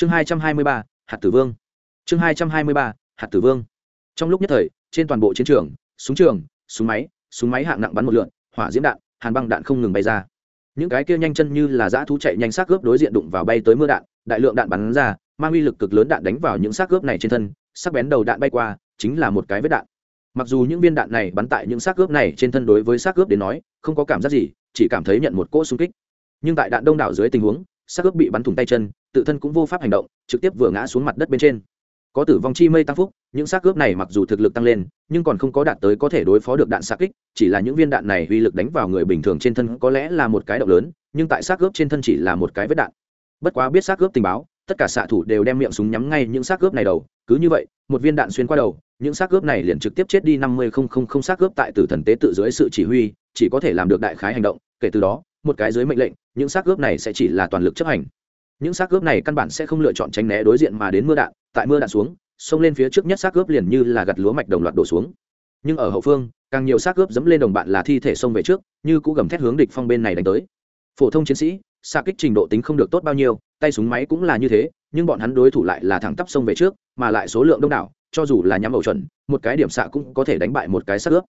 chương hai trăm hai mươi ba, hạt tử vương. Chương hai trăm hai mươi ba, hạt tử vương. Trong lúc nhất thời, trên toàn bộ chiến trường, súng trường, súng máy súng máy hạng nặng bắn một lượn, hỏa diễm đạn, hàn băng đạn không ngừng bay ra. Những cái kia nhanh chân như là dã thú chạy nhanh xác gớp đối diện đụng vào bay tới mưa đạn, đại lượng đạn bắn ra, mang uy lực cực lớn đạn đánh vào những xác gớp này trên thân, sắc bén đầu đạn bay qua, chính là một cái vết đạn. Mặc dù những viên đạn này bắn tại những xác gớp này trên thân đối với xác gớp đến nói, không có cảm giác gì, chỉ cảm thấy nhận một cỗ xung kích. Nhưng tại đạn đông đảo dưới tình huống xác ướp bị bắn thủng tay chân, tự thân cũng vô pháp hành động, trực tiếp vừa ngã xuống mặt đất bên trên. Có tử vong chi mây tăng phúc, những xác cướp này mặc dù thực lực tăng lên, nhưng còn không có đạt tới có thể đối phó được đạn xạ kích, chỉ là những viên đạn này uy lực đánh vào người bình thường trên thân có lẽ là một cái động lớn, nhưng tại xác cướp trên thân chỉ là một cái vết đạn. Bất quá biết xác cướp tình báo, tất cả xạ thủ đều đem miệng súng nhắm ngay những xác cướp này đầu, cứ như vậy, một viên đạn xuyên qua đầu, những xác cướp này liền trực tiếp chết đi năm mươi không không không xác cướp tại tử thần tế tự dưới sự chỉ huy, chỉ có thể làm được đại khái hành động, kể từ đó, một cái dưới mệnh lệnh những xác ướp này sẽ chỉ là toàn lực chấp hành. Những xác ướp này căn bản sẽ không lựa chọn tránh né đối diện mà đến mưa đạn, tại mưa đạn xuống, xông lên phía trước nhất xác ướp liền như là gặt lúa mạch đồng loạt đổ xuống. Nhưng ở hậu phương, càng nhiều xác ướp dẫm lên đồng bạn là thi thể xông về trước, như cũ gầm thét hướng địch phong bên này đánh tới. Phổ thông chiến sĩ xa kích trình độ tính không được tốt bao nhiêu, tay súng máy cũng là như thế, nhưng bọn hắn đối thủ lại là thẳng tắp xông về trước, mà lại số lượng đông đảo, cho dù là nhắm ẩu chuẩn, một cái điểm xạ cũng có thể đánh bại một cái xác ướp.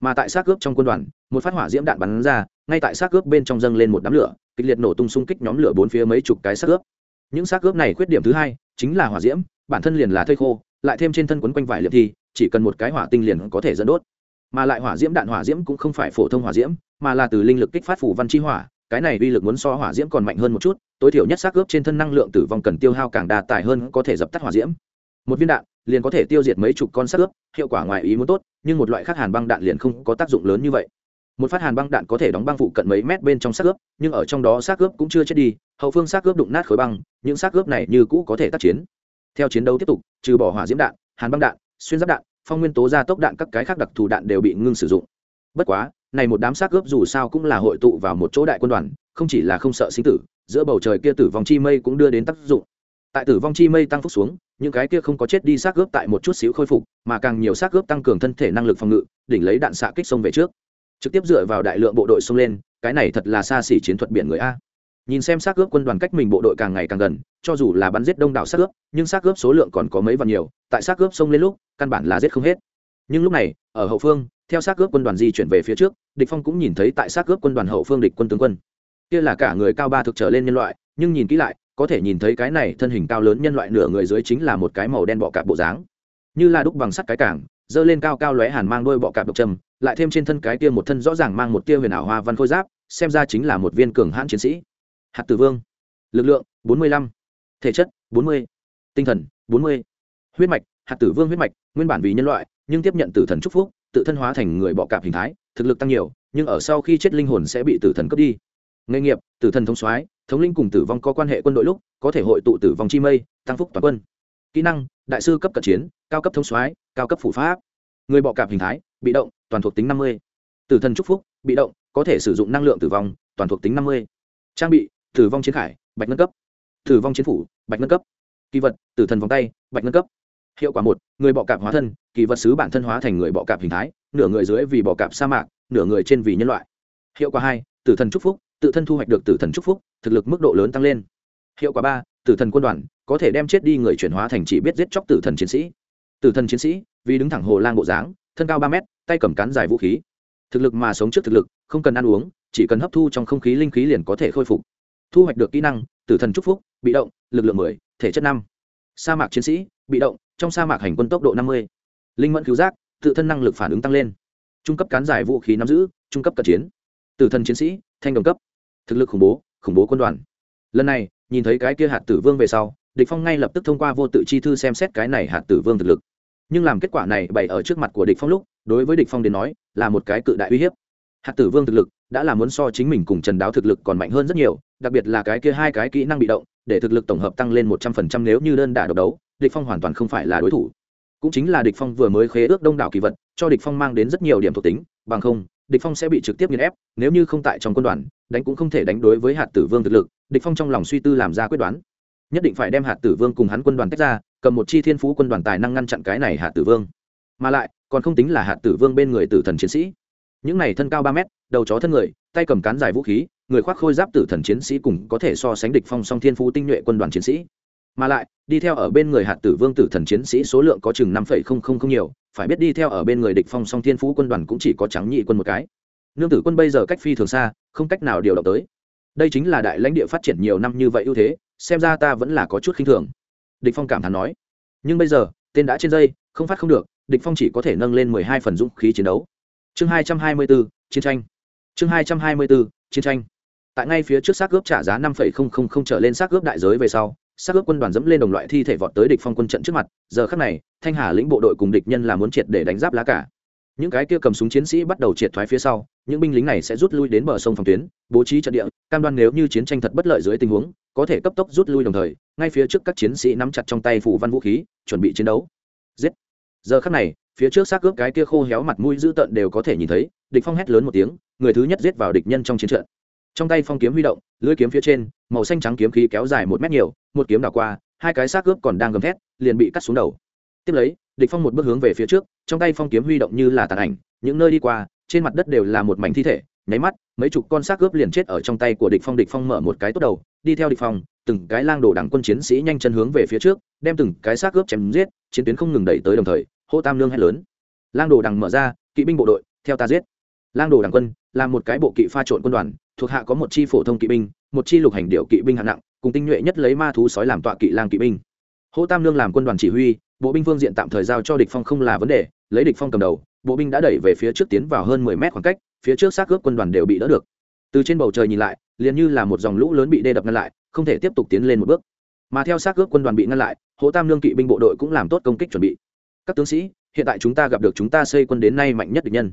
mà tại xác ướp trong quân đoàn, một phát hỏa diễm đạn bắn ra ngay tại xác ướp bên trong dâng lên một đám lửa, kịch liệt nổ tung xung kích nhóm lửa bốn phía mấy chục cái xác ướp. những xác ướp này khuyết điểm thứ hai chính là hỏa diễm, bản thân liền là thây khô, lại thêm trên thân quấn quanh vải liệp thì, chỉ cần một cái hỏa tinh liền có thể dẫn đốt. Mà lại hỏa diễm đạn hỏa diễm cũng không phải phổ thông hỏa diễm, mà là từ linh lực kích phát phủ văn chi hỏa, cái này uy lực muốn so hỏa diễm còn mạnh hơn một chút, tối thiểu nhất xác ướp trên thân năng lượng tử vong cần tiêu hao càng đa tài hơn có thể dập tắt hỏa diễm. Một viên đạn liền có thể tiêu diệt mấy chục con xác ướp, hiệu quả ngoài ý muốn tốt, nhưng một loại khác hàn băng đạn liền không có tác dụng lớn như vậy một phát hàn băng đạn có thể đóng băng phụ cận mấy mét bên trong xác ướp, nhưng ở trong đó xác ướp cũng chưa chết đi, hậu phương xác ướp đụng nát khối băng, những xác ướp này như cũ có thể tác chiến. Theo chiến đấu tiếp tục, trừ bỏ hỏa diễm đạn, hàn băng đạn, xuyên giáp đạn, phong nguyên tố gia tốc đạn các cái khác đặc thù đạn đều bị ngưng sử dụng. Bất quá, này một đám xác ướp dù sao cũng là hội tụ vào một chỗ đại quân đoàn, không chỉ là không sợ sinh tử, giữa bầu trời kia tử vong chi mây cũng đưa đến tác dụng. Tại tử vong chi mây tăng phúc xuống, những cái kia không có chết đi xác ướp tại một chút xíu khôi phục, mà càng nhiều xác ướp tăng cường thân thể năng lực phòng ngự, đỉnh lấy đạn xạ kích sông về trước trực tiếp dựa vào đại lượng bộ đội xông lên, cái này thật là xa xỉ chiến thuật biển người a. Nhìn xem xác ướp quân đoàn cách mình bộ đội càng ngày càng gần, cho dù là bắn giết đông đảo xác ướp, nhưng xác ướp số lượng còn có mấy vạn nhiều, tại xác ướp xông lên lúc, căn bản là giết không hết. Nhưng lúc này, ở hậu phương, theo xác ướp quân đoàn di chuyển về phía trước, địch phong cũng nhìn thấy tại xác ướp quân đoàn hậu phương địch quân tướng quân. Kia là cả người cao ba thực trở lên nhân loại, nhưng nhìn kỹ lại, có thể nhìn thấy cái này thân hình cao lớn nhân loại nửa người dưới chính là một cái màu đen bọ cạp bộ dáng. Như là đúc bằng sắt cái cảng dơ lên cao cao lóe hàn mang đôi bọ cạp độc trầm, lại thêm trên thân cái kia một thân rõ ràng mang một tia huyền ảo hoa văn khôi giáp, xem ra chính là một viên cường hãn chiến sĩ hạt tử vương, lực lượng 45. thể chất 40. tinh thần 40. huyết mạch, hạt tử vương huyết mạch, nguyên bản vì nhân loại, nhưng tiếp nhận tử thần chúc phúc, tự thân hóa thành người bọ cạp hình thái, thực lực tăng nhiều, nhưng ở sau khi chết linh hồn sẽ bị tử thần cướp đi nghề nghiệp, tử thần thống soái, thống linh cùng tử vong có quan hệ quân đội lúc, có thể hội tụ tử vong chi mây, tăng phúc toàn quân kỹ năng, đại sư cấp cận chiến, cao cấp thông soái, cao cấp phủ pháp. Người bọ cạp hình thái, bị động, toàn thuộc tính năm mươi. Tử thần trúc phúc, bị động, có thể sử dụng năng lượng tử vong, toàn thuộc tính năm mươi. Trang bị, tử vong chiến khải, bạch nâng cấp. Tử vong chiến phủ, bạch nâng cấp. Kỳ vật, tử thần vòng tay, bạch nâng cấp. Hiệu quả một, người bọ cạp hóa thân, kỳ vật sứ bản thân hóa thành người bọ cạp hình thái, nửa người dưới vì bọ cạp sa mạc, nửa người trên vì nhân loại. Hiệu quả hai, tử thần trúc phúc, tự thân thu hoạch được tử thần trúc phúc, thực lực mức độ lớn tăng lên hiệu quả ba, tử thần quân đoàn, có thể đem chết đi người chuyển hóa thành chỉ biết giết chóc tử thần chiến sĩ. Tử thần chiến sĩ, vì đứng thẳng hồ lang bộ dáng, thân cao ba mét, tay cầm cán dài vũ khí. Thực lực mà sống trước thực lực, không cần ăn uống, chỉ cần hấp thu trong không khí linh khí liền có thể khôi phục. Thu hoạch được kỹ năng, tử thần chúc phúc, bị động, lực lượng mười, thể chất năm. Sa mạc chiến sĩ, bị động, trong sa mạc hành quân tốc độ năm mươi. Linh mẫn cứu giác, tự thân năng lực phản ứng tăng lên. Trung cấp cán giải vũ khí nắm giữ, trung cấp cận chiến. Tử thần chiến sĩ, thanh đồng cấp. Thực lực khủng bố khủng bố quân đoàn. Lần này nhìn thấy cái kia hạt tử vương về sau, địch phong ngay lập tức thông qua vô tự chi thư xem xét cái này hạt tử vương thực lực. Nhưng làm kết quả này bày ở trước mặt của địch phong lúc, đối với địch phong đến nói, là một cái cự đại uy hiếp. Hạt tử vương thực lực đã là muốn so chính mình cùng trần đáo thực lực còn mạnh hơn rất nhiều, đặc biệt là cái kia hai cái kỹ năng bị động, để thực lực tổng hợp tăng lên một trăm phần trăm nếu như đơn đả độc đấu, địch phong hoàn toàn không phải là đối thủ. Cũng chính là địch phong vừa mới khế ước đông đảo kỳ vật, cho địch phong mang đến rất nhiều điểm thuộc tính, bằng không, địch phong sẽ bị trực tiếp nghiền ép, nếu như không tại trong quân đoàn đánh cũng không thể đánh đối với hạt tử vương thực lực, địch phong trong lòng suy tư làm ra quyết đoán. Nhất định phải đem hạt tử vương cùng hắn quân đoàn tách ra, cầm một chi thiên phú quân đoàn tài năng ngăn chặn cái này hạt tử vương. Mà lại, còn không tính là hạt tử vương bên người tử thần chiến sĩ. Những này thân cao ba mét, đầu chó thân người, tay cầm cán dài vũ khí, người khoác khôi giáp tử thần chiến sĩ cùng có thể so sánh địch phong song thiên phú tinh nhuệ quân đoàn chiến sĩ. Mà lại, đi theo ở bên người hạt tử vương tử thần chiến sĩ số lượng có chừng năm phẩy không không không nhiều, phải biết đi theo ở bên người địch phong song thiên phú quân đoàn cũng chỉ có trắng nhị quân một cái nương tử quân bây giờ cách phi thường xa, không cách nào điều động tới. Đây chính là đại lãnh địa phát triển nhiều năm như vậy ưu thế, xem ra ta vẫn là có chút khinh thường. Địch phong cảm thán nói. Nhưng bây giờ, tên đã trên dây, không phát không được, địch phong chỉ có thể nâng lên mười hai phần dũng khí chiến đấu. Chương hai trăm hai mươi bốn chiến tranh. Chương hai trăm hai mươi bốn chiến tranh. Tại ngay phía trước xác gớp trả giá năm phẩy không không không trở lên xác gớp đại giới về sau, xác ướp quân đoàn dẫm lên đồng loại thi thể vọt tới địch phong quân trận trước mặt. Giờ khắc này, thanh hà lĩnh bộ đội cùng địch nhân là muốn triệt để đánh giáp lá cả những cái kia cầm súng chiến sĩ bắt đầu triệt thoái phía sau, những binh lính này sẽ rút lui đến bờ sông phòng tuyến, bố trí trận địa, cam đoan nếu như chiến tranh thật bất lợi dưới tình huống, có thể cấp tốc rút lui đồng thời, ngay phía trước các chiến sĩ nắm chặt trong tay phủ văn vũ khí, chuẩn bị chiến đấu. Giết. Giờ khắc này, phía trước xác ướp cái kia khô héo mặt mũi dữ tợn đều có thể nhìn thấy, địch phong hét lớn một tiếng, người thứ nhất giết vào địch nhân trong chiến trận. Trong tay phong kiếm huy động lưỡi kiếm phía trên, màu xanh trắng kiếm khí kéo dài một mét nhiều, một kiếm đảo qua, hai cái xác ướp còn đang gầm thét, liền bị cắt xuống đầu. Tiếp lấy địch phong một bước hướng về phía trước, trong tay phong kiếm huy động như là tàn ảnh, những nơi đi qua, trên mặt đất đều là một mảnh thi thể, nháy mắt, mấy chục con xác cướp liền chết ở trong tay của địch phong. Địch phong mở một cái tốt đầu, đi theo địch phong, từng cái lang đồ đảng quân chiến sĩ nhanh chân hướng về phía trước, đem từng cái xác cướp chém giết, chiến tuyến không ngừng đẩy tới đồng thời, hô tam lương hét lớn. Lang đồ đằng mở ra, kỵ binh bộ đội, theo ta giết. Lang đồ đảng quân là một cái bộ kỵ pha trộn quân đoàn, thuộc hạ có một chi phổ thông kỵ binh, một chi lục hành điệu kỵ binh hạng nặng, cùng tinh nhuệ nhất lấy ma thú sói làm tọa kỵ lang kỵ binh. Hỗ tam lương làm quân đoàn chỉ huy bộ binh phương diện tạm thời giao cho địch phong không là vấn đề, lấy địch phong cầm đầu, bộ binh đã đẩy về phía trước tiến vào hơn 10 mét khoảng cách, phía trước xác cướp quân đoàn đều bị đỡ được. Từ trên bầu trời nhìn lại, liền như là một dòng lũ lớn bị đê đập ngăn lại, không thể tiếp tục tiến lên một bước. Mà theo xác cướp quân đoàn bị ngăn lại, hỗ tam lương kỵ binh bộ đội cũng làm tốt công kích chuẩn bị. Các tướng sĩ, hiện tại chúng ta gặp được chúng ta xây quân đến nay mạnh nhất địch nhân.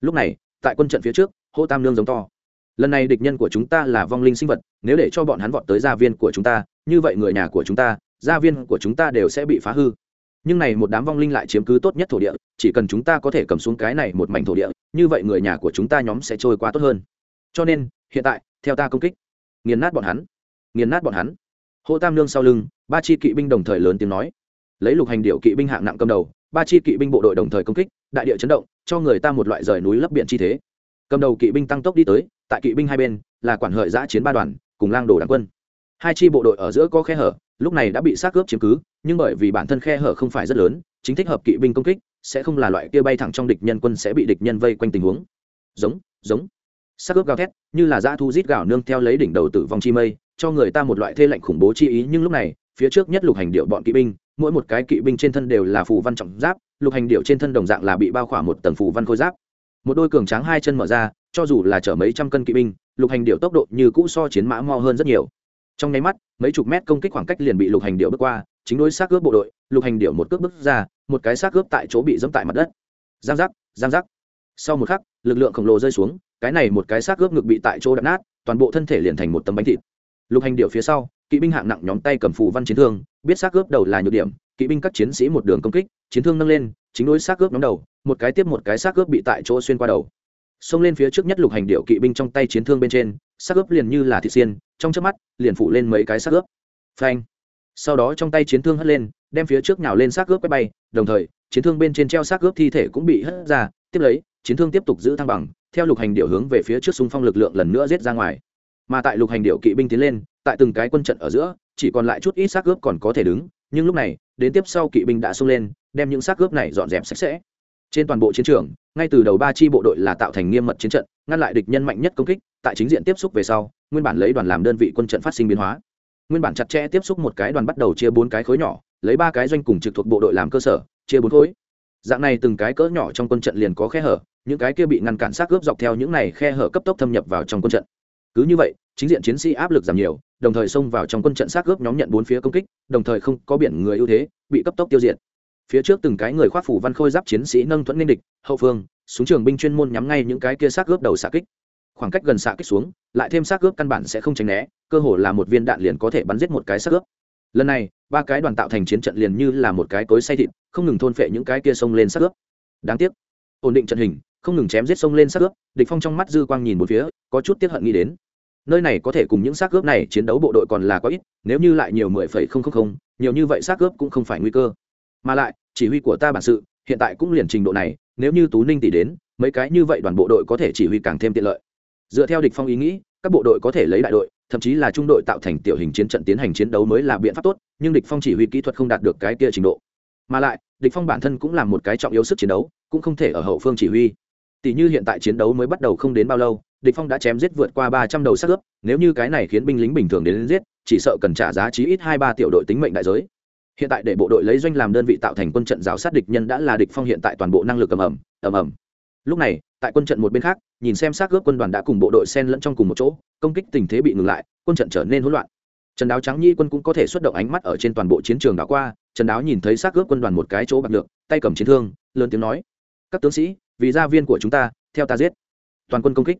Lúc này, tại quân trận phía trước, hỗ tam lương giống to. Lần này địch nhân của chúng ta là vong linh sinh vật, nếu để cho bọn hắn vọt tới gia viên của chúng ta, như vậy người nhà của chúng ta, gia viên của chúng ta đều sẽ bị phá hư nhưng này một đám vong linh lại chiếm cứ tốt nhất thổ địa, chỉ cần chúng ta có thể cầm xuống cái này một mảnh thổ địa, như vậy người nhà của chúng ta nhóm sẽ trôi qua tốt hơn. Cho nên, hiện tại, theo ta công kích, nghiền nát bọn hắn, nghiền nát bọn hắn. Hô tam lương sau lưng, ba chi kỵ binh đồng thời lớn tiếng nói. Lấy lục hành điệu kỵ binh hạng nặng cầm đầu, ba chi kỵ binh bộ đội đồng thời công kích, đại địa chấn động, cho người ta một loại rời núi lấp biển chi thế. Cầm đầu kỵ binh tăng tốc đi tới, tại kỵ binh hai bên, là quản hợi giã chiến ba đoàn, cùng lang đồ đảng quân. Hai chi bộ đội ở giữa có khe hở lúc này đã bị xác cướp chiếm cứ, nhưng bởi vì bản thân khe hở không phải rất lớn, chính thích hợp kỵ binh công kích, sẽ không là loại kia bay thẳng trong địch nhân quân sẽ bị địch nhân vây quanh tình huống. Giống giống. Xác cướp gào thét, như là dã thu rít gào nương theo lấy đỉnh đầu tử vong chi mây, cho người ta một loại thê lệnh khủng bố chi ý, nhưng lúc này, phía trước nhất lục hành điệu bọn kỵ binh, mỗi một cái kỵ binh trên thân đều là phù văn trọng giáp, lục hành điệu trên thân đồng dạng là bị bao khỏa một tầng phù văn khôi giáp. Một đôi cường tráng hai chân mở ra, cho dù là chở mấy trăm cân kỵ binh, lục hành điệu tốc độ như cũ so chiến mã mo hơn rất nhiều trong nháy mắt, mấy chục mét công kích khoảng cách liền bị lục hành điệu bước qua, chính đối xác cướp bộ đội, lục hành điệu một cước bước ra, một cái xác cướp tại chỗ bị dẫm tại mặt đất. Giang giác giang giác. Sau một khắc, lực lượng khổng lồ rơi xuống, cái này một cái xác cướp ngực bị tại chỗ đập nát, toàn bộ thân thể liền thành một tấm bánh thịt. Lục hành điệu phía sau, kỵ binh hạng nặng nhóm tay cầm phù văn chiến thương, biết xác cướp đầu là nhược điểm, kỵ binh các chiến sĩ một đường công kích, chiến thương nâng lên, chính đối xác cướp nhóm đầu, một cái tiếp một cái xác cướp bị tại chỗ xuyên qua đầu xông lên phía trước nhất lục hành điệu kỵ binh trong tay chiến thương bên trên xác ướp liền như là thị xiên, trong chớp mắt, liền phủ lên mấy cái xác ướp. Phanh. Sau đó trong tay chiến thương hất lên, đem phía trước nhào lên xác ướp quét bay, đồng thời, chiến thương bên trên treo xác ướp thi thể cũng bị hất ra, tiếp lấy, chiến thương tiếp tục giữ thăng bằng, theo lục hành điệu hướng về phía trước xung phong lực lượng lần nữa giết ra ngoài. Mà tại lục hành điệu kỵ binh tiến lên, tại từng cái quân trận ở giữa, chỉ còn lại chút ít xác ướp còn có thể đứng, nhưng lúc này, đến tiếp sau kỵ binh đã xông lên, đem những xác ướp này dọn dẹp sạch sẽ. Trên toàn bộ chiến trường ngay từ đầu ba chi bộ đội là tạo thành nghiêm mật chiến trận, ngăn lại địch nhân mạnh nhất công kích, tại chính diện tiếp xúc về sau, nguyên bản lấy đoàn làm đơn vị quân trận phát sinh biến hóa. Nguyên bản chặt chẽ tiếp xúc một cái đoàn bắt đầu chia bốn cái khối nhỏ, lấy ba cái doanh cùng trực thuộc bộ đội làm cơ sở, chia bốn khối. Dạng này từng cái cỡ nhỏ trong quân trận liền có khe hở, những cái kia bị ngăn cản sát cướp dọc theo những này khe hở cấp tốc thâm nhập vào trong quân trận. Cứ như vậy, chính diện chiến sĩ áp lực giảm nhiều, đồng thời xông vào trong quân trận sát cướp nhóm nhận bốn phía công kích, đồng thời không có biển người ưu thế, bị cấp tốc tiêu diệt phía trước từng cái người khoác phủ văn khôi giáp chiến sĩ nâng thuẫn nên địch, hậu phương, súng trường binh chuyên môn nhắm ngay những cái kia xác ướp đầu xạ kích. Khoảng cách gần xạ kích xuống, lại thêm xác ướp căn bản sẽ không tránh né, cơ hồ là một viên đạn liền có thể bắn giết một cái xác ướp. Lần này, ba cái đoàn tạo thành chiến trận liền như là một cái cối say thịt, không ngừng thôn phệ những cái kia sông lên xác ướp. Đáng tiếc, ổn định trận hình, không ngừng chém giết sông lên xác ướp, địch phong trong mắt dư quang nhìn một phía, có chút tiếc hận nghĩ đến. Nơi này có thể cùng những xác ướp này chiến đấu bộ đội còn là có ít, nếu như lại nhiều mười phẩy không không không, nhiều như vậy xác ướp cũng không phải nguy cơ mà lại chỉ huy của ta bản sự hiện tại cũng liền trình độ này nếu như tú ninh tỷ đến mấy cái như vậy đoàn bộ đội có thể chỉ huy càng thêm tiện lợi. Dựa theo địch phong ý nghĩ các bộ đội có thể lấy đại đội thậm chí là trung đội tạo thành tiểu hình chiến trận tiến hành chiến đấu mới là biện pháp tốt nhưng địch phong chỉ huy kỹ thuật không đạt được cái kia trình độ. Mà lại địch phong bản thân cũng là một cái trọng yếu sức chiến đấu cũng không thể ở hậu phương chỉ huy. Tỷ như hiện tại chiến đấu mới bắt đầu không đến bao lâu địch phong đã chém giết vượt qua ba trăm đầu sát ướp nếu như cái này khiến binh lính bình thường đến, đến giết chỉ sợ cần trả giá chí ít hai ba tiểu đội tính mệnh đại giới hiện tại để bộ đội lấy doanh làm đơn vị tạo thành quân trận giáo sát địch nhân đã là địch phong hiện tại toàn bộ năng lực ầm ầm ầm ầm. Lúc này, tại quân trận một bên khác, nhìn xem xác gớp quân đoàn đã cùng bộ đội xen lẫn trong cùng một chỗ, công kích tình thế bị ngừng lại, quân trận trở nên hỗn loạn. Trần đáo trắng nhi quân cũng có thể xuất động ánh mắt ở trên toàn bộ chiến trường đảo qua, trần đáo nhìn thấy xác gớp quân đoàn một cái chỗ bạc được tay cầm chiến thương, lớn tiếng nói, các tướng sĩ, vì gia viên của chúng ta, theo ta giết. Toàn quân công kích.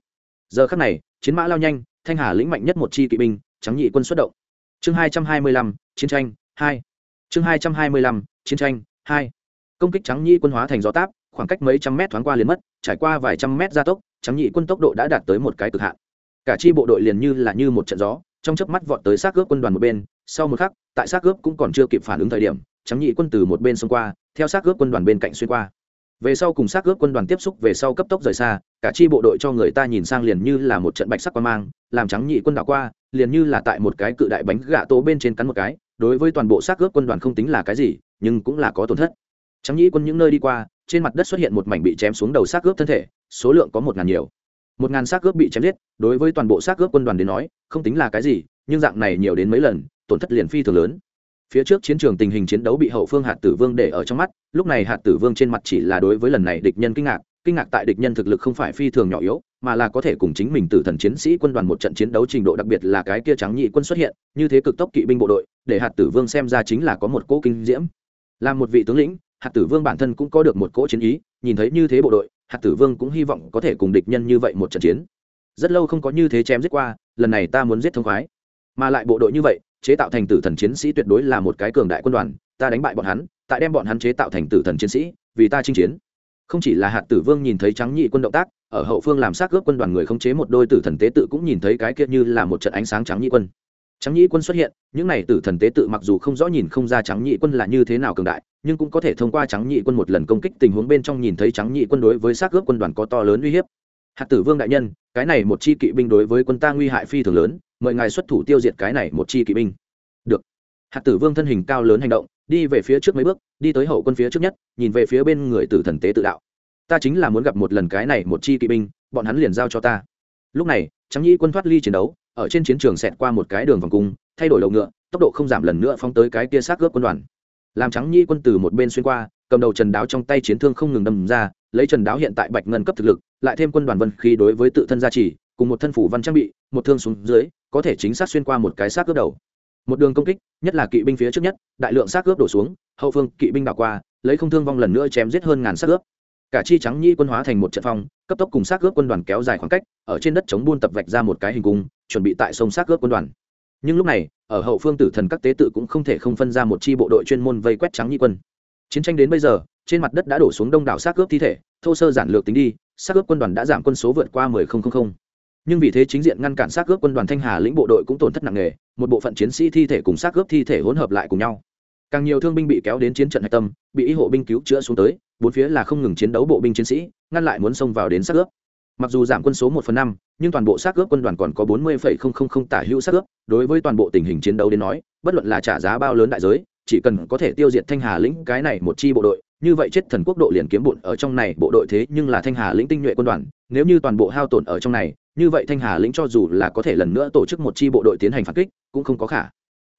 Giờ khắc này, chiến mã lao nhanh, thanh hà lĩnh mạnh nhất một chi kỵ binh trắng nhị quân xuất động. Chương hai trăm hai mươi lăm, chiến tranh, hai chương hai trăm hai mươi lăm, chiến tranh, hai. Công kích trắng nhị quân hóa thành gió táp, khoảng cách mấy trăm mét thoáng qua liền mất, trải qua vài trăm mét gia tốc trắng nhị quân tốc độ đã đạt tới một cái cực hạn. Cả chi bộ đội liền như là như một trận gió, trong chớp mắt vọt tới xác cướp quân đoàn một bên, sau một khắc, tại xác cướp cũng còn chưa kịp phản ứng thời điểm trắng nhị quân từ một bên xông qua, theo xác cướp quân đoàn bên cạnh xuyên qua. Về sau cùng xác cướp quân đoàn tiếp xúc về sau cấp tốc rời xa, cả chi bộ đội cho người ta nhìn sang liền như là một trận bạch sắc qua mang, làm trắng nhị quân đảo qua, liền như là tại một cái cự đại bánh gạ tố bên trên cắn một cái đối với toàn bộ xác ướp quân đoàn không tính là cái gì, nhưng cũng là có tổn thất. Trắng nhĩ quân những nơi đi qua, trên mặt đất xuất hiện một mảnh bị chém xuống đầu xác ướp thân thể, số lượng có một ngàn nhiều. Một ngàn xác ướp bị chém giết, đối với toàn bộ xác ướp quân đoàn đến nói, không tính là cái gì, nhưng dạng này nhiều đến mấy lần, tổn thất liền phi thường lớn. Phía trước chiến trường tình hình chiến đấu bị hậu phương hạt tử vương để ở trong mắt, lúc này hạt tử vương trên mặt chỉ là đối với lần này địch nhân kinh ngạc kinh ngạc tại địch nhân thực lực không phải phi thường nhỏ yếu mà là có thể cùng chính mình tử thần chiến sĩ quân đoàn một trận chiến đấu trình độ đặc biệt là cái kia trắng nhị quân xuất hiện, như thế cực tốc kỵ binh bộ đội, để hạt tử vương xem ra chính là có một cỗ kinh diễm. Là một vị tướng lĩnh, hạt tử vương bản thân cũng có được một cỗ chiến ý, nhìn thấy như thế bộ đội, hạt tử vương cũng hy vọng có thể cùng địch nhân như vậy một trận chiến. Rất lâu không có như thế chém giết qua, lần này ta muốn giết thông khoái. Mà lại bộ đội như vậy, chế tạo thành tử thần chiến sĩ tuyệt đối là một cái cường đại quân đoàn, ta đánh bại bọn hắn, tại đem bọn hắn chế tạo thành tử thần chiến sĩ, vì ta chinh chiến. Không chỉ là hạt tử vương nhìn thấy trắng nhị quân động tác ở hậu phương làm xác gớp quân đoàn người không chế một đôi tử thần tế tự cũng nhìn thấy cái kia như là một trận ánh sáng trắng nhị quân. Trắng nhị quân xuất hiện, những này tử thần tế tự mặc dù không rõ nhìn không ra trắng nhị quân là như thế nào cường đại, nhưng cũng có thể thông qua trắng nhị quân một lần công kích tình huống bên trong nhìn thấy trắng nhị quân đối với xác gớp quân đoàn có to lớn uy hiếp. Hạt tử vương đại nhân, cái này một chi kỵ binh đối với quân ta nguy hại phi thường lớn, mời ngài xuất thủ tiêu diệt cái này một chi kỵ binh. Được. Hạt tử vương thân hình cao lớn hành động, đi về phía trước mấy bước, đi tới hậu quân phía trước nhất, nhìn về phía bên người tử thần tế tự đạo ta chính là muốn gặp một lần cái này một chi kỵ binh, bọn hắn liền giao cho ta. Lúc này trắng nhĩ quân thoát ly chiến đấu, ở trên chiến trường xẹt qua một cái đường vòng cung, thay đổi đầu ngựa, tốc độ không giảm lần nữa phóng tới cái kia sát cướp quân đoàn. Làm trắng nhĩ quân từ một bên xuyên qua, cầm đầu trần đáo trong tay chiến thương không ngừng đâm ra, lấy trần đáo hiện tại bạch ngân cấp thực lực, lại thêm quân đoàn vân khí đối với tự thân gia trì, cùng một thân phủ văn trang bị, một thương xuống dưới, có thể chính xác xuyên qua một cái xác cướp đầu. Một đường công kích, nhất là kỵ binh phía trước nhất, đại lượng xác cướp đổ xuống, hậu phương kỵ binh đảo qua, lấy không thương vong lần nữa chém giết hơn ngàn xác cướp cả chi trắng nhĩ quân hóa thành một trận phong, cấp tốc cùng xác ướp quân đoàn kéo dài khoảng cách, ở trên đất chống buôn tập vạch ra một cái hình cung, chuẩn bị tại sông xác ướp quân đoàn. Nhưng lúc này, ở hậu phương tử thần các tế tự cũng không thể không phân ra một chi bộ đội chuyên môn vây quét trắng nhĩ quân. Chiến tranh đến bây giờ, trên mặt đất đã đổ xuống đông đảo xác ướp thi thể, thô sơ giản lược tính đi, xác ướp quân đoàn đã giảm quân số vượt qua mười nhưng vì thế chính diện ngăn cản xác ướp quân đoàn thanh hà lĩnh bộ đội cũng tổn thất nặng nề, một bộ phận chiến sĩ thi thể cùng xác ướp thi thể hỗn hợp lại cùng nhau. Càng nhiều thương binh bị kéo đến chiến trận hạch tâm, bị y hộ binh cứu chữa xuống tới bốn phía là không ngừng chiến đấu bộ binh chiến sĩ, ngăn lại muốn xông vào đến xác cướp mặc dù giảm quân số một phần năm, nhưng toàn bộ xác cướp quân đoàn còn có bốn mươi tả hữu xác cướp đối với toàn bộ tình hình chiến đấu đến nói, bất luận là trả giá bao lớn đại giới, chỉ cần có thể tiêu diệt thanh hà lĩnh cái này một chi bộ đội, như vậy chết thần quốc độ liền kiếm bụn ở trong này bộ đội thế nhưng là thanh hà lĩnh tinh nhuệ quân đoàn. Nếu như toàn bộ hao tổn ở trong này, như vậy thanh hà lĩnh cho dù là có thể lần nữa tổ chức một chi bộ đội tiến hành phản kích, cũng không có khả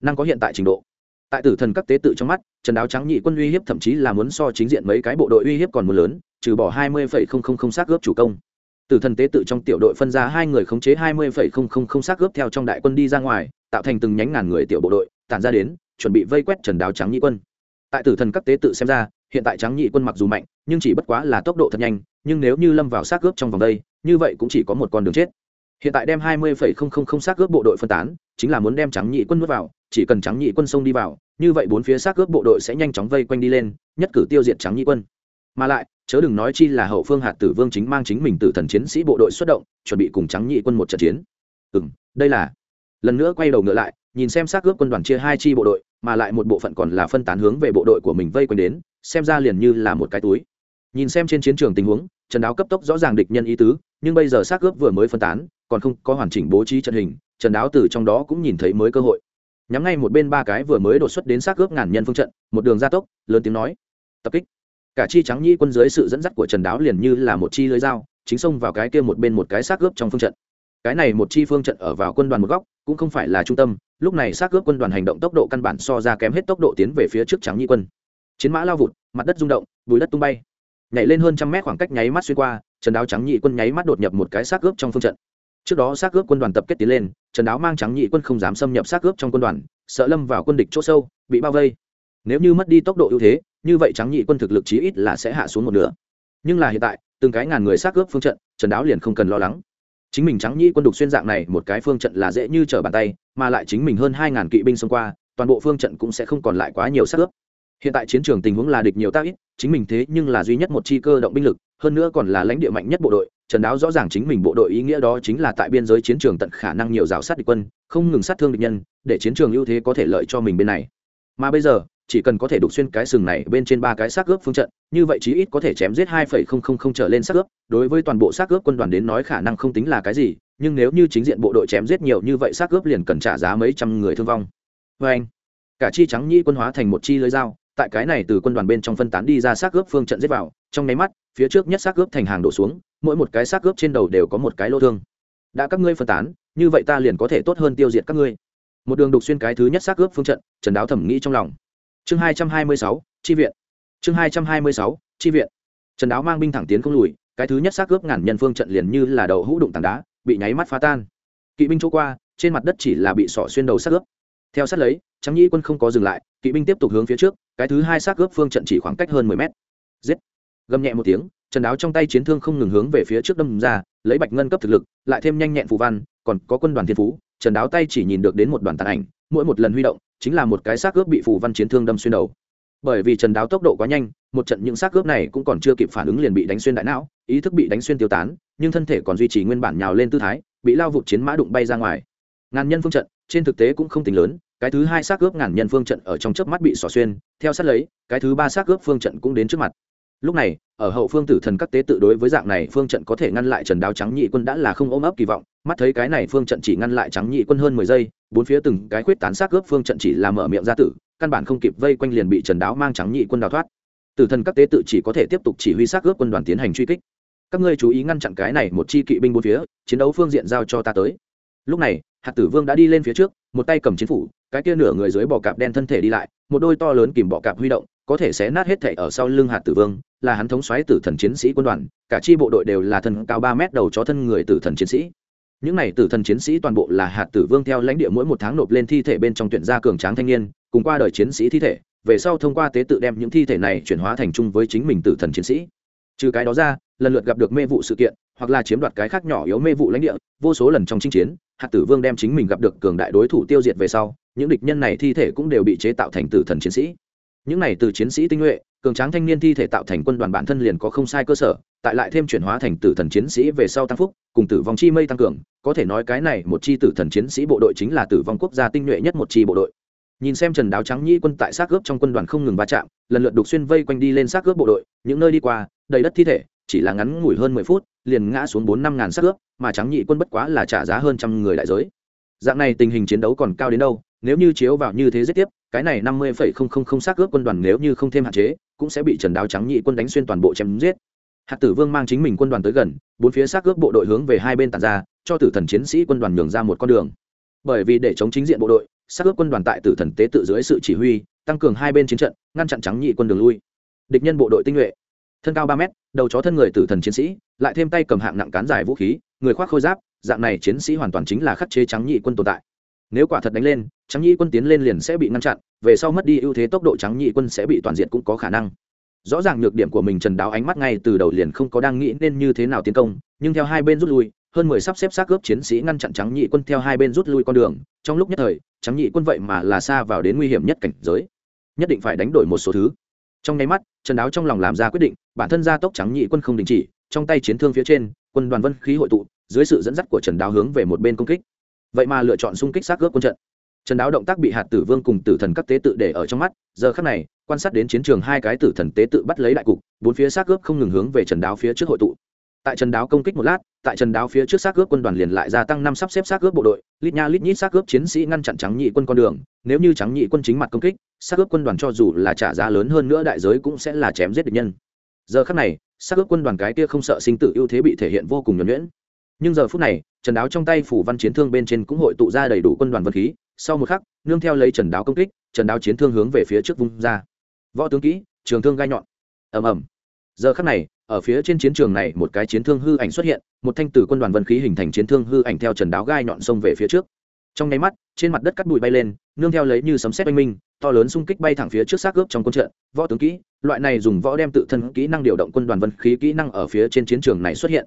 năng có hiện tại trình độ tại tử thần các tế tự trong mắt, trần đáo trắng nhị quân uy hiếp thậm chí là muốn so chính diện mấy cái bộ đội uy hiếp còn muốn lớn, trừ bỏ hai mươi phẩy không không không xác ướp chủ công. Tử thần tế tự trong tiểu đội phân ra hai người khống chế hai mươi phẩy không không không xác ướp theo trong đại quân đi ra ngoài, tạo thành từng nhánh ngàn người tiểu bộ đội, tản ra đến, chuẩn bị vây quét trần đáo trắng nhị quân. Tại tử thần các tế tự xem ra, hiện tại trắng nhị quân mặc dù mạnh, nhưng chỉ bất quá là tốc độ thật nhanh, nhưng nếu như lâm vào xác ướp trong vòng đây, như vậy cũng chỉ có một con đường chết. Hiện tại đem hai mươi phẩy không không không xác ướp bộ đội phân tán, chính là muốn đem trắng nhị quân nuốt vào chỉ cần trắng nhị quân sông đi vào, như vậy bốn phía xác ướp bộ đội sẽ nhanh chóng vây quanh đi lên, nhất cử tiêu diệt trắng nhị quân. Mà lại, chớ đừng nói chi là hậu phương hạt tử vương chính mang chính mình tử thần chiến sĩ bộ đội xuất động, chuẩn bị cùng trắng nhị quân một trận chiến. Ừ đây là lần nữa quay đầu ngựa lại, nhìn xem xác ướp quân đoàn chia hai chi bộ đội, mà lại một bộ phận còn là phân tán hướng về bộ đội của mình vây quanh đến, xem ra liền như là một cái túi. Nhìn xem trên chiến trường tình huống, trần đáo cấp tốc rõ ràng địch nhân ý tứ, nhưng bây giờ xác ướp vừa mới phân tán, còn không có hoàn chỉnh bố trí trận hình, trần đáo từ trong đó cũng nhìn thấy mới cơ hội nhắm ngay một bên ba cái vừa mới đột xuất đến xác ướp ngàn nhân phương trận, một đường gia tốc, lớn tiếng nói, tập kích. Cả chi trắng nhĩ quân dưới sự dẫn dắt của trần đáo liền như là một chi lưới dao, chính xông vào cái kia một bên một cái xác ướp trong phương trận. Cái này một chi phương trận ở vào quân đoàn một góc, cũng không phải là trung tâm, lúc này xác ướp quân đoàn hành động tốc độ căn bản so ra kém hết tốc độ tiến về phía trước trắng nhĩ quân. Chiến mã lao vụt, mặt đất rung động, bùi đất tung bay. Nhảy lên hơn trăm mét khoảng cách nháy mắt xuyên qua, trần đáo trắng nhị quân nháy mắt đột nhập một cái xác ướp trong phương trận trước đó xác ướp quân đoàn tập kết tiến lên, trần đáo mang trắng nhị quân không dám xâm nhập xác ướp trong quân đoàn, sợ lâm vào quân địch chỗ sâu, bị bao vây. Nếu như mất đi tốc độ ưu thế, như vậy trắng nhị quân thực lực chí ít là sẽ hạ xuống một nửa. Nhưng là hiện tại, từng cái ngàn người xác ướp phương trận, trần đáo liền không cần lo lắng. Chính mình trắng nhị quân đục xuyên dạng này một cái phương trận là dễ như trở bàn tay, mà lại chính mình hơn hai ngàn kỵ binh xông qua, toàn bộ phương trận cũng sẽ không còn lại quá nhiều xác ướp. Hiện tại chiến trường tình huống là địch nhiều tác ít, chính mình thế nhưng là duy nhất một chi cơ động binh lực, hơn nữa còn là lãnh địa mạnh nhất bộ đội trần đáo rõ ràng chính mình bộ đội ý nghĩa đó chính là tại biên giới chiến trường tận khả năng nhiều rào sát địch quân, không ngừng sát thương địch nhân, để chiến trường ưu thế có thể lợi cho mình bên này. Mà bây giờ, chỉ cần có thể đục xuyên cái sừng này bên trên ba cái xác ướp phương trận, như vậy chí ít có thể chém giết hai phẩy không không không trở lên xác ướp, đối với toàn bộ xác ướp quân đoàn đến nói khả năng không tính là cái gì, nhưng nếu như chính diện bộ đội chém giết nhiều như vậy xác ướp liền cần trả giá mấy trăm người thương vong. Vê anh, cả chi trắng nhĩ quân hóa thành một chi lưới dao, tại cái này từ quân đoàn bên trong phân tán đi ra xác ướp phương trận giết vào, trong nháy mắt, phía trước nhất xác ướp thành hàng đổ xuống mỗi một cái xác ướp trên đầu đều có một cái lô thương. Đã các ngươi phân tán, như vậy ta liền có thể tốt hơn tiêu diệt các ngươi. Một đường đục xuyên cái thứ nhất xác ướp phương trận, trần đáo thẩm nghĩ trong lòng. Chương hai trăm hai mươi sáu tri viện. Chương hai trăm hai mươi sáu tri viện. Trần đáo mang binh thẳng tiến không lùi, cái thứ nhất xác ướp ngàn nhân phương trận liền như là đầu hũ đụng tảng đá, bị nháy mắt phá tan. Kỵ binh chỗ qua, trên mặt đất chỉ là bị sỏ xuyên đầu xác ướp. Theo sát lấy trắng nhĩ quân không có dừng lại, kỵ binh tiếp tục hướng phía trước, cái thứ hai xác ướp phương trận chỉ khoảng cách hơn mười mét. Giết. Gầm nhẹ một tiếng trần đáo trong tay chiến thương không ngừng hướng về phía trước đâm ra, lấy bạch ngân cấp thực lực, lại thêm nhanh nhẹn phù văn, còn có quân đoàn thiên phú, trần đáo tay chỉ nhìn được đến một đoàn tàn ảnh, mỗi một lần huy động, chính là một cái xác ướp bị phù văn chiến thương đâm xuyên đầu. Bởi vì trần đáo tốc độ quá nhanh, một trận những xác ướp này cũng còn chưa kịp phản ứng liền bị đánh xuyên đại não, ý thức bị đánh xuyên tiêu tán, nhưng thân thể còn duy trì nguyên bản nhào lên tư thái, bị lao vụt chiến mã đụng bay ra ngoài. Ngàn nhân phương trận, trên thực tế cũng không tính lớn, cái thứ hai xác ướp ngàn nhân phương trận ở trong chớp mắt bị xỏ xuyên, theo sát lấy, cái thứ ba xác ướp phương trận cũng đến trước mặt lúc này, ở hậu phương tử thần các tế tự đối với dạng này phương trận có thể ngăn lại trần đáo trắng nhị quân đã là không ôm ấp kỳ vọng, mắt thấy cái này phương trận chỉ ngăn lại trắng nhị quân hơn mười giây, bốn phía từng cái khuyết tán xác ướp phương trận chỉ làm mở miệng ra tử, căn bản không kịp vây quanh liền bị trần đáo mang trắng nhị quân đào thoát. Tử thần các tế tự chỉ có thể tiếp tục chỉ huy xác ướp quân đoàn tiến hành truy kích. Các ngươi chú ý ngăn chặn cái này một chi kỵ binh bốn phía, chiến đấu phương diện giao cho ta tới. Lúc này, hạt tử vương đã đi lên phía trước, một tay cầm chiến phủ, cái kia nửa người dưới bọ cạp đen thân thể đi lại, một đôi to lớn kìm bọ cạp huy động có thể sẽ nát hết thảy ở sau lưng hạt tử vương, là hắn thống soái tử thần chiến sĩ quân đoàn, cả chi bộ đội đều là thân cao ba mét đầu chó thân người tử thần chiến sĩ. Những này tử thần chiến sĩ toàn bộ là hạt tử vương theo lãnh địa mỗi một tháng nộp lên thi thể bên trong tuyển gia cường tráng thanh niên, cùng qua đời chiến sĩ thi thể, về sau thông qua tế tự đem những thi thể này chuyển hóa thành chung với chính mình tử thần chiến sĩ. Trừ cái đó ra, lần lượt gặp được mê vụ sự kiện, hoặc là chiếm đoạt cái khác nhỏ yếu mê vụ lãnh địa, vô số lần trong chinh chiến, hạt tử vương đem chính mình gặp được cường đại đối thủ tiêu diệt về sau, những địch nhân này thi thể cũng đều bị chế tạo thành tử thần chiến sĩ những này từ chiến sĩ tinh nhuệ, cường tráng thanh niên thi thể tạo thành quân đoàn bản thân liền có không sai cơ sở, tại lại thêm chuyển hóa thành tử thần chiến sĩ về sau tăng phúc, cùng tử vong chi mây tăng cường, có thể nói cái này một chi tử thần chiến sĩ bộ đội chính là tử vong quốc gia tinh nhuệ nhất một chi bộ đội. Nhìn xem trần đáo trắng nhĩ quân tại xác ướp trong quân đoàn không ngừng va chạm, lần lượt đục xuyên vây quanh đi lên xác ướp bộ đội, những nơi đi qua, đầy đất thi thể, chỉ là ngắn ngủi hơn mười phút, liền ngã xuống bốn năm ngàn xác ướp, mà trắng nhị quân bất quá là trả giá hơn trăm người đại giới. Dạng này tình hình chiến đấu còn cao đến đâu, nếu như chiếu vào như thế giết tiếp cái này năm mươi phẩy không không không xác ướp quân đoàn nếu như không thêm hạn chế, cũng sẽ bị trần đáo trắng nhị quân đánh xuyên toàn bộ chém giết. Hạt tử vương mang chính mình quân đoàn tới gần, bốn phía xác ướp bộ đội hướng về hai bên tàn ra, cho tử thần chiến sĩ quân đoàn nhường ra một con đường. Bởi vì để chống chính diện bộ đội, xác ướp quân đoàn tại tử thần tế tự dưới sự chỉ huy, tăng cường hai bên chiến trận, ngăn chặn trắng nhị quân đường lui. Địch nhân bộ đội tinh nhuệ. Thân cao ba mét, đầu chó thân người tử thần chiến sĩ, lại thêm tay cầm hạng nặng cán dài vũ khí, người khoác khôi giáp, dạng này chiến sĩ hoàn toàn chính là khắc chế trắng nhị quân tồn tại. Nếu quả thật đánh lên trắng nhị quân tiến lên liền sẽ bị ngăn chặn, về sau mất đi ưu thế tốc độ trắng nhị quân sẽ bị toàn diện cũng có khả năng. Rõ ràng nhược điểm của mình trần đáo ánh mắt ngay từ đầu liền không có đang nghĩ nên như thế nào tiến công, nhưng theo hai bên rút lui, hơn mười sắp xếp xác cướp chiến sĩ ngăn chặn trắng nhị quân theo hai bên rút lui con đường. Trong lúc nhất thời, trắng nhị quân vậy mà là xa vào đến nguy hiểm nhất cảnh giới, nhất định phải đánh đổi một số thứ. Trong nháy mắt, trần đáo trong lòng làm ra quyết định, bản thân gia tốc trắng nhị quân không đình chỉ, trong tay chiến thương phía trên, quân đoàn vân khí hội tụ, dưới sự dẫn dắt của trần đáo hướng về một bên công kích. Vậy mà lựa chọn xung kích sát cướp quân trận trần đáo động tác bị hạt tử vương cùng tử thần các tế tự để ở trong mắt, giờ khắc này, quan sát đến chiến trường hai cái tử thần tế tự bắt lấy đại cục, bốn phía xác cướp không ngừng hướng về trần đáo phía trước hội tụ. Tại trần đáo công kích một lát, tại trần đáo phía trước xác ướp quân đoàn liền lại gia tăng năm sắp xếp xác ướp bộ đội, lít nha lít nhít xác ướp chiến sĩ ngăn chặn trắng nhị quân con đường, nếu như trắng nhị quân chính mặt công kích, xác ướp quân đoàn cho dù là trả giá lớn hơn nữa đại giới cũng sẽ là chém giết địch nhân. Giờ khắc này, xác ướp quân đoàn cái kia không sợ sinh tử ưu thế bị thể hiện vô cùng nhuẩn nhuyễn. Nhưng giờ phút này, trần đáo trong tay phủ văn chiến thương bên trên cũng hội tụ ra đầy đủ quân đoàn vật khí sau một khắc, nương theo lấy trần đáo công kích, trần đáo chiến thương hướng về phía trước vung ra. Võ tướng kỹ, trường thương gai nhọn. Ầm ầm. Giờ khắc này, ở phía trên chiến trường này, một cái chiến thương hư ảnh xuất hiện, một thanh tử quân đoàn vân khí hình thành chiến thương hư ảnh theo trần đáo gai nhọn xông về phía trước. Trong nháy mắt, trên mặt đất cắt bụi bay lên, nương theo lấy như sấm sét oanh minh, to lớn xung kích bay thẳng phía trước xác ướp trong quân trận. Võ tướng kỹ, loại này dùng võ đem tự thân kỹ năng điều động quân đoàn vân khí kỹ năng ở phía trên chiến trường này xuất hiện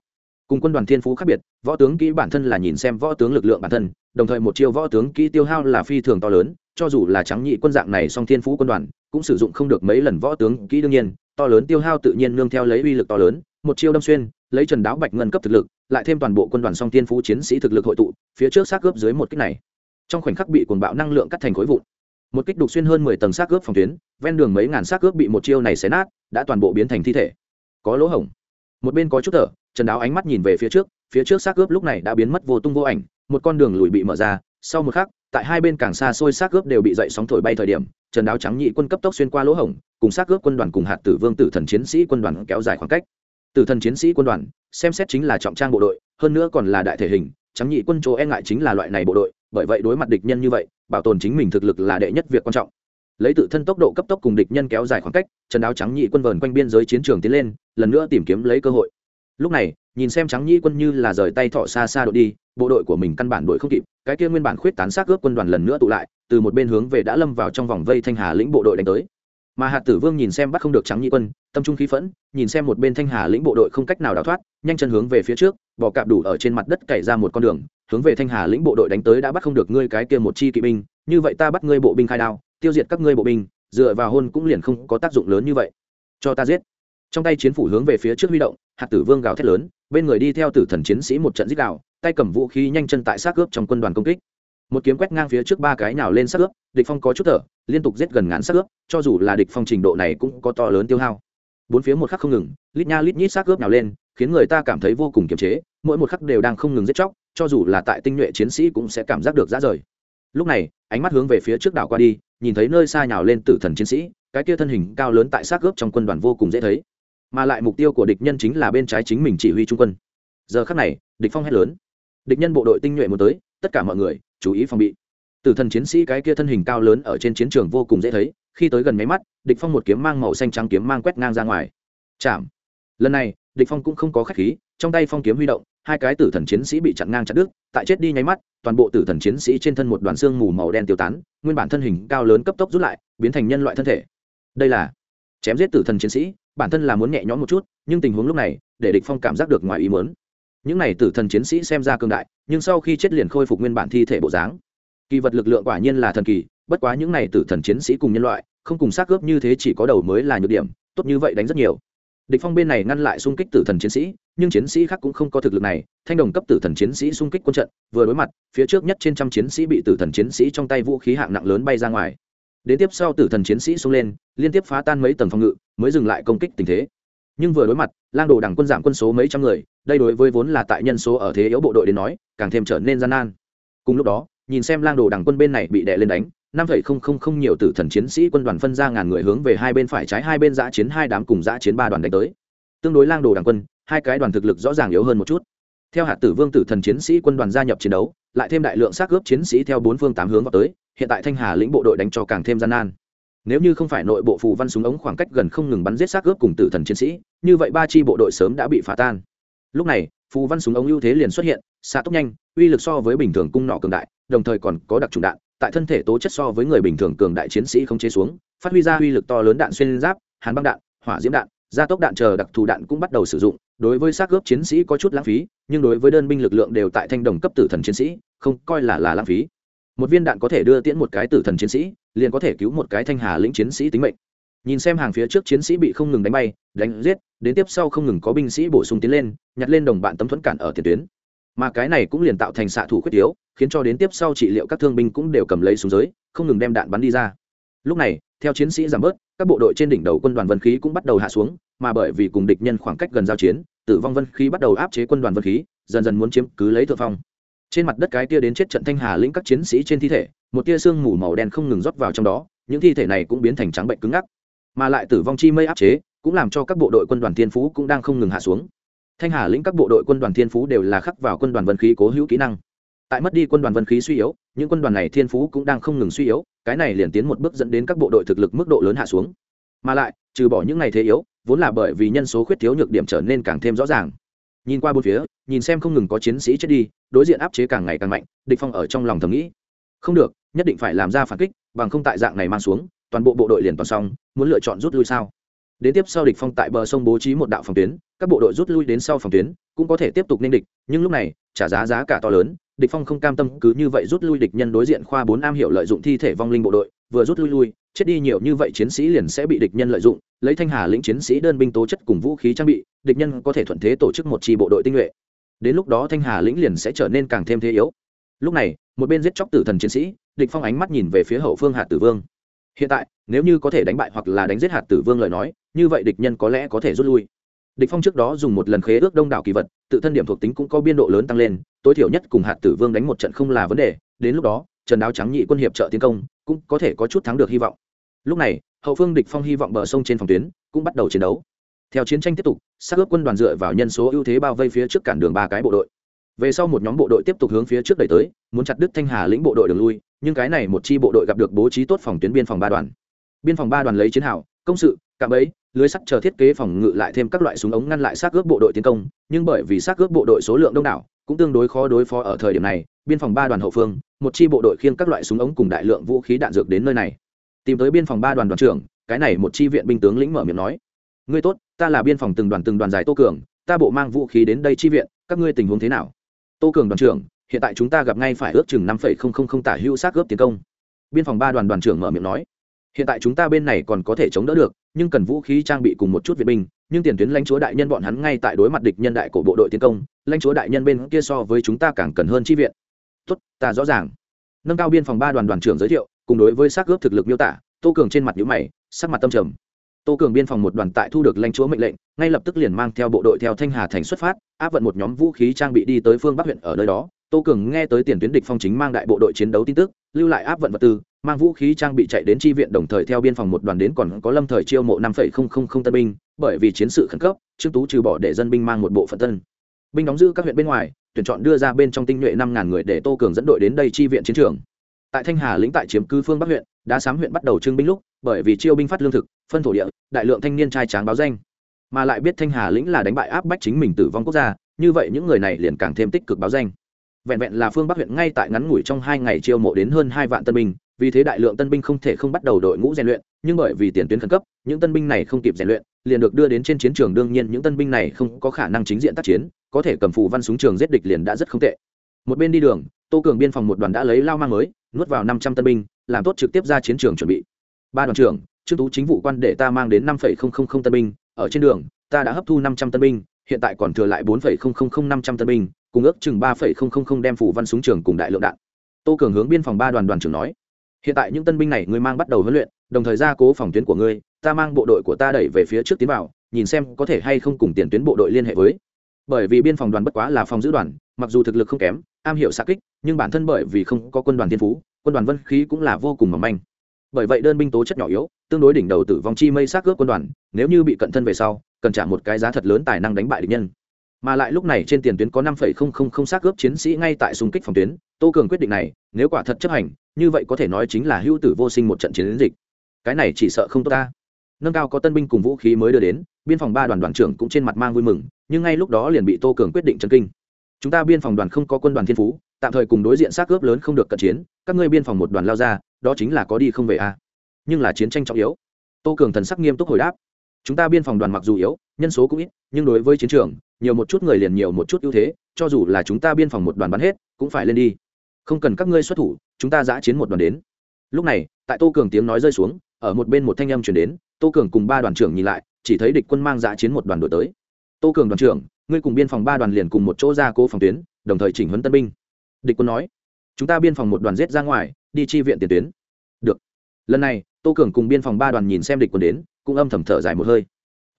cùng quân đoàn thiên phú khác biệt, võ tướng kỹ bản thân là nhìn xem võ tướng lực lượng bản thân, đồng thời một chiêu võ tướng kỹ tiêu hao là phi thường to lớn, cho dù là trắng nhị quân dạng này song thiên phú quân đoàn, cũng sử dụng không được mấy lần võ tướng kỹ đương nhiên, to lớn tiêu hao tự nhiên nương theo lấy uy lực to lớn, một chiêu đâm xuyên, lấy trần đáo bạch ngân cấp thực lực, lại thêm toàn bộ quân đoàn song thiên phú chiến sĩ thực lực hội tụ, phía trước xác cướp dưới một kích này. Trong khoảnh khắc bị cuồng bạo năng lượng cắt thành khối vụn. Một kích đục xuyên hơn mười tầng xác cướp phòng tuyến, ven đường mấy ngàn xác cướp bị một chiêu này xé nát, đã toàn bộ biến thành thi thể. Có lỗ hổng. Một bên có chút thở trần đáo ánh mắt nhìn về phía trước phía trước xác ướp lúc này đã biến mất vô tung vô ảnh, một con đường lùi bị mở ra, sau một khắc, tại hai bên càng xa xôi xác ướp đều bị dậy sóng thổi bay thời điểm, trần đáo trắng nhị quân cấp tốc xuyên qua lỗ hổng, cùng xác ướp quân đoàn cùng hạt tử vương tử thần chiến sĩ quân đoàn kéo dài khoảng cách. Tử thần chiến sĩ quân đoàn, xem xét chính là trọng trang bộ đội, hơn nữa còn là đại thể hình, trắng nhị quân chỗ e ngại chính là loại này bộ đội, bởi vậy đối mặt địch nhân như vậy, bảo tồn chính mình thực lực là đệ nhất việc quan trọng. Lấy tự thân tốc độ cấp tốc cùng địch nhân kéo dài khoảng cách, trần Đáo trắng nhị quân vờn quanh biên giới chiến trường tiến lên, lần nữa tìm kiếm lấy cơ hội lúc này, nhìn xem trắng nhị quân như là rời tay thọ xa xa đội đi, bộ đội của mình căn bản đội không kịp, cái kia nguyên bản khuyết tán xác ướp quân đoàn lần nữa tụ lại, từ một bên hướng về đã lâm vào trong vòng vây thanh hà lĩnh bộ đội đánh tới. Mà hạt tử vương nhìn xem bắt không được trắng nhị quân, tâm trung khí phẫn, nhìn xem một bên thanh hà lĩnh bộ đội không cách nào đào thoát, nhanh chân hướng về phía trước, bỏ cạp đủ ở trên mặt đất cày ra một con đường, hướng về thanh hà lĩnh bộ đội đánh tới đã bắt không được ngươi cái kia một chi kỵ binh, như vậy ta bắt ngươi bộ binh khai đao, tiêu diệt các ngươi bộ binh, dựa vào hôn cũng liền không có tác dụng lớn như vậy. Cho ta giết trong tay chiến phủ hướng về phía trước huy động hạt tử vương gào thét lớn, bên người đi theo tử thần chiến sĩ một trận giết đạo tay cầm vũ khí nhanh chân tại xác cướp trong quân đoàn công kích. Một kiếm quét ngang phía trước ba cái nào lên xác ướp địch phong có chút thở, liên tục giết gần ngàn xác ướp cho dù là địch phong trình độ này cũng có to lớn tiêu hao. Bốn phía một khắc không ngừng, lít nha lít nhít xác ướp nào lên, khiến người ta cảm thấy vô cùng kiềm chế, mỗi một khắc đều đang không ngừng giết chóc, cho dù là tại tinh nhuệ chiến sĩ cũng sẽ cảm giác được rã rời. Lúc này, ánh mắt hướng về phía trước đảo qua đi, nhìn thấy nơi xa nhào lên tử thần chiến sĩ, cái kia thân hình cao lớn tại xác ướp trong quân đoàn vô cùng dễ thấy mà lại mục tiêu của địch nhân chính là bên trái chính mình chỉ huy trung quân. Giờ khắc này, địch phong hét lớn. Địch nhân bộ đội tinh nhuệ muốn tới, tất cả mọi người, chú ý phòng bị. Tử thần chiến sĩ cái kia thân hình cao lớn ở trên chiến trường vô cùng dễ thấy, khi tới gần máy mắt, địch phong một kiếm mang màu xanh trắng kiếm mang quét ngang ra ngoài. Chạm. Lần này, địch phong cũng không có khách khí, trong tay phong kiếm huy động, hai cái tử thần chiến sĩ bị chặn ngang chặt đứt, tại chết đi nháy mắt, toàn bộ tử thần chiến sĩ trên thân một đoàn xương mù màu đen tiêu tán, nguyên bản thân hình cao lớn cấp tốc rút lại, biến thành nhân loại thân thể. Đây là chém giết tử thần chiến sĩ bản thân là muốn nhẹ nhõm một chút, nhưng tình huống lúc này, để địch phong cảm giác được ngoài ý muốn. Những này tử thần chiến sĩ xem ra cường đại, nhưng sau khi chết liền khôi phục nguyên bản thi thể bộ dáng. Kỳ vật lực lượng quả nhiên là thần kỳ, bất quá những này tử thần chiến sĩ cùng nhân loại, không cùng xác cướp như thế chỉ có đầu mới là nhược điểm, tốt như vậy đánh rất nhiều. Địch phong bên này ngăn lại xung kích tử thần chiến sĩ, nhưng chiến sĩ khác cũng không có thực lực này, thanh đồng cấp tử thần chiến sĩ xung kích quân trận, vừa đối mặt, phía trước nhất trên trăm chiến sĩ bị tử thần chiến sĩ trong tay vũ khí hạng nặng lớn bay ra ngoài đến tiếp sau tử thần chiến sĩ xông lên, liên tiếp phá tan mấy tầng phòng ngự, mới dừng lại công kích tình thế. Nhưng vừa đối mặt, lang đồ đảng quân giảm quân số mấy trăm người, đây đối với vốn là tại nhân số ở thế yếu bộ đội đến nói, càng thêm trở nên gian nan. Cùng lúc đó, nhìn xem lang đồ đảng quân bên này bị đè lên đánh, năm phẩy không không không nhiều tử thần chiến sĩ quân đoàn phân ra ngàn người hướng về hai bên phải trái, hai bên giã chiến, hai đám cùng giã chiến ba đoàn đánh tới. Tương đối lang đồ đảng quân, hai cái đoàn thực lực rõ ràng yếu hơn một chút. Theo hạt tử vương tử thần chiến sĩ quân đoàn gia nhập chiến đấu, lại thêm đại lượng xác ướp chiến sĩ theo bốn phương tám hướng vào tới hiện tại thanh hà lĩnh bộ đội đánh cho càng thêm gian nan. Nếu như không phải nội bộ phù văn súng ống khoảng cách gần không ngừng bắn giết xác ướp cùng tử thần chiến sĩ, như vậy ba chi bộ đội sớm đã bị phá tan. Lúc này, phù văn súng ống ưu thế liền xuất hiện xạ tốc nhanh, uy lực so với bình thường cung nọ cường đại, đồng thời còn có đặc trùng đạn, tại thân thể tố chất so với người bình thường cường đại chiến sĩ không chế xuống, phát huy ra uy lực to lớn đạn xuyên giáp, hàn băng đạn, hỏa diễm đạn, gia tốc đạn chờ đặc thù đạn cũng bắt đầu sử dụng, đối với xác ướp chiến sĩ có chút lãng phí, nhưng đối với đơn binh lực lượng đều tại thanh đồng cấp tử thần chiến sĩ, không coi là là lãng phí một viên đạn có thể đưa tiễn một cái tử thần chiến sĩ, liền có thể cứu một cái thanh hà lĩnh chiến sĩ tính mệnh. Nhìn xem hàng phía trước chiến sĩ bị không ngừng đánh bay, đánh giết, đến tiếp sau không ngừng có binh sĩ bổ sung tiến lên, nhặt lên đồng bạn tấm thuẫn cản ở tiền tuyến. Mà cái này cũng liền tạo thành xạ thủ khuyết yếu, khiến cho đến tiếp sau trị liệu các thương binh cũng đều cầm lấy xuống giới, không ngừng đem đạn bắn đi ra. Lúc này, theo chiến sĩ giảm bớt, các bộ đội trên đỉnh đầu quân đoàn vân khí cũng bắt đầu hạ xuống, mà bởi vì cùng địch nhân khoảng cách gần giao chiến, tử vong vân khí bắt đầu áp chế quân đoàn vân khí, dần dần muốn chiếm cứ lấy thượng phong trên mặt đất cái tia đến chết trận thanh hà lĩnh các chiến sĩ trên thi thể, một tia sương mù màu đen không ngừng rót vào trong đó, những thi thể này cũng biến thành trắng bệnh cứng ngắc, mà lại tử vong chi mây áp chế, cũng làm cho các bộ đội quân đoàn thiên phú cũng đang không ngừng hạ xuống. Thanh hà lĩnh các bộ đội quân đoàn thiên phú đều là khắc vào quân đoàn vân khí cố hữu kỹ năng. Tại mất đi quân đoàn vân khí suy yếu, những quân đoàn này thiên phú cũng đang không ngừng suy yếu, cái này liền tiến một bước dẫn đến các bộ đội thực lực mức độ lớn hạ xuống. Mà lại, trừ bỏ những ngày thế yếu, vốn là bởi vì nhân số khuyết thiếu nhược điểm trở nên càng thêm rõ ràng nhìn qua bốn phía, nhìn xem không ngừng có chiến sĩ chết đi, đối diện áp chế càng ngày càng mạnh, địch phong ở trong lòng thầm nghĩ. Không được, nhất định phải làm ra phản kích, bằng không tại dạng này mang xuống, toàn bộ bộ đội liền toàn xong, muốn lựa chọn rút lui sao? Đến tiếp sau địch phong tại bờ sông bố trí một đạo phòng tuyến, các bộ đội rút lui đến sau phòng tuyến, cũng có thể tiếp tục nên địch, nhưng lúc này, trả giá giá cả to lớn, địch phong không cam tâm cứ như vậy rút lui địch nhân đối diện khoa bốn am hiểu lợi dụng thi thể vong linh bộ đội vừa rút lui lui, chết đi nhiều như vậy chiến sĩ liền sẽ bị địch nhân lợi dụng, lấy thanh hà lĩnh chiến sĩ đơn binh tố chất cùng vũ khí trang bị, địch nhân có thể thuận thế tổ chức một tri bộ đội tinh nhuệ. Đến lúc đó thanh hà lĩnh liền sẽ trở nên càng thêm thế yếu. Lúc này, một bên giết chóc tử thần chiến sĩ, địch phong ánh mắt nhìn về phía hậu phương hạt tử vương. Hiện tại, nếu như có thể đánh bại hoặc là đánh giết hạt tử vương lời nói, như vậy địch nhân có lẽ có thể rút lui. Địch phong trước đó dùng một lần khế ước đông đảo kỳ vật, tự thân điểm thuộc tính cũng có biên độ lớn tăng lên, tối thiểu nhất cùng hạt tử vương đánh một trận không là vấn đề, đến lúc đó trần đáo trắng nhị quân hiệp trợ tiến công, cũng có thể có chút thắng được hy vọng. Lúc này, hậu phương địch phong hy vọng bờ sông trên phòng tuyến cũng bắt đầu chiến đấu. Theo chiến tranh tiếp tục, xác ướp quân đoàn dựa vào nhân số ưu thế bao vây phía trước cản đường ba cái bộ đội. Về sau một nhóm bộ đội tiếp tục hướng phía trước đẩy tới, muốn chặt đứt thanh hà lĩnh bộ đội đường lui, nhưng cái này một chi bộ đội gặp được bố trí tốt phòng tuyến biên phòng ba đoàn. Biên phòng ba đoàn lấy chiến hào, công sự, cạm ấy lưới sắt chờ thiết kế phòng ngự lại thêm các loại súng ống ngăn lại xác ướp bộ đội tiến công, nhưng bởi vì xác ướp bộ đội số lượng đông đảo cũng tương đối khó đối phó ở thời điểm này, biên phòng ba đoàn hậu phương, một chi bộ đội khiêng các loại súng ống cùng đại lượng vũ khí đạn dược đến nơi này. Tìm tới biên phòng ba đoàn đoàn trưởng, cái này một chi viện binh tướng lĩnh mở miệng nói, ngươi tốt, ta là biên phòng từng đoàn từng đoàn giải tô cường, ta bộ mang vũ khí đến đây chi viện, các ngươi tình huống thế nào? Tô cường đoàn trưởng, hiện tại chúng ta gặp ngay phải ước chừng năm phẩy không không không tả hữu sát gớp tiến công. Biên phòng ba đoàn đoàn trưởng mở miệng nói hiện tại chúng ta bên này còn có thể chống đỡ được, nhưng cần vũ khí trang bị cùng một chút viện binh, nhưng tiền tuyến lãnh chúa đại nhân bọn hắn ngay tại đối mặt địch nhân đại của bộ đội tiến công, lãnh chúa đại nhân bên kia so với chúng ta càng cần hơn chi viện. Tốt, ta rõ ràng. Nâng cao biên phòng ba đoàn đoàn trưởng giới thiệu, cùng đối với xác ướp thực lực miêu tả, tô cường trên mặt nhũ mày, sắc mặt tâm trầm. Tô cường biên phòng một đoàn tại thu được lãnh chúa mệnh lệnh, ngay lập tức liền mang theo bộ đội theo thanh hà thành xuất phát, áp vận một nhóm vũ khí trang bị đi tới phương bắc huyện ở nơi đó. Tô cường nghe tới tiền tuyến địch phong chính mang đại bộ đội chiến đấu tin tức, lưu lại áp vận vật tư mang vũ khí trang bị chạy đến chi viện đồng thời theo biên phòng một đoàn đến còn có lâm thời chiêu mộ năm tân binh, bởi vì chiến sự khẩn cấp, trương tú trừ bỏ để dân binh mang một bộ phận tân. Binh đóng giữ các huyện bên ngoài, tuyển chọn đưa ra bên trong tinh nhuệ năm ngàn người để tô cường dẫn đội đến đây chi viện chiến trường. Tại thanh hà lĩnh tại chiếm cư phương bắc huyện đã sám huyện bắt đầu trưng binh lúc, bởi vì chiêu binh phát lương thực, phân thổ địa, đại lượng thanh niên trai tráng báo danh. Mà lại biết thanh hà lĩnh là đánh bại áp bách chính mình tử vong quốc gia, như vậy những người này liền càng thêm tích cực báo danh. Vẹn vẹn là phương bắc huyện ngay tại ngắn ngủi trong hai ngày chiêu mộ đến hơn hai vạn tân binh vì thế đại lượng tân binh không thể không bắt đầu đội ngũ rèn luyện, nhưng bởi vì tiền tuyến khẩn cấp, những tân binh này không kịp rèn luyện, liền được đưa đến trên chiến trường. Đương nhiên, những tân binh này không có khả năng chính diện tác chiến, có thể cầm phù văn súng trường giết địch liền đã rất không tệ. Một bên đi đường, tô cường biên phòng một đoàn đã lấy lao mang mới, nuốt vào năm trăm tân binh, làm tốt trực tiếp ra chiến trường chuẩn bị. Ba đoàn trưởng, trương tú chính vụ quan để ta mang đến năm phẩy không không không tân binh, ở trên đường, ta đã hấp thu năm trăm tân binh, hiện tại còn thừa lại bốn phẩy không không không năm trăm tân binh, cùng ước chừng ba phẩy không không không đem phủ văn súng trường cùng đại lượng đạn. Tô cường hướng biên phòng ba đoàn đoàn trưởng nói hiện tại những tân binh này ngươi mang bắt đầu huấn luyện, đồng thời gia cố phòng tuyến của ngươi, ta mang bộ đội của ta đẩy về phía trước tiến vào, nhìn xem có thể hay không cùng tiền tuyến bộ đội liên hệ với. Bởi vì biên phòng đoàn bất quá là phòng giữ đoàn, mặc dù thực lực không kém, am hiểu xa kích, nhưng bản thân bởi vì không có quân đoàn thiên phú, quân đoàn vân khí cũng là vô cùng mỏng manh. Bởi vậy đơn binh tố chất nhỏ yếu, tương đối đỉnh đầu tử vong chi mây xác cướp quân đoàn, nếu như bị cận thân về sau, cần trả một cái giá thật lớn tài năng đánh bại địch nhân. Mà lại lúc này trên tiền tuyến có năm phẩy không không xác cướp chiến sĩ ngay tại xung kích phòng tuyến, tô cường quyết định này, nếu quả thật chấp hành như vậy có thể nói chính là hữu tử vô sinh một trận chiến dịch. Cái này chỉ sợ không tốt ta. Nâng cao có tân binh cùng vũ khí mới đưa đến, biên phòng ba đoàn đoàn trưởng cũng trên mặt mang vui mừng, nhưng ngay lúc đó liền bị tô cường quyết định chân kinh. Chúng ta biên phòng đoàn không có quân đoàn thiên phú, tạm thời cùng đối diện xác cướp lớn không được cận chiến, các ngươi biên phòng một đoàn lao ra, đó chính là có đi không về a nhưng là chiến tranh trọng yếu. Tô cường thần sắc nghiêm túc hồi đáp. Chúng ta biên phòng đoàn mặc dù yếu, nhân số cũng ít, nhưng đối với chiến trường, nhiều một chút người liền nhiều một chút ưu thế, cho dù là chúng ta biên phòng một đoàn bắn hết, cũng phải lên đi. Không cần các ngươi xuất thủ chúng ta giã chiến một đoàn đến. Lúc này, tại tô cường tiếng nói rơi xuống, ở một bên một thanh âm chuyển đến, tô cường cùng ba đoàn trưởng nhìn lại, chỉ thấy địch quân mang giã chiến một đoàn đội tới. Tô cường đoàn trưởng, ngươi cùng biên phòng ba đoàn liền cùng một chỗ ra cố phòng tuyến, đồng thời chỉnh huấn tân binh. Địch quân nói, chúng ta biên phòng một đoàn giết ra ngoài, đi chi viện tiền tuyến. Được. Lần này, tô cường cùng biên phòng ba đoàn nhìn xem địch quân đến, cũng âm thầm thở dài một hơi.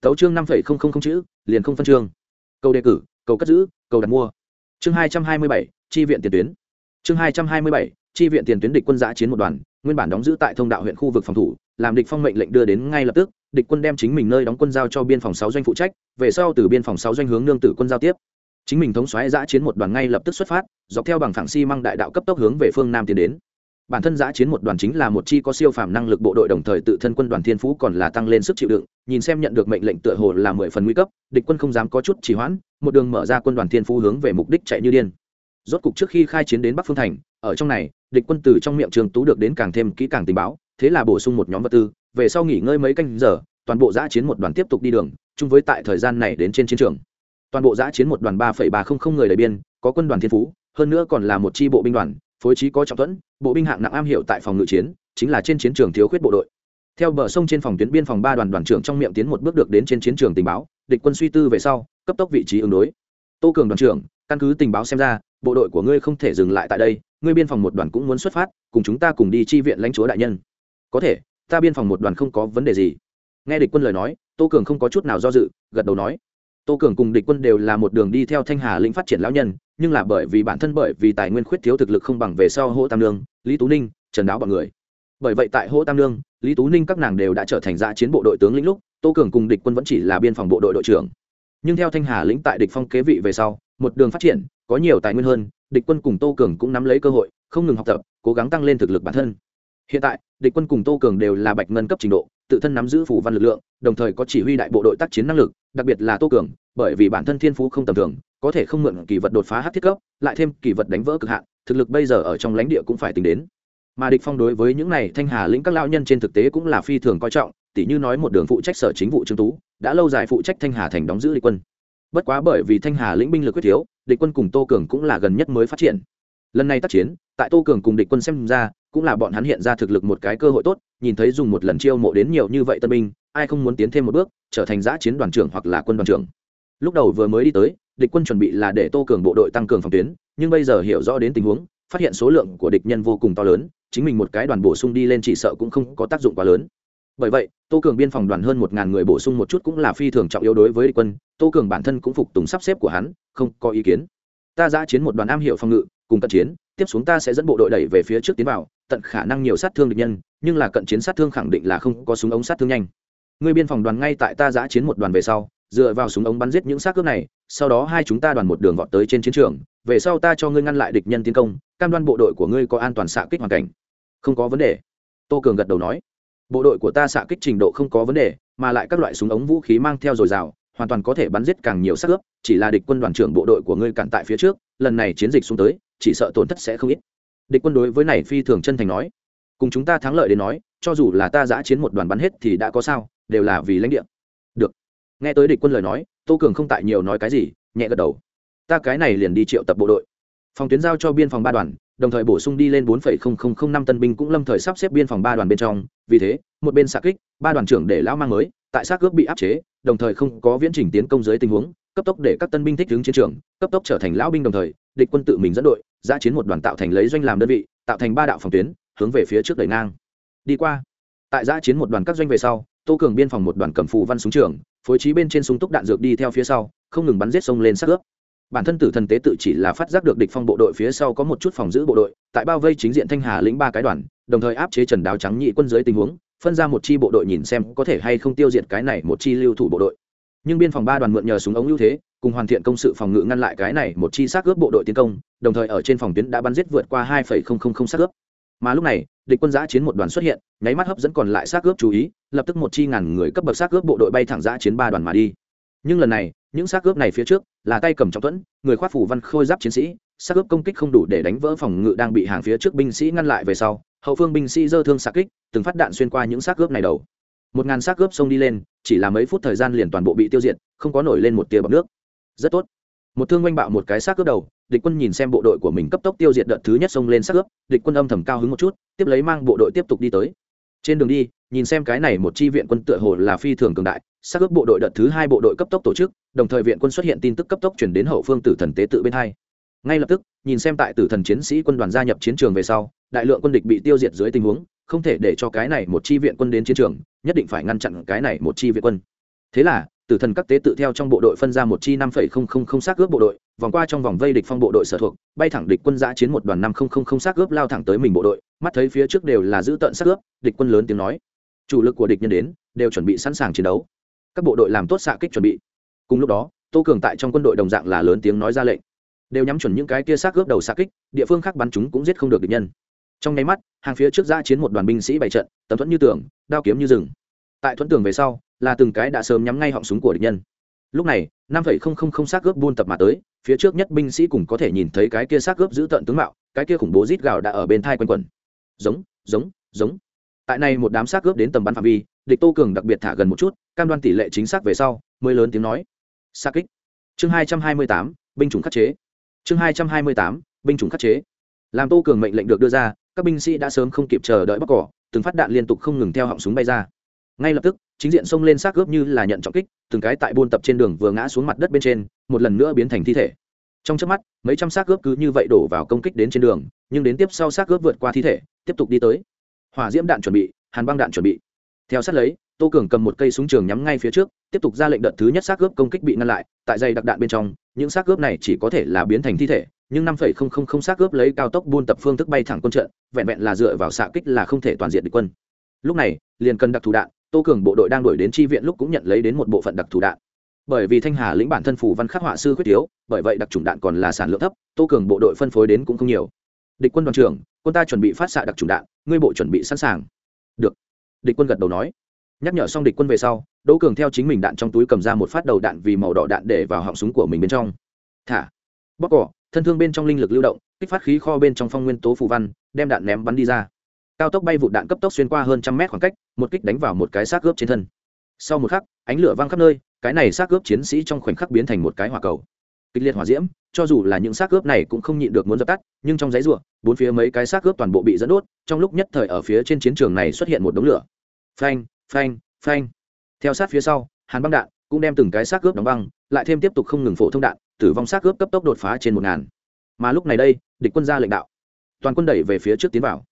Tấu chương năm phẩy không không không chữ, liền không phân chương. Câu đề cử cầu cất giữ cầu đặt mua. Chương hai trăm hai mươi bảy, chi viện tiền tuyến. Chương hai trăm hai mươi bảy Chi viện tiền tuyến địch quân giã chiến một đoàn, nguyên bản đóng giữ tại thông đạo huyện khu vực phòng thủ, làm địch phong mệnh lệnh đưa đến ngay lập tức, địch quân đem chính mình nơi đóng quân giao cho biên phòng sáu doanh phụ trách, về sau từ biên phòng sáu doanh hướng nương tử quân giao tiếp. Chính mình thống xoáy giã chiến một đoàn ngay lập tức xuất phát, dọc theo bằng phẳng xi măng đại đạo cấp tốc hướng về phương nam tiến đến. Bản thân giã chiến một đoàn chính là một chi có siêu phàm năng lực bộ đội đồng thời tự thân quân đoàn thiên phú còn là tăng lên sức chịu đựng, nhìn xem nhận được mệnh lệnh tựa hồ là mười phần nguy cấp, địch quân không dám có chút trì hoãn, một đường mở ra quân đoàn thiên phú hướng về mục đích chạy như điên. Rốt cục trước khi khai chiến đến bắc phương thành ở trong này, địch quân từ trong miệng trường tú được đến càng thêm kỹ càng tình báo, thế là bổ sung một nhóm vật tư, về sau nghỉ ngơi mấy canh giờ, toàn bộ giã chiến một đoàn tiếp tục đi đường, chung với tại thời gian này đến trên chiến trường. Toàn bộ giã chiến một đoàn ba ba trăm linh người đầy biên, có quân đoàn thiên phú, hơn nữa còn là một chi bộ binh đoàn, phối trí có trọng thuẫn, bộ binh hạng nặng am hiểu tại phòng ngự chiến, chính là trên chiến trường thiếu khuyết bộ đội. Theo bờ sông trên phòng tuyến biên phòng ba đoàn đoàn trưởng trong miệng tiến một bước được đến trên chiến trường tình báo, địch quân suy tư về sau, cấp tốc vị trí ứng đối. Tô cường đoàn trưởng, căn cứ tình báo xem ra, bộ đội của ngươi không thể dừng lại tại đây ngươi biên phòng một đoàn cũng muốn xuất phát, cùng chúng ta cùng đi chi viện lãnh chúa đại nhân. Có thể, ta biên phòng một đoàn không có vấn đề gì. Nghe địch quân lời nói, tô cường không có chút nào do dự, gật đầu nói. Tô cường cùng địch quân đều là một đường đi theo thanh hà lĩnh phát triển lão nhân, nhưng là bởi vì bản thân bởi vì tài nguyên khuyết thiếu thực lực không bằng về sau hỗ tam lương lý tú ninh, trần đáo b ọ n người. Bởi vậy tại hỗ tam lương lý tú ninh các nàng đều đã trở thành giã chiến bộ đội tướng lĩnh lúc, tô cường cùng địch quân vẫn chỉ là biên phòng bộ đội đội trưởng nhưng theo thanh hà lĩnh tại địch phong kế vị về sau, một đường phát triển, có nhiều tài nguyên hơn, địch quân cùng tô cường cũng nắm lấy cơ hội, không ngừng học tập, cố gắng tăng lên thực lực bản thân. Hiện tại, địch quân cùng tô cường đều là bạch ngân cấp trình độ, tự thân nắm giữ phủ văn lực lượng, đồng thời có chỉ huy đại bộ đội tác chiến năng lực, đặc biệt là tô cường, bởi vì bản thân thiên phú không tầm thường, có thể không mượn kỳ vật đột phá hát thiết cấp, lại thêm kỳ vật đánh vỡ cực hạn, thực lực bây giờ ở trong lãnh địa cũng phải tính đến. Mà địch phong đối với những này, thanh hà lĩnh các lão nhân trên thực tế cũng là phi thường coi trọng tỷ như nói một đường phụ trách sở chính vụ trương tú, đã lâu dài phụ trách thanh hà thành đóng giữ địch quân. Bất quá bởi vì thanh hà lĩnh binh lực quyết thiếu, địch quân cùng tô cường cũng là gần nhất mới phát triển. Lần này tác chiến, tại tô cường cùng địch quân xem ra, cũng là bọn hắn hiện ra thực lực một cái cơ hội tốt, nhìn thấy dùng một lần chiêu mộ đến nhiều như vậy tân binh, ai không muốn tiến thêm một bước, trở thành giã chiến đoàn trưởng hoặc là quân đoàn trưởng. Lúc đầu vừa mới đi tới, địch quân chuẩn bị là để tô cường bộ đội tăng cường phòng tuyến, nhưng bây giờ hiểu rõ đến tình huống, phát hiện số lượng của địch nhân vô cùng to lớn, chính mình một cái đoàn bổ sung đi lên chỉ sợ cũng không có tác dụng quá lớn bởi vậy, tô cường biên phòng đoàn hơn một ngàn người bổ sung một chút cũng là phi thường trọng yếu đối với địch quân, tô cường bản thân cũng phục tùng sắp xếp của hắn, không có ý kiến. Ta giã chiến một đoàn am hiệu phòng ngự, cùng cận chiến, tiếp xuống ta sẽ dẫn bộ đội đẩy về phía trước tiến vào, tận khả năng nhiều sát thương địch nhân, nhưng là cận chiến sát thương khẳng định là không có súng ống sát thương nhanh. Người biên phòng đoàn ngay tại ta giã chiến một đoàn về sau, dựa vào súng ống bắn giết những xác cướp này, sau đó hai chúng ta đoàn một đường vọt tới trên chiến trường, về sau ta cho ngươi ngăn lại địch nhân tiến công, cam đoan bộ đội của ngươi có an toàn xạ kích hoàn cảnh. Không có vấn đề. Tô cường gật đầu nói bộ đội của ta xạ kích trình độ không có vấn đề, mà lại các loại súng ống vũ khí mang theo dồi dào, hoàn toàn có thể bắn giết càng nhiều xác ướp, chỉ là địch quân đoàn trưởng bộ đội của ngươi cản tại phía trước, lần này chiến dịch xuống tới, chỉ sợ tổn thất sẽ không ít. Địch quân đối với này phi thường chân thành nói. Cùng chúng ta thắng lợi đến nói, cho dù là ta giã chiến một đoàn bắn hết thì đã có sao, đều là vì lãnh địa. Được. Nghe tới địch quân lời nói, tô cường không tại nhiều nói cái gì, nhẹ gật đầu. Ta cái này liền đi triệu tập bộ đội. Phòng tuyến giao cho biên phòng ba đoàn đồng thời bổ sung đi lên 4,0005 tân binh cũng lâm thời sắp xếp biên phòng ba đoàn bên trong vì thế một bên xạ kích ba đoàn trưởng để lão mang mới tại xác cướp bị áp chế đồng thời không có viễn trình tiến công dưới tình huống cấp tốc để các tân binh thích ứng chiến trường cấp tốc trở thành lão binh đồng thời địch quân tự mình dẫn đội giã chiến một đoàn tạo thành lấy doanh làm đơn vị tạo thành ba đạo phòng tuyến hướng về phía trước đẩy ngang đi qua tại giã chiến một đoàn các doanh về sau tô cường biên phòng một đoàn cầm phù văn súng trường phối trí bên trên súng túc đạn dược đi theo phía sau không ngừng bắn giết sông lên sát cướp bản thân tử thần tế tự chỉ là phát giác được địch phong bộ đội phía sau có một chút phòng giữ bộ đội, tại bao vây chính diện thanh hà lĩnh ba cái đoàn, đồng thời áp chế trần đáo trắng nhị quân dưới tình huống, phân ra một chi bộ đội nhìn xem có thể hay không tiêu diệt cái này một chi lưu thủ bộ đội. Nhưng biên phòng ba đoàn mượn nhờ súng ống ưu thế, cùng hoàn thiện công sự phòng ngự ngăn lại cái này một chi xác ướp bộ đội tiến công, đồng thời ở trên phòng tuyến đã bắn giết vượt qua hai xác ướp mà lúc này, địch quân giã chiến một đoàn xuất hiện, nháy mắt hấp dẫn còn lại xác ướp chú ý, lập tức một chi ngàn người cấp bậc xác ướp bộ đội bay thẳng giã chiến ba đoàn mà đi. Nhưng lần này những xác ướp này phía trước là tay cầm trọng thuẫn, người khoác phủ văn khôi giáp chiến sĩ, xác ướp công kích không đủ để đánh vỡ phòng ngự đang bị hàng phía trước binh sĩ ngăn lại về sau, hậu phương binh sĩ dơ thương xạ kích, từng phát đạn xuyên qua những xác ướp này đầu. Một ngàn xác ướp xông đi lên, chỉ là mấy phút thời gian liền toàn bộ bị tiêu diệt, không có nổi lên một tia bọc nước. Rất tốt. Một thương oanh bạo một cái xác ướp đầu, địch quân nhìn xem bộ đội của mình cấp tốc tiêu diệt đợt thứ nhất xông lên xác ướp, địch quân âm thầm cao hứng một chút, tiếp lấy mang bộ đội tiếp tục đi tới. Trên đường đi, nhìn xem cái này một chi viện quân tựa hồ là phi thường cường đại xác ướp bộ đội đợt thứ hai bộ đội cấp tốc tổ chức, đồng thời viện quân xuất hiện tin tức cấp tốc chuyển đến hậu phương tử thần tế tự bên hai. Ngay lập tức, nhìn xem tại tử thần chiến sĩ quân đoàn gia nhập chiến trường về sau, đại lượng quân địch bị tiêu diệt dưới tình huống, không thể để cho cái này một chi viện quân đến chiến trường, nhất định phải ngăn chặn cái này một chi viện quân. Thế là, tử thần các tế tự theo trong bộ đội phân ra một chi năm phẩy không không không xác ướp bộ đội, vòng qua trong vòng vây địch phong bộ đội sở thuộc, bay thẳng địch quân giã chiến một đoàn năm không không không xác ướp lao thẳng tới mình bộ đội, mắt thấy phía trước đều là giữ tận xác ướp, địch quân lớn tiếng nói. Chủ lực của địch nhân đến, đều chuẩn bị sẵn sàng chiến đấu các bộ đội làm tốt xạ kích chuẩn bị. Cùng lúc đó, tô cường tại trong quân đội đồng dạng là lớn tiếng nói ra lệnh. Đều nhắm chuẩn những cái kia xác gớp đầu xạ kích, địa phương khác bắn chúng cũng giết không được địch nhân. Trong nháy mắt, hàng phía trước giã chiến một đoàn binh sĩ bày trận, tấm thuẫn như tường, đao kiếm như rừng. Tại thuẫn tường về sau, là từng cái đã sớm nhắm ngay họng súng của địch nhân. Lúc này, năm phẩy không không không xác gớp buôn tập mà tới, phía trước nhất binh sĩ cùng có thể nhìn thấy cái kia xác gớp giữ tận tướng mạo, cái kia khủng bố rít gào đã ở bên thai quanh quần giống giống giống. Tại này một đám xác gớp đến tầm bắn phạm vi địch tô cường đặc biệt thả gần một chút, cam đoan tỷ lệ chính xác về sau, mới lớn tiếng nói. Xa kích. Chương hai trăm hai mươi tám, binh chủng khắc chế. Chương hai trăm hai mươi tám, binh chủng khắc chế. Làm tô cường mệnh lệnh được đưa ra, các binh sĩ đã sớm không kịp chờ đợi bóc cỏ, từng phát đạn liên tục không ngừng theo họng súng bay ra. Ngay lập tức, chính diện xông lên xác ướp như là nhận trọng kích, từng cái tại buôn tập trên đường vừa ngã xuống mặt đất bên trên, một lần nữa biến thành thi thể. Trong trước mắt, mấy trăm xác ướp cứ như vậy đổ vào công kích đến trên đường, nhưng đến tiếp sau xác ướp vượt qua thi thể, tiếp tục đi tới. Hỏa diễm đạn chuẩn bị, hàn băng đạn chuẩn bị theo sát lấy, tô cường cầm một cây súng trường nhắm ngay phía trước, tiếp tục ra lệnh đợt thứ nhất xác ướp công kích bị ngăn lại, tại dây đặc đạn bên trong, những xác ướp này chỉ có thể là biến thành thi thể, nhưng năm phẩy không không không xác ướp lấy cao tốc buôn tập phương thức bay thẳng quân trận, vẹn vẹn là dựa vào xạ kích là không thể toàn diện địch quân. Lúc này, liền cần đặc thù đạn, tô cường bộ đội đang đuổi đến tri viện lúc cũng nhận lấy đến một bộ phận đặc thù đạn. Bởi vì thanh hà lĩnh bản thân phủ văn khắc họa sư khuyết yếu bởi vậy đặc trùng đạn còn là sản lượng thấp, tô cường bộ đội phân phối đến cũng không nhiều. Địch quân đoàn trưởng, quân ta chuẩn bị phát xạ đặc trùng đạn, ngươi bộ chuẩn bị sẵn sàng. Được địch quân gật đầu nói. Nhắc nhở xong địch quân về sau, đỗ cường theo chính mình đạn trong túi cầm ra một phát đầu đạn vì màu đỏ đạn để vào họng súng của mình bên trong. Thả. Bóc cỏ, thân thương bên trong linh lực lưu động, kích phát khí kho bên trong phong nguyên tố phù văn, đem đạn ném bắn đi ra. Cao tốc bay vụ đạn cấp tốc xuyên qua hơn trăm mét khoảng cách, một kích đánh vào một cái xác ướp trên thân. Sau một khắc, ánh lửa văng khắp nơi, cái này xác ướp chiến sĩ trong khoảnh khắc biến thành một cái hỏa cầu. Kịch liệt hỏa diễm, cho dù là những xác ướp này cũng không nhịn được muốn dập tắt, nhưng trong giấy ruộng bốn phía mấy cái xác ướp toàn bộ bị dẫn đốt, trong lúc nhất thời ở phía trên chiến trường này xuất hiện một đống lửa phanh phanh phanh. Theo sát phía sau, hàn băng đạn cũng đem từng cái xác ướp đóng băng, lại thêm tiếp tục không ngừng phổ thông đạn, tử vong xác ướp cấp tốc đột phá trên một ngàn. Mà lúc này đây, địch quân ra lệnh đạo. Toàn quân đẩy về phía trước tiến vào.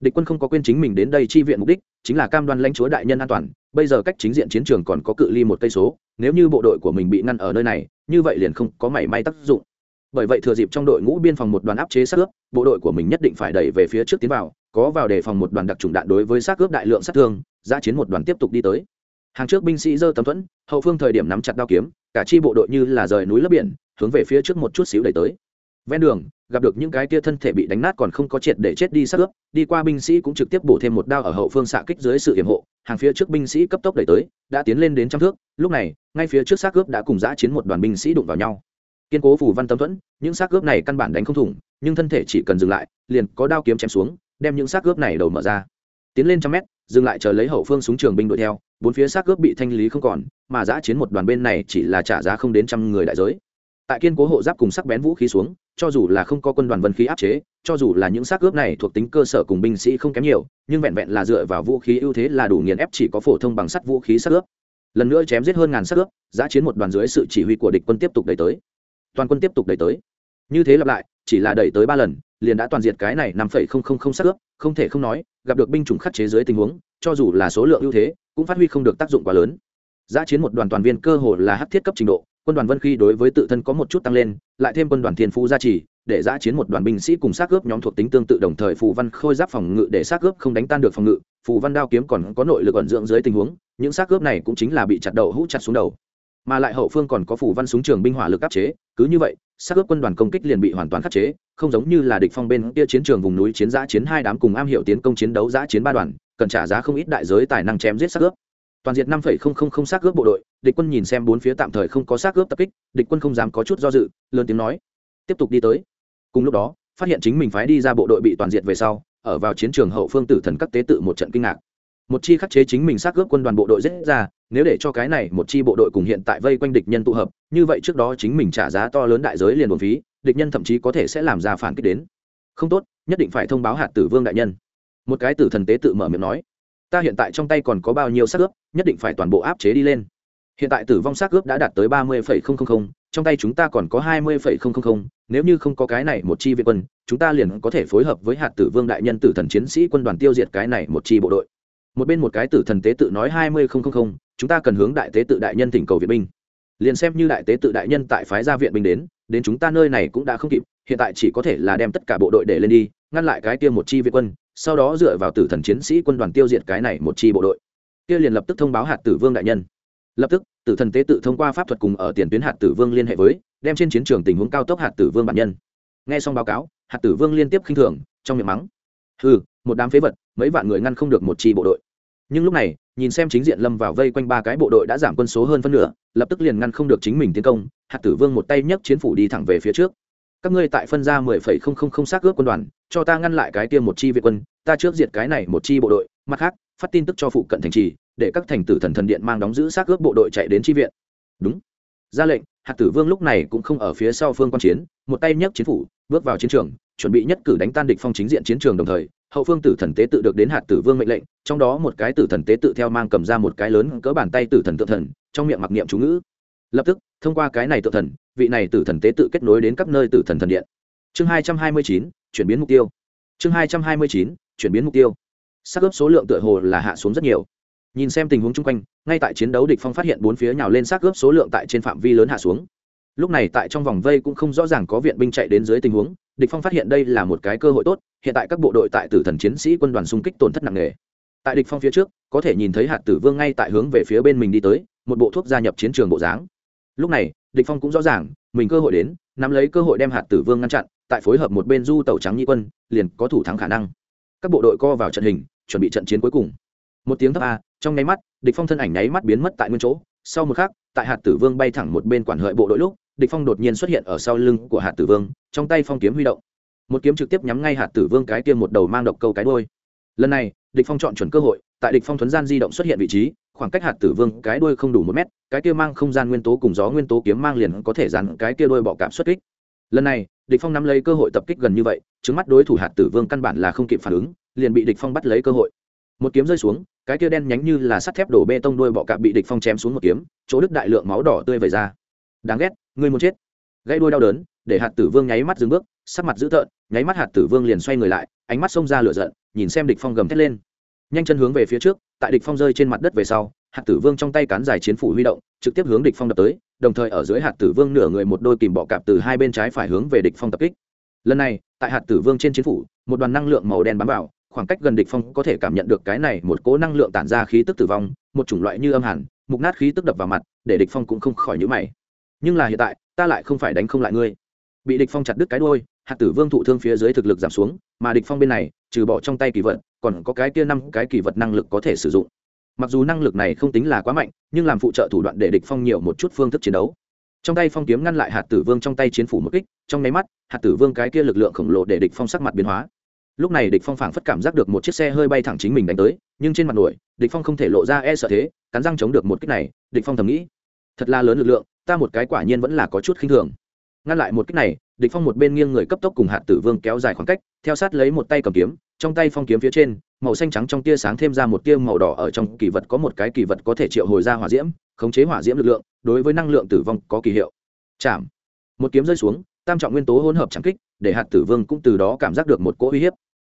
Địch quân không có quên chính mình đến đây chi viện mục đích, chính là cam đoan lãnh chúa đại nhân an toàn. Bây giờ cách chính diện chiến trường còn có cự ly một cây số, nếu như bộ đội của mình bị ngăn ở nơi này, như vậy liền không có mảy may tác dụng. Bởi vậy thừa dịp trong đội ngũ biên phòng một đoàn áp chế sát ướp bộ đội của mình nhất định phải đẩy về phía trước tiến vào có vào đề phòng một đoàn đặc trùng đạn đối với xác ướp đại lượng sát thương, giã chiến một đoàn tiếp tục đi tới. Hàng trước binh sĩ dơ tấm thuẫn, hậu phương thời điểm nắm chặt đao kiếm, cả chi bộ đội như là rời núi lấp biển, hướng về phía trước một chút xíu đẩy tới. Ven đường, gặp được những cái tia thân thể bị đánh nát còn không có triệt để chết đi sát ướp, đi qua binh sĩ cũng trực tiếp bổ thêm một đao ở hậu phương xạ kích dưới sự hiểm hộ, hàng phía trước binh sĩ cấp tốc đẩy tới, đã tiến lên đến trăm thước, lúc này, ngay phía trước xác ướp đã cùng giã chiến một đoàn binh sĩ đụng vào nhau. Kiên cố phủ văn tâm thuẫn, những xác ướp này căn bản đánh không thủng, nhưng thân thể chỉ cần dừng lại, liền có đao kiếm chém xuống đem những xác cướp này đầu mở ra. Tiến lên trăm mét, dừng lại chờ lấy hậu phương súng trường binh đuổi theo, bốn phía xác cướp bị thanh lý không còn, mà giã chiến một đoàn bên này chỉ là trả giá không đến trăm người đại giới. Tại kiên cố hộ giáp cùng sắc bén vũ khí xuống, cho dù là không có quân đoàn vân khí áp chế, cho dù là những xác cướp này thuộc tính cơ sở cùng binh sĩ không kém nhiều, nhưng vẹn vẹn là dựa vào vũ khí ưu thế là đủ nghiền ép chỉ có phổ thông bằng sắt vũ khí xác cướp lần nữa chém giết hơn ngàn xác cướp giã chiến một đoàn dưới sự chỉ huy của địch quân tiếp tục đẩy tới. Toàn quân tiếp tục đẩy tới. Như thế lặp lại, chỉ là đẩy tới ba lần liền đã toàn diệt cái này năm phẩy không không không xác ướp, không thể không nói, gặp được binh chủng khắc chế dưới tình huống, cho dù là số lượng ưu thế, cũng phát huy không được tác dụng quá lớn. Giã chiến một đoàn toàn viên cơ hồ là hắc thiết cấp trình độ, quân đoàn vân khi đối với tự thân có một chút tăng lên, lại thêm quân đoàn thiên phú gia trì, để giã chiến một đoàn binh sĩ cùng xác ướp nhóm thuộc tính tương tự đồng thời phù văn khôi giáp phòng ngự để xác ướp không đánh tan được phòng ngự, phù văn đao kiếm còn có nội lực ẩn dưỡng dưới tình huống, những xác ướp này cũng chính là bị chặt đầu hũ chặt xuống đầu mà lại hậu phương còn có phủ văn súng trường binh hỏa lực áp chế, cứ như vậy, xác ướp quân đoàn công kích liền bị hoàn toàn khắc chế, không giống như là địch phong bên kia chiến trường vùng núi chiến giã chiến hai đám cùng am hiệu tiến công chiến đấu giã chiến ba đoàn, cần trả giá không ít đại giới tài năng chém giết xác ướp. Toàn diện năm xác ướp bộ đội, địch quân nhìn xem bốn phía tạm thời không có xác ướp tập kích, địch quân không dám có chút do dự, lớn tiếng nói, tiếp tục đi tới. Cùng lúc đó, phát hiện chính mình phái đi ra bộ đội bị toàn diện về sau, ở vào chiến trường hậu phương tử thần các tế tự một trận kinh ngạc. Một chi khắc chế chính mình xác ướp quân đoàn bộ đội dễ ra nếu để cho cái này một chi bộ đội cùng hiện tại vây quanh địch nhân tụ hợp, như vậy trước đó chính mình trả giá to lớn đại giới liền buồn phí, địch nhân thậm chí có thể sẽ làm ra phản kích đến. Không tốt, nhất định phải thông báo hạt tử vương đại nhân. Một cái tử thần tế tự mở miệng nói, ta hiện tại trong tay còn có bao nhiêu xác ướp, nhất định phải toàn bộ áp chế đi lên. Hiện tại tử vong xác ướp đã đạt tới ba mươi trong tay chúng ta còn có hai mươi nếu như không có cái này một chi viện quân, chúng ta liền có thể phối hợp với hạt tử vương đại nhân tử thần chiến sĩ quân đoàn tiêu diệt cái này một chi bộ đội một bên một cái tử thần tế tự nói hai mươi không không không, chúng ta cần hướng đại tế tự đại nhân thỉnh cầu viện binh. Liền xem như đại tế tự đại nhân tại phái gia viện binh đến đến chúng ta nơi này cũng đã không kịp, hiện tại chỉ có thể là đem tất cả bộ đội để lên đi, ngăn lại cái kia một chi viện quân, sau đó dựa vào tử thần chiến sĩ quân đoàn tiêu diệt cái này một chi bộ đội. Kia liền lập tức thông báo hạt tử vương đại nhân. Lập tức, tử thần tế tự thông qua pháp thuật cùng ở tiền tuyến hạt tử vương liên hệ với, đem trên chiến trường tình huống cao tốc hạt tử vương bản nhân. Nghe xong báo cáo, hạt tử vương liên tiếp khinh thường, trong miệng mắng. Ừ một đám phế vật, mấy vạn người ngăn không được một chi bộ đội. Nhưng lúc này, nhìn xem chính diện lâm vào vây quanh ba cái bộ đội đã giảm quân số hơn phân nửa, lập tức liền ngăn không được chính mình tiến công, hạt tử vương một tay nhấc chiến phủ đi thẳng về phía trước. Các ngươi tại phân ra mười phẩy không không không xác ướp quân đoàn, cho ta ngăn lại cái tiêm một chi việt quân, ta trước diệt cái này một chi bộ đội, mặt khác, phát tin tức cho phụ cận thành trì, để các thành tử thần thần điện mang đóng giữ xác ướp bộ đội chạy đến chi viện. Đúng. Ra lệnh, hạt tử vương lúc này cũng không ở phía sau phương quan chiến, một tay nhấc chiến phủ, bước vào chiến trường, chuẩn bị nhất cử đánh tan địch phong chính diện chiến trường đồng thời hậu phương tử thần tế tự được đến hạt tử vương mệnh lệnh, trong đó một cái tử thần tế tự theo mang cầm ra một cái lớn cỡ bàn tay tử thần tự thần, trong miệng mặc niệm chú ngữ. Lập tức, thông qua cái này tự thần, vị này tử thần tế tự kết nối đến các nơi tử thần thần điện. Chương hai trăm hai mươi chín, chuyển biến mục tiêu. Chương hai trăm hai mươi chín, chuyển biến mục tiêu. Xác ướp số lượng tựa hồ là hạ xuống rất nhiều. Nhìn xem tình huống chung quanh, ngay tại chiến đấu địch phong phát hiện bốn phía nhào lên xác ướp số lượng tại trên phạm vi lớn hạ xuống. Lúc này tại trong vòng vây cũng không rõ ràng có viện binh chạy đến dưới tình huống địch phong phát hiện đây là một cái cơ hội tốt, hiện tại các bộ đội tại tử thần chiến sĩ quân đoàn xung kích tổn thất nặng nề. Tại địch phong phía trước, có thể nhìn thấy hạt tử vương ngay tại hướng về phía bên mình đi tới, một bộ thuốc gia nhập chiến trường bộ dáng. Lúc này, địch phong cũng rõ ràng, mình cơ hội đến, nắm lấy cơ hội đem hạt tử vương ngăn chặn, tại phối hợp một bên du tàu trắng nhi quân, liền có thủ thắng khả năng. Các bộ đội co vào trận hình, chuẩn bị trận chiến cuối cùng. Một tiếng thấp a, trong nháy mắt, địch phong thân ảnh nháy mắt biến mất tại nguyên chỗ. Sau một khắc, tại hạt tử vương bay thẳng một bên quản hợi bộ đội lúc địch phong đột nhiên xuất hiện ở sau lưng của hạt tử vương, trong tay phong kiếm huy động. Một kiếm trực tiếp nhắm ngay hạt tử vương cái tiêm một đầu mang độc câu cái đuôi. lần này, địch phong chọn chuẩn cơ hội, tại địch phong thuấn gian di động xuất hiện vị trí, khoảng cách hạt tử vương cái đuôi không đủ một mét, cái kia mang không gian nguyên tố cùng gió nguyên tố kiếm mang liền có thể dàn cái kia đuôi bọ cạp xuất kích. Lần này, địch phong nắm lấy cơ hội tập kích gần như vậy trước mắt đối thủ hạt tử vương căn bản là không kịp phản ứng, liền bị địch phong bắt lấy cơ hội. Một kiếm rơi xuống, cái kia đen nhánh như là sắt thép đổ bê tông đuôi bọ cạp bị địch phong chém xuống một kiếm, chỗ đứt đại lượng máu đỏ tươi vẩy ra. Đáng ghét ngươi muốn chết. Gãy đuôi đau đớn, để hạt tử vương nháy mắt dừng bước, sắc mặt dữ tợn, nháy mắt hạt tử vương liền xoay người lại, ánh mắt xông ra lửa giận, nhìn xem địch phong gầm thét lên. Nhanh chân hướng về phía trước, tại địch phong rơi trên mặt đất về sau, hạt tử vương trong tay cán dài chiến phủ huy động, trực tiếp hướng địch phong đập tới, đồng thời ở dưới hạt tử vương nửa người một đôi kìm bọ cạp từ hai bên trái phải hướng về địch phong tập kích. Lần này, tại hạt tử vương trên chiến phủ, một đoàn năng lượng màu đen bám vào, khoảng cách gần địch phong có thể cảm nhận được cái này một cỗ năng lượng tản ra khí tức tử vong, một chủng loại như âm hàn, mục nát khí tức đập vào mặt, để địch phong cũng không khỏi nhíu mày nhưng là hiện tại, ta lại không phải đánh không lại ngươi. Bị địch phong chặt đứt cái đuôi, hạt tử vương thụ thương phía dưới thực lực giảm xuống, mà địch phong bên này, trừ bỏ trong tay kỳ vật, còn có cái kia năm cái kỳ vật năng lực có thể sử dụng. Mặc dù năng lực này không tính là quá mạnh, nhưng làm phụ trợ thủ đoạn để địch phong nhiều một chút phương thức chiến đấu. Trong tay phong kiếm ngăn lại hạt tử vương trong tay chiến phủ một kích, trong nháy mắt, hạt tử vương cái kia lực lượng khổng lồ để địch phong sắc mặt biến hóa. Lúc này địch phong phảng phất cảm giác được một chiếc xe hơi bay thẳng chính mình đánh tới, nhưng trên mặt nổi địch phong không thể lộ ra e sợ thế, cắn răng chống được một kích này, địch phong thầm nghĩ, thật là lớn lực lượng ta một cái quả nhiên vẫn là có chút khinh thường. Ngăn lại một kích này địch phong một bên nghiêng người cấp tốc cùng hạt tử vương kéo dài khoảng cách theo sát lấy một tay cầm kiếm trong tay phong kiếm phía trên màu xanh trắng trong tia sáng thêm ra một tia màu đỏ ở trong kỳ vật có một cái kỳ vật có thể triệu hồi ra hỏa diễm khống chế hỏa diễm lực lượng đối với năng lượng tử vong có kỳ hiệu. Chạm. Một kiếm rơi xuống tam trọng nguyên tố hỗn hợp chẳng kích để hạt tử vương cũng từ đó cảm giác được một cỗ uy hiếp.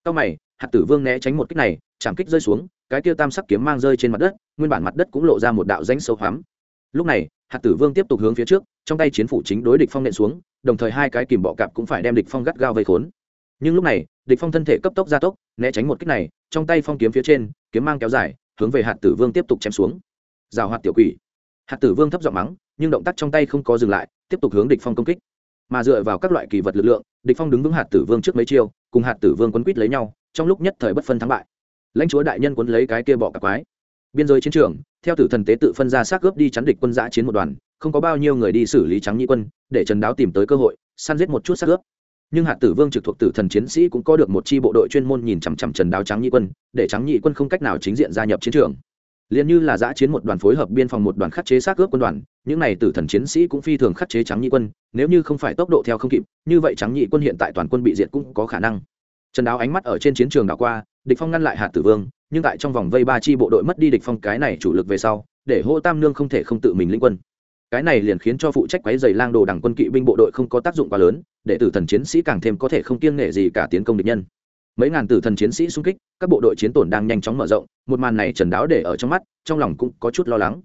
Cao mày, hạt tử vương né tránh một kích này, chạm kích rơi xuống, cái kia tam sắc kiếm mang rơi trên mặt đất, nguyên bản mặt đất cũng lộ ra một đạo rãnh sâu hoắm. Lúc này, hạt tử vương tiếp tục hướng phía trước, trong tay chiến phủ chính đối địch phong nện xuống, đồng thời hai cái kìm bọ cạp cũng phải đem địch phong gắt gao vây khốn. Nhưng lúc này, địch phong thân thể cấp tốc gia tốc, né tránh một kích này, trong tay phong kiếm phía trên, kiếm mang kéo dài, hướng về hạt tử vương tiếp tục chém xuống. Rào hoạt tiểu quỷ. Hạt tử vương thấp giọng mắng, nhưng động tác trong tay không có dừng lại, tiếp tục hướng địch phong công kích. Mà dựa vào các loại kỳ vật lực lượng, địch phong đứng vững hạt tử vương trước mấy chiêu, cùng hạt tử vương quấn quýt lấy nhau trong lúc nhất thời bất phân thắng bại lãnh chúa đại nhân quấn lấy cái kia bọ cạp quái biên giới chiến trường theo tử thần tế tự phân ra xác ướp đi chắn địch quân giã chiến một đoàn, không có bao nhiêu người đi xử lý trắng nhị quân, để trần đáo tìm tới cơ hội, săn giết một chút xác ướp nhưng hạt tử vương trực thuộc tử thần chiến sĩ cũng có được một chi bộ đội chuyên môn nhìn chằm chằm trần đáo trắng nhị quân, để trắng nhị quân không cách nào chính diện gia nhập chiến trường. Liền như là giã chiến một đoàn phối hợp biên phòng một đoàn khắc chế xác ướp quân đoàn, những này tử thần chiến sĩ cũng phi thường khắc chế trắng nhị quân, nếu như không phải tốc độ theo không kịp, như vậy trắng nhị quân hiện tại toàn quân bị diệt cũng có khả năng. Trần đáo ánh mắt ở trên chiến trường đảo qua, địch phong ngăn lại hạt tử vương nhưng tại trong vòng vây ba chi bộ đội mất đi địch phong cái này chủ lực về sau, để hô tam nương không thể không tự mình lĩnh quân. Cái này liền khiến cho phụ trách quấy giày lang đồ đảng quân kỵ binh bộ đội không có tác dụng quá lớn, để tử thần chiến sĩ càng thêm có thể không kiêng nể gì cả tiến công địch nhân. Mấy ngàn tử thần chiến sĩ xung kích, các bộ đội chiến tổn đang nhanh chóng mở rộng, một màn này trần đáo để ở trong mắt, trong lòng cũng có chút lo lắng.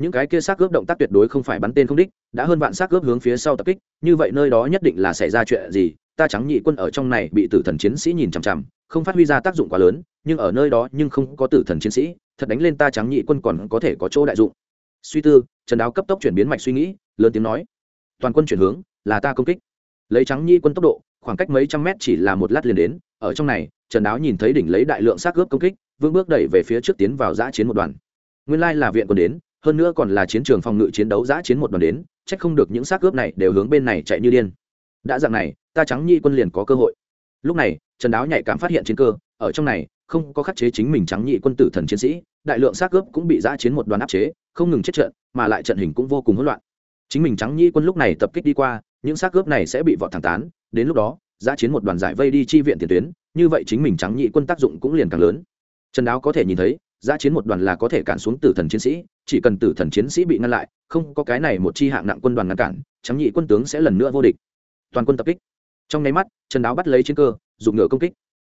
Những cái kia xác ướp động tác tuyệt đối không phải bắn tên không đích, đã hơn vạn xác ướp hướng phía sau tập kích, như vậy nơi đó nhất định là xảy ra chuyện gì, ta trắng nhị quân ở trong này bị tử thần chiến sĩ nhìn chằm chằm không phát huy ra tác dụng quá lớn, nhưng ở nơi đó nhưng không có tử thần chiến sĩ, thật đánh lên ta trắng nhị quân còn có thể có chỗ đại dụng. Suy tư, trần đáo cấp tốc chuyển biến mạch suy nghĩ, lớn tiếng nói, toàn quân chuyển hướng, là ta công kích. Lấy trắng nhị quân tốc độ, khoảng cách mấy trăm mét chỉ là một lát liền đến, ở trong này, trần đáo nhìn thấy đỉnh lấy đại lượng xác gớp công kích vương bước đẩy về phía trước tiến vào giã chiến một đoàn. Nguyên lai là viện quân đến, hơn nữa còn là chiến trường phòng ngự chiến đấu giã chiến một đoàn đến trách không được những xác gớp này đều hướng bên này chạy như điên. Đã dạng này, ta trắng nhi quân liền có cơ hội. Lúc này trần đáo nhạy cảm phát hiện chiến cơ, ở trong này, không có khắc chế chính mình trắng nhị quân tử thần chiến sĩ, đại lượng xác cướp cũng bị giã chiến một đoàn áp chế, không ngừng chết trận, mà lại trận hình cũng vô cùng hỗn loạn. Chính mình trắng nhị quân lúc này tập kích đi qua, những xác cướp này sẽ bị vọt thẳng tán, đến lúc đó, giã chiến một đoàn giải vây đi chi viện tiền tuyến, như vậy chính mình trắng nhị quân tác dụng cũng liền càng lớn. Trần đáo có thể nhìn thấy, giã chiến một đoàn là có thể cản xuống tử thần chiến sĩ, chỉ cần tử thần chiến sĩ bị ngăn lại, không có cái này một chi hạng nặng quân đoàn ngăn cản, trắng nhị quân tướng sẽ lần nữa vô địch. Toàn quân tập kích. Trong nháy mắt, trần đáo bắt lấy chiến cơ dùng ngựa công kích.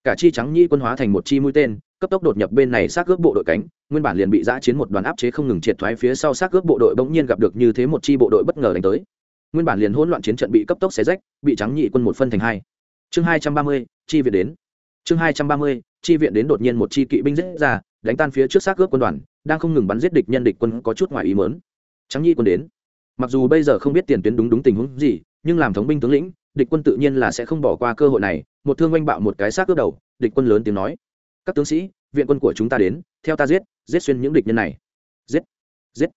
Cả chi trắng nhĩ quân hóa thành một chi mũi tên, cấp tốc đột nhập bên này xác ướp bộ đội cánh, nguyên bản liền bị giã chiến một đoàn áp chế không ngừng triệt thoái phía sau xác ướp bộ đội bỗng nhiên gặp được như thế một chi bộ đội bất ngờ đánh tới. Nguyên bản liền hỗn loạn chiến trận bị cấp tốc xé rách, bị trắng nhị quân một phân thành hai. Chương hai trăm ba mươi, chi viện đến. Chương hai trăm ba mươi, chi viện đến đột nhiên một chi kỵ binh dễ ra, đánh tan phía trước xác ướp quân đoàn, đang không ngừng bắn giết địch nhân địch quân có chút ngoài ý mớn trắng nhị quân đến. Mặc dù bây giờ không biết tiền tuyến đúng đúng tình huống gì, nhưng làm thống binh tướng lĩnh địch quân tự nhiên là sẽ không bỏ qua cơ hội này, một thương oanh bạo một cái xác ướp đầu, địch quân lớn tiếng nói. Các tướng sĩ, viện quân của chúng ta đến, theo ta giết giết xuyên những địch nhân này. Giết giết.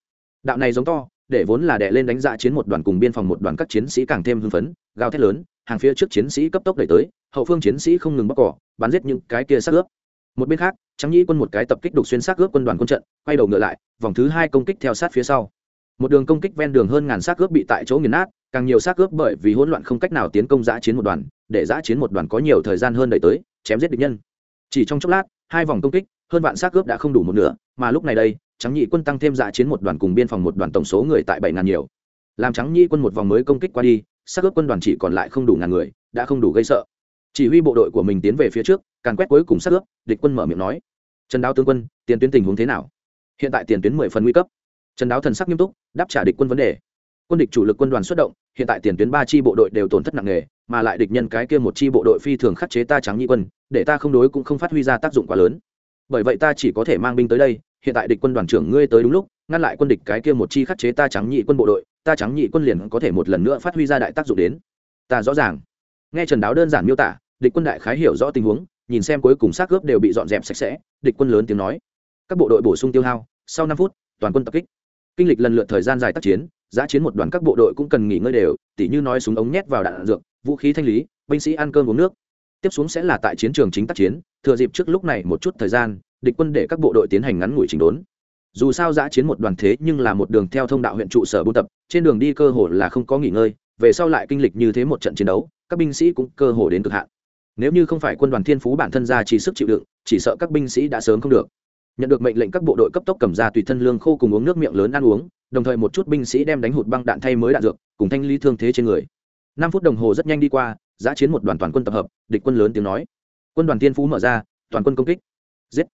Đạo này giống to, để vốn là đè lên đánh dạ chiến một đoàn cùng biên phòng một đoàn các chiến sĩ càng thêm hưng phấn, gào thét lớn, hàng phía trước chiến sĩ cấp tốc đẩy tới, hậu phương chiến sĩ không ngừng bóc cỏ, bắn giết những cái kia xác ướp một bên khác trắng nhĩ quân một cái tập kích đục xuyên xác ướp quân đoàn quân trận, quay đầu ngựa lại, vòng thứ hai công kích theo sát phía sau một đường công kích ven đường hơn ngàn xác cướp bị tại chỗ nghiền nát, càng nhiều xác cướp bởi vì hỗn loạn không cách nào tiến công giã chiến một đoàn, để giã chiến một đoàn có nhiều thời gian hơn đẩy tới, chém giết địch nhân. Chỉ trong chốc lát, hai vòng công kích, hơn vạn xác cướp đã không đủ một nửa, mà lúc này đây trắng nhị quân tăng thêm giã chiến một đoàn cùng biên phòng một đoàn tổng số người tại bảy ngàn nhiều. Làm trắng nhị quân một vòng mới công kích qua đi, xác cướp quân đoàn chỉ còn lại không đủ ngàn người, đã không đủ gây sợ. Chỉ huy bộ đội của mình tiến về phía trước, càn quét cuối cùng xác ướp địch quân mở miệng nói, trần đáo tướng quân, tiền tuyến tình huống thế nào? Hiện tại tiền tuyến mười phần nguy cấp trần đáo thần sắc nghiêm túc, đáp trả địch quân vấn đề. Quân địch chủ lực quân đoàn xuất động, hiện tại tiền tuyến ba chi bộ đội đều tổn thất nặng nề, mà lại địch nhân cái kia một chi bộ đội phi thường khắc chế ta trắng nhị quân, để ta không đối cũng không phát huy ra tác dụng quá lớn. Bởi vậy ta chỉ có thể mang binh tới đây, hiện tại địch quân đoàn trưởng ngươi tới đúng lúc, ngăn lại quân địch cái kia một chi khắc chế ta trắng nhị quân bộ đội, ta trắng nhị quân liền có thể một lần nữa phát huy ra đại tác dụng đến. Ta rõ ràng. Nghe trần đáo đơn giản miêu tả, địch quân đại khái hiểu rõ tình huống, nhìn xem cuối cùng xác ướp đều bị dọn dẹp sạch sẽ, địch quân lớn tiếng nói. Các bộ đội bổ sung tiêu hao, sau năm phút, toàn quân tập kích kinh lịch lần lượt thời gian dài tác chiến giã chiến một đoàn các bộ đội cũng cần nghỉ ngơi đều, tỉ như nói súng ống nhét vào đạn dược, vũ khí thanh lý, binh sĩ ăn cơm uống nước. Tiếp xuống sẽ là tại chiến trường chính tác chiến, thừa dịp trước lúc này một chút thời gian, địch quân để các bộ đội tiến hành ngắn ngủi chỉnh đốn. Dù sao giã chiến một đoàn thế nhưng là một đường theo thông đạo huyện trụ sở buôn tập, trên đường đi cơ hồ là không có nghỉ ngơi, về sau lại kinh lịch như thế một trận chiến đấu, các binh sĩ cũng cơ hồ đến cực hạn. Nếu như không phải quân đoàn thiên phú bản thân ra chỉ sức chịu đựng, chỉ sợ các binh sĩ đã sớm không được nhận được mệnh lệnh các bộ đội cấp tốc cầm ra tùy thân lương khô cùng uống nước miệng lớn ăn uống, đồng thời một chút binh sĩ đem đánh hụt băng đạn thay mới đạn dược, cùng thanh lý thương thế trên người. Năm phút đồng hồ rất nhanh đi qua, giã chiến một đoàn toàn quân tập hợp, địch quân lớn tiếng nói. Quân đoàn tiên phú mở ra, toàn quân công kích. Giết.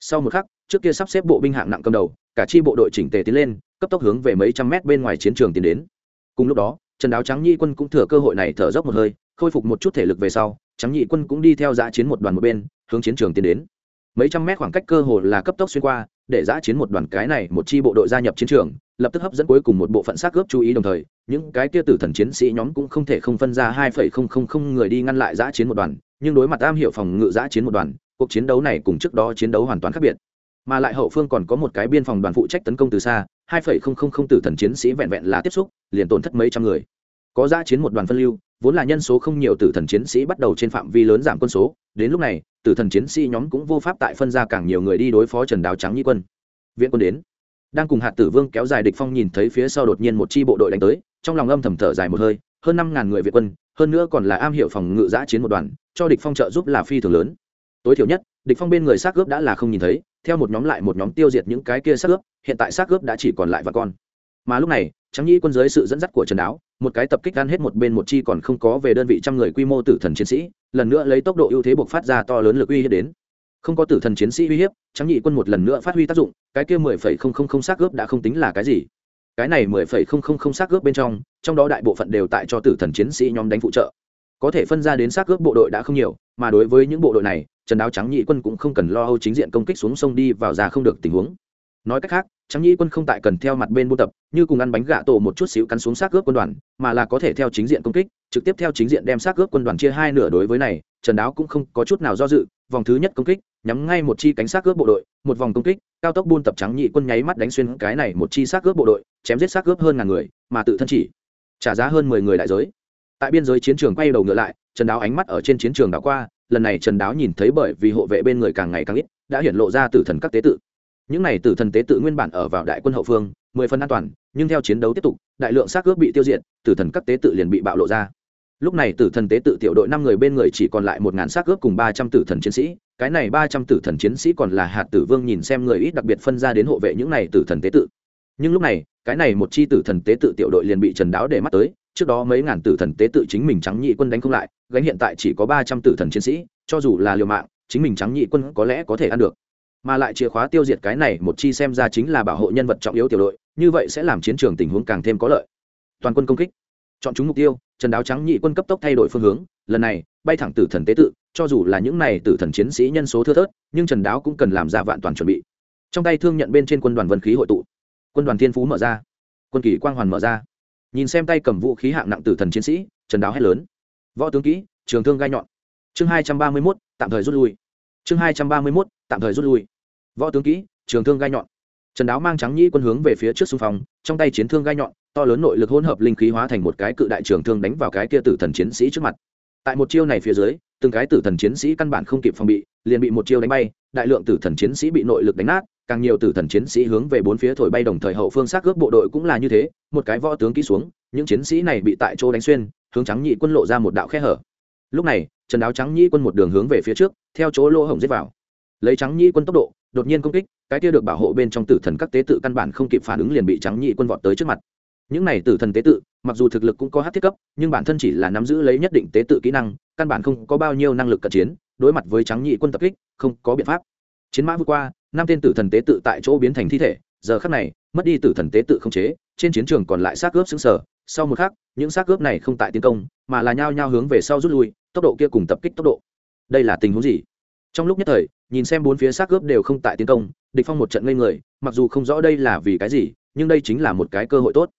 Sau một khắc, trước kia sắp xếp bộ binh hạng nặng cầm đầu, cả chi bộ đội chỉnh tề tiến lên, cấp tốc hướng về mấy trăm mét bên ngoài chiến trường tiến đến. Cùng lúc đó, trần đáo trắng nhi quân cũng thừa cơ hội này thở dốc một hơi, khôi phục một chút thể lực về sau, trắng nhị quân cũng đi theo giã chiến một đoàn một bên, hướng chiến trường tiến đến mấy trăm mét khoảng cách cơ hồ là cấp tốc xuyên qua, để giã chiến một đoàn cái này một chi bộ đội gia nhập chiến trường, lập tức hấp dẫn cuối cùng một bộ phận xác ướp chú ý đồng thời, những cái kia tử thần chiến sĩ nhóm cũng không thể không phân ra hai phẩy không không không người đi ngăn lại giã chiến một đoàn, nhưng đối mặt am hiệu phòng ngự giã chiến một đoàn, cuộc chiến đấu này cùng trước đó chiến đấu hoàn toàn khác biệt. Mà lại hậu phương còn có một cái biên phòng đoàn phụ trách tấn công từ xa, hai phẩy không không không tử thần chiến sĩ vẹn vẹn là tiếp xúc, liền tổn thất mấy trăm người. Có giã chiến một đoàn phân lưu, vốn là nhân số không nhiều tử thần chiến sĩ bắt đầu trên phạm vi lớn giảm quân số, đến lúc này tử thần chiến sĩ nhóm cũng vô pháp tại phân ra càng nhiều người đi đối phó trần đáo trắng nhi quân. Viện quân đến. Đang cùng hạt tử vương kéo dài địch phong nhìn thấy phía sau đột nhiên một chi bộ đội đánh tới, trong lòng âm thầm thở dài một hơi, hơn năm ngàn người việt quân, hơn nữa còn là am hiểu phòng ngự giã chiến một đoàn, cho địch phong trợ giúp là phi thường lớn. Tối thiểu nhất, địch phong bên người xác cướp đã là không nhìn thấy, theo một nhóm lại một nhóm tiêu diệt những cái kia xác cướp hiện tại xác cướp đã chỉ còn lại và con. Mà lúc này, trắng nhi quân dưới sự dẫn dắt của trần đáo một cái tập kích ăn hết một bên một chi còn không có về đơn vị trăm người quy mô tử thần chiến sĩ, lần nữa lấy tốc độ ưu thế buộc phát ra to lớn lực uy hiếp đến. Không có tử thần chiến sĩ uy hiếp trắng nhị quân một lần nữa phát huy tác dụng, cái kia mười phẩy không không không xác ướp đã không tính là cái gì. Cái này mười phẩy không không không xác ướp bên trong trong đó đại bộ phận đều tại cho tử thần chiến sĩ nhóm đánh phụ trợ. Có thể phân ra đến xác ướp bộ đội đã không nhiều, mà đối với những bộ đội này, trần đáo trắng nhị quân cũng không cần lo âu chính diện công kích xuống sông đi vào ra không được tình huống. Nói cách khác trắng nhĩ quân không tại cần theo mặt bên buôn tập, như cùng ăn bánh gạ tổ một chút xíu cắn xuống xác ướp quân đoàn, mà là có thể theo chính diện công kích, trực tiếp theo chính diện đem xác ướp quân đoàn chia hai nửa đối với này, trần đáo cũng không có chút nào do dự, vòng thứ nhất công kích, nhắm ngay một chi cánh xác ướp bộ đội, một vòng công kích, cao tốc buôn tập trắng nhị quân nháy mắt đánh xuyên cái này một chi xác ướp bộ đội, chém giết xác ướp hơn ngàn người, mà tự thân chỉ trả giá hơn mười người đại giới. Tại biên giới chiến trường quay đầu ngựa lại, trần đáo ánh mắt ở trên chiến trường đảo qua, lần này trần đáo nhìn thấy bởi vì hộ vệ bên người càng ngày càng ít, đã hiển lộ ra tử thần các tế tự những này tử thần tế tự nguyên bản ở vào đại quân hậu phương, mười phần an toàn, nhưng theo chiến đấu tiếp tục, đại lượng xác ướp bị tiêu diệt, tử thần các tế tự liền bị bạo lộ ra. Lúc này tử thần tế tự tiểu đội năm người bên người chỉ còn lại một ngàn xác ướp cùng ba trăm tử thần chiến sĩ, cái này ba trăm tử thần chiến sĩ còn là hạt tử vương nhìn xem người ít đặc biệt phân ra đến hộ vệ những này tử thần tế tự. Nhưng lúc này, cái này một chi tử thần tế tự tiểu đội liền bị trần đáo để mắt tới, trước đó mấy ngàn tử thần tế tự chính mình trắng nhị quân đánh không lại, gánh hiện tại chỉ có ba trăm tử thần chiến sĩ, cho dù là liều mạng, chính mình trắng nhị quân có lẽ có thể ăn được mà lại chìa khóa tiêu diệt cái này một chi xem ra chính là bảo hộ nhân vật trọng yếu tiểu đội, như vậy sẽ làm chiến trường tình huống càng thêm có lợi. Toàn quân công kích. Chọn chúng mục tiêu, trần đáo trắng nhị quân cấp tốc thay đổi phương hướng, lần này, bay thẳng tử thần tế tự, cho dù là những này tử thần chiến sĩ nhân số thưa thớt, nhưng trần đáo cũng cần làm ra vạn toàn chuẩn bị. Trong tay thương nhận bên trên quân đoàn vân khí hội tụ. Quân đoàn thiên phú mở ra. Quân kỳ quang hoàn mở ra. Nhìn xem tay cầm vũ khí hạng nặng tử thần chiến sĩ, trần đáo hét lớn. Võ tướng kỹ, trường thương gai nhọn. Chương hai trăm ba mươi mốt, tạm thời rút lui. Chương hai trăm ba mươi mốt, tạm thời rút lui võ tướng kỹ, trường thương gai nhọn. Trần đáo mang trắng nhĩ quân hướng về phía trước xung phong, trong tay chiến thương gai nhọn, to lớn nội lực hỗn hợp linh khí hóa thành một cái cự đại trường thương đánh vào cái kia tử thần chiến sĩ trước mặt. Tại một chiêu này phía dưới, từng cái tử thần chiến sĩ căn bản không kịp phòng bị, liền bị một chiêu đánh bay, đại lượng tử thần chiến sĩ bị nội lực đánh nát, càng nhiều tử thần chiến sĩ hướng về bốn phía thổi bay đồng thời hậu phương xác ướp bộ đội cũng là như thế, một cái võ tướng kỹ xuống, những chiến sĩ này bị tại chỗ đánh xuyên, hướng trắng nhị quân lộ ra một đạo khe hở. Lúc này, trần đáo trắng nhị quân một đường hướng về phía trước, theo chỗ lỗ hổng giết vào lấy trắng nhĩ quân tốc độ, đột nhiên công kích, cái kia được bảo hộ bên trong tử thần các tế tự căn bản không kịp phản ứng liền bị trắng nhĩ quân vọt tới trước mặt. Những này tử thần tế tự, mặc dù thực lực cũng có hát thiết cấp, nhưng bản thân chỉ là nắm giữ lấy nhất định tế tự kỹ năng, căn bản không có bao nhiêu năng lực cận chiến, đối mặt với trắng nhị quân tập kích, không có biện pháp. Chiến mã vượt qua, năm tên tử thần tế tự tại chỗ biến thành thi thể, giờ khắc này, mất đi tử thần tế tự không chế, trên chiến trường còn lại xác ướp xứng sở sau một khắc, những xác ướp này không tại tiến công, mà là nhao nhao hướng về sau rút lui, tốc độ kia cùng tập kích tốc độ. Đây là tình huống gì? Trong lúc nhất thời, nhìn xem bốn phía xác cướp đều không tại tiến công, địch phong một trận ngây người, mặc dù không rõ đây là vì cái gì, nhưng đây chính là một cái cơ hội tốt.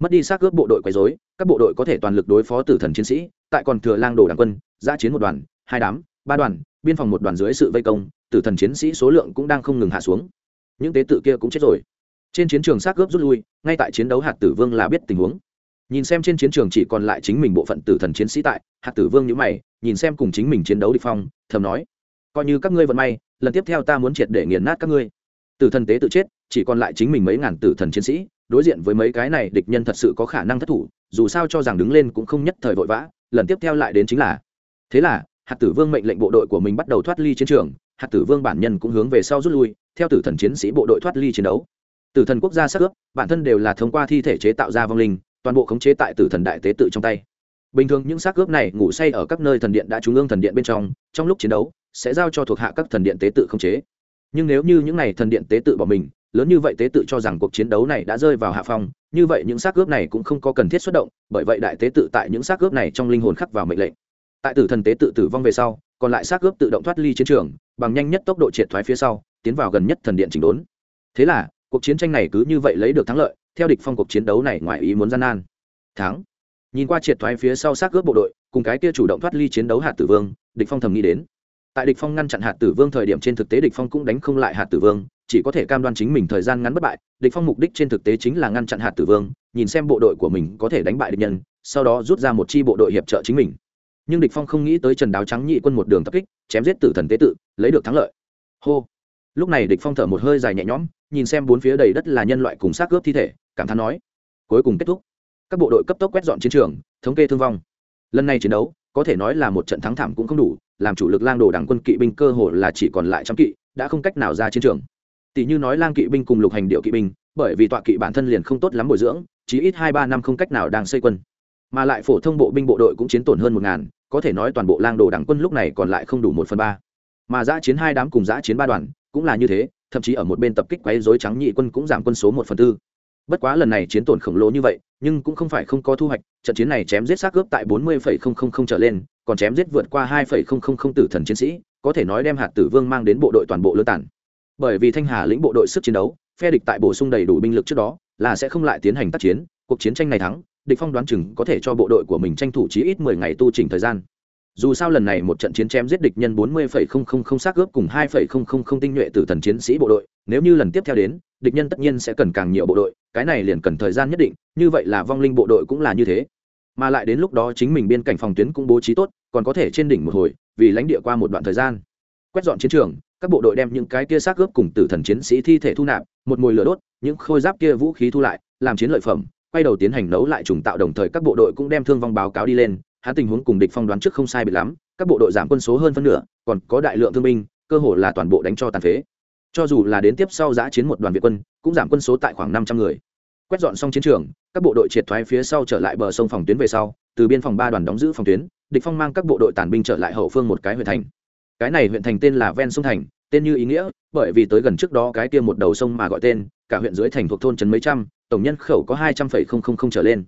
Mất đi xác cướp bộ đội quấy rối, các bộ đội có thể toàn lực đối phó tử thần chiến sĩ, tại còn thừa lang đồ đảng quân, giã chiến một đoàn, hai đám, ba đoàn, biên phòng một đoàn dưới sự vây công, tử thần chiến sĩ số lượng cũng đang không ngừng hạ xuống. Những tế tự kia cũng chết rồi. Trên chiến trường xác cướp rút lui, ngay tại chiến đấu hạt tử vương là biết tình huống. Nhìn xem trên chiến trường chỉ còn lại chính mình bộ phận tử thần chiến sĩ tại hạt tử vương nhữ mày, nhìn xem cùng chính mình chiến đấu địch phong, thầm nói coi như các ngươi vận may, lần tiếp theo ta muốn triệt để nghiền nát các ngươi. Tử thần tế tự chết, chỉ còn lại chính mình mấy ngàn tử thần chiến sĩ, đối diện với mấy cái này địch nhân thật sự có khả năng thất thủ, dù sao cho rằng đứng lên cũng không nhất thời vội vã, lần tiếp theo lại đến chính là. Thế là, hạt tử vương mệnh lệnh bộ đội của mình bắt đầu thoát ly chiến trường, hạt tử vương bản nhân cũng hướng về sau rút lui, theo tử thần chiến sĩ bộ đội thoát ly chiến đấu. Tử thần quốc gia sắc ướp, bản thân đều là thông qua thi thể chế tạo ra vong linh, toàn bộ khống chế tại tử thần đại tế tự trong tay. Bình thường những xác ướp này ngủ say ở các nơi thần điện đã trúng ương thần điện bên trong trong lúc chiến đấu sẽ giao cho thuộc hạ các thần điện tế tự khống chế. Nhưng nếu như những này thần điện tế tự bỏ mình, lớn như vậy tế tự cho rằng cuộc chiến đấu này đã rơi vào hạ phong, như vậy những xác ướp này cũng không có cần thiết xuất động, bởi vậy đại tế tự tại những xác ướp này trong linh hồn khắc vào mệnh lệnh. Tại tử thần tế tự tử vong về sau, còn lại xác ướp tự động thoát ly chiến trường, bằng nhanh nhất tốc độ triệt thoái phía sau, tiến vào gần nhất thần điện chỉnh đốn. Thế là, cuộc chiến tranh này cứ như vậy lấy được thắng lợi, theo địch phong cuộc chiến đấu này ngoài ý muốn gian nan. Thắng. Nhìn qua triệt thoái phía sau xác ướp bộ đội, cùng cái kia chủ động thoát ly chiến đấu hạt tử vương, địch phong thầm nghĩ đến tại địch phong ngăn chặn hạt tử vương thời điểm trên thực tế địch phong cũng đánh không lại hạt tử vương, chỉ có thể cam đoan chính mình thời gian ngắn bất bại. Địch phong mục đích trên thực tế chính là ngăn chặn hạt tử vương, nhìn xem bộ đội của mình có thể đánh bại địch nhân, sau đó rút ra một chi bộ đội hiệp trợ chính mình. Nhưng địch phong không nghĩ tới trần đáo trắng nhị quân một đường tập kích, chém giết tử thần tế tự, lấy được thắng lợi. Hô. Lúc này địch phong thở một hơi dài nhẹ nhõm, nhìn xem bốn phía đầy đất là nhân loại cùng xác cướp thi thể, cảm thán nói, cuối cùng kết thúc. Các bộ đội cấp tốc quét dọn chiến trường, thống kê thương vong. Lần này chiến đấu, có thể nói là một trận thắng thảm cũng không đủ làm chủ lực lang đồ đảng quân kỵ binh cơ hồ là chỉ còn lại trăm kỵ, đã không cách nào ra chiến trường. Tỷ như nói lang kỵ binh cùng lục hành điệu kỵ binh, bởi vì tọa kỵ bản thân liền không tốt lắm bồi dưỡng chỉ ít hai ba năm không cách nào đang xây quân. Mà lại phổ thông bộ binh bộ đội cũng chiến tổn hơn một ngàn, có thể nói toàn bộ lang đồ đảng quân lúc này còn lại không đủ một phần ba. Mà giã chiến hai đám cùng giã chiến ba đoàn, cũng là như thế, thậm chí ở một bên tập kích quấy dối trắng nhị quân cũng giảm quân số một phần tư. Bất quá lần này chiến tổn khổng lồ như vậy, nhưng cũng không phải không có thu hoạch, trận chiến này chém giết xác cướp tại bốn mươi trở lên còn chém giết vượt qua hai tử thần chiến sĩ, có thể nói đem hạt tử vương mang đến bộ đội toàn bộ lơ tản. Bởi vì thanh hà lĩnh bộ đội sức chiến đấu, phe địch tại bổ sung đầy đủ binh lực trước đó, là sẽ không lại tiến hành tác chiến, cuộc chiến tranh này thắng, địch phong đoán chừng có thể cho bộ đội của mình tranh thủ chí ít mười ngày tu chỉnh thời gian. Dù sao lần này một trận chiến chém giết địch nhân bốn mươi xác ướp cùng hai tinh nhuệ tử thần chiến sĩ bộ đội, nếu như lần tiếp theo đến, địch nhân tất nhiên sẽ cần càng nhiều bộ đội, cái này liền cần thời gian nhất định, như vậy là vong linh bộ đội cũng là như thế mà lại đến lúc đó chính mình biên cảnh phòng tuyến cũng bố trí tốt, còn có thể trên đỉnh một hồi, vì lãnh địa qua một đoạn thời gian. Quét dọn chiến trường, các bộ đội đem những cái kia xác ướp cùng tử thần chiến sĩ thi thể thu nạp, một mồi lửa đốt, những khôi giáp kia vũ khí thu lại, làm chiến lợi phẩm, quay đầu tiến hành nấu lại trùng tạo đồng thời các bộ đội cũng đem thương vong báo cáo đi lên. Hắn tình huống cùng địch phong đoán trước không sai biệt lắm, các bộ đội giảm quân số hơn phân nửa, còn có đại lượng thương binh, cơ hồ là toàn bộ đánh cho tàn phế. Cho dù là đến tiếp sau giã chiến một đoàn việt quân, cũng giảm quân số tại khoảng năm trăm người quét dọn xong chiến trường, các bộ đội triệt thoái phía sau trở lại bờ sông phòng tuyến về sau, từ biên phòng ba đoàn đóng giữ phòng tuyến, địch phong mang các bộ đội tàn binh trở lại hậu phương một cái huyện thành. Cái này huyện thành tên là ven sông thành, tên như ý nghĩa, bởi vì tới gần trước đó cái kia một đầu sông mà gọi tên, cả huyện dưới thành thuộc thôn trấn mấy trăm, tổng nhân khẩu có hai trăm phẩy không không không trở lên.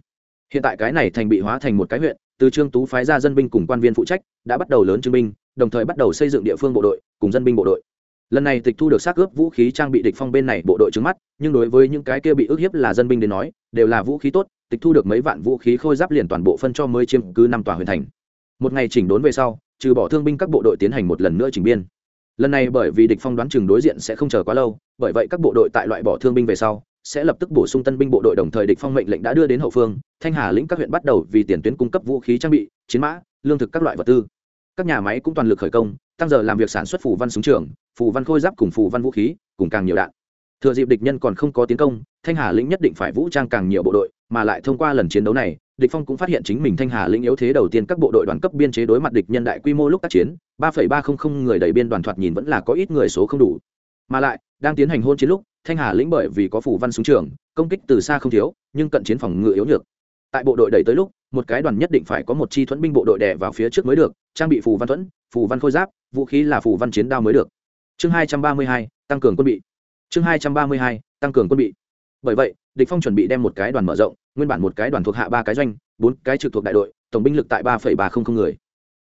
Hiện tại cái này thành bị hóa thành một cái huyện, từ trương tú phái ra dân binh cùng quan viên phụ trách, đã bắt đầu lớn chứng binh, đồng thời bắt đầu xây dựng địa phương bộ đội, cùng dân binh bộ đội lần này tịch thu được xác ướp vũ khí trang bị địch phong bên này bộ đội trứng mắt, nhưng đối với những cái kia bị ức hiếp là dân binh đến nói, đều là vũ khí tốt, tịch thu được mấy vạn vũ khí khôi giáp liền toàn bộ phân cho mới chiếm cứ năm tòa huyện thành. Một ngày chỉnh đốn về sau, trừ bỏ thương binh các bộ đội tiến hành một lần nữa chỉnh biên. Lần này bởi vì địch phong đoán chừng đối diện sẽ không chờ quá lâu, bởi vậy các bộ đội tại loại bỏ thương binh về sau, sẽ lập tức bổ sung tân binh bộ đội đồng thời địch phong mệnh lệnh đã đưa đến hậu phương, thanh hà lĩnh các huyện bắt đầu vì tiền tuyến cung cấp vũ khí trang bị, chiến mã, lương thực các loại vật tư. Các nhà máy cũng toàn lực khởi công tăng giờ làm việc sản xuất phù văn súng trường, phù văn khôi giáp cùng phù văn vũ khí, cùng càng nhiều đạn. Thừa dịp địch nhân còn không có tiến công, thanh hà lĩnh nhất định phải vũ trang càng nhiều bộ đội, mà lại thông qua lần chiến đấu này, địch phong cũng phát hiện chính mình thanh hà lĩnh yếu thế đầu tiên các bộ đội đoàn cấp biên chế đối mặt địch nhân đại quy mô lúc tác chiến, ba ba không không người đẩy biên đoàn thoạt nhìn vẫn là có ít người số không đủ. Mà lại, đang tiến hành hôn chiến lúc, thanh hà lĩnh bởi vì có phủ văn súng trường, công kích từ xa không thiếu, nhưng cận chiến phòng ngự yếu nhược. Tại bộ đội đẩy tới lúc một cái đoàn nhất định phải có một chi thuẫn binh bộ đội đè vào phía trước mới được, trang bị phù văn thuẫn, phù văn khôi giáp, vũ khí là phù văn chiến đao mới được. Chương hai trăm ba mươi hai, tăng cường quân bị. Chương hai trăm ba mươi hai, tăng cường quân bị. Bởi vậy, địch phong chuẩn bị đem một cái đoàn mở rộng, nguyên bản một cái đoàn thuộc hạ ba cái doanh, bốn cái trực thuộc đại đội, tổng binh lực tại ba ba không không người.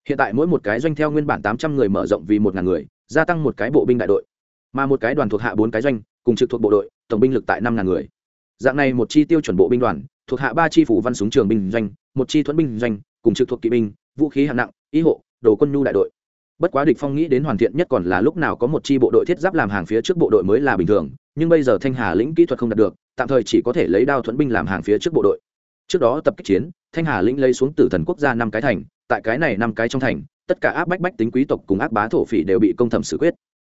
Hiện tại mỗi một cái doanh theo nguyên bản tám trăm người mở rộng vì một ngàn người, gia tăng một cái bộ binh đại đội. Mà một cái đoàn thuộc hạ bốn cái doanh, cùng trực thuộc bộ đội, tổng binh lực tại năm ngàn người dạng này một chi tiêu chuẩn bộ binh đoàn, thuộc hạ ba chi phủ văn súng trường binh doanh, một chi thuẫn binh doanh, cùng trực thuộc kỵ binh, vũ khí hạng nặng ý hộ, đồ quân nhu đại đội. Bất quá địch phong nghĩ đến hoàn thiện nhất còn là lúc nào có một chi bộ đội thiết giáp làm hàng phía trước bộ đội mới là bình thường, nhưng bây giờ thanh hà lĩnh kỹ thuật không đạt được, tạm thời chỉ có thể lấy đao thuẫn binh làm hàng phía trước bộ đội. Trước đó tập kích chiến, thanh hà lĩnh lấy xuống tử thần quốc gia năm cái thành, tại cái này năm cái trong thành, tất cả áp bách bách tính quý tộc cùng ác bá thổ phỉ đều bị công thẩm xử quyết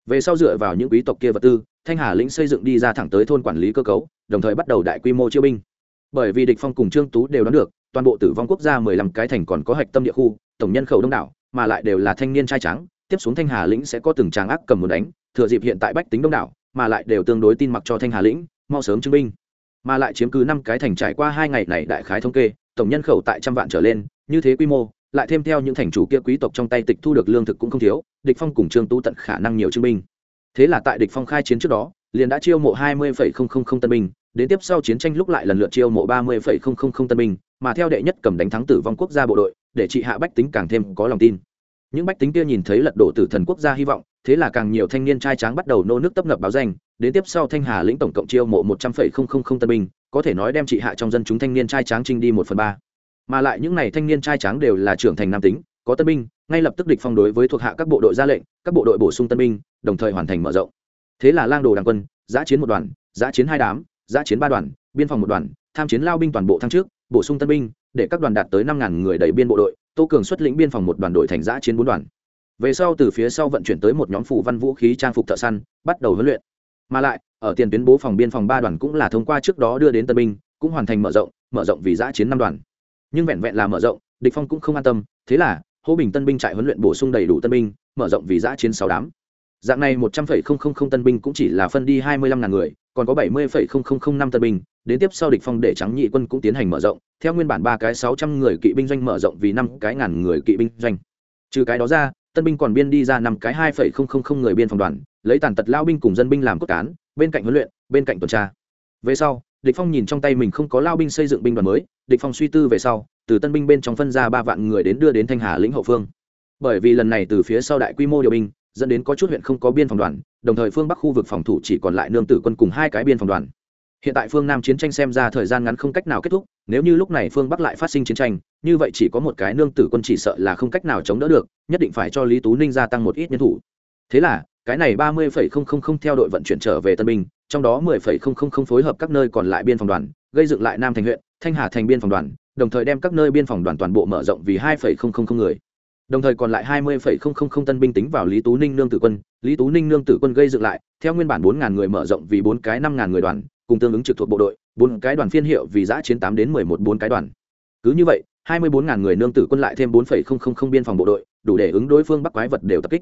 về sau dựa vào những quý tộc kia vật tư, thanh hà lĩnh xây dựng đi ra thẳng tới thôn quản lý cơ cấu, đồng thời bắt đầu đại quy mô chiêu binh. Bởi vì địch phong cùng trương tú đều đoán được, toàn bộ tử vong quốc gia mười lăm cái thành còn có hạch tâm địa khu, tổng nhân khẩu đông đảo, mà lại đều là thanh niên trai trắng tiếp xuống thanh hà lĩnh sẽ có từng tràng ác cầm muốn đánh, thừa dịp hiện tại bách tính đông đảo, mà lại đều tương đối tin mặc cho thanh hà lĩnh, mau sớm chứng binh. Mà lại chiếm cứ năm cái thành trải qua hai ngày này đại khái thống kê, tổng nhân khẩu tại trăm vạn trở lên, như thế quy mô lại thêm theo những thành chủ kia quý tộc trong tay tịch thu được lương thực cũng không thiếu, địch phong cùng trương tú tận khả năng nhiều chứng minh thế là tại địch phong khai chiến trước đó, liền đã chiêu mộ hai mươi tân binh, đến tiếp sau chiến tranh lúc lại lần lượt chiêu mộ ba mươi tân binh, mà theo đệ nhất cầm đánh thắng tử vong quốc gia bộ đội, để trị hạ bách tính càng thêm có lòng tin. Những bách tính kia nhìn thấy lật đổ tử thần quốc gia hy vọng, thế là càng nhiều thanh niên trai tráng bắt đầu nô nước tấp nập báo danh, đến tiếp sau thanh hà lĩnh tổng cộng chiêu mộ một trăm tân binh, có thể nói đem trị hạ trong dân chúng thanh niên trai tráng trinh đi một phần ba mà lại những n à y thanh niên trai tráng đều là trưởng thành nam tính, có tân binh, ngay lập tức địch phong đối với thuộc hạ các bộ đội ra lệnh, các bộ đội bổ sung tân binh, đồng thời hoàn thành mở rộng. Thế là lang đồ đàng quân, giã chiến một đoàn, giã chiến hai đám, giã chiến ba đoàn, biên phòng một đoàn, tham chiến lao binh toàn bộ thăng trước, bổ sung tân binh, để các đoàn đạt tới năm ngàn người đẩy biên bộ đội, tô cường xuất lĩnh biên phòng một đoàn đội thành giã chiến bốn đoàn. Về sau từ phía sau vận chuyển tới một nhóm phụ văn vũ khí trang phục thợ săn, bắt đầu huấn luyện. Mà lại, ở tiền tuyến bố phòng biên phòng ba đoàn cũng là thông qua trước đó đưa đến tân binh, cũng hoàn thành mở rộng mở rộng vì giã chiến năm đoàn nhưng vẹn vẹn là mở rộng, địch phong cũng không an tâm, thế là, hô bình tân binh trại huấn luyện bổ sung đầy đủ tân binh, mở rộng vì giã chiến sáu đám. Dạng này một trăm linh tân binh cũng chỉ là phân đi hai mươi lăm ngàn người, còn có bảy mươi năm tân binh, đến tiếp sau địch phong để trắng nhị quân cũng tiến hành mở rộng, theo nguyên bản ba cái sáu trăm người kỵ binh doanh mở rộng vì năm cái ngàn người kỵ binh doanh. Trừ cái đó ra, tân binh còn biên đi ra năm cái hai phẩy không không không người biên phòng đoàn, lấy tàn tật lao binh cùng dân binh làm cốt cán, bên cạnh huấn luyện, bên cạnh tuần tra. Về sau địch phong nhìn trong tay mình không có lao binh xây dựng binh đoàn mới, địch phong suy tư về sau, từ tân binh bên trong phân ra ba vạn người đến đưa đến thanh hà lĩnh hậu phương. Bởi vì lần này từ phía sau đại quy mô điều binh, dẫn đến có chút huyện không có biên phòng đoàn, đồng thời phương bắc khu vực phòng thủ chỉ còn lại nương tử quân cùng hai cái biên phòng đoàn. Hiện tại phương nam chiến tranh xem ra thời gian ngắn không cách nào kết thúc, nếu như lúc này phương bắc lại phát sinh chiến tranh, như vậy chỉ có một cái nương tử quân chỉ sợ là không cách nào chống đỡ được, nhất định phải cho lý tú ninh gia tăng một ít nhân thủ. Thế là, cái này ba mươi phẩy không không không theo đội vận chuyển trở về tân binh trong đó 10.000 phối hợp các nơi còn lại biên phòng đoàn, gây dựng lại Nam Thành huyện, Thanh Hà thành biên phòng đoàn, đồng thời đem các nơi biên phòng đoàn toàn bộ mở rộng vì 2.000 người. Đồng thời còn lại 20.000 tân binh tính vào Lý Tú Ninh nương tử quân, Lý Tú Ninh nương tử quân gây dựng lại, theo nguyên bản 4000 người mở rộng vì 4 cái 5000 người đoàn, cùng tương ứng trực thuộc bộ đội, 4 cái đoàn phiên hiệu vì giã chiến 8 đến 11 4 cái đoàn. Cứ như vậy, 24.000 người nương tử quân lại thêm 4.000 biên phòng bộ đội, đủ để ứng đối phương Bắc quái vật đều tập kích.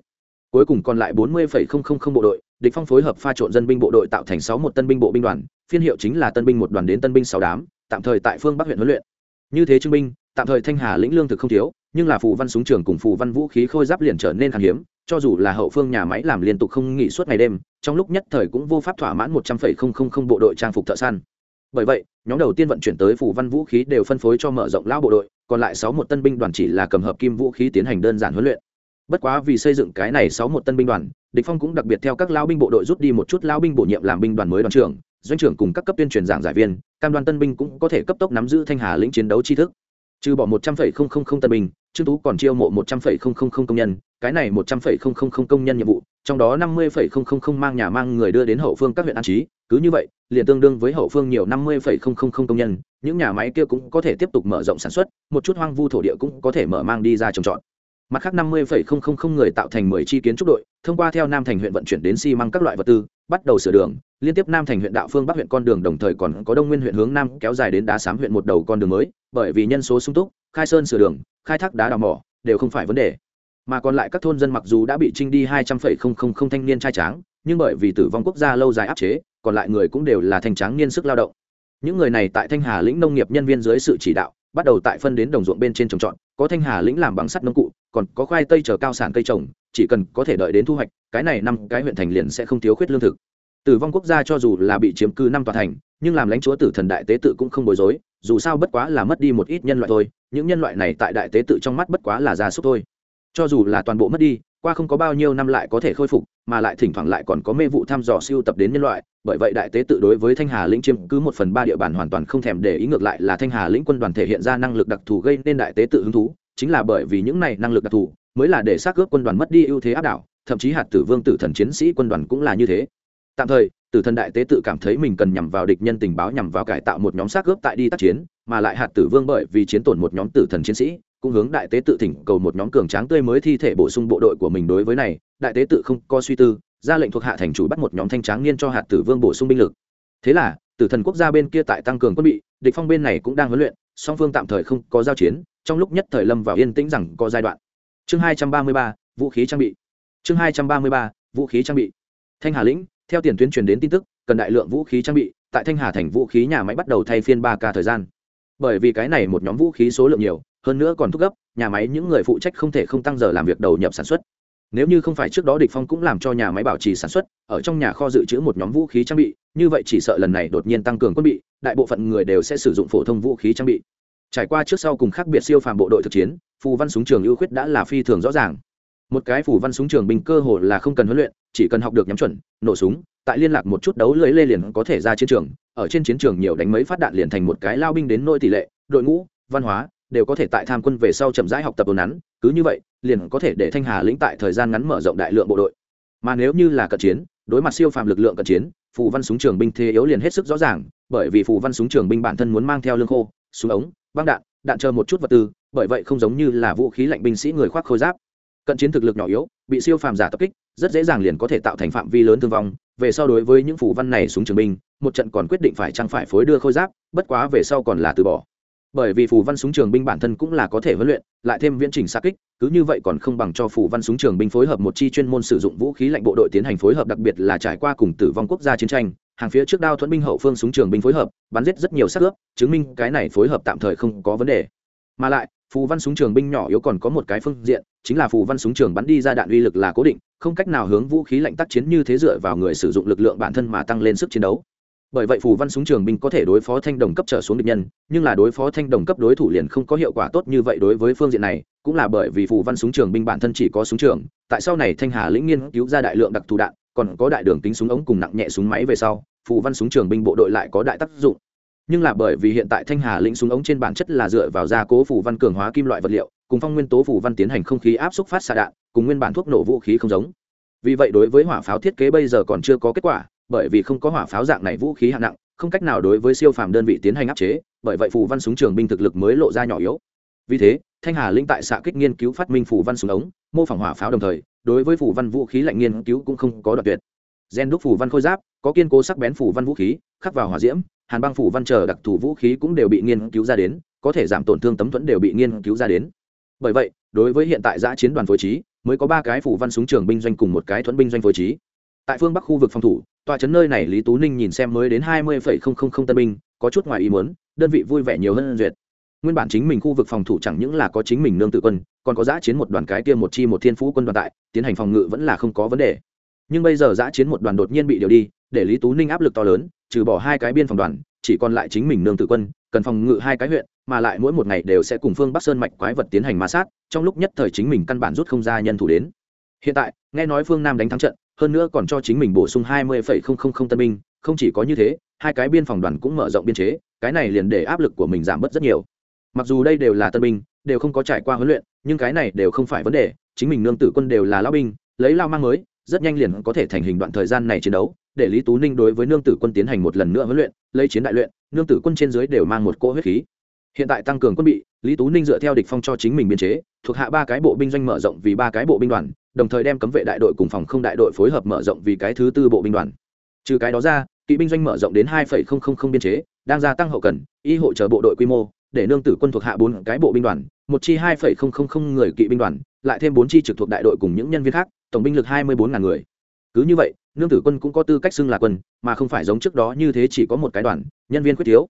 Cuối cùng còn lại 40.000 bộ đội, địch phong phối hợp pha trộn dân binh bộ đội tạo thành sáu một tân binh bộ binh đoàn, phiên hiệu chính là tân binh một đoàn đến tân binh sáu đám, tạm thời tại phương bắc huyện huấn luyện. Như thế chứng binh, tạm thời thanh hà, lĩnh lương thực không thiếu, nhưng là phù văn súng trường cùng phù văn vũ khí khôi giáp liền trở nên khan hiếm, cho dù là hậu phương nhà máy làm liên tục không nghỉ suốt ngày đêm, trong lúc nhất thời cũng vô pháp thỏa mãn một trăm phẩy không không không bộ đội trang phục thợ săn. Bởi vậy, nhóm đầu tiên vận chuyển tới phù văn vũ khí đều phân phối cho mở rộng lao bộ đội, còn lại sáu một tân binh đoàn chỉ là cầm hợp kim vũ khí tiến hành đơn giản huấn luyện. Bất quá vì xây dựng cái này sáu một tân binh đoàn địch phong cũng đặc biệt theo các lao binh bộ đội rút đi một chút lao binh bổ nhiệm làm binh đoàn mới đoàn trưởng doanh trưởng cùng các cấp tuyên truyền giảng giải viên cam đoan tân binh cũng có thể cấp tốc nắm giữ thanh hà lĩnh chiến đấu tri thức trừ bỏ một trăm phẩy không không không tân binh trương tú còn chiêu mộ một trăm phẩy không không không công nhân cái này một trăm phẩy không không không công nhân nhiệm vụ trong đó năm mươi phẩy không không không mang nhà mang người đưa đến hậu phương các huyện an trí cứ như vậy liền tương đương với hậu phương nhiều năm mươi phẩy không không không công nhân những nhà máy kia cũng có thể tiếp tục mở rộng sản xuất một chút hoang vu thổ địa cũng có thể mở mang đi ra trồng trọt mặt khác năm mươi phẩy không không không người tạo thành mười chi kiến trúc đội, thông qua theo nam thành huyện vận chuyển đến xi măng các loại vật tư, bắt đầu sửa đường. Liên tiếp nam thành huyện đạo phương bắc huyện con đường đồng thời còn có đông nguyên huyện hướng nam kéo dài đến đá sám huyện một đầu con đường mới, bởi vì nhân số sung túc, khai sơn sửa đường, khai thác đá đào mỏ, đều không phải vấn đề. Mà còn lại các thôn dân mặc dù đã bị trinh đi hai trăm phẩy không không không thanh niên trai tráng, nhưng bởi vì tử vong quốc gia lâu dài áp chế, còn lại người cũng đều là thanh tráng niên sức lao động. Những người này tại thanh hà lĩnh nông nghiệp nhân viên dưới sự chỉ đạo, bắt đầu tại phân đến đồng ruộng bên trên trồng trọt, có thanh hà lĩnh làm bằng sắt nông cụ còn có khoai tây chờ cao sản cây trồng, chỉ cần có thể đợi đến thu hoạch, cái này năm cái huyện thành liền sẽ không thiếu khuyết lương thực. Tử vong quốc gia cho dù là bị chiếm cư năm tòa thành, nhưng làm lãnh chúa tử thần đại tế tự cũng không bối rối, dù sao bất quá là mất đi một ít nhân loại thôi, những nhân loại này tại đại tế tự trong mắt bất quá là gia súc thôi. Cho dù là toàn bộ mất đi, qua không có bao nhiêu năm lại có thể khôi phục, mà lại thỉnh thoảng lại còn có mê vụ thăm dò siêu tập đến nhân loại, bởi vậy đại tế tự đối với thanh hà lĩnh chiếm cứ một phần ba địa bàn hoàn toàn không thèm để ý, ngược lại là thanh hà lĩnh quân đoàn thể hiện ra năng lực đặc thù gây nên đại tế tự hứng thú chính là bởi vì những này năng lực đặc thù, mới là để xác cướp quân đoàn mất đi ưu thế áp đảo, thậm chí hạt tử vương tử thần chiến sĩ quân đoàn cũng là như thế. Tạm thời, tử thần đại tế tự cảm thấy mình cần nhằm vào địch nhân tình báo nhằm vào cải tạo một nhóm xác cướp tại đi tác chiến, mà lại hạt tử vương bởi vì chiến tổn một nhóm tử thần chiến sĩ, cũng hướng đại tế tự thỉnh cầu một nhóm cường tráng tươi mới thi thể bổ sung bộ đội của mình đối với này, đại tế tự không có suy tư, ra lệnh thuộc hạ thành chủ bắt một nhóm thanh tráng niên cho hạt tử vương bổ sung binh lực. Thế là, tử thần quốc gia bên kia tại tăng cường quân bị, địch phong bên này cũng đang huấn luyện song phương tạm thời không có giao chiến trong lúc nhất thời lâm vào yên tĩnh rằng có giai đoạn. Chương 233, vũ khí trang bị. Chương 233, vũ khí trang bị. Thanh hà lĩnh theo tiền tuyến truyền đến tin tức cần đại lượng vũ khí trang bị tại thanh hà thành vũ khí nhà máy bắt đầu thay phiên ba ca thời gian. Bởi vì cái này một nhóm vũ khí số lượng nhiều hơn nữa còn thúc gấp nhà máy những người phụ trách không thể không tăng giờ làm việc đầu nhập sản xuất nếu như không phải trước đó địch phong cũng làm cho nhà máy bảo trì sản xuất, ở trong nhà kho dự trữ một nhóm vũ khí trang bị, như vậy chỉ sợ lần này đột nhiên tăng cường quân bị, đại bộ phận người đều sẽ sử dụng phổ thông vũ khí trang bị. Trải qua trước sau cùng khác biệt siêu phàm bộ đội thực chiến, phù văn súng trường ưu khuyết đã là phi thường rõ ràng. Một cái phù văn súng trường bình cơ hồ là không cần huấn luyện, chỉ cần học được nhắm chuẩn, nổ súng, tại liên lạc một chút đấu lưới lê liền có thể ra chiến trường, ở trên chiến trường nhiều đánh mấy phát đạn liền thành một cái lao binh đến nỗi tỷ lệ, đội ngũ, văn hóa, đều có thể tại tham quân về sau chậm rãi học tập đồ nắn, cứ như vậy liền có thể để thanh hà lĩnh tại thời gian ngắn mở rộng đại lượng bộ đội. Mà nếu như là cận chiến, đối mặt siêu phàm lực lượng cận chiến, phù văn súng trường binh thế yếu liền hết sức rõ ràng, bởi vì phù văn súng trường binh bản thân muốn mang theo lương khô, súng ống, băng đạn đạn chờ một chút vật tư, bởi vậy không giống như là vũ khí lạnh binh sĩ người khoác khôi giáp. Cận chiến thực lực nhỏ yếu, bị siêu phàm giả tập kích, rất dễ dàng liền có thể tạo thành phạm vi lớn thương vong. Về sau đối với những phù văn này súng trường binh, một trận còn quyết định phải trang phải phối đưa khôi giáp, bất quá về sau còn là từ bỏ bởi vì phù văn súng trường binh bản thân cũng là có thể huấn luyện, lại thêm viễn trình xa kích, cứ như vậy còn không bằng cho phù văn súng trường binh phối hợp một chi chuyên môn sử dụng vũ khí lạnh bộ đội tiến hành phối hợp, đặc biệt là trải qua cùng tử vong quốc gia chiến tranh, hàng phía trước đao thuẫn binh hậu phương súng trường binh phối hợp, bắn giết rất nhiều xác ướp, chứng minh cái này phối hợp tạm thời không có vấn đề. Mà lại, phù văn súng trường binh nhỏ yếu còn có một cái phương diện, chính là phù văn súng trường bắn đi ra đạn uy lực là cố định, không cách nào hướng vũ khí lạnh tác chiến như thế dựa vào người sử dụng lực lượng bản thân mà tăng lên sức chiến đấu bởi vậy phù văn súng trường binh có thể đối phó thanh đồng cấp trở xuống địch nhân, nhưng là đối phó thanh đồng cấp đối thủ liền không có hiệu quả tốt như vậy đối với phương diện này, cũng là bởi vì phù văn súng trường binh bản thân chỉ có súng trường, tại sau này thanh hà lĩnh nghiên cứu ra đại lượng đặc thù đạn, còn có đại đường tính súng ống cùng nặng nhẹ súng máy về sau, phù văn súng trường binh bộ đội lại có đại tác dụng. Nhưng là bởi vì hiện tại thanh hà lĩnh súng ống trên bản chất là dựa vào gia cố phù văn cường hóa kim loại vật liệu, cùng phong nguyên tố phù văn tiến hành không khí áp xúc phát xạ đạn, cùng nguyên bản thuốc nổ vũ khí không giống. Vì vậy đối với hỏa pháo thiết kế bây giờ còn chưa có kết quả bởi vì không có hỏa pháo dạng này vũ khí hạng nặng, không cách nào đối với siêu phàm đơn vị tiến hành áp chế, bởi vậy phù văn súng trường binh thực lực mới lộ ra nhỏ yếu. Vì thế, thanh hà linh tại xạ kích nghiên cứu phát minh phù văn súng ống, mô phỏng hỏa pháo đồng thời, đối với phù văn vũ khí lạnh nghiên cứu cũng không có đoạn tuyệt. Gen đúc phù văn khôi giáp, có kiên cố sắc bén phù văn vũ khí, khắc vào hỏa diễm, hàn băng phù văn chờ đặc thù vũ khí cũng đều bị nghiên cứu ra đến, có thể giảm tổn thương tấm thuẫn đều bị nghiên cứu ra đến. Bởi vậy, đối với hiện tại giã chiến đoàn phối trí, mới có ba cái phù văn súng trường binh doanh cùng một cái thuẫn binh doanh phối trí tại phương bắc khu vực phòng thủ, tòa trấn nơi này lý tú ninh nhìn xem mới đến hai mươi tân binh, có chút ngoài ý muốn, đơn vị vui vẻ nhiều hơn duyệt. Nguyên bản chính mình khu vực phòng thủ chẳng những là có chính mình nương tự quân, còn có giã chiến một đoàn cái tiêm một chi một thiên phú quân đoàn tại, tiến hành phòng ngự vẫn là không có vấn đề. Nhưng bây giờ giã chiến một đoàn đột nhiên bị điều đi, để lý tú ninh áp lực to lớn, trừ bỏ hai cái biên phòng đoàn, chỉ còn lại chính mình nương tự quân, cần phòng ngự hai cái huyện, mà lại mỗi một ngày đều sẽ cùng phương bắc sơn mạch quái vật tiến hành ma sát, trong lúc nhất thời chính mình căn bản rút không ra nhân thủ đến. Hiện tại, nghe nói phương nam đánh thắng trận hơn nữa còn cho chính mình bổ sung hai mươi tân binh, không chỉ có như thế, hai cái biên phòng đoàn cũng mở rộng biên chế, cái này liền để áp lực của mình giảm bớt rất nhiều. Mặc dù đây đều là tân binh, đều không có trải qua huấn luyện, nhưng cái này đều không phải vấn đề, chính mình nương tử quân đều là lao binh, lấy lao mang mới, rất nhanh liền có thể thành hình đoạn thời gian này chiến đấu, để lý tú ninh đối với nương tử quân tiến hành một lần nữa huấn luyện, lấy chiến đại luyện, nương tử quân trên dưới đều mang một cỗ huyết khí hiện tại tăng cường quân bị, lý tú ninh dựa theo địch phong cho chính mình biên chế, thuộc hạ ba cái bộ binh doanh mở rộng vì ba cái bộ binh đoàn, đồng thời đem cấm vệ đại đội cùng phòng không đại đội phối hợp mở rộng vì cái thứ tư bộ binh đoàn. Trừ cái đó ra, kỵ binh doanh mở rộng đến hai biên chế, đang gia tăng hậu cần, y hỗ trợ bộ đội quy mô, để nương tử quân thuộc hạ bốn cái bộ binh đoàn, một chi hai người kỵ binh đoàn, lại thêm bốn chi trực thuộc đại đội cùng những nhân viên khác, tổng binh lực hai mươi bốn người. Cứ như vậy, nương tử quân cũng có tư cách xưng là quân, mà không phải giống trước đó như thế chỉ có một cái đoàn, nhân viên khuyết thiếu.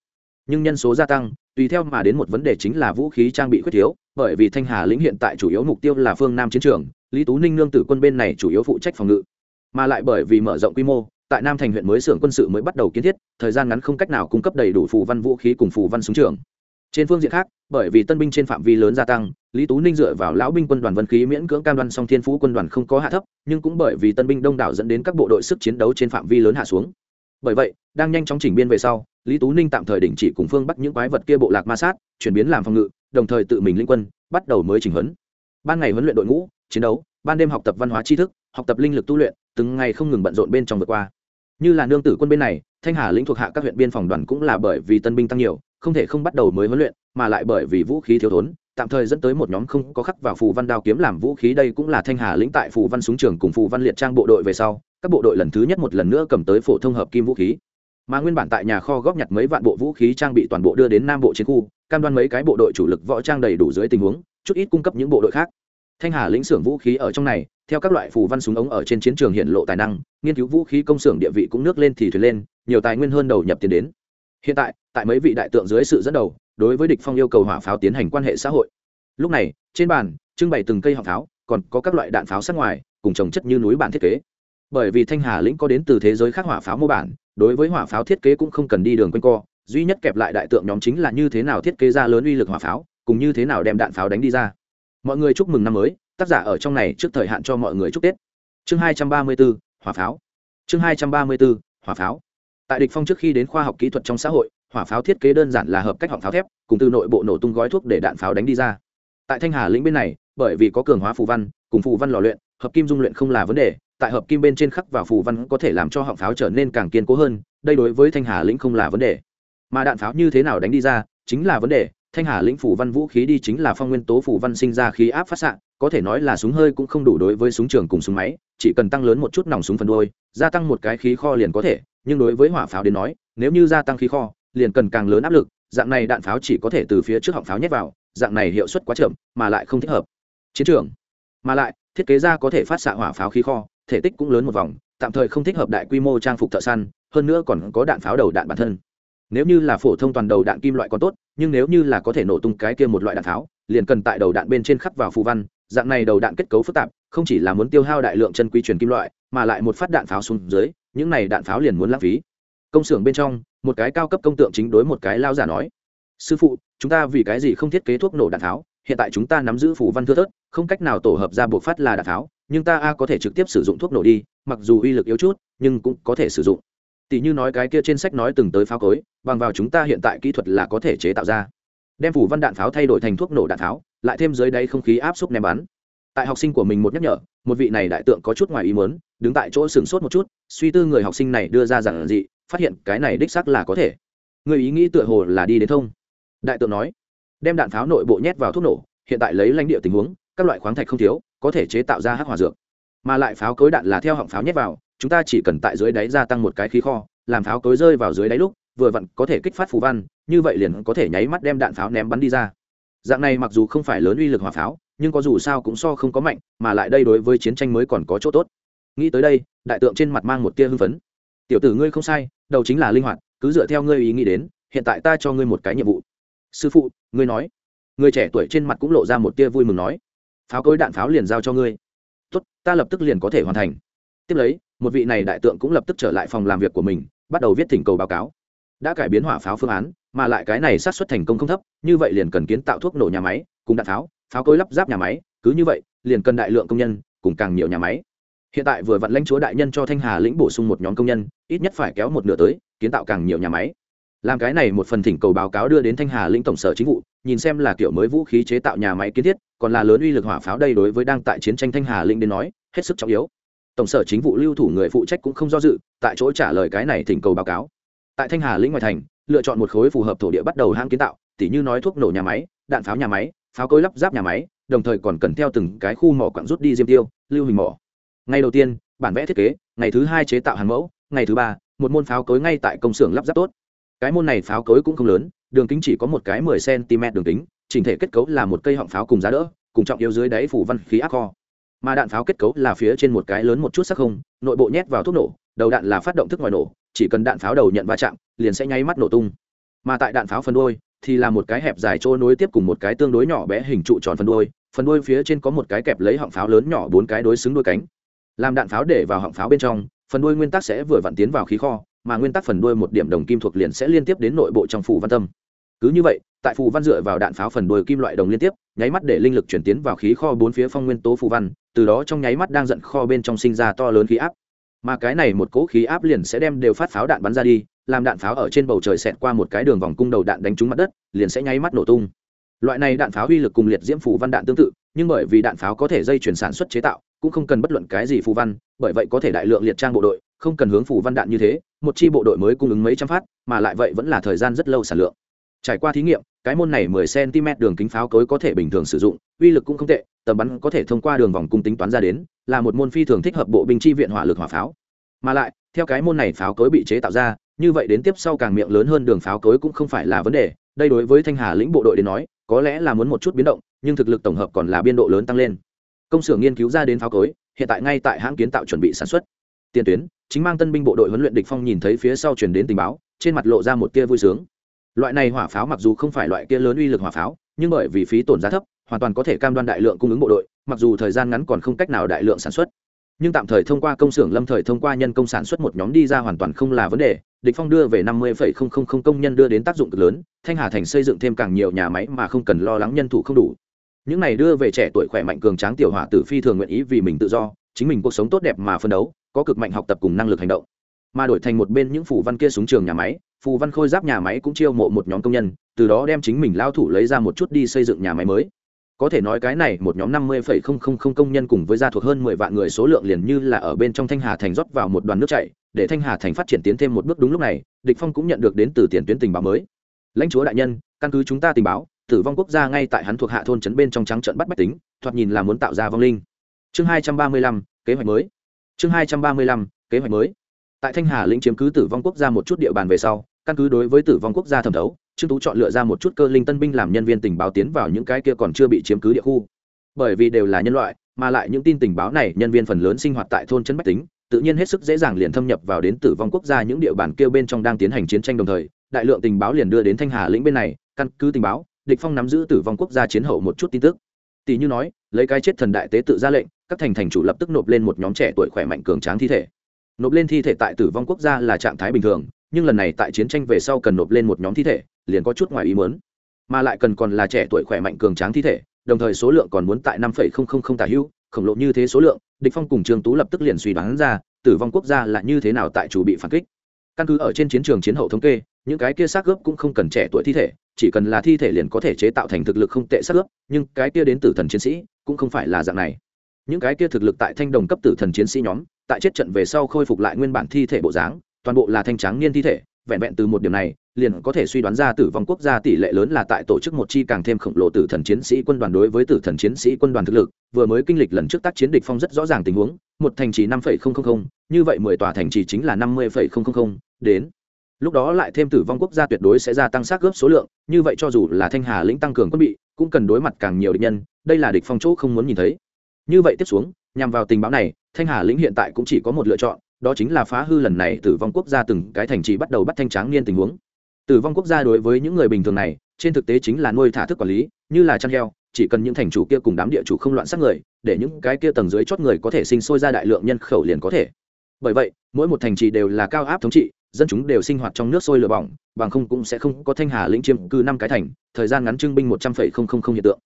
Nhưng nhân số gia tăng tùy theo mà đến một vấn đề chính là vũ khí trang bị khuyết thiếu, bởi vì thanh hà lĩnh hiện tại chủ yếu mục tiêu là phương nam chiến trường, lý tú ninh nương tử quân bên này chủ yếu phụ trách phòng ngự. Mà lại bởi vì mở rộng quy mô, tại nam thành huyện mới xưởng quân sự mới bắt đầu kiến thiết, thời gian ngắn không cách nào cung cấp đầy đủ phù văn vũ khí cùng phù văn súng trường. Trên phương diện khác, bởi vì tân binh trên phạm vi lớn gia tăng, lý tú ninh dựa vào lão binh quân đoàn vân khí miễn cưỡng cam đoan song thiên phú quân đoàn không có hạ thấp, nhưng cũng bởi vì tân binh đông đảo dẫn đến các bộ đội sức chiến đấu trên phạm vi lớn hạ xuống bởi vậy, đang nhanh chóng chỉnh biên về sau, lý tú ninh tạm thời đình chỉ cùng phương bắt những quái vật kia bộ lạc ma sát, chuyển biến làm phòng ngự, đồng thời tự mình linh quân, bắt đầu mới chỉnh huấn. Ban ngày huấn luyện đội ngũ, chiến đấu, ban đêm học tập văn hóa tri thức, học tập linh lực tu luyện, từng ngày không ngừng bận rộn bên trong vượt qua. Như là nương tử quân bên này, thanh hà lĩnh thuộc hạ các huyện biên phòng đoàn cũng là bởi vì tân binh tăng nhiều, không thể không bắt đầu mới huấn luyện, mà lại bởi vì vũ khí thiếu thốn, tạm thời dẫn tới một nhóm không có khắc vào phù văn đao kiếm làm vũ khí. Đây cũng là thanh hà lĩnh tại phù văn súng trường cùng phù văn liệt trang bộ đội về sau các bộ đội lần thứ nhất một lần nữa cầm tới phổ thông hợp kim vũ khí. Mà nguyên bản tại nhà kho góp nhặt mấy vạn bộ vũ khí trang bị toàn bộ đưa đến nam bộ chiến khu, cam đoan mấy cái bộ đội chủ lực võ trang đầy đủ dưới tình huống, chút ít cung cấp những bộ đội khác. Thanh hà lĩnh xưởng vũ khí ở trong này, theo các loại phù văn súng ống ở trên chiến trường hiện lộ tài năng, nghiên cứu vũ khí công xưởng địa vị cũng nước lên thì thuyền lên, nhiều tài nguyên hơn đầu nhập tiền đến. Hiện tại tại mấy vị đại tượng dưới sự dẫn đầu, đối với địch phong yêu cầu hỏa pháo tiến hành quan hệ xã hội. Lúc này, trên bàn, trưng bày từng cây họng pháo, còn có các loại đạn pháo sát ngoài, cùng trồng chất như núi bản thiết kế bởi vì thanh hà lĩnh có đến từ thế giới khác hỏa pháo mô bản đối với hỏa pháo thiết kế cũng không cần đi đường quanh co duy nhất kẹp lại đại tượng nhóm chính là như thế nào thiết kế ra lớn uy lực hỏa pháo cùng như thế nào đem đạn pháo đánh đi ra. Mọi người chúc mừng năm mới tác giả ở trong này trước thời hạn cho mọi người chúc tết. Chương hai trăm ba mươi 234, hỏa pháo. Chương hai trăm ba mươi 234, hỏa pháo. Tại địch phong trước khi đến khoa học kỹ thuật trong xã hội hỏa pháo thiết kế đơn giản là hợp cách họng pháo thép cùng từ nội bộ nổ tung gói thuốc để đạn pháo đánh đi ra. Tại thanh hà lĩnh bên này bởi vì có cường hóa phù văn cùng phù văn lò luyện hợp kim dung luyện không là vấn đề tại hợp kim bên trên khắc vào phù văn có thể làm cho họng pháo trở nên càng kiên cố hơn, đây đối với thanh hà lĩnh không là vấn đề. Mà đạn pháo như thế nào đánh đi ra, chính là vấn đề. Thanh hà lĩnh phù văn vũ khí đi chính là phong nguyên tố phù văn sinh ra khí áp phát xạ, có thể nói là súng hơi cũng không đủ đối với súng trường cùng súng máy, chỉ cần tăng lớn một chút nòng súng phần đôi gia tăng một cái khí kho liền có thể. Nhưng đối với hỏa pháo đến nói, nếu như gia tăng khí kho, liền cần càng lớn áp lực, dạng này đạn pháo chỉ có thể từ phía trước họng pháo nhét vào, dạng này hiệu suất quá chậm, mà lại không thích hợp. Chiến trường. Mà lại, thiết kế ra có thể phát xạ hỏa pháo khí kho thể tích cũng lớn một vòng, tạm thời không thích hợp đại quy mô trang phục thợ săn, hơn nữa còn có đạn pháo đầu đạn bản thân. Nếu như là phổ thông toàn đầu đạn kim loại còn tốt, nhưng nếu như là có thể nổ tung cái kia một loại đạn pháo, liền cần tại đầu đạn bên trên khắc vào phù văn, dạng này đầu đạn kết cấu phức tạp, không chỉ là muốn tiêu hao đại lượng chân quý truyền kim loại, mà lại một phát đạn pháo xuống dưới, những này đạn pháo liền muốn lãng phí. Công xưởng bên trong, một cái cao cấp công tượng chính đối một cái lao giả nói, sư phụ, chúng ta vì cái gì không thiết kế thuốc nổ đạn pháo? Hiện tại chúng ta nắm giữ phù văn thưa thớt, không cách nào tổ hợp ra buộc phát là đạn pháo nhưng ta a có thể trực tiếp sử dụng thuốc nổ đi, mặc dù uy lực yếu chút, nhưng cũng có thể sử dụng. Tỷ như nói cái kia trên sách nói từng tới pháo cối, bằng vào chúng ta hiện tại kỹ thuật là có thể chế tạo ra. Đem phủ văn đạn pháo thay đổi thành thuốc nổ đạn pháo, lại thêm dưới đáy không khí áp suất ném bắn. Tại học sinh của mình một nhắc nhở, một vị này đại tượng có chút ngoài ý muốn, đứng tại chỗ sửng sốt một chút, suy tư người học sinh này đưa ra rằng gì phát hiện cái này đích xác là có thể. Người ý nghĩ tựa hồ là đi đến thông. Đại tượng nói, đem đạn pháo nội bộ nhét vào thuốc nổ, hiện tại lấy lãnh địa tình huống, các loại khoáng thạch không thiếu có thể chế tạo ra hắc hỏa dược. Mà lại pháo cối đạn là theo họng pháo nhét vào, chúng ta chỉ cần tại dưới đáy gia tăng một cái khí kho, làm pháo cối rơi vào dưới đáy lúc, vừa vặn có thể kích phát phù văn, như vậy liền có thể nháy mắt đem đạn pháo ném bắn đi ra. Dạng này mặc dù không phải lớn uy lực hỏa pháo, nhưng có dù sao cũng so không có mạnh, mà lại đây đối với chiến tranh mới còn có chỗ tốt. Nghĩ tới đây, đại tượng trên mặt mang một tia hưng phấn. Tiểu tử ngươi không sai, đầu chính là linh hoạt, cứ dựa theo ngươi ý nghĩ đến, hiện tại ta cho ngươi một cái nhiệm vụ. Sư phụ, ngươi nói. Người trẻ tuổi trên mặt cũng lộ ra một tia vui mừng nói pháo cối đạn pháo liền giao cho ngươi. Tốt, ta lập tức liền có thể hoàn thành. Tiếp lấy, một vị này đại tượng cũng lập tức trở lại phòng làm việc của mình, bắt đầu viết thỉnh cầu báo cáo. Đã cải biến hỏa pháo phương án, mà lại cái này sát xuất thành công không thấp, như vậy liền cần kiến tạo thuốc nổ nhà máy, cùng đạn pháo pháo cối lắp ráp nhà máy, cứ như vậy, liền cần đại lượng công nhân, cùng càng nhiều nhà máy. Hiện tại vừa vặn lãnh chúa đại nhân cho thanh hà lĩnh bổ sung một nhóm công nhân, ít nhất phải kéo một nửa tới, kiến tạo càng nhiều nhà máy làm cái này một phần thỉnh cầu báo cáo đưa đến thanh hà lĩnh tổng sở chính vụ, nhìn xem là kiểu mới vũ khí chế tạo nhà máy kiến thiết, còn là lớn uy lực hỏa pháo đây đối với đang tại chiến tranh thanh hà lĩnh đến nói, hết sức trọng yếu. Tổng sở chính vụ lưu thủ người phụ trách cũng không do dự, tại chỗ trả lời cái này thỉnh cầu báo cáo. Tại thanh hà lĩnh ngoài thành, lựa chọn một khối phù hợp thổ địa bắt đầu hãng kiến tạo, tỉ như nói thuốc nổ nhà máy, đạn pháo nhà máy, pháo cối lắp ráp nhà máy, đồng thời còn cần theo từng cái khu mỏ quặng rút đi diêm tiêu, lưu hình mỏ. Ngày đầu tiên, bản vẽ thiết kế, ngày thứ hai chế tạo hàng mẫu, ngày thứ ba, một môn pháo cối ngay tại công xưởng lắp ráp tốt cái môn này pháo cối cũng không lớn, đường kính chỉ có một cái mười cm đường kính, chỉnh thể kết cấu là một cây họng pháo cùng giá đỡ, cùng trọng yếu dưới đáy phủ văn khí ác kho. Mà đạn pháo kết cấu là phía trên một cái lớn một chút sắc không, nội bộ nhét vào thuốc nổ, đầu đạn là phát động thức ngoài nổ, chỉ cần đạn pháo đầu nhận va chạm, liền sẽ nháy mắt nổ tung. Mà tại đạn pháo phần đôi thì là một cái hẹp dài trôi nối tiếp cùng một cái tương đối nhỏ bé hình trụ tròn phần đôi phần đôi phía trên có một cái kẹp lấy họng pháo lớn nhỏ bốn cái đối xứng đôi cánh. Làm đạn pháo để vào họng pháo bên trong, phần đuôi nguyên tắc sẽ vừa vặn tiến vào khí kho mà nguyên tắc phần đuôi một điểm đồng kim thuộc liền sẽ liên tiếp đến nội bộ trong phù văn tâm. Cứ như vậy, tại phù văn dựa vào đạn pháo phần đuôi kim loại đồng liên tiếp, nháy mắt để linh lực chuyển tiến vào khí kho bốn phía phong nguyên tố phù văn, từ đó trong nháy mắt đang giận kho bên trong sinh ra to lớn khí áp. Mà cái này một cỗ khí áp liền sẽ đem đều phát pháo đạn bắn ra đi, làm đạn pháo ở trên bầu trời xẹt qua một cái đường vòng cung đầu đạn đánh trúng mặt đất, liền sẽ nháy mắt nổ tung. Loại này đạn pháo uy lực cùng liệt diễm phù văn đạn tương tự, nhưng bởi vì đạn pháo có thể dây chuyển sản xuất chế tạo, cũng không cần bất luận cái gì phù văn, bởi vậy có thể đại lượng liệt trang bộ đội không cần hướng phủ văn đạn như thế, một chi bộ đội mới cung ứng mấy trăm phát, mà lại vậy vẫn là thời gian rất lâu sản lượng. Trải qua thí nghiệm, cái môn này 10 cm đường kính pháo cối có thể bình thường sử dụng, uy lực cũng không tệ, tầm bắn có thể thông qua đường vòng cung tính toán ra đến, là một môn phi thường thích hợp bộ binh chi viện hỏa lực hỏa pháo. Mà lại, theo cái môn này pháo cối bị chế tạo ra, như vậy đến tiếp sau càng miệng lớn hơn đường pháo cối cũng không phải là vấn đề, đây đối với thanh hà lĩnh bộ đội đến nói, có lẽ là muốn một chút biến động, nhưng thực lực tổng hợp còn là biên độ lớn tăng lên. Công xưởng nghiên cứu ra đến pháo cối, hiện tại ngay tại hãng kiến tạo chuẩn bị sản xuất tiền tuyến, chính mang tân binh bộ đội huấn luyện địch phong nhìn thấy phía sau truyền đến tình báo, trên mặt lộ ra một tia vui sướng. Loại này hỏa pháo mặc dù không phải loại kia lớn uy lực hỏa pháo, nhưng bởi vì phí tổn giá thấp, hoàn toàn có thể cam đoan đại lượng cung ứng bộ đội, mặc dù thời gian ngắn còn không cách nào đại lượng sản xuất. Nhưng tạm thời thông qua công xưởng lâm thời thông qua nhân công sản xuất một nhóm đi ra hoàn toàn không là vấn đề, địch phong đưa về năm mươi công nhân đưa đến tác dụng cực lớn, thanh hà thành xây dựng thêm càng nhiều nhà máy mà không cần lo lắng nhân thủ không đủ. Những này đưa về trẻ tuổi khỏe mạnh cường tráng tiểu hỏa tử phi thường nguyện ý vì mình tự do, chính mình cuộc sống tốt đẹp mà phân đấu có cực mạnh học tập cùng năng lực hành động. Mà đổi thành một bên những phù văn kia súng trường nhà máy, phù văn khôi giáp nhà máy cũng chiêu mộ một nhóm công nhân, từ đó đem chính mình lao thủ lấy ra một chút đi xây dựng nhà máy mới. Có thể nói cái này một nhóm năm mươi phẩy không không không công nhân cùng với gia thuộc hơn mười vạn người số lượng liền như là ở bên trong thanh hà thành rót vào một đoàn nước chảy, để thanh hà thành phát triển tiến thêm một bước đúng lúc này, địch phong cũng nhận được đến từ tiền tuyến tình báo mới. Lãnh chúa đại nhân, căn cứ chúng ta tình báo, tử vong quốc gia ngay tại hắn thuộc hạ thôn trấn bên trong trắng trận bắt bách tính, thoạt nhìn là muốn tạo ra vong linh. Chương hai trăm ba mươi lăm, kế hoạch mới chương hai trăm ba mươi lăm, kế hoạch mới. Tại thanh hà lĩnh chiếm cứ tử vong quốc gia một chút địa bàn về sau, căn cứ đối với tử vong quốc gia thẩm thấu, trương tú chọn lựa ra một chút cơ linh tân binh làm nhân viên tình báo tiến vào những cái kia còn chưa bị chiếm cứ địa khu. Bởi vì đều là nhân loại, mà lại những tin tình báo này nhân viên phần lớn sinh hoạt tại thôn trấn bách tính, tự nhiên hết sức dễ dàng liền thâm nhập vào đến tử vong quốc gia những địa bàn kêu bên trong đang tiến hành chiến tranh đồng thời, đại lượng tình báo liền đưa đến thanh hà lĩnh bên này, căn cứ tình báo, địch phong nắm giữ tử vong quốc gia chiến hậu một chút tin tức tỷ như nói, lấy cái chết thần đại tế tự ra lệnh, các thành thành chủ lập tức nộp lên một nhóm trẻ tuổi khỏe mạnh cường tráng thi thể. Nộp lên thi thể tại tử vong quốc gia là trạng thái bình thường, nhưng lần này tại chiến tranh về sau cần nộp lên một nhóm thi thể, liền có chút ngoài ý muốn. Mà lại cần còn là trẻ tuổi khỏe mạnh cường tráng thi thể, đồng thời số lượng còn muốn tại năm tả hữu, khổng lồ như thế số lượng, địch phong cùng trương tú lập tức liền suy đoán ra, tử vong quốc gia là như thế nào tại chủ bị phản kích căn cứ ở trên chiến trường chiến hậu thống kê, những cái kia xác ướp cũng không cần trẻ tuổi thi thể, chỉ cần là thi thể liền có thể chế tạo thành thực lực không tệ xác ướp, nhưng cái kia đến tử thần chiến sĩ cũng không phải là dạng này. Những cái kia thực lực tại thanh đồng cấp tử thần chiến sĩ nhóm, tại chết trận về sau khôi phục lại nguyên bản thi thể bộ dáng, toàn bộ là thanh tráng niên thi thể, vẹn vẹn từ một điểm này liền có thể suy đoán ra tử vong quốc gia tỷ lệ lớn là tại tổ chức một chi càng thêm khổng lồ tử thần chiến sĩ quân đoàn đối với tử thần chiến sĩ quân đoàn thực lực, vừa mới kinh lịch lần trước tác chiến địch phong rất rõ ràng tình huống, một thành trì năm như vậy mười tòa thành trì chính là năm mươi đến. Lúc đó lại thêm tử vong quốc gia tuyệt đối sẽ gia tăng sát gấp số lượng, như vậy cho dù là thanh hà lĩnh tăng cường quân bị, cũng cần đối mặt càng nhiều địch nhân, đây là địch phong chỗ không muốn nhìn thấy. Như vậy tiếp xuống, nhằm vào tình báo này, thanh hà lĩnh hiện tại cũng chỉ có một lựa chọn, đó chính là phá hư lần này tử vong quốc gia từng cái thành trì bắt đầu bắt thanh tráng niên tình huống tử vong quốc gia đối với những người bình thường này, trên thực tế chính là nuôi thả thức quản lý, như là chăn heo, chỉ cần những thành chủ kia cùng đám địa chủ không loạn sát người, để những cái kia tầng dưới chót người có thể sinh sôi ra đại lượng nhân khẩu liền có thể. Bởi vậy, mỗi một thành trì đều là cao áp thống trị, dân chúng đều sinh hoạt trong nước sôi lửa bỏng, bằng không cũng sẽ không có thanh hà lĩnh chiếm cư năm cái thành, thời gian ngắn trưng binh một trăm phẩy không không không hiện tượng.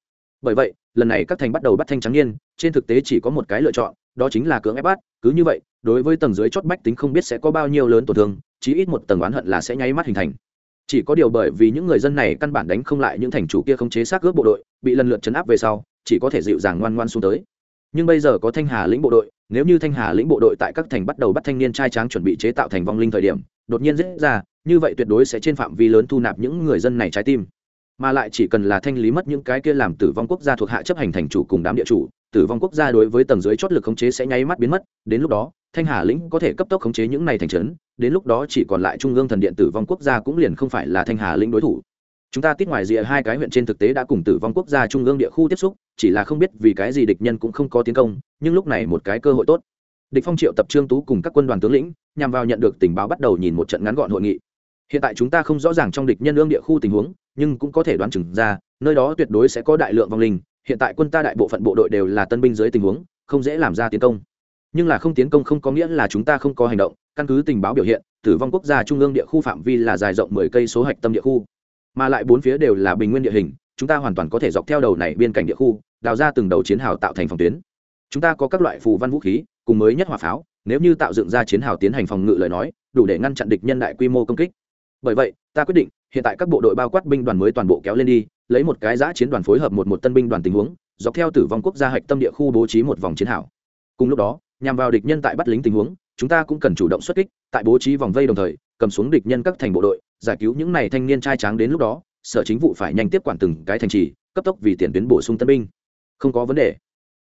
Bởi vậy, lần này các thành bắt đầu bắt thanh trắng niên, trên thực tế chỉ có một cái lựa chọn, đó chính là cưỡng ép bắt, cứ như vậy, đối với tầng dưới chót bách tính không biết sẽ có bao nhiêu lớn tổn thương, chí ít một tầng oán hận là sẽ nháy mắt hình thành chỉ có điều bởi vì những người dân này căn bản đánh không lại những thành chủ kia không chế xác ướp bộ đội, bị lần lượt chấn áp về sau, chỉ có thể dịu dàng ngoan ngoan xuống tới. Nhưng bây giờ có thanh hà lĩnh bộ đội, nếu như thanh hà lĩnh bộ đội tại các thành bắt đầu bắt thanh niên trai tráng chuẩn bị chế tạo thành vong linh thời điểm, đột nhiên dễ ra, như vậy tuyệt đối sẽ trên phạm vi lớn thu nạp những người dân này trái tim. Mà lại chỉ cần là thanh lý mất những cái kia làm tử vong quốc gia thuộc hạ chấp hành thành chủ cùng đám địa chủ, tử vong quốc gia đối với tầng dưới chót lực khống chế sẽ nháy mắt biến mất, đến lúc đó thanh hà lĩnh có thể cấp tốc khống chế những này thành trấn, đến lúc đó chỉ còn lại trung ương thần điện tử vong quốc gia cũng liền không phải là thanh hà lĩnh đối thủ. Chúng ta tít ngoài rìa hai cái huyện trên thực tế đã cùng tử vong quốc gia trung ương địa khu tiếp xúc, chỉ là không biết vì cái gì địch nhân cũng không có tiến công, nhưng lúc này một cái cơ hội tốt. Địch phong triệu tập trương tú cùng các quân đoàn tướng lĩnh, nhằm vào nhận được tình báo bắt đầu nhìn một trận ngắn gọn hội nghị. Hiện tại chúng ta không rõ ràng trong địch nhân lương địa khu tình huống, nhưng cũng có thể đoán chừng ra, nơi đó tuyệt đối sẽ có đại lượng vong linh, hiện tại quân ta đại bộ phận bộ đội đều là tân binh dưới tình huống, không dễ làm ra tiến công nhưng là không tiến công không có nghĩa là chúng ta không có hành động, căn cứ tình báo biểu hiện, tử vong quốc gia trung ương địa khu phạm vi là dài rộng mười cây số hạch tâm địa khu, mà lại bốn phía đều là bình nguyên địa hình, chúng ta hoàn toàn có thể dọc theo đầu này biên cảnh địa khu, đào ra từng đầu chiến hào tạo thành phòng tuyến. Chúng ta có các loại phù văn vũ khí, cùng mới nhất hỏa pháo, nếu như tạo dựng ra chiến hào tiến hành phòng ngự lời nói, đủ để ngăn chặn địch nhân đại quy mô công kích. Bởi vậy, ta quyết định, hiện tại các bộ đội bao quát binh đoàn mới toàn bộ kéo lên đi, lấy một cái giã chiến đoàn phối hợp một một tân binh đoàn tình huống, dọc theo tử vong quốc gia hạch tâm địa khu bố trí một vòng chiến hào. Cùng lúc đó nhằm vào địch nhân tại bắt lính tình huống, chúng ta cũng cần chủ động xuất kích, tại bố trí vòng vây đồng thời, cầm xuống địch nhân các thành bộ đội, giải cứu những này thanh niên trai tráng đến lúc đó, sở chính vụ phải nhanh tiếp quản từng cái thành trì, cấp tốc vì tiền tuyến bổ sung tân binh. Không có vấn đề.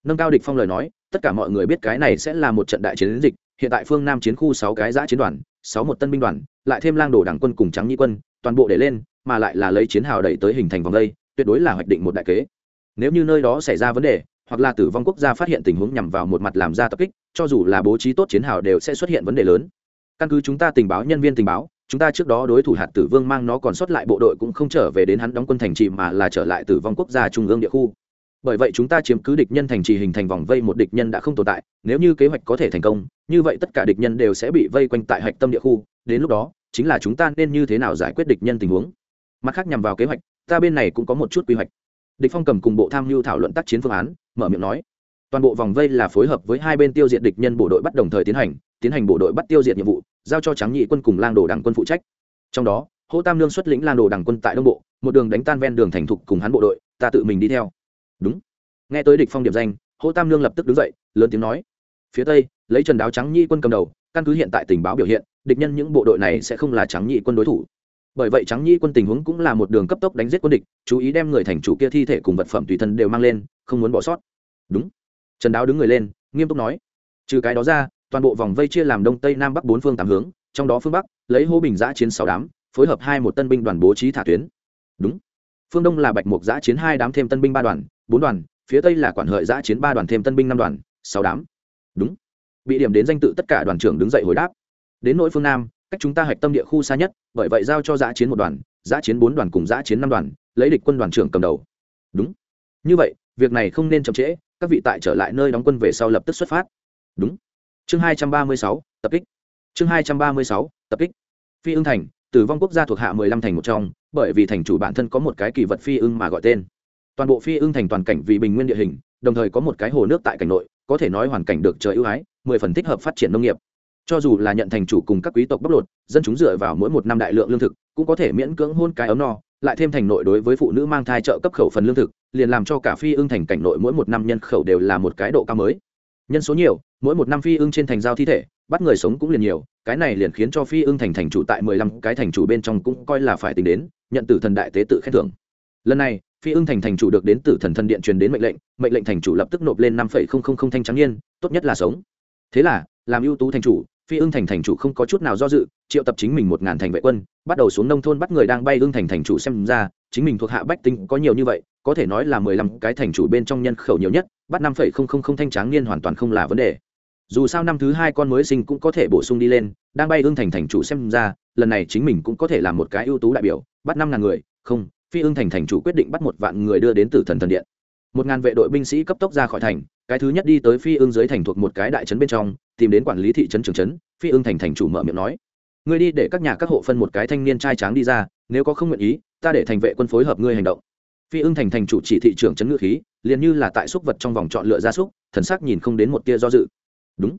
Nâng cao địch phong lời nói, tất cả mọi người biết cái này sẽ là một trận đại chiến dịch, hiện tại phương nam chiến khu sáu cái giã chiến đoàn, sáu một tân binh đoàn, lại thêm lang đồ đảng quân cùng trắng nhi quân, toàn bộ để lên, mà lại là lấy chiến hào đẩy tới hình thành vòng đây tuyệt đối là hoạch định một đại kế. Nếu như nơi đó xảy ra vấn đề, hoặc là tử vong quốc gia phát hiện tình huống nhằm vào một mặt làm ra tập kích cho dù là bố trí tốt chiến hào đều sẽ xuất hiện vấn đề lớn. Căn cứ chúng ta tình báo, nhân viên tình báo, chúng ta trước đó đối thủ hạt tử vương mang nó còn sót lại bộ đội cũng không trở về đến hắn đóng quân thành trì mà là trở lại tử vong quốc gia trung ương địa khu. Bởi vậy chúng ta chiếm cứ địch nhân thành trì hình thành vòng vây một địch nhân đã không tồn tại, nếu như kế hoạch có thể thành công, như vậy tất cả địch nhân đều sẽ bị vây quanh tại hạch tâm địa khu. Đến lúc đó, chính là chúng ta nên như thế nào giải quyết địch nhân tình huống? Mặt khác nhằm vào kế hoạch, ta bên này cũng có một chút quy hoạch. Địch phong cầm cùng bộ tham mưu thảo luận tác chiến phương án, mở miệng nói toàn bộ vòng vây là phối hợp với hai bên tiêu diệt địch nhân bộ đội bắt đồng thời tiến hành tiến hành bộ đội bắt tiêu diệt nhiệm vụ, giao cho trắng nhị quân cùng lang đồ đảng quân phụ trách. Trong đó hô tam lương xuất lĩnh lang đồ đảng quân tại đông bộ, một đường đánh tan ven đường thành thục cùng hắn bộ đội, ta tự mình đi theo. Đúng. Nghe tới địch phong điểm danh hô tam lương lập tức đứng dậy, lớn tiếng nói. Phía tây, lấy trần đáo trắng nhị quân cầm đầu, căn cứ hiện tại tình báo biểu hiện, địch nhân những bộ đội này sẽ không là trắng nhị quân đối thủ. Bởi vậy trắng nhị quân tình huống cũng là một đường cấp tốc đánh giết quân địch, chú ý đem người thành chủ kia thi thể cùng vật phẩm tùy thân đều mang lên, không muốn bỏ sót. Đúng trần đáo đứng người lên, nghiêm túc nói, trừ cái đó ra, toàn bộ vòng vây chia làm đông, tây, nam, bắc bốn phương tám hướng, trong đó phương bắc, lấy hô bình giã chiến sáu đám, phối hợp hai một tân binh đoàn bố trí thả tuyến. Đúng. Phương đông là bạch mục giã chiến hai đám thêm tân binh ba đoàn, bốn đoàn, phía tây là quản hợi giã chiến ba đoàn thêm tân binh năm đoàn, sáu đám. Đúng. Bị điểm đến danh tự tất cả đoàn trưởng đứng dậy hồi đáp, đến nỗi phương nam, cách chúng ta hạch tâm địa khu xa nhất, bởi vậy giao cho giã chiến một đoàn, giã chiến bốn đoàn cùng giã chiến năm đoàn, lấy địch quân đoàn trưởng cầm đầu. Đúng. Như vậy, việc này không nên chậm trễ các vị tại trở lại nơi đóng quân về sau lập tức xuất phát. Đúng. Chương hai trăm ba mươi sáu, tập kích. Chương hai trăm ba mươi sáu, tập kích. Phi ưng thành, tử vong quốc gia thuộc hạ mười lăm thành một trong, bởi vì thành chủ bản thân có một cái kỳ vật phi ưng mà gọi tên. Toàn bộ phi ưng thành toàn cảnh vì bình nguyên địa hình, đồng thời có một cái hồ nước tại cảnh nội, có thể nói hoàn cảnh được trời ưu ái, mười phần thích hợp phát triển nông nghiệp. Cho dù là nhận thành chủ cùng các quý tộc bóc lột, dân chúng dựa vào mỗi một năm đại lượng lương thực, cũng có thể miễn cưỡng hôn cái ấm no lại thêm thành nội đối với phụ nữ mang thai trợ cấp khẩu phần lương thực, liền làm cho cả phi ưng thành cảnh nội mỗi một năm nhân khẩu đều là một cái độ cao mới. Nhân số nhiều, mỗi một năm phi ưng trên thành giao thi thể, bắt người sống cũng liền nhiều, cái này liền khiến cho phi ưng thành thành chủ tại mười lăm cái thành chủ bên trong cũng coi là phải tính đến, nhận tử thần đại tế tự khen thưởng. Lần này, phi ưng thành thành chủ được đến tử thần thần điện truyền đến mệnh lệnh mệnh lệnh thành chủ lập tức nộp lên năm phẩy không không không thanh trắng niên, tốt nhất là sống. Thế là, làm ưu tú thành chủ phi ưng thành thành chủ không có chút nào do dự, triệu tập chính mình một ngàn thành vệ quân, bắt đầu xuống nông thôn bắt người đang bay ưng thành thành chủ xem ra, chính mình thuộc hạ bách tinh có nhiều như vậy, có thể nói là mười lăm cái thành chủ bên trong nhân khẩu nhiều nhất, bắt năm phẩy không không không thanh tráng niên hoàn toàn không là vấn đề. Dù sao năm thứ hai con mới sinh cũng có thể bổ sung đi lên, đang bay ưng thành thành chủ xem ra, lần này chính mình cũng có thể làm một cái ưu tú đại biểu, bắt năm ngàn người, không, phi ưng thành thành chủ quyết định bắt một vạn người đưa đến tử thần thần điện. Một ngàn vệ đội binh sĩ cấp tốc ra khỏi thành cái thứ nhất đi tới phi ương dưới thành thuộc một cái đại trấn bên trong, tìm đến quản lý thị trấn trường trấn, phi ương thành thành chủ mở miệng nói. Ngươi đi để các nhà các hộ phân một cái thanh niên trai tráng đi ra, nếu có không nguyện ý, ta để thành vệ quân phối hợp ngươi hành động. Phi ưng thành thành chủ chỉ thị trưởng trấn ngự khí, liền như là tại xúc vật trong vòng chọn lựa gia súc thần sắc nhìn không đến một tia do dự. Đúng.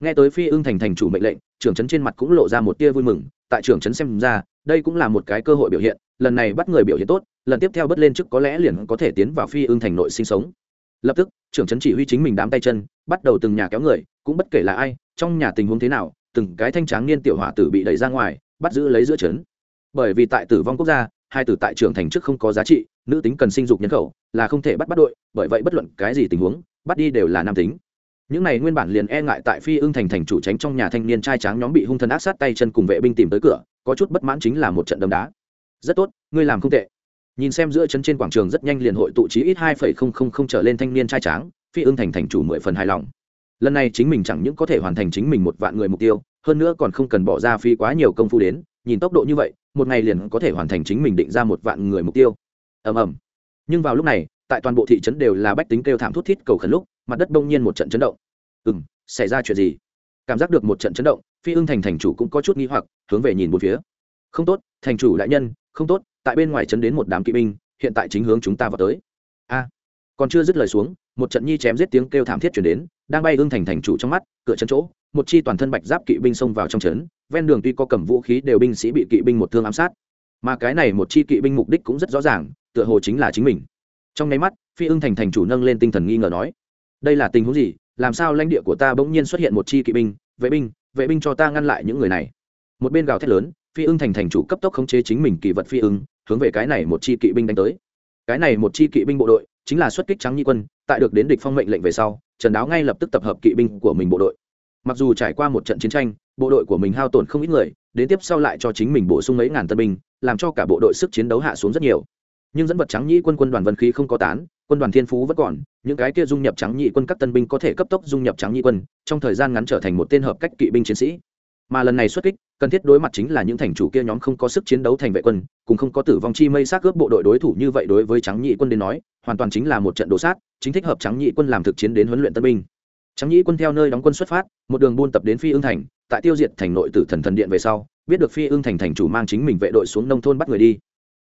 Nghe tới phi ưng thành thành chủ mệnh lệnh, trưởng trấn trên mặt cũng lộ ra một tia vui mừng, tại trưởng trấn xem ra, đây cũng là một cái cơ hội biểu hiện, lần này bắt người biểu hiện tốt, lần tiếp theo bất lên chức có lẽ liền có thể tiến vào phi ưng thành nội sinh sống lập tức, trưởng trấn chỉ huy chính mình đám tay chân, bắt đầu từng nhà kéo người, cũng bất kể là ai, trong nhà tình huống thế nào, từng cái thanh tráng niên tiểu hỏa tử bị đẩy ra ngoài, bắt giữ lấy giữa trấn. Bởi vì tại tử vong quốc gia, hai tử tại trưởng thành trước không có giá trị, nữ tính cần sinh dục nhân khẩu, là không thể bắt bắt đội, bởi vậy bất luận cái gì tình huống, bắt đi đều là nam tính. Những này nguyên bản liền e ngại tại phi ưng thành thành chủ tránh trong nhà thanh niên trai tráng nhóm bị hung thần ác sát tay chân cùng vệ binh tìm tới cửa, có chút bất mãn chính là một trận đấm đá. Rất tốt, ngươi làm không tệ nhìn xem giữa chân trên quảng trường rất nhanh liền hội tụ trí ít hai phẩy không không không trở lên thanh niên trai tráng, phi ưng thành thành chủ mười phần hài lòng. Lần này chính mình chẳng những có thể hoàn thành chính mình một vạn người mục tiêu, hơn nữa còn không cần bỏ ra phi quá nhiều công phu đến, nhìn tốc độ như vậy, một ngày liền có thể hoàn thành chính mình định ra một vạn người mục tiêu. Ầm ầm. Nhưng vào lúc này, tại toàn bộ thị trấn đều là bách tính kêu thảm thút thít cầu khẩn lúc, mặt đất đông nhiên một trận chấn động. Ừ m xảy ra chuyện gì? Cảm giác được một trận chấn động, phi ưng thành thành chủ cũng có chút nghi hoặc, hướng về nhìn một phía. Không tốt, thành chủ đại nhân, không tốt tại bên ngoài chấn đến một đám kỵ binh, hiện tại chính hướng chúng ta vào tới. A, còn chưa dứt lời xuống, một trận nhi chém giết tiếng kêu thảm thiết chuyển đến, đang bay hưng thành thành chủ trong mắt, cửa chân chỗ, một chi toàn thân bạch giáp kỵ binh xông vào trong trấn ven đường tuy có cầm vũ khí đều binh sĩ bị kỵ binh một thương ám sát. Mà cái này một chi kỵ binh mục đích cũng rất rõ ràng, tựa hồ chính là chính mình. Trong nháy mắt, phi ưng thành thành chủ nâng lên tinh thần nghi ngờ nói, đây là tình huống gì? Làm sao lãnh địa của ta bỗng nhiên xuất hiện một chi kỵ binh, vệ binh vệ binh cho ta ngăn lại những người này? Một bên gào thét lớn, phi ưng thành thành chủ cấp tốc khống chế chính mình kỳ vật phi ưng hướng về cái này một chi kỵ binh đánh tới. Cái này một chi kỵ binh bộ đội chính là xuất kích trắng nhi quân, tại được đến địch phong mệnh lệnh về sau, trần đáo ngay lập tức tập hợp kỵ binh của mình bộ đội. Mặc dù trải qua một trận chiến tranh, bộ đội của mình hao tổn không ít người, đến tiếp sau lại cho chính mình bổ sung mấy ngàn tân binh, làm cho cả bộ đội sức chiến đấu hạ xuống rất nhiều. Nhưng dẫn vật trắng nhĩ quân quân đoàn vân khí không có tán, quân đoàn thiên phú vẫn còn, những cái kia dung nhập trắng nhị quân các tân binh có thể cấp tốc dung nhập trắng nhị quân, trong thời gian ngắn trở thành một tên hợp cách kỵ binh chiến sĩ mà lần này xuất kích, cần thiết đối mặt chính là những thành chủ kia nhóm không có sức chiến đấu thành vệ quân, cùng không có tử vong chi mây xác cướp bộ đội đối thủ như vậy đối với trắng nhị quân đến nói, hoàn toàn chính là một trận đổ sát, chính thích hợp trắng nhị quân làm thực chiến đến huấn luyện tân binh. Trắng nhị quân theo nơi đóng quân xuất phát, một đường buôn tập đến phi ương thành, tại tiêu diệt thành nội tử thần thần điện về sau, biết được phi ương thành thành chủ mang chính mình vệ đội xuống nông thôn bắt người đi.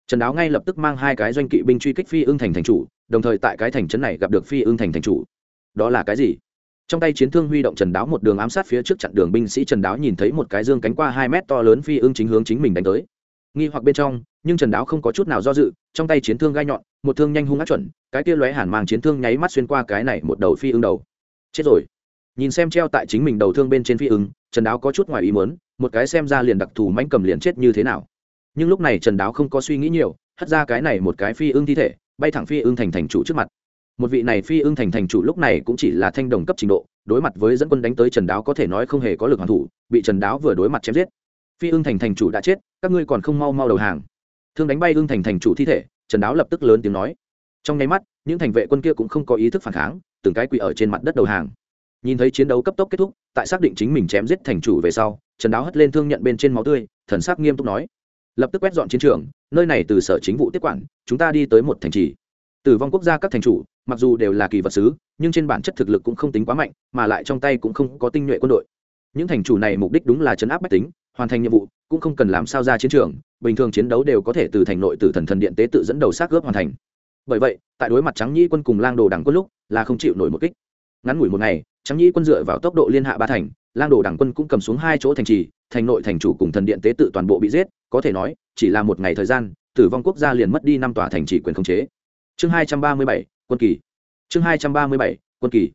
Trần đáo ngay lập tức mang hai cái doanh kỵ binh truy kích phi ương thành thành chủ, đồng thời tại cái thành trấn này gặp được phi ương thành thành chủ. Đó là cái gì? Trong tay chiến thương huy động trần đáo một đường ám sát phía trước chặn đường binh sĩ trần đáo nhìn thấy một cái dương cánh qua hai mét to lớn phi ương chính hướng chính mình đánh tới. Nghi hoặc bên trong, nhưng trần đáo không có chút nào do dự, trong tay chiến thương gai nhọn, một thương nhanh hung ác chuẩn, cái kia lóe hẳn mang chiến thương nháy mắt xuyên qua cái này một đầu phi ương đầu. Chết rồi. Nhìn xem treo tại chính mình đầu thương bên trên phi ương trần đáo có chút ngoài ý muốn, một cái xem ra liền đặc thù mánh cầm liền chết như thế nào. Nhưng lúc này trần đáo không có suy nghĩ nhiều, hất ra cái này một cái phi ương thi thể, bay thẳng phi ương thành thành chủ trước mặt một vị này phi ương thành thành chủ lúc này cũng chỉ là thanh đồng cấp trình độ, đối mặt với dẫn quân đánh tới trần đáo có thể nói không hề có lực hoàn thủ, bị trần đáo vừa đối mặt chém giết. Phi ương thành thành chủ đã chết, các ngươi còn không mau mau đầu hàng. Thương đánh bay ương thành thành chủ thi thể, trần đáo lập tức lớn tiếng nói. Trong nháy mắt, những thành vệ quân kia cũng không có ý thức phản kháng, từng cái quỳ ở trên mặt đất đầu hàng. Nhìn thấy chiến đấu cấp tốc kết thúc, tại xác định chính mình chém giết thành chủ về sau, trần đáo hất lên thương nhận bên trên máu tươi, thần sắc nghiêm túc nói. Lập tức quét dọn chiến trường, nơi này từ sở chính vụ tiếp quản, chúng ta đi tới một thành trì tử vong quốc gia các thành chủ, mặc dù đều là kỳ vật sứ, nhưng trên bản chất thực lực cũng không tính quá mạnh, mà lại trong tay cũng không có tinh nhuệ quân đội. Những thành chủ này mục đích đúng là chấn áp bách tính, hoàn thành nhiệm vụ, cũng không cần làm sao ra chiến trường, bình thường chiến đấu đều có thể từ thành nội từ thần thần điện tế tự dẫn đầu xác ướp hoàn thành. Bởi vậy, tại đối mặt trắng nhĩ quân cùng lang đồ đảng quân lúc, là không chịu nổi một kích. Ngắn ngủi một ngày trắng nhĩ quân dựa vào tốc độ liên hạ ba thành, lang đồ đảng quân cũng cầm xuống hai chỗ thành trì, thành nội thành chủ cùng thần điện tế tự toàn bộ bị giết, có thể nói, chỉ là một ngày thời gian, tử vong quốc gia liền mất đi năm tòa thành trì quyền khống chế chương hai trăm ba mươi bảy, quân kỳ. Chương hai trăm ba mươi bảy, quân kỳ.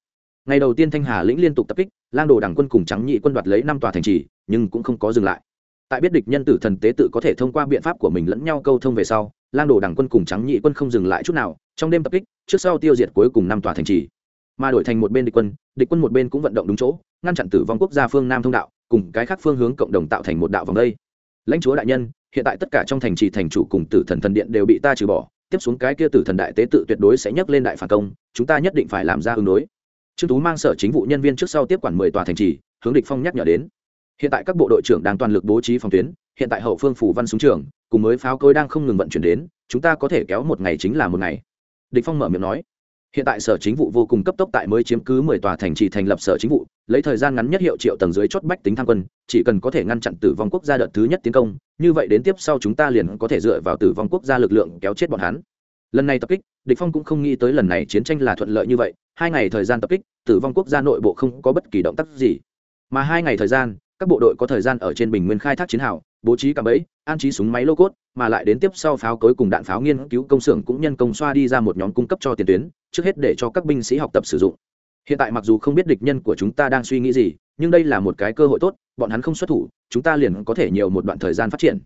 Ngày đầu tiên thanh hà lĩnh liên tục tập kích, lang đồ đảng quân cùng trắng nhị quân đoạt lấy năm tòa thành trì, nhưng cũng không có dừng lại. Tại biết địch nhân tử thần tế tự có thể thông qua biện pháp của mình lẫn nhau câu thông về sau, lang đồ đảng quân cùng trắng nhị quân không dừng lại chút nào, trong đêm tập kích, trước sau tiêu diệt cuối cùng năm tòa thành trì. Mà đổi thành một bên địch quân địch quân một bên cũng vận động đúng chỗ, ngăn chặn tử vong quốc gia phương nam thông đạo, cùng cái khác phương hướng cộng đồng tạo thành một đạo vòng đây. Lãnh chúa đại nhân, hiện tại tất cả trong thành trì thành chủ cùng tử thần thần điện đều bị ta trừ bỏ tiếp xuống cái kia tử thần đại tế tự tuyệt đối sẽ nhấc lên đại phản công, chúng ta nhất định phải làm ra ứng đối. Trương tú mang sở chính vụ nhân viên trước sau tiếp quản mười tòa thành trì, hướng địch phong nhắc nhở đến. Hiện tại các bộ đội trưởng đang toàn lực bố trí phòng tuyến, hiện tại hậu phương phủ văn súng trường, cùng mới pháo cối đang không ngừng vận chuyển đến, chúng ta có thể kéo một ngày chính là một ngày. Địch phong mở miệng nói hiện tại sở chính vụ vô cùng cấp tốc tại mới chiếm cứ mười tòa thành trì thành lập sở chính vụ, lấy thời gian ngắn nhất hiệu triệu tầng dưới chốt bách tính tham quân, chỉ cần có thể ngăn chặn tử vong quốc gia đợt thứ nhất tiến công, như vậy đến tiếp sau chúng ta liền có thể dựa vào tử vong quốc gia lực lượng kéo chết bọn hắn. Lần này tập kích, địch phong cũng không nghĩ tới lần này chiến tranh là thuận lợi như vậy, hai ngày thời gian tập kích, tử vong quốc gia nội bộ không có bất kỳ động tác gì. Mà hai ngày thời gian các bộ đội có thời gian ở trên bình nguyên khai thác chiến hào, bố trí cả bẫy, an trí súng máy lô cốt, mà lại đến tiếp sau pháo cối cùng đạn pháo nghiên cứu công xưởng cũng nhân công xoa đi ra một nhóm cung cấp cho tiền tuyến, trước hết để cho các binh sĩ học tập sử dụng. Hiện tại mặc dù không biết địch nhân của chúng ta đang suy nghĩ gì, nhưng đây là một cái cơ hội tốt, bọn hắn không xuất thủ, chúng ta liền có thể nhiều một đoạn thời gian phát triển.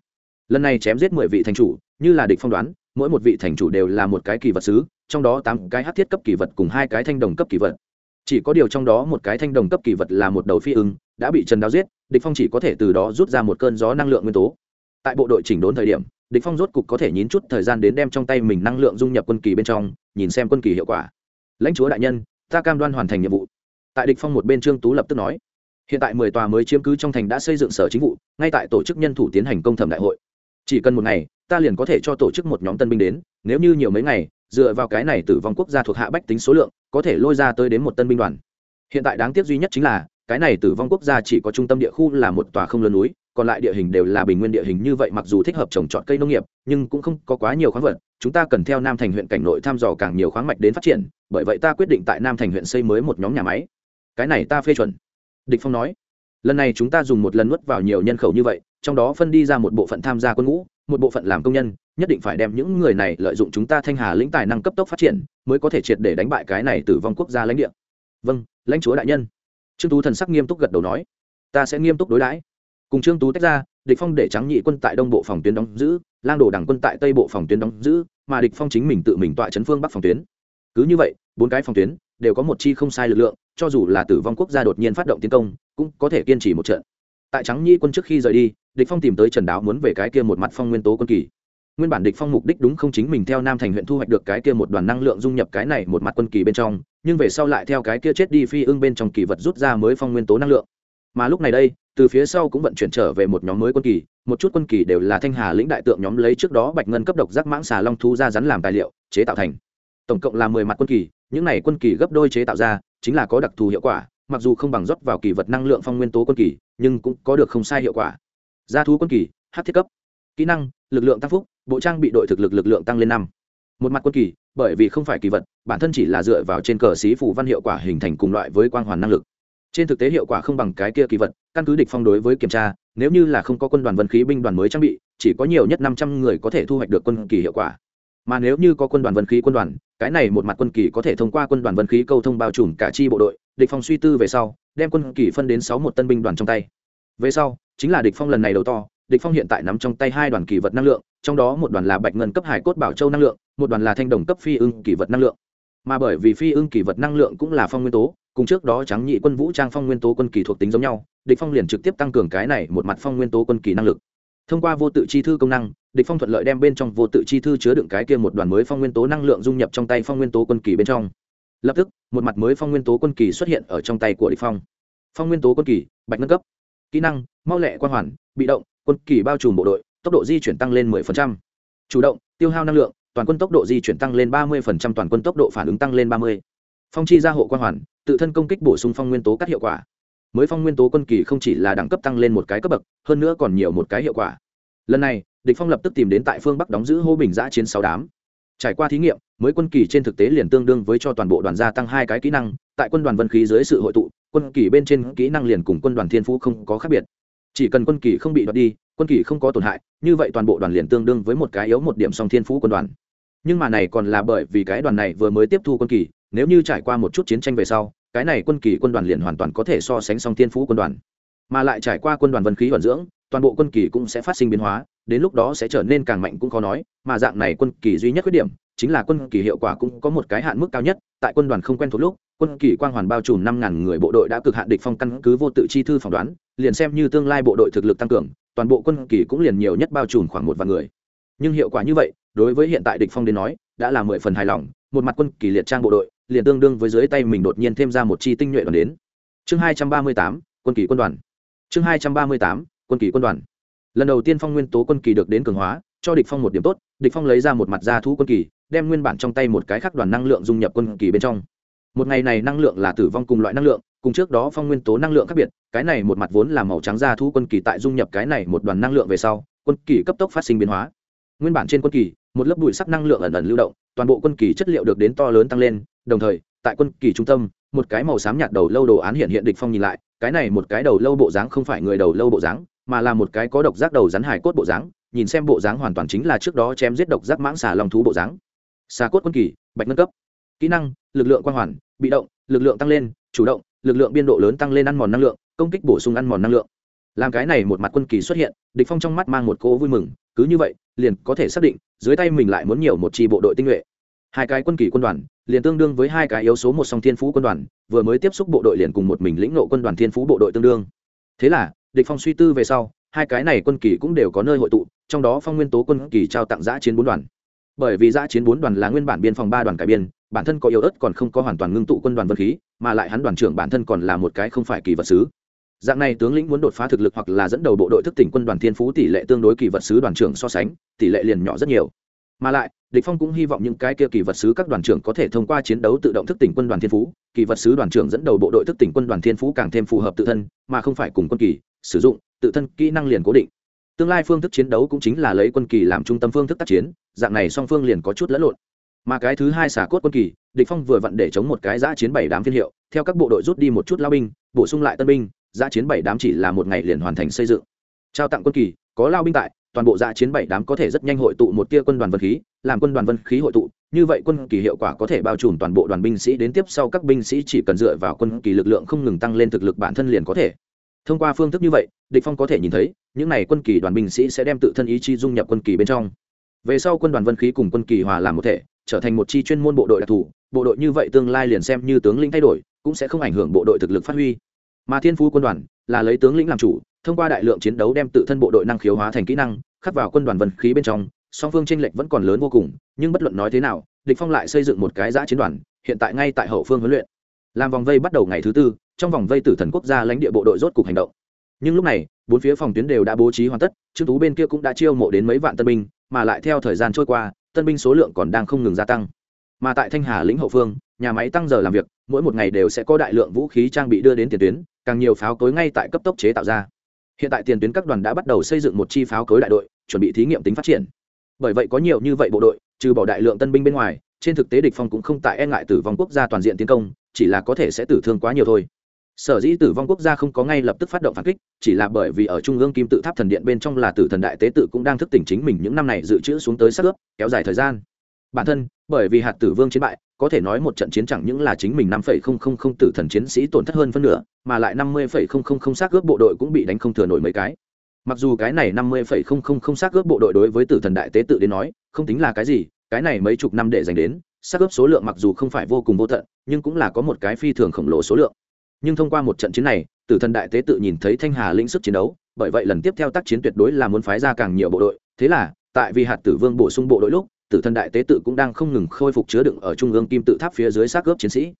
Lần này chém giết mười vị thành chủ, như là địch phong đoán, mỗi một vị thành chủ đều là một cái kỳ vật sứ, trong đó tám cái hát thiết cấp kỳ vật cùng hai cái thanh đồng cấp kỳ vật. Chỉ có điều trong đó một cái thanh đồng cấp kỳ vật là một đầu phi ưng, đã bị trần đáo giết địch phong chỉ có thể từ đó rút ra một cơn gió năng lượng nguyên tố. Tại bộ đội chỉnh đốn thời điểm, địch phong rốt cục có thể nhín chút thời gian đến đem trong tay mình năng lượng dung nhập quân kỳ bên trong, nhìn xem quân kỳ hiệu quả. Lãnh chúa đại nhân, ta cam đoan hoàn thành nhiệm vụ. Tại địch phong một bên trương tú lập tức nói. Hiện tại mười tòa mới chiếm cứ trong thành đã xây dựng sở chính vụ, ngay tại tổ chức nhân thủ tiến hành công thẩm đại hội. Chỉ cần một ngày, ta liền có thể cho tổ chức một nhóm tân binh đến, nếu như nhiều mấy ngày, dựa vào cái này tử vong quốc gia thuộc hạ bách tính số lượng, có thể lôi ra tới đến một tân binh đoàn. Hiện tại đáng tiếc duy nhất chính là cái này tử vong quốc gia chỉ có trung tâm địa khu là một tòa không lớn núi, còn lại địa hình đều là bình nguyên địa hình như vậy mặc dù thích hợp trồng trọt cây nông nghiệp, nhưng cũng không có quá nhiều khoáng vật. Chúng ta cần theo nam thành huyện cảnh nội thăm dò càng nhiều khoáng mạch đến phát triển, bởi vậy ta quyết định tại nam thành huyện xây mới một nhóm nhà máy. Cái này ta phê chuẩn. Địch phong nói. Lần này chúng ta dùng một lần nuốt vào nhiều nhân khẩu như vậy, trong đó phân đi ra một bộ phận tham gia quân ngũ, một bộ phận làm công nhân, nhất định phải đem những người này lợi dụng chúng ta thanh hà lĩnh tài năng cấp tốc phát triển, mới có thể triệt để đánh bại cái này tử vong quốc gia lãnh địa. Vâng lãnh chúa đại nhân trương tú thần sắc nghiêm túc gật đầu nói, ta sẽ nghiêm túc đối đãi. Cùng trương tú tách ra, địch phong để trắng nhị quân tại đông bộ phòng tuyến đóng giữ, lang đổ đảng quân tại tây bộ phòng tuyến đóng giữ, mà địch phong chính mình tự mình tọa chấn phương bắc phòng tuyến. Cứ như vậy, bốn cái phòng tuyến đều có một chi không sai lực lượng, cho dù là tử vong quốc gia đột nhiên phát động tiến công, cũng có thể kiên trì một trận. Tại trắng nhị quân trước khi rời đi, địch phong tìm tới trần đáo muốn về cái kia một mặt phong nguyên tố quân kỳ nguyên bản địch phong mục đích đúng không chính mình theo nam thành huyện thu hoạch được cái kia một đoàn năng lượng dung nhập cái này một mặt quân kỳ bên trong, nhưng về sau lại theo cái kia chết đi phi ưng bên trong kỳ vật rút ra mới phong nguyên tố năng lượng. Mà lúc này đây, từ phía sau cũng vận chuyển trở về một nhóm mới quân kỳ, một chút quân kỳ đều là thanh hà lĩnh đại tượng nhóm lấy trước đó bạch ngân cấp độc giác mãng xà long thu ra rắn làm tài liệu, chế tạo thành. Tổng cộng là mười mặt quân kỳ, những này quân kỳ gấp đôi chế tạo ra, chính là có đặc thù hiệu quả, mặc dù không bằng rót vào kỳ vật năng lượng phong nguyên tố quân kỳ, nhưng cũng có được không sai hiệu quả. Gia thú quân kỳ hát thiết cấp. Kỹ năng, lực lượng tăng phúc bộ trang bị đội thực lực lực lượng tăng lên năm. Một mặt quân kỳ, bởi vì không phải kỳ vật, bản thân chỉ là dựa vào trên cờ xí phủ văn hiệu quả hình thành cùng loại với quang hoàn năng lực. Trên thực tế hiệu quả không bằng cái kia kỳ vật, căn cứ địch phong đối với kiểm tra, nếu như là không có quân đoàn vân khí binh đoàn mới trang bị, chỉ có nhiều nhất năm trăm người có thể thu hoạch được quân kỳ hiệu quả. Mà nếu như có quân đoàn vân khí quân đoàn, cái này một mặt quân kỳ có thể thông qua quân đoàn vân khí câu thông bao trùm cả chi bộ đội, địch phong suy tư về sau, đem quân kỳ phân đến sáu một tân binh đoàn trong tay. Về sau, chính là địch phong lần này đầu to địch phong hiện tại nắm trong tay hai đoàn kỳ vật năng lượng, trong đó một đoàn là bạch ngân cấp hải cốt bảo châu năng lượng, một đoàn là thanh đồng cấp phi ưng kỳ vật năng lượng. Mà bởi vì phi ưng kỳ vật năng lượng cũng là phong nguyên tố, cùng trước đó trắng nhị quân vũ trang phong nguyên tố quân kỳ thuộc tính giống nhau, địch phong liền trực tiếp tăng cường cái này một mặt phong nguyên tố quân kỳ năng lực. Thông qua vô tự chi thư công năng, địch phong thuận lợi đem bên trong vô tự chi thư chứa đựng cái kia một đoàn mới phong nguyên tố năng lượng dung nhập trong tay phong nguyên tố quân kỳ bên trong. Lập tức, một mặt mới phong nguyên tố quân kỳ xuất hiện ở trong tay của địch phong. Phong nguyên tố quân kỳ, bạch ngân cấp. Kỹ năng, mau lẹ quan hoàn, bị động quân kỳ bao trùm bộ đội tốc độ di chuyển tăng lên 10%. chủ động tiêu hao năng lượng toàn quân tốc độ di chuyển tăng lên 30%, toàn quân tốc độ phản ứng tăng lên 30. phong chi gia hộ quan hoàn tự thân công kích bổ sung phong nguyên tố các hiệu quả mới phong nguyên tố quân kỳ không chỉ là đẳng cấp tăng lên một cái cấp bậc hơn nữa còn nhiều một cái hiệu quả lần này địch phong lập tức tìm đến tại phương bắc đóng giữ hô bình giã chiến sáu đám trải qua thí nghiệm mới quân kỳ trên thực tế liền tương đương với cho toàn bộ đoàn gia tăng hai cái kỹ năng tại quân đoàn vân khí dưới sự hội tụ quân kỳ bên trên kỹ năng liền cùng quân đoàn thiên phú không có khác biệt chỉ cần quân kỳ không bị đoạt đi, quân kỳ không có tổn hại, như vậy toàn bộ đoàn liền tương đương với một cái yếu một điểm song thiên phú quân đoàn. Nhưng mà này còn là bởi vì cái đoàn này vừa mới tiếp thu quân kỳ, nếu như trải qua một chút chiến tranh về sau, cái này quân kỳ quân đoàn liền hoàn toàn có thể so sánh song thiên phú quân đoàn. Mà lại trải qua quân đoàn vân khí vận dưỡng, toàn bộ quân kỳ cũng sẽ phát sinh biến hóa, đến lúc đó sẽ trở nên càng mạnh cũng khó nói, mà dạng này quân kỳ duy nhất khuyết điểm chính là quân kỳ hiệu quả cũng có một cái hạn mức cao nhất, tại quân đoàn không quen thuộc lúc, quân kỳ quang hoàn bao trùm năm ngàn người bộ đội đã cực hạn địch phong căn cứ vô tự chi thư phỏng đoán, liền xem như tương lai bộ đội thực lực tăng cường, toàn bộ quân kỳ cũng liền nhiều nhất bao trùm khoảng một vạn người. Nhưng hiệu quả như vậy, đối với hiện tại địch phong đến nói, đã là mười phần hài lòng, một mặt quân kỳ liệt trang bộ đội, liền tương đương với dưới tay mình đột nhiên thêm ra một chi tinh nhuệ đoàn đến. Chương hai trăm ba mươi tám, quân kỳ quân đoàn. Chương hai trăm ba mươi tám, quân kỳ quân đoàn. Lần đầu tiên phong nguyên tố quân kỳ được đến cường hóa cho địch phong một điểm tốt, địch phong lấy ra một mặt da thú quân kỳ, đem nguyên bản trong tay một cái khác đoàn năng lượng dung nhập quân kỳ bên trong. Một ngày này năng lượng là tử vong cùng loại năng lượng, cùng trước đó phong nguyên tố năng lượng khác biệt, cái này một mặt vốn là màu trắng da thú quân kỳ tại dung nhập cái này một đoàn năng lượng về sau, quân kỳ cấp tốc phát sinh biến hóa. Nguyên bản trên quân kỳ, một lớp bụi sắc năng lượng ẩn ẩn lưu động, toàn bộ quân kỳ chất liệu được đến to lớn tăng lên, đồng thời, tại quân kỳ trung tâm, một cái màu xám nhạt đầu lâu đồ án hiện hiện địch phong nhìn lại, cái này một cái đầu lâu bộ dáng không phải người đầu lâu bộ dáng, mà là một cái có độc giác đầu rắn hải cốt bộ dáng nhìn xem bộ dáng hoàn toàn chính là trước đó chém giết độc giác mãng xà long thú bộ dáng. Xà cốt quân kỳ, bạch nâng cấp. Kỹ năng, lực lượng quan hoàn, bị động, lực lượng tăng lên, chủ động, lực lượng biên độ lớn tăng lên ăn mòn năng lượng, công kích bổ sung ăn mòn năng lượng. Làm cái này một mặt quân kỳ xuất hiện, địch phong trong mắt mang một cô vui mừng, cứ như vậy, liền có thể xác định, dưới tay mình lại muốn nhiều một chi bộ đội tinh nhuệ. Hai cái quân kỳ quân đoàn, liền tương đương với hai cái yếu số một song thiên phú quân đoàn, vừa mới tiếp xúc bộ đội liền cùng một mình lĩnh nộ quân đoàn thiên phú bộ đội tương đương. Thế là, địch phong suy tư về sau, hai cái này quân kỳ cũng đều có nơi hội tụ trong đó phong nguyên tố quân kỳ trao tặng giã chiến bốn đoàn. Bởi vì giã chiến bốn đoàn là nguyên bản biên phòng ba đoàn cải biên, bản thân có yếu ớt còn không có hoàn toàn ngưng tụ quân đoàn vân khí, mà lại hắn đoàn trưởng bản thân còn là một cái không phải kỳ vật sứ. Dạng này tướng lĩnh muốn đột phá thực lực hoặc là dẫn đầu bộ đội thức tỉnh quân đoàn thiên phú tỷ lệ tương đối kỳ vật sứ đoàn trưởng so sánh, tỷ lệ liền nhỏ rất nhiều. Mà lại, địch phong cũng hy vọng những cái kia kỳ vật sứ các đoàn trưởng có thể thông qua chiến đấu tự động thức tỉnh quân đoàn thiên phú, kỳ vật sứ đoàn trưởng dẫn đầu bộ đội thức tỉnh quân đoàn thiên phú càng thêm phù hợp tự thân, mà không phải cùng quân kỳ, sử dụng, tự thân kỹ năng liền cố định tương lai phương thức chiến đấu cũng chính là lấy quân kỳ làm trung tâm phương thức tác chiến, dạng này song phương liền có chút lẫn lộn. Mà cái thứ hai xả cốt quân kỳ, địch phong vừa vặn để chống một cái giã chiến bảy đám phiên hiệu, theo các bộ đội rút đi một chút lao binh, bổ sung lại tân binh, giã chiến bảy đám chỉ là một ngày liền hoàn thành xây dựng. Trao tặng quân kỳ, có lao binh tại, toàn bộ giã chiến bảy đám có thể rất nhanh hội tụ một tia quân đoàn vân khí, làm quân đoàn vân khí hội tụ, như vậy quân kỳ hiệu quả có thể bao trùm toàn bộ đoàn binh sĩ đến tiếp sau các binh sĩ chỉ cần dựa vào quân kỳ lực lượng không ngừng tăng lên thực lực bản thân liền có thể thông qua phương thức như vậy, địch phong có thể nhìn thấy, những này quân kỳ đoàn binh sĩ sẽ đem tự thân ý chí dung nhập quân kỳ bên trong. Về sau quân đoàn vân khí cùng quân kỳ hòa làm một thể, trở thành một chi chuyên môn bộ đội đặc thù, bộ đội như vậy tương lai liền xem như tướng lĩnh thay đổi, cũng sẽ không ảnh hưởng bộ đội thực lực phát huy. Mà thiên phú quân đoàn là lấy tướng lĩnh làm chủ, thông qua đại lượng chiến đấu đem tự thân bộ đội năng khiếu hóa thành kỹ năng, khắc vào quân đoàn vân khí bên trong, song phương tranh lệch vẫn còn lớn vô cùng, nhưng bất luận nói thế nào, địch phong lại xây dựng một cái giã chiến đoàn, hiện tại ngay tại hậu phương huấn luyện. Làm vòng vây bắt đầu ngày thứ tư trong vòng vây tử thần quốc gia lãnh địa bộ đội rốt cục hành động. Nhưng lúc này, bốn phía phòng tuyến đều đã bố trí hoàn tất, trương tú bên kia cũng đã chiêu mộ đến mấy vạn tân binh, mà lại theo thời gian trôi qua, tân binh số lượng còn đang không ngừng gia tăng. Mà tại thanh hà lĩnh hậu phương, nhà máy tăng giờ làm việc, mỗi một ngày đều sẽ có đại lượng vũ khí trang bị đưa đến tiền tuyến, càng nhiều pháo cối ngay tại cấp tốc chế tạo ra. Hiện tại tiền tuyến các đoàn đã bắt đầu xây dựng một chi pháo cối đại đội, chuẩn bị thí nghiệm tính phát triển. Bởi vậy có nhiều như vậy bộ đội, trừ bỏ đại lượng tân binh bên ngoài, trên thực tế địch phong cũng không tại e ngại tử vong quốc gia toàn diện tiến công, chỉ là có thể sẽ tử thương quá nhiều thôi sở dĩ tử vong quốc gia không có ngay lập tức phát động phản kích, chỉ là bởi vì ở trung ương kim tự tháp thần điện bên trong là tử thần đại tế tự cũng đang thức tỉnh chính mình những năm này dự trữ xuống tới sát ướp, kéo dài thời gian. Bản thân, bởi vì hạt tử vương chiến bại, có thể nói một trận chiến chẳng những là chính mình năm phẩy không không không tử thần chiến sĩ tổn thất hơn phân nửa, mà lại năm mươi phẩy không không không xác ướp bộ đội cũng bị đánh không thừa nổi mấy cái. Mặc dù cái này năm mươi phẩy không không không xác ướp bộ đội đối với tử thần đại tế tự đến nói, không tính là cái gì, cái này mấy chục năm để dành đến xác ướp số lượng mặc dù không phải vô cùng vô tận, nhưng cũng là có một cái phi thường khổng lồ số lượng nhưng thông qua một trận chiến này, tử thần đại tế tự nhìn thấy thanh hà lĩnh sức chiến đấu, bởi vậy lần tiếp theo tác chiến tuyệt đối là muốn phái ra càng nhiều bộ đội. Thế là, tại vì hạt tử vương bổ sung bộ đội lúc, tử thần đại tế tự cũng đang không ngừng khôi phục chứa đựng ở trung ương kim tự tháp phía dưới xác ướp chiến sĩ.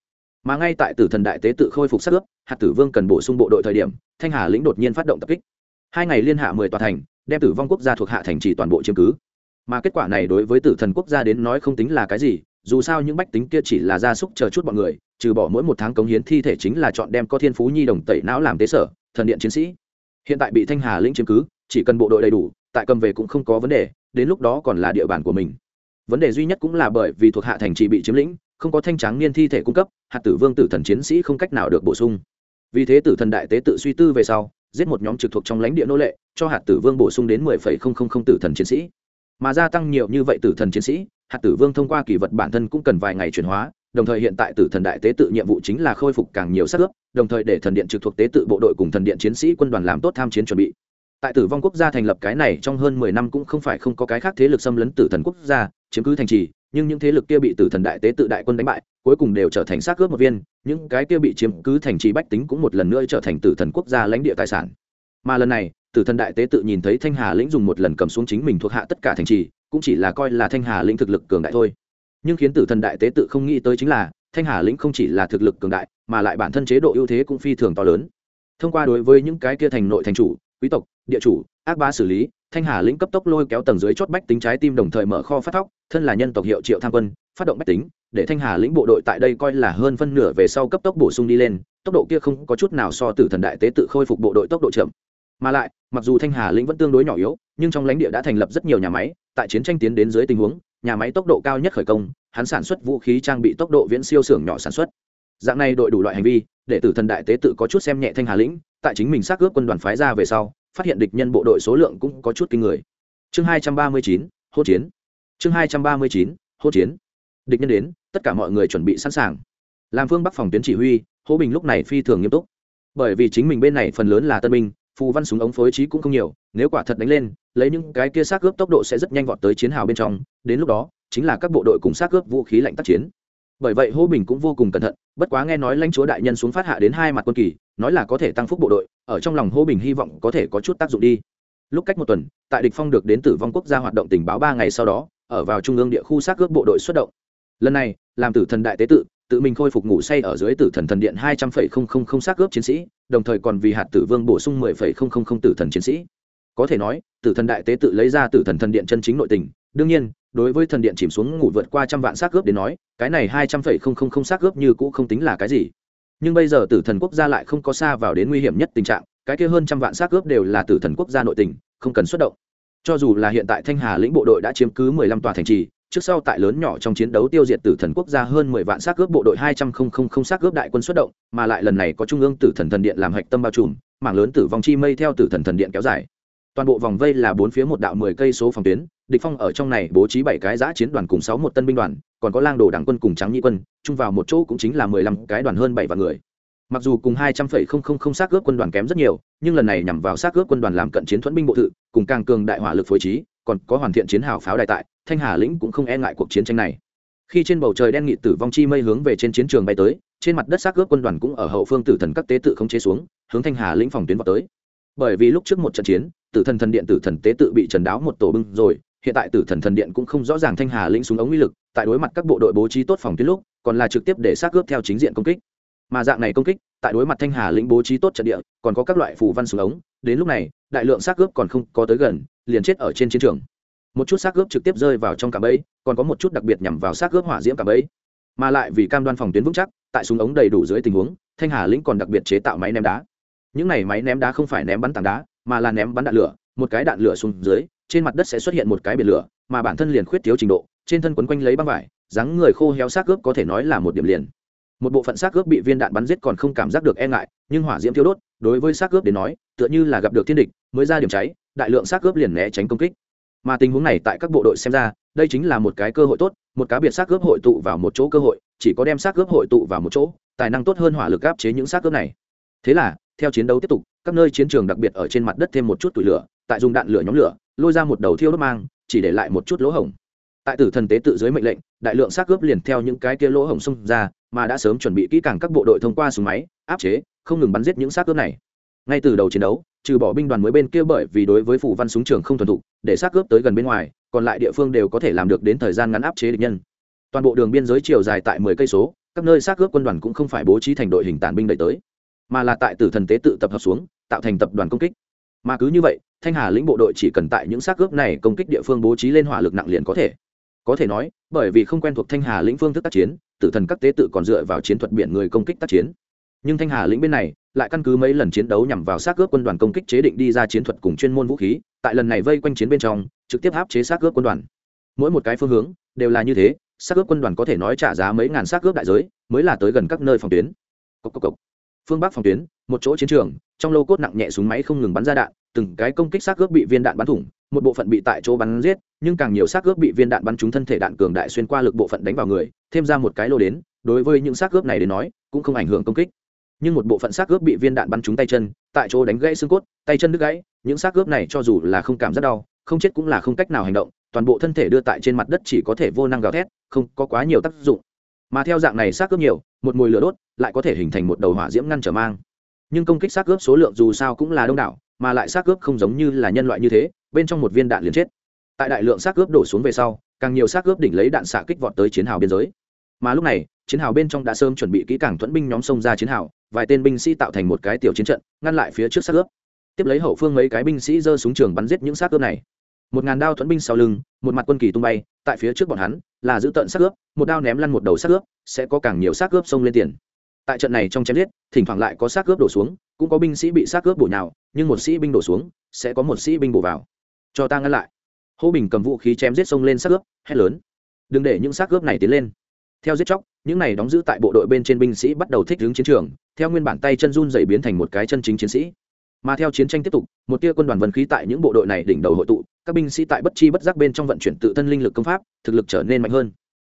Mà ngay tại tử thần đại tế tự khôi phục xác ướp, hạt tử vương cần bổ sung bộ đội thời điểm, thanh hà lĩnh đột nhiên phát động tập kích. Hai ngày liên hạ mười tòa thành, đem tử vong quốc gia thuộc hạ thành trì toàn bộ chiếm cứ. Mà kết quả này đối với tử thần quốc gia đến nói không tính là cái gì dù sao những bách tính kia chỉ là gia súc chờ chút bọn người, trừ bỏ mỗi một tháng cống hiến thi thể chính là chọn đem có thiên phú nhi đồng tẩy não làm tế sở, thần điện chiến sĩ. Hiện tại bị thanh hà lĩnh chiếm cứ, chỉ cần bộ đội đầy đủ, tại cầm về cũng không có vấn đề, đến lúc đó còn là địa bàn của mình. Vấn đề duy nhất cũng là bởi vì thuộc hạ thành trì bị chiếm lĩnh, không có thanh tráng niên thi thể cung cấp, hạt tử vương tử thần chiến sĩ không cách nào được bổ sung. Vì thế tử thần đại tế tự suy tư về sau, giết một nhóm trực thuộc trong lãnh địa nô lệ, cho hạt tử vương bổ sung đến mười phẩy không không không tử thần chiến sĩ. Mà gia tăng nhiều như vậy tử thần chiến sĩ hạt tử vương thông qua kỳ vật bản thân cũng cần vài ngày chuyển hóa, đồng thời hiện tại tử thần đại tế tự nhiệm vụ chính là khôi phục càng nhiều sắc ướp, đồng thời để thần điện trực thuộc tế tự bộ đội cùng thần điện chiến sĩ quân đoàn làm tốt tham chiến chuẩn bị. Tại tử vong quốc gia thành lập cái này trong hơn mười năm cũng không phải không có cái khác thế lực xâm lấn tử thần quốc gia, chiếm cứ thành trì, nhưng những thế lực kia bị tử thần đại tế tự đại quân đánh bại, cuối cùng đều trở thành xác cướp một viên, những cái kia bị chiếm cứ thành trì bách tính cũng một lần nữa trở thành tử thần quốc gia lãnh địa tài sản. Mà lần này, tử thần đại tế tự nhìn thấy thanh hà lĩnh dùng một lần cầm xuống chính mình thuộc hạ tất cả thành trì cũng chỉ là coi là thanh hà lĩnh thực lực cường đại thôi. Nhưng khiến tử thần đại tế tự không nghĩ tới chính là, thanh hà lĩnh không chỉ là thực lực cường đại, mà lại bản thân chế độ ưu thế cũng phi thường to lớn. Thông qua đối với những cái kia thành nội thành chủ, quý tộc, địa chủ, ác ba xử lý, thanh hà lĩnh cấp tốc lôi kéo tầng dưới chót bách tính trái tim đồng thời mở kho phát thóc, thân là nhân tộc hiệu triệu tham quân, phát động bách tính, để thanh hà lĩnh bộ đội tại đây coi là hơn phân nửa về sau cấp tốc bổ sung đi lên, tốc độ kia không có chút nào so tử thần đại tế tự khôi phục bộ đội tốc độ chậm. Mà lại, mặc dù thanh hà lĩnh vẫn tương đối nhỏ yếu nhưng trong lãnh địa đã thành lập rất nhiều nhà máy, tại chiến tranh tiến đến dưới tình huống, nhà máy tốc độ cao nhất khởi công, hắn sản xuất vũ khí trang bị tốc độ viễn siêu xưởng nhỏ sản xuất. Dạng này đội đủ loại hành vi, để tử thần đại tế tự có chút xem nhẹ thanh hà lĩnh, tại chính mình xác ướp quân đoàn phái ra về sau, phát hiện địch nhân bộ đội số lượng cũng có chút kinh người. Chương hai trăm ba mươi chín hốt chiến. Chương hai trăm ba mươi chín hốt chiến. Địch nhân đến, tất cả mọi người chuẩn bị sẵn sàng. Làm phương bắc phòng tuyến chỉ huy, hố bình lúc này phi thường nghiêm túc. Bởi vì chính mình bên này phần lớn là tân binh phù văn súng ống phối trí cũng không nhiều, nếu quả thật đánh lên, lấy những cái kia xác ướp tốc độ sẽ rất nhanh vọt tới chiến hào bên trong, đến lúc đó, chính là các bộ đội cùng xác ướp vũ khí lạnh tác chiến. Bởi vậy hô bình cũng vô cùng cẩn thận, bất quá nghe nói lãnh chúa đại nhân xuống phát hạ đến hai mặt quân kỳ, nói là có thể tăng phúc bộ đội, ở trong lòng hô bình hy vọng có thể có chút tác dụng đi. Lúc cách một tuần, tại địch phong được đến tử vong quốc gia hoạt động tình báo ba ngày sau đó, ở vào trung ương địa khu xác ướp bộ đội xuất động. Lần này, làm tử thần đại tế tự tự mình khôi phục ngủ say ở dưới tử thần thần điện hai trăm phẩy không không không xác ướp chiến sĩ, đồng thời còn vì hạt tử vương bổ sung mười phẩy không không không tử thần chiến sĩ. Có thể nói, tử thần đại tế tự lấy ra tử thần thần điện chân chính nội tình, đương nhiên, đối với thần điện chìm xuống ngủ vượt qua trăm vạn xác ướp đến nói, cái này hai trăm phẩy không không không xác ướp như cũ không tính là cái gì. Nhưng bây giờ tử thần quốc gia lại không có xa vào đến nguy hiểm nhất tình trạng, cái kia hơn trăm vạn xác ướp đều là tử thần quốc gia nội tình, không cần xuất động. Cho dù là hiện tại thanh hà lĩnh bộ đội đã chiếm cứ mười lăm tòa thành trì trước sau tại lớn nhỏ trong chiến đấu tiêu diệt tử thần quốc gia hơn mười vạn xác ướp bộ đội hai trăm không không không xác ướp đại quân xuất động mà lại lần này có trung ương tử thần thần điện làm hạch tâm bao trùm mảng lớn tử vong chi mây theo tử thần thần điện kéo dài. Toàn bộ vòng vây là bốn phía một đạo mười cây số phòng tuyến địch phong ở trong này bố trí bảy cái giã chiến đoàn cùng sáu một tân binh đoàn còn có lang đồ đảng quân cùng trắng nhị quân chung vào một chỗ cũng chính là mười lăm cái đoàn hơn bảy vạn người. Mặc dù cùng hai trăm phẩy không không không xác ướp quân đoàn kém rất nhiều nhưng lần này nhằm vào xác ướp quân đoàn làm cận chiến thuẫn binh bộ tự, cùng càng cường đại hỏa lực phối trí còn có hoàn thiện chiến hào pháo đại tại thanh hà lĩnh cũng không e ngại cuộc chiến tranh này. Khi trên bầu trời đen nghị tử vong chi mây hướng về trên chiến trường bay tới, trên mặt đất xác ướp quân đoàn cũng ở hậu phương tử thần các tế tự không chế xuống, hướng thanh hà lĩnh phòng tuyến vào tới. Bởi vì lúc trước một trận chiến, tử thần thần điện tử thần tế tự bị trần đáo một tổ bưng rồi, hiện tại tử thần thần điện cũng không rõ ràng thanh hà lĩnh súng ống uy lực, tại đối mặt các bộ đội bố trí tốt phòng tuyến lúc, còn là trực tiếp để xác ướp theo chính diện công kích. Mà dạng này công kích, tại đối mặt thanh hà lĩnh bố trí tốt trận địa, còn có các loại phù văn súng ống, đến lúc này, đại lượng xác ướp còn không có tới gần, liền chết ở trên chiến trường một chút xác ướp trực tiếp rơi vào trong cạm bẫy, còn có một chút đặc biệt nhằm vào xác ướp hỏa diễm cạm bẫy. Mà lại vì cam đoan phòng tuyến vững chắc, tại súng ống đầy đủ dưới tình huống, thanh hà lĩnh còn đặc biệt chế tạo máy ném đá. Những này máy ném đá không phải ném bắn tảng đá, mà là ném bắn đạn lửa, một cái đạn lửa xuống dưới, trên mặt đất sẽ xuất hiện một cái biển lửa, mà bản thân liền khuyết thiếu trình độ, trên thân quấn quanh lấy băng vải, dáng người khô héo xác ướp có thể nói là một điểm liền. Một bộ phận xác ướp bị viên đạn bắn giết còn không cảm giác được e ngại, nhưng hỏa diễm thiêu đốt, đối với xác ướp đến nói, tựa như là gặp được thiên địch, mới ra điểm cháy, đại lượng xác ướp liền né tránh công kích mà tình huống này tại các bộ đội xem ra, đây chính là một cái cơ hội tốt, một cá biệt xác ướp hội tụ vào một chỗ cơ hội, chỉ có đem xác ướp hội tụ vào một chỗ, tài năng tốt hơn hỏa lực áp chế những xác ướp này. Thế là, theo chiến đấu tiếp tục, các nơi chiến trường đặc biệt ở trên mặt đất thêm một chút tủi lửa, tại dùng đạn lửa nhóm lửa, lôi ra một đầu thiêu đốt mang, chỉ để lại một chút lỗ hổng. Tại tử thần tế tự dưới mệnh lệnh, đại lượng xác ướp liền theo những cái kia lỗ hổng xông ra, mà đã sớm chuẩn bị kỹ càng các bộ đội thông qua súng máy, áp chế, không ngừng bắn giết những xác ướp này. Ngay từ đầu chiến đấu trừ bỏ binh đoàn mới bên kia bởi vì đối với phủ văn súng trường không thuần thục, để xác cướp tới gần bên ngoài, còn lại địa phương đều có thể làm được đến thời gian ngắn áp chế địch nhân. Toàn bộ đường biên giới chiều dài tại mười cây số, các nơi xác cướp quân đoàn cũng không phải bố trí thành đội hình tàn binh đẩy tới, mà là tại tử thần tế tự tập hợp xuống, tạo thành tập đoàn công kích. Mà cứ như vậy, thanh hà lĩnh bộ đội chỉ cần tại những xác cướp này công kích địa phương bố trí lên hỏa lực nặng liền có thể. Có thể nói, bởi vì không quen thuộc thanh hà lĩnh phương thức tác chiến, tử thần các tế tự còn dựa vào chiến thuật biển người công kích tác chiến. Nhưng thanh hà lĩnh bên này lại căn cứ mấy lần chiến đấu nhằm vào xác ướp quân đoàn công kích chế định đi ra chiến thuật cùng chuyên môn vũ khí, tại lần này vây quanh chiến bên trong, trực tiếp áp chế xác ướp quân đoàn. Mỗi một cái phương hướng, đều là như thế, xác ướp quân đoàn có thể nói trả giá mấy ngàn xác ướp đại giới, mới là tới gần các nơi phòng tuyến. Cốc cốc cốc. phương bắc phòng tuyến, một chỗ chiến trường, trong lô cốt nặng nhẹ súng máy không ngừng bắn ra đạn, từng cái công kích xác ướp bị viên đạn bắn thủng, một bộ phận bị tại chỗ bắn giết, nhưng càng nhiều xác ướp bị viên đạn bắn trúng thân thể đạn cường đại xuyên qua lực bộ phận đánh vào người, thêm ra một cái lô đến, đối với những xác ướp này đến nói, cũng không ảnh hưởng công kích nhưng một bộ phận xác ướp bị viên đạn bắn trúng tay chân, tại chỗ đánh gãy xương cốt, tay chân đứt gãy, những xác ướp này cho dù là không cảm giác đau, không chết cũng là không cách nào hành động, toàn bộ thân thể đưa tại trên mặt đất chỉ có thể vô năng gào thét, không có quá nhiều tác dụng. Mà theo dạng này xác ướp nhiều, một mùi lửa đốt lại có thể hình thành một đầu hỏa diễm ngăn trở mang. Nhưng công kích xác ướp số lượng dù sao cũng là đông đảo, mà lại xác ướp không giống như là nhân loại như thế, bên trong một viên đạn liền chết. Tại đại lượng xác ướp đổ xuống về sau, càng nhiều xác ướp đỉnh lấy đạn xạ kích vọt tới chiến hào biên giới. Mà lúc này chiến hào bên trong đã sớm chuẩn bị kỹ càng thuẫn binh nhóm xông ra chiến hào, vài tên binh sĩ tạo thành một cái tiểu chiến trận, ngăn lại phía trước xác ướp. Tiếp lấy hậu phương mấy cái binh sĩ giơ súng trường bắn giết những xác ướp này. Một ngàn đao thuẫn binh sau lưng, một mặt quân kỳ tung bay, tại phía trước bọn hắn, là giữ tận xác ướp, một đao ném lăn một đầu xác ướp, sẽ có càng nhiều xác ướp xông lên tiền. Tại trận này trong chém giết, thỉnh thoảng lại có xác ướp đổ xuống, cũng có binh sĩ bị xác ướp bổ nhào, nhưng một sĩ binh đổ xuống, sẽ có một sĩ binh bổ vào. Cho ta ngăn lại. Hô bình cầm vũ khí chém giết xông lên xác ướp, hét lớn. Đừng để những xác ướp này tiến lên. Theo giết chóc những này đóng giữ tại bộ đội bên trên binh sĩ bắt đầu thích hướng chiến trường, theo nguyên bản tay chân run dày biến thành một cái chân chính chiến sĩ. Mà theo chiến tranh tiếp tục, một tia quân đoàn vân khí tại những bộ đội này đỉnh đầu hội tụ, các binh sĩ tại bất chi bất giác bên trong vận chuyển tự thân linh lực công pháp, thực lực trở nên mạnh hơn.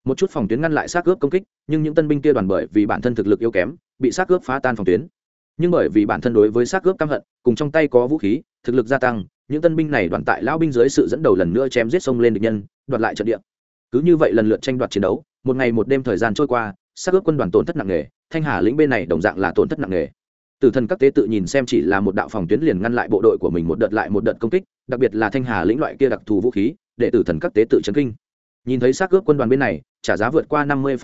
Một chút phòng tuyến ngăn lại xác cướp công kích, nhưng những tân binh kia đoàn bởi vì bản thân thực lực yếu kém, bị xác cướp phá tan phòng tuyến. Nhưng bởi vì bản thân đối với xác cướp căm hận, cùng trong tay có vũ khí, thực lực gia tăng, những tân binh này đoàn tại lão binh dưới sự dẫn đầu lần nữa chém giết sông lên địch nhân, đoạt lại trận địa. Cứ như vậy lần lượt tranh đoạt chiến đấu một ngày một đêm thời gian trôi qua xác ướp quân đoàn tổn thất nặng nề, thanh hà lĩnh bên này đồng dạng là tổn thất nặng nề. Tử thần các tế tự nhìn xem chỉ là một đạo phòng tuyến liền ngăn lại bộ đội của mình một đợt lại một đợt công kích, đặc biệt là thanh hà lĩnh loại kia đặc thù vũ khí, để tử thần các tế tự chấn kinh. Nhìn thấy xác ướp quân đoàn bên này, trả giá vượt qua năm mươi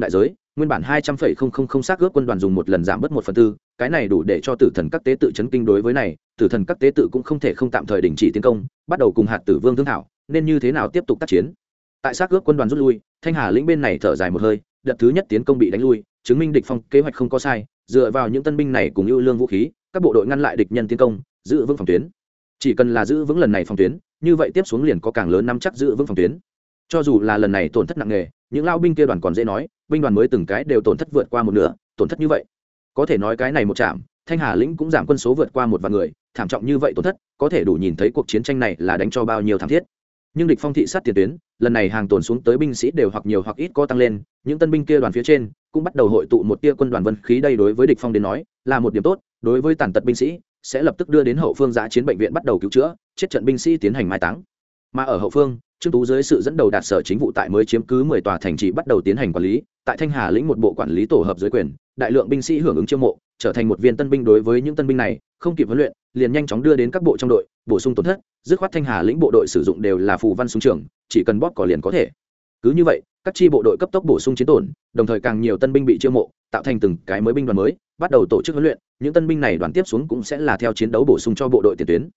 đại giới, nguyên bản hai trăm linh xác ướp quân đoàn dùng một lần giảm bớt một phần tư, cái này đủ để cho tử thần các tế tự chấn kinh đối với này, tử thần các tế tự cũng không thể không tạm thời đình chỉ tiến công, bắt đầu cùng hạt tử vương thương thảo, nên như thế nào tiếp tục tác chiến? Tại xác ướp quân đoàn rút lui, thanh hà lĩnh bên này thở dài một hơi, đợt thứ nhất tiến công bị đánh lui, chứng minh địch phong kế hoạch không có sai, dựa vào những tân binh này cùng ưu lương vũ khí, các bộ đội ngăn lại địch nhân tiến công, giữ vững phòng tuyến. Chỉ cần là giữ vững lần này phòng tuyến, như vậy tiếp xuống liền có càng lớn nắm chắc giữ vững phòng tuyến. Cho dù là lần này tổn thất nặng nề, những lao binh kia đoàn còn dễ nói, binh đoàn mới từng cái đều tổn thất vượt qua một nửa, tổn thất như vậy. Có thể nói cái này một chạm thanh hà lĩnh cũng giảm quân số vượt qua một vạn người, thảm trọng như vậy tổn thất, có thể đủ nhìn thấy cuộc chiến tranh này là đánh cho bao nhiêu thảm thiết nhưng địch phong thị sát tiền tuyến, lần này hàng tồn xuống tới binh sĩ đều hoặc nhiều hoặc ít có tăng lên, những tân binh kia đoàn phía trên cũng bắt đầu hội tụ một tia quân đoàn vân khí đây đối với địch phong đến nói là một điểm tốt, đối với tàn tật binh sĩ sẽ lập tức đưa đến hậu phương giã chiến bệnh viện bắt đầu cứu chữa, chết trận binh sĩ tiến hành mai táng mà ở hậu phương, trương tú dưới sự dẫn đầu đạt sở chính vụ tại mới chiếm cứ mười tòa thành trì bắt đầu tiến hành quản lý, tại thanh hà lĩnh một bộ quản lý tổ hợp dưới quyền, đại lượng binh sĩ hưởng ứng chiêu mộ, trở thành một viên tân binh đối với những tân binh này, không kịp huấn luyện, liền nhanh chóng đưa đến các bộ trong đội, bổ sung tổn thất, dứt khoát thanh hà lĩnh bộ đội sử dụng đều là phù văn súng trường, chỉ cần bóp cỏ liền có thể. Cứ như vậy, các chi bộ đội cấp tốc bổ sung chiến tổn, đồng thời càng nhiều tân binh bị chiêu mộ, tạo thành từng cái mới binh đoàn mới, bắt đầu tổ chức huấn luyện, những tân binh này đoàn tiếp xuống cũng sẽ là theo chiến đấu bổ sung cho bộ đội tiền tuyến.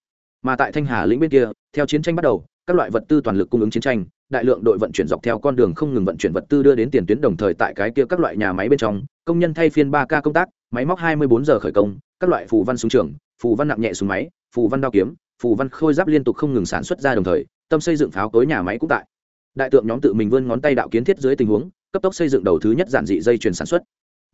Mà tại thanh hà lĩnh bên kia, theo chiến tranh bắt đầu các loại vật tư toàn lực cung ứng chiến tranh, đại lượng đội vận chuyển dọc theo con đường không ngừng vận chuyển vật tư đưa đến tiền tuyến đồng thời tại cái kia các loại nhà máy bên trong, công nhân thay phiên ba k công tác, máy móc hai mươi bốn giờ khởi công, các loại phù văn súng trường, phù văn nặng nhẹ súng máy, phù văn đao kiếm, phù văn khôi giáp liên tục không ngừng sản xuất ra đồng thời, tâm xây dựng pháo tối nhà máy cũng tại. Đại tượng nhóm tự mình vươn ngón tay đạo kiến thiết dưới tình huống, cấp tốc xây dựng đầu thứ nhất giản dị dây chuyền sản xuất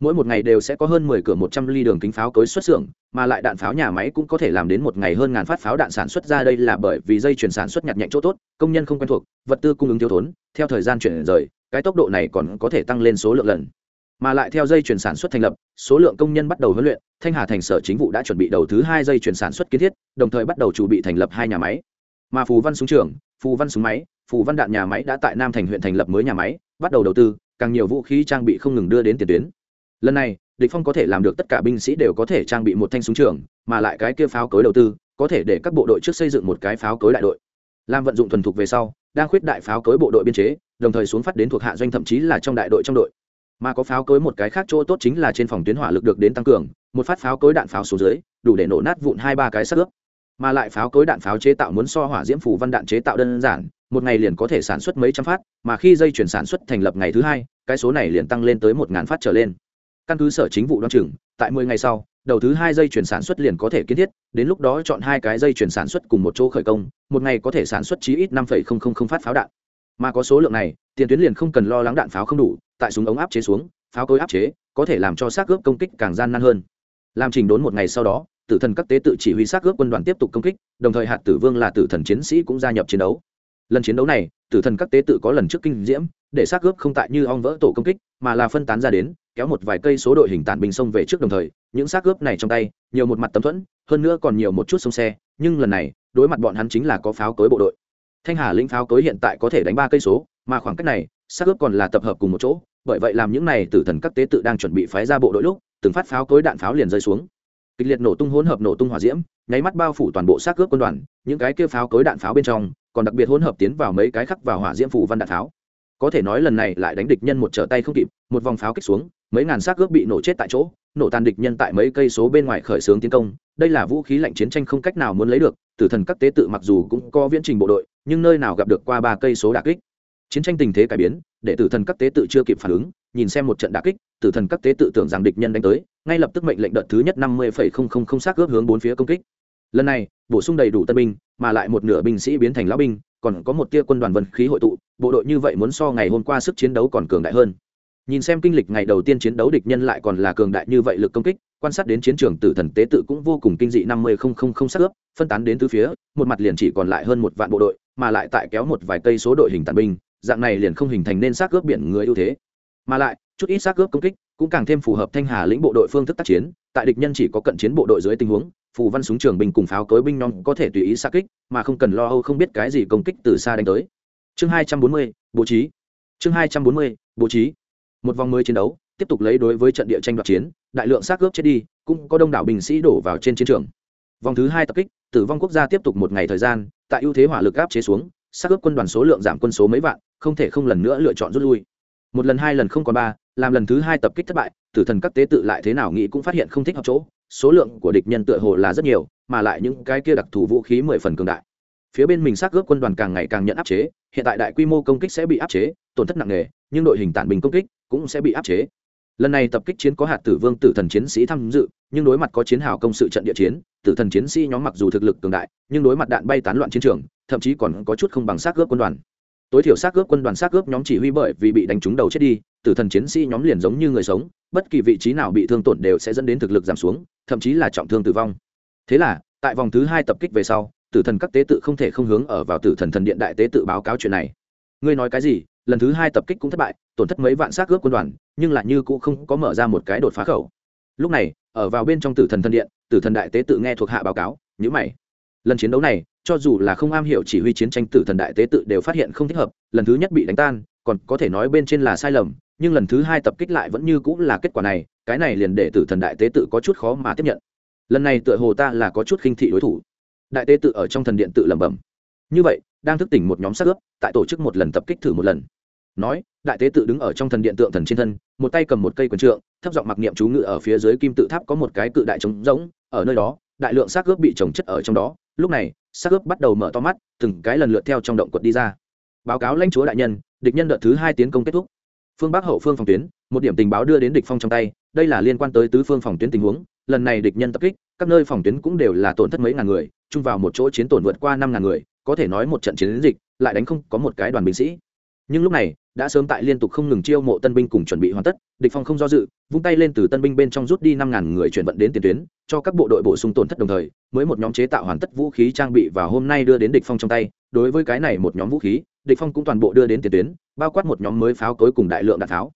mỗi một ngày đều sẽ có hơn mười cửa một trăm ly đường kính pháo cối xuất xưởng, mà lại đạn pháo nhà máy cũng có thể làm đến một ngày hơn ngàn phát pháo đạn sản xuất ra đây là bởi vì dây chuyển sản xuất nhặt nhạnh chỗ tốt, công nhân không quen thuộc, vật tư cung ứng thiếu thốn, theo thời gian chuyển rời, cái tốc độ này còn có thể tăng lên số lượng lần. Mà lại theo dây chuyển sản xuất thành lập, số lượng công nhân bắt đầu huấn luyện, thanh hà thành sở chính vụ đã chuẩn bị đầu thứ hai dây chuyển sản xuất kiến thiết, đồng thời bắt đầu chuẩn bị thành lập hai nhà máy. Mà phù văn súng trường, phù văn súng máy, phù văn đạn nhà máy đã tại nam thành huyện thành lập mới nhà máy, bắt đầu đầu tư, càng nhiều vũ khí trang bị không ngừng đưa đến tiền tuyến lần này, địch phong có thể làm được tất cả binh sĩ đều có thể trang bị một thanh súng trường, mà lại cái kia pháo cối đầu tư, có thể để các bộ đội trước xây dựng một cái pháo cối đại đội. Làm vận dụng thuần thục về sau, đang khuyết đại pháo cối bộ đội biên chế, đồng thời xuống phát đến thuộc hạ doanh thậm chí là trong đại đội trong đội. Mà có pháo cối một cái khác chỗ tốt chính là trên phòng tuyến hỏa lực được đến tăng cường, một phát pháo cối đạn pháo xuống dưới, đủ để nổ nát vụn hai ba cái sắt ướp. Mà lại pháo cối đạn pháo chế tạo muốn so hỏa diễm phủ văn đạn chế tạo đơn giản, một ngày liền có thể sản xuất mấy trăm phát, mà khi dây chuyển sản xuất thành lập ngày thứ hai, cái số này liền tăng lên tới một ngàn phát trở lên căn cứ sở chính vụ đoan chừng, tại mười ngày sau, đầu thứ hai dây chuyển sản xuất liền có thể kiến thiết, đến lúc đó chọn hai cái dây chuyển sản xuất cùng một chỗ khởi công, một ngày có thể sản xuất chí ít năm phát pháo đạn. Mà có số lượng này, tiền tuyến liền không cần lo lắng đạn pháo không đủ, tại súng ống áp chế xuống, pháo cối áp chế, có thể làm cho xác ướp công kích càng gian nan hơn. Làm trình đốn một ngày sau đó, tử thần các tế tự chỉ huy xác ướp quân đoàn tiếp tục công kích, đồng thời hạt tử vương là tử thần chiến sĩ cũng gia nhập chiến đấu. Lần chiến đấu này, tử thần các tế tự có lần trước kinh diễm, để xác ướp không tại như ong vỡ tổ công kích, mà là phân tán ra đến kéo một vài cây số đội hình tản bình sông về trước đồng thời, những xác ướp này trong tay, nhiều một mặt tấm thuẫn, hơn nữa còn nhiều một chút sông xe, nhưng lần này, đối mặt bọn hắn chính là có pháo cối bộ đội. Thanh hà lĩnh pháo cối hiện tại có thể đánh ba cây số, mà khoảng cách này, xác ướp còn là tập hợp cùng một chỗ, bởi vậy làm những này tử thần các tế tự đang chuẩn bị phái ra bộ đội lúc, từng phát pháo cối đạn pháo liền rơi xuống. Kịch liệt nổ tung hỗn hợp nổ tung hỏa diễm, nháy mắt bao phủ toàn bộ xác cướp quân đoàn, những cái kia pháo cối đạn pháo bên trong, còn đặc biệt hỗn hợp tiến vào mấy cái khắc vào hỏa diễm phủ văn đạn pháo. Có thể nói lần này lại đánh địch nhân một trở tay không kịp, một vòng pháo kích xuống mấy ngàn xác cướp bị nổ chết tại chỗ, nổ tàn địch nhân tại mấy cây số bên ngoài khởi xướng tiến công. Đây là vũ khí lạnh chiến tranh không cách nào muốn lấy được, tử thần các tế tự mặc dù cũng có viễn trình bộ đội, nhưng nơi nào gặp được qua ba cây số đà kích. Chiến tranh tình thế cải biến, để tử thần các tế tự chưa kịp phản ứng, nhìn xem một trận đà kích, tử thần các tế tự tưởng rằng địch nhân đánh tới, ngay lập tức mệnh lệnh đợt thứ nhất năm mươi không không không xác ướp hướng bốn phía công kích. Lần này, bổ sung đầy đủ tân binh, mà lại một nửa binh sĩ biến thành lão binh, còn có một tia quân đoàn vân khí hội tụ, bộ đội như vậy muốn so ngày hôm qua sức chiến đấu còn cường đại hơn nhìn xem kinh lịch ngày đầu tiên chiến đấu địch nhân lại còn là cường đại như vậy lực công kích, quan sát đến chiến trường tử thần tế tự cũng vô cùng kinh dị năm mươi không không không xác ướp, phân tán đến từ phía, một mặt liền chỉ còn lại hơn một vạn bộ đội, mà lại tại kéo một vài cây số đội hình tàn binh, dạng này liền không hình thành nên xác ướp biển người ưu thế. Mà lại, chút ít xác ướp công kích cũng càng thêm phù hợp thanh hà lĩnh bộ đội phương thức tác chiến, tại địch nhân chỉ có cận chiến bộ đội dưới tình huống, phù văn súng trường binh cùng pháo cối binh non có thể tùy ý xa kích, mà không cần lo âu không biết cái gì công kích từ xa đánh tới. Chương hai trăm bốn mươi, bố trí. Chương hai trăm bốn mươi, bố trí một vòng mới chiến đấu, tiếp tục lấy đối với trận địa tranh đoạt chiến, đại lượng xác cướp chết đi, cũng có đông đảo binh sĩ đổ vào trên chiến trường. Vòng thứ hai tập kích, tử vong quốc gia tiếp tục một ngày thời gian, tại ưu thế hỏa lực áp chế xuống, xác cướp quân đoàn số lượng giảm quân số mấy vạn, không thể không lần nữa lựa chọn rút lui. Một lần, hai lần không còn ba, làm lần thứ hai tập kích thất bại, tử thần các tế tự lại thế nào nghĩ cũng phát hiện không thích hợp chỗ, số lượng của địch nhân tựa hồ là rất nhiều, mà lại những cái kia đặc thù vũ khí mười phần cường đại. Phía bên mình xác ướp quân đoàn càng ngày càng nhận áp chế, hiện tại đại quy mô công kích sẽ bị áp chế, tổn thất nặng nề, nhưng đội hình tản bình công kích cũng sẽ bị áp chế. Lần này tập kích chiến có hạt tử vương tử thần chiến sĩ tham dự, nhưng đối mặt có chiến hào công sự trận địa chiến, tử thần chiến sĩ nhóm mặc dù thực lực cường đại, nhưng đối mặt đạn bay tán loạn chiến trường, thậm chí còn có chút không bằng xác gớp quân đoàn. Tối thiểu xác ướp quân đoàn xác ướp nhóm chỉ huy bởi vì bị đánh trúng đầu chết đi, tử thần chiến sĩ nhóm liền giống như người sống, bất kỳ vị trí nào bị thương tổn đều sẽ dẫn đến thực lực giảm xuống, thậm chí là trọng thương tử vong. Thế là, tại vòng thứ hai tập kích về sau, tử thần các tế tự không thể không hướng ở vào tử thần thần điện đại tế tự báo cáo chuyện này. Ngươi nói cái gì? Lần thứ hai tập kích cũng thất bại, tổn thất mấy vạn xác ướp quân đoàn, nhưng lại như cũng không có mở ra một cái đột phá khẩu. Lúc này, ở vào bên trong tử thần thân điện, tử thần đại tế tự nghe thuộc hạ báo cáo nhữ mày. Lần chiến đấu này, cho dù là không am hiểu chỉ huy chiến tranh tử thần đại tế tự đều phát hiện không thích hợp, lần thứ nhất bị đánh tan, còn có thể nói bên trên là sai lầm, nhưng lần thứ hai tập kích lại vẫn như cũng là kết quả này, cái này liền để tử thần đại tế tự có chút khó mà tiếp nhận. Lần này tựa hồ ta là có chút khinh thị đối thủ. Đại tế tự ở trong thần điện tự lẩm bẩm. Như vậy đang thức tỉnh một nhóm sát ướp, tại tổ chức một lần tập kích thử một lần. Nói, đại tế tự đứng ở trong thần điện tượng thần trên thân, một tay cầm một cây quần trượng, thấp giọng mặc niệm chú ngự ở phía dưới kim tự tháp có một cái cự đại trống rỗng, ở nơi đó, đại lượng xác ướp bị trồng chất ở trong đó. Lúc này xác ướp bắt đầu mở to mắt, từng cái lần lượt theo trong động quật đi ra. Báo cáo lãnh chúa đại nhân, địch nhân đợt thứ hai tiến công kết thúc. Phương bắc hậu phương phòng tuyến, một điểm tình báo đưa đến địch phong trong tay, đây là liên quan tới tứ phương phòng tuyến tình huống lần này địch nhân tập kích, các nơi phòng tuyến cũng đều là tổn thất mấy ngàn người, chung vào một chỗ chiến tổn vượt qua năm ngàn người, có thể nói một trận chiến dịch, lại đánh không có một cái đoàn binh sĩ. Nhưng lúc này, đã sớm tại liên tục không ngừng chiêu mộ tân binh cùng chuẩn bị hoàn tất, địch phong không do dự, vung tay lên từ tân binh bên trong rút đi năm ngàn người chuyển vận đến tiền tuyến, cho các bộ đội bổ sung tổn thất đồng thời, mới một nhóm chế tạo hoàn tất vũ khí trang bị và hôm nay đưa đến địch phong trong tay. Đối với cái này một nhóm vũ khí, địch phong cũng toàn bộ đưa đến tiền tuyến, bao quát một nhóm mới pháo cối cùng đại lượng đạn tháo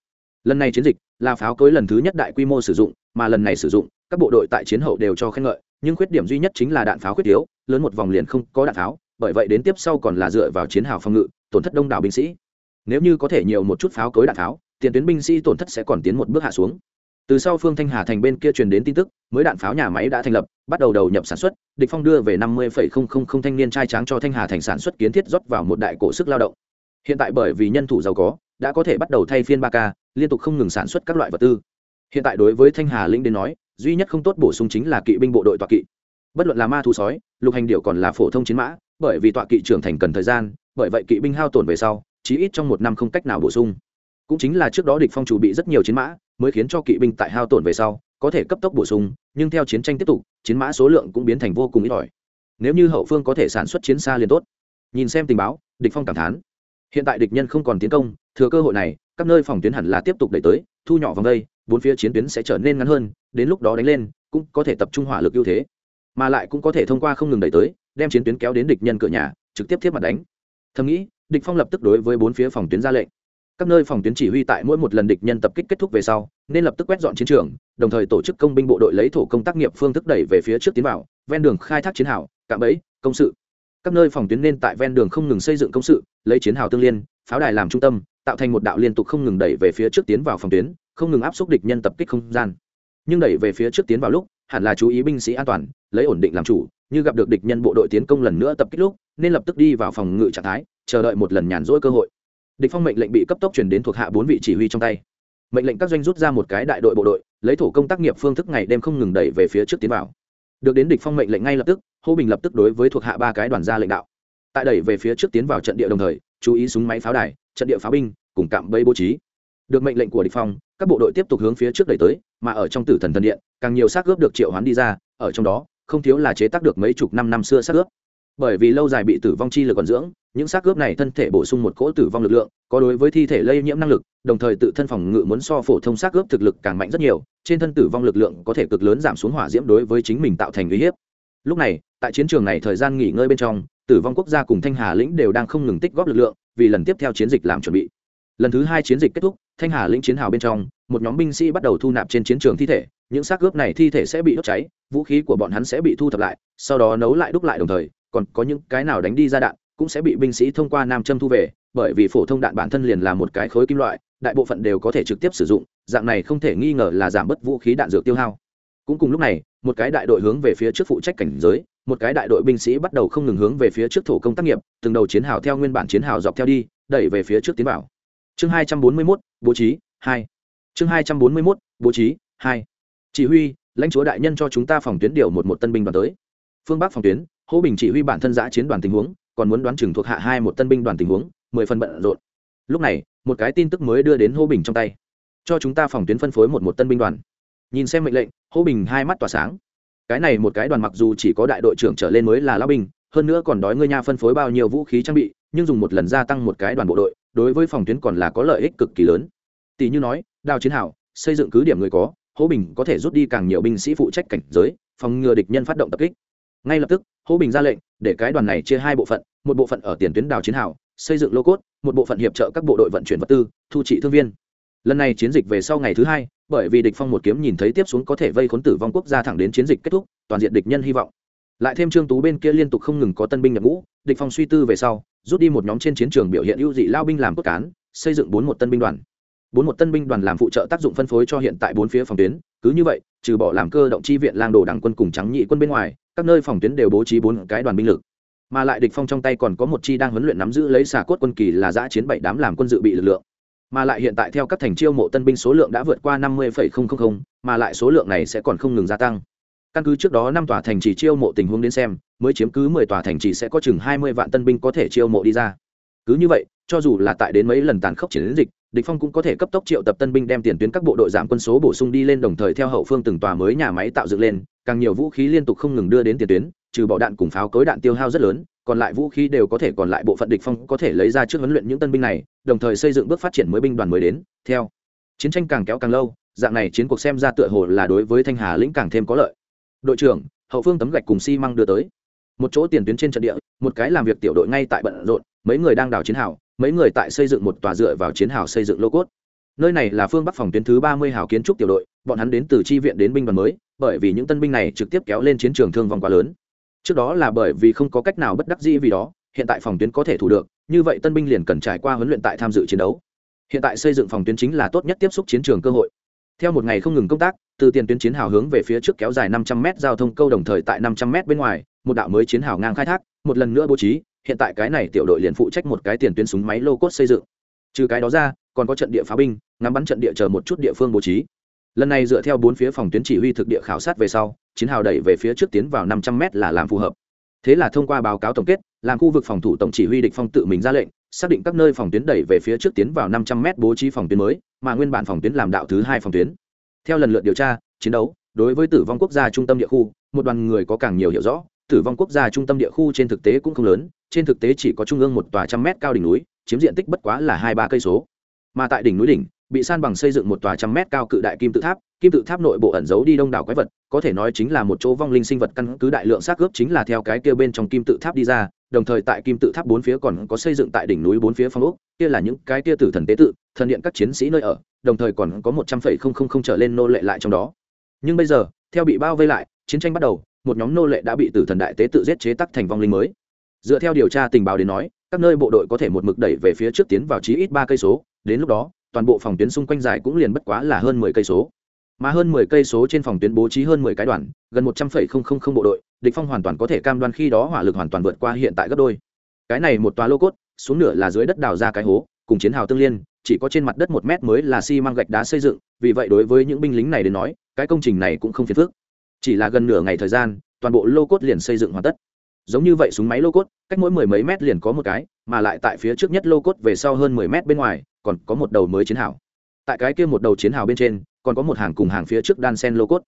lần này chiến dịch là pháo cối lần thứ nhất đại quy mô sử dụng, mà lần này sử dụng, các bộ đội tại chiến hậu đều cho khen ngợi, nhưng khuyết điểm duy nhất chính là đạn pháo khuyết yếu, lớn một vòng liền không có đạn pháo, bởi vậy đến tiếp sau còn là dựa vào chiến hào phòng ngự, tổn thất đông đảo binh sĩ. Nếu như có thể nhiều một chút pháo cối đạn pháo, tiền tuyến binh sĩ tổn thất sẽ còn tiến một bước hạ xuống. Từ sau phương thanh hà thành bên kia truyền đến tin tức, mới đạn pháo nhà máy đã thành lập, bắt đầu đầu nhập sản xuất, địch phong đưa về năm mươi thanh niên trai tráng cho thanh hà thành sản xuất kiến thiết rót vào một đại cổ sức lao động. Hiện tại bởi vì nhân thủ giàu có đã có thể bắt đầu thay phiên ba k liên tục không ngừng sản xuất các loại vật tư. Hiện tại đối với thanh hà linh đến nói, duy nhất không tốt bổ sung chính là kỵ binh bộ đội tọa kỵ. Bất luận là ma thú sói, lục hành điệu còn là phổ thông chiến mã, bởi vì tọa kỵ trưởng thành cần thời gian, bởi vậy kỵ binh hao tổn về sau, chí ít trong một năm không cách nào bổ sung. Cũng chính là trước đó địch phong chủ bị rất nhiều chiến mã, mới khiến cho kỵ binh tại hao tổn về sau, có thể cấp tốc bổ sung, nhưng theo chiến tranh tiếp tục, chiến mã số lượng cũng biến thành vô cùng ít ỏi. Nếu như hậu phương có thể sản xuất chiến xa liền tốt. Nhìn xem tình báo, địch phong cảm thán. Hiện tại địch nhân không còn tiến công thừa cơ hội này, các nơi phòng tuyến hẳn là tiếp tục đẩy tới, thu nhỏ vòng đây, bốn phía chiến tuyến sẽ trở nên ngắn hơn, đến lúc đó đánh lên, cũng có thể tập trung hỏa lực ưu thế. Mà lại cũng có thể thông qua không ngừng đẩy tới, đem chiến tuyến kéo đến địch nhân cửa nhà, trực tiếp tiếp mặt đánh. Thầm nghĩ, địch phong lập tức đối với bốn phía phòng tuyến ra lệnh. Các nơi phòng tuyến chỉ huy tại mỗi một lần địch nhân tập kích kết thúc về sau, nên lập tức quét dọn chiến trường, đồng thời tổ chức công binh bộ đội lấy thổ công tác nghiệp phương thức đẩy về phía trước tiến vào, ven đường khai thác chiến hào, cạm bẫy, công sự. Các nơi phòng tuyến nên tại ven đường không ngừng xây dựng công sự, lấy chiến hào tương liên, pháo đài làm trung tâm tạo thành một đạo liên tục không ngừng đẩy về phía trước tiến vào phòng tuyến, không ngừng áp xúc địch nhân tập kích không gian. Nhưng đẩy về phía trước tiến vào lúc, hẳn là chú ý binh sĩ an toàn, lấy ổn định làm chủ, như gặp được địch nhân bộ đội tiến công lần nữa tập kích lúc, nên lập tức đi vào phòng ngự trạng thái, chờ đợi một lần nhàn rỗi cơ hội. Địch phong mệnh lệnh bị cấp tốc chuyển đến thuộc hạ bốn vị chỉ huy trong tay. Mệnh lệnh các doanh rút ra một cái đại đội bộ đội, lấy thủ công tác nghiệp phương thức ngày đêm không ngừng đẩy về phía trước tiến vào. Được đến địch phong mệnh lệnh ngay lập tức, hô bình lập tức đối với thuộc hạ ba cái đoàn gia lệnh đạo. Tại đẩy về phía trước tiến vào trận địa đồng thời, chú ý súng máy pháo đài trận địa pháo binh, cùng cạm bẫy bố trí. Được mệnh lệnh của địch phong, các bộ đội tiếp tục hướng phía trước đẩy tới, mà ở trong tử thần thần điện, càng nhiều xác ướp được triệu hoán đi ra, ở trong đó, không thiếu là chế tác được mấy chục năm năm xưa xác ướp. Bởi vì lâu dài bị tử vong chi lực còn dưỡng, những xác ướp này thân thể bổ sung một cỗ tử vong lực lượng, có đối với thi thể lây nhiễm năng lực, đồng thời tự thân phòng ngự muốn so phổ thông xác ướp thực lực càng mạnh rất nhiều, trên thân tử vong lực lượng có thể cực lớn giảm xuống hỏa diễm đối với chính mình tạo thành uy hiếp. Lúc này, tại chiến trường này thời gian nghỉ ngơi bên trong tử vong quốc gia cùng thanh hà lĩnh đều đang không ngừng tích góp lực lượng, vì lần tiếp theo chiến dịch làm chuẩn bị. Lần thứ hai chiến dịch kết thúc, thanh hà lĩnh chiến hào bên trong, một nhóm binh sĩ bắt đầu thu nạp trên chiến trường thi thể, những xác ướp này thi thể sẽ bị đốt cháy, vũ khí của bọn hắn sẽ bị thu thập lại, sau đó nấu lại đúc lại đồng thời, còn có những cái nào đánh đi ra đạn cũng sẽ bị binh sĩ thông qua nam châm thu về, bởi vì phổ thông đạn bản thân liền là một cái khối kim loại, đại bộ phận đều có thể trực tiếp sử dụng, dạng này không thể nghi ngờ là giảm bớt vũ khí đạn dược tiêu hao. Cũng cùng lúc này, một cái đại đội hướng về phía trước phụ trách cảnh giới một cái đại đội binh sĩ bắt đầu không ngừng hướng về phía trước thổ công tác nghiệp, từng đầu chiến hào theo nguyên bản chiến hào dọc theo đi, đẩy về phía trước tiến bảo chương hai trăm bốn mươi mốt, bố trí, hai. Chương hai trăm bốn mươi mốt, bố trí, hai. Chỉ huy, lãnh chúa đại nhân cho chúng ta phòng tuyến điều một một tân binh đoàn tới. Phương bắc phòng tuyến hô bình chỉ huy bản thân giã chiến đoàn tình huống, còn muốn đoán chừng thuộc hạ hai một tân binh đoàn tình huống, mười phần bận rộn. Lúc này, một cái tin tức mới đưa đến hô bình trong tay. Cho chúng ta phòng tuyến phân phối một một tân binh đoàn. Nhìn xem mệnh lệnh hô bình hai mắt tỏa sáng cái này một cái đoàn mặc dù chỉ có đại đội trưởng trở lên mới là lao binh, hơn nữa còn đói ngươi nha phân phối bao nhiêu vũ khí trang bị, nhưng dùng một lần gia tăng một cái đoàn bộ đội, đối với phòng tuyến còn là có lợi ích cực kỳ lớn. Tỷ như nói, đào chiến hảo, xây dựng cứ điểm người có hỗ bình có thể rút đi càng nhiều binh sĩ phụ trách cảnh giới, phòng ngừa địch nhân phát động tập kích. Ngay lập tức hỗ bình ra lệnh, để cái đoàn này chia hai bộ phận, một bộ phận ở tiền tuyến đào chiến hảo, xây dựng lô cốt, một bộ phận hiệp trợ các bộ đội vận chuyển vật tư, thu trị thương viên. Lần này chiến dịch về sau ngày thứ hai bởi vì địch phong một kiếm nhìn thấy tiếp xuống có thể vây khốn tử vong quốc gia thẳng đến chiến dịch kết thúc, toàn diện địch nhân hy vọng. Lại thêm trương tú bên kia liên tục không ngừng có tân binh nhập ngũ, địch phong suy tư về sau, rút đi một nhóm trên chiến trường biểu hiện ưu dị lao binh làm cốt cán, xây dựng bốn một tân binh đoàn. Bốn một tân binh đoàn làm phụ trợ tác dụng phân phối cho hiện tại bốn phía phòng tuyến, cứ như vậy, trừ bỏ làm cơ động chi viện lang đồ đảng quân cùng trắng nhị quân bên ngoài, các nơi phòng tuyến đều bố trí bốn cái đoàn binh lực. Mà lại địch phong trong tay còn có một chi đang huấn luyện nắm giữ lấy xà cốt quân kỳ là giã chiến bảy đám làm quân dự bị lực lượng mà lại hiện tại theo các thành chiêu mộ tân binh số lượng đã vượt qua năm mươi mà lại số lượng này sẽ còn không ngừng gia tăng. Căn cứ trước đó năm tòa thành trì chiêu mộ tình huống đến xem, mới chiếm cứ mười tòa thành trì sẽ có chừng hai mươi vạn tân binh có thể chiêu mộ đi ra. Cứ như vậy, cho dù là tại đến mấy lần tàn khốc chiến dịch, địch phong cũng có thể cấp tốc triệu tập tân binh đem tiền tuyến các bộ đội giảm quân số bổ sung đi lên đồng thời theo hậu phương từng tòa mới nhà máy tạo dựng lên, càng nhiều vũ khí liên tục không ngừng đưa đến tiền tuyến trừ bỏ đạn cùng pháo cối đạn tiêu hao rất lớn, còn lại vũ khí đều có thể còn lại bộ phận địch phong có thể lấy ra trước huấn luyện những tân binh này, đồng thời xây dựng bước phát triển mới binh đoàn mới đến. Theo chiến tranh càng kéo càng lâu, dạng này chiến cuộc xem ra tựa hồ là đối với thanh hà lĩnh càng thêm có lợi. Đội trưởng, hậu phương tấm gạch cùng xi măng đưa tới. Một chỗ tiền tuyến trên trận địa, một cái làm việc tiểu đội ngay tại bận rộn, mấy người đang đào chiến hào, mấy người tại xây dựng một tòa dựa vào chiến hào xây dựng lô cốt. Nơi này là phương bắc phòng tuyến thứ ba mươi hào kiến trúc tiểu đội, bọn hắn đến từ chi viện đến binh đoàn mới, bởi vì những tân binh này trực tiếp kéo lên chiến trường thương vong quá lớn trước đó là bởi vì không có cách nào bất đắc dĩ vì đó, hiện tại phòng tuyến có thể thủ được, như vậy tân binh liền cần trải qua huấn luyện tại tham dự chiến đấu. Hiện tại xây dựng phòng tuyến chính là tốt nhất tiếp xúc chiến trường cơ hội. Theo một ngày không ngừng công tác, từ tiền tuyến chiến hào hướng về phía trước kéo dài năm trăm m giao thông câu đồng thời tại năm trăm m bên ngoài, một đạo mới chiến hào ngang khai thác, một lần nữa bố trí, hiện tại cái này tiểu đội liền phụ trách một cái tiền tuyến súng máy lô cốt xây dựng. Trừ cái đó ra, còn có trận địa pháo binh, ngắm bắn trận địa chờ một chút địa phương bố trí lần này dựa theo bốn phía phòng tuyến chỉ huy thực địa khảo sát về sau, chiến hào đẩy về phía trước tiến vào năm trăm m là làm phù hợp. Thế là thông qua báo cáo tổng kết, làm khu vực phòng thủ tổng chỉ huy địch phong tự mình ra lệnh, xác định các nơi phòng tuyến đẩy về phía trước tiến vào năm trăm m bố trí phòng tuyến mới, mà nguyên bản phòng tuyến làm đạo thứ hai phòng tuyến. Theo lần lượt điều tra, chiến đấu, đối với tử vong quốc gia trung tâm địa khu, một đoàn người có càng nhiều hiểu rõ, tử vong quốc gia trung tâm địa khu trên thực tế cũng không lớn, trên thực tế chỉ có trung ương một tòa trăm mét cao đỉnh núi, chiếm diện tích bất quá là hai ba cây số. Mà tại đỉnh núi đỉnh bị san bằng xây dựng một tòa trăm mét cao cự đại kim tự tháp, kim tự tháp nội bộ ẩn giấu đi đông đảo quái vật, có thể nói chính là một chỗ vong linh sinh vật căn cứ đại lượng xác ướp chính là theo cái kia bên trong kim tự tháp đi ra, đồng thời tại kim tự tháp bốn phía còn có xây dựng tại đỉnh núi bốn phía phong ốc, kia là những cái kia tử thần tế tự, thần điện các chiến sĩ nơi ở, đồng thời còn có một trăm phẩy không không không trở lên nô lệ lại trong đó. Nhưng bây giờ, theo bị bao vây lại, chiến tranh bắt đầu, một nhóm nô lệ đã bị tử thần đại tế tự giết chế tắc thành vong linh mới. Dựa theo điều tra tình báo đến nói, các nơi bộ đội có thể một mực đẩy về phía trước tiến vào chí ít ba cây số, đến lúc đó toàn bộ phòng tuyến xung quanh dài cũng liền bất quá là hơn mười cây số. Mà hơn mười cây số trên phòng tuyến bố trí hơn mười cái đoàn, gần một trăm phẩy không không không bộ đội, địch phong hoàn toàn có thể cam đoan khi đó hỏa lực hoàn toàn vượt qua hiện tại gấp đôi. Cái này một tòa lô cốt, xuống nửa là dưới đất đào ra cái hố, cùng chiến hào tương liên, chỉ có trên mặt đất một mét mới là xi măng gạch đá xây dựng, vì vậy đối với những binh lính này đến nói, cái công trình này cũng không phiền phức. Chỉ là gần nửa ngày thời gian, toàn bộ lô cốt liền xây dựng hoàn tất. Giống như vậy súng máy lô cốt, cách mỗi mười mấy mét liền có một cái, mà lại tại phía trước nhất lô cốt về sau hơn mười mét bên ngoài còn có một đầu mới chiến hào. Tại cái kia một đầu chiến hào bên trên, còn có một hàng cùng hàng phía trước đan sen lô cốt.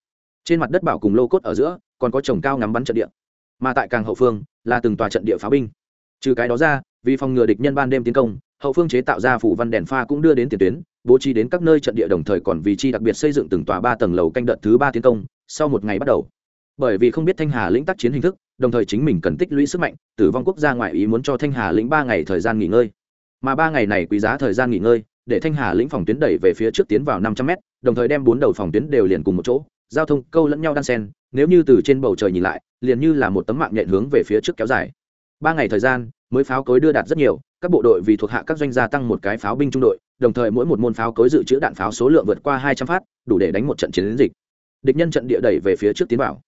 Trên mặt đất bảo cùng lô cốt ở giữa, còn có trồng cao ngắm bắn trận địa. Mà tại càng hậu phương, là từng tòa trận địa pháo binh. Trừ cái đó ra, vì phòng ngừa địch nhân ban đêm tiến công, hậu phương chế tạo ra phủ văn đèn pha cũng đưa đến tiền tuyến, bố trí đến các nơi trận địa đồng thời còn vì chi đặc biệt xây dựng từng tòa ba tầng lầu canh đợt thứ ba tiến công, sau một ngày bắt đầu. Bởi vì không biết thanh hà lĩnh tác chiến hình thức, đồng thời chính mình cần tích lũy sức mạnh, tử vong quốc gia ngoại ý muốn cho thanh hà lĩnh ba ngày thời gian nghỉ ngơi mà ba ngày này quý giá thời gian nghỉ ngơi, để thanh hà lĩnh phòng tuyến đẩy về phía trước tiến vào năm trăm m đồng thời đem bốn đầu phòng tuyến đều liền cùng một chỗ, giao thông câu lẫn nhau đan sen nếu như từ trên bầu trời nhìn lại, liền như là một tấm mạng nhện hướng về phía trước kéo dài. Ba ngày thời gian, mới pháo cối đưa đạt rất nhiều, các bộ đội vì thuộc hạ các doanh gia tăng một cái pháo binh trung đội, đồng thời mỗi một môn pháo cối dự trữ đạn pháo số lượng vượt qua hai trăm phát, đủ để đánh một trận chiến dịch. Địch nhân trận địa đẩy về phía trước tiến vào.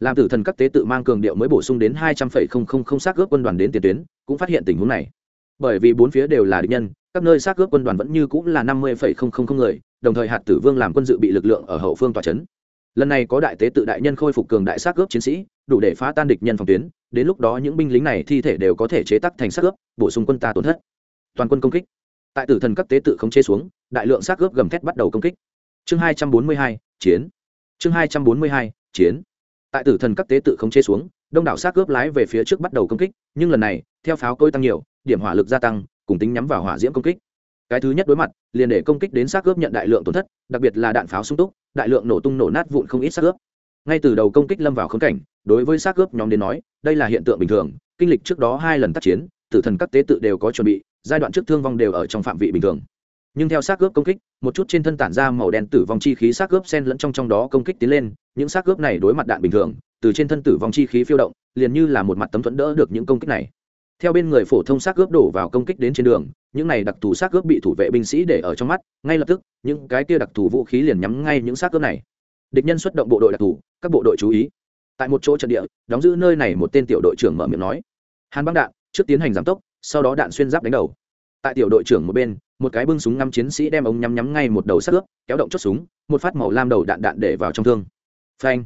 Làm tử thần các tế tự mang cường điệu mới bổ sung đến hai trăm phẩy không không không xác ướp quân đoàn đến tiền tuyến, cũng phát hiện tình huống này bởi vì bốn phía đều là địch nhân, các nơi xác ướp quân đoàn vẫn như cũng là năm mươi phẩy không không không người, đồng thời hạt tử vương làm quân dự bị lực lượng ở hậu phương tòa trấn lần này có đại tế tự đại nhân khôi phục cường đại xác ướp chiến sĩ, đủ để phá tan địch nhân phòng tuyến, đến lúc đó những binh lính này thi thể đều có thể chế tắc thành xác ướp, bổ sung quân ta tổn thất. Toàn quân công kích. Tại tử thần các tế tự không chế xuống, đại lượng xác ướp gầm thét bắt đầu công kích. Chương hai trăm bốn mươi hai, chiến. Chương hai trăm bốn mươi hai, chiến. Tại tử thần các tế tự không chế xuống, đông đảo xác ướp lái về phía trước bắt đầu công kích, nhưng lần này, theo pháo cối tăng nhiều điểm hỏa lực gia tăng, cùng tính nhắm vào hỏa diễm công kích. Cái thứ nhất đối mặt, liền để công kích đến xác ướp nhận đại lượng tổn thất, đặc biệt là đạn pháo sung túc, đại lượng nổ tung nổ nát vụn không ít xác ướp. Ngay từ đầu công kích lâm vào khống cảnh, đối với xác ướp nhóm đến nói, đây là hiện tượng bình thường, kinh lịch trước đó hai lần tác chiến, tử thần các tế tự đều có chuẩn bị, giai đoạn trước thương vong đều ở trong phạm vị bình thường. Nhưng theo xác ướp công kích, một chút trên thân tản ra màu đen tử vong chi khí xác ướp sen lẫn trong trong đó công kích tiến lên, những xác ướp này đối mặt đạn bình thường, từ trên thân tử vong chi khí phiêu động, liền như là một mặt tấm thuẫn đỡ được những công kích này theo bên người phổ thông xác ướp đổ vào công kích đến trên đường, những này đặc thù xác ướp bị thủ vệ binh sĩ để ở trong mắt, ngay lập tức, những cái kia đặc thù vũ khí liền nhắm ngay những xác ướp này. Địch nhân xuất động bộ đội đặc thù, các bộ đội chú ý. Tại một chỗ trận địa, đóng giữ nơi này một tên tiểu đội trưởng mở miệng nói. Hàn băng đạn, trước tiến hành giảm tốc, sau đó đạn xuyên giáp đánh đầu. Tại tiểu đội trưởng một bên, một cái bưng súng ngắm chiến sĩ đem ống nhắm nhắm ngay một đầu xác ướp, kéo động chốt súng, một phát màu lam đầu đạn đạn để vào trong thương. Phanh.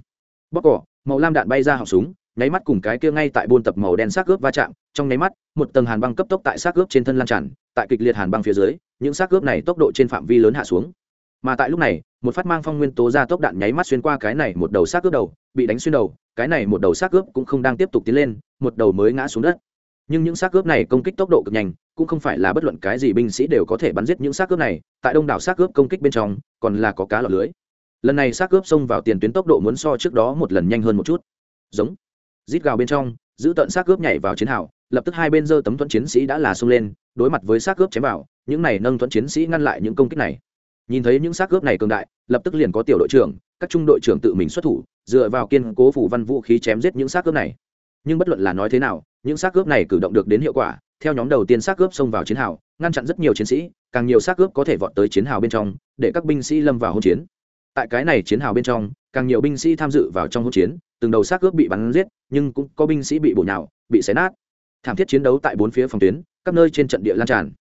Bóc cỏ màu lam đạn bay ra họng súng nháy mắt cùng cái kia ngay tại buôn tập màu đen xác ướp va chạm, trong nháy mắt, một tầng hàn băng cấp tốc tại xác ướp trên thân lan tràn, tại kịch liệt hàn băng phía dưới, những xác ướp này tốc độ trên phạm vi lớn hạ xuống. Mà tại lúc này, một phát mang phong nguyên tố ra tốc đạn nháy mắt xuyên qua cái này một đầu xác ướp đầu, bị đánh xuyên đầu, cái này một đầu xác ướp cũng không đang tiếp tục tiến lên, một đầu mới ngã xuống đất. Nhưng những xác ướp này công kích tốc độ cực nhanh, cũng không phải là bất luận cái gì binh sĩ đều có thể bắn giết những xác ướp này, tại đông đảo xác ướp công kích bên trong, còn là có cá lọc lưới. Lần này xác ướp xông vào tiền tuyến tốc độ muốn so trước đó một lần nhanh hơn một chút. Giống rít gào bên trong, giữ tận xác cướp nhảy vào chiến hào, lập tức hai bên giơ tấm thuẫn chiến sĩ đã là xông lên, đối mặt với xác cướp chém vào, những này nâng thuẫn chiến sĩ ngăn lại những công kích này. Nhìn thấy những xác cướp này cường đại, lập tức liền có tiểu đội trưởng, các trung đội trưởng tự mình xuất thủ, dựa vào kiên cố phủ văn vũ khí chém giết những xác cướp này. Nhưng bất luận là nói thế nào, những xác cướp này cử động được đến hiệu quả, theo nhóm đầu tiên xác cướp xông vào chiến hào, ngăn chặn rất nhiều chiến sĩ, càng nhiều xác cướp có thể vọt tới chiến hào bên trong, để các binh sĩ lâm vào hỗn chiến. Tại cái này chiến hào bên trong, càng nhiều binh sĩ tham dự vào trong hỗn chiến từng đầu xác ướp bị bắn giết, nhưng cũng có binh sĩ bị bổ nhào, bị xé nát. Thảm thiết chiến đấu tại bốn phía phòng tuyến các nơi trên trận địa lan tràn.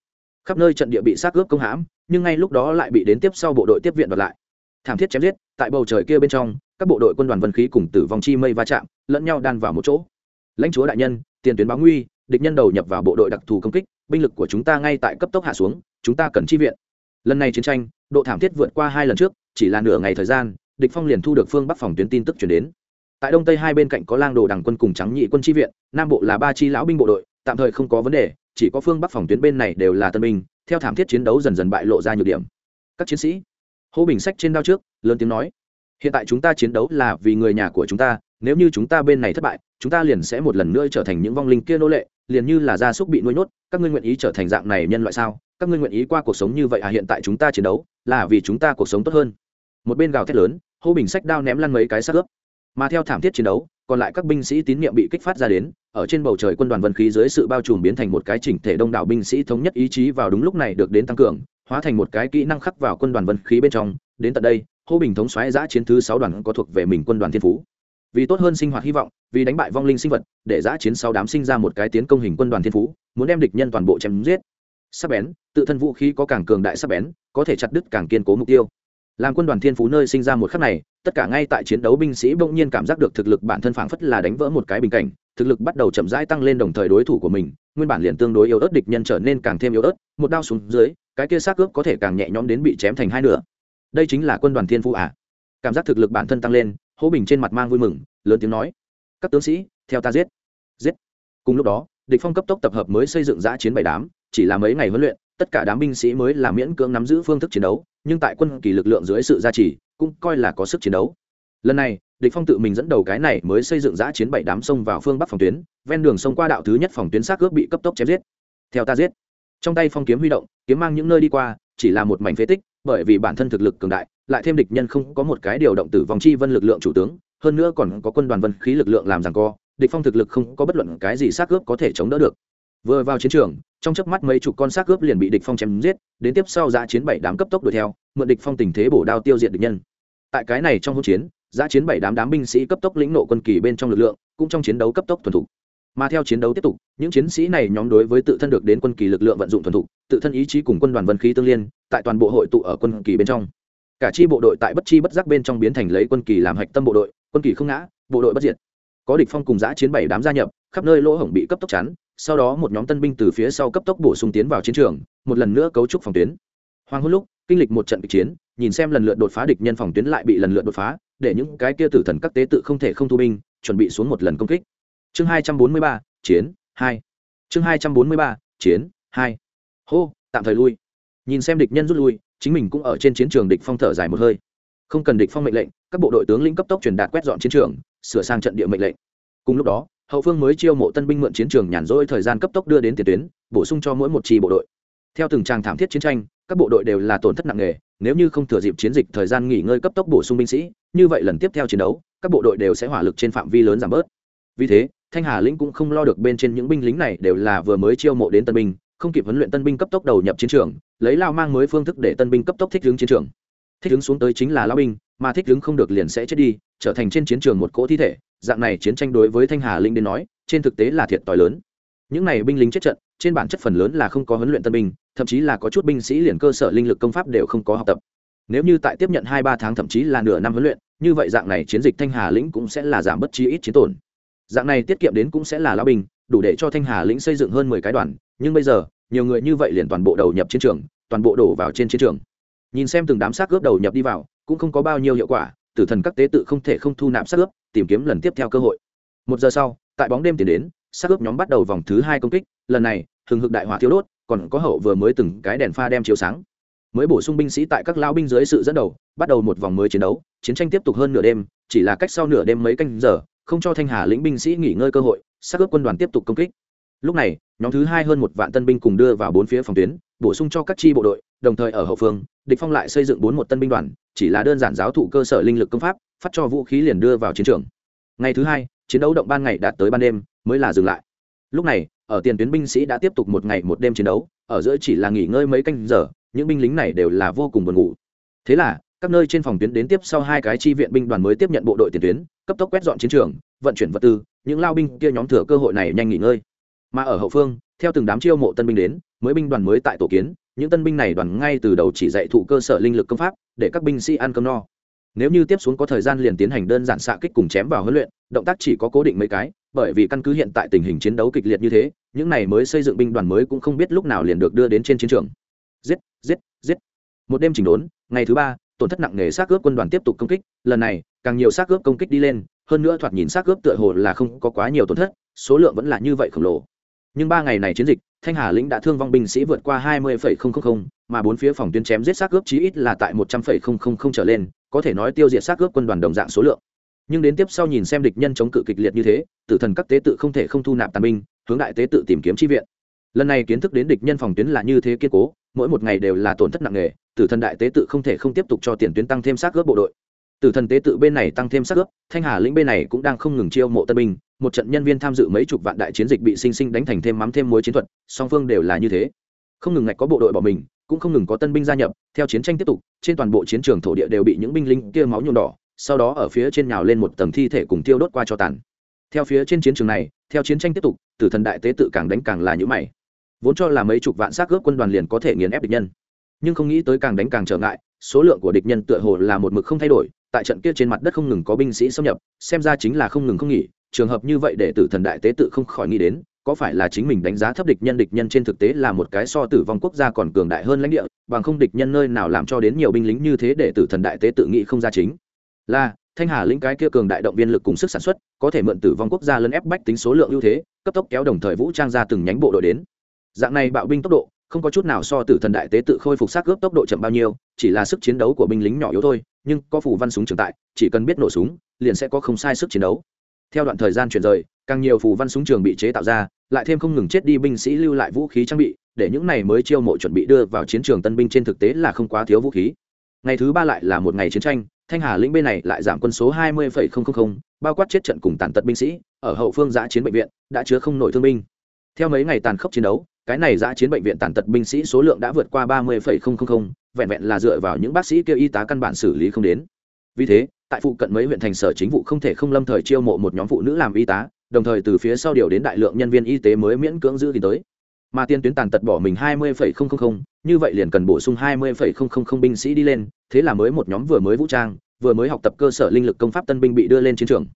Khắp nơi trận địa bị xác ướp công hãm, nhưng ngay lúc đó lại bị đến tiếp sau bộ đội tiếp viện đoạt lại. Thảm thiết chém giết, tại bầu trời kia bên trong, các bộ đội quân đoàn vân khí cùng tử vong chi mây va chạm, lẫn nhau đan vào một chỗ. Lãnh chúa đại nhân, tiền tuyến báo nguy, địch nhân đầu nhập vào bộ đội đặc thù công kích, binh lực của chúng ta ngay tại cấp tốc hạ xuống, chúng ta cần chi viện. Lần này chiến tranh, độ thảm thiết vượt qua hai lần trước, chỉ là nửa ngày thời gian, địch phong liền thu được phương bắc phòng tuyến tin tức chuyển đến tại đông tây hai bên cạnh có lang đồ đằng quân cùng trắng nhị quân tri viện, nam bộ là ba chi lão binh bộ đội, tạm thời không có vấn đề, chỉ có phương bắc phòng tuyến bên này đều là tân binh, theo thảm thiết chiến đấu dần dần bại lộ ra nhược điểm. Các chiến sĩ, hô bình sách trên đao trước, lớn tiếng nói, hiện tại chúng ta chiến đấu là vì người nhà của chúng ta, nếu như chúng ta bên này thất bại, chúng ta liền sẽ một lần nữa trở thành những vong linh kia nô lệ, liền như là gia súc bị nuôi nhốt, các ngươi nguyện ý trở thành dạng này nhân loại sao? Các ngươi nguyện ý qua cuộc sống như vậy à? Hiện tại chúng ta chiến đấu là vì chúng ta cuộc sống tốt hơn. Một bên gào thét lớn, hô bình sách đao ném lăn mấy cái xác ướp mà theo thảm thiết chiến đấu, còn lại các binh sĩ tín nhiệm bị kích phát ra đến, ở trên bầu trời quân đoàn vân khí dưới sự bao trùm biến thành một cái chỉnh thể đông đảo binh sĩ thống nhất ý chí vào đúng lúc này được đến tăng cường, hóa thành một cái kỹ năng khắc vào quân đoàn vân khí bên trong. Đến tận đây, hô bình thống xoáy giã chiến thứ sáu đoàn có thuộc về mình quân đoàn thiên phú. Vì tốt hơn sinh hoạt hy vọng, vì đánh bại vong linh sinh vật, để giã chiến sáu đám sinh ra một cái tiến công hình quân đoàn thiên phú, muốn đem địch nhân toàn bộ chém giết. Sắc bén, tự thân vũ khí có càng cường đại sắc bén, có thể chặt đứt càng kiên cố mục tiêu làm quân đoàn thiên phú nơi sinh ra một khắc này, tất cả ngay tại chiến đấu binh sĩ bỗng nhiên cảm giác được thực lực bản thân phảng phất là đánh vỡ một cái bình cảnh, thực lực bắt đầu chậm rãi tăng lên đồng thời đối thủ của mình, nguyên bản liền tương đối yếu ớt địch nhân trở nên càng thêm yếu ớt, một đao xuống dưới, cái kia xác cướp có thể càng nhẹ nhõm đến bị chém thành hai nửa. Đây chính là quân đoàn thiên phú à? Cảm giác thực lực bản thân tăng lên hô bình trên mặt mang vui mừng, lớn tiếng nói, các tướng sĩ, theo ta giết. Giết. Cùng lúc đó, địch phong cấp tốc tập hợp mới xây dựng giã chiến bảy đám, chỉ là mấy ngày huấn luyện tất cả đám binh sĩ mới là miễn cưỡng nắm giữ phương thức chiến đấu, nhưng tại quân kỳ lực lượng dưới sự gia trì, cũng coi là có sức chiến đấu. Lần này, địch phong tự mình dẫn đầu cái này mới xây dựng giã chiến bảy đám sông vào phương bắc phòng tuyến, ven đường sông qua đạo thứ nhất phòng tuyến xác cướp bị cấp tốc chém giết. Theo ta giết. Trong tay phong kiếm huy động, kiếm mang những nơi đi qua, chỉ là một mảnh phế tích, bởi vì bản thân thực lực cường đại, lại thêm địch nhân không có một cái điều động tử vong chi vân lực lượng chủ tướng, hơn nữa còn có quân đoàn vân khí lực lượng làm giằng co, địch phong thực lực không có bất luận cái gì xác cướp có thể chống đỡ được vừa vào chiến trường, trong chớp mắt mấy chục con xác cướp liền bị địch phong chém giết, đến tiếp sau giã chiến bảy đám cấp tốc đuổi theo, mượn địch phong tình thế bổ đao tiêu diệt địch nhân. Tại cái này trong hỗn chiến, giã chiến bảy đám đám binh sĩ cấp tốc lĩnh nộ quân kỳ bên trong lực lượng, cũng trong chiến đấu cấp tốc thuần thục. Mà theo chiến đấu tiếp tục, những chiến sĩ này nhóm đối với tự thân được đến quân kỳ lực lượng vận dụng thuần thục, tự thân ý chí cùng quân đoàn vân khí tương liên, tại toàn bộ hội tụ ở quân kỳ bên trong. Cả chi bộ đội tại bất chi bất giác bên trong biến thành lấy quân kỳ làm hạch tâm bộ đội, quân kỳ không ngã, bộ đội bất diệt. Có địch phong cùng giã chiến bảy đám gia nhập, khắp nơi lỗ hổng bị cấp tốc chắn sau đó một nhóm tân binh từ phía sau cấp tốc bổ sung tiến vào chiến trường, một lần nữa cấu trúc phòng tuyến. Hoàng hôn lúc, kinh lịch một trận kịch chiến, nhìn xem lần lượt đột phá địch nhân phòng tuyến lại bị lần lượt đột phá, để những cái kia tử thần các tế tự không thể không thu binh, chuẩn bị xuống một lần công kích. Chương hai trăm bốn mươi ba, chiến, hai. Chương hai trăm bốn mươi ba, chiến, hai. Hô, tạm thời lui. Nhìn xem địch nhân rút lui, chính mình cũng ở trên chiến trường địch phong thở dài một hơi. Không cần địch phong mệnh lệnh, các bộ đội tướng lĩnh cấp tốc truyền đạt quét dọn chiến trường, sửa sang trận địa mệnh lệnh. Cùng lúc đó hậu phương mới chiêu mộ tân binh mượn chiến trường nhàn rỗi thời gian cấp tốc đưa đến tiền tuyến, bổ sung cho mỗi một chi bộ đội. Theo từng trang thảm thiết chiến tranh, các bộ đội đều là tổn thất nặng nề, nếu như không thừa dịp chiến dịch thời gian nghỉ ngơi cấp tốc bổ sung binh sĩ, như vậy lần tiếp theo chiến đấu, các bộ đội đều sẽ hỏa lực trên phạm vi lớn giảm bớt. Vì thế, thanh hà lĩnh cũng không lo được bên trên những binh lính này đều là vừa mới chiêu mộ đến tân binh, không kịp huấn luyện tân binh cấp tốc đầu nhập chiến trường, lấy lao mang mới phương thức để tân binh cấp tốc thích ứng chiến trường. Thích ứng xuống tới chính là lao binh mà thích đứng không được liền sẽ chết đi, trở thành trên chiến trường một cỗ thi thể. Dạng này chiến tranh đối với thanh hà linh đến nói, trên thực tế là thiệt t lớn. Những này binh lính chết trận, trên bản chất phần lớn là không có huấn luyện tân binh, thậm chí là có chút binh sĩ liền cơ sở linh lực công pháp đều không có học tập. Nếu như tại tiếp nhận hai ba tháng thậm chí là nửa năm huấn luyện, như vậy dạng này chiến dịch thanh hà lĩnh cũng sẽ là giảm bất chi ít chiến tổn. Dạng này tiết kiệm đến cũng sẽ là lao binh, đủ để cho thanh hà lĩnh xây dựng hơn mười cái đoàn, nhưng bây giờ, nhiều người như vậy liền toàn bộ đầu nhập chiến trường, toàn bộ đổ vào trên chiến trường. Nhìn xem từng đám xác cướp đầu nhập đi vào cũng không có bao nhiêu hiệu quả, tử thần các tế tự không thể không thu nạp sát ướp, tìm kiếm lần tiếp theo cơ hội. Một giờ sau, tại bóng đêm tiến đến, sát ướp nhóm bắt đầu vòng thứ hai công kích, lần này, hừng hực đại hỏa thiếu đốt, còn có hậu vừa mới từng cái đèn pha đem chiếu sáng. Mới bổ sung binh sĩ tại các lao binh dưới sự dẫn đầu, bắt đầu một vòng mới chiến đấu, chiến tranh tiếp tục hơn nửa đêm, chỉ là cách sau nửa đêm mấy canh giờ, không cho thanh hà lĩnh binh sĩ nghỉ ngơi cơ hội, sát ướp quân đoàn tiếp tục công kích. Lúc này, nhóm thứ hai hơn một vạn tân binh cùng đưa vào bốn phía phòng tuyến, bổ sung cho các chi bộ đội, đồng thời ở hậu phương địch phong lại xây dựng bốn một tân binh đoàn, chỉ là đơn giản giáo thụ cơ sở linh lực công pháp, phát cho vũ khí liền đưa vào chiến trường. Ngày thứ hai, chiến đấu động ban ngày đạt tới ban đêm, mới là dừng lại. Lúc này, ở tiền tuyến binh sĩ đã tiếp tục một ngày một đêm chiến đấu, ở giữa chỉ là nghỉ ngơi mấy canh giờ, những binh lính này đều là vô cùng buồn ngủ. Thế là, các nơi trên phòng tuyến đến tiếp sau hai cái chi viện binh đoàn mới tiếp nhận bộ đội tiền tuyến, cấp tốc quét dọn chiến trường, vận chuyển vật tư, những lao binh kia nhóm thừa cơ hội này nhanh nghỉ ngơi. Mà ở hậu phương, theo từng đám chiêu mộ tân binh đến, mới binh đoàn mới tại tổ kiến những tân binh này đoàn ngay từ đầu chỉ dạy thụ cơ sở linh lực công pháp để các binh sĩ ăn cơm no. Nếu như tiếp xuống có thời gian liền tiến hành đơn giản xạ kích cùng chém vào huấn luyện, động tác chỉ có cố định mấy cái, bởi vì căn cứ hiện tại tình hình chiến đấu kịch liệt như thế, những này mới xây dựng binh đoàn mới cũng không biết lúc nào liền được đưa đến trên chiến trường. Giết giết giết. Một đêm chỉnh đốn, ngày thứ ba, tổn thất nặng nề xác ướp quân đoàn tiếp tục công kích, lần này, càng nhiều xác ướp công kích đi lên, hơn nữa thoạt nhìn xác ướp tựa hồ là không có quá nhiều tổn thất, số lượng vẫn là như vậy khổng lồ nhưng ba ngày này chiến dịch, thanh hà lĩnh đã thương vong binh sĩ vượt qua hai mươi mà bốn phía phòng tuyến chém giết xác ướp chí ít là tại một trăm linh trở lên, có thể nói tiêu diệt xác ướp quân đoàn đồng dạng số lượng. Nhưng đến tiếp sau nhìn xem địch nhân chống cự kịch liệt như thế, tử thần các tế tự không thể không thu nạp tàn binh, hướng đại tế tự tìm kiếm chi viện. Lần này kiến thức đến địch nhân phòng tuyến là như thế kiên cố, mỗi một ngày đều là tổn thất nặng nề, tử thần đại tế tự không thể không tiếp tục cho tiền tuyến tăng thêm xác ướp bộ đội. Tử thần tế tự bên này tăng thêm xác ướp thanh hà lĩnh bên này cũng đang không ngừng chiêu mộ tân binh một trận nhân viên tham dự mấy chục vạn đại chiến dịch bị sinh sinh đánh thành thêm mắm thêm muối chiến thuật, song phương đều là như thế. Không ngừng ngạch có bộ đội bỏ mình, cũng không ngừng có tân binh gia nhập, theo chiến tranh tiếp tục, trên toàn bộ chiến trường thổ địa đều bị những binh lính kia máu nhuộm đỏ, sau đó ở phía trên nhào lên một tầng thi thể cùng tiêu đốt qua cho tàn. Theo phía trên chiến trường này, theo chiến tranh tiếp tục, tử thần đại tế tự càng đánh càng là như mày. Vốn cho là mấy chục vạn xác ướp quân đoàn liền có thể nghiền ép địch nhân. Nhưng không nghĩ tới càng đánh càng trở ngại, số lượng của địch nhân tựa hồ là một mực không thay đổi, tại trận kia trên mặt đất không ngừng có binh sĩ xâm nhập, xem ra chính là không ngừng không nghỉ trường hợp như vậy để tử thần đại tế tự không khỏi nghĩ đến, có phải là chính mình đánh giá thấp địch nhân địch nhân trên thực tế là một cái so tử vong quốc gia còn cường đại hơn lãnh địa, bằng không địch nhân nơi nào làm cho đến nhiều binh lính như thế để tử thần đại tế tự nghĩ không ra chính. Là, thanh hà lĩnh cái kia cường đại động viên lực cùng sức sản xuất, có thể mượn tử vong quốc gia lấn ép bách tính số lượng ưu thế, cấp tốc kéo đồng thời vũ trang ra từng nhánh bộ đội đến. Dạng này bạo binh tốc độ, không có chút nào so tử thần đại tế tự khôi phục sát cướp tốc độ chậm bao nhiêu, chỉ là sức chiến đấu của binh lính nhỏ yếu thôi, nhưng có phủ văn súng trường tại, chỉ cần biết nổ súng, liền sẽ có không sai sức chiến đấu theo đoạn thời gian chuyển rời, càng nhiều phù văn súng trường bị chế tạo ra, lại thêm không ngừng chết đi binh sĩ lưu lại vũ khí trang bị, để những này mới chiêu mộ chuẩn bị đưa vào chiến trường tân binh trên thực tế là không quá thiếu vũ khí. Ngày thứ ba lại là một ngày chiến tranh, thanh hà lĩnh bên này lại giảm quân số hai mươi bao quát chết trận cùng tàn tật binh sĩ, ở hậu phương giã chiến bệnh viện, đã chứa không nổi thương binh. Theo mấy ngày tàn khốc chiến đấu, cái này giã chiến bệnh viện tàn tật binh sĩ số lượng đã vượt qua ba mươi vẹn vẹn là dựa vào những bác sĩ kêu y tá căn bản xử lý không đến. Vì thế tại phụ cận mấy huyện thành sở chính vụ không thể không lâm thời chiêu mộ một nhóm phụ nữ làm y tá, đồng thời từ phía sau điều đến đại lượng nhân viên y tế mới miễn cưỡng giữ thì tới. Mà tiên tuyến tàn tật bỏ mình hai mươi như vậy liền cần bổ sung hai mươi binh sĩ đi lên, thế là mới một nhóm vừa mới vũ trang, vừa mới học tập cơ sở linh lực công pháp tân binh bị đưa lên chiến trường.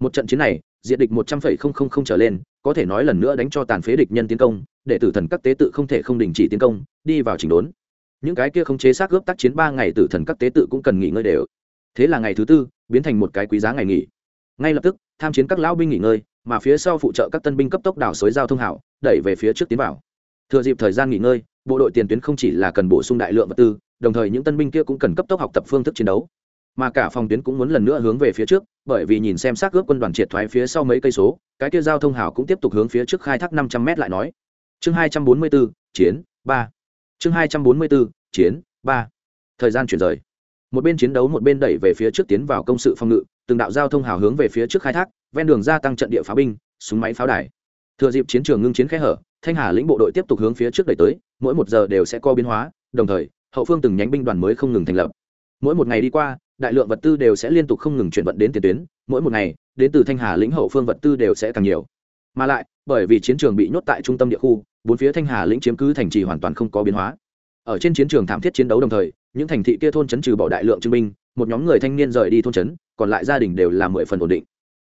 Một trận chiến này diện địch một trăm linh trở lên, có thể nói lần nữa đánh cho tàn phế địch nhân tiến công, để tử thần các tế tự không thể không đình chỉ tiến công, đi vào chỉnh đốn. Những cái kia không chế xác gớp tác chiến ba ngày tử thần các tế tự cũng cần nghỉ ngơi đều thế là ngày thứ tư, biến thành một cái quý giá ngày nghỉ. Ngay lập tức, tham chiến các lão binh nghỉ ngơi, mà phía sau phụ trợ các tân binh cấp tốc đảo xới giao thông hảo, đẩy về phía trước tiến vào. Thừa dịp thời gian nghỉ ngơi, bộ đội tiền tuyến không chỉ là cần bổ sung đại lượng vật tư, đồng thời những tân binh kia cũng cần cấp tốc học tập phương thức chiến đấu. Mà cả phòng tuyến cũng muốn lần nữa hướng về phía trước, bởi vì nhìn xem xác ướp quân đoàn triệt thoái phía sau mấy cây số, cái kia giao thông hảo cũng tiếp tục hướng phía trước khai thác năm trăm m lại nói. Chương hai trăm bốn mươi bốn chiến ba. Chương hai trăm bốn mươi bốn chiến ba. Thời gian chuyển rời một bên chiến đấu một bên đẩy về phía trước tiến vào công sự phòng ngự, từng đạo giao thông hào hướng về phía trước khai thác, ven đường gia tăng trận địa pháo binh, súng máy pháo đài. Thừa dịp chiến trường ngưng chiến khẽ hở, thanh hà lĩnh bộ đội tiếp tục hướng phía trước đẩy tới, mỗi một giờ đều sẽ có biến hóa, đồng thời, hậu phương từng nhánh binh đoàn mới không ngừng thành lập. Mỗi một ngày đi qua, đại lượng vật tư đều sẽ liên tục không ngừng chuyển vận đến tiền tuyến, mỗi một ngày, đến từ thanh hà lĩnh hậu phương vật tư đều sẽ càng nhiều. Mà lại, bởi vì chiến trường bị nhốt tại trung tâm địa khu, bốn phía thanh hà lĩnh chiếm cứ thành trì hoàn toàn không có biến hóa. Ở trên chiến trường thảm thiết chiến đấu đồng thời những thành thị kia thôn trấn trừ bỏ đại lượng chứng minh một nhóm người thanh niên rời đi thôn trấn, còn lại gia đình đều là mười phần ổn định.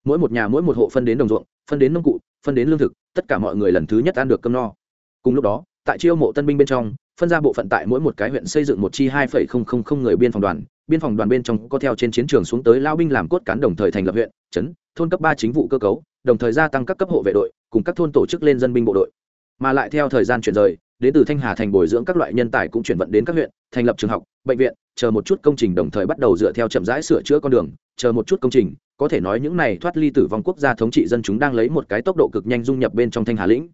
Mỗi một nhà, mỗi một hộ phân đến đồng ruộng, phân đến nông cụ, phân đến lương thực, tất cả mọi người lần thứ nhất ăn được cơm no. Cùng lúc đó, tại chiêu mộ tân binh bên trong, phân ra bộ phận tại mỗi một cái huyện xây dựng một chi hai phẩy không không không người biên phòng đoàn. Biên phòng đoàn bên trong có theo trên chiến trường xuống tới lao binh làm cốt cán đồng thời thành lập huyện, trấn, thôn cấp ba chính vụ cơ cấu, đồng thời gia tăng các cấp hộ vệ đội, cùng các thôn tổ chức lên dân binh bộ đội. Mà lại theo thời gian chuyển rời đến từ thanh hà thành bồi dưỡng các loại nhân tài cũng chuyển vận đến các huyện, thành lập trường học, bệnh viện, chờ một chút công trình đồng thời bắt đầu dựa theo chậm rãi sửa chữa con đường, chờ một chút công trình, có thể nói những này thoát ly tử vong quốc gia thống trị dân chúng đang lấy một cái tốc độ cực nhanh dung nhập bên trong thanh hà lĩnh.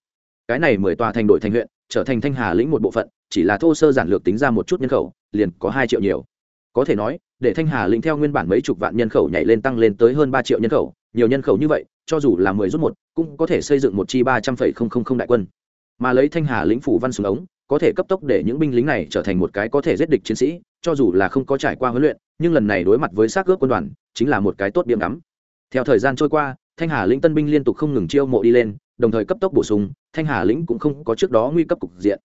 Cái này mười tòa thành đội thành huyện, trở thành thanh hà lĩnh một bộ phận, chỉ là thô sơ giản lược tính ra một chút nhân khẩu, liền có hai triệu nhiều. Có thể nói, để thanh hà lĩnh theo nguyên bản mấy chục vạn nhân khẩu nhảy lên tăng lên tới hơn ba triệu nhân khẩu, nhiều nhân khẩu như vậy, cho dù là mười rút một, cũng có thể xây dựng một chi ba trăm phẩy không không không đại quân mà lấy thanh hà lĩnh phủ văn súng ống, có thể cấp tốc để những binh lính này trở thành một cái có thể giết địch chiến sĩ, cho dù là không có trải qua huấn luyện, nhưng lần này đối mặt với xác ướp quân đoàn, chính là một cái tốt điểm đắm theo thời gian trôi qua, thanh hà lĩnh tân binh liên tục không ngừng chiêu mộ đi lên, đồng thời cấp tốc bổ sung, thanh hà lĩnh cũng không có trước đó nguy cấp cục diện.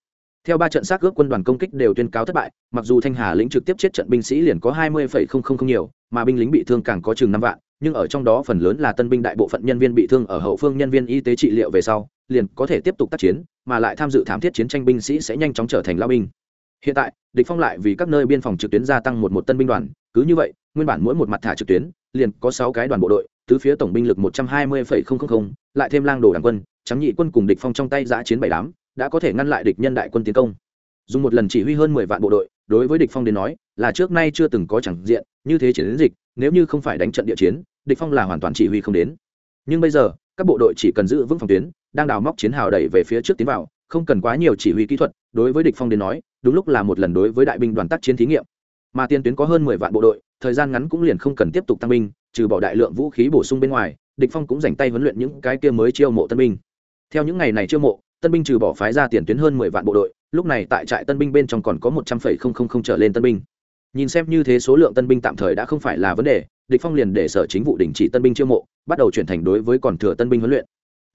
Theo ba trận xác ướp quân đoàn công kích đều tuyên cáo thất bại, mặc dù thanh hà lĩnh trực tiếp chết trận binh sĩ liền có hai mươi nhiều, mà binh lính bị thương càng có chừng năm vạn nhưng ở trong đó phần lớn là tân binh đại bộ phận nhân viên bị thương ở hậu phương nhân viên y tế trị liệu về sau, liền có thể tiếp tục tác chiến, mà lại tham dự thám thiết chiến tranh binh sĩ sẽ nhanh chóng trở thành lao binh. Hiện tại, địch phong lại vì các nơi biên phòng trực tuyến gia tăng một một tân binh đoàn, cứ như vậy, nguyên bản mỗi một mặt thả trực tuyến, liền có sáu cái đoàn bộ đội, tứ phía tổng binh lực một trăm hai mươi lại thêm lang đồ đảng quân, trắng nhị quân cùng địch phong trong tay giã chiến bảy đám, đã có thể ngăn lại địch nhân đại quân tiến công. Dùng một lần chỉ huy hơn mười vạn bộ đội, đối với địch phong đến nói, là trước nay chưa từng có chẳng diện, như thế chiến dịch nếu như không phải đánh trận địa chiến, địch phong là hoàn toàn chỉ huy không đến. Nhưng bây giờ, các bộ đội chỉ cần giữ vững phòng tuyến, đang đào móc chiến hào đẩy về phía trước tiến vào, không cần quá nhiều chỉ huy kỹ thuật, đối với địch phong đến nói, đúng lúc là một lần đối với đại binh đoàn tác chiến thí nghiệm. Mà Tiên tuyến có hơn mười vạn bộ đội, thời gian ngắn cũng liền không cần tiếp tục tăng binh, trừ bỏ đại lượng vũ khí bổ sung bên ngoài, địch phong cũng dành tay huấn luyện những cái kia mới chiêu mộ tân binh. Theo những ngày này chiêu mộ, tân binh trừ bỏ phái ra tiền tuyến hơn mười vạn bộ đội, lúc này tại trại tân binh bên trong còn có một trăm phẩy không không không trở lên tân binh nhìn xem như thế số lượng tân binh tạm thời đã không phải là vấn đề, địch phong liền để sở chính vụ đình chỉ tân binh chiêu mộ, bắt đầu chuyển thành đối với còn thừa tân binh huấn luyện.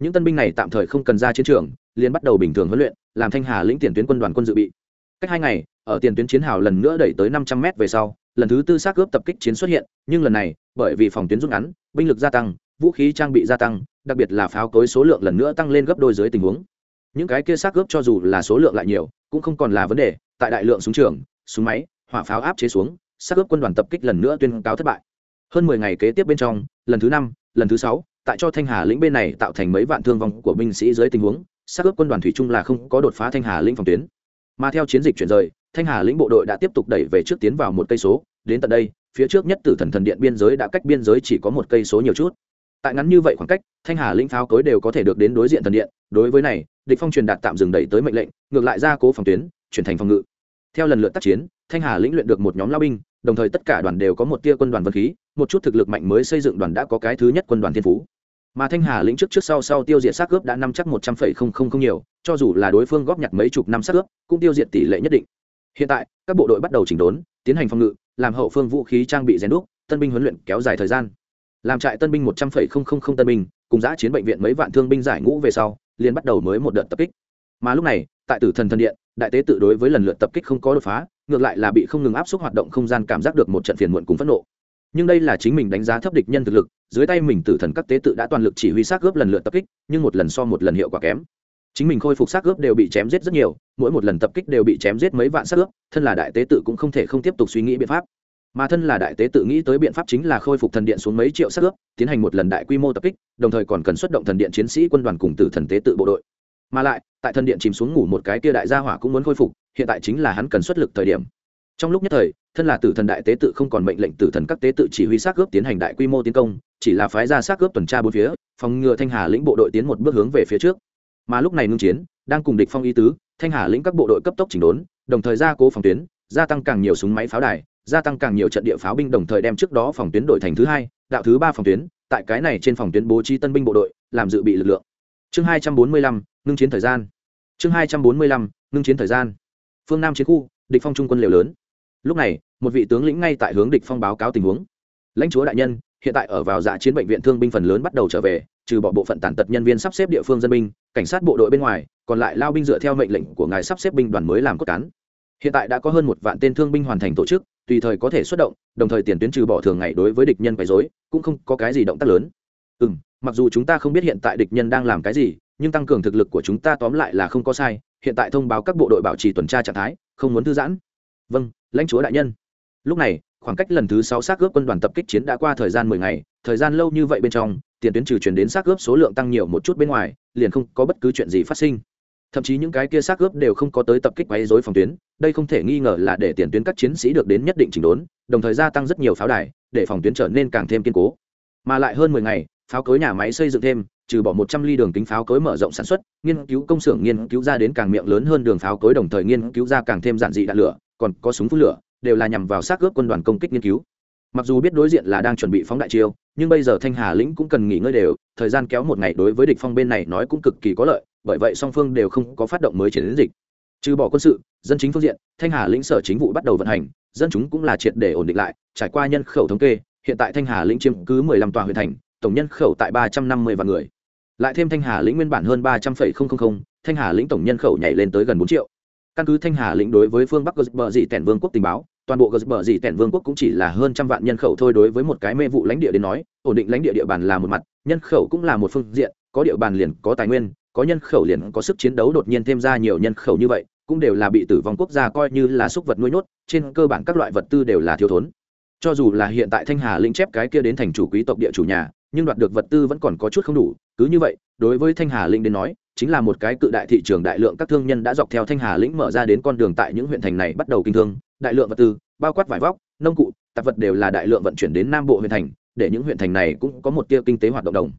Những tân binh này tạm thời không cần ra chiến trường, liền bắt đầu bình thường huấn luyện, làm thanh hà lĩnh tiền tuyến quân đoàn quân dự bị. Cách hai ngày, ở tiền tuyến chiến hào lần nữa đẩy tới năm trăm m về sau, lần thứ tư xác cướp tập kích chiến xuất hiện, nhưng lần này, bởi vì phòng tuyến rút ngắn, binh lực gia tăng, vũ khí trang bị gia tăng, đặc biệt là pháo cối số lượng lần nữa tăng lên gấp đôi dưới tình huống. Những cái kia xác cướp cho dù là số lượng lại nhiều, cũng không còn là vấn đề, tại đại lượng súng trường, súng máy hỏa pháo áp chế xuống xác cướp quân đoàn tập kích lần nữa tuyên cáo thất bại. Hơn mười ngày kế tiếp bên trong, lần thứ năm, lần thứ sáu, tại cho thanh hà lĩnh bên này tạo thành mấy vạn thương vong của binh sĩ dưới tình huống xác ướp quân đoàn thủy chung là không có đột phá thanh hà lĩnh phòng tuyến. Mà theo chiến dịch chuyển rời, thanh hà lĩnh bộ đội đã tiếp tục đẩy về trước tiến vào một cây số. Đến tận đây, phía trước nhất tử thần thần điện biên giới đã cách biên giới chỉ có một cây số nhiều chút. Tại ngắn như vậy khoảng cách, thanh hà lĩnh pháo cối đều có thể được đến đối diện thần điện. Đối với này, địch phong truyền đạt tạm dừng đẩy tới mệnh lệnh, ngược lại ra cố phòng tuyến, chuyển thành phòng ngự theo lần lượt tác chiến, thanh hà lĩnh luyện được một nhóm lao binh, đồng thời tất cả đoàn đều có một tia quân đoàn vật khí, một chút thực lực mạnh mới xây dựng đoàn đã có cái thứ nhất quân đoàn thiên phú. Mà thanh hà lĩnh trước trước sau sau tiêu diệt xác cướp đã năm chắc một trăm phẩy không không không nhiều, cho dù là đối phương góp nhặt mấy chục năm xác ướp cũng tiêu diệt tỷ lệ nhất định. Hiện tại, các bộ đội bắt đầu chỉnh đốn, tiến hành phòng ngự, làm hậu phương vũ khí trang bị rèn đúc, tân binh huấn luyện kéo dài thời gian. Làm trại tân binh một trăm phẩy không không không tân binh, cùng giã chiến bệnh viện mấy vạn thương binh giải ngũ về sau, liền bắt đầu mới một đợt tập kích. Mà lúc này, tại tử thần thần điện đại tế tự đối với lần lượt tập kích không có đột phá, ngược lại là bị không ngừng áp suất hoạt động không gian cảm giác được một trận phiền muộn cùng phẫn nộ. Nhưng đây là chính mình đánh giá thấp địch nhân thực lực, dưới tay mình tử thần các tế tự đã toàn lực chỉ huy xác gớp lần lượt tập kích, nhưng một lần so một lần hiệu quả kém. Chính mình khôi phục xác gớp đều bị chém giết rất nhiều, mỗi một lần tập kích đều bị chém giết mấy vạn xác gớp, thân là đại tế tự cũng không thể không tiếp tục suy nghĩ biện pháp. Mà thân là đại tế tự nghĩ tới biện pháp chính là khôi phục thần điện xuống mấy triệu xác gớp, tiến hành một lần đại quy mô tập kích, đồng thời còn cần xuất động thần điện chiến sĩ quân đoàn cùng tử thần tế tự bộ đội mà lại, tại thần điện chìm xuống ngủ một cái kia đại gia hỏa cũng muốn khôi phục, hiện tại chính là hắn cần xuất lực thời điểm. Trong lúc nhất thời, thân là tử thần đại tế tự không còn mệnh lệnh tử thần các tế tự chỉ huy xác ướp tiến hành đại quy mô tiến công, chỉ là phái ra xác ướp tuần tra bốn phía, phòng ngừa thanh hà lĩnh bộ đội tiến một bước hướng về phía trước. Mà lúc này ngưng chiến, đang cùng địch phong y tứ, thanh hà lĩnh các bộ đội cấp tốc chỉnh đốn, đồng thời gia cố phòng tuyến, gia tăng càng nhiều súng máy pháo đài, gia tăng càng nhiều trận địa pháo binh đồng thời đem trước đó phòng tuyến đổi thành thứ hai, đạo thứ ba phòng tuyến, tại cái này trên phòng tuyến bố trí tân binh bộ đội, làm dự bị lực lượng. Chương hai trăm bốn mươi lăm ngưng chiến thời gian. Chương hai trăm bốn mươi lăm, ngưng chiến thời gian. Phương nam chiến khu, địch phong trung quân liều lớn. Lúc này, một vị tướng lĩnh ngay tại hướng địch phong báo cáo tình huống. Lãnh chúa đại nhân, hiện tại ở vào dạ chiến bệnh viện thương binh phần lớn bắt đầu trở về, trừ bỏ bộ phận tàn tật nhân viên sắp xếp địa phương dân binh, cảnh sát bộ đội bên ngoài, còn lại lao binh dựa theo mệnh lệnh của ngài sắp xếp binh đoàn mới làm cốt cán. Hiện tại đã có hơn một vạn tên thương binh hoàn thành tổ chức, tùy thời có thể xuất động, đồng thời tiền tuyến trừ bỏ thường ngày đối với địch nhân quấy dối cũng không có cái gì động tác lớn. Ừ mặc dù chúng ta không biết hiện tại địch nhân đang làm cái gì, nhưng tăng cường thực lực của chúng ta tóm lại là không có sai, hiện tại thông báo các bộ đội bảo trì tuần tra trạng thái, không muốn thư giãn. Vâng lãnh chúa đại nhân. Lúc này, khoảng cách lần thứ sáu xác ướp quân đoàn tập kích chiến đã qua thời gian mười ngày, thời gian lâu như vậy bên trong, tiền tuyến trừ chuyển đến xác ướp số lượng tăng nhiều một chút bên ngoài, liền không có bất cứ chuyện gì phát sinh. Thậm chí những cái kia xác ướp đều không có tới tập kích quấy dối phòng tuyến, đây không thể nghi ngờ là để tiền tuyến các chiến sĩ được đến nhất định chỉnh đốn, đồng thời gia tăng rất nhiều pháo đài, để phòng tuyến trở nên càng thêm kiên cố. Mà lại hơn mười ngày pháo cối nhà máy xây dựng thêm, trừ bỏ một trăm ly đường kính pháo cối mở rộng sản xuất, nghiên cứu công xưởng nghiên cứu ra đến càng miệng lớn hơn đường pháo cối đồng thời nghiên cứu ra càng thêm giản dị đạn lửa, còn có súng phun lửa, đều là nhằm vào xác ướp quân đoàn công kích nghiên cứu. Mặc dù biết đối diện là đang chuẩn bị phóng đại chiêu, nhưng bây giờ thanh hà lĩnh cũng cần nghỉ ngơi đều, thời gian kéo một ngày đối với địch phong bên này nói cũng cực kỳ có lợi, bởi vậy song phương đều không có phát động mới chiến dịch. Trừ bỏ quân sự, dân chính phương diện, thanh hà lĩnh sở chính vụ bắt đầu vận hành, dân chúng cũng là triệt để ổn định lại, trải qua nhân khẩu thống kê, hiện tại thanh hà lĩnh chiếm cứ 15 tòa huyện thành tổng nhân khẩu tại 350 vạn người. Lại thêm thanh hà lĩnh nguyên bản hơn 300,000, thanh hà lĩnh tổng nhân khẩu nhảy lên tới gần 4 triệu. Căn cứ thanh hà lĩnh đối với phương bắc bờ dị tẻn vương quốc tình báo toàn bộ bờ dị tẻn vương quốc cũng chỉ là hơn trăm vạn nhân khẩu thôi đối với một cái mê vụ lãnh địa đến nói ổn định lãnh địa địa bàn là một mặt nhân khẩu cũng là một phương diện có địa bàn liền có tài nguyên có nhân khẩu liền có sức chiến đấu đột nhiên thêm ra nhiều nhân khẩu như vậy cũng đều là bị tử vong quốc gia coi như là súc vật nuôi nhốt trên cơ bản các loại vật tư đều là thiếu thốn. Cho dù là hiện tại thanh hà lĩnh chép cái kia đến thành chủ quý tộc địa chủ nhà nhưng đoạt được vật tư vẫn còn có chút không đủ, cứ như vậy, đối với thanh hà lĩnh đến nói, chính là một cái cự đại thị trường đại lượng các thương nhân đã dọc theo thanh hà lĩnh mở ra đến con đường tại những huyện thành này bắt đầu kinh thương, đại lượng vật tư, bao quát vải vóc, nông cụ, tạp vật đều là đại lượng vận chuyển đến nam bộ huyện thành, để những huyện thành này cũng có một tia kinh tế hoạt động đồng.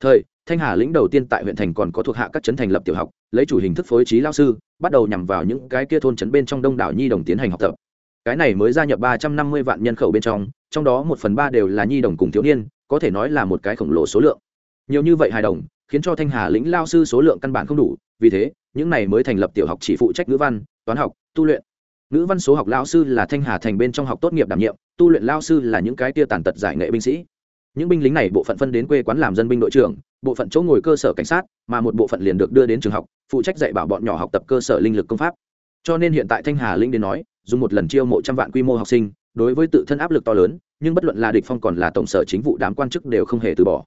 Thời, thanh hà lĩnh đầu tiên tại huyện thành còn có thuộc hạ các trấn thành lập tiểu học, lấy chủ hình thức phối trí lao sư, bắt đầu nhằm vào những cái kia thôn trấn bên trong đông đảo nhi đồng tiến hành học tập. Cái này mới gia nhập ba trăm năm mươi vạn nhân khẩu bên trong trong đó một phần ba đều là nhi đồng cùng thiếu niên có thể nói là một cái khổng lồ số lượng. Nhiều như vậy hài đồng, khiến cho thanh hà lĩnh lao sư số lượng căn bản không đủ, vì thế, những này mới thành lập tiểu học chỉ phụ trách ngữ văn, toán học, tu luyện. Ngữ văn số học lao sư là thanh hà thành bên trong học tốt nghiệp đảm nhiệm, tu luyện lao sư là những cái tia tàn tật giải nghệ binh sĩ. Những binh lính này bộ phận phân đến quê quán làm dân binh đội trưởng, bộ phận chỗ ngồi cơ sở cảnh sát, mà một bộ phận liền được đưa đến trường học, phụ trách dạy bảo bọn nhỏ học tập cơ sở linh lực công pháp. Cho nên hiện tại thanh hà linh đến nói, dùng một lần chiêu mộ trăm vạn quy mô học sinh đối với tự thân áp lực to lớn, nhưng bất luận là địch phong còn là tổng sở chính vụ đám quan chức đều không hề từ bỏ.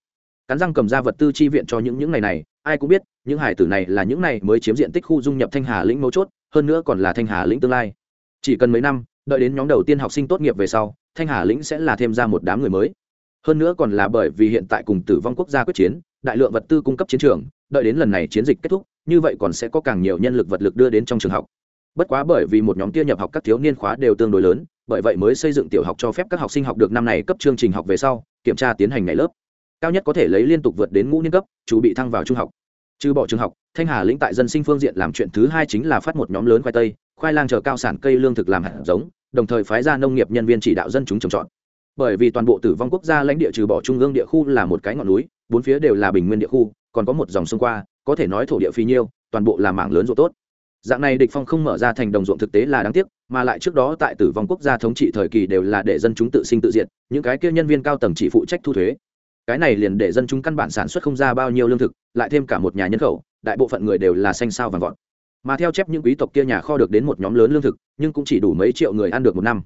Cắn răng cầm ra vật tư chi viện cho những những ngày này, ai cũng biết, những hải tử này là những này mới chiếm diện tích khu dung nhập thanh hà lĩnh mấu chốt, hơn nữa còn là thanh hà lĩnh tương lai. Chỉ cần mấy năm, đợi đến nhóm đầu tiên học sinh tốt nghiệp về sau, thanh hà lĩnh sẽ là thêm ra một đám người mới. Hơn nữa còn là bởi vì hiện tại cùng tử vong quốc gia quyết chiến, đại lượng vật tư cung cấp chiến trường, đợi đến lần này chiến dịch kết thúc, như vậy còn sẽ có càng nhiều nhân lực vật lực đưa đến trong trường học. Bất quá bởi vì một nhóm kia nhập học các thiếu niên khóa đều tương đối lớn bởi vậy mới xây dựng tiểu học cho phép các học sinh học được năm này cấp chương trình học về sau, kiểm tra tiến hành ngày lớp. Cao nhất có thể lấy liên tục vượt đến ngũ niên cấp chú bị thăng vào trung học. Trừ bỏ trường học, thanh hà lĩnh tại dân sinh phương diện làm chuyện thứ hai chính là phát một nhóm lớn khoai tây, khoai lang chờ cao sản cây lương thực làm hạt giống, đồng thời phái ra nông nghiệp nhân viên chỉ đạo dân chúng trồng trọt. Bởi vì toàn bộ tử vong quốc gia lãnh địa trừ bỏ trung ương địa khu là một cái ngọn núi, bốn phía đều là bình nguyên địa khu, còn có một dòng sông qua, có thể nói thổ địa phi nhiêu, toàn bộ là mảng lớn ruộng tốt dạng này địch phong không mở ra thành đồng ruộng thực tế là đáng tiếc, mà lại trước đó tại tử vong quốc gia thống trị thời kỳ đều là để dân chúng tự sinh tự diệt, những cái kia nhân viên cao tầng chỉ phụ trách thu thuế. Cái này liền để dân chúng căn bản sản xuất không ra bao nhiêu lương thực, lại thêm cả một nhà nhân khẩu, đại bộ phận người đều là xanh sao vàng vọt. Mà theo chép những quý tộc kia nhà kho được đến một nhóm lớn lương thực, nhưng cũng chỉ đủ mấy triệu người ăn được một năm.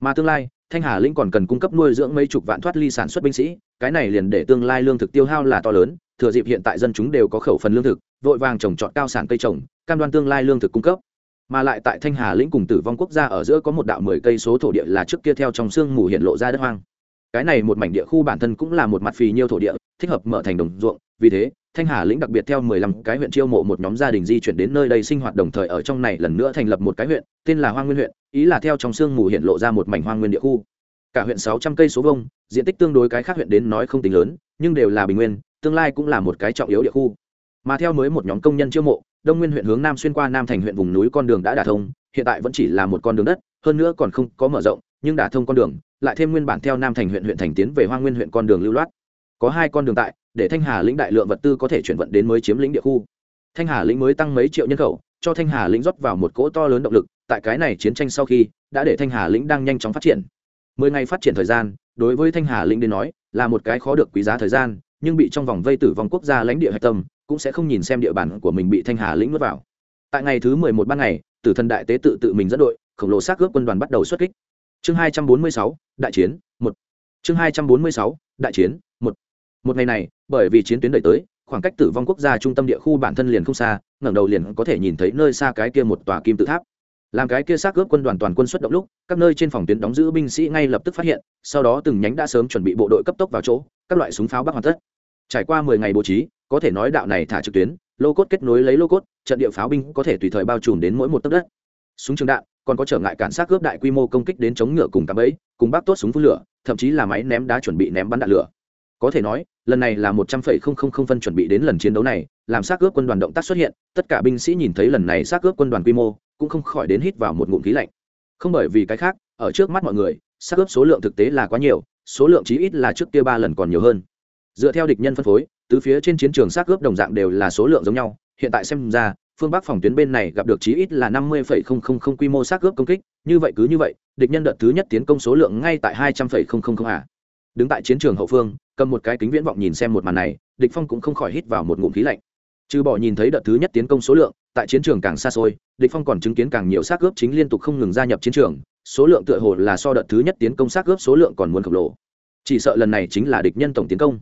Mà tương lai, thanh hà lĩnh còn cần cung cấp nuôi dưỡng mấy chục vạn thoát ly sản xuất binh sĩ, cái này liền để tương lai lương thực tiêu hao là to lớn, thừa dịp hiện tại dân chúng đều có khẩu phần lương thực, vội vàng trồng trọt cao sản cây trồng cam đoan tương lai lương thực cung cấp. Mà lại tại thanh hà lĩnh cùng tử vong quốc gia ở giữa có một đạo mười cây số thổ địa là trước kia theo trong sương mù hiện lộ ra đất hoang. Cái này một mảnh địa khu bản thân cũng là một mặt phì nhiêu thổ địa, thích hợp mở thành đồng ruộng. Vì thế, thanh hà lĩnh đặc biệt theo mười lăm cái huyện chiêu mộ một nhóm gia đình di chuyển đến nơi đây sinh hoạt đồng thời ở trong này lần nữa thành lập một cái huyện, tên là hoa nguyên huyện, ý là theo trong sương mù hiện lộ ra một mảnh hoa nguyên địa khu. Cả huyện sáu trăm cây số vông diện tích tương đối cái khác huyện đến nói không tính lớn, nhưng đều là bình nguyên, tương lai cũng là một cái trọng yếu địa khu. Mà theo mới một nhóm công nhân chiêu mộ đông nguyên huyện hướng nam xuyên qua nam thành huyện vùng núi con đường đã đả thông, hiện tại vẫn chỉ là một con đường đất, hơn nữa còn không có mở rộng, nhưng đả thông con đường, lại thêm nguyên bản theo nam thành huyện huyện thành tiến về hoa nguyên huyện con đường lưu loát. Có hai con đường tại, để thanh hà lĩnh đại lượng vật tư có thể chuyển vận đến mới chiếm lĩnh địa khu. Thanh hà lĩnh mới tăng mấy triệu nhân khẩu, cho thanh hà lĩnh rót vào một cỗ to lớn động lực, tại cái này chiến tranh sau khi, đã để thanh hà lĩnh đang nhanh chóng phát triển. Mười ngày phát triển thời gian, đối với thanh hà lĩnh đến nói, là một cái khó được quý giá thời gian, nhưng bị trong vòng vây tử vong quốc gia lãnh địa hạch tâm cũng sẽ không nhìn xem địa bàn của mình bị thanh hà lĩnh nuốt vào. Tại ngày thứ mười một ban ngày, tử thần đại tế tự tự mình dẫn đội, khổng lồ xác ướp quân đoàn bắt đầu xuất kích. Chương hai trăm bốn mươi sáu, đại chiến, một. Chương hai trăm bốn mươi sáu, đại chiến, một. Một ngày này, bởi vì chiến tuyến đẩy tới, khoảng cách tử vong quốc gia trung tâm địa khu bản thân liền không xa, ngẩng đầu liền có thể nhìn thấy nơi xa cái kia một tòa kim tự tháp. Làm cái kia xác ướp quân đoàn toàn quân xuất động lúc, các nơi trên phòng tuyến đóng giữ binh sĩ ngay lập tức phát hiện, sau đó từng nhánh đã sớm chuẩn bị bộ đội cấp tốc vào chỗ, các loại súng pháo bắc hoàn tất. Trải qua mười ngày bố trí có thể nói đạo này thả trực tuyến, lô cốt kết nối lấy lô cốt, trận địa pháo binh có thể tùy thời bao trùm đến mỗi một tấc đất. Súng trường đạn còn có trở ngại cản sát cướp đại quy mô công kích đến chống ngựa cùng cạm bẫy, cùng bác tốt súng phun lửa, thậm chí là máy ném đá chuẩn bị ném bắn đạn lửa. Có thể nói, lần này là một trăm phẩy không không không phân chuẩn bị đến lần chiến đấu này, làm xác ướp quân đoàn động tác xuất hiện, tất cả binh sĩ nhìn thấy lần này xác ướp quân đoàn quy mô, cũng không khỏi đến hít vào một ngụm khí lạnh. Không bởi vì cái khác, ở trước mắt mọi người xác ướp số lượng thực tế là quá nhiều, số lượng chí ít là trước kia ba lần còn nhiều hơn. Dựa theo địch nhân phân phối Tứ phía trên chiến trường xác ướp đồng dạng đều là số lượng giống nhau, hiện tại xem ra, phương bắc phòng tuyến bên này gặp được chí ít là năm mươi quy mô xác ướp công kích, như vậy cứ như vậy, địch nhân đợt thứ nhất tiến công số lượng ngay tại hai trăm linh à. Đứng tại chiến trường hậu phương, cầm một cái kính viễn vọng nhìn xem một màn này, địch phong cũng không khỏi hít vào một ngụm khí lạnh. Trừ bỏ nhìn thấy đợt thứ nhất tiến công số lượng, tại chiến trường càng xa xôi, địch phong còn chứng kiến càng nhiều xác ướp chính liên tục không ngừng gia nhập chiến trường, số lượng tựa hồ là so đợt thứ nhất tiến công xác ướp số lượng còn muốn khổng lồ. Chỉ sợ lần này chính là địch nhân tổng tiến công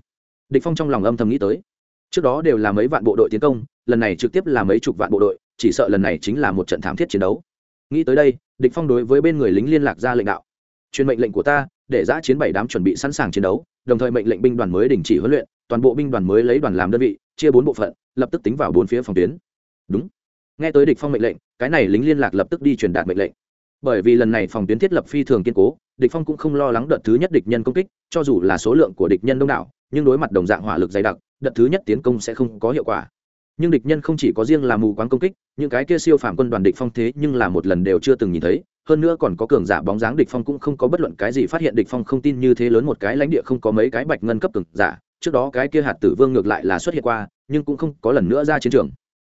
địch phong trong lòng âm thầm nghĩ tới. Trước đó đều là mấy vạn bộ đội tiến công, lần này trực tiếp là mấy chục vạn bộ đội, chỉ sợ lần này chính là một trận thảm thiết chiến đấu. Nghĩ tới đây, địch phong đối với bên người lính liên lạc ra lệnh đạo. Truyền mệnh lệnh của ta, để giã chiến bảy đám chuẩn bị sẵn sàng chiến đấu, đồng thời mệnh lệnh binh đoàn mới đình chỉ huấn luyện, toàn bộ binh đoàn mới lấy đoàn làm đơn vị, chia bốn bộ phận, lập tức tính vào bốn phía phòng tuyến. Đúng. Nghe tới địch phong mệnh lệnh, cái này lính liên lạc lập tức đi truyền đạt mệnh lệnh. Bởi vì lần này phòng tuyến thiết lập phi thường kiên cố địch phong cũng không lo lắng đợt thứ nhất địch nhân công kích, cho dù là số lượng của địch nhân đông đảo, nhưng đối mặt đồng dạng hỏa lực dày đặc, đợt thứ nhất tiến công sẽ không có hiệu quả. Nhưng địch nhân không chỉ có riêng là mù quáng công kích, những cái kia siêu phàm quân đoàn địch phong thế nhưng là một lần đều chưa từng nhìn thấy, hơn nữa còn có cường giả bóng dáng địch phong cũng không có bất luận cái gì phát hiện địch phong không tin như thế lớn một cái lãnh địa không có mấy cái bạch ngân cấp cường giả, trước đó cái kia hạt tử vương ngược lại là xuất hiện qua, nhưng cũng không có lần nữa ra chiến trường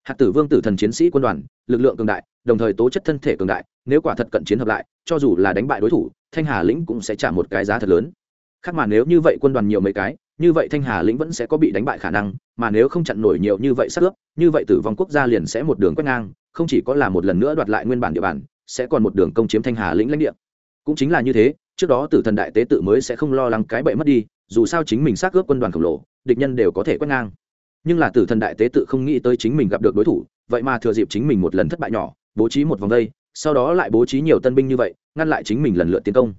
hạt tử vương tử thần chiến sĩ quân đoàn, lực lượng cường đại, đồng thời tố chất thân thể cường đại, nếu quả thật cận chiến hợp lại, cho dù là đánh bại đối thủ, thanh hà lĩnh cũng sẽ trả một cái giá thật lớn. Khác mà nếu như vậy quân đoàn nhiều mấy cái, như vậy thanh hà lĩnh vẫn sẽ có bị đánh bại khả năng, mà nếu không chặn nổi nhiều như vậy sát ướp như vậy tử vong quốc gia liền sẽ một đường quét ngang, không chỉ có là một lần nữa đoạt lại nguyên bản địa bàn, sẽ còn một đường công chiếm thanh hà lĩnh lãnh địa. Cũng chính là như thế, trước đó tử thần đại tế tự mới sẽ không lo lắng cái bậy mất đi, dù sao chính mình xác ướp quân đoàn khổng lồ, địch nhân đều có thể quét ngang nhưng là tử thần đại tế tự không nghĩ tới chính mình gặp được đối thủ, vậy mà thừa dịp chính mình một lần thất bại nhỏ, bố trí một vòng vây sau đó lại bố trí nhiều tân binh như vậy, ngăn lại chính mình lần lượt tiến công.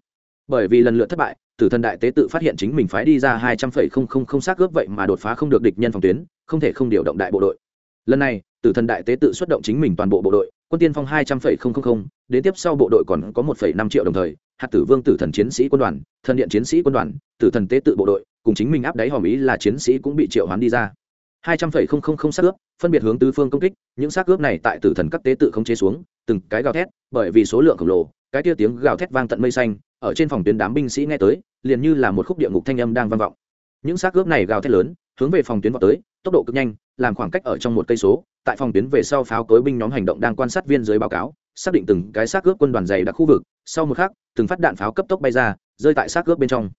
Bởi vì lần lượt thất bại, tử thần đại tế tự phát hiện chính mình phái đi ra hai trăm phẩy không không không xác ướp vậy mà đột phá không được địch nhân phòng tuyến, không thể không điều động đại bộ đội. Lần này, tử thần đại tế tự xuất động chính mình toàn bộ bộ đội, quân tiên phong hai trăm phẩy không không không, đến tiếp sau bộ đội còn có một phẩy năm triệu đồng thời, hạt tử vương tử thần chiến sĩ quân đoàn, thần điện chiến sĩ quân đoàn, tử thần tế tự bộ đội, cùng chính mình áp đáy hòm ý là chiến sĩ cũng bị triệu hoán đi ra hai trăm phẩy không không không xác ướp, phân biệt hướng tứ phương công kích, những xác ướp này tại tử thần các tế tự không chế xuống, từng cái gào thét, bởi vì số lượng khổng lồ, cái tia tiếng gào thét vang tận mây xanh, ở trên phòng tuyến đám binh sĩ nghe tới, liền như là một khúc địa ngục thanh âm đang vang vọng. Những xác ướp này gào thét lớn, hướng về phòng tuyến vào tới, tốc độ cực nhanh, làm khoảng cách ở trong một cây số, tại phòng tuyến về sau pháo cối binh nhóm hành động đang quan sát viên dưới báo cáo, xác định từng cái xác ướp quân đoàn dày đặc khu vực, sau một khắc, từng phát đạn pháo cấp tốc bay ra, rơi tại xác ướp bên trong.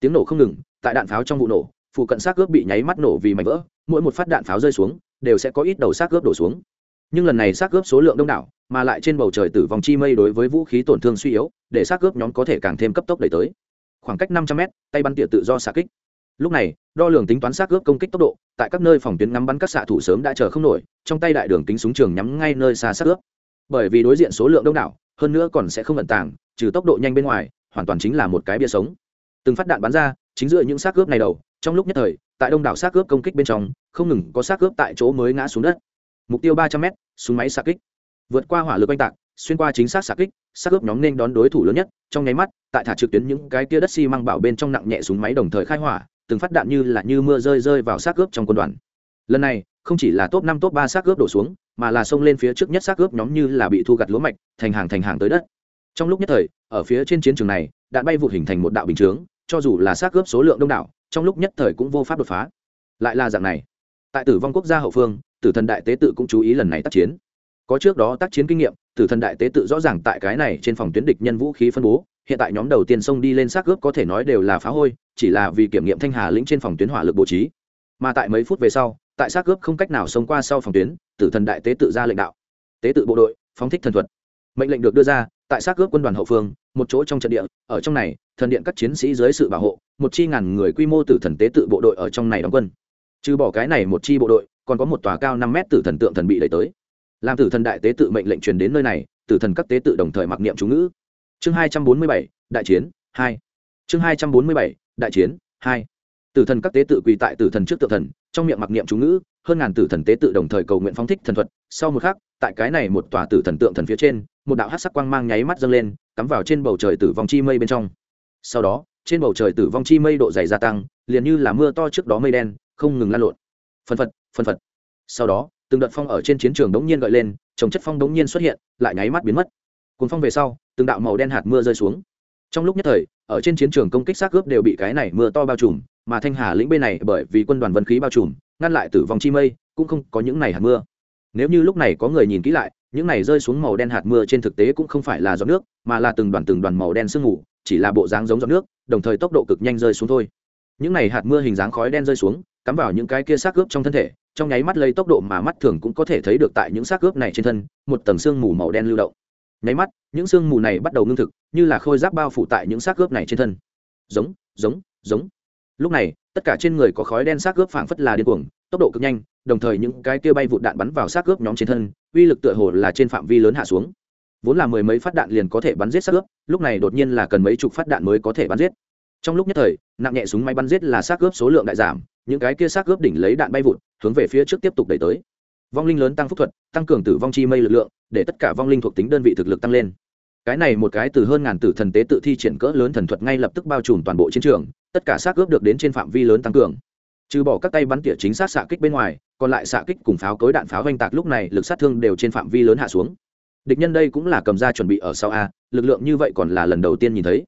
Tiếng nổ không ngừng, tại đạn pháo trong vụ nổ, phụ cận xác ướp bị nháy mắt nổ vì mảnh vỡ mỗi một phát đạn pháo rơi xuống, đều sẽ có ít đầu xác ướp đổ xuống. Nhưng lần này xác ướp số lượng đông đảo, mà lại trên bầu trời tử vong chi mây đối với vũ khí tổn thương suy yếu, để xác ướp nhóm có thể càng thêm cấp tốc đẩy tới. Khoảng cách năm trăm mét, tay bắn tỉa tự do xạ kích. Lúc này, đo lường tính toán xác ướp công kích tốc độ, tại các nơi phòng tuyến ngắm bắn các xạ thủ sớm đã chờ không nổi, trong tay đại đường tính súng trường nhắm ngay nơi xa xác ướp bởi vì đối diện số lượng đông đảo, hơn nữa còn sẽ không vận tàng, trừ tốc độ nhanh bên ngoài, hoàn toàn chính là một cái bia sống. Từng phát đạn bắn ra, chính giữa những xác ướp này đầu trong lúc nhất thời, tại đông đảo xác ướp công kích bên trong, không ngừng có xác ướp tại chỗ mới ngã xuống đất. Mục tiêu ba trăm m súng máy xạ kích. Vượt qua hỏa lực oanh tạc, xuyên qua chính xác xạ kích, xác ướp nhóm nên đón đối thủ lớn nhất. Trong nháy mắt, tại thả trực tuyến những cái tia đất xi măng bảo bên trong nặng nhẹ súng máy đồng thời khai hỏa, từng phát đạn như là như mưa rơi rơi vào xác ướp trong quân đoàn. Lần này, không chỉ là top năm, top ba xác ướp đổ xuống, mà là xông lên phía trước nhất xác ướp nhóm như là bị thu gặt lúa mạch, thành hàng thành hàng tới đất. Trong lúc nhất thời, ở phía trên chiến trường này đạn bay vụt hình thành một đạo bình chướng, cho dù là xác ướp số lượng đông đảo trong lúc nhất thời cũng vô pháp đột phá. Lại là dạng này. Tại tử vong quốc gia hậu phương, tử thần đại tế tự cũng chú ý lần này tác chiến. Có trước đó tác chiến kinh nghiệm, tử thần đại tế tự rõ ràng tại cái này trên phòng tuyến địch nhân vũ khí phân bố, hiện tại nhóm đầu tiên xông đi lên xác ướp có thể nói đều là phá hôi, chỉ là vì kiểm nghiệm thanh hà lĩnh trên phòng tuyến hỏa lực bố trí. Mà tại mấy phút về sau, tại xác ướp không cách nào xông qua sau phòng tuyến, tử thần đại tế tự ra lệnh đạo. Tế tự bộ đội, phóng thích thần thuật. Mệnh lệnh được đưa ra, tại xác ướp quân đoàn hậu phương, một chỗ trong trận địa, ở trong này, thần điện các chiến sĩ dưới sự bảo hộ một chi ngàn người quy mô tử thần tế tự bộ đội ở trong này đóng quân. Trừ bỏ cái này một chi bộ đội, còn có một tòa cao năm mét tử thần tượng thần bị đẩy tới. Làm tử thần đại tế tự mệnh lệnh truyền đến nơi này, tử thần các tế tự đồng thời mặc niệm chú ngữ. Chương hai trăm bốn mươi bảy, đại chiến, hai. Chương hai trăm bốn mươi bảy, đại chiến, hai. Tử thần các tế tự quỳ tại tử thần trước tự thần, trong miệng mặc niệm chú ngữ, hơn ngàn tử thần tế tự đồng thời cầu nguyện phóng thích thần thuật. Sau một khắc, tại cái này một tòa tử thần tượng thần phía trên, một đạo hát sắc quang mang nháy mắt dâng lên, cắm vào trên bầu trời tử vòng chi mây bên trong sau đó, trên bầu trời tử vong chi mây độ dày gia tăng, liền như là mưa to trước đó mây đen, không ngừng lan lộn. Phân phật phân phật. Sau đó, từng đợt phong ở trên chiến trường đống nhiên gợi lên, trồng chất phong đống nhiên xuất hiện, lại nháy mắt biến mất. Cuốn phong về sau, từng đạo màu đen hạt mưa rơi xuống. Trong lúc nhất thời, ở trên chiến trường công kích xác cướp đều bị cái này mưa to bao trùm, mà thanh hà lĩnh bên này bởi vì quân đoàn vân khí bao trùm, ngăn lại tử vong chi mây, cũng không có những này hạt mưa. Nếu như lúc này có người nhìn kỹ lại, những này rơi xuống màu đen hạt mưa trên thực tế cũng không phải là giọt nước, mà là từng đoàn từng đoàn màu đen sương mù chỉ là bộ dáng giống giọt nước, đồng thời tốc độ cực nhanh rơi xuống thôi. Những này hạt mưa hình dáng khói đen rơi xuống, cắm vào những cái kia xác cướp trong thân thể, trong nháy mắt lấy tốc độ mà mắt thường cũng có thể thấy được tại những xác ướp này trên thân, một tầng sương mù màu đen lưu động. Nháy mắt, những sương mù này bắt đầu ngưng thực, như là khôi giáp bao phủ tại những xác ướp này trên thân. Giống giống giống. Lúc này, tất cả trên người có khói đen xác ướp phảng phất là điên cuồng, tốc độ cực nhanh, đồng thời những cái kia bay vụt đạn bắn vào xác ướp nhóm trên thân, uy lực tựa hồ là trên phạm vi lớn hạ xuống vốn là mười mấy phát đạn liền có thể bắn giết xác ướp, lúc này đột nhiên là cần mấy chục phát đạn mới có thể bắn giết. Trong lúc nhất thời, nặng nhẹ súng máy bắn giết là xác ướp số lượng đại giảm, những cái kia xác ướp đỉnh lấy đạn bay vụt, hướng về phía trước tiếp tục đẩy tới. Vong linh lớn tăng phúc thuật, tăng cường tử vong chi mây lực lượng, để tất cả vong linh thuộc tính đơn vị thực lực tăng lên. Cái này một cái từ hơn ngàn tử thần tế tự thi triển cỡ lớn thần thuật ngay lập tức bao trùm toàn bộ chiến trường, tất cả xác ướp được đến trên phạm vi lớn tăng cường. Trừ bỏ các tay bắn tỉa chính xác xạ kích bên ngoài, còn lại xạ kích cùng pháo cối đạn pháo oanh tạc lúc này lực sát thương đều trên phạm vi lớn hạ xuống địch nhân đây cũng là cầm ra chuẩn bị ở sau a, lực lượng như vậy còn là lần đầu tiên nhìn thấy.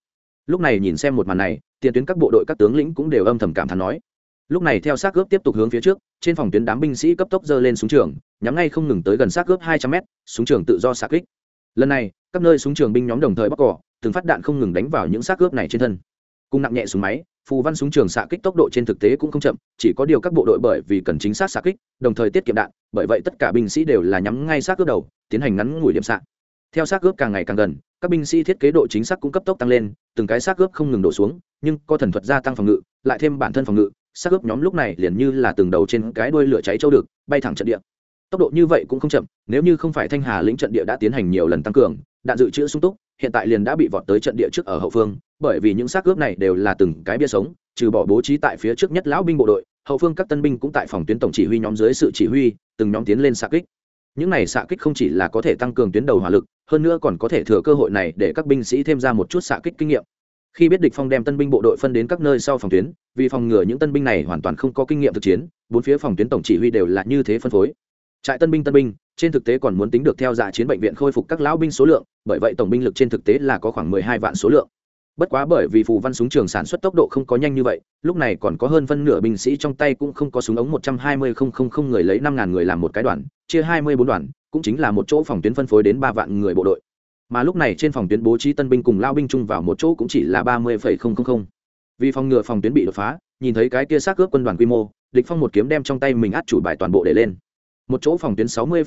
Lúc này nhìn xem một màn này, tiền tuyến các bộ đội các tướng lĩnh cũng đều âm thầm cảm thán nói. Lúc này theo xác cướp tiếp tục hướng phía trước, trên phòng tuyến đám binh sĩ cấp tốc dơ lên súng trường, nhắm ngay không ngừng tới gần xác cướp hai trăm mét, súng trường tự do xạ kích. Lần này, các nơi súng trường binh nhóm đồng thời bóc cỏ, từng phát đạn không ngừng đánh vào những xác cướp này trên thân. Cùng nặng nhẹ súng máy phù văn súng trường xạ kích tốc độ trên thực tế cũng không chậm, chỉ có điều các bộ đội bởi vì cần chính xác xạ kích, đồng thời tiết kiệm đạn, bởi vậy tất cả binh sĩ đều là nhắm ngay xác cướp đầu, tiến hành ngắn ngủi điểm xạ. Theo xác cướp càng ngày càng gần, các binh sĩ thiết kế độ chính xác cũng cấp tốc tăng lên, từng cái xác cướp không ngừng đổ xuống, nhưng có thần thuật gia tăng phòng ngự, lại thêm bản thân phòng ngự, xác ướp nhóm lúc này liền như là từng đầu trên cái đuôi lửa cháy châu được, bay thẳng trận địa. Tốc độ như vậy cũng không chậm, nếu như không phải thanh hà lĩnh trận địa đã tiến hành nhiều lần tăng cường đạn dự trữ sung túc, hiện tại liền đã bị vọt tới trận địa trước ở hậu phương, bởi vì những xác ướp này đều là từng cái bia sống, trừ bỏ bố trí tại phía trước nhất lão binh bộ đội, hậu phương các tân binh cũng tại phòng tuyến tổng chỉ huy nhóm dưới sự chỉ huy, từng nhóm tiến lên xạ kích. Những này xạ kích không chỉ là có thể tăng cường tuyến đầu hỏa lực, hơn nữa còn có thể thừa cơ hội này để các binh sĩ thêm ra một chút xạ kích kinh nghiệm. Khi biết địch phong đem tân binh bộ đội phân đến các nơi sau phòng tuyến, vì phòng ngừa những tân binh này hoàn toàn không có kinh nghiệm thực chiến, bốn phía phòng tuyến tổng chỉ huy đều là như thế phân phối trại tân binh tân binh, trên thực tế còn muốn tính được theo dạ chiến bệnh viện khôi phục các lão binh số lượng, bởi vậy tổng binh lực trên thực tế là có khoảng mười hai vạn số lượng. Bất quá bởi vì phù văn súng trường sản xuất tốc độ không có nhanh như vậy, lúc này còn có hơn phân nửa binh sĩ trong tay cũng không có súng ống một trăm hai mươi không không không người lấy năm ngàn người làm một cái đoàn, chia hai mươi bốn đoàn, cũng chính là một chỗ phòng tuyến phân phối đến ba vạn người bộ đội. Mà lúc này trên phòng tuyến bố trí tân binh cùng lao binh chung vào một chỗ cũng chỉ là ba mươi vì phòng ngừa phòng tuyến bị đột phá, nhìn thấy cái kia xác cướp quân đoàn quy mô, địch phong một kiếm đem trong tay mình át chủ bài toàn bộ để lên một chỗ phòng tuyến sáu mươi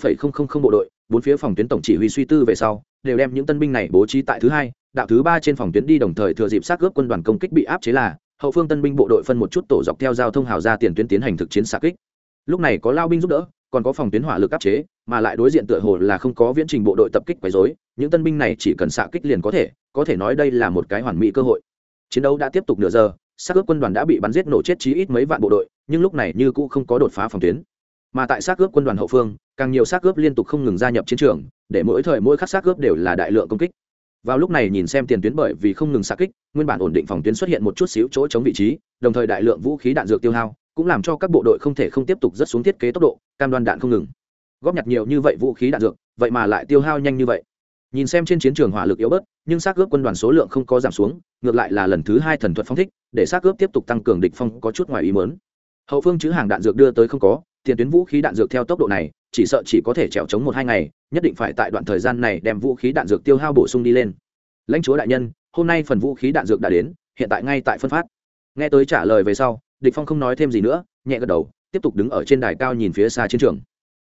bộ đội, bốn phía phòng tuyến tổng chỉ huy suy tư về sau, đều đem những tân binh này bố trí tại thứ hai, đạo thứ ba trên phòng tuyến đi đồng thời thừa dịp sát cướp quân đoàn công kích bị áp chế là, hậu phương tân binh bộ đội phân một chút tổ dọc theo giao thông hào ra tiền tuyến tiến hành thực chiến xạ kích. Lúc này có lao binh giúp đỡ, còn có phòng tuyến hỏa lực áp chế, mà lại đối diện tựa hồ là không có viễn trình bộ đội tập kích quấy rối, những tân binh này chỉ cần xạ kích liền có thể có thể nói đây là một cái hoàn mỹ cơ hội. Chiến đấu đã tiếp tục nửa giờ xác cướp quân đoàn đã bị bắn giết nổ chết chí ít mấy vạn bộ đội, nhưng lúc này như cũ không có đột phá phòng tuyến mà tại xác ướp quân đoàn hậu phương, càng nhiều xác ướp liên tục không ngừng gia nhập chiến trường, để mỗi thời mỗi khắc xác ướp đều là đại lượng công kích. Vào lúc này nhìn xem tiền tuyến bởi vì không ngừng xạ kích, nguyên bản ổn định phòng tuyến xuất hiện một chút xíu chỗ chống vị trí, đồng thời đại lượng vũ khí đạn dược tiêu hao, cũng làm cho các bộ đội không thể không tiếp tục rất xuống thiết kế tốc độ, cam đoan đạn không ngừng. Góp nhặt nhiều như vậy vũ khí đạn dược, vậy mà lại tiêu hao nhanh như vậy. Nhìn xem trên chiến trường hỏa lực yếu bớt, nhưng xác ướp quân đoàn số lượng không có giảm xuống, ngược lại là lần thứ hai thần thuật phong thích, để xác ướp tiếp tục tăng cường địch phong có chút ngoài ý mớn hậu phương chữ hàng đạn dược đưa tới không có tiền tuyến vũ khí đạn dược theo tốc độ này, chỉ sợ chỉ có thể trèo chống một hai ngày, nhất định phải tại đoạn thời gian này đem vũ khí đạn dược tiêu hao bổ sung đi lên. Lãnh chúa đại nhân, hôm nay phần vũ khí đạn dược đã đến, hiện tại ngay tại phân phát. Nghe tới trả lời về sau, địch phong không nói thêm gì nữa, nhẹ gật đầu, tiếp tục đứng ở trên đài cao nhìn phía xa chiến trường.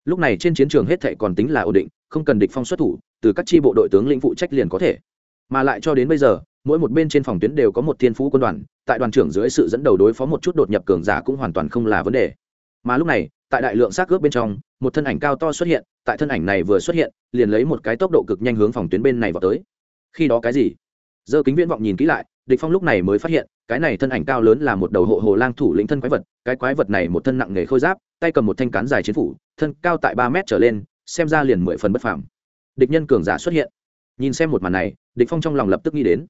Lúc này trên chiến trường hết thảy còn tính là ổn định, không cần địch phong xuất thủ, từ các chi bộ đội tướng lĩnh phụ trách liền có thể. Mà lại cho đến bây giờ, mỗi một bên trên phòng tuyến đều có một thiên phú quân đoàn, tại đoàn trưởng dưới sự dẫn đầu đối phó một chút đột nhập cường giả cũng hoàn toàn không là vấn đề mà lúc này, tại đại lượng xác cướp bên trong, một thân ảnh cao to xuất hiện, tại thân ảnh này vừa xuất hiện, liền lấy một cái tốc độ cực nhanh hướng phòng tuyến bên này vào tới. Khi đó cái gì? Dơ kính viễn vọng nhìn kỹ lại, địch phong lúc này mới phát hiện, cái này thân ảnh cao lớn là một đầu hộ hồ lang thủ lĩnh thân quái vật, cái quái vật này một thân nặng nghề khôi giáp, tay cầm một thanh cán dài chiến phủ, thân cao tại ba mét trở lên, xem ra liền mười phần bất phàm. Địch nhân cường giả xuất hiện. Nhìn xem một màn này, địch phong trong lòng lập tức nghĩ đến.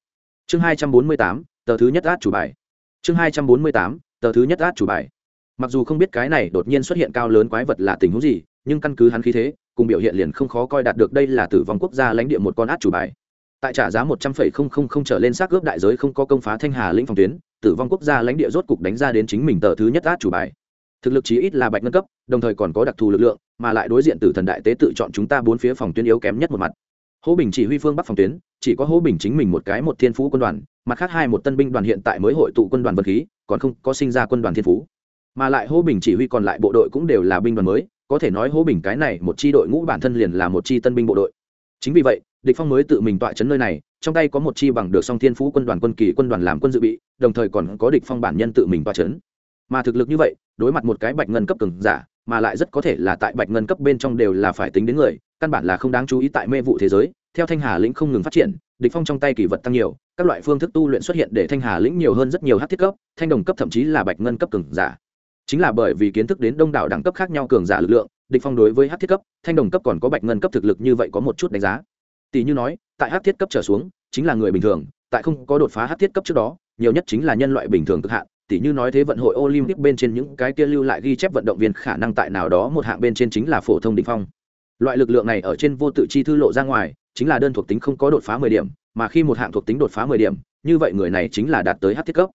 Chương hai trăm bốn mươi tám, tờ thứ nhất át chủ bài. Chương hai trăm bốn mươi tám, tờ thứ nhất át chủ bài mặc dù không biết cái này đột nhiên xuất hiện cao lớn quái vật là tình huống gì, nhưng căn cứ hắn khí thế, cùng biểu hiện liền không khó coi đạt được đây là tử vong quốc gia lãnh địa một con át chủ bài. Tại trả giá một trăm phẩy không không không trở lên xác ướp đại giới không có công phá thanh hà lĩnh phòng tuyến, tử vong quốc gia lãnh địa rốt cục đánh ra đến chính mình tờ thứ nhất át chủ bài. Thực lực chí ít là bạch ngân cấp, đồng thời còn có đặc thù lực lượng, mà lại đối diện tử thần đại tế tự chọn chúng ta bốn phía phòng tuyến yếu kém nhất một mặt. Hố bình chỉ huy phương bắc phòng tuyến, chỉ có hố bình chính mình một cái một thiên phú quân đoàn, mặt khác hai một tân binh đoàn hiện tại mới hội tụ quân đoàn vật khí, còn không có sinh ra quân đoàn thiên phú mà lại hô bình chỉ huy còn lại bộ đội cũng đều là binh đoàn mới, có thể nói hô bình cái này một chi đội ngũ bản thân liền là một chi tân binh bộ đội. Chính vì vậy, địch phong mới tự mình tọa chấn nơi này, trong tay có một chi bằng được song thiên phú quân đoàn quân kỳ quân đoàn làm quân dự bị, đồng thời còn có địch phong bản nhân tự mình tọa chấn. Mà thực lực như vậy, đối mặt một cái bạch ngân cấp cường giả, mà lại rất có thể là tại bạch ngân cấp bên trong đều là phải tính đến người, căn bản là không đáng chú ý tại mê vụ thế giới, theo thanh hà lĩnh không ngừng phát triển, địch phong trong tay kỳ vật tăng nhiều, các loại phương thức tu luyện xuất hiện để thanh hà lĩnh nhiều hơn rất nhiều hắc thiết cấp, thanh đồng cấp thậm chí là bạch ngân cấp cường giả chính là bởi vì kiến thức đến đông đảo đẳng cấp khác nhau cường giả lực lượng, địch phong đối với hắc thiết cấp, thanh đồng cấp còn có bạch ngân cấp thực lực như vậy có một chút đánh giá. Tỷ như nói, tại hắc thiết cấp trở xuống, chính là người bình thường, tại không có đột phá hắc thiết cấp trước đó, nhiều nhất chính là nhân loại bình thường cực hạn. Tỷ như nói thế vận hội olympic bên trên những cái kia lưu lại ghi chép vận động viên khả năng tại nào đó một hạng bên trên chính là phổ thông đỉnh phong. Loại lực lượng này ở trên vô tự chi thư lộ ra ngoài, chính là đơn thuộc tính không có đột phá mười điểm, mà khi một hạng thuộc tính đột phá mười điểm, như vậy người này chính là đạt tới hắc thiết cấp.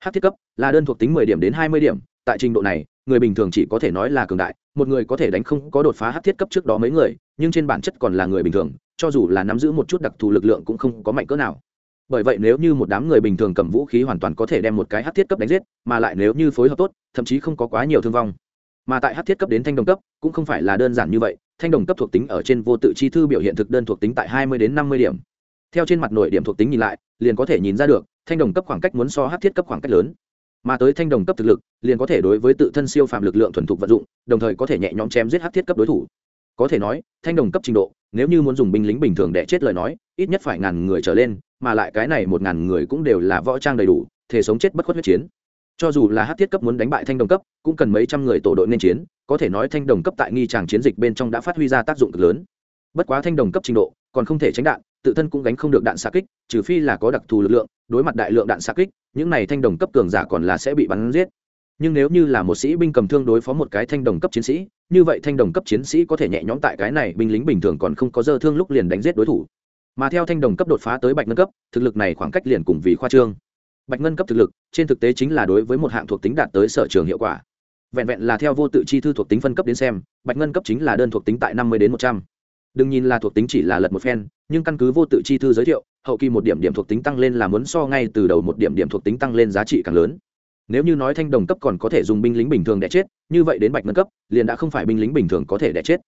Hắc thiết cấp là đơn thuộc tính mười điểm đến hai mươi điểm tại trình độ này, người bình thường chỉ có thể nói là cường đại, một người có thể đánh không có đột phá hát thiết cấp trước đó mấy người, nhưng trên bản chất còn là người bình thường, cho dù là nắm giữ một chút đặc thù lực lượng cũng không có mạnh cỡ nào. Bởi vậy nếu như một đám người bình thường cầm vũ khí hoàn toàn có thể đem một cái hát thiết cấp đánh giết, mà lại nếu như phối hợp tốt, thậm chí không có quá nhiều thương vong. Mà tại hát thiết cấp đến thanh đồng cấp, cũng không phải là đơn giản như vậy, thanh đồng cấp thuộc tính ở trên vô tự chi thư biểu hiện thực đơn thuộc tính tại hai mươi đến năm mươi điểm. Theo trên mặt nội điểm thuộc tính nhìn lại, liền có thể nhìn ra được, thanh đồng cấp khoảng cách muốn so hát thiết cấp khoảng cách lớn mà tới thanh đồng cấp thực lực, liền có thể đối với tự thân siêu phạm lực lượng thuần thục vận dụng, đồng thời có thể nhẹ nhõm chém giết hát thiết cấp đối thủ. Có thể nói, thanh đồng cấp trình độ, nếu như muốn dùng binh lính bình thường để chết lời nói, ít nhất phải ngàn người trở lên, mà lại cái này một ngàn người cũng đều là võ trang đầy đủ, thể sống chết bất khuất huyết chiến. Cho dù là hát thiết cấp muốn đánh bại thanh đồng cấp, cũng cần mấy trăm người tổ đội nên chiến, có thể nói thanh đồng cấp tại nghi tràng chiến dịch bên trong đã phát huy ra tác dụng cực lớn. Bất quá thanh đồng cấp trình độ, còn không thể tránh đạn, tự thân cũng gánh không được đạn xạ kích, trừ phi là có đặc thù lực lượng, đối mặt đại lượng đạn xạ kích những này thanh đồng cấp cường giả còn là sẽ bị bắn giết. Nhưng nếu như là một sĩ binh cầm thương đối phó một cái thanh đồng cấp chiến sĩ, như vậy thanh đồng cấp chiến sĩ có thể nhẹ nhõm tại cái này binh lính bình thường còn không có dơ thương lúc liền đánh giết đối thủ. Mà theo thanh đồng cấp đột phá tới bạch ngân cấp, thực lực này khoảng cách liền cùng vì khoa trương. Bạch ngân cấp thực lực, trên thực tế chính là đối với một hạng thuộc tính đạt tới sở trường hiệu quả. Vẹn vẹn là theo vô tự chi thư thuộc tính phân cấp đến xem, bạch ngân cấp chính là đơn thuộc tính tại năm mươi đến một trăm. Đừng nhìn là thuộc tính chỉ là lật một phen nhưng căn cứ vô tự chi thư giới thiệu, hậu kỳ một điểm điểm thuộc tính tăng lên là muốn so ngay từ đầu một điểm điểm thuộc tính tăng lên giá trị càng lớn. Nếu như nói thanh đồng cấp còn có thể dùng binh lính bình thường để chết, như vậy đến bạch ngân cấp, liền đã không phải binh lính bình thường có thể để chết.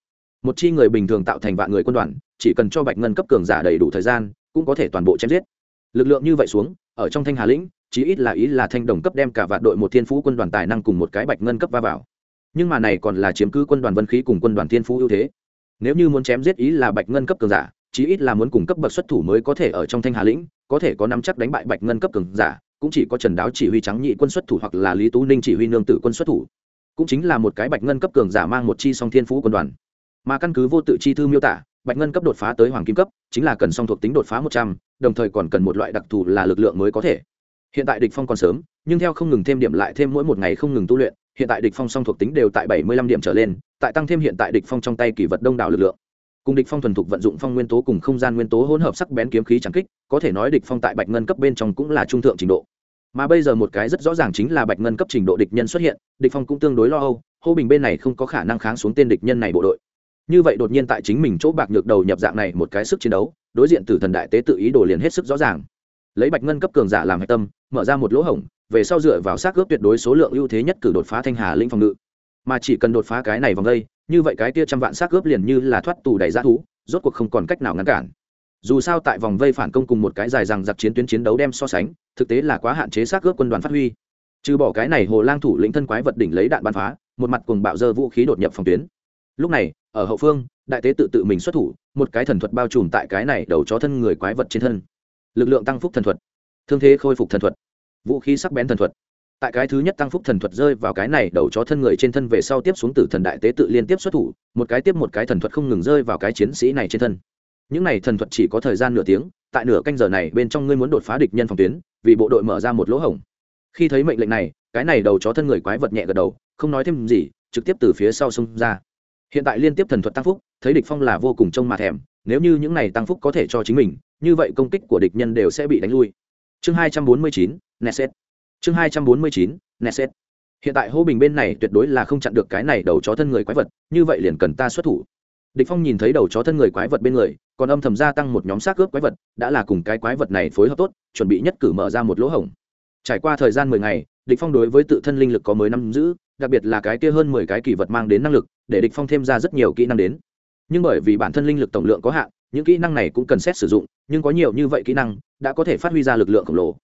Một chi người bình thường tạo thành vạn người quân đoàn, chỉ cần cho bạch ngân cấp cường giả đầy đủ thời gian, cũng có thể toàn bộ chém giết. Lực lượng như vậy xuống, ở trong thanh hà lĩnh, chí ít là ý là thanh đồng cấp đem cả vạn đội một thiên phú quân đoàn tài năng cùng một cái bạch ngân cấp va vào. Nhưng mà này còn là chiếm cứ quân đoàn vân khí cùng quân đoàn thiên phú ưu thế. Nếu như muốn chém giết ý là bạch ngân cấp cường giả chí ít là muốn cùng cấp bậc xuất thủ mới có thể ở trong thanh hà lĩnh, có thể có nắm chắc đánh bại bạch ngân cấp cường giả, cũng chỉ có trần đáo chỉ huy trắng nhị quân xuất thủ hoặc là lý tú ninh chỉ huy nương tử quân xuất thủ. Cũng chính là một cái bạch ngân cấp cường giả mang một chi song thiên phú quân đoàn. Mà căn cứ vô tự chi thư miêu tả, bạch ngân cấp đột phá tới hoàng kim cấp, chính là cần song thuộc tính đột phá một trăm, đồng thời còn cần một loại đặc thù là lực lượng mới có thể. Hiện tại địch phong còn sớm, nhưng theo không ngừng thêm điểm lại thêm mỗi một ngày không ngừng tu luyện, hiện tại địch phong song thuộc tính đều tại bảy mươi lăm điểm trở lên, tại tăng thêm hiện tại địch phong trong tay kỷ vật đông đảo lực lượng cùng địch phong thuần thục vận dụng phong nguyên tố cùng không gian nguyên tố hỗn hợp sắc bén kiếm khí chẳng kích, có thể nói địch phong tại bạch ngân cấp bên trong cũng là trung thượng trình độ. Mà bây giờ một cái rất rõ ràng chính là bạch ngân cấp trình độ địch nhân xuất hiện, địch phong cũng tương đối lo âu, hô bình bên này không có khả năng kháng xuống tên địch nhân này bộ đội. Như vậy đột nhiên tại chính mình chỗ bạc nhược đầu nhập dạng này một cái sức chiến đấu, đối diện tử thần đại tế tự ý đồ liền hết sức rõ ràng. Lấy bạch ngân cấp cường giả làm hạch tâm, mở ra một lỗ hổng, về sau dựa vào xác ướp tuyệt đối số lượng ưu thế nhất cử đột phá thanh hà linh phòng ngự mà chỉ cần đột phá cái này vòng đây, như vậy cái kia trăm vạn xác ướp liền như là thoát tù đầy giá thú, rốt cuộc không còn cách nào ngăn cản. Dù sao tại vòng vây phản công cùng một cái dài rằng giặc chiến tuyến chiến đấu đem so sánh, thực tế là quá hạn chế xác ướp quân đoàn phát huy. Trừ bỏ cái này hồ lang thủ lĩnh thân quái vật đỉnh lấy đạn bắn phá, một mặt cùng bạo dơ vũ khí đột nhập phòng tuyến. Lúc này, ở hậu phương, đại tế tự tự mình xuất thủ, một cái thần thuật bao trùm tại cái này đầu chó thân người quái vật trên thân. Lực lượng tăng phúc thần thuật. Thương thế khôi phục thần thuật. Vũ khí sắc bén thần thuật tại cái thứ nhất tăng phúc thần thuật rơi vào cái này đầu chó thân người trên thân về sau tiếp xuống từ thần đại tế tự liên tiếp xuất thủ một cái tiếp một cái thần thuật không ngừng rơi vào cái chiến sĩ này trên thân. Những này thần thuật chỉ có thời gian nửa tiếng tại nửa canh giờ này bên trong ngươi muốn đột phá địch nhân phòng tuyến vì bộ đội mở ra một lỗ hổng. Khi thấy mệnh lệnh này cái này đầu chó thân người quái vật nhẹ gật đầu không nói thêm gì trực tiếp từ phía sau xông ra. Hiện tại liên tiếp thần thuật tăng phúc thấy địch phong là vô cùng trông mà thèm nếu như những này tăng phúc có thể cho chính mình như vậy công kích của địch nhân đều sẽ bị đánh lui. Chương 249, neset chương 249, neset hiện tại hô bình bên này tuyệt đối là không chặn được cái này đầu chó thân người quái vật như vậy liền cần ta xuất thủ. Địch phong nhìn thấy đầu chó thân người quái vật bên người còn âm thầm gia tăng một nhóm xác cướp quái vật đã là cùng cái quái vật này phối hợp tốt chuẩn bị nhất cử mở ra một lỗ hổng. Trải qua thời gian mười ngày địch phong đối với tự thân linh lực có mới năm giữ đặc biệt là cái kia hơn mười cái kỳ vật mang đến năng lực để địch phong thêm ra rất nhiều kỹ năng đến. Nhưng bởi vì bản thân linh lực tổng lượng có hạn những kỹ năng này cũng cần xét sử dụng nhưng có nhiều như vậy kỹ năng đã có thể phát huy ra lực lượng khổng lồ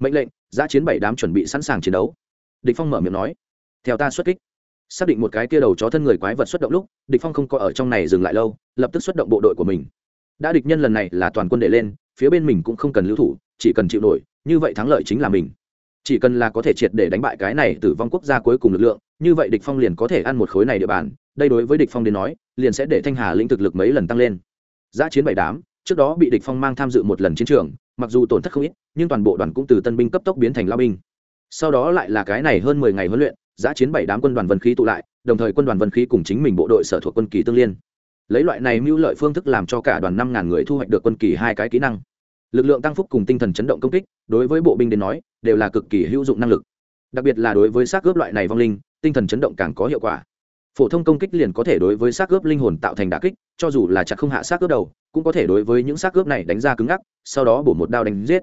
mệnh lệnh, giã chiến bảy đám chuẩn bị sẵn sàng chiến đấu. Địch phong mở miệng nói, theo ta xuất kích. Xác định một cái kia đầu chó thân người quái vật xuất động lúc, địch phong không có ở trong này dừng lại lâu, lập tức xuất động bộ đội của mình. Đã địch nhân lần này là toàn quân để lên, phía bên mình cũng không cần lưu thủ, chỉ cần chịu nổi, như vậy thắng lợi chính là mình. Chỉ cần là có thể triệt để đánh bại cái này tử vong quốc gia cuối cùng lực lượng, như vậy địch phong liền có thể ăn một khối này địa bàn. Đây đối với địch phong đến nói, liền sẽ để thanh hà lĩnh thực lực mấy lần tăng lên. Giã chiến bảy đám, trước đó bị địch phong mang tham dự một lần chiến trường mặc dù tổn thất không ít, nhưng toàn bộ đoàn cũng từ tân binh cấp tốc biến thành lao binh. Sau đó lại là cái này hơn mười ngày huấn luyện, giã chiến bảy đám quân đoàn vân khí tụ lại, đồng thời quân đoàn vân khí cùng chính mình bộ đội sở thuộc quân kỳ tương liên. Lấy loại này mưu lợi phương thức làm cho cả đoàn năm ngàn người thu hoạch được quân kỳ hai cái kỹ năng. Lực lượng tăng phúc cùng tinh thần chấn động công kích, đối với bộ binh đến nói, đều là cực kỳ hữu dụng năng lực. Đặc biệt là đối với xác ướp loại này vong linh, tinh thần chấn động càng có hiệu quả phổ thông công kích liền có thể đối với xác ướp linh hồn tạo thành đà kích, cho dù là chặt không hạ xác ướp đầu, cũng có thể đối với những xác ướp này đánh ra cứng ngắc, sau đó bổ một đao đánh giết.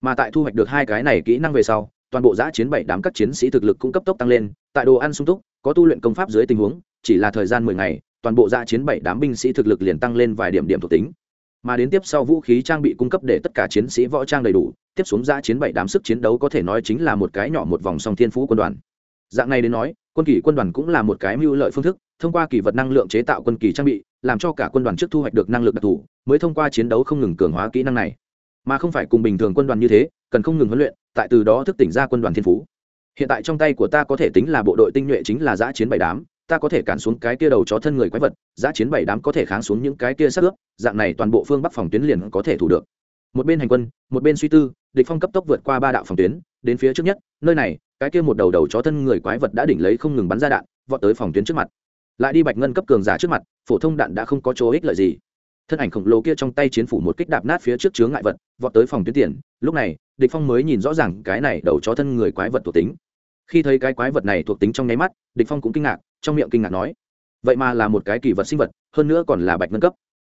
Mà tại thu hoạch được hai cái này kỹ năng về sau, toàn bộ giã chiến bảy đám các chiến sĩ thực lực cũng cấp tốc tăng lên, tại đồ ăn sung túc, có tu luyện công pháp dưới tình huống, chỉ là thời gian mười ngày, toàn bộ giã chiến bảy đám binh sĩ thực lực liền tăng lên vài điểm điểm thuộc tính. Mà đến tiếp sau vũ khí trang bị cung cấp để tất cả chiến sĩ võ trang đầy đủ, tiếp xuống giã chiến bảy đám sức chiến đấu có thể nói chính là một cái nhỏ một vòng song thiên phú quân đoàn. Dạng này đến nói quân kỳ quân đoàn cũng là một cái mưu lợi phương thức, thông qua kỳ vật năng lượng chế tạo quân kỳ trang bị, làm cho cả quân đoàn trước thu hoạch được năng lực đặc thù, mới thông qua chiến đấu không ngừng cường hóa kỹ năng này. Mà không phải cùng bình thường quân đoàn như thế, cần không ngừng huấn luyện, tại từ đó thức tỉnh ra quân đoàn thiên phú. Hiện tại trong tay của ta có thể tính là bộ đội tinh nhuệ chính là giã chiến bảy đám, ta có thể cản xuống cái kia đầu chó thân người quái vật, giã chiến bảy đám có thể kháng xuống những cái kia sát ướp, dạng này toàn bộ phương bắc phòng tuyến liền có thể thủ được một bên hành quân, một bên suy tư, địch phong cấp tốc vượt qua ba đạo phòng tuyến, đến phía trước nhất, nơi này, cái kia một đầu đầu chó thân người quái vật đã đỉnh lấy không ngừng bắn ra đạn, vọt tới phòng tuyến trước mặt. Lại đi bạch ngân cấp cường giả trước mặt, phổ thông đạn đã không có chỗ ích lợi gì. Thân ảnh khổng lồ kia trong tay chiến phủ một kích đạp nát phía trước chướng ngại vật, vọt tới phòng tuyến tiền. Lúc này, địch phong mới nhìn rõ ràng cái này đầu chó thân người quái vật thuộc tính. Khi thấy cái quái vật này thuộc tính trong nháy mắt, địch phong cũng kinh ngạc, trong miệng kinh ngạc nói, vậy mà là một cái kỳ vật sinh vật, hơn nữa còn là bạch ngân cấp.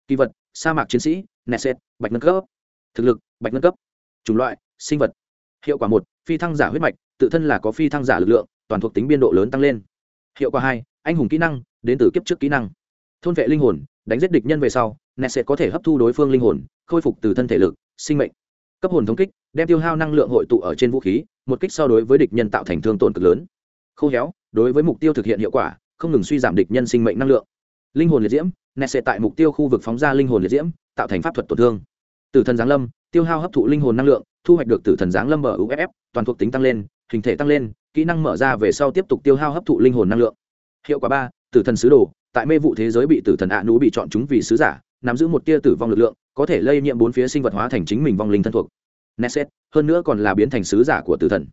Kỳ vật, sa mạc chiến sĩ neset bạch ngân cấp thực lực, bạch ngân cấp, chủng loại, sinh vật. Hiệu quả một, phi thăng giả huyết mạch, tự thân là có phi thăng giả lực lượng, toàn thuộc tính biên độ lớn tăng lên. Hiệu quả hai, anh hùng kỹ năng, đến từ kiếp trước kỹ năng. Thôn vệ linh hồn, đánh giết địch nhân về sau neset có thể hấp thu đối phương linh hồn, khôi phục từ thân thể lực, sinh mệnh. Cấp hồn thống kích, đem tiêu hao năng lượng hội tụ ở trên vũ khí, một kích so đối với địch nhân tạo thành thương tổn cực lớn. Khô héo, đối với mục tiêu thực hiện hiệu quả, không ngừng suy giảm địch nhân sinh mệnh năng lượng. Linh hồn liệt diễm, nè sẽ tại mục tiêu khu vực phóng ra linh hồn liệt diễm, tạo thành pháp thuật tổn thương tử thần giáng lâm tiêu hao hấp thụ linh hồn năng lượng thu hoạch được tử thần giáng lâm mở uff toàn thuộc tính tăng lên hình thể tăng lên kỹ năng mở ra về sau tiếp tục tiêu hao hấp thụ linh hồn năng lượng hiệu quả ba tử thần sứ đồ tại mê vụ thế giới bị tử thần ạ nú bị chọn chúng vì sứ giả nắm giữ một tia tử vong lực lượng có thể lây nhiễm bốn phía sinh vật hóa thành chính mình vong linh thân thuộc Nesset, hơn nữa còn là biến thành sứ giả của tử thần.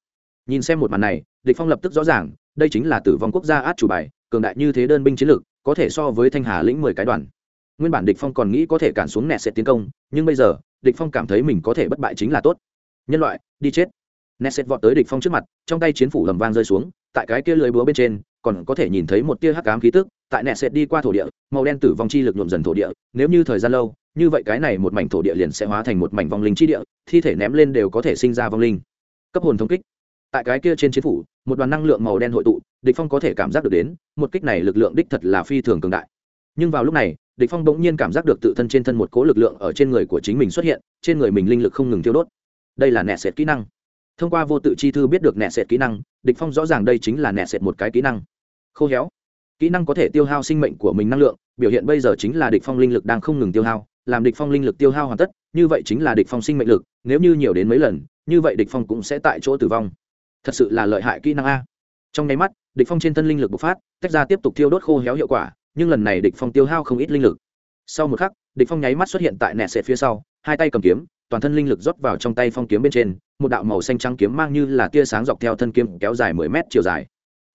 Nhìn xem một màn này, Địch Phong lập tức rõ ràng, đây chính là tử vong quốc gia át chủ bài, cường đại như thế đơn binh chiến lược, có thể so với Thanh Hà lĩnh mười cái đoàn. Nguyên bản Địch Phong còn nghĩ có thể cản xuống Nesset tiến công, nhưng bây giờ, Địch Phong cảm thấy mình có thể bất bại chính là tốt. Nhân loại, đi chết. Nesset vọt tới Địch Phong trước mặt, trong tay chiến phủ lầm vang rơi xuống, tại cái kia lưới búa bên trên, còn có thể nhìn thấy một tia hắc ám khí tức, tại Nesset đi qua thổ địa, màu đen tử vong chi lực nhuộm dần thổ địa, nếu như thời gian lâu, như vậy cái này một mảnh thổ địa liền sẽ hóa thành một mảnh vong linh chi địa thi thể ném lên đều có thể sinh ra vong linh cấp hồn thông kích tại cái kia trên chiến phủ một đoàn năng lượng màu đen hội tụ địch phong có thể cảm giác được đến một kích này lực lượng đích thật là phi thường cường đại nhưng vào lúc này địch phong bỗng nhiên cảm giác được tự thân trên thân một cố lực lượng ở trên người của chính mình xuất hiện, trên người mình linh lực không ngừng tiêu đốt. Đây là nẹt sệt kỹ năng. Thông qua vô tự chi thư biết được nẹt sệt kỹ năng, địch phong rõ ràng đây chính là nẹt sệt một cái kỹ năng. Khô héo. Kỹ năng có thể tiêu hao sinh mệnh của mình năng lượng, biểu hiện bây giờ chính là địch phong linh lực đang không ngừng tiêu hao, làm địch phong linh lực tiêu hao hoàn tất, như vậy chính là địch phong sinh mệnh lực, nếu như nhiều đến mấy lần, như vậy địch phong cũng sẽ tại chỗ tử vong. Thật sự là lợi hại kỹ năng a. Trong nháy mắt, địch phong trên thân linh lực bộc phát, tách ra tiếp tục tiêu đốt khô héo hiệu quả nhưng lần này địch phong tiêu hao không ít linh lực. Sau một khắc, địch phong nháy mắt xuất hiện tại nẹt sệt phía sau, hai tay cầm kiếm, toàn thân linh lực rót vào trong tay phong kiếm bên trên, một đạo màu xanh trắng kiếm mang như là tia sáng dọc theo thân kiếm kéo dài 10 mét chiều dài.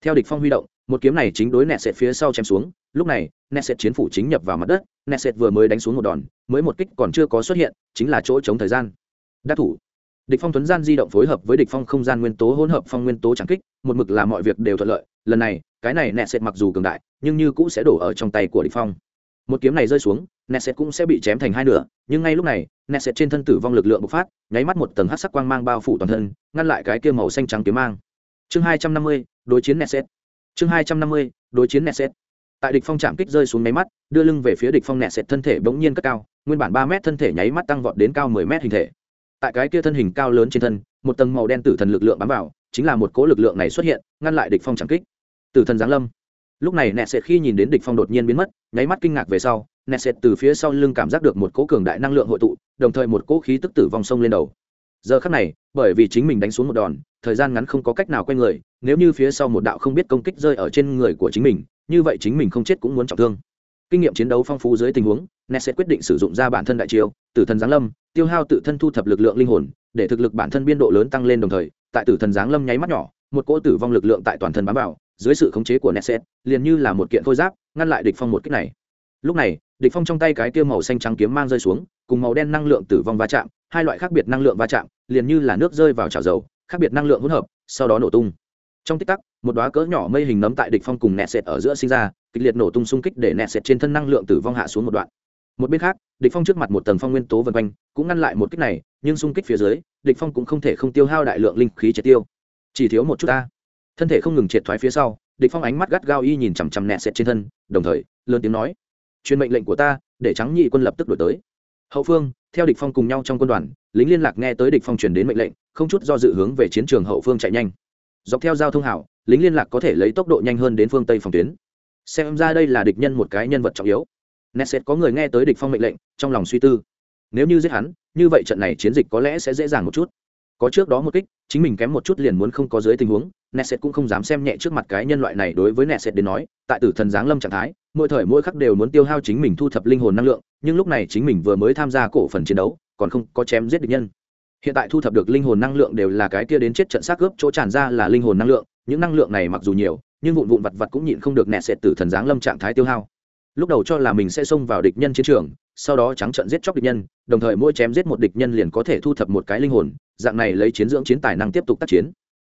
Theo địch phong huy động, một kiếm này chính đối nẹt sệt phía sau chém xuống, lúc này nẹt sệt chiến phủ chính nhập vào mặt đất nẹt sệt vừa mới đánh xuống một đòn, mới một kích còn chưa có xuất hiện, chính là chỗ chống thời gian. Đắc thủ. Địch phong tuấn gian di động phối hợp với địch phong không gian nguyên tố hỗn hợp phong nguyên tố chẳng kích một mực là mọi việc đều thuận lợi, lần này, cái này nẹt sệt mặc dù cường đại, nhưng như cũng sẽ đổ ở trong tay của địch phong. Một kiếm này rơi xuống, nẹt sệt cũng sẽ bị chém thành hai nửa, nhưng ngay lúc này, nẹt sệt trên thân tử vong lực lượng bộc phát, nháy mắt một tầng hắc sắc quang mang bao phủ toàn thân, ngăn lại cái kia màu xanh trắng kiếm mang. Chương hai trăm năm mươi, đối chiến nẹt sệt. Chương hai trăm năm mươi, đối chiến neset tại địch phong chạm kích rơi xuống nháy mắt, đưa lưng về phía địch phong neset thân thể bỗng nhiên cất cao, nguyên bản ba mét thân thể nháy mắt tăng vọt đến cao mười mét hình thể. Tại cái kia thân hình cao lớn trên thân, một tầng màu đen tử thần lực lượng bám vào chính là một cố lực lượng này xuất hiện, ngăn lại địch phong chẳng kích. Tử thần giáng lâm. Lúc này nẹt sệt khi nhìn đến địch phong đột nhiên biến mất, nháy mắt kinh ngạc về sau, nẹt sệt từ phía sau lưng cảm giác được một cố cường đại năng lượng hội tụ, đồng thời một cố khí tức tử vong sông lên đầu. Giờ khắc này, bởi vì chính mình đánh xuống một đòn, thời gian ngắn không có cách nào quay người, nếu như phía sau một đạo không biết công kích rơi ở trên người của chính mình, như vậy chính mình không chết cũng muốn trọng thương kinh nghiệm chiến đấu phong phú dưới tình huống Nesset quyết định sử dụng ra bản thân đại chiêu, tử thần giáng lâm, tiêu hao tự thân thu thập lực lượng linh hồn, để thực lực bản thân biên độ lớn tăng lên đồng thời, tại tử thần giáng lâm nháy mắt nhỏ, một cỗ tử vong lực lượng tại toàn thân bám vào, dưới sự khống chế của Nesset liền như là một kiện khôi giáp, ngăn lại địch phong một kích này. Lúc này, địch phong trong tay cái kia màu xanh trắng kiếm mang rơi xuống, cùng màu đen năng lượng tử vong va chạm, hai loại khác biệt năng lượng va chạm, liền như là nước rơi vào chảo dầu, khác biệt năng lượng hỗn hợp, sau đó nổ tung trong tích tắc, một đóa cỡ nhỏ mây hình nấm tại địch phong cùng nẹt sệt ở giữa sinh ra, kịch liệt nổ tung xung kích để nẹt sệt trên thân năng lượng tử vong hạ xuống một đoạn. Một bên khác, địch phong trước mặt một tầng phong nguyên tố vần quanh, cũng ngăn lại một kích này, nhưng xung kích phía dưới, địch phong cũng không thể không tiêu hao đại lượng linh khí triệt tiêu. Chỉ thiếu một chút ta. Thân thể không ngừng triệt thoái phía sau, địch phong ánh mắt gắt gao y nhìn chằm chằm nẹt sệt trên thân, đồng thời, lớn tiếng nói, truyền mệnh lệnh của ta, để trắng nhị quân lập tức đuổi tới. Hậu phương, theo địch phong cùng nhau trong quân đoàn, lính liên lạc nghe tới địch phong truyền đến mệnh lệnh, không chút do dự hướng về chiến trường hậu phương chạy nhanh dọc theo giao thông hảo, lính liên lạc có thể lấy tốc độ nhanh hơn đến phương tây phòng tuyến. Xem ra đây là địch nhân một cái nhân vật trọng yếu. Nesset có người nghe tới địch phong mệnh lệnh, trong lòng suy tư. Nếu như giết hắn, như vậy trận này chiến dịch có lẽ sẽ dễ dàng một chút. Có trước đó một kích, chính mình kém một chút liền muốn không có dưới tình huống, nesset cũng không dám xem nhẹ trước mặt cái nhân loại này đối với nesset đến nói, tại tử thần giáng lâm trạng thái, mỗi thời mỗi khắc đều muốn tiêu hao chính mình thu thập linh hồn năng lượng, nhưng lúc này chính mình vừa mới tham gia cổ phần chiến đấu, còn không có chém giết địch nhân hiện tại thu thập được linh hồn năng lượng đều là cái kia đến chết trận xác cướp chỗ tràn ra là linh hồn năng lượng, những năng lượng này mặc dù nhiều, nhưng vụn vụn vặt vặt cũng nhịn không được nẹt sệt từ thần giáng lâm trạng thái tiêu hao. Lúc đầu cho là mình sẽ xông vào địch nhân chiến trường, sau đó trắng trận giết chóc địch nhân, đồng thời mỗi chém giết một địch nhân liền có thể thu thập một cái linh hồn, dạng này lấy chiến dưỡng chiến tài năng tiếp tục tác chiến.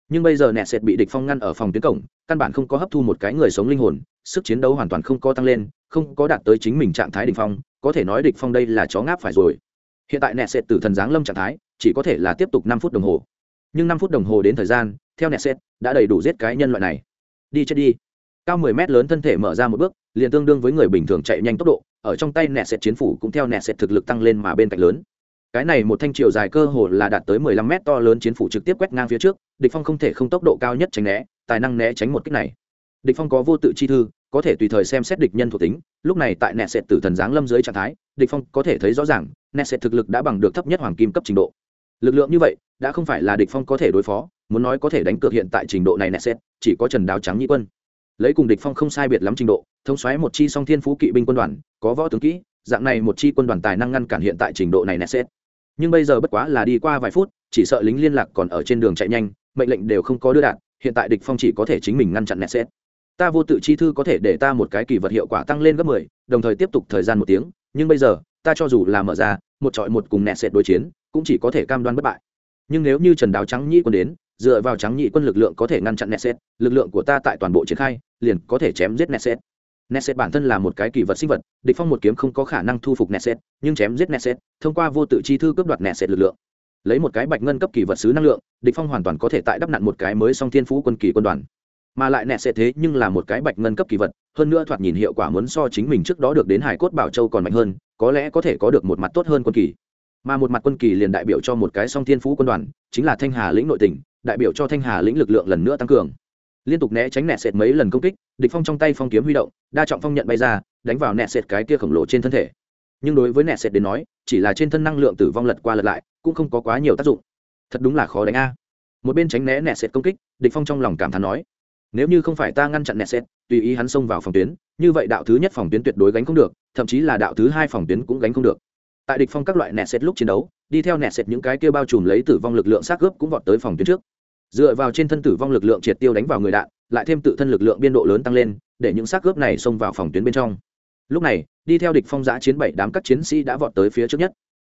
Nhưng bây giờ nẹt sệt bị địch phong ngăn ở phòng tuyến cổng, căn bản không có hấp thu một cái người sống linh hồn, sức chiến đấu hoàn toàn không có tăng lên, không có đạt tới chính mình trạng thái địch phong, có thể nói địch phong đây là chó ngáp phải rồi hiện tại nẹt sệt từ thần giáng lâm trạng thái, chỉ có thể là tiếp tục năm phút đồng hồ. Nhưng năm phút đồng hồ đến thời gian, theo nẹt sệt, đã đầy đủ giết cái nhân loại này. Đi chết đi. Cao mười mét lớn thân thể mở ra một bước, liền tương đương với người bình thường chạy nhanh tốc độ, ở trong tay nẹt sệt chiến phủ cũng theo nẹt sệt thực lực tăng lên mà bên cạnh lớn. Cái này một thanh chiều dài cơ hồ là đạt tới mười lăm mét to lớn chiến phủ trực tiếp quét ngang phía trước, địch phong không thể không tốc độ cao nhất tránh né, tài năng né tránh một kích này. Địch phong có vô tự chi thư có thể tùy thời xem xét địch nhân thuộc tính, lúc này tại nẹt sệt tử thần giáng lâm dưới trạng thái, địch phong có thể thấy rõ ràng, nẹt sệt thực lực đã bằng được thấp nhất hoàng kim cấp trình độ. Lực lượng như vậy, đã không phải là địch phong có thể đối phó, muốn nói có thể đánh cược hiện tại trình độ này nẹt sệt, chỉ có trần đáo trắng nhị quân. Lấy cùng địch phong không sai biệt lắm trình độ thông xoáy một chi song thiên phú kỵ binh quân đoàn, có võ tướng kỹ, dạng này một chi quân đoàn tài năng ngăn cản hiện tại trình độ này nẹt sệt. Nhưng bây giờ bất quá là đi qua vài phút, chỉ sợ lính liên lạc còn ở trên đường chạy nhanh, mệnh lệnh đều không có đưa đạt, hiện tại địch phong chỉ có thể chính mình ngăn chặn nẹt sệt ta vô tự chi thư có thể để ta một cái kỳ vật hiệu quả tăng lên gấp 10, đồng thời tiếp tục thời gian một tiếng nhưng bây giờ ta cho dù là mở ra một trọi một cùng nẹt sệt đối chiến cũng chỉ có thể cam đoan bất bại. Nhưng nếu như trần đáo trắng nhĩ quân đến dựa vào trắng nhĩ quân lực lượng có thể ngăn chặn nẹt sệt lực lượng của ta tại toàn bộ triển khai liền có thể chém giết nẹt sệt. Nẹt sệt bản thân là một cái kỳ vật sinh vật địch phong một kiếm không có khả năng thu phục nẹt sệt nhưng chém giết nẹt sệt thông qua vô tự chi thư cướp đoạt nẹt sệt lực lượng. Lấy một cái bạch ngân cấp kỳ vật sứ năng lượng địch phong hoàn toàn có thể tại đắp nặn một cái mới song thiên phú quân kỳ quân đoàn mà lại nẹt sẽ thế nhưng là một cái bạch ngân cấp kỳ vật, hơn nữa thoạt nhìn hiệu quả muốn so chính mình trước đó được đến hải cốt bảo châu còn mạnh hơn, có lẽ có thể có được một mặt tốt hơn quân kỳ. Mà một mặt quân kỳ liền đại biểu cho một cái song thiên phú quân đoàn, chính là thanh hà lĩnh nội tỉnh đại biểu cho thanh hà lĩnh lực lượng lần nữa tăng cường. Liên tục né tránh nẹt sệt mấy lần công kích, địch phong trong tay phong kiếm huy động, đa trọng phong nhận bay ra, đánh vào nẹt sệt cái kia khổng lồ trên thân thể. Nhưng đối với nẹt sệt đến nói, chỉ là trên thân năng lượng tử vong lật qua lật lại, cũng không có quá nhiều tác dụng. Thật đúng là khó đánh a. Một bên tránh né nẹt sệt công kích, địch phong trong lòng cảm thán nói nếu như không phải ta ngăn chặn nẹt xét, tùy ý hắn xông vào phòng tuyến như vậy đạo thứ nhất phòng tuyến tuyệt đối gánh không được thậm chí là đạo thứ hai phòng tuyến cũng gánh không được. Tại địch phong các loại nẹt xét lúc chiến đấu đi theo nẹt xét những cái kia bao trùm lấy tử vong lực lượng sát cướp cũng vọt tới phòng tuyến trước. Dựa vào trên thân tử vong lực lượng triệt tiêu đánh vào người đạn lại thêm tự thân lực lượng biên độ lớn tăng lên để những xác cướp này xông vào phòng tuyến bên trong. Lúc này đi theo địch phong giã chiến bảy đám các chiến sĩ đã vọt tới phía trước nhất.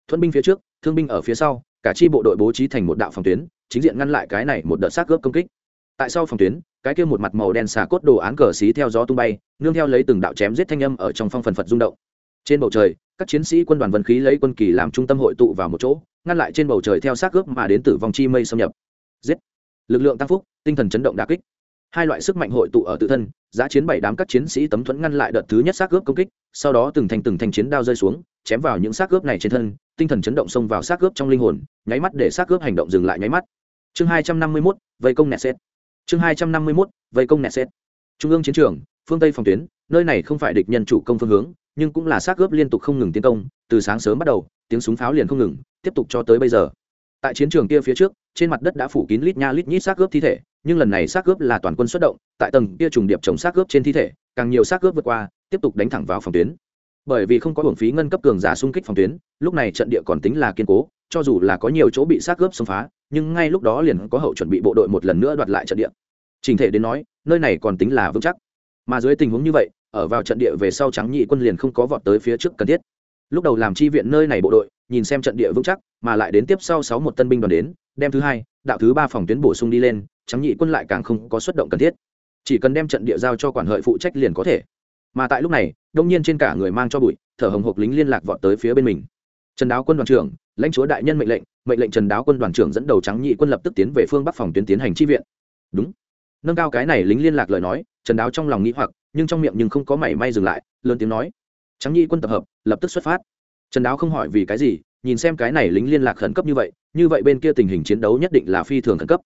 Thuận binh phía trước thương binh ở phía sau cả chi bộ đội bố trí thành một đạo phòng tuyến chính diện ngăn lại cái này một đợt xác cướp công kích. Tại sau phòng tuyến cái kia một mặt màu đen xà cốt đồ án cờ xí theo gió tung bay, nương theo lấy từng đạo chém giết thanh âm ở trong phong phần phật rung động. Trên bầu trời, các chiến sĩ quân đoàn vân khí lấy quân kỳ làm trung tâm hội tụ vào một chỗ, ngăn lại trên bầu trời theo xác ướp mà đến tử vong chi mây xâm nhập. Giết! Lực lượng tăng phúc, tinh thần chấn động đà kích. Hai loại sức mạnh hội tụ ở tự thân, giá chiến bảy đám các chiến sĩ tấm thuẫn ngăn lại đợt thứ nhất xác ướp công kích, sau đó từng thành từng thành chiến đao rơi xuống, chém vào những xác ướp này trên thân, tinh thần chấn động xông vào xác ướp trong linh hồn, nháy mắt để xác ướp hành động dừng lại nháy mắt. Chương hai trăm năm mươi mốt, vây công nẹt xét chương hai trăm năm mươi mốt, vây công nẹt xét trung ương chiến trường, phương tây phòng tuyến, nơi này không phải địch nhân chủ công phương hướng, nhưng cũng là xác cướp liên tục không ngừng tiến công, từ sáng sớm bắt đầu, tiếng súng pháo liền không ngừng, tiếp tục cho tới bây giờ. Tại chiến trường kia phía trước, trên mặt đất đã phủ kín lít nha lít nhít xác cướp thi thể, nhưng lần này xác cướp là toàn quân xuất động, tại tầng kia trùng điệp trồng xác cướp trên thi thể, càng nhiều xác cướp vượt qua, tiếp tục đánh thẳng vào phòng tuyến bởi vì không có hưởng phí ngân cấp cường giả xung kích phòng tuyến, lúc này trận địa còn tính là kiên cố, cho dù là có nhiều chỗ bị xác cướp xông phá, nhưng ngay lúc đó liền có hậu chuẩn bị bộ đội một lần nữa đoạt lại trận địa. Trình thể đến nói, nơi này còn tính là vững chắc. Mà dưới tình huống như vậy, ở vào trận địa về sau trắng nhị quân liền không có vọt tới phía trước cần thiết. Lúc đầu làm chi viện nơi này bộ đội, nhìn xem trận địa vững chắc, mà lại đến tiếp sau sáu một tân binh đoàn đến, đem thứ hai, đạo thứ ba phòng tuyến bổ sung đi lên trắng nhị quân lại càng không có xuất động cần thiết. Chỉ cần đem trận địa giao cho quản hợi phụ trách liền có thể mà tại lúc này, đông nhiên trên cả người mang cho bụi, thở hồng hộc lính liên lạc vọt tới phía bên mình. Trần đáo quân đoàn trưởng, lãnh chúa đại nhân mệnh lệnh mệnh lệnh trần đáo quân đoàn trưởng dẫn đầu trắng nhị quân lập tức tiến về phương bắc phòng tuyến tiến hành chi viện. Đúng. Nâng cao cái này lính liên lạc lời nói, trần đáo trong lòng nghĩ hoặc, nhưng trong miệng nhưng không có mảy may dừng lại, lớn tiếng nói. Trắng nhị quân tập hợp, lập tức xuất phát. Trần đáo không hỏi vì cái gì, nhìn xem cái này lính liên lạc khẩn cấp như vậy như vậy bên kia tình hình chiến đấu nhất định là phi thường khẩn cấp.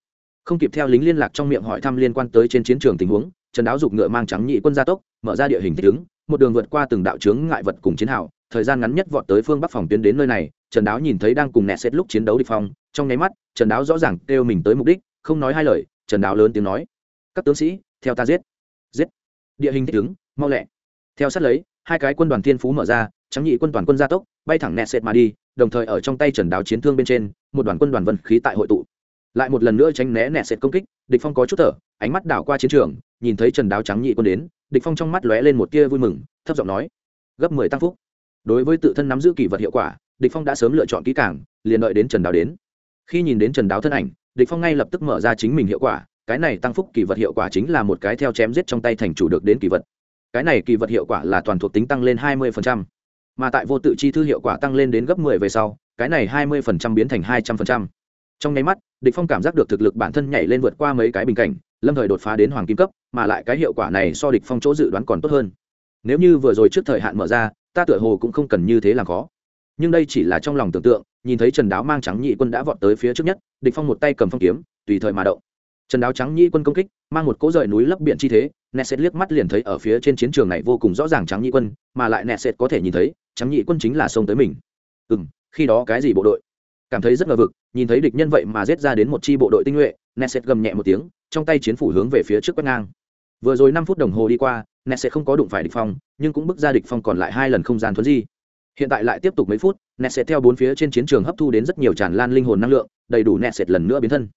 Không kịp theo lính liên lạc trong miệng hỏi thăm liên quan tới trên chiến trường tình huống trần đáo giục ngựa mang trắng nhị quân gia tốc, mở ra địa hình thích ứng, một đường vượt qua từng đạo chướng ngại vật cùng chiến hào. Thời gian ngắn nhất vọt tới phương bắc phòng tuyến đến nơi này, trần đáo nhìn thấy đang cùng nẹ xét lúc chiến đấu địch phong. Trong nháy mắt, trần đáo rõ ràng kêu mình tới mục đích, không nói hai lời, trần đáo lớn tiếng nói, các tướng sĩ, theo ta giết. Giết. Địa hình thích ứng, mau lẹ. Theo sát lấy, hai cái quân đoàn thiên phú mở ra, trắng nhị quân toàn quân gia tốc, bay thẳng nẹ xét mà đi, đồng thời ở trong tay trần đáo chiến thương bên trên, một đoàn quân đoàn vân khí tại hội tụ lại một lần nữa tránh né nẹt sệt công kích địch phong có chút thở ánh mắt đảo qua chiến trường nhìn thấy trần đáo trắng nhị quân đến địch phong trong mắt lóe lên một tia vui mừng thấp giọng nói gấp mười tăng phúc. Đối với tự thân nắm giữ kỷ vật hiệu quả địch phong đã sớm lựa chọn kỹ càng liền đợi đến trần đáo đến. Khi nhìn đến trần đáo thân ảnh địch phong ngay lập tức mở ra chính mình hiệu quả cái này tăng phúc kỳ vật hiệu quả chính là một cái theo chém giết trong tay thành chủ được đến kỳ vật. Cái này kỳ vật hiệu quả là toàn thuộc tính tăng lên 20%, mà tại vô tự chi thư hiệu quả tăng lên đến gấp 10 về sau cái này 20% biến thành 200%. trong nháy mắt địch phong cảm giác được thực lực bản thân nhảy lên vượt qua mấy cái bình cảnh lâm thời đột phá đến hoàng kim cấp mà lại cái hiệu quả này so địch phong chỗ dự đoán còn tốt hơn. Nếu như vừa rồi trước thời hạn mở ra ta tựa hồ cũng không cần như thế làm khó. Nhưng đây chỉ là trong lòng tưởng tượng nhìn thấy trần đáo mang trắng nhị quân đã vọt tới phía trước nhất địch phong một tay cầm phong kiếm tùy thời mà động. Trần đáo trắng nhị quân công kích mang một cỗ rời núi lấp biển chi thế nẹt sệt liếc mắt liền thấy ở phía trên chiến trường này vô cùng rõ ràng trắng nhị quân mà lại nẹt sệt có thể nhìn thấy trắng nhị quân chính là xông tới mình. Ừm, khi đó cái gì bộ đội? Cảm thấy rất ngờ vực, nhìn thấy địch nhân vậy mà giết ra đến một chi bộ đội tinh nhuệ, nesset gầm nhẹ một tiếng, trong tay chiến phủ hướng về phía trước quét ngang. Vừa rồi năm phút đồng hồ đi qua, nesset không có đụng phải địch phong, nhưng cũng bước ra địch phong còn lại hai lần không gian thuấn di. Hiện tại lại tiếp tục mấy phút, nesset theo bốn phía trên chiến trường hấp thu đến rất nhiều tràn lan linh hồn năng lượng, đầy đủ nesset lần nữa biến thân.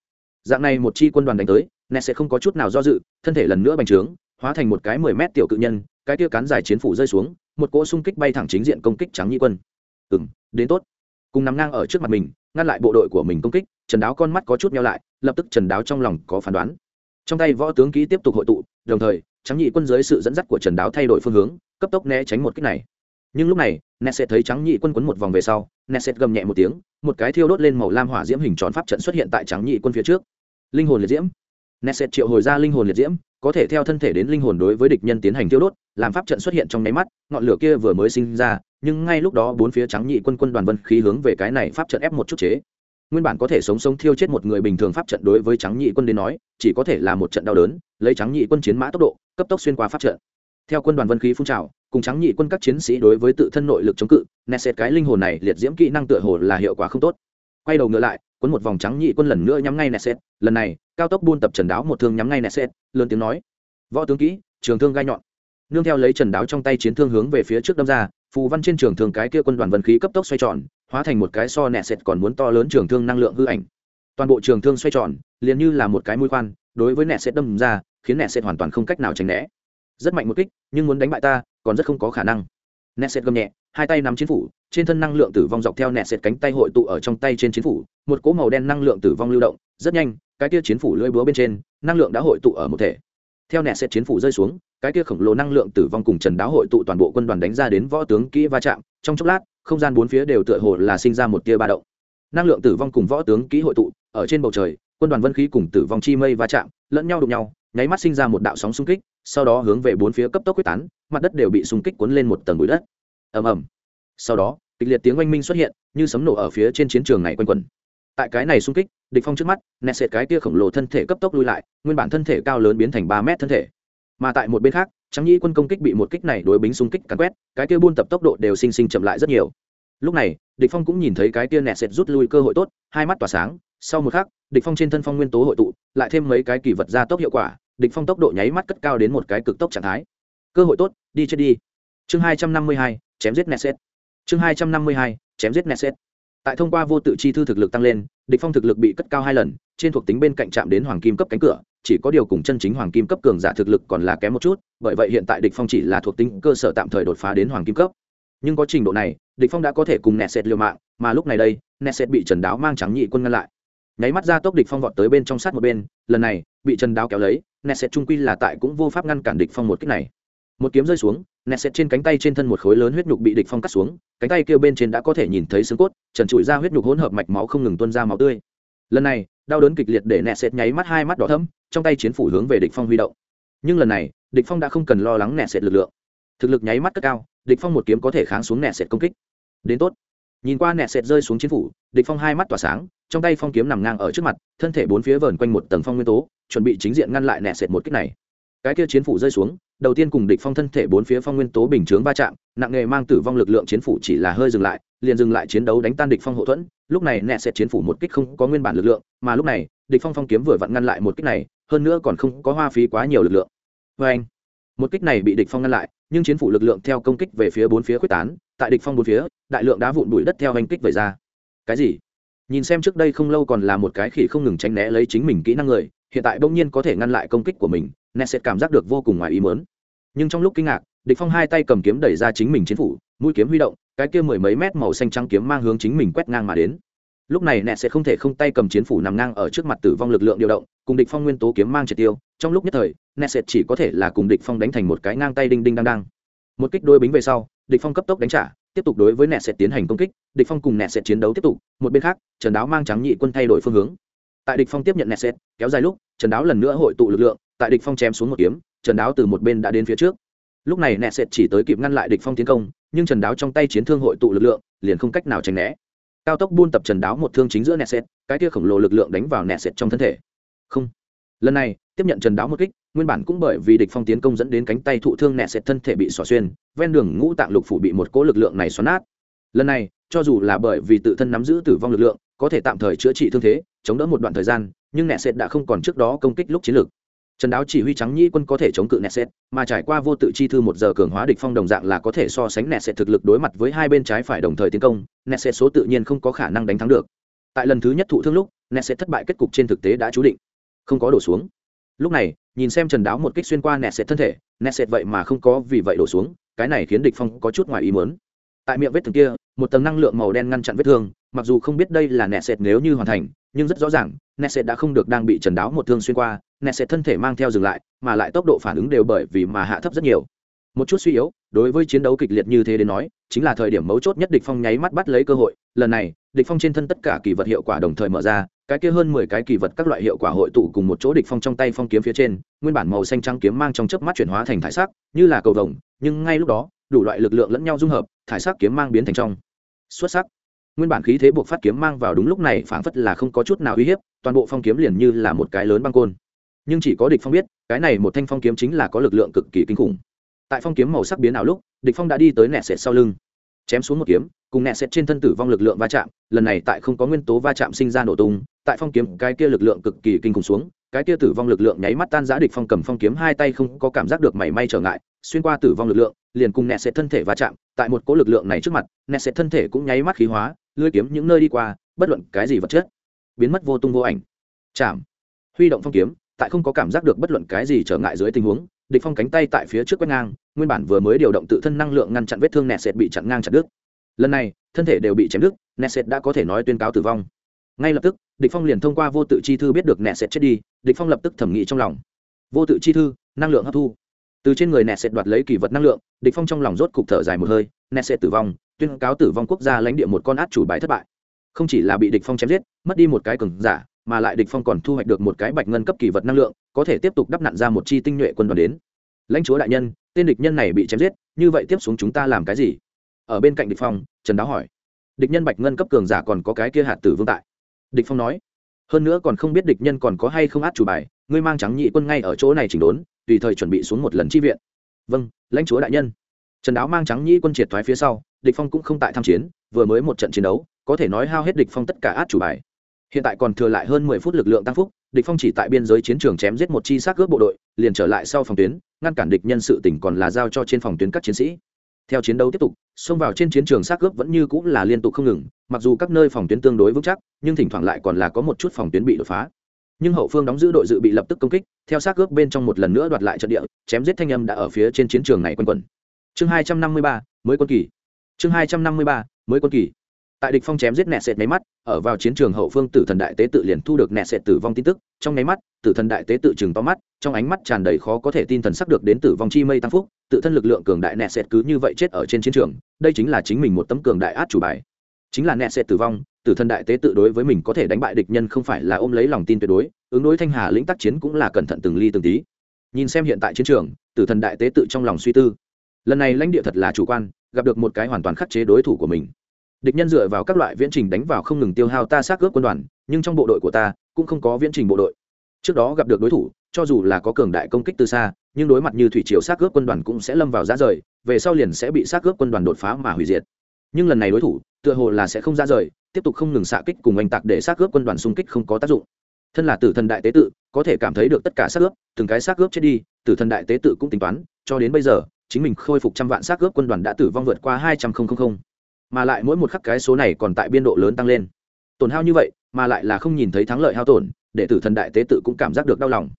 Dạng này một chi quân đoàn đánh tới, nesset không có chút nào do dự, thân thể lần nữa bành trướng, hóa thành một cái mười mét tiểu cự nhân, cái kia cán dài chiến phủ rơi xuống, một cỗ xung kích bay thẳng chính diện công kích trắng nhị quân. Ừm, đến tốt. Cùng nằm ngang ở trước mặt mình ngăn lại bộ đội của mình công kích, trần đáo con mắt có chút nhau lại, lập tức trần đáo trong lòng có phán đoán. Trong tay võ tướng ký tiếp tục hội tụ, đồng thời trắng nhị quân dưới sự dẫn dắt của trần đáo thay đổi phương hướng, cấp tốc né tránh một kích này. Nhưng lúc này, nesset thấy trắng nhị quân quấn một vòng về sau, nesset gầm nhẹ một tiếng, một cái thiêu đốt lên màu lam hỏa diễm hình tròn pháp trận xuất hiện tại trắng nhị quân phía trước. Linh hồn liệt diễm. Nesset triệu hồi ra linh hồn liệt diễm có thể theo thân thể đến linh hồn đối với địch nhân tiến hành thiêu đốt, làm pháp trận xuất hiện trong nháy mắt, ngọn lửa kia vừa mới sinh ra, nhưng ngay lúc đó bốn phía trắng nhị quân quân đoàn vân khí hướng về cái này pháp trận ép một chút chế. Nguyên bản có thể sống sống thiêu chết một người bình thường pháp trận đối với trắng nhị quân đến nói, chỉ có thể là một trận đau đớn, lấy trắng nhị quân chiến mã tốc độ, cấp tốc xuyên qua pháp trận. Theo quân đoàn vân khí phun trào, cùng trắng nhị quân các chiến sĩ đối với tự thân nội lực chống cự nẹt xét cái linh hồn này liệt diễm kỹ năng tựa hồ là hiệu quả không tốt. Quay đầu ngựa lại cuốn một vòng trắng nhị quân lần nữa nhắm ngay nẹt sét lần này, cao tốc buôn tập trần đáo một thương nhắm ngay nẹt sét lớn tiếng nói. Võ tướng kỹ, trường thương gai nhọn. Nương theo lấy trần đáo trong tay chiến thương hướng về phía trước đâm ra, phù văn trên trường thương cái kia quân đoàn vân khí cấp tốc xoay tròn, hóa thành một cái so nẹt sét còn muốn to lớn trường thương năng lượng hư ảnh. Toàn bộ trường thương xoay tròn, liền như là một cái mũi khoan, đối với nẹt sét đâm ra, khiến nẹt sét hoàn toàn không cách nào tránh né. Rất mạnh một kích, nhưng muốn đánh bại ta, còn rất không có khả năng. Nẹt sét gầm nhẹ hai tay nắm chiến phủ, trên thân năng lượng tử vong dọc theo nẹt xẹt cánh tay hội tụ ở trong tay trên chiến phủ, một cỗ màu đen năng lượng tử vong lưu động, rất nhanh, cái kia chiến phủ lưỡi búa bên trên, năng lượng đã hội tụ ở một thể. Theo nẹt xẹt chiến phủ rơi xuống, cái kia khổng lồ năng lượng tử vong cùng trần đáo hội tụ toàn bộ quân đoàn đánh ra đến võ tướng kỹ va chạm, trong chốc lát, không gian bốn phía đều tựa hồ là sinh ra một tia ba động. Năng lượng tử vong cùng võ tướng kỹ hội tụ, ở trên bầu trời, quân đoàn vân khí cùng tử vong chi mây va chạm, lẫn nhau đụng nhau, nháy mắt sinh ra một đạo sóng xung kích, sau đó hướng về bốn phía cấp tốc quyết tán, mặt đất đều bị xung kích cuốn lên một tầng bụi đất ầm ầm. Sau đó, kịch liệt tiếng oanh minh xuất hiện, như sấm nổ ở phía trên chiến trường này quanh quẩn. Tại cái này xung kích, địch phong trước mắt, nẹt sệt cái kia khổng lồ thân thể cấp tốc lui lại, nguyên bản thân thể cao lớn biến thành ba mét thân thể. Mà tại một bên khác trắng nhĩ quân công kích bị một kích này đối bính xung kích cắn quét, cái kia buôn tập tốc độ đều sinh sinh chậm lại rất nhiều. Lúc này, địch phong cũng nhìn thấy cái kia nẹt sệt rút lui cơ hội tốt, hai mắt tỏa sáng, sau một khắc, địch phong trên thân phong nguyên tố hội tụ, lại thêm mấy cái kỳ vật gia tốc hiệu quả, địch phong tốc độ nháy mắt cất cao đến một cái cực tốc trạng thái. Cơ hội tốt, đi chết đi chương hai trăm năm mươi hai, chém giết neset. Chương hai trăm năm mươi hai, chém giết neset. Tại thông qua vô tự chi thư thực lực tăng lên, địch phong thực lực bị cất cao hai lần, trên thuộc tính bên cạnh chạm đến hoàng kim cấp cánh cửa, chỉ có điều cùng chân chính hoàng kim cấp cường giả thực lực còn là kém một chút, bởi vậy hiện tại địch phong chỉ là thuộc tính cơ sở tạm thời đột phá đến hoàng kim cấp. Nhưng có trình độ này, địch phong đã có thể cùng neset liều mạng, mà lúc này đây, neset bị trần đáo mang trắng nhị quân ngăn lại. Nháy mắt ra tốc địch phong vọt tới bên trong sát một bên, lần này, bị trần đáo kéo lấy, neset trung quy là tại cũng vô pháp ngăn cản địch phong một kích này một kiếm rơi xuống, nẹt xẹt trên cánh tay trên thân một khối lớn huyết nhục bị địch phong cắt xuống, cánh tay kêu bên trên đã có thể nhìn thấy xương cốt, trần trụi ra huyết nhục hỗn hợp mạch máu không ngừng tuôn ra máu tươi. Lần này, đau đớn kịch liệt để nẹt xẹt nháy mắt hai mắt đỏ thẫm, trong tay chiến phủ hướng về địch phong huy động. Nhưng lần này, địch phong đã không cần lo lắng nẹt xẹt lực lượng. Thực lực nháy mắt cất cao, địch phong một kiếm có thể kháng xuống nẹt xẹt công kích. Đến tốt. Nhìn qua nẹt xẹt rơi xuống chiến phủ, địch phong hai mắt tỏa sáng, trong tay phong kiếm nằm ngang ở trước mặt, thân thể bốn phía vờn quanh một tầng phong nguyên tố, chuẩn bị chính diện ngăn lại nẹt xẹt một kích này cái kia chiến phủ rơi xuống, đầu tiên cùng địch phong thân thể bốn phía phong nguyên tố bình chướng va chạm, nặng nghề mang tử vong lực lượng chiến phủ chỉ là hơi dừng lại, liền dừng lại chiến đấu đánh tan địch phong hậu thuẫn, lúc này nẹt sẽ chiến phủ một kích không có nguyên bản lực lượng, mà lúc này, địch phong phong kiếm vừa vặn ngăn lại một kích này, hơn nữa còn không có hoa phí quá nhiều lực lượng. Với anh, một kích này bị địch phong ngăn lại, nhưng chiến phủ lực lượng theo công kích về phía bốn phía quyết tán, tại địch phong bốn phía, đại lượng đá vụn bụi đất theo hành kích về ra. Cái gì? Nhìn xem trước đây không lâu còn là một cái khỉ không ngừng tránh né lấy chính mình kỹ năng người, hiện tại bỗng nhiên có thể ngăn lại công kích của mình Nè sẽ cảm giác được vô cùng ngoài ý mớn nhưng trong lúc kinh ngạc, địch phong hai tay cầm kiếm đẩy ra chính mình chiến phủ, mũi kiếm huy động, cái kia mười mấy mét màu xanh trắng kiếm mang hướng chính mình quét ngang mà đến. Lúc này Nè sẽ không thể không tay cầm chiến phủ nằm ngang ở trước mặt tử vong lực lượng điều động, cùng địch phong nguyên tố kiếm mang triệt tiêu. Trong lúc nhất thời Nè sẽ chỉ có thể là cùng địch phong đánh thành một cái ngang tay đinh đinh đang đang. Một kích đôi bính về sau, địch phong cấp tốc đánh trả, tiếp tục đối với Nè sẽ tiến hành công kích. Địch phong cùng Nè sẽ chiến đấu tiếp tục, một bên khác, trần đáo mang trắng nhị quân thay đổi phương hướng tại địch phong tiếp nhận nẹt xét kéo dài lúc, trần đáo lần nữa hội tụ lực lượng, tại địch phong chém xuống một kiếm, trần đáo từ một bên đã đến phía trước. Lúc này nẹt sệt chỉ tới kịp ngăn lại địch phong tiến công, nhưng trần đáo trong tay chiến thương hội tụ lực lượng, liền không cách nào tránh né. Cao tốc buôn tập trần đáo một thương chính giữa nẹt sệt cái kia khổng lồ lực lượng đánh vào nẹt sệt trong thân thể. Không. Lần này, tiếp nhận trần đáo một kích, nguyên bản cũng bởi vì địch phong tiến công dẫn đến cánh tay thụ thương nẹt sệt thân thể bị xỏ xuyên, ven đường ngũ tạng lục phủ bị một cỗ lực lượng này xoắn nát. Lần này, cho dù là bởi vì tự thân nắm giữ tử vong lực lượng có thể tạm thời chữa trị thương thế, chống đỡ một đoạn thời gian, nhưng nẹ sệt đã không còn trước đó công kích lúc chiến lược. Trần đáo chỉ huy trắng nhĩ quân có thể chống cự neset mà trải qua vô tự chi thư một giờ cường hóa địch phong đồng dạng là có thể so sánh neset thực lực đối mặt với hai bên trái phải đồng thời tiến công neset số tự nhiên không có khả năng đánh thắng được. Tại lần thứ nhất thụ thương lúc neset thất bại kết cục trên thực tế đã chú định, không có đổ xuống. Lúc này, nhìn xem trần đáo một kích xuyên qua neset thân thể neset vậy mà không có vì vậy đổ xuống, cái này khiến địch phong có chút ngoài ý muốn tại miệng vết thương kia, một tầng năng lượng màu đen ngăn chặn vết thương, mặc dù không biết đây là neset nếu như hoàn thành, nhưng rất rõ ràng neset đã không được đang bị trần đáo một thương xuyên qua nẹt sệt thân thể mang theo dừng lại, mà lại tốc độ phản ứng đều bởi vì mà hạ thấp rất nhiều. Một chút suy yếu, đối với chiến đấu kịch liệt như thế đến nói, chính là thời điểm mấu chốt nhất địch phong nháy mắt bắt lấy cơ hội. Lần này, địch phong trên thân tất cả kỳ vật hiệu quả đồng thời mở ra, cái kia hơn mười cái kỳ vật các loại hiệu quả hội tụ cùng một chỗ địch phong trong tay phong kiếm phía trên, nguyên bản màu xanh trắng kiếm mang trong chớp mắt chuyển hóa thành thải sắc, như là cầu vồng, nhưng ngay lúc đó đủ loại lực lượng lẫn nhau dung hợp, thải sắc kiếm mang biến thành trong. Xuất sắc. Nguyên bản khí thế buộc phát kiếm mang vào đúng lúc này phảng phất là không có chút nào uy hiếp, toàn bộ phong kiếm liền như là một cái lớn băng côn. Nhưng chỉ có địch phong biết, cái này một thanh phong kiếm chính là có lực lượng cực kỳ kinh khủng. Tại phong kiếm màu sắc biến ảo lúc, địch phong đã đi tới nẹt sệt sau lưng. Chém xuống một kiếm, cùng nẹt sệt trên thân tử vong lực lượng va chạm, lần này tại không có nguyên tố va chạm sinh ra nổ tung, tại phong kiếm cái kia lực lượng cực kỳ kinh khủng xuống, cái kia tử vong lực lượng nháy mắt tan rã địch phong cầm phong kiếm hai tay không có cảm giác được mảy may trở ngại xuyên qua tử vong lực lượng, liền cùng nẹt sệt thân thể va chạm, tại một cỗ lực lượng này trước mặt nẹt sệt thân thể cũng nháy mắt khí hóa lưỡi kiếm những nơi đi qua, bất luận cái gì vật chất, biến mất vô tung vô ảnh. Chạm. Huy động phong kiếm, tại không có cảm giác được bất luận cái gì trở ngại dưới tình huống, địch phong cánh tay tại phía trước quét ngang, nguyên bản vừa mới điều động tự thân năng lượng ngăn chặn vết thương nẹt sệt bị chặn ngang chặt đứt. Lần này, thân thể đều bị chém đứt nẹt sệt đã có thể nói tuyên cáo tử vong. Ngay lập tức, địch phong liền thông qua vô tự chi thư biết được nẹt sệt chết đi, địch phong lập tức thẩm nghĩ trong lòng. Vô tự chi thư, năng lượng hấp thu từ trên người nẹt sệt đoạt lấy kỳ vật năng lượng, địch phong trong lòng rốt cục thở dài một hơi, nẹt sệt tử vong, tuyên cáo tử vong quốc gia lãnh địa một con át chủ bài thất bại. Không chỉ là bị địch phong chém giết, mất đi một cái cường giả, mà lại địch phong còn thu hoạch được một cái bạch ngân cấp kỳ vật năng lượng, có thể tiếp tục đắp nặn ra một chi tinh nhuệ quân đoàn đến. Lãnh chúa đại nhân, tên địch nhân này bị chém giết, như vậy tiếp xuống chúng ta làm cái gì? Ở bên cạnh địch phong, trần đáo hỏi. Địch nhân bạch ngân cấp cường giả còn có cái kia hạt tử vương tại. Địch phong nói hơn nữa còn không biết địch nhân còn có hay không át chủ bài, ngươi mang trắng nhị quân ngay ở chỗ này chỉnh đốn, tùy thời chuẩn bị xuống một lần chi viện. Vâng lãnh chúa đại nhân. Trần đáo mang trắng nhị quân triệt thoái phía sau, địch phong cũng không tại tham chiến, vừa mới một trận chiến đấu, có thể nói hao hết địch phong tất cả át chủ bài. Hiện tại còn thừa lại hơn mười phút lực lượng tăng phúc, địch phong chỉ tại biên giới chiến trường chém giết một chi xác cướp bộ đội, liền trở lại sau phòng tuyến, ngăn cản địch nhân sự tỉnh còn là giao cho trên phòng tuyến các chiến sĩ theo chiến đấu tiếp tục, xông vào trên chiến trường sát cướp vẫn như cũng là liên tục không ngừng, mặc dù các nơi phòng tuyến tương đối vững chắc, nhưng thỉnh thoảng lại còn là có một chút phòng tuyến bị đột phá. Nhưng hậu phương đóng giữ đội dự bị lập tức công kích, theo sát cướp bên trong một lần nữa đoạt lại trận địa, chém giết thanh âm đã ở phía trên chiến trường này quanh quẩn. Chương hai trăm năm mươi ba, mới quân kỳ. Chương hai trăm năm mươi ba, mới quân kỳ tại địch phong chém giết nẹt sệt máy mắt, ở vào chiến trường hậu phương tử thần đại tế tự liền thu được nẹt sệt tử vong tin tức. Trong mấy mắt, tử thần đại tế tự chừng to mắt, trong ánh mắt tràn đầy khó có thể tin thần sắc được đến tử vong chi mây tăng phúc, tự thân lực lượng cường đại nẹt sệt cứ như vậy chết ở trên chiến trường, đây chính là chính mình một tấm cường đại át chủ bài. Chính là nẹt sệt tử vong, tử thần đại tế tự đối với mình có thể đánh bại địch nhân không phải là ôm lấy lòng tin tuyệt đối, ứng đối thanh hà lĩnh tác chiến cũng là cẩn thận từng ly từng tí. Nhìn xem hiện tại chiến trường, tử thần đại tế tự trong lòng suy tư. Lần này lãnh địa thật là chủ quan, gặp được một cái hoàn toàn khắc chế đối thủ của mình địch nhân dựa vào các loại viễn trình đánh vào không ngừng tiêu hao ta xác ướp quân đoàn, nhưng trong bộ đội của ta cũng không có viễn trình bộ đội. Trước đó gặp được đối thủ, cho dù là có cường đại công kích từ xa, nhưng đối mặt như thủy triều xác ướp quân đoàn cũng sẽ lâm vào ra rời, về sau liền sẽ bị xác ướp quân đoàn đột phá mà hủy diệt. Nhưng lần này đối thủ, tựa hồ là sẽ không ra rời, tiếp tục không ngừng xạ kích cùng oanh tạc để xác ướp quân đoàn xung kích không có tác dụng. Thân là tử thần đại tế tự, có thể cảm thấy được tất cả xác ướp, từng cái xác ướp chết đi, tử thần đại tế tự cũng tính toán, cho đến bây giờ, chính mình khôi phục trăm vạn xác ướp quân đoàn đã tử vong vượt qua hai trăm linh mà lại mỗi một khắc cái số này còn tại biên độ lớn tăng lên. Tổn hao như vậy, mà lại là không nhìn thấy thắng lợi hao tổn, để tử thần đại tế tự cũng cảm giác được đau lòng.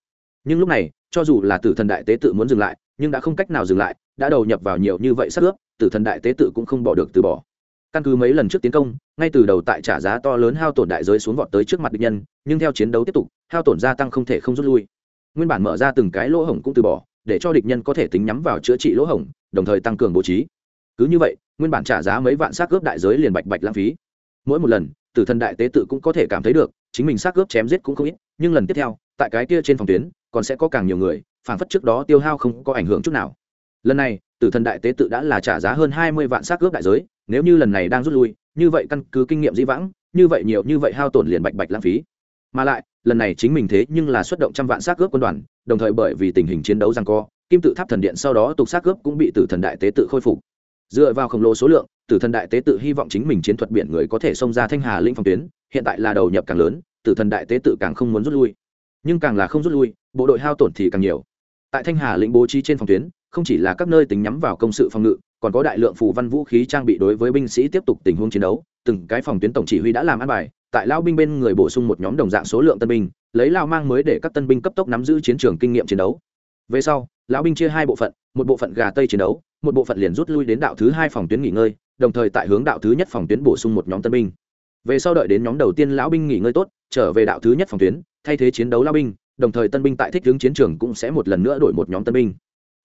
Nhưng lúc này, cho dù là tử thần đại tế tự muốn dừng lại, nhưng đã không cách nào dừng lại, đã đầu nhập vào nhiều như vậy sát ướp, tử thần đại tế tự cũng không bỏ được từ bỏ. Căn cứ mấy lần trước tiến công, ngay từ đầu tại trả giá to lớn hao tổn đại giới xuống vọt tới trước mặt địch nhân, nhưng theo chiến đấu tiếp tục, hao tổn gia tăng không thể không rút lui. Nguyên bản mở ra từng cái lỗ hổng cũng từ bỏ, để cho địch nhân có thể tính nhắm vào chữa trị lỗ hổng, đồng thời tăng cường bố trí cứ như vậy, nguyên bản trả giá mấy vạn xác cướp đại giới liền bạch bạch lãng phí. Mỗi một lần, tử thần đại tế tự cũng có thể cảm thấy được, chính mình xác cướp chém giết cũng không ít, nhưng lần tiếp theo, tại cái kia trên phòng tuyến, còn sẽ có càng nhiều người phản phất trước đó tiêu hao không có ảnh hưởng chút nào. Lần này, tử thần đại tế tự đã là trả giá hơn hai mươi vạn xác cướp đại giới, nếu như lần này đang rút lui, như vậy căn cứ kinh nghiệm dĩ vãng, như vậy nhiều như vậy hao tổn liền bạch bạch lãng phí. Mà lại, lần này chính mình thế nhưng là xuất động trăm vạn xác cướp quân đoàn, đồng thời bởi vì tình hình chiến đấu rằng co, kim tự tháp thần điện sau đó tục xác cướp cũng bị tử thần đại tế tự khôi phục dựa vào khổng lồ số lượng, tử thần đại tế tự hy vọng chính mình chiến thuật biển người có thể xông ra thanh hà linh phòng tuyến, hiện tại là đầu nhập càng lớn, tử thần đại tế tự càng không muốn rút lui. Nhưng càng là không rút lui, bộ đội hao tổn thì càng nhiều. Tại thanh hà lĩnh bố trí trên phòng tuyến, không chỉ là các nơi tính nhắm vào công sự phòng ngự, còn có đại lượng phù văn vũ khí trang bị đối với binh sĩ tiếp tục tình huống chiến đấu. Từng cái phòng tuyến tổng chỉ huy đã làm ăn bài, tại lao binh bên người bổ sung một nhóm đồng dạng số lượng tân binh, lấy lao mang mới để các tân binh cấp tốc nắm giữ chiến trường kinh nghiệm chiến đấu. Về sau, lão binh chia hai bộ phận, một bộ phận gà tây chiến đấu một bộ phận liền rút lui đến đạo thứ hai phòng tuyến nghỉ ngơi, đồng thời tại hướng đạo thứ nhất phòng tuyến bổ sung một nhóm tân binh. Về sau đợi đến nhóm đầu tiên lão binh nghỉ ngơi tốt, trở về đạo thứ nhất phòng tuyến, thay thế chiến đấu lão binh, đồng thời tân binh tại thích hướng chiến trường cũng sẽ một lần nữa đổi một nhóm tân binh.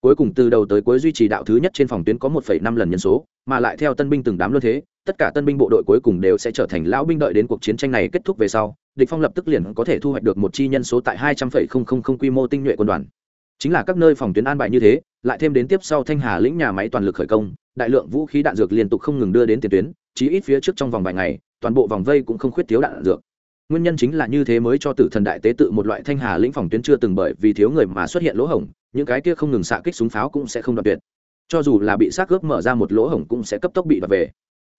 Cuối cùng từ đầu tới cuối duy trì đạo thứ nhất trên phòng tuyến có một năm lần nhân số, mà lại theo tân binh từng đám luôn thế, tất cả tân binh bộ đội cuối cùng đều sẽ trở thành lão binh đợi đến cuộc chiến tranh này kết thúc về sau, địch phong lập tức liền có thể thu hoạch được một chi nhân số tại hai trăm linh quy mô tinh nhuệ quân đoàn chính là các nơi phòng tuyến an bài như thế, lại thêm đến tiếp sau thanh hà lĩnh nhà máy toàn lực khởi công, đại lượng vũ khí đạn dược liên tục không ngừng đưa đến tiền tuyến, chí ít phía trước trong vòng vài ngày, toàn bộ vòng vây cũng không khuyết thiếu đạn dược. Nguyên nhân chính là như thế mới cho tử thần đại tế tự một loại thanh hà lĩnh phòng tuyến chưa từng bởi vì thiếu người mà xuất hiện lỗ hổng, những cái kia không ngừng xạ kích súng pháo cũng sẽ không đoạt tuyệt. Cho dù là bị xác ướp mở ra một lỗ hổng cũng sẽ cấp tốc bị đoạt về.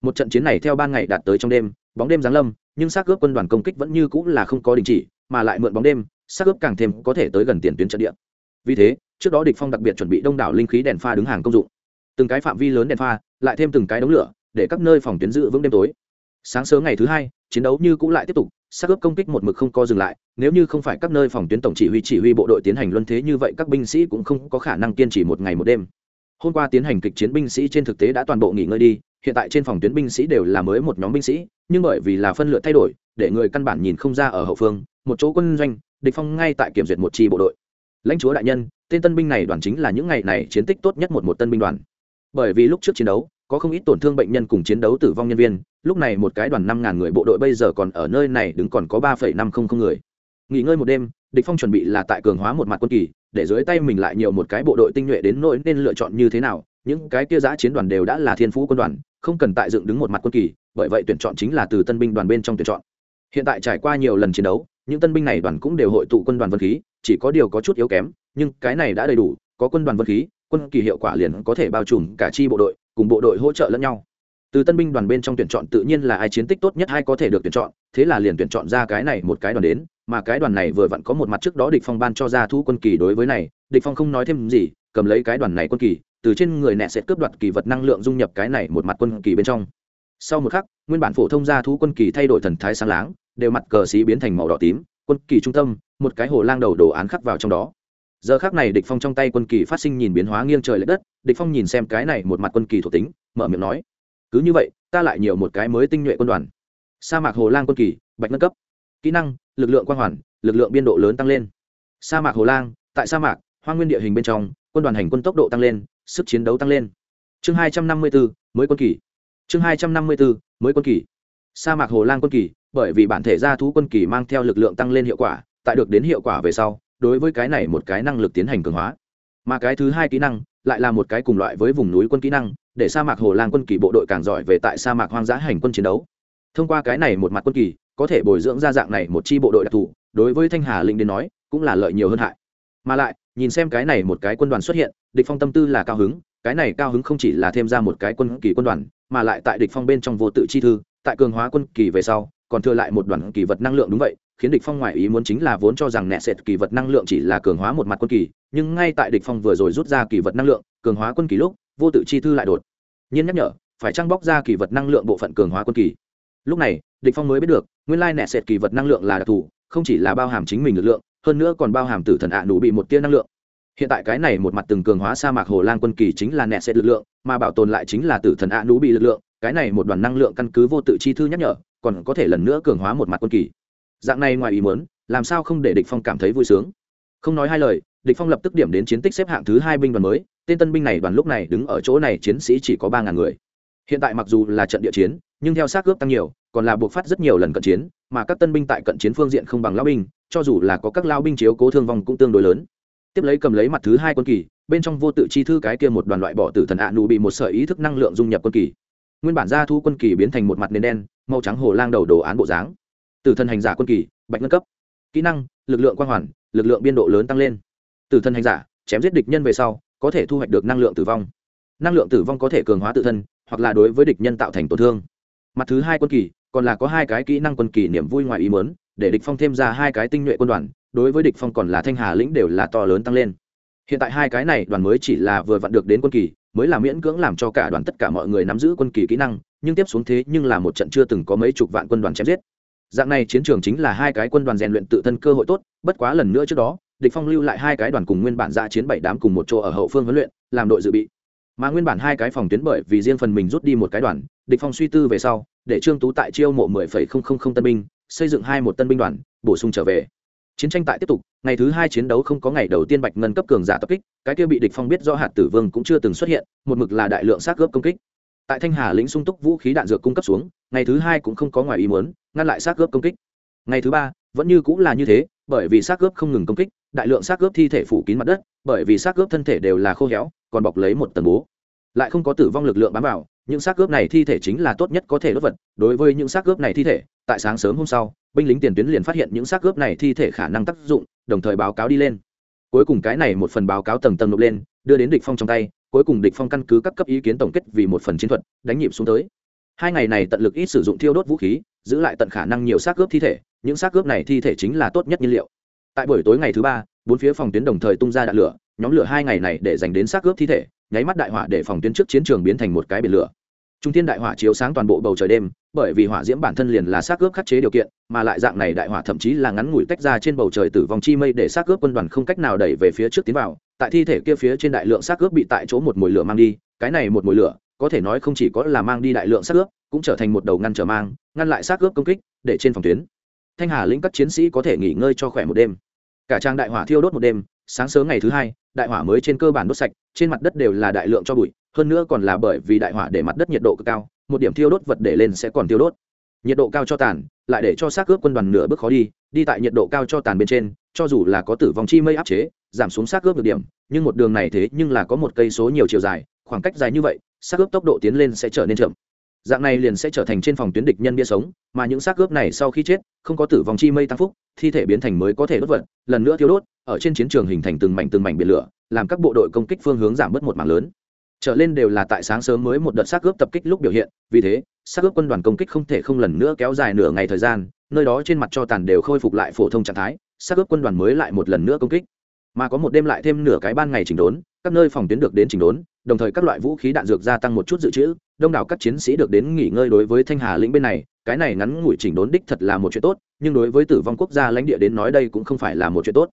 Một trận chiến này theo ban ngày đạt tới trong đêm, bóng đêm giáng lâm, nhưng xác ướp quân đoàn công kích vẫn như cũng là không có đình chỉ, mà lại mượn bóng đêm, xác ướp càng thêm có thể tới gần tiền tuyến trận địa vì thế, trước đó địch phong đặc biệt chuẩn bị đông đảo linh khí đèn pha đứng hàng công dụng. Từng cái phạm vi lớn đèn pha, lại thêm từng cái đống lửa, để các nơi phòng tuyến dự vững đêm tối. Sáng sớm ngày thứ hai, chiến đấu như cũ lại tiếp tục sát ướp công kích một mực không co dừng lại, nếu như không phải các nơi phòng tuyến tổng chỉ huy chỉ huy bộ đội tiến hành luân thế như vậy, các binh sĩ cũng không có khả năng kiên trì một ngày một đêm. Hôm qua tiến hành kịch chiến binh sĩ trên thực tế đã toàn bộ nghỉ ngơi đi, hiện tại trên phòng tuyến binh sĩ đều là mới một nhóm binh sĩ, nhưng bởi vì là phân lượt thay đổi, để người căn bản nhìn không ra ở hậu phương, một chỗ quân doanh, địch phong ngay tại kiểm duyệt một chi bộ đội lãnh chúa đại nhân, tên tân binh này đoàn chính là những ngày này chiến tích tốt nhất một một tân binh đoàn. Bởi vì lúc trước chiến đấu, có không ít tổn thương bệnh nhân cùng chiến đấu tử vong nhân viên, lúc này một cái đoàn năm ngàn người bộ đội bây giờ còn ở nơi này đứng còn có ba phẩy năm không không người. Nghỉ ngơi một đêm, địch phong chuẩn bị là tại cường hóa một mặt quân kỳ, để dưới tay mình lại nhiều một cái bộ đội tinh nhuệ đến nỗi nên lựa chọn như thế nào, những cái kia giã chiến đoàn đều đã là thiên phú quân đoàn, không cần tại dựng đứng một mặt quân kỳ, bởi vậy tuyển chọn chính là từ tân binh đoàn bên trong tuyển chọn. Hiện tại trải qua nhiều lần chiến đấu những tân binh này đoàn cũng đều hội tụ quân đoàn vân khí, chỉ có điều có chút yếu kém, nhưng cái này đã đầy đủ, có quân đoàn vân khí, quân kỳ hiệu quả liền có thể bao trùm cả chi bộ đội, cùng bộ đội hỗ trợ lẫn nhau. Từ tân binh đoàn bên trong tuyển chọn tự nhiên là ai chiến tích tốt nhất hay có thể được tuyển chọn, thế là liền tuyển chọn ra cái này một cái đoàn đến, mà cái đoàn này vừa vặn có một mặt trước đó địch phong ban cho ra thu quân kỳ đối với này, địch phong không nói thêm gì, cầm lấy cái đoàn này quân kỳ, từ trên người nẹ sẽ cướp đoạt kỳ vật năng lượng dung nhập cái này một mặt quân kỳ bên trong sau một khắc, nguyên bản phổ thông gia thú quân kỳ thay đổi thần thái sáng láng, đều mặt cờ xí biến thành màu đỏ tím, quân kỳ trung tâm, một cái hồ lang đầu đồ án khắc vào trong đó. Giờ khác này địch phong trong tay quân kỳ phát sinh nhìn biến hóa nghiêng trời lệch đất, địch phong nhìn xem cái này một mặt quân kỳ thuộc tính, mở miệng nói, cứ như vậy, ta lại nhiều một cái mới tinh nhuệ quân đoàn. Sa mạc hồ lang quân kỳ, bạch nâng cấp. Kỹ năng, lực lượng quang hoàn, lực lượng biên độ lớn tăng lên. Sa mạc hồ lang, tại sa mạc, hoang nguyên địa hình bên trong, quân đoàn hành quân tốc độ tăng lên, sức chiến đấu tăng lên. Chương hai trăm năm mươi bốn mới quân kỳ chương hai trăm năm mươi bốn mới quân kỳ. Sa mạc hồ lang quân kỳ, bởi vì bản thể gia thú quân kỳ mang theo lực lượng tăng lên hiệu quả, tại được đến hiệu quả về sau, đối với cái này một cái năng lực tiến hành cường hóa. Mà cái thứ hai kỹ năng lại là một cái cùng loại với vùng núi quân kỹ năng, để sa mạc hồ lang quân kỳ bộ đội càng giỏi về tại sa mạc hoang dã hành quân chiến đấu. Thông qua cái này một mặt quân kỳ, có thể bồi dưỡng ra dạng này một chi bộ đội đặc thù, đối với thanh hà linh đến nói, cũng là lợi nhiều hơn hại. Mà lại, nhìn xem cái này một cái quân đoàn xuất hiện, địch phong tâm tư là cao hứng, cái này cao hứng không chỉ là thêm ra một cái quân kỳ quân đoàn mà lại tại địch phong bên trong vô tự chi thư, tại cường hóa quân kỳ về sau, còn thừa lại một đoàn kỳ vật năng lượng đúng vậy, khiến địch phong ngoại ý muốn chính là vốn cho rằng nẹt sệt kỳ vật năng lượng chỉ là cường hóa một mặt quân kỳ, nhưng ngay tại địch phong vừa rồi rút ra kỳ vật năng lượng, cường hóa quân kỳ lúc, vô tự chi thư lại đột nhiên nhắc nhở, phải trang bóc ra kỳ vật năng lượng bộ phận cường hóa quân kỳ? Lúc này, địch phong mới biết được, nguyên lai nẹt sệt kỳ vật năng lượng là đặc thù, không chỉ là bao hàm chính mình lực lượng, hơn nữa còn bao hàm tử thần ạ à nụ bị một tia năng lượng hiện tại cái này một mặt từng cường hóa sa mạc hồ lang quân kỳ chính là nẹt sệt lực lượng, mà bảo tồn lại chính là tử thần ạ nú bị lực lượng, cái này một đoàn năng lượng căn cứ vô tự chi thư nhắc nhở, còn có thể lần nữa cường hóa một mặt quân kỳ. Dạng này ngoài ý muốn, làm sao không để địch phong cảm thấy vui sướng? Không nói hai lời, địch phong lập tức điểm đến chiến tích xếp hạng thứ hai binh đoàn mới, tên tân binh này đoàn lúc này đứng ở chỗ này chiến sĩ chỉ có ba ngàn người. Hiện tại mặc dù là trận địa chiến, nhưng theo sát cướp tăng nhiều, còn là buộc phát rất nhiều lần cận chiến, mà các tân binh tại cận chiến phương diện không bằng lao binh, cho dù là có các lao binh chiếu cố thương vong cũng tương đối lớn tiếp lấy cầm lấy mặt thứ hai quân kỳ, bên trong vô tự chi thư cái kia một đoàn loại bỏ tử thần ạ nụ bị một sợi ý thức năng lượng dung nhập quân kỳ. Nguyên bản ra thu quân kỳ biến thành một mặt nền đen, màu trắng hồ lang đầu đồ án bộ dáng. Tử thần hành giả quân kỳ, bạch ngân cấp. Kỹ năng, lực lượng quang hoàn, lực lượng biên độ lớn tăng lên. Tử thần hành giả, chém giết địch nhân về sau, có thể thu hoạch được năng lượng tử vong. Năng lượng tử vong có thể cường hóa tự thân, hoặc là đối với địch nhân tạo thành tổn thương. Mặt thứ hai quân kỳ, còn là có hai cái kỹ năng quân kỳ niềm vui ngoài ý mớn để địch phong thêm ra hai cái tinh nhuệ quân đoàn đối với địch phong còn là thanh hà lĩnh đều là to lớn tăng lên. Hiện tại hai cái này đoàn mới chỉ là vừa vặn được đến quân kỳ mới là miễn cưỡng làm cho cả đoàn tất cả mọi người nắm giữ quân kỳ kỹ năng nhưng tiếp xuống thế nhưng là một trận chưa từng có mấy chục vạn quân đoàn chém giết. Dạng này chiến trường chính là hai cái quân đoàn rèn luyện tự thân cơ hội tốt bất quá lần nữa trước đó địch phong lưu lại hai cái đoàn cùng nguyên bản ra chiến bảy đám cùng một chỗ ở hậu phương huấn luyện làm đội dự bị. Mà nguyên bản hai cái phòng tuyến bởi vì riêng phần mình rút đi một cái đoàn địch phong suy tư về sau để trương tú tại chiêu mộ 10,000 tân binh xây dựng hai một tân binh đoàn bổ sung trở về chiến tranh tại tiếp tục, ngày thứ hai chiến đấu không có ngày đầu tiên bạch ngân cấp cường giả tập kích, cái kia bị địch phong biết do hạt tử vương cũng chưa từng xuất hiện, một mực là đại lượng xác gớp công kích. Tại thanh hà lĩnh sung túc vũ khí đạn dược cung cấp xuống, ngày thứ hai cũng không có ngoài ý muốn, ngăn lại xác gớp công kích. Ngày thứ ba, vẫn như cũng là như thế, bởi vì xác gớp không ngừng công kích, đại lượng xác gớp thi thể phủ kín mặt đất, bởi vì xác gớp thân thể đều là khô héo, còn bọc lấy một tầng bố. Lại không có tử vong lực lượng bám vào, những xác gớp này thi thể chính là tốt nhất có thể đốt vật, đối với những xác gớp này thi thể tại sáng sớm hôm sau, binh lính tiền tuyến liền phát hiện những xác cướp này thi thể khả năng tác dụng, đồng thời báo cáo đi lên. Cuối cùng cái này một phần báo cáo tầng tầng nộp lên, đưa đến địch phong trong tay, cuối cùng địch phong căn cứ các cấp ý kiến tổng kết vì một phần chiến thuật, đánh nhịp xuống tới. Hai ngày này tận lực ít sử dụng thiêu đốt vũ khí, giữ lại tận khả năng nhiều xác cướp thi thể, những xác cướp này thi thể chính là tốt nhất nhiên liệu. Tại buổi tối ngày thứ ba, bốn phía phòng tuyến đồng thời tung ra đạn lửa, nhóm lửa hai ngày này để dành đến xác cướp thi thể, nháy mắt đại hỏa để phòng tuyến trước chiến trường biến thành một cái biển lửa trung thiên đại hỏa chiếu sáng toàn bộ bầu trời đêm bởi vì hỏa diễm bản thân liền là xác cướp khắc chế điều kiện mà lại dạng này đại hỏa thậm chí là ngắn ngủi tách ra trên bầu trời tử vong chi mây để xác cướp quân đoàn không cách nào đẩy về phía trước tiến vào. Tại thi thể kia phía trên đại lượng xác cướp bị tại chỗ một mùi lửa mang đi cái này một mùi lửa có thể nói không chỉ có là mang đi đại lượng xác cướp, cũng trở thành một đầu ngăn trở mang ngăn lại xác cướp công kích để trên phòng tuyến. Thanh hà lĩnh các chiến sĩ có thể nghỉ ngơi cho khỏe một đêm. Cả trang đại hỏa thiêu đốt một đêm sáng sớm ngày thứ hai đại hỏa mới trên cơ bản đốt sạch trên mặt đất đều là đại lượng cho bụi hơn nữa còn là bởi vì đại hỏa để mặt đất nhiệt độ cực cao, một điểm thiêu đốt vật để lên sẽ còn thiêu đốt. Nhiệt độ cao cho tàn, lại để cho xác ướp quân đoàn nửa bước khó đi đi tại nhiệt độ cao cho tàn bên trên, cho dù là có tử vong chi mây áp chế, giảm xuống xác ướp được điểm, nhưng một đường này thế nhưng là có một cây số nhiều chiều dài, khoảng cách dài như vậy, xác ướp tốc độ tiến lên sẽ trở nên chậm. Dạng này liền sẽ trở thành trên phòng tuyến địch nhân bia sống, mà những xác ướp này sau khi chết, không có tử vong chi mây tăng phúc, thi thể biến thành mới có thể đốt vật, lần nữa thiêu đốt, ở trên chiến trường hình thành từng mảnh từng mảnh biển lửa, làm các bộ đội công kích phương hướng giảm bớt một mảng lớn trở lên đều là tại sáng sớm mới một đợt xác ướp tập kích lúc biểu hiện, vì thế, xác ướp quân đoàn công kích không thể không lần nữa kéo dài nửa ngày thời gian, nơi đó trên mặt cho tàn đều khôi phục lại phổ thông trạng thái, xác ướp quân đoàn mới lại một lần nữa công kích. Mà có một đêm lại thêm nửa cái ban ngày chỉnh đốn, các nơi phòng tuyến được đến chỉnh đốn, đồng thời các loại vũ khí đạn dược gia tăng một chút dự trữ, đông đảo các chiến sĩ được đến nghỉ ngơi đối với thanh hà lĩnh bên này, cái này ngắn ngủi chỉnh đốn đích thật là một chuyện tốt, nhưng đối với tử vong quốc gia lãnh địa đến nói đây cũng không phải là một chuyện tốt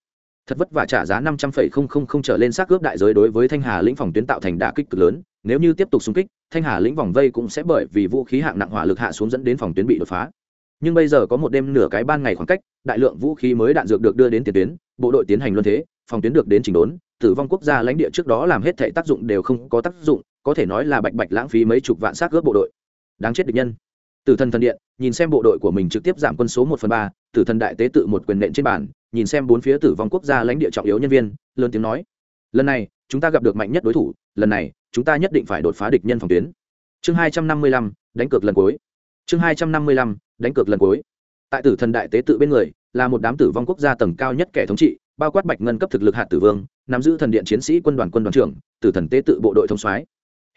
thật vất vả trả giá năm trăm phẩy không không không trở lên xác cướp đại giới đối với thanh hà lĩnh phòng tuyến tạo thành đả kích cực lớn, nếu như tiếp tục xung kích, thanh hà lĩnh vòng vây cũng sẽ bởi vì vũ khí hạng nặng hỏa lực hạ xuống dẫn đến phòng tuyến bị đột phá. Nhưng bây giờ có một đêm nửa cái ban ngày khoảng cách, đại lượng vũ khí mới đạn dược được đưa đến tiền tuyến, bộ đội tiến hành luân thế, phòng tuyến được đến trình đốn, tử vong quốc gia lãnh địa trước đó làm hết thể tác dụng đều không có tác dụng, có thể nói là bạch bạch lãng phí mấy chục vạn xác cướp bộ đội. Đáng chết địch nhân. Tử thần thần điện, nhìn xem bộ đội của mình trực tiếp giảm quân số một phần ba, tử thần đại tế tự một quyền nện trên bàn nhìn xem bốn phía tử vong quốc gia lãnh địa trọng yếu nhân viên, lớn tiếng nói, lần này, chúng ta gặp được mạnh nhất đối thủ, lần này, chúng ta nhất định phải đột phá địch nhân phòng tuyến. Chương hai trăm năm mươi lăm, đánh cược lần cuối. Chương hai trăm năm mươi lăm, đánh cược lần cuối. Tại tử thần đại tế tự bên người, là một đám tử vong quốc gia tầng cao nhất kẻ thống trị, bao quát bạch ngân cấp thực lực hạt tử vương, nắm giữ thần điện chiến sĩ quân đoàn quân đoàn trưởng, tử thần tế tự bộ đội thông soái.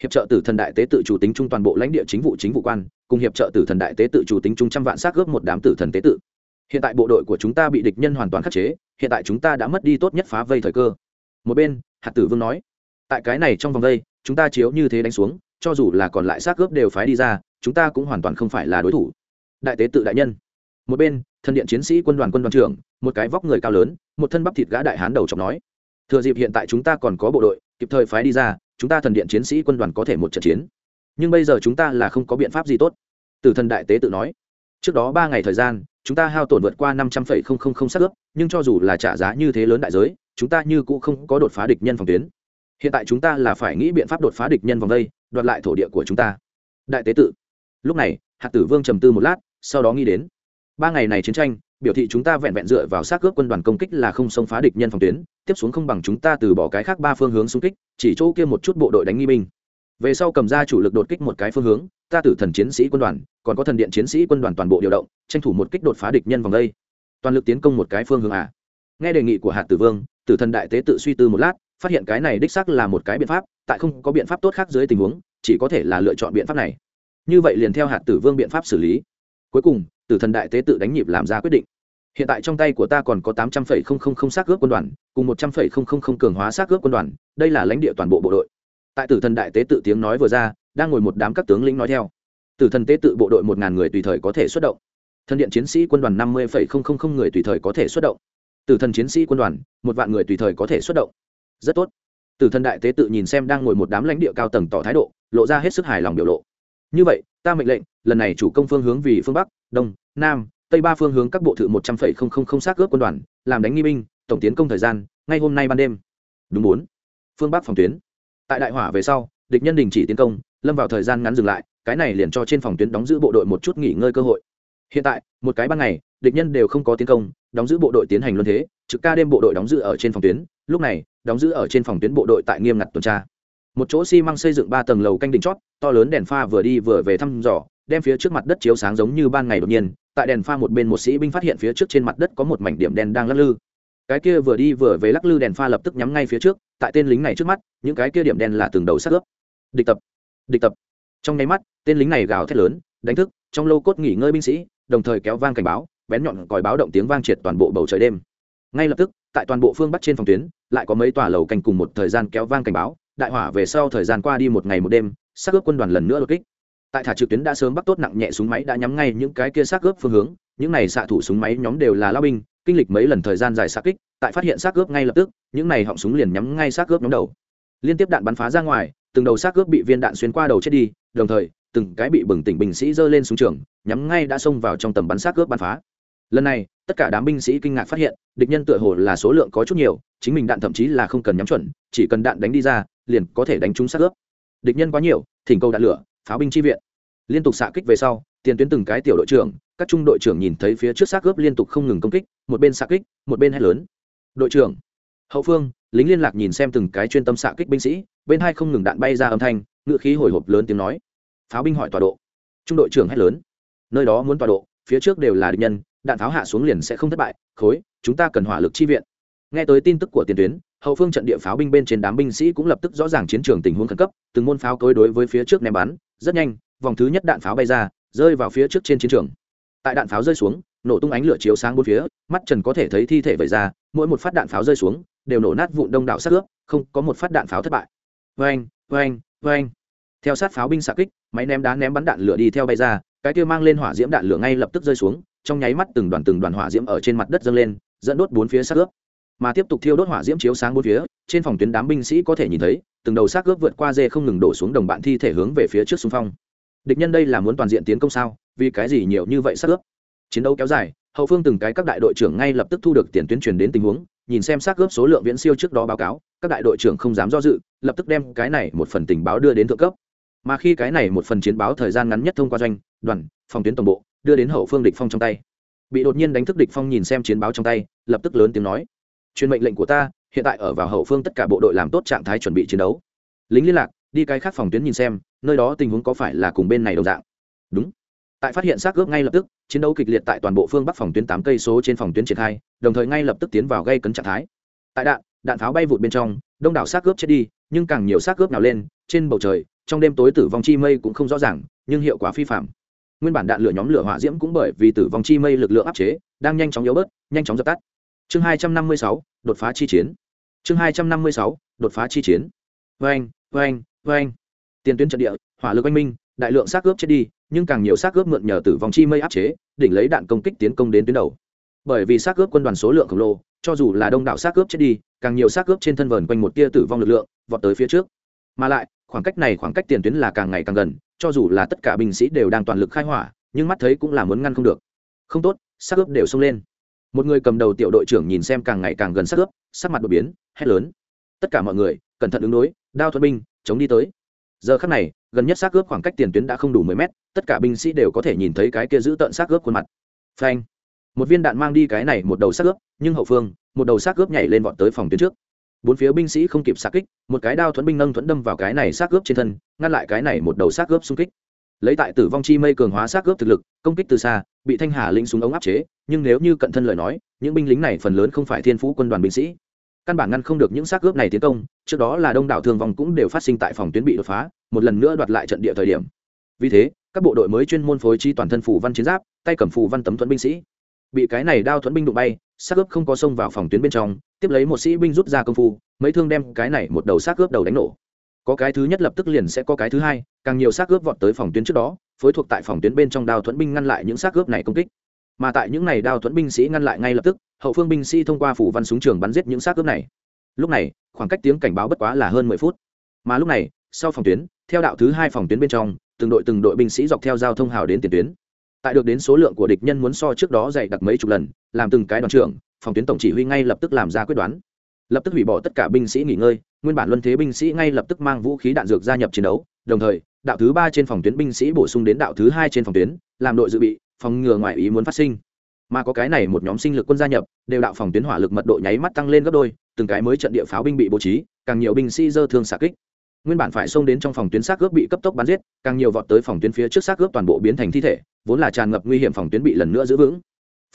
Hiệp trợ tử thần đại tế tự chủ tính trung toàn bộ lãnh địa chính vụ chính vụ quan, cùng hiệp trợ tử thần đại tế tự chủ tính trung trăm vạn xác gấp một đám tử thần tế tự hiện tại bộ đội của chúng ta bị địch nhân hoàn toàn khắc chế, hiện tại chúng ta đã mất đi tốt nhất phá vây thời cơ. Một bên, hạt tử vương nói, tại cái này trong vòng vây, chúng ta chiếu như thế đánh xuống, cho dù là còn lại xác ướp đều phái đi ra, chúng ta cũng hoàn toàn không phải là đối thủ. Đại tế tự đại nhân. Một bên, thân điện chiến sĩ quân đoàn quân đoàn trưởng, một cái vóc người cao lớn, một thân bắp thịt gã đại hán đầu chọc nói, thừa dịp hiện tại chúng ta còn có bộ đội, kịp thời phái đi ra, chúng ta thần điện chiến sĩ quân đoàn có thể một trận chiến. Nhưng bây giờ chúng ta là không có biện pháp gì tốt. Từ thần đại tế tự nói. Trước đó ba ngày thời gian chúng ta hao tổn vượt qua năm trăm phẩy không không không sát ướp, nhưng cho dù là trả giá như thế lớn đại giới, chúng ta như cũng không có đột phá địch nhân phòng tuyến. Hiện tại chúng ta là phải nghĩ biện pháp đột phá địch nhân vòng đây, đoạt lại thổ địa của chúng ta. Đại tế tự lúc này, hạt tử vương trầm tư một lát, sau đó nghĩ đến, ba ngày này chiến tranh, biểu thị chúng ta vẹn vẹn dựa vào xác cướp quân đoàn công kích là không xông phá địch nhân phòng tuyến, tiếp xuống không bằng chúng ta từ bỏ cái khác ba phương hướng xung kích, chỉ chỗ kia một chút bộ đội đánh nghi binh về sau cầm ra chủ lực đột kích một cái phương hướng, ta tử thần chiến sĩ quân đoàn, còn có thần điện chiến sĩ quân đoàn toàn bộ điều động, tranh thủ một kích đột phá địch nhân vòng đây. Toàn lực tiến công một cái phương hướng à? Nghe đề nghị của hạt tử vương, tử thần đại tế tự suy tư một lát, phát hiện cái này đích xác là một cái biện pháp, tại không có biện pháp tốt khác dưới tình huống, chỉ có thể là lựa chọn biện pháp này. Như vậy liền theo hạt tử vương biện pháp xử lý. Cuối cùng, tử thần đại tế tự đánh nhịp làm ra quyết định. Hiện tại trong tay của ta còn có tám trăm phẩy không không không xác ướp quân đoàn, cùng một trăm phẩy không không không cường hóa xác ướp quân đoàn, đây là lãnh địa toàn bộ bộ đội tại tử thần đại tế tự tiếng nói vừa ra, đang ngồi một đám các tướng lĩnh nói theo. Tử thần tế tự bộ đội một ngàn người tùy thời có thể xuất động. Thần điện chiến sĩ quân đoàn năm mươi người tùy thời có thể xuất động. Tử thần chiến sĩ quân đoàn, một vạn người tùy thời có thể xuất động. Rất tốt. Tử thần đại tế tự nhìn xem đang ngồi một đám lãnh địa cao tầng tỏ thái độ, lộ ra hết sức hài lòng biểu lộ. Như vậy, ta mệnh lệnh, lần này chủ công phương hướng vì phương bắc, đông, nam, tây ba phương hướng các bộ thự một trăm phẩy không không không xác cướp quân đoàn, làm đánh nghi binh, tổng tiến công thời gian, ngay hôm nay ban đêm. Đúng bốn. Phương bắc phòng tuyến tại đại hỏa về sau, địch nhân đình chỉ tiến công, lâm vào thời gian ngắn dừng lại, cái này liền cho trên phòng tuyến đóng giữ bộ đội một chút nghỉ ngơi cơ hội. Hiện tại, một cái ban ngày, địch nhân đều không có tiến công, đóng giữ bộ đội tiến hành luân thế, trực ca đêm bộ đội đóng giữ ở trên phòng tuyến, lúc này, đóng giữ ở trên phòng tuyến bộ đội tại nghiêm ngặt tuần tra. Một chỗ xi măng xây dựng ba tầng lầu canh đỉnh chót, to lớn đèn pha vừa đi vừa về thăm dò, đem phía trước mặt đất chiếu sáng giống như ban ngày đột nhiên, tại đèn pha một bên một sĩ binh phát hiện phía trước trên mặt đất có một mảnh điểm đen đang lắc lư cái kia vừa đi vừa về lắc lư đèn pha lập tức nhắm ngay phía trước, tại tên lính này trước mắt, những cái kia điểm đen là từng đầu sát ướp. Địch tập địch tập. Trong nháy mắt, tên lính này gào thét lớn, đánh thức, trong lô cốt nghỉ ngơi binh sĩ, đồng thời kéo vang cảnh báo, bén nhọn còi báo động tiếng vang triệt toàn bộ bầu trời đêm. Ngay lập tức, tại toàn bộ phương bắc trên phòng tuyến, lại có mấy tòa lầu canh cùng một thời gian kéo vang cảnh báo, đại hỏa về sau thời gian qua đi một ngày một đêm xác ướp quân đoàn lần nữa đột kích. Tại thả trực tuyến đã sớm bắt tốt nặng nhẹ súng máy đã nhắm ngay những cái kia xác ướp phương hướng những này xạ thủ súng máy nhóm đều là lao binh, kinh lịch mấy lần thời gian dài xạ kích, tại phát hiện xác ướp ngay lập tức, những này họng súng liền nhắm ngay xác ướp nhóm đầu. Liên tiếp đạn bắn phá ra ngoài, từng đầu xác ướp bị viên đạn xuyên qua đầu chết đi, đồng thời, từng cái bị bừng tỉnh binh sĩ giơ lên súng trường, nhắm ngay đã xông vào trong tầm bắn xác ướp bắn phá. Lần này, tất cả đám binh sĩ kinh ngạc phát hiện, địch nhân tựa hồ là số lượng có chút nhiều, chính mình đạn thậm chí là không cần nhắm chuẩn, chỉ cần đạn đánh đi ra, liền có thể đánh trúng xác ướp địch nhân quá nhiều, thỉnh cầu đạn lửa, pháo binh chi viện. Liên tục xạ kích về sau tiền tuyến từng cái tiểu đội trưởng, các trung đội trưởng nhìn thấy phía trước xác gớp liên tục không ngừng công kích, một bên xạ kích, một bên hét lớn. Đội trưởng, hậu phương, lính liên lạc nhìn xem từng cái chuyên tâm xạ kích binh sĩ, bên hai không ngừng đạn bay ra âm thanh, ngựa khí hồi hộp lớn tiếng nói. Pháo binh hỏi tọa độ. Trung đội trưởng hét lớn. Nơi đó muốn tọa độ, phía trước đều là địch nhân, đạn pháo hạ xuống liền sẽ không thất bại, khối, chúng ta cần hỏa lực chi viện. Nghe tới tin tức của tiền tuyến, hậu phương trận địa pháo binh bên trên đám binh sĩ cũng lập tức rõ ràng chiến trường tình huống khẩn cấp, từng môn pháo cối đối với phía trước ném bắn, rất nhanh, vòng thứ nhất đạn pháo bay ra rơi vào phía trước trên chiến trường. Tại đạn pháo rơi xuống nổ tung ánh lửa chiếu sáng bốn phía mắt trần có thể thấy thi thể vẩy ra mỗi một phát đạn pháo rơi xuống đều nổ nát vụn đông đảo sát ướp không có một phát đạn pháo thất bại. Vang, vang, vang. theo sát pháo binh xạ kích máy ném đá ném bắn đạn lửa đi theo bay ra cái kia mang lên hỏa diễm đạn lửa ngay lập tức rơi xuống trong nháy mắt từng đoàn từng đoàn hỏa diễm ở trên mặt đất dâng lên dẫn đốt bốn phía sát ướp. Mà tiếp tục thiêu đốt hỏa diễm chiếu sáng bốn phía trên phòng tuyến đám binh sĩ có thể nhìn thấy từng đầu xác ướp vượt qua dê không ngừng đổ xuống đồng bạn thi thể hướng về phía trước xung phong địch nhân đây là muốn toàn diện tiến công sao? Vì cái gì nhiều như vậy sắc ướp? Chiến đấu kéo dài, hậu phương từng cái các đại đội trưởng ngay lập tức thu được tiền tuyến truyền đến tình huống, nhìn xem xác ướp số lượng viễn siêu trước đó báo cáo, các đại đội trưởng không dám do dự, lập tức đem cái này một phần tình báo đưa đến thượng cấp. Mà khi cái này một phần chiến báo thời gian ngắn nhất thông qua doanh, đoàn, phòng tuyến tổng bộ, đưa đến hậu phương địch phong trong tay. Bị đột nhiên đánh thức địch phong nhìn xem chiến báo trong tay, lập tức lớn tiếng nói, truyền mệnh lệnh của ta, hiện tại ở vào hậu phương tất cả bộ đội làm tốt trạng thái chuẩn bị chiến đấu. Lính liên lạc đi cái khác phòng tuyến nhìn xem, nơi đó tình huống có phải là cùng bên này đồng dạng? Đúng. Tại phát hiện xác ướp ngay lập tức, chiến đấu kịch liệt tại toàn bộ phương bắc phòng tuyến tám cây số trên phòng tuyến triển khai, đồng thời ngay lập tức tiến vào gây cấn trạng thái. Tại đạn đạn pháo bay vụt bên trong, đông đảo xác ướp chết đi, nhưng càng nhiều xác ướp nào lên, trên bầu trời, trong đêm tối tử vong chi mây cũng không rõ ràng, nhưng hiệu quả phi phạm. Nguyên bản đạn lửa nhóm lửa hỏa diễm cũng bởi vì tử vong chi mây lực lượng áp chế, đang nhanh chóng yếu bớt, nhanh chóng dập tắt. Chương hai trăm năm mươi sáu, đột phá chi chiến. Chương hai trăm năm mươi sáu, đột phá chi chiến. Vê anh vê Vâng tiền tuyến trận địa, hỏa lực oanh minh, đại lượng xác ướp chết đi, nhưng càng nhiều xác ướp mượn nhờ tử vong chi mây áp chế, đỉnh lấy đạn công kích tiến công đến tuyến đầu. Bởi vì xác ướp quân đoàn số lượng khổng lồ, cho dù là đông đảo xác ướp chết đi, càng nhiều xác ướp trên thân vờn quanh một tia tử vong lực lượng, vọt tới phía trước. Mà lại, khoảng cách này khoảng cách tiền tuyến là càng ngày càng gần, cho dù là tất cả binh sĩ đều đang toàn lực khai hỏa, nhưng mắt thấy cũng là muốn ngăn không được. Không tốt, xác ướp đều xông lên. Một người cầm đầu tiểu đội trưởng nhìn xem càng ngày càng gần xác ướp, sắc mặt đột biến, hét lớn. Tất cả mọi người, cẩn thận ứng đối, đao thuật binh chống đi tới. Giờ khắc này, gần nhất xác ướp khoảng cách tiền tuyến đã không đủ mười mét, tất cả binh sĩ đều có thể nhìn thấy cái kia giữ tận xác ướp khuôn mặt. Phanh. Một viên đạn mang đi cái này một đầu xác ướp, nhưng hậu phương, một đầu xác ướp nhảy lên vọt tới phòng tuyến trước. Bốn phía binh sĩ không kịp xác kích, một cái đao thuẫn binh nâng thuẫn đâm vào cái này xác ướp trên thân, ngăn lại cái này một đầu xác ướp xung kích. Lấy tại tử vong chi mây cường hóa xác ướp thực lực, công kích từ xa, bị thanh hà linh súng ống áp chế, nhưng nếu như cận thân lời nói, những binh lính này phần lớn không phải thiên phú quân đoàn binh sĩ căn bản ngăn không được những xác ướp này tiến công, trước đó là đông đảo thương vong cũng đều phát sinh tại phòng tuyến bị đột phá, một lần nữa đoạt lại trận địa thời điểm. Vì thế, các bộ đội mới chuyên môn phối chi toàn thân phủ văn chiến giáp, tay cầm phủ văn tấm thuẫn binh sĩ. Bị cái này đao thuẫn binh đụng bay, xác ướp không có xông vào phòng tuyến bên trong, tiếp lấy một sĩ binh rút ra công phu, mấy thương đem cái này một đầu xác ướp đầu đánh nổ. Có cái thứ nhất lập tức liền sẽ có cái thứ hai, càng nhiều xác ướp vọt tới phòng tuyến trước đó, phối thuộc tại phòng tuyến bên trong đao thuẫn binh ngăn lại những xác ướp này công kích mà tại những này đao thuẫn binh sĩ ngăn lại ngay lập tức, hậu phương binh sĩ thông qua phủ văn súng trường bắn giết những xác cướp này. Lúc này, khoảng cách tiếng cảnh báo bất quá là hơn mười phút. Mà lúc này, sau phòng tuyến, theo đạo thứ hai phòng tuyến bên trong, từng đội từng đội binh sĩ dọc theo giao thông hào đến tiền tuyến. Tại được đến số lượng của địch nhân muốn so trước đó dày đặc mấy chục lần, làm từng cái đoàn trưởng, phòng tuyến tổng chỉ huy ngay lập tức làm ra quyết đoán. Lập tức hủy bỏ tất cả binh sĩ nghỉ ngơi, nguyên bản luân thế binh sĩ ngay lập tức mang vũ khí đạn dược gia nhập chiến đấu. Đồng thời, đạo thứ ba trên phòng tuyến binh sĩ bổ sung đến đạo thứ hai trên phòng tuyến, làm đội dự bị phòng ngừa ngoại ý muốn phát sinh. Mà có cái này một nhóm sinh lực quân gia nhập, đều đạo phòng tuyến hỏa lực mật độ nháy mắt tăng lên gấp đôi, từng cái mới trận địa pháo binh bị bố trí, càng nhiều binh sĩ dơ thương xạ kích. Nguyên bản phải xông đến trong phòng tuyến xác ướp bị cấp tốc bắn giết, càng nhiều vọt tới phòng tuyến phía trước xác ướp toàn bộ biến thành thi thể, vốn là tràn ngập nguy hiểm phòng tuyến bị lần nữa giữ vững.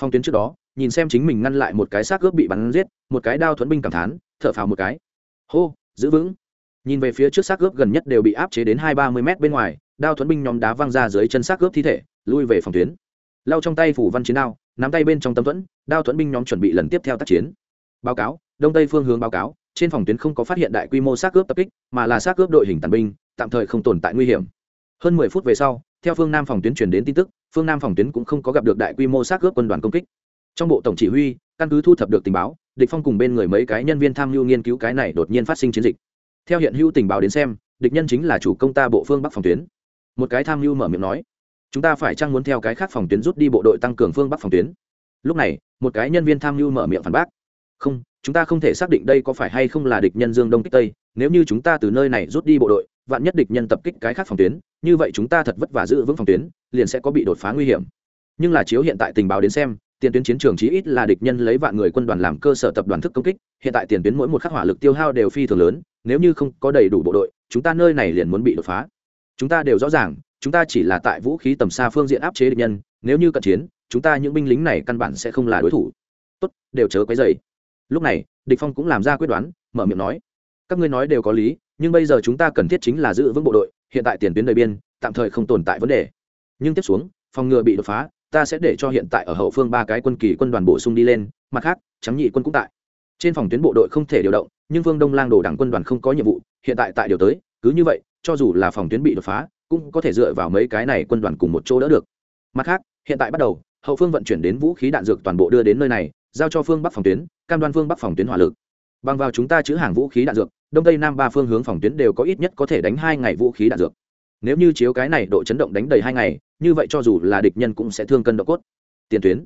Phòng tuyến trước đó, nhìn xem chính mình ngăn lại một cái xác ướp bị bắn giết, một cái đao thuẫn binh cảm thán, thở phào một cái. Hô, giữ vững. Nhìn về phía trước xác ướp gần nhất đều bị áp chế đến hai ba mươi m bên ngoài, đao thuẫn binh nhóm đá văng ra dưới chân xác ướp thi thể, lui về phòng tuyến lau trong tay phủ văn chiến đao, nắm tay bên trong tâm thuẫn, đao thuẫn binh nhóm chuẩn bị lần tiếp theo tác chiến. Báo cáo, đông tây phương hướng báo cáo, trên phòng tuyến không có phát hiện đại quy mô xác cướp tập kích, mà là xác cướp đội hình tàn binh, tạm thời không tồn tại nguy hiểm. Hơn mười phút về sau, theo phương nam phòng tuyến truyền đến tin tức, phương nam phòng tuyến cũng không có gặp được đại quy mô xác cướp quân đoàn công kích. Trong bộ tổng chỉ huy, căn cứ thu thập được tình báo, địch phong cùng bên người mấy cái nhân viên tham mưu nghiên cứu cái này đột nhiên phát sinh chiến dịch. Theo hiện hữu tình báo đến xem, địch nhân chính là chủ công ta bộ phương bắc phòng tuyến. Một cái tham mưu mở miệng nói chúng ta phải chăng muốn theo cái khác phòng tuyến rút đi bộ đội tăng cường phương bắc phòng tuyến? Lúc này, một cái nhân viên tham mưu mở miệng phản bác. Không, chúng ta không thể xác định đây có phải hay không là địch nhân dương đông kích tây. Nếu như chúng ta từ nơi này rút đi bộ đội, vạn nhất địch nhân tập kích cái khác phòng tuyến, như vậy chúng ta thật vất vả giữ vững phòng tuyến, liền sẽ có bị đột phá nguy hiểm. Nhưng là chiếu hiện tại tình báo đến xem, tiền tuyến chiến trường chí ít là địch nhân lấy vạn người quân đoàn làm cơ sở tập đoàn thức công kích, hiện tại tiền tuyến mỗi một khắc hỏa lực tiêu hao đều phi thường lớn, nếu như không có đầy đủ bộ đội, chúng ta nơi này liền muốn bị đột phá. Chúng ta đều rõ ràng chúng ta chỉ là tại vũ khí tầm xa phương diện áp chế địch nhân, nếu như cận chiến, chúng ta những binh lính này căn bản sẽ không là đối thủ. Tốt, đều chớ quấy dày lúc này, địch phong cũng làm ra quyết đoán, mở miệng nói. Các ngươi nói đều có lý, nhưng bây giờ chúng ta cần thiết chính là giữ vững bộ đội, hiện tại tiền tuyến đời biên, tạm thời không tồn tại vấn đề. Nhưng tiếp xuống, phòng ngừa bị đột phá, ta sẽ để cho hiện tại ở hậu phương ba cái quân kỳ quân đoàn bổ sung đi lên, mặt khác, trắng nhị quân cũng tại. Trên phòng tuyến bộ đội không thể điều động, nhưng vương đông lang đồ đảng quân đoàn không có nhiệm vụ, hiện tại tại điều tới, cứ như vậy, cho dù là phòng tuyến bị đột phá cũng có thể dựa vào mấy cái này quân đoàn cùng một chỗ đỡ được. Mặt khác, hiện tại bắt đầu, hậu phương vận chuyển đến vũ khí đạn dược toàn bộ đưa đến nơi này, giao cho phương bắc phòng tuyến, cam đoan phương bắc phòng tuyến hỏa lực. Bằng vào chúng ta chữ hàng vũ khí đạn dược, đông tây nam ba phương hướng phòng tuyến đều có ít nhất có thể đánh hai ngày vũ khí đạn dược. Nếu như chiếu cái này độ chấn động đánh đầy hai ngày, như vậy cho dù là địch nhân cũng sẽ thương cân độ cốt. Tiền tuyến.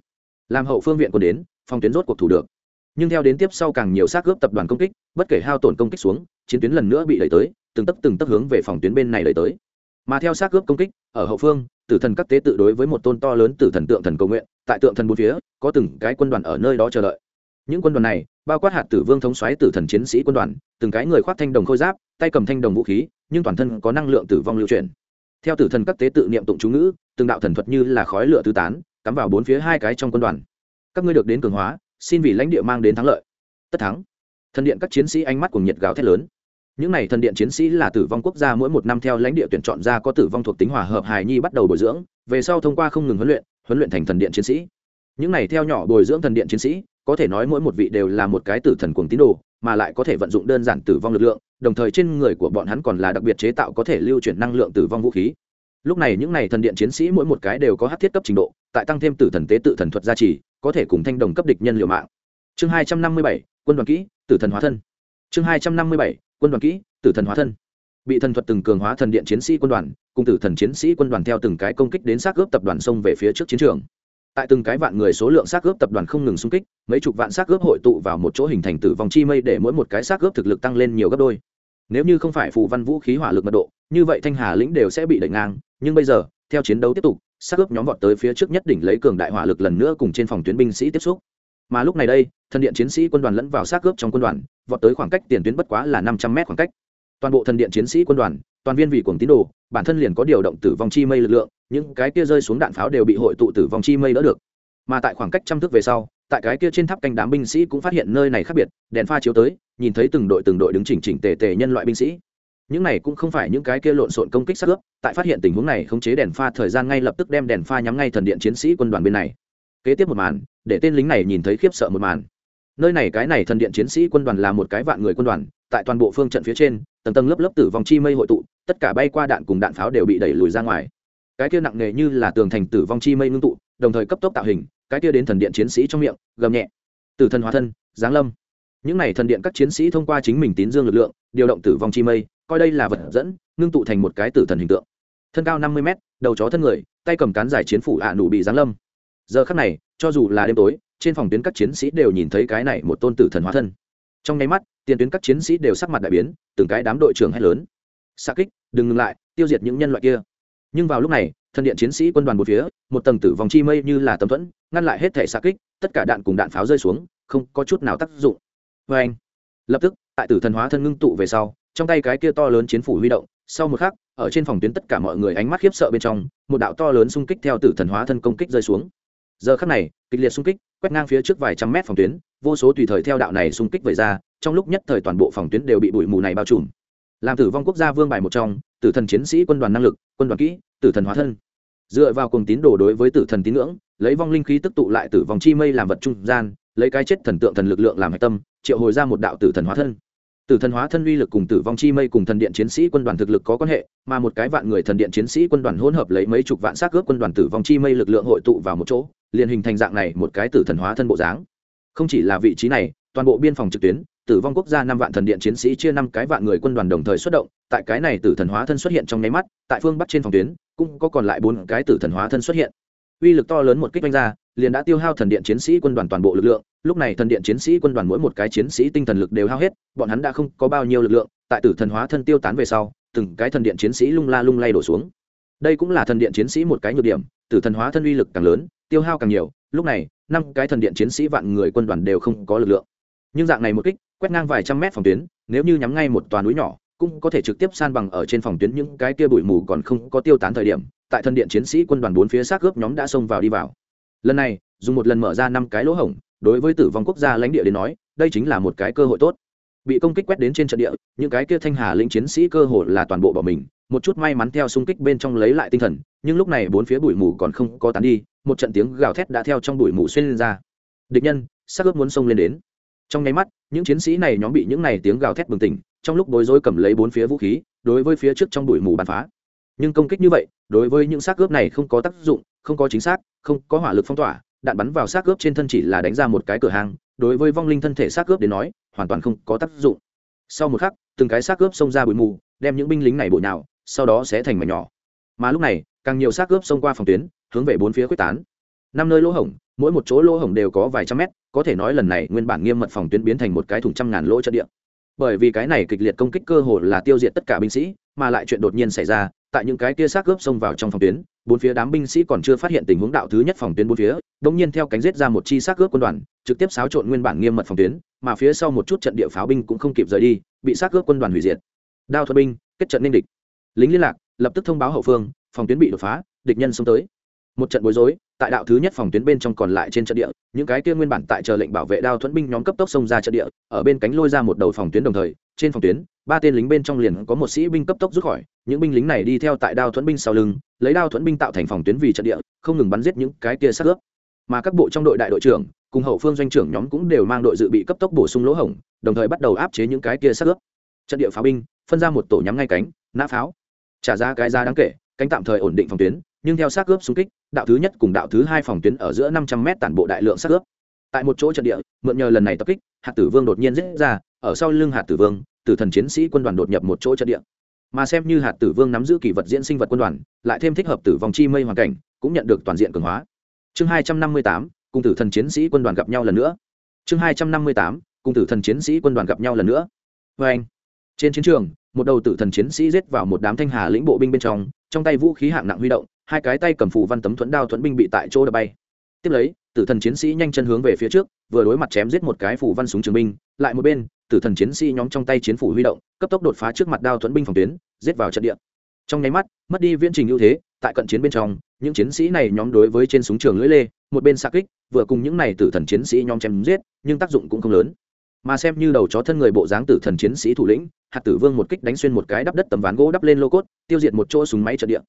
Làm hậu phương viện quân đến, phòng tuyến rốt cuộc thủ được. Nhưng theo đến tiếp sau càng nhiều xác cướp tập đoàn công kích, bất kể hao tổn công kích xuống, chiến tuyến lần nữa bị đẩy tới, từng tấc từng tấc hướng về phòng tuyến bên này đẩy tới mà theo xác cướp công kích, ở hậu phương, tử thần các tế tự đối với một tôn to lớn tử thần tượng thần cầu nguyện, tại tượng thần bốn phía, có từng cái quân đoàn ở nơi đó chờ đợi. Những quân đoàn này, bao quát hạt tử vương thống xoáy tử thần chiến sĩ quân đoàn, từng cái người khoác thanh đồng khôi giáp, tay cầm thanh đồng vũ khí, nhưng toàn thân có năng lượng tử vong lưu truyền theo tử thần các tế tự niệm tụng chú ngữ, từng đạo thần thuật như là khói lửa tứ tán, cắm vào bốn phía hai cái trong quân đoàn. Các ngươi được đến cường hóa, xin vì lãnh địa mang đến thắng lợi. Tất thắng. Thần điện các chiến sĩ ánh mắt cùng nhiệt gào thét lớn những n à y thần điện chiến sĩ là tử vong quốc gia mỗi một năm theo lãnh địa tuyển chọn ra có tử vong thuộc tính hòa hợp hài nhi bắt đầu bồi dưỡng, về sau thông qua không ngừng huấn luyện huấn luyện thành thần điện chiến sĩ. Những n à y theo nhỏ bồi dưỡng thần điện chiến sĩ, có thể nói mỗi một vị đều là một cái tử thần cuồng tín đồ, mà lại có thể vận dụng đơn giản tử vong lực lượng, đồng thời trên người của bọn hắn còn là đặc biệt chế tạo có thể lưu chuyển năng lượng tử vong vũ khí. Lúc này những n à y thần điện chiến sĩ mỗi một cái đều có hát thiết cấp trình độ, tại tăng thêm tử thần tế tự thần thuật gia trì, có thể cùng thanh đồng cấp địch nhân liệu mạng. Chương hai trăm năm mươi bảy, quân đoàn kỹ, tử thần hóa thân. Chương hai trăm năm mươi bảy quân đoàn kỹ, tử thần hóa thân. Bị thần thuật từng cường hóa thần điện chiến sĩ quân đoàn, cùng tử thần chiến sĩ quân đoàn theo từng cái công kích đến xác ướp tập đoàn sông về phía trước chiến trường. Tại từng cái vạn người số lượng xác ướp tập đoàn không ngừng xung kích, mấy chục vạn xác ướp hội tụ vào một chỗ hình thành tử vòng chi mây để mỗi một cái xác ướp thực lực tăng lên nhiều gấp đôi. Nếu như không phải phụ văn vũ khí hỏa lực mật độ, như vậy thanh hà lĩnh đều sẽ bị đẩy ngang, nhưng bây giờ, theo chiến đấu tiếp tục, xác ướp nhóm vọt tới phía trước nhất đỉnh lấy cường đại hỏa lực lần nữa cùng trên phòng tuyến binh sĩ tiếp xúc mà lúc này đây, thần điện chiến sĩ quân đoàn lẫn vào xác cướp trong quân đoàn, vọt tới khoảng cách tiền tuyến bất quá là năm trăm mét khoảng cách. Toàn bộ thần điện chiến sĩ quân đoàn, toàn viên vì cuồng tín đồ, bản thân liền có điều động tử vong chi mây lực lượng, những cái kia rơi xuống đạn pháo đều bị hội tụ tử vong chi mây đỡ được. Mà tại khoảng cách trăm thước về sau, tại cái kia trên tháp canh đám binh sĩ cũng phát hiện nơi này khác biệt, đèn pha chiếu tới, nhìn thấy từng đội từng đội đứng chỉnh chỉnh tề tề nhân loại binh sĩ. Những này cũng không phải những cái kia lộn xộn công kích sát ướp tại phát hiện tình huống này khống chế đèn pha thời gian ngay lập tức đem đèn pha nhắm ngay thần điện chiến sĩ quân đoàn bên này kế tiếp một màn, để tên lính này nhìn thấy khiếp sợ một màn. Nơi này cái này thần điện chiến sĩ quân đoàn là một cái vạn người quân đoàn, tại toàn bộ phương trận phía trên, tầng tầng lớp lớp tử vong chi mây hội tụ, tất cả bay qua đạn cùng đạn pháo đều bị đẩy lùi ra ngoài. Cái kia nặng nề như là tường thành tử vong chi mây ngưng tụ, đồng thời cấp tốc tạo hình, cái kia đến thần điện chiến sĩ trong miệng, gầm nhẹ. Tử thần hóa thân, giáng lâm. Những này thần điện các chiến sĩ thông qua chính mình tín dương lực lượng, điều động tử vong chi mây, coi đây là vật dẫn, ngưng tụ thành một cái tử thần hình tượng. Thân cao năm mươi mét, đầu chó thân người, tay cầm cán giải chiến phủ hạ à nụ bị giáng lâm giờ khắc này, cho dù là đêm tối, trên phòng tuyến các chiến sĩ đều nhìn thấy cái này một tôn tử thần hóa thân. Trong nháy mắt, tiền tuyến các chiến sĩ đều sắc mặt đại biến, từng cái đám đội trưởng hét lớn. Xa kích, đừng ngừng lại, tiêu diệt những nhân loại kia. Nhưng vào lúc này, thần điện chiến sĩ quân đoàn một phía, một tầng tử vòng chi mây như là tấm thuẫn, ngăn lại hết thể xa kích, tất cả đạn cùng đạn pháo rơi xuống, không có chút nào tác dụng. Vê anh lập tức, tại tử thần hóa thân ngưng tụ về sau, trong tay cái kia to lớn chiến phủ huy động, sau một khắc, ở trên phòng tuyến tất cả mọi người ánh mắt khiếp sợ bên trong, một đạo to lớn xung kích theo tử thần hóa thân công kích rơi xuống giờ khắc này, kịch liệt xung kích, quét ngang phía trước vài trăm mét phòng tuyến, vô số tùy thời theo đạo này xung kích về ra, trong lúc nhất thời toàn bộ phòng tuyến đều bị bụi mù này bao trùm. Làm tử vong quốc gia vương bài một trong, tử thần chiến sĩ quân đoàn năng lực, quân đoàn kỹ, tử thần hóa thân. Dựa vào cùng tín đồ đối với tử thần tín ngưỡng, lấy vong linh khí tức tụ lại tử vong chi mây làm vật trung gian, lấy cái chết thần tượng thần lực lượng làm hạch tâm, triệu hồi ra một đạo tử thần hóa thân. Tử thần hóa thân uy lực cùng tử vong chi mây cùng thần điện chiến sĩ quân đoàn thực lực có quan hệ, mà một cái vạn người thần điện chiến sĩ quân đoàn hỗn hợp lấy mấy chục vạn xác ướp quân đoàn tử vong chi mây lực lượng hội tụ vào một chỗ liền hình thành dạng này một cái tử thần hóa thân bộ dáng. Không chỉ là vị trí này, toàn bộ biên phòng trực tuyến, tử vong quốc gia năm vạn thần điện chiến sĩ chia năm cái vạn người quân đoàn đồng thời xuất động, tại cái này tử thần hóa thân xuất hiện trong nháy mắt, tại phương bắc trên phòng tuyến, cũng có còn lại bốn cái tử thần hóa thân xuất hiện. Uy lực to lớn một kích đánh ra, liền đã tiêu hao thần điện chiến sĩ quân đoàn toàn bộ lực lượng, lúc này thần điện chiến sĩ quân đoàn mỗi một cái chiến sĩ tinh thần lực đều hao hết, bọn hắn đã không có bao nhiêu lực lượng, tại tử thần hóa thân tiêu tán về sau, từng cái thần điện chiến sĩ lung la lung lay đổ xuống đây cũng là thần điện chiến sĩ một cái nhược điểm, tử thần hóa thân uy lực càng lớn, tiêu hao càng nhiều, lúc này, năm cái thần điện chiến sĩ vạn người quân đoàn đều không có lực lượng. Nhưng dạng này một kích, quét ngang vài trăm mét phòng tuyến, nếu như nhắm ngay một toàn núi nhỏ, cũng có thể trực tiếp san bằng ở trên phòng tuyến những cái kia bụi mù còn không có tiêu tán thời điểm, tại thần điện chiến sĩ quân đoàn bốn phía xác gớp nhóm đã xông vào đi vào. Lần này, dùng một lần mở ra năm cái lỗ hổng, đối với tử vong quốc gia lãnh địa đến nói, đây chính là một cái cơ hội tốt bị công kích quét đến trên trận địa, những cái kia thanh hà lĩnh chiến sĩ cơ hội là toàn bộ bỏ mình, một chút may mắn theo xung kích bên trong lấy lại tinh thần, nhưng lúc này bốn phía bụi mù còn không có tán đi, một trận tiếng gào thét đã theo trong bụi mù xuyên lên ra. Địch nhân sắc ướp muốn xông lên đến. Trong nháy mắt, những chiến sĩ này nhóm bị những này tiếng gào thét bừng tỉnh, trong lúc bối rối cầm lấy bốn phía vũ khí, đối với phía trước trong bụi mù bắn phá. Nhưng công kích như vậy, đối với những xác ướp này không có tác dụng, không có chính xác, không có hỏa lực phong tỏa, đạn bắn vào xác ướp trên thân chỉ là đánh ra một cái cửa hàng, đối với vong linh thân thể xác ướp đến nói hoàn toàn không có tác dụng. Sau một khắc, từng cái xác cướp xông ra bụi mù, đem những binh lính này bội nào sau đó sẽ thành mảnh nhỏ. Mà lúc này, càng nhiều xác cướp xông qua phòng tuyến, hướng về bốn phía quyết tán. Năm nơi lỗ hổng, mỗi một chỗ lỗ hổng đều có vài trăm mét, có thể nói lần này nguyên bản nghiêm mật phòng tuyến biến thành một cái thùng trăm ngàn lỗ trận địa. Bởi vì cái này kịch liệt công kích cơ hồ là tiêu diệt tất cả binh sĩ mà lại chuyện đột nhiên xảy ra, tại những cái kia xác cướp xông vào trong phòng tuyến, bốn phía đám binh sĩ còn chưa phát hiện tình huống đạo thứ nhất phòng tuyến bốn phía đông nhiên theo cánh giết ra một chi xác cướp quân đoàn, trực tiếp xáo trộn nguyên bản nghiêm mật phòng tuyến, mà phía sau một chút trận địa pháo binh cũng không kịp rời đi, bị xác cướp quân đoàn hủy diệt. Đao thuật binh, kết trận nên địch. Lính liên lạc, lập tức thông báo hậu phương, phòng tuyến bị đột phá, địch nhân xông tới. Một trận bối rối tại đạo thứ nhất phòng tuyến bên trong còn lại trên trận địa, những cái kia nguyên bản tại chờ lệnh bảo vệ đao thuẫn binh nhóm cấp tốc xông ra trận địa, ở bên cánh lôi ra một đầu phòng tuyến đồng thời, trên phòng tuyến, ba tên lính bên trong liền có một sĩ binh cấp tốc rút khỏi, những binh lính này đi theo tại đao thuẫn binh sau lưng, lấy đao thuẫn binh tạo thành phòng tuyến vì trận địa, không ngừng bắn giết những cái kia sát ướp. Mà các bộ trong đội đại đội trưởng, cùng hậu phương doanh trưởng nhóm cũng đều mang đội dự bị cấp tốc bổ sung lỗ hổng, đồng thời bắt đầu áp chế những cái kia sát ướp. Trận địa pháo binh, phân ra một tổ nhắm ngay cánh, nã pháo. Trả ra cái ra đáng kể, cánh tạm thời ổn định phòng tuyến, nhưng theo sát cướp xung kích đạo thứ nhất cùng đạo thứ hai phòng tuyến ở giữa năm trăm mét tản bộ đại lượng sát cướp tại một chỗ trận địa, mượn nhờ lần này tập kích, hạt tử vương đột nhiên giết ra, ở sau lưng hạt tử vương, tử thần chiến sĩ quân đoàn đột nhập một chỗ trận địa. Mà xem như hạt tử vương nắm giữ kỳ vật diễn sinh vật quân đoàn, lại thêm thích hợp tử vong chi mây hoàn cảnh, cũng nhận được toàn diện cường hóa. Chương hai trăm năm mươi tám, cùng tử thần chiến sĩ quân đoàn gặp nhau lần nữa. Chương hai trăm năm mươi tám, cùng tử thần chiến sĩ quân đoàn gặp nhau lần nữa. Vê anh, trên chiến trường, một đầu tử thần chiến sĩ giết vào một đám thanh hà lĩnh bộ binh bên trong trong tay vũ khí hạng nặng huy động hai cái tay cầm phù văn tấm thuẫn đao thuẫn binh bị tại chỗ đập bay. Tiếp lấy, tử thần chiến sĩ nhanh chân hướng về phía trước, vừa đối mặt chém giết một cái phù văn súng trường binh, lại một bên, tử thần chiến sĩ nhóm trong tay chiến phủ huy động, cấp tốc đột phá trước mặt đao thuẫn binh phòng tuyến, giết vào trận địa. Trong nháy mắt, mất đi viễn trình ưu thế, tại cận chiến bên trong, những chiến sĩ này nhóm đối với trên súng trường lưỡi lê, một bên xa kích, vừa cùng những này tử thần chiến sĩ nhóm chém giết, nhưng tác dụng cũng không lớn. Mà xem như đầu chó thân người bộ dáng tử thần chiến sĩ thủ lĩnh, hạt tử vương một kích đánh xuyên một cái đắp đất tấm ván gỗ đắp lên lô cốt, tiêu diệt một chỗ súng máy trận địa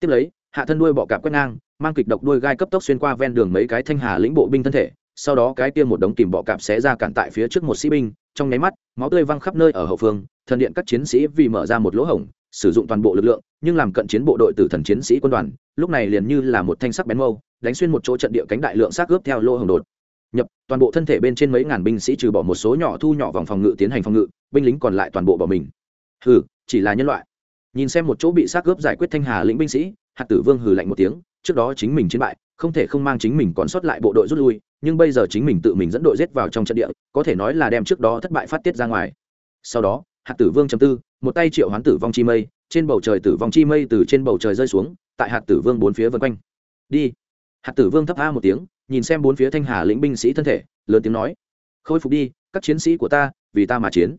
tiếp lấy, hạ thân đuôi bọ cạp quét ngang, mang kịch độc đuôi gai cấp tốc xuyên qua ven đường mấy cái thanh hà lĩnh bộ binh thân thể, sau đó cái kia một đống kìm bọ cạp xé ra cản tại phía trước một sĩ binh, trong nháy mắt, máu tươi văng khắp nơi ở hậu phương, thần điện các chiến sĩ vì mở ra một lỗ hổng, sử dụng toàn bộ lực lượng, nhưng làm cận chiến bộ đội tử thần chiến sĩ quân đoàn, lúc này liền như là một thanh sắc bén mâu, đánh xuyên một chỗ trận địa cánh đại lượng xác ướp theo lỗ hổng đột nhập, toàn bộ thân thể bên trên mấy ngàn binh sĩ trừ bỏ một số nhỏ thu nhỏ vòng phòng ngự tiến hành phòng ngự, binh lính còn lại toàn bộ bỏ mình. Hừ, chỉ là nhân loại nhìn xem một chỗ bị xác cướp giải quyết thanh hà lĩnh binh sĩ, hạt tử vương hừ lạnh một tiếng, trước đó chính mình chiến bại, không thể không mang chính mình còn sót lại bộ đội rút lui, nhưng bây giờ chính mình tự mình dẫn đội giết vào trong trận địa, có thể nói là đem trước đó thất bại phát tiết ra ngoài. Sau đó, hạt tử vương chấm tư, một tay triệu hoán tử vong chi mây, trên bầu trời tử vong chi mây từ trên bầu trời rơi xuống, tại hạt tử vương bốn phía vân quanh. Đi. Hạt tử vương thấp a một tiếng, nhìn xem bốn phía thanh hà lĩnh binh sĩ thân thể, lớn tiếng nói, khôi phục đi, các chiến sĩ của ta vì ta mà chiến.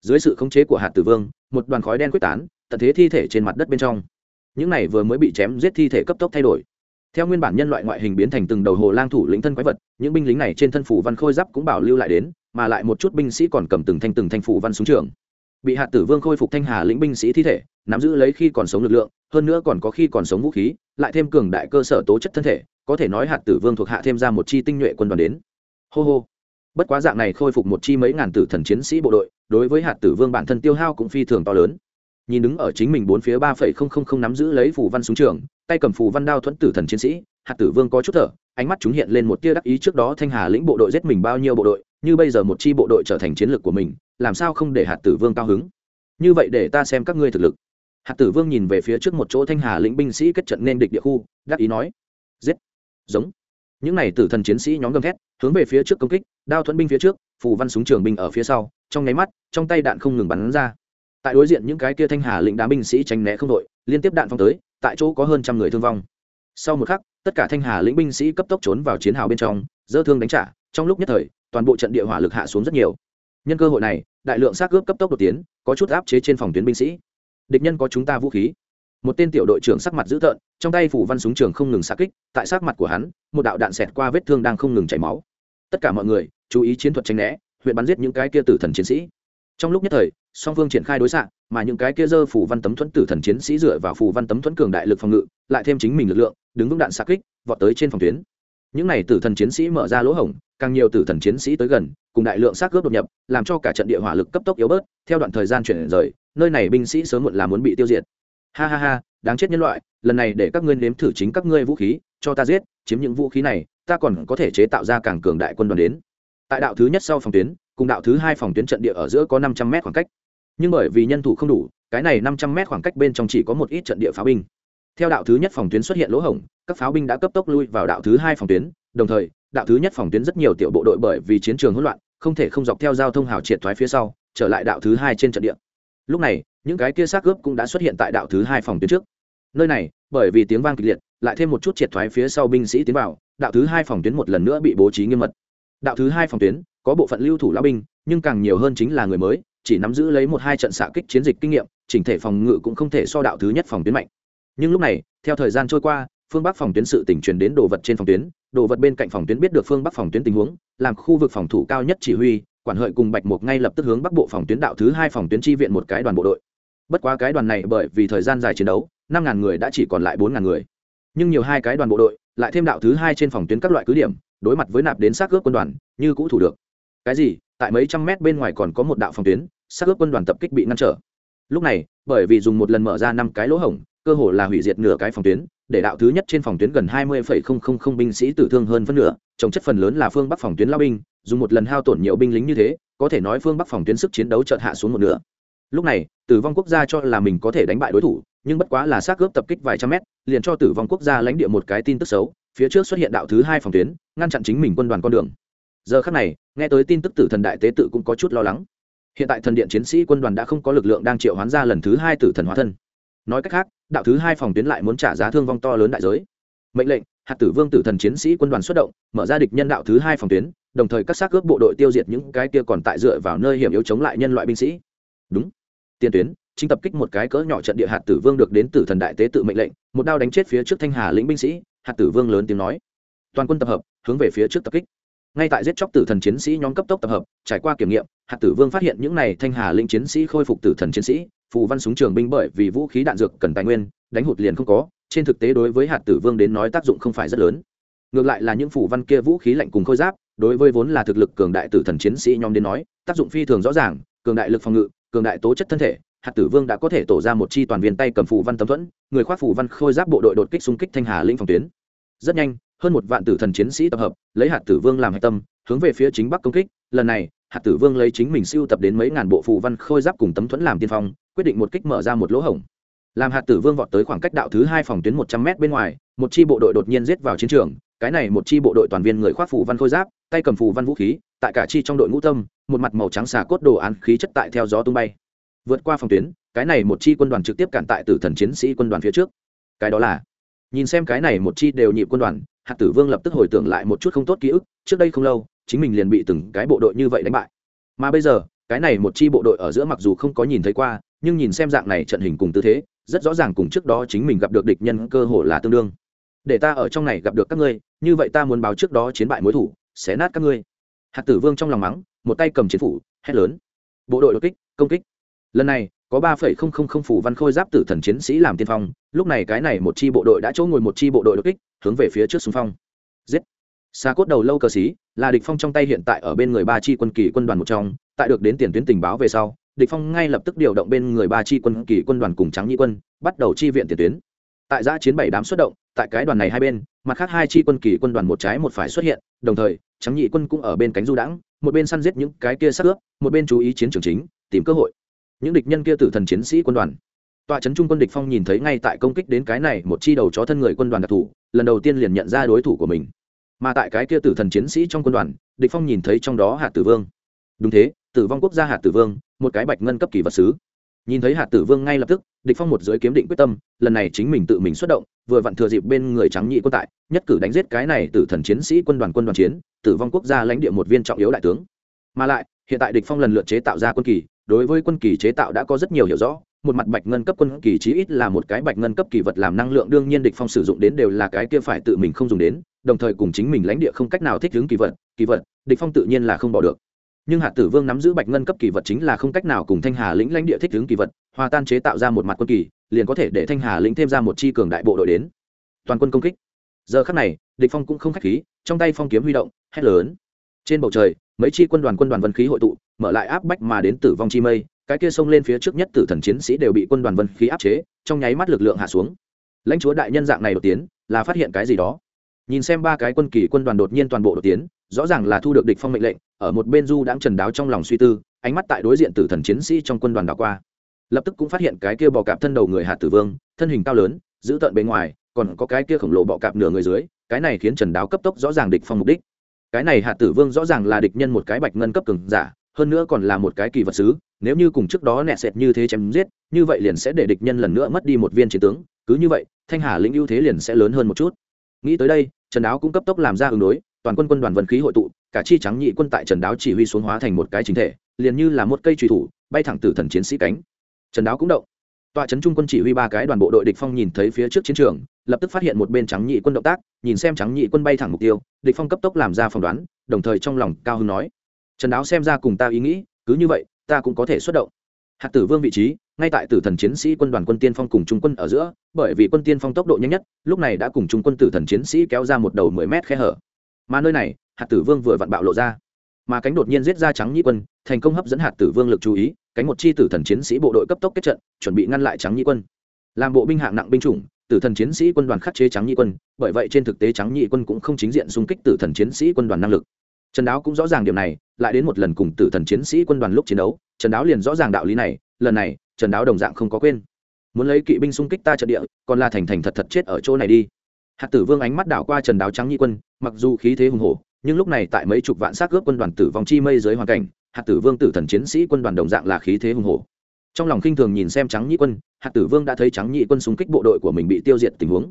Dưới sự khống chế của hạt tử vương, một đoàn khói đen quyết tán tận thế thi thể trên mặt đất bên trong. Những này vừa mới bị chém giết thi thể cấp tốc thay đổi. Theo nguyên bản nhân loại ngoại hình biến thành từng đầu hồ lang thủ lĩnh thân quái vật, những binh lính này trên thân phủ văn khôi giáp cũng bảo lưu lại đến, mà lại một chút binh sĩ còn cầm từng thanh từng thanh phủ văn súng trường. Bị hạt tử vương khôi phục thanh hà lĩnh binh sĩ thi thể, nắm giữ lấy khi còn sống lực lượng, hơn nữa còn có khi còn sống vũ khí, lại thêm cường đại cơ sở tố chất thân thể, có thể nói hạt tử vương thuộc hạ thêm ra một chi tinh nhuệ quân đoàn đến. Hô hô. Bất quá dạng này khôi phục một chi mấy ngàn tử thần chiến sĩ bộ đội, đối với hạt tử vương bản thân tiêu hao cũng phi thường to lớn nhìn đứng ở chính mình bốn phía ba phẩy không không không nắm giữ lấy phù văn súng trường, tay cầm phù văn đao thuẫn tử thần chiến sĩ, hạt tử vương có chút thở, ánh mắt chúng hiện lên một tia đắc ý trước đó thanh hà lĩnh bộ đội giết mình bao nhiêu bộ đội, như bây giờ một chi bộ đội trở thành chiến lược của mình, làm sao không để hạt tử vương cao hứng? Như vậy để ta xem các ngươi thực lực. Hạt tử vương nhìn về phía trước một chỗ thanh hà lĩnh binh sĩ kết trận nên địch địa khu, đắc ý nói, giết. Giống. Những này tử thần chiến sĩ nhóm gầm thét, hướng về phía trước công kích, đao thuẫn binh phía trước, phù văn súng trường binh ở phía sau, trong nháy mắt, trong tay đạn không ngừng bắn ra tại đối diện những cái kia thanh hà lĩnh đá binh sĩ tránh né không đội, liên tiếp đạn phong tới, tại chỗ có hơn trăm người thương vong. Sau một khắc, tất cả thanh hà lĩnh binh sĩ cấp tốc trốn vào chiến hào bên trong, dơ thương đánh trả, trong lúc nhất thời, toàn bộ trận địa hỏa lực hạ xuống rất nhiều. Nhân cơ hội này, đại lượng xác cướp cấp tốc đột tiến, có chút áp chế trên phòng tuyến binh sĩ. Địch nhân có chúng ta vũ khí. Một tên tiểu đội trưởng sắc mặt dữ tợn, trong tay phủ văn súng trường không ngừng xa kích, tại sát mặt của hắn, một đạo đạn xẹt qua vết thương đang không ngừng chảy máu. Tất cả mọi người, chú ý chiến thuật tranh né, huyện bắn giết những cái kia tử thần chiến sĩ trong lúc nhất thời, song phương triển khai đối xạ, mà những cái kia dơ phủ văn tấm thuẫn tử thần chiến sĩ dựa vào phủ văn tấm thuẫn cường đại lực phòng ngự, lại thêm chính mình lực lượng, đứng vững đạn xa kích, vọt tới trên phòng tuyến. Những n à y tử thần chiến sĩ mở ra lỗ hổng, càng nhiều tử thần chiến sĩ tới gần, cùng đại lượng xác cướp đột nhập, làm cho cả trận địa hỏa lực cấp tốc yếu bớt, theo đoạn thời gian chuyển rời, nơi này binh sĩ sớm muộn là muốn bị tiêu diệt. Ha ha ha, đáng chết nhân loại, lần này để các ngươi nếm thử chính các ngươi vũ khí, cho ta giết, chiếm những vũ khí này, ta còn có thể chế tạo ra càng cường đại quân đoàn đến tại đạo thứ nhất sau phòng tuyến, cùng đạo thứ hai phòng tuyến trận địa ở giữa có năm trăm mét khoảng cách. Nhưng bởi vì nhân thủ không đủ, cái này năm trăm mét khoảng cách bên trong chỉ có một ít trận địa pháo binh. Theo đạo thứ nhất phòng tuyến xuất hiện lỗ hổng, các pháo binh đã cấp tốc lui vào đạo thứ hai phòng tuyến, đồng thời, đạo thứ nhất phòng tuyến rất nhiều tiểu bộ đội bởi vì chiến trường hỗn loạn, không thể không dọc theo giao thông hào triệt thoái phía sau, trở lại đạo thứ hai trên trận địa. Lúc này, những cái kia xác cướp cũng đã xuất hiện tại đạo thứ hai phòng tuyến trước. Nơi này, bởi vì tiếng vang kịch liệt, lại thêm một chút triệt thoái phía sau binh sĩ tiến vào, đạo thứ hai phòng tuyến một lần nữa bị bố trí nghiêm mật đạo thứ hai phòng tuyến, có bộ phận lưu thủ lão binh, nhưng càng nhiều hơn chính là người mới, chỉ nắm giữ lấy một hai trận xạ kích chiến dịch kinh nghiệm, chỉnh thể phòng ngự cũng không thể so đạo thứ nhất phòng tuyến mạnh. Nhưng lúc này, theo thời gian trôi qua, phương bắc phòng tuyến sự tỉnh truyền đến đồ vật trên phòng tuyến, đồ vật bên cạnh phòng tuyến biết được phương bắc phòng tuyến tình huống, làm khu vực phòng thủ cao nhất chỉ huy, quản hợi cùng bạch mục ngay lập tức hướng bắc bộ phòng tuyến đạo thứ hai phòng tuyến chi viện một cái đoàn bộ đội. Bất quá cái đoàn này bởi vì thời gian dài chiến đấu, năm ngàn người đã chỉ còn lại bốn ngàn người. Nhưng nhiều hai cái đoàn bộ đội, lại thêm đạo thứ hai trên phòng tuyến các loại cứ điểm đối mặt với nạp đến xác ướp quân đoàn, như cũ thủ được. Cái gì? Tại mấy trăm mét bên ngoài còn có một đạo phòng tuyến, xác ướp quân đoàn tập kích bị ngăn trở. Lúc này, bởi vì dùng một lần mở ra năm cái lỗ hổng, cơ hồ là hủy diệt nửa cái phòng tuyến, để đạo thứ nhất trên phòng tuyến gần hai mươi binh sĩ tử thương hơn phân nửa, trồng chất phần lớn là phương bắc phòng tuyến lao binh, dùng một lần hao tổn nhiều binh lính như thế, có thể nói phương bắc phòng tuyến sức chiến đấu chợt hạ xuống một nửa. Lúc này, tử vong quốc gia cho là mình có thể đánh bại đối thủ, nhưng bất quá là xác cướp tập kích vài trăm mét, liền cho tử vong quốc gia lãnh địa một cái tin tức xấu phía trước xuất hiện đạo thứ hai phòng tuyến, ngăn chặn chính mình quân đoàn con đường. Giờ khắc này, nghe tới tin tức tử thần đại tế tự cũng có chút lo lắng. Hiện tại thần điện chiến sĩ quân đoàn đã không có lực lượng đang triệu hoán ra lần thứ hai tử thần hóa thân. Nói cách khác, đạo thứ hai phòng tuyến lại muốn trả giá thương vong to lớn đại giới. Mệnh lệnh, hạt tử vương tử thần chiến sĩ quân đoàn xuất động, mở ra địch nhân đạo thứ hai phòng tuyến, đồng thời các xác cướp bộ đội tiêu diệt những cái kia còn tại dựa vào nơi hiểm yếu chống lại nhân loại binh sĩ. Đúng. Tiền tuyến, chính tập kích một cái cỡ nhỏ trận địa hạt tử vương được đến tử thần đại tế tự mệnh lệnh, một đao đánh chết phía trước thanh hà lĩnh binh sĩ hạt tử vương lớn tiếng nói. Toàn quân tập hợp, hướng về phía trước tập kích. Ngay tại giết chóc tử thần chiến sĩ nhóm cấp tốc tập hợp, trải qua kiểm nghiệm, hạt tử vương phát hiện những này thanh hà Linh chiến sĩ khôi phục tử thần chiến sĩ, phù văn súng trường binh bởi vì vũ khí đạn dược cần tài nguyên, đánh hụt liền không có, trên thực tế đối với hạt tử vương đến nói tác dụng không phải rất lớn. Ngược lại là những phù văn kia vũ khí lạnh cùng khôi giáp, đối với vốn là thực lực cường đại tử thần chiến sĩ nhóm đến nói, tác dụng phi thường rõ ràng, cường đại lực phòng ngự, cường đại tố chất thân thể hạt tử vương đã có thể tổ ra một chi toàn viên tay cầm phù văn tấm thuẫn, người khoác phù văn khôi giáp bộ đội đột kích xung kích thanh hà lĩnh phòng tuyến. Rất nhanh, hơn một vạn tử thần chiến sĩ tập hợp, lấy hạt tử vương làm hạch tâm, hướng về phía chính bắc công kích. Lần này, hạt tử vương lấy chính mình siêu tập đến mấy ngàn bộ phù văn khôi giáp cùng tấm thuẫn làm tiên phong, quyết định một kích mở ra một lỗ hổng. Làm hạt tử vương vọt tới khoảng cách đạo thứ hai phòng tuyến một trăm m bên ngoài, một chi bộ đội đột nhiên giết vào chiến trường, cái này một chi bộ đội toàn viên người khoác phù văn khôi giáp, tay cầm phù văn vũ khí, tại cả chi trong đội ngũ tâm, một mặt màu trắng xà cốt đồ án khí chất tại theo gió tung bay vượt qua phòng tuyến, cái này một chi quân đoàn trực tiếp cản tại tử thần chiến sĩ quân đoàn phía trước. Cái đó là, nhìn xem cái này một chi đều nhịp quân đoàn hạt tử vương lập tức hồi tưởng lại một chút không tốt ký ức, trước đây không lâu, chính mình liền bị từng cái bộ đội như vậy đánh bại. Mà bây giờ, cái này một chi bộ đội ở giữa mặc dù không có nhìn thấy qua, nhưng nhìn xem dạng này trận hình cùng tư thế, rất rõ ràng cùng trước đó chính mình gặp được địch nhân cơ hội là tương đương. Để ta ở trong này gặp được các ngươi, như vậy ta muốn báo trước đó chiến bại mối thủ, xé nát các ngươi. Hạt tử vương trong lòng mắng, một tay cầm chiến phủ, hét lớn. Bộ đội đột kích, công kích lần này, có ba phẩy không không không phủ văn khôi giáp tử thần chiến sĩ làm tiên phong, lúc này cái này một chi bộ đội đã chỗ ngồi một chi bộ đội đột kích, hướng về phía trước xung phong. Giết! Xa cốt đầu lâu cờ xí là địch phong trong tay hiện tại ở bên người ba chi quân kỳ quân đoàn một trong, tại được đến tiền tuyến tình báo về sau, địch phong ngay lập tức điều động bên người ba chi quân kỳ quân đoàn cùng trắng nhị quân, bắt đầu chi viện tiền tuyến. Tại giã chiến bảy đám xuất động, tại cái đoàn này hai bên, mặt khác hai chi quân kỳ quân đoàn một trái một phải xuất hiện, đồng thời trắng nhị quân cũng ở bên cánh du đãng, một bên săn giết những cái kia sát ướp, một bên chú ý chiến trường chính, tìm cơ hội những địch nhân kia tử thần chiến sĩ quân đoàn. Tọa trấn trung quân địch phong nhìn thấy ngay tại công kích đến cái này một chi đầu chó thân người quân đoàn đặc thủ, lần đầu tiên liền nhận ra đối thủ của mình. Mà tại cái kia tử thần chiến sĩ trong quân đoàn, địch phong nhìn thấy trong đó hạt tử vương. Đúng thế, tử vong quốc gia hạt tử vương, một cái bạch ngân cấp kỳ vật sứ. Nhìn thấy hạt tử vương ngay lập tức, địch phong một dưới kiếm định quyết tâm, lần này chính mình tự mình xuất động, vừa vặn thừa dịp bên người trắng nhị quân tại, nhất cử đánh giết cái này tử thần chiến sĩ quân đoàn quân đoàn chiến, tử vong quốc gia lãnh địa một viên trọng yếu đại tướng. Mà lại, hiện tại địch phong lần lượt chế tạo ra quân kỳ đối với quân kỳ chế tạo đã có rất nhiều hiểu rõ. Một mặt bạch ngân cấp quân kỳ chí ít là một cái bạch ngân cấp kỳ vật làm năng lượng đương nhiên địch phong sử dụng đến đều là cái kia phải tự mình không dùng đến, đồng thời cùng chính mình lãnh địa không cách nào thích ứng kỳ vật kỳ vật, địch phong tự nhiên là không bỏ được. Nhưng hạt tử vương nắm giữ bạch ngân cấp kỳ vật chính là không cách nào cùng thanh hà lĩnh lãnh địa thích ứng kỳ vật, hòa tan chế tạo ra một mặt quân kỳ, liền có thể để thanh hà lĩnh thêm ra một chi cường đại bộ đội đến. Toàn quân công kích. Giờ khắc này, địch phong cũng không khách khí, trong tay phong kiếm huy động, hét lớn. Trên bầu trời mấy chi quân đoàn quân đoàn vân khí hội tụ, mở lại áp bách mà đến tử vong chi mây, cái kia xông lên phía trước nhất tử thần chiến sĩ đều bị quân đoàn vân khí áp chế, trong nháy mắt lực lượng hạ xuống. Lãnh chúa đại nhân dạng này đột tiến, là phát hiện cái gì đó? Nhìn xem ba cái quân kỳ quân đoàn đột nhiên toàn bộ đột tiến, rõ ràng là thu được địch phong mệnh lệnh, ở một bên du đãng trần đáo trong lòng suy tư, ánh mắt tại đối diện tử thần chiến sĩ trong quân đoàn đảo qua. Lập tức cũng phát hiện cái kia bò cạp thân đầu người hạt tử vương, thân hình cao lớn, giữ tận bên ngoài, còn có cái kia khổng lồ bọ cạp nửa người dưới, cái này khiến trần đáo cấp tốc rõ ràng địch phong mục đích cái này hạt tử vương rõ ràng là địch nhân một cái bạch ngân cấp cường giả, hơn nữa còn là một cái kỳ vật sứ, nếu như cùng trước đó nẹt sệt như thế chém giết, như vậy liền sẽ để địch nhân lần nữa mất đi một viên chiến tướng, cứ như vậy, thanh hà lĩnh ưu thế liền sẽ lớn hơn một chút. Nghĩ tới đây, trần đáo cũng cấp tốc làm ra ứng đối, toàn quân quân đoàn vân khí hội tụ, cả chi trắng nhị quân tại trần đáo chỉ huy xuống hóa thành một cái chính thể, liền như là một cây trùy thủ, bay thẳng từ thần chiến sĩ cánh. Trần đáo cũng động tọa trấn trung quân chỉ huy ba cái đoàn bộ đội địch phong nhìn thấy phía trước chiến trường, lập tức phát hiện một bên trắng nhị quân động tác, nhìn xem trắng nhị quân bay thẳng mục tiêu, địch phong cấp tốc làm ra phỏng đoán, đồng thời trong lòng cao hứng nói, trần đáo xem ra cùng ta ý nghĩ, cứ như vậy, ta cũng có thể xuất động. Hạt tử vương vị trí, ngay tại tử thần chiến sĩ quân đoàn quân tiên phong cùng trung quân ở giữa, bởi vì quân tiên phong tốc độ nhanh nhất, lúc này đã cùng trung quân tử thần chiến sĩ kéo ra một đầu mười mét khe hở. Mà nơi này, hạt tử vương vừa vặn bạo lộ ra. Mà cánh đột nhiên giết ra trắng nhị quân, thành công hấp dẫn hạt tử vương lực chú ý cánh một chi tử thần chiến sĩ bộ đội cấp tốc kết trận, chuẩn bị ngăn lại trắng nhị quân. Làm bộ binh hạng nặng binh chủng, tử thần chiến sĩ quân đoàn khắc chế trắng nhị quân, bởi vậy trên thực tế trắng nhị quân cũng không chính diện xung kích tử thần chiến sĩ quân đoàn năng lực. Trần đáo cũng rõ ràng điểm này, lại đến một lần cùng tử thần chiến sĩ quân đoàn lúc chiến đấu, trần đáo liền rõ ràng đạo lý này, lần này, trần đáo đồng dạng không có quên. Muốn lấy kỵ binh xung kích ta trận địa, còn là thành thành thật thật chết ở chỗ này đi. Hạt tử vương ánh mắt đảo qua trần đáo trắng nhị quân, mặc dù khí thế hùng hổ, nhưng lúc này tại mấy chục vạn xác ướp quân đoàn tử vong chi mây dưới hoàn cảnh hạt tử vương tử thần chiến sĩ quân đoàn đồng dạng là khí thế hùng hổ. Trong lòng khinh thường nhìn xem trắng nhĩ quân, hạt tử vương đã thấy trắng nhĩ quân xung kích bộ đội của mình bị tiêu diệt tình huống.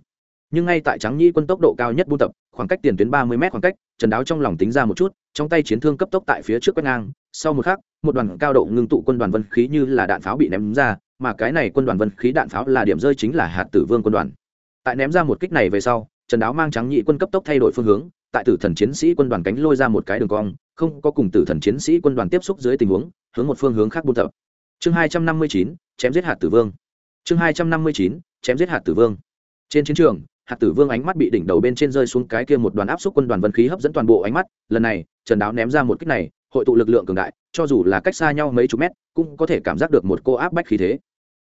Nhưng ngay tại trắng nhĩ quân tốc độ cao nhất buôn tập, khoảng cách tiền tuyến ba mươi m khoảng cách, trần đáo trong lòng tính ra một chút, trong tay chiến thương cấp tốc tại phía trước quét ngang, sau một khắc, một đoàn cao độ ngưng tụ quân đoàn vân khí như là đạn pháo bị ném ra, mà cái này quân đoàn vân khí đạn pháo là điểm rơi chính là hạt tử vương quân đoàn. Tại ném ra một kích này về sau, trần đáo mang trắng nhị quân cấp tốc thay đổi phương hướng tại tử thần chiến sĩ quân đoàn cánh lôi ra một cái đường cong, không có cùng tử thần chiến sĩ quân đoàn tiếp xúc dưới tình huống, hướng một phương hướng khác buôn tập. Chương hai trăm năm mươi chín, chém giết hạt tử vương. Chương hai trăm năm mươi chín, chém giết hạt tử vương. Trên chiến trường, hạt tử vương ánh mắt bị đỉnh đầu bên trên rơi xuống cái kia một đoàn áp xúc quân đoàn vân khí hấp dẫn toàn bộ ánh mắt, lần này, trần đáo ném ra một kích này, hội tụ lực lượng cường đại, cho dù là cách xa nhau mấy chục mét, cũng có thể cảm giác được một cô áp bách khí thế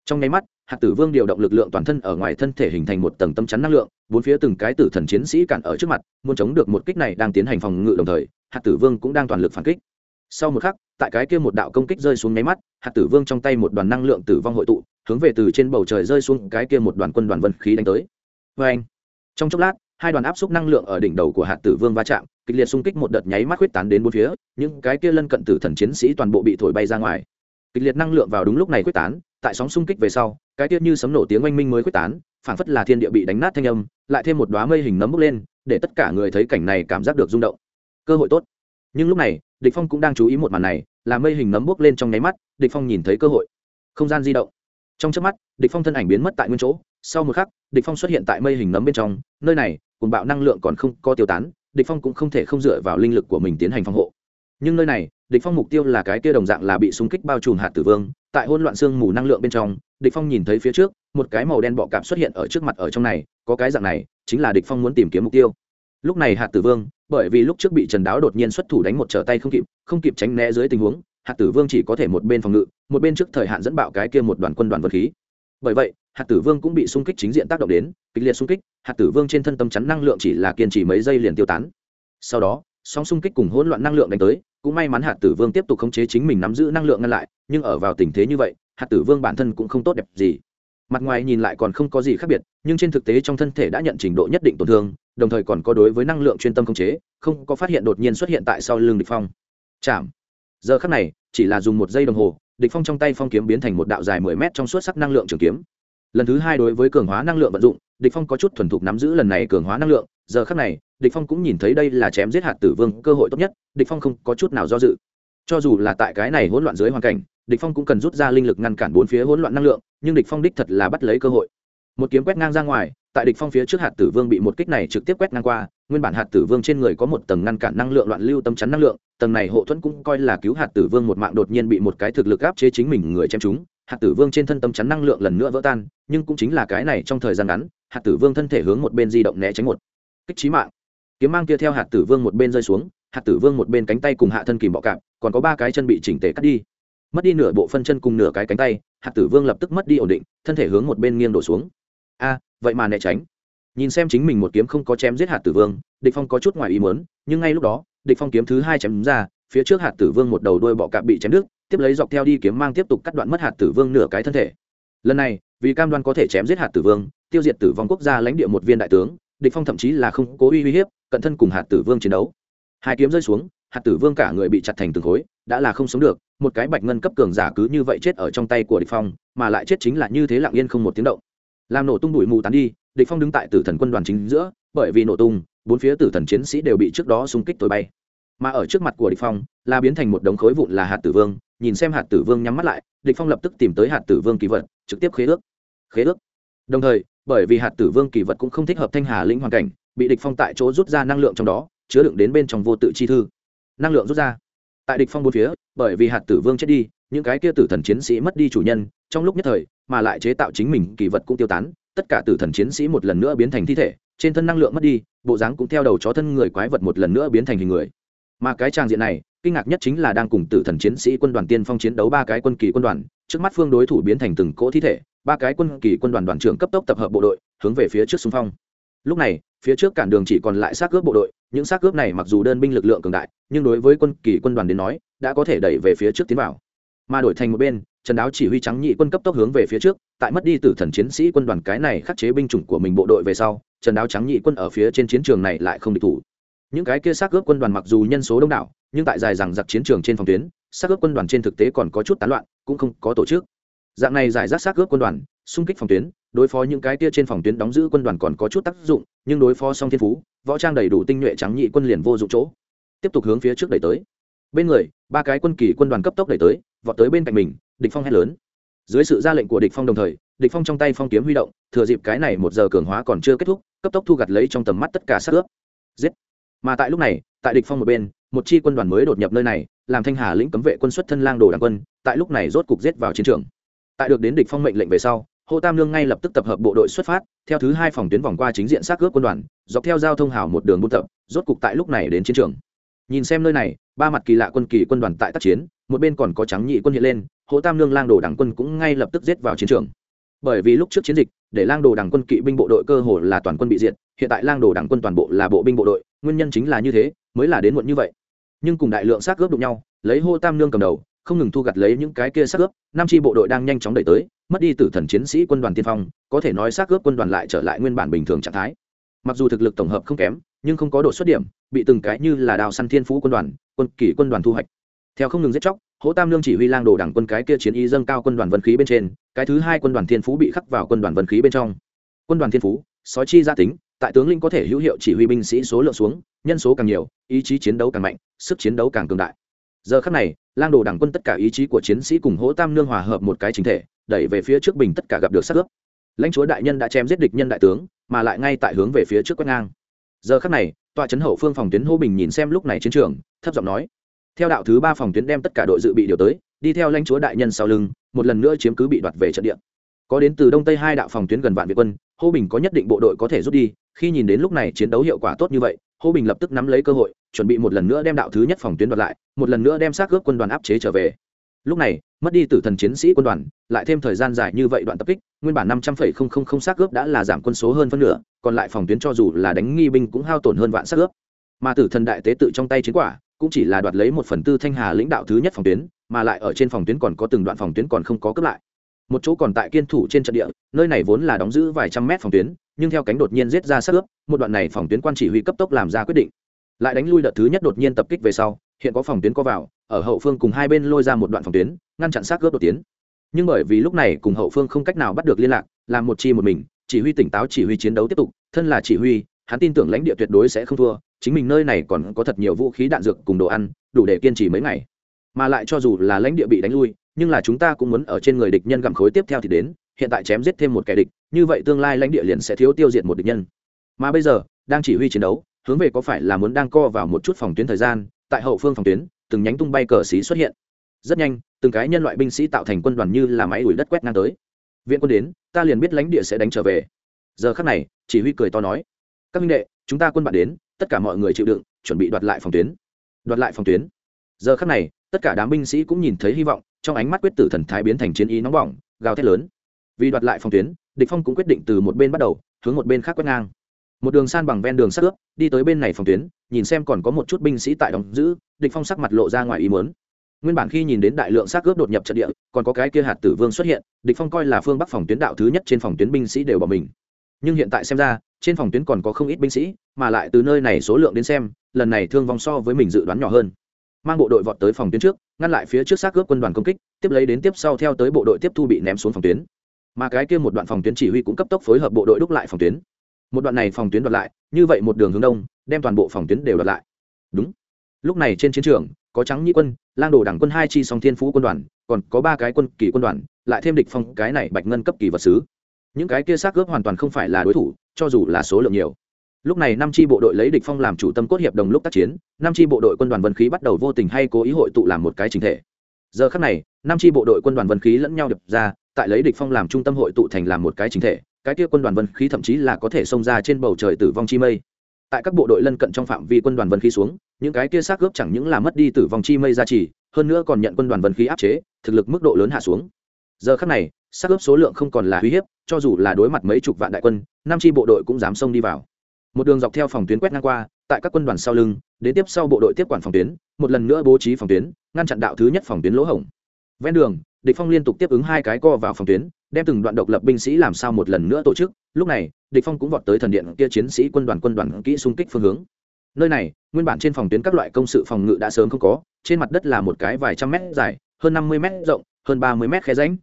trong nháy mắt hạt tử vương điều động lực lượng toàn thân ở ngoài thân thể hình thành một tầng tâm chắn năng lượng, bốn phía từng cái tử thần chiến sĩ cản ở trước mặt, muốn chống được một kích này đang tiến hành phòng ngự đồng thời hạt tử vương cũng đang toàn lực phản kích. Sau một khắc, tại cái kia một đạo công kích rơi xuống nháy mắt hạt tử vương trong tay một đoàn năng lượng tử vong hội tụ, hướng về từ trên bầu trời rơi xuống cái kia một đoàn quân đoàn vân khí đánh tới. Vê anh trong chốc lát, hai đoàn áp xúc năng lượng ở đỉnh đầu của hạt tử vương va chạm, kịch liệt xung kích một đợt nháy mắt huyết tán đến bốn phía, những cái kia lân cận tử thần chiến sĩ toàn bộ bị thổi bay ra ngoài kịch liệt năng lượng vào đúng lúc này quyết tán, tại sóng xung kích về sau, cái tiết như sấm nổ tiếng oanh minh mới quyết tán, phảng phất là thiên địa bị đánh nát thanh âm, lại thêm một đoá mây hình nấm bốc lên, để tất cả người thấy cảnh này cảm giác được rung động. Cơ hội tốt. Nhưng lúc này, địch phong cũng đang chú ý một màn này, là mây hình nấm bốc lên trong nháy mắt, địch phong nhìn thấy cơ hội. Không gian di động. Trong chớp mắt, địch phong thân ảnh biến mất tại nguyên chỗ. Sau một khắc, địch phong xuất hiện tại mây hình nấm bên trong, nơi này cùng bạo năng lượng còn không có tiêu tán, địch phong cũng không thể không dựa vào linh lực của mình tiến hành phòng hộ. Nhưng nơi này địch phong mục tiêu là cái kia đồng dạng là bị xung kích bao trùm hạt tử vương, tại hỗn loạn xương mù năng lượng bên trong, địch phong nhìn thấy phía trước, một cái màu đen bọ cạp xuất hiện ở trước mặt ở trong này, có cái dạng này, chính là địch phong muốn tìm kiếm mục tiêu. Lúc này hạt tử vương, bởi vì lúc trước bị trần đáo đột nhiên xuất thủ đánh một trở tay không kịp không kịp tránh né dưới tình huống, hạt tử vương chỉ có thể một bên phòng ngự, một bên trước thời hạn dẫn bạo cái kia một đoàn quân đoàn vật khí. Bởi vậy, hạt tử vương cũng bị xung kích chính diện tác động đến, kịch liệt xung kích, hạt tử vương trên thân tâm chắn năng lượng chỉ là kiên trì mấy giây liền tiêu tán. Sau đó sóng xung kích cùng hỗn loạn năng lượng đánh tới, cũng may mắn hạt tử vương tiếp tục khống chế chính mình nắm giữ năng lượng ngăn lại, nhưng ở vào tình thế như vậy, hạt tử vương bản thân cũng không tốt đẹp gì. Mặt ngoài nhìn lại còn không có gì khác biệt, nhưng trên thực tế trong thân thể đã nhận trình độ nhất định tổn thương, đồng thời còn có đối với năng lượng chuyên tâm khống chế, không có phát hiện đột nhiên xuất hiện tại sau lưng địch phong. Chạm. Giờ khắc này, chỉ là dùng một giây đồng hồ, địch phong trong tay phong kiếm biến thành một đạo dài 10 mét trong suốt sắc năng lượng trường kiếm. Lần thứ hai đối với cường hóa năng lượng vận dụng, địch phong có chút thuần thục nắm giữ lần này cường hóa năng lượng giờ khắc này, địch phong cũng nhìn thấy đây là chém giết hạt tử vương cơ hội tốt nhất, địch phong không có chút nào do dự. Cho dù là tại cái này hỗn loạn dưới hoàn cảnh, địch phong cũng cần rút ra linh lực ngăn cản bốn phía hỗn loạn năng lượng, nhưng địch phong đích thật là bắt lấy cơ hội. Một kiếm quét ngang ra ngoài, tại địch phong phía trước hạt tử vương bị một kích này trực tiếp quét ngang qua, nguyên bản hạt tử vương trên người có một tầng ngăn cản năng lượng loạn lưu tâm chắn năng lượng, tầng này hộ thuẫn cũng coi là cứu hạt tử vương một mạng đột nhiên bị một cái thực lực áp chế chính mình người chém chúng hạt tử vương trên thân tâm chắn năng lượng lần nữa vỡ tan, nhưng cũng chính là cái này trong thời gian ngắn, hạt tử vương thân thể hướng một bên di động né tránh một kích trí mạng. Kiếm mang kia theo hạt tử vương một bên rơi xuống, hạt tử vương một bên cánh tay cùng hạ thân kìm bọ cạp, còn có ba cái chân bị chỉnh tề cắt đi. Mất đi nửa bộ phân chân cùng nửa cái cánh tay, hạt tử vương lập tức mất đi ổn định, thân thể hướng một bên nghiêng đổ xuống. A, vậy mà né tránh. Nhìn xem chính mình một kiếm không có chém giết hạt tử vương, địch phong có chút ngoài ý muốn, nhưng ngay lúc đó, địch phong kiếm thứ hai chém ra, phía trước hạt tử vương một đầu đuôi bọ cạp bị chém đứt, tiếp lấy dọc theo đi kiếm mang tiếp tục cắt đoạn mất hạt tử vương nửa cái thân thể. Lần này, vì cam đoan có thể chém giết hạt tử vương, tiêu diệt tử vong quốc gia lãnh địa một viên đại tướng địch phong thậm chí là không cố uy hiếp, cận thân cùng hạt tử vương chiến đấu. Hai kiếm rơi xuống, hạt tử vương cả người bị chặt thành từng khối, đã là không sống được, một cái bạch ngân cấp cường giả cứ như vậy chết ở trong tay của địch phong, mà lại chết chính là như thế lặng yên không một tiếng động. Làm nổ tung bụi mù tán đi, địch phong đứng tại tử thần quân đoàn chính giữa, bởi vì nổ tung, bốn phía tử thần chiến sĩ đều bị trước đó xung kích tối bay. Mà ở trước mặt của địch phong, là biến thành một đống khối vụn là hạt tử vương, nhìn xem hạt tử vương nhắm mắt lại, địch phong lập tức tìm tới hạt tử vương kỳ vật, trực tiếp khế ước. Khế ước. Đồng thời bởi vì hạt tử vương kỳ vật cũng không thích hợp thanh hà lĩnh hoàn cảnh, bị địch phong tại chỗ rút ra năng lượng trong đó, chứa đựng đến bên trong vô tự chi thư. Năng lượng rút ra. Tại địch phong bốn phía, bởi vì hạt tử vương chết đi, những cái kia tử thần chiến sĩ mất đi chủ nhân, trong lúc nhất thời, mà lại chế tạo chính mình kỳ vật cũng tiêu tán, tất cả tử thần chiến sĩ một lần nữa biến thành thi thể, trên thân năng lượng mất đi, bộ dáng cũng theo đầu chó thân người quái vật một lần nữa biến thành hình người. Mà cái trang diện này, kinh ngạc nhất chính là đang cùng tử thần chiến sĩ quân đoàn tiên phong chiến đấu ba cái quân kỳ quân đoàn, trước mắt phương đối thủ biến thành từng cỗ thi thể ba cái quân kỳ quân đoàn đoàn trưởng cấp tốc tập hợp bộ đội, hướng về phía trước xung phong. Lúc này, phía trước cản đường chỉ còn lại xác cướp bộ đội, những xác cướp này mặc dù đơn binh lực lượng cường đại, nhưng đối với quân kỳ quân đoàn đến nói, đã có thể đẩy về phía trước tiến vào. Mà đổi thành một bên, trần đáo chỉ huy trắng nhị quân cấp tốc hướng về phía trước, tại mất đi tử thần chiến sĩ quân đoàn cái này khắc chế binh chủng của mình bộ đội về sau, trần đáo trắng nhị quân ở phía trên chiến trường này lại không địch thủ. Những cái kia xác ướp quân đoàn mặc dù nhân số đông đảo, nhưng tại dài rằng giặc chiến trường trên phòng tuyến, xác ướp quân đoàn trên thực tế còn có chút tán loạn, cũng không có tổ chức dạng này giải rác xác ướp quân đoàn, xung kích phòng tuyến, đối phó những cái tia trên phòng tuyến đóng giữ quân đoàn còn có chút tác dụng, nhưng đối phó song thiên phú, võ trang đầy đủ tinh nhuệ trắng nhị quân liền vô dụng chỗ. Tiếp tục hướng phía trước đẩy tới. Bên người, ba cái quân kỳ quân đoàn cấp tốc đẩy tới, vọt tới bên cạnh mình, địch phong hét lớn. Dưới sự ra lệnh của địch phong đồng thời, địch phong trong tay phong kiếm huy động, thừa dịp cái này một giờ cường hóa còn chưa kết thúc, cấp tốc thu gặt lấy trong tầm mắt tất cả sát ướp. Giết. Mà tại lúc này, tại địch phong một bên, một chi quân đoàn mới đột nhập nơi này, làm thanh hà lĩnh cấm vệ quân xuất thân lang đồ đảng quân, tại lúc này rốt cục giết vào chiến trường tại được đến địch phong mệnh lệnh về sau, hồ tam lương ngay lập tức tập hợp bộ đội xuất phát, theo thứ hai phòng tuyến vòng qua chính diện sát cướp quân đoàn, dọc theo giao thông hào một đường buôn tập, rốt cục tại lúc này đến chiến trường. Nhìn xem nơi này, ba mặt kỳ lạ quân kỳ quân đoàn tại tác chiến, một bên còn có trắng nhị quân hiện lên, hồ tam lương lang đồ đảng quân cũng ngay lập tức giết vào chiến trường. Bởi vì lúc trước chiến dịch, để lang đồ đảng quân kỵ binh bộ đội cơ hồ là toàn quân bị diệt, hiện tại lang đồ đảng quân toàn bộ là bộ binh bộ đội, nguyên nhân chính là như thế, mới là đến muộn như vậy. Nhưng cùng đại lượng xác cướp đụng nhau, lấy hô tam nương cầm đầu không ngừng thu gặt lấy những cái kia xác ướp nam tri bộ đội đang nhanh chóng đẩy tới, mất đi tử thần chiến sĩ quân đoàn tiên phong, có thể nói xác ướp quân đoàn lại trở lại nguyên bản bình thường trạng thái. Mặc dù thực lực tổng hợp không kém, nhưng không có độ xuất điểm, bị từng cái như là đào săn thiên phú quân đoàn, quân kỷ quân đoàn thu hoạch. Theo không ngừng giết chóc, hỗ tam lương chỉ huy lang đồ đảng quân cái kia chiến y dâng cao quân đoàn vân khí bên trên, cái thứ hai quân đoàn thiên phú bị khắc vào quân đoàn vân khí bên trong. Quân đoàn thiên phú, sói chi gia tính, tại tướng linh có thể hữu hiệu chỉ huy binh sĩ số lượng xuống, nhân số càng nhiều, ý chí chiến đấu càng mạnh, sức chiến đấu càng cường đại giờ khắc này, lang đồ đảng quân tất cả ý chí của chiến sĩ cùng hỗ tam nương hòa hợp một cái chính thể, đẩy về phía trước bình tất cả gặp được sát ướp. Lãnh chúa đại nhân đã chém giết địch nhân đại tướng, mà lại ngay tại hướng về phía trước quét ngang. Giờ khắc này, tòa trấn hậu phương phòng tuyến hô bình nhìn xem lúc này chiến trường, thấp giọng nói, theo đạo thứ ba phòng tuyến đem tất cả đội dự bị điều tới, đi theo lãnh chúa đại nhân sau lưng, một lần nữa chiếm cứ bị đoạt về trận địa có đến từ đông tây hai đạo phòng tuyến gần vạn việt quân, hô bình có nhất định bộ đội có thể rút đi, khi nhìn đến lúc này chiến đấu hiệu quả tốt như vậy, hô bình lập tức nắm lấy cơ hội, chuẩn bị một lần nữa đem đạo thứ nhất phòng tuyến đoạt lại, một lần nữa đem xác ướp quân đoàn áp chế trở về. Lúc này, mất đi tử thần chiến sĩ quân đoàn, lại thêm thời gian dài như vậy đoạn tập kích, nguyên bản năm trăm phẩy không không không xác ướp đã là giảm quân số hơn phân nửa, còn lại phòng tuyến cho dù là đánh nghi binh cũng hao tổn hơn vạn xác ướp. Mà tử thần đại tế tự trong tay chiến quả, cũng chỉ là đoạt lấy một phần tư thanh hà lãnh đạo thứ nhất phòng tuyến, mà lại ở trên phòng tuyến còn có từng đoạn phòng tuyến còn không có cấp lại một chỗ còn tại kiên thủ trên trận địa, nơi này vốn là đóng giữ vài trăm mét phòng tuyến, nhưng theo cánh đột nhiên giết ra sát ướp, một đoạn này phòng tuyến quan chỉ huy cấp tốc làm ra quyết định. Lại đánh lui đợt thứ nhất đột nhiên tập kích về sau, hiện có phòng tuyến có vào, ở hậu phương cùng hai bên lôi ra một đoạn phòng tuyến, ngăn chặn sát ướp đột tiến. Nhưng bởi vì lúc này cùng hậu phương không cách nào bắt được liên lạc, làm một chi một mình, chỉ huy tỉnh táo chỉ huy chiến đấu tiếp tục, thân là chỉ huy, hắn tin tưởng lãnh địa tuyệt đối sẽ không thua, chính mình nơi này còn có thật nhiều vũ khí đạn dược cùng đồ ăn, đủ để kiên trì mấy ngày. Mà lại cho dù là lãnh địa bị đánh lui nhưng là chúng ta cũng muốn ở trên người địch nhân gặm khối tiếp theo thì đến, hiện tại chém giết thêm một kẻ địch, như vậy tương lai lãnh địa liền sẽ thiếu tiêu diệt một địch nhân. Mà bây giờ, đang chỉ huy chiến đấu, hướng về có phải là muốn đang co vào một chút phòng tuyến thời gian, tại hậu phương phòng tuyến, từng nhánh tung bay cờ xí xuất hiện. Rất nhanh, từng cái nhân loại binh sĩ tạo thành quân đoàn như là máy đuổi đất quét ngang tới. Viện quân đến, ta liền biết lãnh địa sẽ đánh trở về. Giờ khắc này, chỉ huy cười to nói, các minh đệ, chúng ta quân bạn đến, tất cả mọi người chịu đựng, chuẩn bị đoạt lại phòng tuyến. Đoạt lại phòng tuyến. Giờ khắc này tất cả đám binh sĩ cũng nhìn thấy hy vọng, trong ánh mắt quyết tử thần thái biến thành chiến ý nóng bỏng, gào thét lớn. Vì đoạt lại phòng tuyến, địch phong cũng quyết định từ một bên bắt đầu, hướng một bên khác quét ngang. Một đường san bằng ven đường sắt ướp, đi tới bên này phòng tuyến, nhìn xem còn có một chút binh sĩ tại đóng giữ, địch phong sắc mặt lộ ra ngoài ý muốn. Nguyên bản khi nhìn đến đại lượng xác cướp đột nhập trận địa, còn có cái kia hạt tử vương xuất hiện, địch phong coi là phương bắc phòng tuyến đạo thứ nhất trên phòng tuyến binh sĩ đều bỏ mình. Nhưng hiện tại xem ra, trên phòng tuyến còn có không ít binh sĩ, mà lại từ nơi này số lượng đến xem, lần này thương vong so với mình dự đoán nhỏ hơn mang bộ đội vọt tới phòng tuyến trước, ngăn lại phía trước xác cướp quân đoàn công kích, tiếp lấy đến tiếp sau theo tới bộ đội tiếp thu bị ném xuống phòng tuyến. Mà cái kia một đoạn phòng tuyến chỉ huy cũng cấp tốc phối hợp bộ đội đúc lại phòng tuyến. Một đoạn này phòng tuyến đoạt lại, như vậy một đường hướng đông, đem toàn bộ phòng tuyến đều đoạt lại. Đúng. Lúc này trên chiến trường, có trắng nhĩ quân, lang đồ đảng quân hai chi song thiên phú quân đoàn, còn có ba cái quân kỳ quân đoàn, lại thêm địch phong cái này bạch ngân cấp kỳ vật sứ. Những cái kia xác cướp hoàn toàn không phải là đối thủ, cho dù là số lượng nhiều lúc này năm chi bộ đội lấy địch phong làm chủ tâm cốt hiệp đồng lúc tác chiến, năm chi bộ đội quân đoàn vân khí bắt đầu vô tình hay cố ý hội tụ làm một cái chính thể. Giờ khắc này, năm chi bộ đội quân đoàn vân khí lẫn nhau đập ra, tại lấy địch phong làm trung tâm hội tụ thành làm một cái chính thể, cái kia quân đoàn vân khí thậm chí là có thể xông ra trên bầu trời tử vong chi mây. Tại các bộ đội lân cận trong phạm vi quân đoàn vân khí xuống, những cái kia xác gớp chẳng những là mất đi tử vong chi mây ra chỉ hơn nữa còn nhận quân đoàn vân khí áp chế, thực lực mức độ lớn hạ xuống. Giờ khắc này, xác gớp số lượng không còn là uy hiếp, cho dù là đối mặt mấy chục vạn đại quân, năm chi bộ đội cũng dám xông đi vào một đường dọc theo phòng tuyến quét ngang qua, tại các quân đoàn sau lưng, đến tiếp sau bộ đội tiếp quản phòng tuyến, một lần nữa bố trí phòng tuyến, ngăn chặn đạo thứ nhất phòng tuyến lỗ hổng. Ven đường, địch phong liên tục tiếp ứng hai cái co vào phòng tuyến, đem từng đoạn độc lập binh sĩ làm sao một lần nữa tổ chức. Lúc này, địch phong cũng vọt tới thần điện kia chiến sĩ quân đoàn quân đoàn kỹ xung kích phương hướng. Nơi này, nguyên bản trên phòng tuyến các loại công sự phòng ngự đã sớm không có, trên mặt đất là một cái vài trăm mét dài, hơn năm mươi mét rộng, hơn ba mươi mét khe rãnh.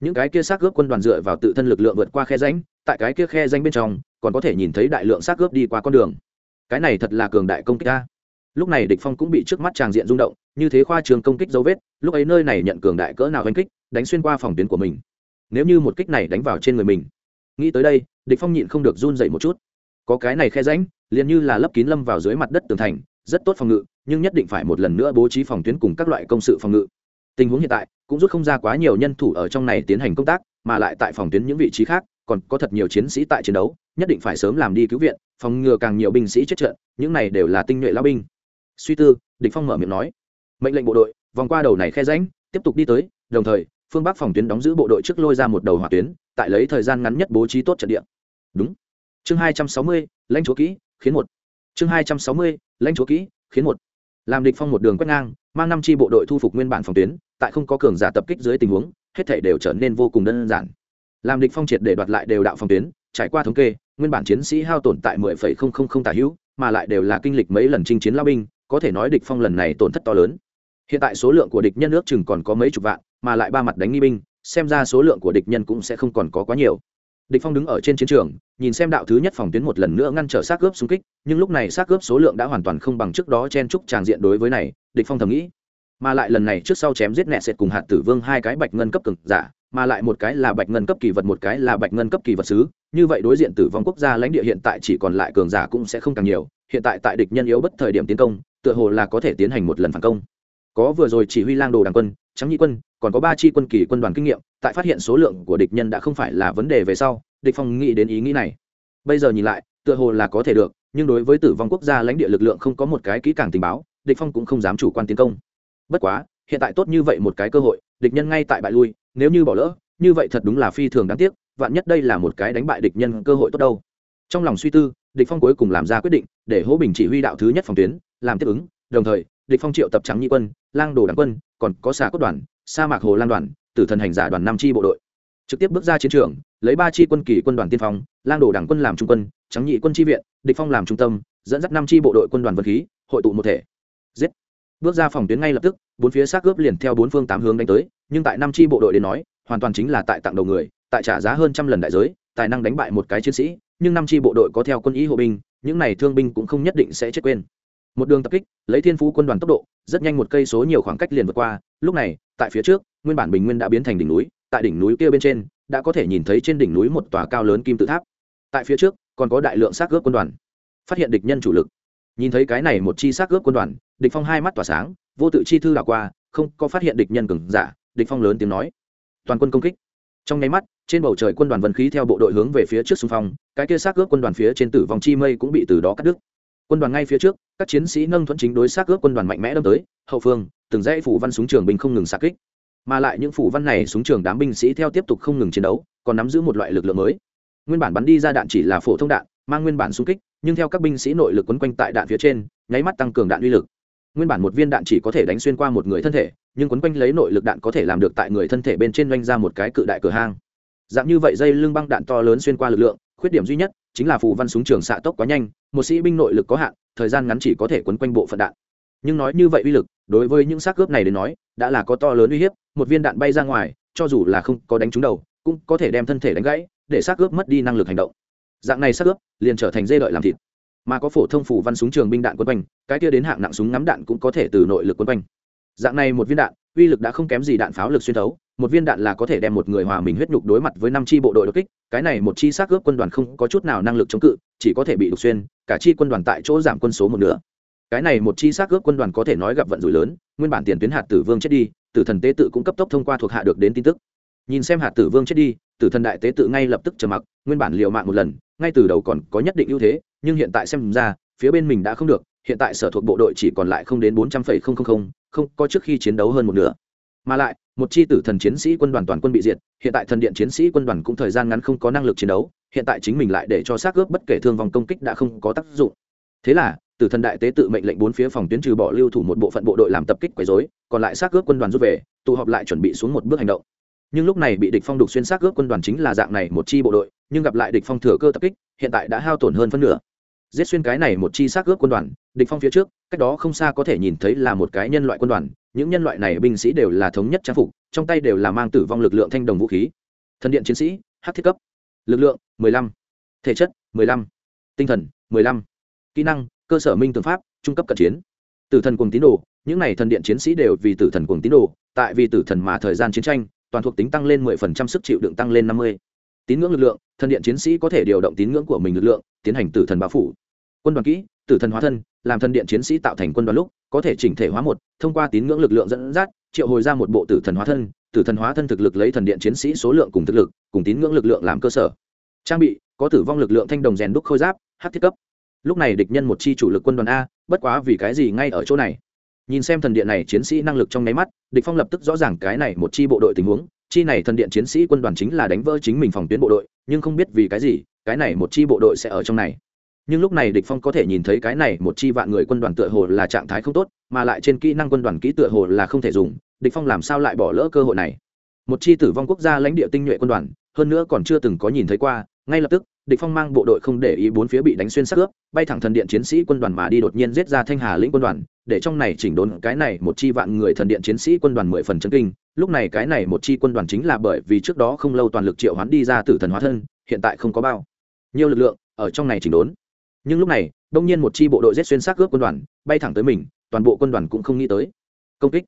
Những cái kia xác gớp quân đoàn dựa vào tự thân lực lượng vượt qua khe rãnh, tại cái kia khe rãnh bên trong còn có thể nhìn thấy đại lượng xác gớp đi qua con đường. Cái này thật là cường đại công kích ta lúc này địch phong cũng bị trước mắt tràng diện rung động, như thế khoa trường công kích dấu vết, lúc ấy nơi này nhận cường đại cỡ nào đánh kích, đánh xuyên qua phòng tuyến của mình. Nếu như một kích này đánh vào trên người mình, nghĩ tới đây, địch phong nhịn không được run dậy một chút. Có cái này khe rãnh, liền như là lấp kín lâm vào dưới mặt đất tường thành, rất tốt phòng ngự, nhưng nhất định phải một lần nữa bố trí phòng tuyến cùng các loại công sự phòng ngự. Tình huống hiện tại, cũng rút không ra quá nhiều nhân thủ ở trong này tiến hành công tác, mà lại tại phòng tuyến những vị trí khác còn có thật nhiều chiến sĩ tại chiến đấu, nhất định phải sớm làm đi cứu viện, phòng ngừa càng nhiều binh sĩ chết trận, những này đều là tinh nhuệ lao binh. Suy tư, địch phong mở miệng nói, mệnh lệnh bộ đội, vòng qua đầu này khe rãnh, tiếp tục đi tới, đồng thời, phương bắc phòng tuyến đóng giữ bộ đội trước lôi ra một đầu hỏa tuyến, tại lấy thời gian ngắn nhất bố trí tốt trận địa. Đúng. Chương hai trăm sáu mươi, lãnh chúa kỹ, khiến một. Chương hai trăm sáu mươi, lãnh chúa kỹ, khiến một. Làm địch phong một đường quét ngang, mang năm chi bộ đội thu phục nguyên bản phòng tuyến, tại không có cường giả tập kích dưới tình huống, hết thảy đều trở nên vô cùng đơn giản làm địch phong triệt để đoạt lại đều đạo phòng tuyến trải qua thống kê nguyên bản chiến sĩ hao tổn tại 10,000 tả hữu mà lại đều là kinh lịch mấy lần chinh chiến lao binh có thể nói địch phong lần này tổn thất to lớn. Hiện tại số lượng của địch nhân nước chừng còn có mấy chục vạn mà lại ba mặt đánh nghi binh xem ra số lượng của địch nhân cũng sẽ không còn có quá nhiều. Địch phong đứng ở trên chiến trường nhìn xem đạo thứ nhất phòng tuyến một lần nữa ngăn trở sát cướp xung kích nhưng lúc này sát cướp số lượng đã hoàn toàn không bằng trước đó chen trúc tràng diện đối với này địch phong thầm nghĩ. Mà lại lần này trước sau chém giết nẹt sệt cùng hạt tử vương hai cái bạch ngân cấp cường giả mà lại một cái là bạch ngân cấp kỳ vật, một cái là bạch ngân cấp kỳ vật sứ. Như vậy đối diện tử vong quốc gia lãnh địa hiện tại chỉ còn lại cường giả cũng sẽ không càng nhiều. Hiện tại tại địch nhân yếu bất thời điểm tiến công, tựa hồ là có thể tiến hành một lần phản công. Có vừa rồi chỉ huy lang đồ đàng quân trắng nhị quân, còn có ba chi quân kỳ quân đoàn kinh nghiệm, tại phát hiện số lượng của địch nhân đã không phải là vấn đề về sau, địch phong nghĩ đến ý nghĩ này. Bây giờ nhìn lại, tựa hồ là có thể được, nhưng đối với tử vong quốc gia lãnh địa lực lượng không có một cái kỹ càng tình báo, địch phong cũng không dám chủ quan tiến công. Bất quá hiện tại tốt như vậy một cái cơ hội, địch nhân ngay tại bại lui, nếu như bỏ lỡ, như vậy thật đúng là phi thường đáng tiếc, vạn nhất đây là một cái đánh bại địch nhân cơ hội tốt đâu. Trong lòng suy tư, địch phong cuối cùng làm ra quyết định, để hỗ bình chỉ huy đạo thứ nhất phòng tuyến, làm tiếp ứng, đồng thời, địch phong triệu tập trắng nhị quân, lang đồ đảng quân, còn có xà cốt đoàn, sa mạc hồ lan đoàn, tử thần hành giả đoàn năm chi bộ đội. Trực tiếp bước ra chiến trường, lấy ba chi quân kỳ quân đoàn tiên phong, lang đồ đảng quân làm trung quân trắng nhị quân chi viện, địch phong làm trung tâm, dẫn dắt năm chi bộ đội quân đoàn vật khí, hội tụ một thể. Giết! Bước ra phòng tuyến ngay lập tức, bốn phía xác cướp liền theo bốn phương tám hướng đánh tới, nhưng tại năm chi bộ đội đến nói, hoàn toàn chính là tại tặng đầu người, tại trả giá hơn trăm lần đại giới, tài năng đánh bại một cái chiến sĩ, nhưng năm chi bộ đội có theo quân ý hộ binh, những này thương binh cũng không nhất định sẽ chết quên. Một đường tập kích, lấy thiên phú quân đoàn tốc độ, rất nhanh một cây số nhiều khoảng cách liền vượt qua, lúc này, tại phía trước, nguyên bản bình nguyên đã biến thành đỉnh núi, tại đỉnh núi kia bên trên, đã có thể nhìn thấy trên đỉnh núi một tòa cao lớn kim tự tháp. Tại phía trước, còn có đại lượng xác ướp quân đoàn. Phát hiện địch nhân chủ lực nhìn thấy cái này một chi xác ướp quân đoàn, địch phong hai mắt tỏa sáng, vô tự chi thư đảo qua, không có phát hiện địch nhân cường giả, địch phong lớn tiếng nói. Toàn quân công kích. Trong nháy mắt, trên bầu trời quân đoàn vân khí theo bộ đội hướng về phía trước xung phong, cái kia xác ướp quân đoàn phía trên tử vòng chi mây cũng bị từ đó cắt đứt. Quân đoàn ngay phía trước, các chiến sĩ nâng thuận chính đối xác ướp quân đoàn mạnh mẽ đâm tới, hậu phương, từng dãy phủ văn súng trường binh không ngừng xạ kích. Mà lại những phủ văn này súng trường đám binh sĩ theo tiếp tục không ngừng chiến đấu, còn nắm giữ một loại lực lượng mới. Nguyên bản bắn đi ra đạn chỉ là phổ thông đạn, mang nguyên bản xung kích nhưng theo các binh sĩ nội lực quấn quanh tại đạn phía trên, nháy mắt tăng cường đạn uy lực. Nguyên bản một viên đạn chỉ có thể đánh xuyên qua một người thân thể, nhưng quấn quanh lấy nội lực đạn có thể làm được tại người thân thể bên trên doanh ra một cái cự đại cửa hang. Dạng như vậy dây lưng băng đạn to lớn xuyên qua lực lượng, khuyết điểm duy nhất chính là phù văn súng trường xạ tốc quá nhanh, một sĩ binh nội lực có hạn, thời gian ngắn chỉ có thể quấn quanh bộ phận đạn. Nhưng nói như vậy uy lực, đối với những xác cướp này đến nói, đã là có to lớn uy hiếp, một viên đạn bay ra ngoài, cho dù là không có đánh trúng đầu, cũng có thể đem thân thể đánh gãy, để xác cướp mất đi năng lực hành động. Dạng này xác cướp liền trở thành dê đợi làm thịt. Mà có phổ thông phủ văn súng trường binh đạn quân quanh, cái kia đến hạng nặng súng ngắm đạn cũng có thể từ nội lực quân quanh. Dạng này một viên đạn, uy lực đã không kém gì đạn pháo lực xuyên thấu, một viên đạn là có thể đem một người hòa mình huyết nhục đối mặt với năm chi bộ đội đột kích, cái này một chi xác ướp quân đoàn không có chút nào năng lực chống cự, chỉ có thể bị đục xuyên, cả chi quân đoàn tại chỗ giảm quân số một nửa. Cái này một chi xác ướp quân đoàn có thể nói gặp vận rủi lớn, nguyên bản tiền tuyến hạt tử vương chết đi, tử thần tế tự cũng cấp tốc thông qua thuộc hạ được đến tin tức. Nhìn xem hạt tử vương chết đi, tử thần đại tế tự ngay lập tức trầm mặc, nguyên bản liều mạng một lần ngay từ đầu còn có nhất định ưu thế, nhưng hiện tại xem ra, phía bên mình đã không được, hiện tại sở thuộc bộ đội chỉ còn lại không đến bốn trăm phẩy không không không không có trước khi chiến đấu hơn một nửa. Mà lại, một chi tử thần chiến sĩ quân đoàn toàn quân bị diệt, hiện tại thần điện chiến sĩ quân đoàn cũng thời gian ngắn không có năng lực chiến đấu, hiện tại chính mình lại để cho xác ướp bất kể thương vong công kích đã không có tác dụng. Thế là, tử thần đại tế tự mệnh lệnh bốn phía phòng tuyến trừ bỏ lưu thủ một bộ phận bộ đội làm tập kích quấy dối còn lại xác ướp quân đoàn rút về, tụ họp lại chuẩn bị xuống một bước hành động. Nhưng lúc này bị địch phong đục xuyên xác ướp quân đoàn chính là dạng này một chi bộ đội nhưng gặp lại địch phong thừa cơ tập kích, hiện tại đã hao tổn hơn phân nửa giết xuyên cái này một chi xác ướp quân đoàn, địch phong phía trước, cách đó không xa có thể nhìn thấy là một cái nhân loại quân đoàn, những nhân loại này binh sĩ đều là thống nhất trang phục, trong tay đều là mang tử vong lực lượng thanh đồng vũ khí thần điện chiến sĩ, hắc thiết cấp lực lượng 15. thể chất 15. tinh thần 15. kỹ năng, cơ sở minh tướng pháp, trung cấp cận chiến tử thần cùng tín đồ, những này thần điện chiến sĩ đều vì tử thần cùng tín đồ, tại vì tử thần mà thời gian chiến tranh, toàn thuộc tính tăng lên 10% sức chịu đựng tăng lên 50. tín ngưỡng lực lượng thần điện chiến sĩ có thể điều động tín ngưỡng của mình lực lượng, tiến hành tử thần bao phủ. Quân đoàn kỹ, tử thần hóa thân, làm thần điện chiến sĩ tạo thành quân đoàn lúc, có thể chỉnh thể hóa một, thông qua tín ngưỡng lực lượng dẫn dắt, triệu hồi ra một bộ tử thần hóa thân. Tử thần hóa thân thực lực lấy thần điện chiến sĩ số lượng cùng thực lực, cùng tín ngưỡng lực lượng làm cơ sở. Trang bị, có tử vong lực lượng thanh đồng rèn đúc khôi giáp, hát thiết cấp. Lúc này địch nhân một chi chủ lực quân đoàn a, bất quá vì cái gì ngay ở chỗ này? Nhìn xem thần điện này chiến sĩ năng lực trong nháy mắt, địch phong lập tức rõ ràng cái này một chi bộ đội tình huống chi này thần điện chiến sĩ quân đoàn chính là đánh vỡ chính mình phòng tuyến bộ đội, nhưng không biết vì cái gì, cái này một chi bộ đội sẽ ở trong này. Nhưng lúc này địch phong có thể nhìn thấy cái này một chi vạn người quân đoàn tựa hồ là trạng thái không tốt, mà lại trên kỹ năng quân đoàn kỹ tựa hồ là không thể dùng, địch phong làm sao lại bỏ lỡ cơ hội này? Một chi tử vong quốc gia lãnh địa tinh nhuệ quân đoàn, hơn nữa còn chưa từng có nhìn thấy qua, ngay lập tức, địch phong mang bộ đội không để ý bốn phía bị đánh xuyên sát cướp bay thẳng thần điện chiến sĩ quân đoàn mà đi đột nhiên giết ra thanh hà lĩnh quân đoàn để trong này chỉnh đốn cái này một chi vạn người thần điện chiến sĩ quân đoàn mười phần chân kinh. Lúc này cái này một chi quân đoàn chính là bởi vì trước đó không lâu toàn lực triệu hoán đi ra tử thần hóa thân, hiện tại không có bao nhiêu lực lượng ở trong này chỉnh đốn. Nhưng lúc này, đông nhiên một chi bộ đội rét xuyên xác cướp quân đoàn, bay thẳng tới mình, toàn bộ quân đoàn cũng không nghĩ tới. Công kích.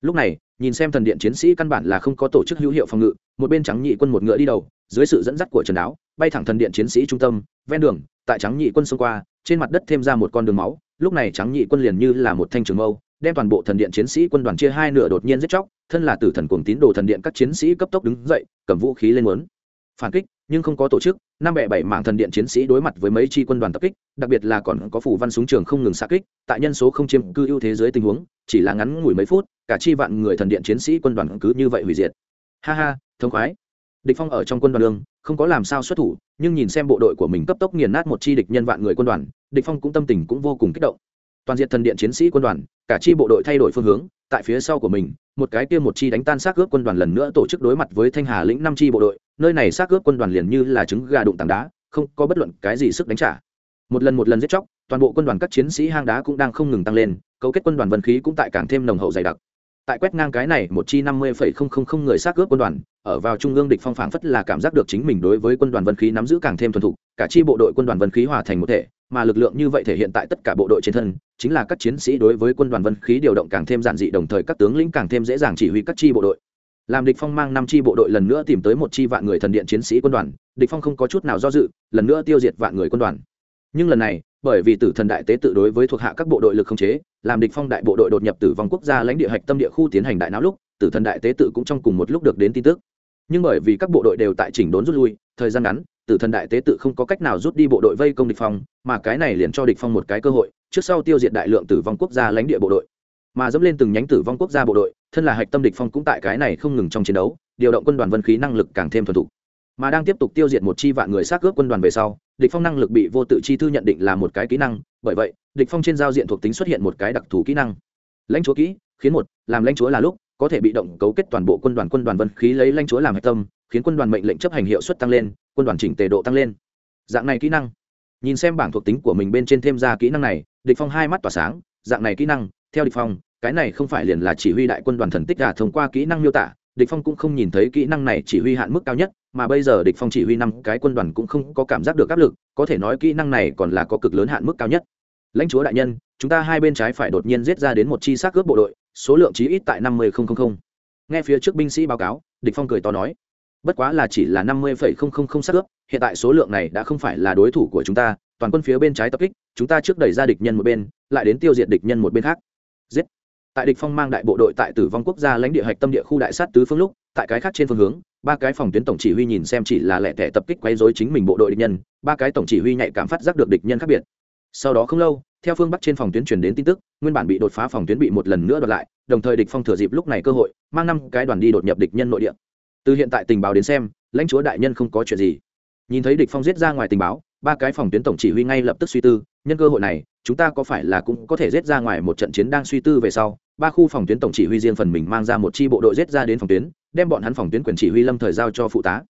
Lúc này, nhìn xem thần điện chiến sĩ căn bản là không có tổ chức hữu hiệu phòng ngự, một bên trắng nhị quân một ngựa đi đầu, dưới sự dẫn dắt của trần áo bay thẳng thần điện chiến sĩ trung tâm, ven đường, tại trắng nhị quân xông qua, trên mặt đất thêm ra một con đường máu lúc này trắng nhị quân liền như là một thanh trường mâu, đem toàn bộ thần điện chiến sĩ quân đoàn chia hai nửa đột nhiên giết chóc, thân là tử thần cuồng tín đồ thần điện các chiến sĩ cấp tốc đứng dậy, cầm vũ khí lên muốn. Phản kích, nhưng không có tổ chức, năm bẻ bảy mảng thần điện chiến sĩ đối mặt với mấy chi quân đoàn tập kích, đặc biệt là còn có phủ văn súng trường không ngừng xa kích, tại nhân số không chiếm cư ưu thế dưới tình huống, chỉ là ngắn ngủi mấy phút, cả chi vạn người thần điện chiến sĩ quân đoàn cứ như vậy hủy diệt. Ha ha, thông khoái. Địch phong ở trong quân đoàn đường, không có làm sao xuất thủ, nhưng nhìn xem bộ đội của mình cấp tốc nghiền nát một chi địch nhân vạn người quân đoàn địch phong cũng tâm tình cũng vô cùng kích động. Toàn diện thần điện chiến sĩ quân đoàn, cả chi bộ đội thay đổi phương hướng, tại phía sau của mình, một cái kia một chi đánh tan xác ướp quân đoàn lần nữa tổ chức đối mặt với thanh hà lĩnh năm chi bộ đội, nơi này xác ướp quân đoàn liền như là trứng gà đụng tảng đá, không có bất luận cái gì sức đánh trả. Một lần một lần giết chóc, toàn bộ quân đoàn các chiến sĩ hang đá cũng đang không ngừng tăng lên, cấu kết quân đoàn vân khí cũng tại càng thêm nồng hậu dày đặc. Tại quét ngang cái này một chi năm mươi phẩy không không không người xác ướp quân đoàn, ở vào trung ương địch phong phảng phất là cảm giác được chính mình đối với quân đoàn vân khí nắm giữ càng thêm thuần thục, cả chi bộ đội quân đoàn vân khí hòa thành một thể mà lực lượng như vậy thể hiện tại tất cả bộ đội trên thân, chính là các chiến sĩ đối với quân đoàn vân khí điều động càng thêm giản dị, đồng thời các tướng lĩnh càng thêm dễ dàng chỉ huy các chi bộ đội. Làm địch phong mang năm chi bộ đội lần nữa tìm tới một chi vạn người thần điện chiến sĩ quân đoàn, địch phong không có chút nào do dự, lần nữa tiêu diệt vạn người quân đoàn. Nhưng lần này, bởi vì tử thần đại tế tự đối với thuộc hạ các bộ đội lực không chế, làm địch phong đại bộ đội đột nhập tử vong quốc gia lãnh địa hạch tâm địa khu tiến hành đại não lúc, tử thần đại tế tự cũng trong cùng một lúc được đến tin tức. Nhưng bởi vì các bộ đội đều tại chỉnh đốn rút lui, thời gian ngắn tử thần đại tế tự không có cách nào rút đi bộ đội vây công địch phong, mà cái này liền cho địch phong một cái cơ hội, trước sau tiêu diệt đại lượng tử vong quốc gia lãnh địa bộ đội. Mà dẫm lên từng nhánh tử vong quốc gia bộ đội, thân là hạch tâm địch phong cũng tại cái này không ngừng trong chiến đấu, điều động quân đoàn vân khí năng lực càng thêm thuần thục. Mà đang tiếp tục tiêu diệt một chi vạn người xác cướp quân đoàn về sau, địch phong năng lực bị vô tự chi thư nhận định là một cái kỹ năng, bởi vậy, địch phong trên giao diện thuộc tính xuất hiện một cái đặc thù kỹ năng. Lãnh chúa kỹ, khiến một, làm lãnh chúa là lúc có thể bị động cấu kết toàn bộ quân đoàn quân đoàn vân khí lấy lãnh chúa làm hạch tâm, khiến quân đoàn mệnh lệnh chấp hành hiệu suất tăng lên, quân đoàn chỉnh tề độ tăng lên. Dạng này kỹ năng. Nhìn xem bảng thuộc tính của mình bên trên thêm ra kỹ năng này, địch phong hai mắt tỏa sáng, dạng này kỹ năng, theo địch phong, cái này không phải liền là chỉ huy đại quân đoàn thần tích cả thông qua kỹ năng miêu tả, địch phong cũng không nhìn thấy kỹ năng này chỉ huy hạn mức cao nhất, mà bây giờ địch phong chỉ huy năm cái quân đoàn cũng không có cảm giác được áp lực, có thể nói kỹ năng này còn là có cực lớn hạn mức cao nhất. Lãnh chúa đại nhân, chúng ta hai bên trái phải đột nhiên giết ra đến một chi xác cướp bộ đội số lượng chí ít tại năm mươi nghe phía trước binh sĩ báo cáo, địch phong cười to nói, bất quá là chỉ là năm mươi xác cướp hiện tại số lượng này đã không phải là đối thủ của chúng ta, toàn quân phía bên trái tập kích, chúng ta trước đẩy ra địch nhân một bên, lại đến tiêu diệt địch nhân một bên khác. Giết. Tại địch phong mang đại bộ đội tại tử vong quốc gia lãnh địa hạch tâm địa khu đại sát tứ phương lúc, tại cái khác trên phương hướng, ba cái phòng tuyến tổng chỉ huy nhìn xem chỉ là lẻ tẻ tập kích quấy rối chính mình bộ đội địch nhân, ba cái tổng chỉ huy nhạy cảm phát giác được địch nhân khác biệt. Sau đó không lâu theo phương bắc trên phòng tuyến truyền đến tin tức, nguyên bản bị đột phá phòng tuyến bị một lần nữa đoạt lại, đồng thời địch phong thừa dịp lúc này cơ hội, mang năm cái đoàn đi đột nhập địch nhân nội địa. Từ hiện tại tình báo đến xem, lãnh chúa đại nhân không có chuyện gì. Nhìn thấy địch phong giết ra ngoài tình báo, ba cái phòng tuyến tổng chỉ huy ngay lập tức suy tư, nhân cơ hội này, chúng ta có phải là cũng có thể giết ra ngoài một trận chiến đang suy tư về sau? Ba khu phòng tuyến tổng chỉ huy riêng phần mình mang ra một chi bộ đội giết ra đến phòng tuyến, đem bọn hắn phòng tuyến quyền chỉ huy lâm thời giao cho phụ tá.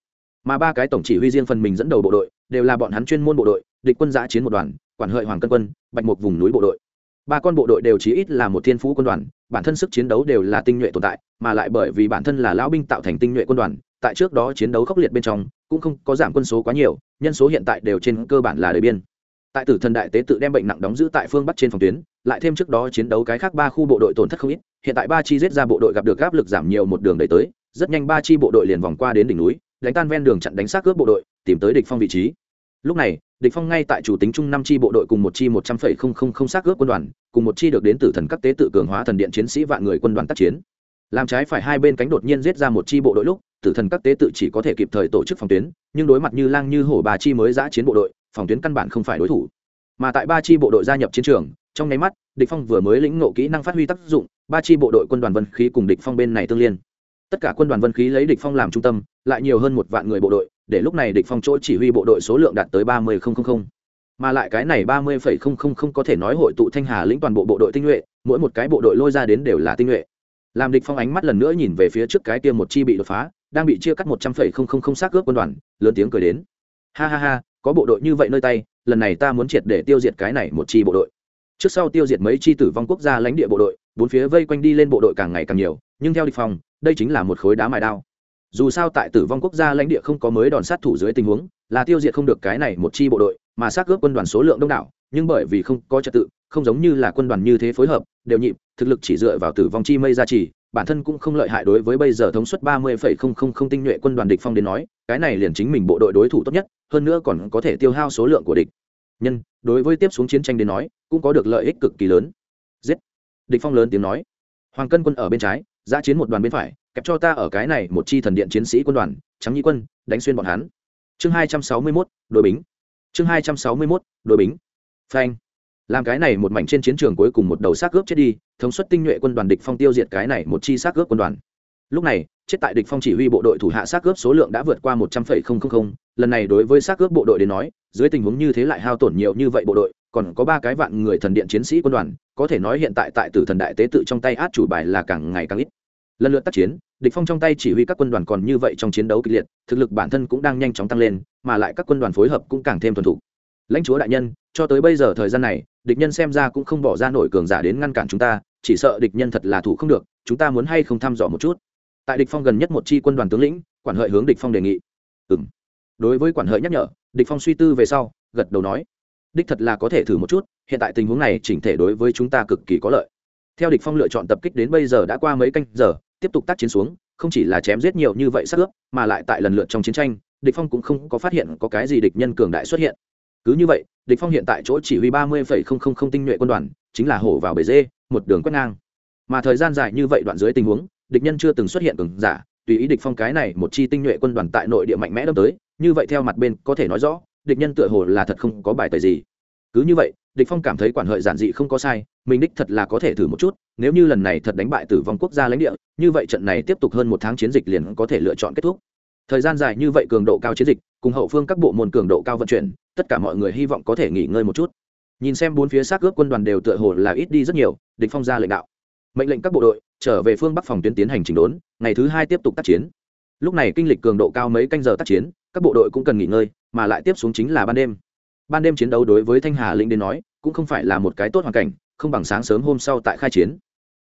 Mà ba cái tổng chỉ huy riêng phần mình dẫn đầu bộ đội đều là bọn hắn chuyên môn bộ đội, địch quân giã chiến một đoàn, quản hợi hoàng cân quân, bạch một vùng núi bộ đội. Ba con bộ đội đều chí ít là một thiên phú quân đoàn, bản thân sức chiến đấu đều là tinh nhuệ tồn tại, mà lại bởi vì bản thân là lão binh tạo thành tinh nhuệ quân đoàn, tại trước đó chiến đấu khốc liệt bên trong, cũng không có giảm quân số quá nhiều, nhân số hiện tại đều trên cơ bản là đời biên. Tại tử thần đại tế tự đem bệnh nặng đóng giữ tại phương bắc trên phòng tuyến, lại thêm trước đó chiến đấu cái khác ba khu bộ đội tổn thất không ít, hiện tại ba chi giết ra bộ đội gặp được áp lực giảm nhiều một đường đẩy tới, rất nhanh ba chi bộ đội liền vòng qua đến đỉnh núi đánh tan ven đường chặn đánh xác cướp bộ đội, tìm tới địch phong vị trí. Lúc này, địch phong ngay tại chủ tính trung năm chi bộ đội cùng một chi một trăm phẩy không không không xác cướp quân đoàn, cùng một chi được đến từ thần các tế tự cường hóa thần điện chiến sĩ vạn người quân đoàn tác chiến. Làm trái phải hai bên cánh đột nhiên giết ra một chi bộ đội lúc, tử thần các tế tự chỉ có thể kịp thời tổ chức phòng tuyến, nhưng đối mặt như lang như hổ bà chi mới giã chiến bộ đội, phòng tuyến căn bản không phải đối thủ. Mà tại ba chi bộ đội gia nhập chiến trường, trong nháy mắt, địch phong vừa mới lĩnh ngộ kỹ năng phát huy tác dụng, ba chi bộ đội quân đoàn vân khí cùng địch phong bên này tương liên tất cả quân đoàn vân khí lấy địch phong làm trung tâm, lại nhiều hơn một vạn người bộ đội, để lúc này địch phong chỗ chỉ huy bộ đội số lượng đạt tới ba mươi mà lại cái này ba mươi có thể nói hội tụ thanh hà lĩnh toàn bộ bộ đội tinh nhuệ, mỗi một cái bộ đội lôi ra đến đều là tinh nhuệ. Làm địch phong ánh mắt lần nữa nhìn về phía trước cái kia một chi bị đột phá, đang bị chia cắt một trăm phẩy xác cướp quân đoàn, lớn tiếng cười đến. Ha ha ha, có bộ đội như vậy nơi tay, lần này ta muốn triệt để tiêu diệt cái này một chi bộ đội. Trước sau tiêu diệt mấy chi tử vong quốc gia lãnh địa bộ đội, bốn phía vây quanh đi lên bộ đội càng ngày càng nhiều, nhưng theo địch phong đây chính là một khối đá mài đao. Dù sao tại tử vong quốc gia lãnh địa không có mới đòn sát thủ dưới tình huống, là tiêu diệt không được cái này một chi bộ đội, mà xác cướp quân đoàn số lượng đông đảo, nhưng bởi vì không có trật tự, không giống như là quân đoàn như thế phối hợp, đều nhịp, thực lực chỉ dựa vào tử vong chi mây gia trì, bản thân cũng không lợi hại đối với bây giờ thống suất ba mươi không không không tinh nhuệ quân đoàn địch phong đến nói, cái này liền chính mình bộ đội đối thủ tốt nhất, hơn nữa còn có thể tiêu hao số lượng của địch. Nhân, đối với tiếp xuống chiến tranh đến nói, cũng có được lợi ích cực kỳ lớn. Giết! Địch phong lớn tiếng nói. Hoàng cân quân ở bên trái giã chiến một đoàn bên phải kẹp cho ta ở cái này một chi thần điện chiến sĩ quân đoàn trắng nhĩ quân đánh xuyên bọn hắn. Chương hai trăm sáu mươi 261, đội bính. Chương hai trăm sáu mươi 261, đội bính. Phanh. Làm cái này một mảnh trên chiến trường cuối cùng một đầu xác ướp chết đi thống suất tinh nhuệ quân đoàn địch phong tiêu diệt cái này một chi xác ướp quân đoàn. Lúc này chết tại địch phong chỉ huy bộ đội thủ hạ xác ướp số lượng đã vượt qua một trăm linh lần này đối với xác ướp bộ đội đến nói dưới tình huống như thế lại hao tổn nhiều như vậy bộ đội còn có ba cái vạn người thần điện chiến sĩ quân đoàn có thể nói hiện tại tại tử thần đại tế tự trong tay át chủ bài là càng ngày càng ít. Lần lượt tác chiến, địch phong trong tay chỉ huy các quân đoàn còn như vậy trong chiến đấu kịch liệt, thực lực bản thân cũng đang nhanh chóng tăng lên, mà lại các quân đoàn phối hợp cũng càng thêm thuần thục. Lãnh chúa đại nhân, cho tới bây giờ thời gian này, địch nhân xem ra cũng không bỏ ra nổi cường giả đến ngăn cản chúng ta, chỉ sợ địch nhân thật là thủ không được, chúng ta muốn hay không thăm dò một chút? Tại địch phong gần nhất một chi quân đoàn tướng lĩnh, quản hợi hướng địch phong đề nghị. Ừ đối với quản hợi nhắc nhở, địch phong suy tư về sau, gật đầu nói đích thật là có thể thử một chút, hiện tại tình huống này chỉnh thể đối với chúng ta cực kỳ có lợi. Theo địch phong lựa chọn tập kích đến bây giờ đã qua mấy canh giờ, tiếp tục tác chiến xuống, không chỉ là chém giết nhiều như vậy sát ướp, mà lại tại lần lượt trong chiến tranh, địch phong cũng không có phát hiện có cái gì địch nhân cường đại xuất hiện. Cứ như vậy, địch phong hiện tại chỗ chỉ huy ba mươi tinh nhuệ quân đoàn, chính là hổ vào bể dê, một đường quét ngang. Mà thời gian dài như vậy đoạn dưới tình huống, địch nhân chưa từng xuất hiện cường giả, tùy ý địch phong cái này một chi tinh nhuệ quân đoàn tại nội địa mạnh mẽ đâm tới, như vậy theo mặt bên có thể nói rõ địch nhân tựa hồ là thật không có bài tời gì. Cứ như vậy, địch phong cảm thấy quản hợi giản dị không có sai, mình đích thật là có thể thử một chút, nếu như lần này thật đánh bại tử vong quốc gia lãnh địa, như vậy trận này tiếp tục hơn một tháng chiến dịch liền có thể lựa chọn kết thúc. Thời gian dài như vậy cường độ cao chiến dịch, cùng hậu phương các bộ môn cường độ cao vận chuyển, tất cả mọi người hy vọng có thể nghỉ ngơi một chút. Nhìn xem bốn phía xác ướp quân đoàn đều tựa hồ là ít đi rất nhiều, địch phong ra lệnh đạo. Mệnh lệnh các bộ đội, trở về phương bắc phòng tuyến tiến hành chỉnh đốn, ngày thứ hai tiếp tục tác chiến. Lúc này kinh lịch cường độ cao mấy canh giờ tác chiến, các bộ đội cũng cần nghỉ ngơi mà lại tiếp xuống chính là ban đêm. Ban đêm chiến đấu đối với thanh hà lĩnh đến nói, cũng không phải là một cái tốt hoàn cảnh, không bằng sáng sớm hôm sau tại khai chiến.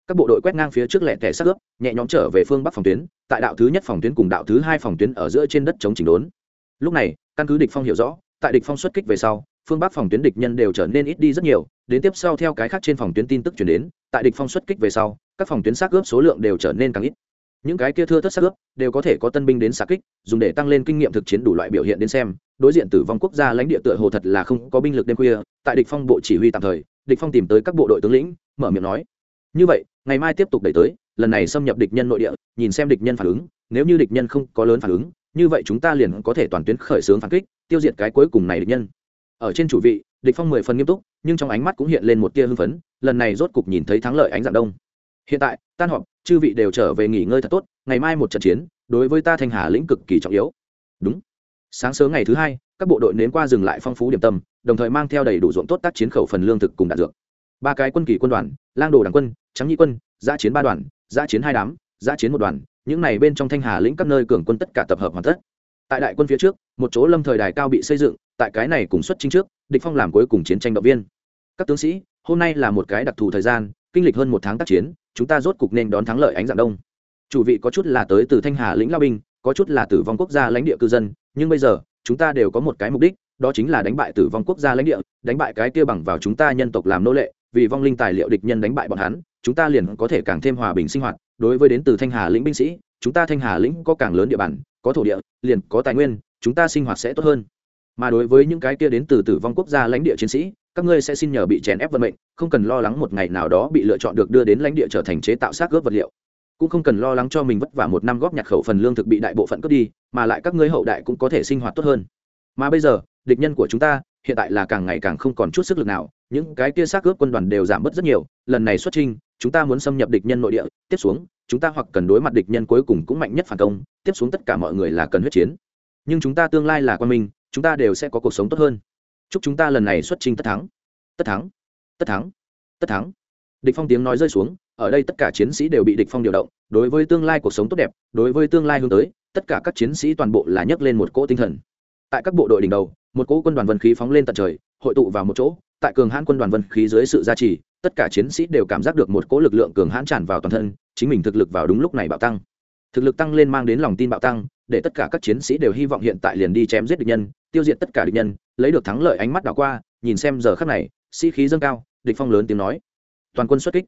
Các bộ đội quét ngang phía trước lẹ tẻ sắc ướp, nhẹ nhõm trở về phương bắc phòng tuyến, tại đạo thứ nhất phòng tuyến cùng đạo thứ hai phòng tuyến ở giữa trên đất chống chỉnh đốn. Lúc này, căn cứ địch phong hiểu rõ, tại địch phong xuất kích về sau, phương bắc phòng tuyến địch nhân đều trở nên ít đi rất nhiều, đến tiếp sau theo cái khác trên phòng tuyến tin tức chuyển đến, tại địch phong xuất kích về sau, các phòng tuyến xác ướp số lượng đều trở nên càng ít những cái kia thưa thất sắc ướp đều có thể có tân binh đến xạ kích, dùng để tăng lên kinh nghiệm thực chiến đủ loại biểu hiện đến xem. Đối diện tử vong quốc gia lãnh địa tựa hồ thật là không có binh lực đêm khuya, tại địch phong bộ chỉ huy tạm thời, địch phong tìm tới các bộ đội tướng lĩnh, mở miệng nói, như vậy, ngày mai tiếp tục đẩy tới, lần này xâm nhập địch nhân nội địa, nhìn xem địch nhân phản ứng, nếu như địch nhân không có lớn phản ứng, như vậy chúng ta liền có thể toàn tuyến khởi xướng phản kích, tiêu diệt cái cuối cùng này địch nhân. Ở trên chủ vị, địch phong mười phần nghiêm túc, nhưng trong ánh mắt cũng hiện lên một tia hưng phấn, lần này rốt cục nhìn thấy thắng lợi ánh dạng đông. Hiện tại, tan họp chư vị đều trở về nghỉ ngơi thật tốt, ngày mai một trận chiến, đối với ta thanh hà lĩnh cực kỳ trọng yếu. Đúng. Sáng sớm ngày thứ hai, các bộ đội nến qua dừng lại phong phú điểm tâm, đồng thời mang theo đầy đủ ruộng tốt tác chiến khẩu phần lương thực cùng đạn dược. Ba cái quân kỳ quân đoàn, lang đồ đảng quân, trắng nhị quân, giã chiến ba đoàn, giã chiến hai đám, giã chiến một đoàn, những này bên trong thanh hà lĩnh các nơi cường quân tất cả tập hợp hoàn tất. Tại đại quân phía trước, một chỗ lâm thời đài cao bị xây dựng, tại cái này cùng xuất chính trước, địch phong làm cuối cùng chiến tranh động viên. Các tướng sĩ, hôm nay là một cái đặc thù thời gian, kinh lịch hơn một tháng tác chiến chúng ta rốt cục nên đón thắng lợi ánh dạng đông. Chủ vị có chút là tới từ thanh hà lĩnh lao binh, có chút là tử vong quốc gia lãnh địa cư dân, nhưng bây giờ, chúng ta đều có một cái mục đích, đó chính là đánh bại tử vong quốc gia lãnh địa, đánh bại cái kia bằng vào chúng ta nhân tộc làm nô lệ, vì vong linh tài liệu địch nhân đánh bại bọn hắn, chúng ta liền có thể càng thêm hòa bình sinh hoạt. Đối với đến từ thanh hà lĩnh binh sĩ, chúng ta thanh hà lĩnh có càng lớn địa bàn, có thổ địa, liền có tài nguyên, chúng ta sinh hoạt sẽ tốt hơn. Mà đối với những cái kia đến từ tử vong quốc gia lãnh địa chiến sĩ các ngươi sẽ xin nhờ bị chèn ép vận mệnh, không cần lo lắng một ngày nào đó bị lựa chọn được đưa đến lãnh địa trở thành chế tạo xác gớp vật liệu. Cũng không cần lo lắng cho mình vất vả một năm góp nhặt khẩu phần lương thực bị đại bộ phận cướp đi, mà lại các ngươi hậu đại cũng có thể sinh hoạt tốt hơn. Mà bây giờ, địch nhân của chúng ta, hiện tại là càng ngày càng không còn chút sức lực nào, những cái kia xác ướp quân đoàn đều giảm bớt rất nhiều, lần này xuất trình chúng ta muốn xâm nhập địch nhân nội địa, tiếp xuống, chúng ta hoặc cần đối mặt địch nhân cuối cùng cũng mạnh nhất phản công, tiếp xuống tất cả mọi người là cần huyết chiến. Nhưng chúng ta tương lai là quan minh, chúng ta đều sẽ có cuộc sống tốt hơn chúc chúng ta lần này xuất trình tất thắng. Tất thắng. Tất thắng. Tất thắng. Địch phong tiếng nói rơi xuống, ở đây tất cả chiến sĩ đều bị địch phong điều động, đối với tương lai cuộc sống tốt đẹp, đối với tương lai hướng tới, tất cả các chiến sĩ toàn bộ là nhấc lên một cỗ tinh thần. Tại các bộ đội đỉnh đầu, một cỗ quân đoàn vân khí phóng lên tận trời, hội tụ vào một chỗ, tại cường hãn quân đoàn vân khí dưới sự gia trì, tất cả chiến sĩ đều cảm giác được một cỗ lực lượng cường hãn tràn vào toàn thân, chính mình thực lực vào đúng lúc này bạo tăng thực lực tăng lên mang đến lòng tin bạo tăng, để tất cả các chiến sĩ đều hy vọng hiện tại liền đi chém giết địch nhân, tiêu diệt tất cả địch nhân, lấy được thắng lợi ánh mắt đảo qua, nhìn xem giờ khắc này, sĩ khí dâng cao, địch phong lớn tiếng nói. Toàn quân xuất kích.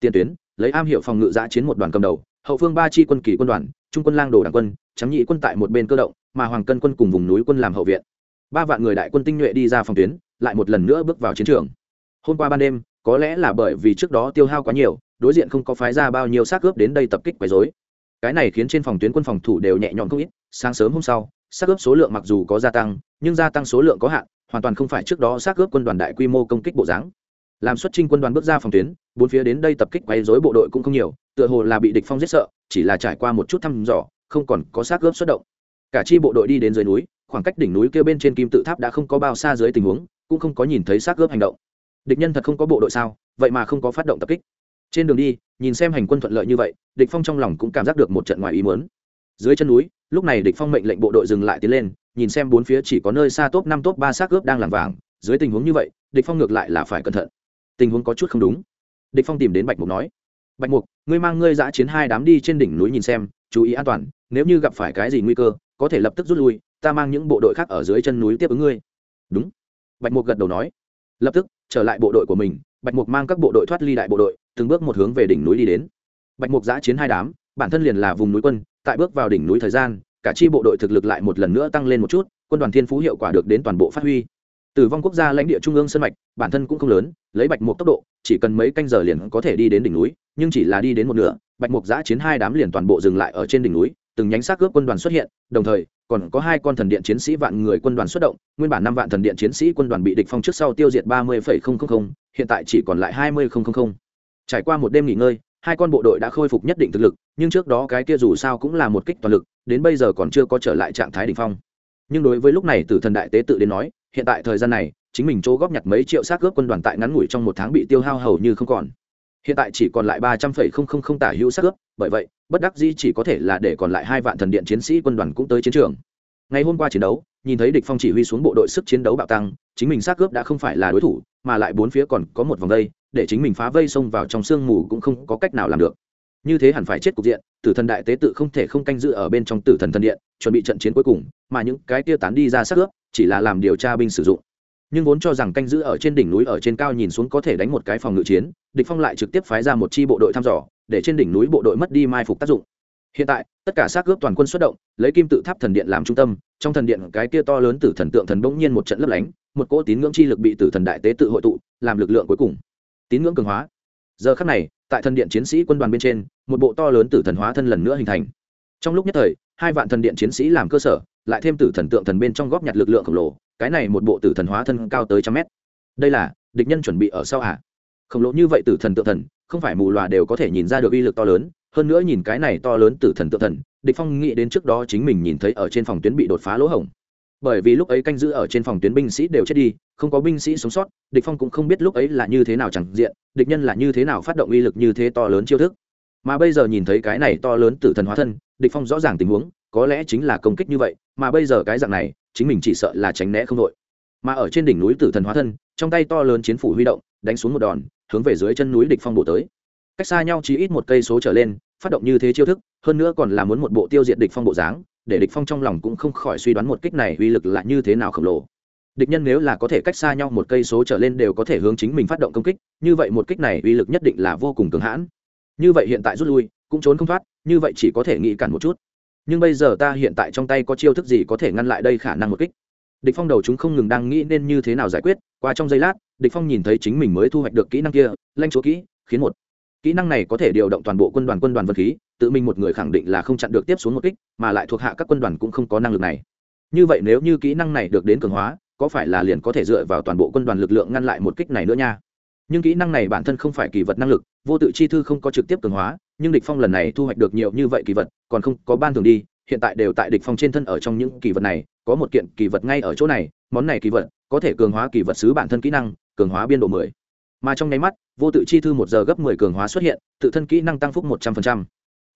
Tiền tuyến, lấy am hiệu phòng ngự giã chiến một đoàn cầm đầu, hậu phương ba chi quân kỳ quân đoàn, trung quân lang đồ đảng quân, trắng nhị quân tại một bên cơ động, mà hoàng cân quân cùng vùng núi quân làm hậu viện. Ba vạn người đại quân tinh nhuệ đi ra phòng tuyến, lại một lần nữa bước vào chiến trường. Hôm qua ban đêm, có lẽ là bởi vì trước đó tiêu hao quá nhiều, đối diện không có phái ra bao nhiêu xác cướp đến đây tập kích quấy rối cái này khiến trên phòng tuyến quân phòng thủ đều nhẹ nhõm không ít, sáng sớm hôm sau, xác ướp số lượng mặc dù có gia tăng, nhưng gia tăng số lượng có hạn, hoàn toàn không phải trước đó xác ướp quân đoàn đại quy mô công kích bộ dáng. Làm xuất trinh quân đoàn bước ra phòng tuyến, bốn phía đến đây tập kích quấy rối bộ đội cũng không nhiều, tựa hồ là bị địch phong giết sợ, chỉ là trải qua một chút thăm dò, không còn có xác ướp xuất động. Cả chi bộ đội đi đến dưới núi, khoảng cách đỉnh núi kia bên trên kim tự tháp đã không có bao xa dưới tình huống, cũng không có nhìn thấy xác ướp hành động. Địch nhân thật không có bộ đội sao, vậy mà không có phát động tập kích trên đường đi, nhìn xem hành quân thuận lợi như vậy, địch phong trong lòng cũng cảm giác được một trận ngoài ý muốn. Dưới chân núi, lúc này địch phong mệnh lệnh bộ đội dừng lại tiến lên, nhìn xem bốn phía chỉ có nơi xa top năm, top ba xác cướp đang làm vàng. Dưới tình huống như vậy, địch phong ngược lại là phải cẩn thận. Tình huống có chút không đúng. Địch phong tìm đến bạch mục nói, bạch mục, ngươi mang ngươi dã chiến hai đám đi trên đỉnh núi nhìn xem, chú ý an toàn, nếu như gặp phải cái gì nguy cơ, có thể lập tức rút lui, ta mang những bộ đội khác ở dưới chân núi tiếp ứng ngươi. Đúng. Bạch mục gật đầu nói, lập tức, trở lại bộ đội của mình bạch mục mang các bộ đội thoát ly đại bộ đội, từng bước một hướng về đỉnh núi đi đến. Bạch mục giã chiến hai đám, bản thân liền là vùng núi quân, tại bước vào đỉnh núi thời gian, cả chi bộ đội thực lực lại một lần nữa tăng lên một chút, quân đoàn thiên phú hiệu quả được đến toàn bộ phát huy. Tử vong quốc gia lãnh địa trung ương sân mạch, bản thân cũng không lớn, lấy bạch mục tốc độ, chỉ cần mấy canh giờ liền có thể đi đến đỉnh núi, nhưng chỉ là đi đến một nửa, bạch mục giã chiến hai đám liền toàn bộ dừng lại ở trên đỉnh núi, từng nhánh xác cướp quân đoàn xuất hiện, đồng thời, còn có hai con thần điện chiến sĩ vạn người quân đoàn xuất động, nguyên bản năm vạn thần điện chiến sĩ quân đoàn bị địch phong trước sau tiêu diệt ba mươi hiện tại chỉ còn lại hai mươi trải qua một đêm nghỉ ngơi, hai con bộ đội đã khôi phục nhất định thực lực, nhưng trước đó cái kia dù sao cũng là một kích toàn lực, đến bây giờ còn chưa có trở lại trạng thái đỉnh phong. Nhưng đối với lúc này tử thần đại tế tự đến nói, hiện tại thời gian này, chính mình chỗ góp nhặt mấy triệu xác cướp quân đoàn tại ngắn ngủi trong một tháng bị tiêu hao hầu như không còn. Hiện tại chỉ còn lại ba trăm phẩy không không không tả hữu xác ướp, bởi vậy, bất đắc dĩ chỉ có thể là để còn lại hai vạn thần điện chiến sĩ quân đoàn cũng tới chiến trường. Ngày hôm qua chiến đấu, nhìn thấy địch phong chỉ huy xuống bộ đội sức chiến đấu bạo tăng, chính mình xác cướp đã không phải là đối thủ mà lại bốn phía còn có một vòng vây, để chính mình phá vây xông vào trong sương mù cũng không có cách nào làm được. Như thế hẳn phải chết cục diện, tử thần đại tế tự không thể không canh giữ ở bên trong tử thần thần điện, chuẩn bị trận chiến cuối cùng, mà những cái tia tán đi ra xác ướp chỉ là làm điều tra binh sử dụng. Nhưng vốn cho rằng canh giữ ở trên đỉnh núi ở trên cao nhìn xuống có thể đánh một cái phòng ngự chiến, địch phong lại trực tiếp phái ra một chi bộ đội thăm dò, để trên đỉnh núi bộ đội mất đi mai phục tác dụng. Hiện tại, tất cả xác cướp toàn quân xuất động, lấy kim tự tháp thần điện làm trung tâm, trong thần điện cái kia to lớn tử thần tượng thần bỗng nhiên một trận lấp lánh một cỗ tín ngưỡng chi lực bị tử thần đại tế tự hội tụ, làm lực lượng cuối cùng. Tín ngưỡng cường hóa. Giờ khắc này, tại thần điện chiến sĩ quân đoàn bên trên, một bộ to lớn tử thần hóa thân lần nữa hình thành. Trong lúc nhất thời, hai vạn thần điện chiến sĩ làm cơ sở, lại thêm tử thần tượng thần bên trong góp nhặt lực lượng khổng lồ, cái này một bộ tử thần hóa thân cao tới trăm mét. Đây là, địch nhân chuẩn bị ở sau à? khổng lồ như vậy tử thần tượng thần, không phải mù loà đều có thể nhìn ra được uy lực to lớn, hơn nữa nhìn cái này to lớn tử thần tượng thần, địch phong nghĩ đến trước đó chính mình nhìn thấy ở trên phòng tuyến bị đột phá lỗ hổng bởi vì lúc ấy canh giữ ở trên phòng tuyến binh sĩ đều chết đi, không có binh sĩ sống sót, địch phong cũng không biết lúc ấy là như thế nào chẳng diện, địch nhân là như thế nào phát động uy lực như thế to lớn chiêu thức. Mà bây giờ nhìn thấy cái này to lớn tử thần hóa thân, địch phong rõ ràng tình huống, có lẽ chính là công kích như vậy, mà bây giờ cái dạng này, chính mình chỉ sợ là tránh né không đội. Mà ở trên đỉnh núi tử thần hóa thân, trong tay to lớn chiến phủ huy động, đánh xuống một đòn, hướng về dưới chân núi địch phong bổ tới. Cách xa nhau chỉ ít một cây số trở lên, phát động như thế chiêu thức, hơn nữa còn là muốn một bộ tiêu diệt địch phong bộ dáng để địch phong trong lòng cũng không khỏi suy đoán một kích này uy lực là như thế nào khổng lồ. Địch nhân nếu là có thể cách xa nhau một cây số trở lên đều có thể hướng chính mình phát động công kích, như vậy một kích này uy lực nhất định là vô cùng cường hãn. Như vậy hiện tại rút lui, cũng trốn không thoát, như vậy chỉ có thể nghĩ cản một chút. Nhưng bây giờ ta hiện tại trong tay có chiêu thức gì có thể ngăn lại đây khả năng một kích? Địch phong đầu chúng không ngừng đang nghĩ nên như thế nào giải quyết, qua trong giây lát, địch phong nhìn thấy chính mình mới thu hoạch được kỹ năng kia, lanh chúa kỹ, khiến một kỹ năng này có thể điều động toàn bộ quân đoàn quân đoàn vật khí, tự mình một người khẳng định là không chặn được tiếp xuống một kích, mà lại thuộc hạ các quân đoàn cũng không có năng lực này như vậy nếu như kỹ năng này được đến cường hóa, có phải là liền có thể dựa vào toàn bộ quân đoàn lực lượng ngăn lại một kích này nữa nha nhưng kỹ năng này bản thân không phải kỳ vật năng lực, vô tự chi thư không có trực tiếp cường hóa, nhưng địch phong lần này thu hoạch được nhiều như vậy kỳ vật, còn không có ban thường đi, hiện tại đều tại địch phong trên thân ở trong những kỳ vật này, có một kiện kỳ vật ngay ở chỗ này, món này kỳ vật có thể cường hóa kỳ vật sứ bản thân kỹ năng, cường hóa biên độ 10 mà trong nháy mắt, vô tự chi thư một giờ gấp 10 cường hóa xuất hiện, tự thân kỹ năng tăng phúc 100%.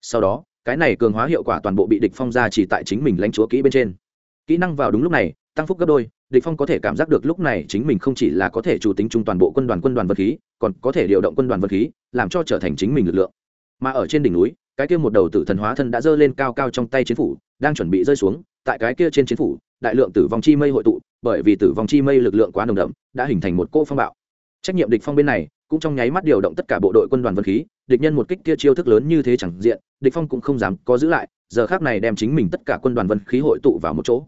sau đó, cái này cường hóa hiệu quả toàn bộ bị địch phong ra chỉ tại chính mình lãnh chúa kỹ bên trên. Kỹ năng vào đúng lúc này, tăng phúc gấp đôi, địch phong có thể cảm giác được lúc này chính mình không chỉ là có thể chủ tính trung toàn bộ quân đoàn quân đoàn vật khí, còn có thể điều động quân đoàn vật khí, làm cho trở thành chính mình lực lượng. Mà ở trên đỉnh núi, cái kia một đầu tử thần hóa thân đã rơi lên cao cao trong tay chiến phủ, đang chuẩn bị rơi xuống, tại cái kia trên chiến phủ, đại lượng tử vong chi mây hội tụ, bởi vì tử vong chi mây lực lượng quá nồng đậm, đã hình thành một cỗ phong bạo trách nhiệm địch phong bên này, cũng trong nháy mắt điều động tất cả bộ đội quân đoàn vân khí, địch nhân một kích kia chiêu thức lớn như thế chẳng diện, địch phong cũng không dám có giữ lại, giờ khác này đem chính mình tất cả quân đoàn vân khí hội tụ vào một chỗ.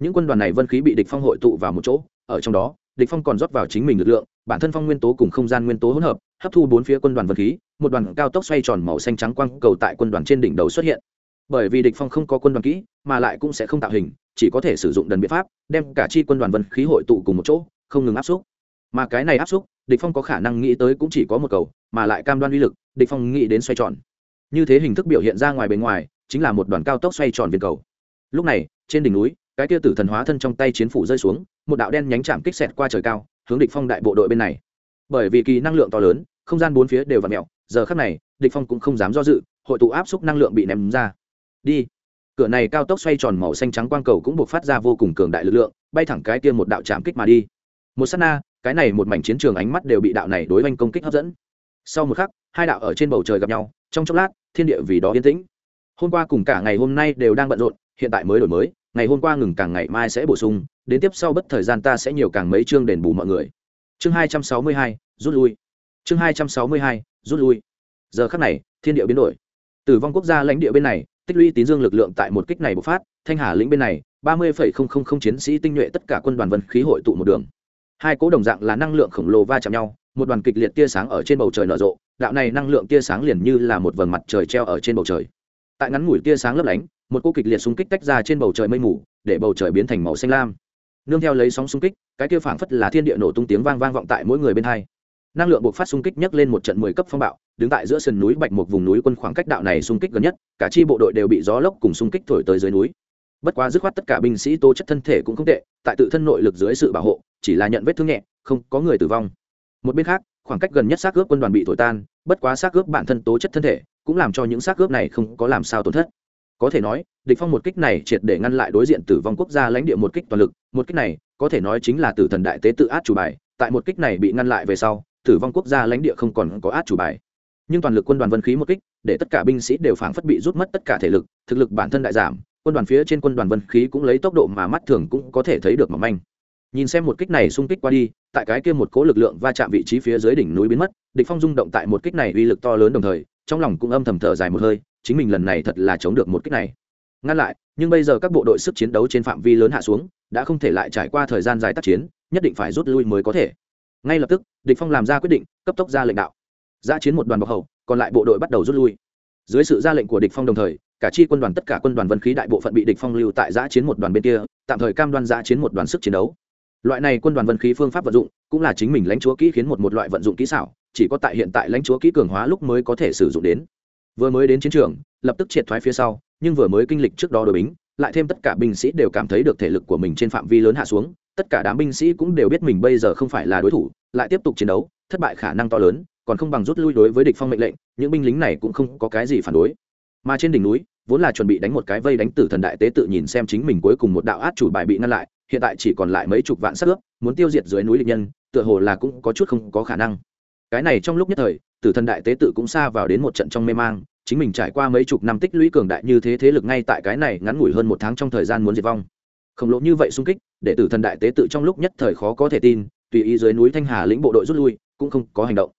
Những quân đoàn này vân khí bị địch phong hội tụ vào một chỗ, ở trong đó, địch phong còn rót vào chính mình lực lượng, bản thân phong nguyên tố cùng không gian nguyên tố hỗn hợp, hấp thu bốn phía quân đoàn vân khí, một đoàn cao tốc xoay tròn màu xanh trắng quang cầu tại quân đoàn trên đỉnh đầu xuất hiện. Bởi vì địch phong không có quân đoàn kỹ, mà lại cũng sẽ không tạo hình, chỉ có thể sử dụng đần biện pháp, đem cả chi quân đoàn vân khí hội tụ cùng một chỗ, không ngừng áp xúc mà cái này áp xúc, địch phong có khả năng nghĩ tới cũng chỉ có một cầu, mà lại cam đoan uy lực, địch phong nghĩ đến xoay tròn. Như thế hình thức biểu hiện ra ngoài bên ngoài, chính là một đoàn cao tốc xoay tròn viên cầu. Lúc này, trên đỉnh núi, cái kia tử thần hóa thân trong tay chiến phủ rơi xuống, một đạo đen nhánh chạm kích xẹt qua trời cao, hướng địch phong đại bộ đội bên này. Bởi vì kỳ năng lượng to lớn, không gian bốn phía đều vặn mèo, giờ khắc này, địch phong cũng không dám do dự, hội tụ áp xúc năng lượng bị ném ra. Đi. Cửa này cao tốc xoay tròn màu xanh trắng quang cầu cũng buộc phát ra vô cùng cường đại lực lượng, bay thẳng cái kia một đạo chạm kích mà đi. Một sát na cái này một mảnh chiến trường ánh mắt đều bị đạo này đối oanh công kích hấp dẫn. Sau một khắc, hai đạo ở trên bầu trời gặp nhau, trong chốc lát, thiên địa vì đó yên tĩnh. Hôm qua cùng cả ngày hôm nay đều đang bận rộn, hiện tại mới đổi mới, ngày hôm qua ngừng càng ngày mai sẽ bổ sung, đến tiếp sau bất thời gian ta sẽ nhiều càng mấy chương đền bù mọi người. Chương hai trăm sáu mươi hai, rút lui. Chương hai trăm sáu mươi hai, rút lui. Giờ khắc này, thiên địa biến đổi. Tử vong quốc gia lãnh địa bên này, tích lũy tín dương lực lượng tại một kích này bộc phát, thanh hà lĩnh bên này, ba mươi chiến sĩ tinh nhuệ tất cả quân đoàn vân khí hội tụ một đường hai cỗ đồng dạng là năng lượng khổng lồ va chạm nhau, một đoàn kịch liệt tia sáng ở trên bầu trời nở rộ, đạo này năng lượng tia sáng liền như là một vầng mặt trời treo ở trên bầu trời. Tại ngắn ngủi tia sáng lấp lánh, một cỗ kịch liệt xung kích tách ra trên bầu trời mây mù, để bầu trời biến thành màu xanh lam. Nương theo lấy sóng xung kích, cái kia phảng phất là thiên địa nổ tung tiếng vang vang vọng tại mỗi người bên hai. Năng lượng buộc phát xung kích nhấc lên một trận mười cấp phong bạo, đứng tại giữa sườn núi bạch một vùng núi quân khoảng cách đạo này xung kích gần nhất, cả chi bộ đội đều bị gió lốc cùng xung kích thổi tới dưới núi. Bất quá dứt khoát tất cả binh sĩ tố chất thân thể cũng không tệ, tại tự thân nội lực dưới sự bảo hộ chỉ là nhận vết thương nhẹ, không có người tử vong. Một bên khác, khoảng cách gần nhất xác ướp quân đoàn bị thổi tan, bất quá xác ướp bản thân tố chất thân thể, cũng làm cho những xác ướp này không có làm sao tổn thất. Có thể nói, địch phong một kích này triệt để ngăn lại đối diện tử vong quốc gia lãnh địa một kích toàn lực, một kích này, có thể nói chính là tử thần đại tế tự át chủ bài, tại một kích này bị ngăn lại về sau, tử vong quốc gia lãnh địa không còn có át chủ bài. Nhưng toàn lực quân đoàn vân khí một kích, để tất cả binh sĩ đều phảng phất bị rút mất tất cả thể lực, thực lực bản thân đại giảm, quân đoàn phía trên quân đoàn vân khí cũng lấy tốc độ mà mắt thường cũng có thể thấy được mỏng manh nhìn xem một kích này xung kích qua đi, tại cái kia một cố lực lượng va chạm vị trí phía dưới đỉnh núi biến mất, địch phong rung động tại một kích này uy lực to lớn đồng thời, trong lòng cũng âm thầm thở dài một hơi, chính mình lần này thật là chống được một kích này. Ngăn lại, nhưng bây giờ các bộ đội sức chiến đấu trên phạm vi lớn hạ xuống, đã không thể lại trải qua thời gian dài tác chiến, nhất định phải rút lui mới có thể. Ngay lập tức, địch phong làm ra quyết định, cấp tốc ra lệnh đạo. Ra chiến một đoàn bọc hậu còn lại bộ đội bắt đầu rút lui. Dưới sự ra lệnh của địch phong đồng thời, cả chi quân đoàn tất cả quân đoàn vân khí đại bộ phận bị địch phong lưu tại giã chiến một đoàn bên kia, tạm thời cam đoan giã chiến một đoàn sức chiến đấu loại này quân đoàn vân khí phương pháp vận dụng, cũng là chính mình lãnh chúa kỹ khiến một một loại vận dụng kỹ xảo, chỉ có tại hiện tại lãnh chúa kỹ cường hóa lúc mới có thể sử dụng đến. Vừa mới đến chiến trường, lập tức triệt thoái phía sau, nhưng vừa mới kinh lịch trước đó đội bính, lại thêm tất cả binh sĩ đều cảm thấy được thể lực của mình trên phạm vi lớn hạ xuống, tất cả đám binh sĩ cũng đều biết mình bây giờ không phải là đối thủ, lại tiếp tục chiến đấu, thất bại khả năng to lớn, còn không bằng rút lui đối với địch phong mệnh lệnh, những binh lính này cũng không có cái gì phản đối. Mà trên đỉnh núi vốn là chuẩn bị đánh một cái vây đánh tử thần đại tế tự nhìn xem chính mình cuối cùng một đạo át chủ bài bị ngăn lại, hiện tại chỉ còn lại mấy chục vạn sát ướp, muốn tiêu diệt dưới núi lịch nhân, tựa hồ là cũng có chút không có khả năng. Cái này trong lúc nhất thời, tử thần đại tế tự cũng xa vào đến một trận trong mê mang, chính mình trải qua mấy chục năm tích lũy cường đại như thế thế lực ngay tại cái này ngắn ngủi hơn một tháng trong thời gian muốn diệt vong. Khổng lồ như vậy xung kích, để tử thần đại tế tự trong lúc nhất thời khó có thể tin, tùy ý dưới núi thanh hà lĩnh bộ đội rút lui, cũng không có hành động.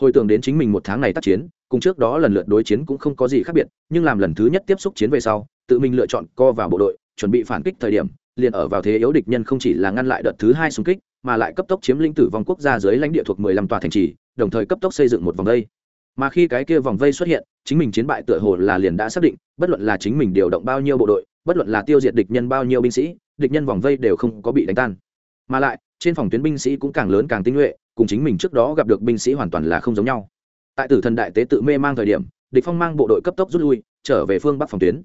Hồi tưởng đến chính mình một tháng này tác chiến cùng trước đó lần lượt đối chiến cũng không có gì khác biệt, nhưng làm lần thứ nhất tiếp xúc chiến về sau, tự mình lựa chọn co vào bộ đội, chuẩn bị phản kích thời điểm, liền ở vào thế yếu địch nhân không chỉ là ngăn lại đợt thứ hai xung kích, mà lại cấp tốc chiếm lĩnh tử vong quốc gia dưới lãnh địa thuộc 15 tòa thành trì, đồng thời cấp tốc xây dựng một vòng vây. Mà khi cái kia vòng vây xuất hiện, chính mình chiến bại tựa hồ là liền đã xác định, bất luận là chính mình điều động bao nhiêu bộ đội, bất luận là tiêu diệt địch nhân bao nhiêu binh sĩ, địch nhân vòng vây đều không có bị đánh tan. Mà lại, trên phòng tuyến binh sĩ cũng càng lớn càng tinh nhuệ, cùng chính mình trước đó gặp được binh sĩ hoàn toàn là không giống nhau tại tử thần đại tế tự mê mang thời điểm, địch phong mang bộ đội cấp tốc rút lui, trở về phương bắc phòng tuyến.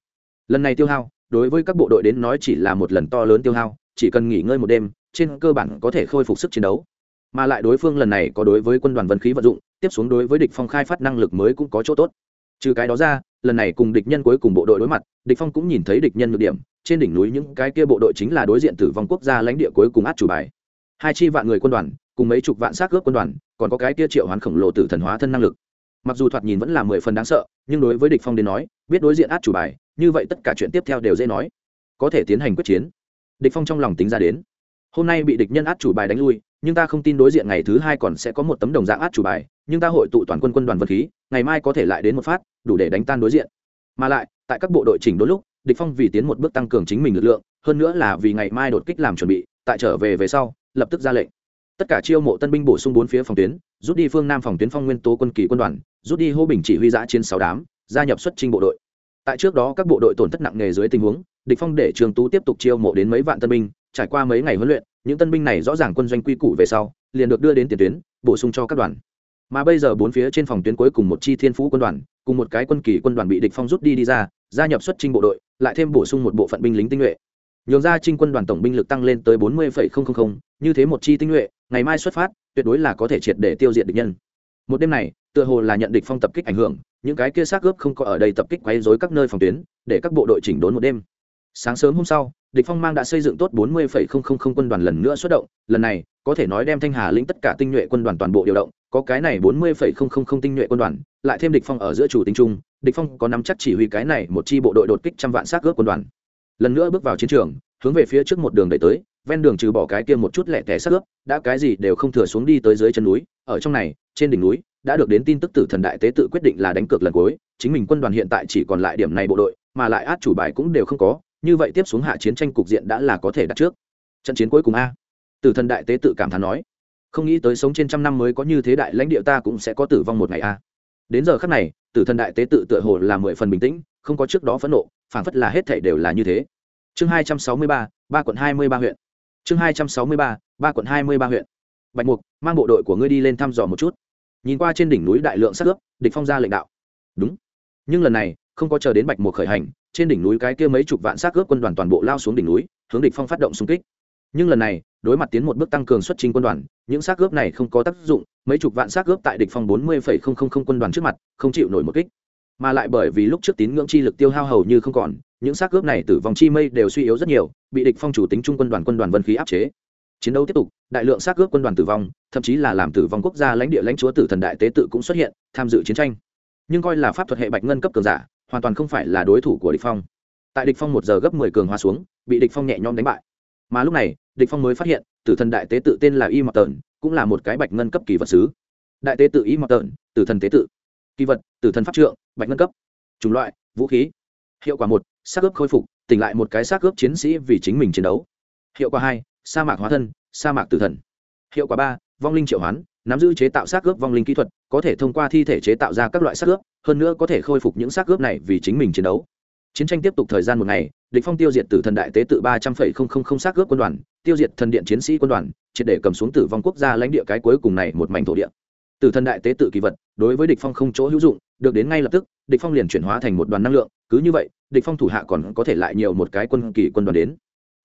Lần này tiêu hao, đối với các bộ đội đến nói chỉ là một lần to lớn tiêu hao, chỉ cần nghỉ ngơi một đêm, trên cơ bản có thể khôi phục sức chiến đấu. Mà lại đối phương lần này có đối với quân đoàn vân khí vận dụng, tiếp xuống đối với địch phong khai phát năng lực mới cũng có chỗ tốt. Trừ cái đó ra, lần này cùng địch nhân cuối cùng bộ đội đối mặt, địch phong cũng nhìn thấy địch nhân nhược điểm, trên đỉnh núi những cái kia bộ đội chính là đối diện tử vong quốc gia lãnh địa cuối cùng át chủ bài. Hai chi vạn người quân đoàn cùng mấy chục vạn xác cướp quân đoàn, còn có cái kia triệu hoán khổng lồ tử thần hóa thân năng lực. Mặc dù thoạt nhìn vẫn là mười phần đáng sợ, nhưng đối với địch phong đến nói, biết đối diện át chủ bài, như vậy tất cả chuyện tiếp theo đều dễ nói. Có thể tiến hành quyết chiến. Địch phong trong lòng tính ra đến. Hôm nay bị địch nhân át chủ bài đánh lui, nhưng ta không tin đối diện ngày thứ hai còn sẽ có một tấm đồng dạng át chủ bài, nhưng ta hội tụ toàn quân quân đoàn vật khí, ngày mai có thể lại đến một phát, đủ để đánh tan đối diện. Mà lại, tại các bộ đội chỉnh đôi lúc, địch phong vì tiến một bước tăng cường chính mình lực lượng, hơn nữa là vì ngày mai đột kích làm chuẩn bị, tại trở về về sau, lập tức ra lệnh tất cả chiêu mộ tân binh bổ sung bốn phía phòng tuyến, rút đi phương nam phòng tuyến phong nguyên tố quân kỳ quân đoàn, rút đi hô bình chỉ huy giã chiến sáu đám, gia nhập xuất trình bộ đội. Tại trước đó các bộ đội tổn thất nặng nề dưới tình huống, địch phong để trường tú tiếp tục chiêu mộ đến mấy vạn tân binh, trải qua mấy ngày huấn luyện, những tân binh này rõ ràng quân doanh quy củ về sau, liền được đưa đến tiền tuyến, bổ sung cho các đoàn. Mà bây giờ bốn phía trên phòng tuyến cuối cùng một chi thiên phú quân đoàn, cùng một cái quân kỳ quân đoàn bị địch phong rút đi đi ra, gia nhập xuất trình bộ đội, lại thêm bổ sung một bộ phận binh lính tinh nhuệ nhường ra trinh quân đoàn tổng binh lực tăng lên tới bốn mươi như thế một chi tinh nhuệ, ngày mai xuất phát, tuyệt đối là có thể triệt để tiêu diệt địch nhân. Một đêm này, tựa hồ là nhận địch phong tập kích ảnh hưởng, những cái kia xác ướp không có ở đây tập kích quấy rối các nơi phòng tuyến, để các bộ đội chỉnh đốn một đêm. Sáng sớm hôm sau, địch phong mang đã xây dựng tốt bốn mươi quân đoàn lần nữa xuất động, lần này, có thể nói đem thanh hà lĩnh tất cả tinh nhuệ quân đoàn toàn bộ điều động, có cái này bốn mươi tinh nhuệ quân đoàn, lại thêm địch phong ở giữa chủ tính trung địch phong có nắm chắc chỉ huy cái này một chi bộ đội đột kích trăm vạn xác ướp quân đoàn lần nữa bước vào chiến trường, hướng về phía trước một đường đẩy tới, ven đường trừ bỏ cái kia một chút lẻ tẻ xác ướp, đã cái gì đều không thừa xuống đi tới dưới chân núi. Ở trong này, trên đỉnh núi, đã được đến tin tức tử thần đại tế tự quyết định là đánh cược lần cuối, chính mình quân đoàn hiện tại chỉ còn lại điểm này bộ đội, mà lại át chủ bài cũng đều không có, như vậy tiếp xuống hạ chiến tranh cục diện đã là có thể đặt trước. Trận chiến cuối cùng a. Tử thần đại tế tự cảm thán nói, không nghĩ tới sống trên trăm năm mới có như thế đại lãnh địa ta cũng sẽ có tử vong một ngày a. Đến giờ khắc này, tử thần đại tế tự tựa hồ là mười phần bình tĩnh, không có trước đó phẫn nộ phảng phất là hết thảy đều là như thế. Chương hai trăm sáu mươi ba ba quận hai mươi ba huyện. Chương hai trăm sáu mươi ba ba quận hai mươi ba huyện. Bạch mục, mang bộ đội của ngươi đi lên thăm dò một chút. Nhìn qua trên đỉnh núi đại lượng sắc ướp, địch phong ra lệnh đạo. Đúng. Nhưng lần này, không có chờ đến bạch mục khởi hành, trên đỉnh núi cái kia mấy chục vạn xác ướp quân đoàn toàn bộ lao xuống đỉnh núi, hướng địch phong phát động xung kích. Nhưng lần này, đối mặt tiến một bước tăng cường xuất trình quân đoàn, những xác ướp này không có tác dụng, mấy chục vạn xác ướp tại địch phong bốn mươi quân đoàn trước mặt, không chịu nổi một kích mà lại bởi vì lúc trước tín ngưỡng chi lực tiêu hao hầu như không còn, những xác ướp này tử vong chi mây đều suy yếu rất nhiều, bị địch phong chủ tính trung quân đoàn quân đoàn vân khí áp chế. Chiến đấu tiếp tục, đại lượng xác ướp quân đoàn tử vong, thậm chí là làm tử vong quốc gia lãnh địa lãnh chúa tử thần đại tế tự cũng xuất hiện, tham dự chiến tranh. Nhưng coi là pháp thuật hệ bạch ngân cấp cường giả, hoàn toàn không phải là đối thủ của địch phong. Tại địch phong một giờ gấp mười cường hóa xuống, bị địch phong nhẹ nhõm đánh bại. Mà lúc này, địch phong mới phát hiện, tử thần đại tế tự tên là y mọt tợn cũng là một cái bạch ngân cấp kỳ vật sứ. Đại tế tự y mọt tợn tử thần tế tự kỳ vật tử thần pháp trượng, bạch ngân cấp, chủng loại, vũ khí. Hiệu quả một, xác ướp khôi phục, tỉnh lại một cái xác ướp chiến sĩ vì chính mình chiến đấu. Hiệu quả hai, sa mạc hóa thân, sa mạc tử thần. Hiệu quả ba, vong linh triệu hoán, nắm giữ chế tạo xác ướp vong linh kỹ thuật, có thể thông qua thi thể chế tạo ra các loại xác ướp, hơn nữa có thể khôi phục những xác ướp này vì chính mình chiến đấu. Chiến tranh tiếp tục thời gian một ngày, địch phong tiêu diệt tử thần đại tế tự ba trăm phẩy không không không xác ướp quân đoàn, tiêu diệt thần điện chiến sĩ quân đoàn, triệt để cầm xuống tử vong quốc gia lãnh địa cái cuối cùng này một mảnh thổ địa tử thần đại tế tự kỳ vật, đối với địch phong không chỗ hữu dụng, được đến ngay lập tức, địch phong liền chuyển hóa thành một đoàn năng lượng, cứ như vậy, địch phong thủ hạ còn có thể lại nhiều một cái quân kỳ quân đoàn đến.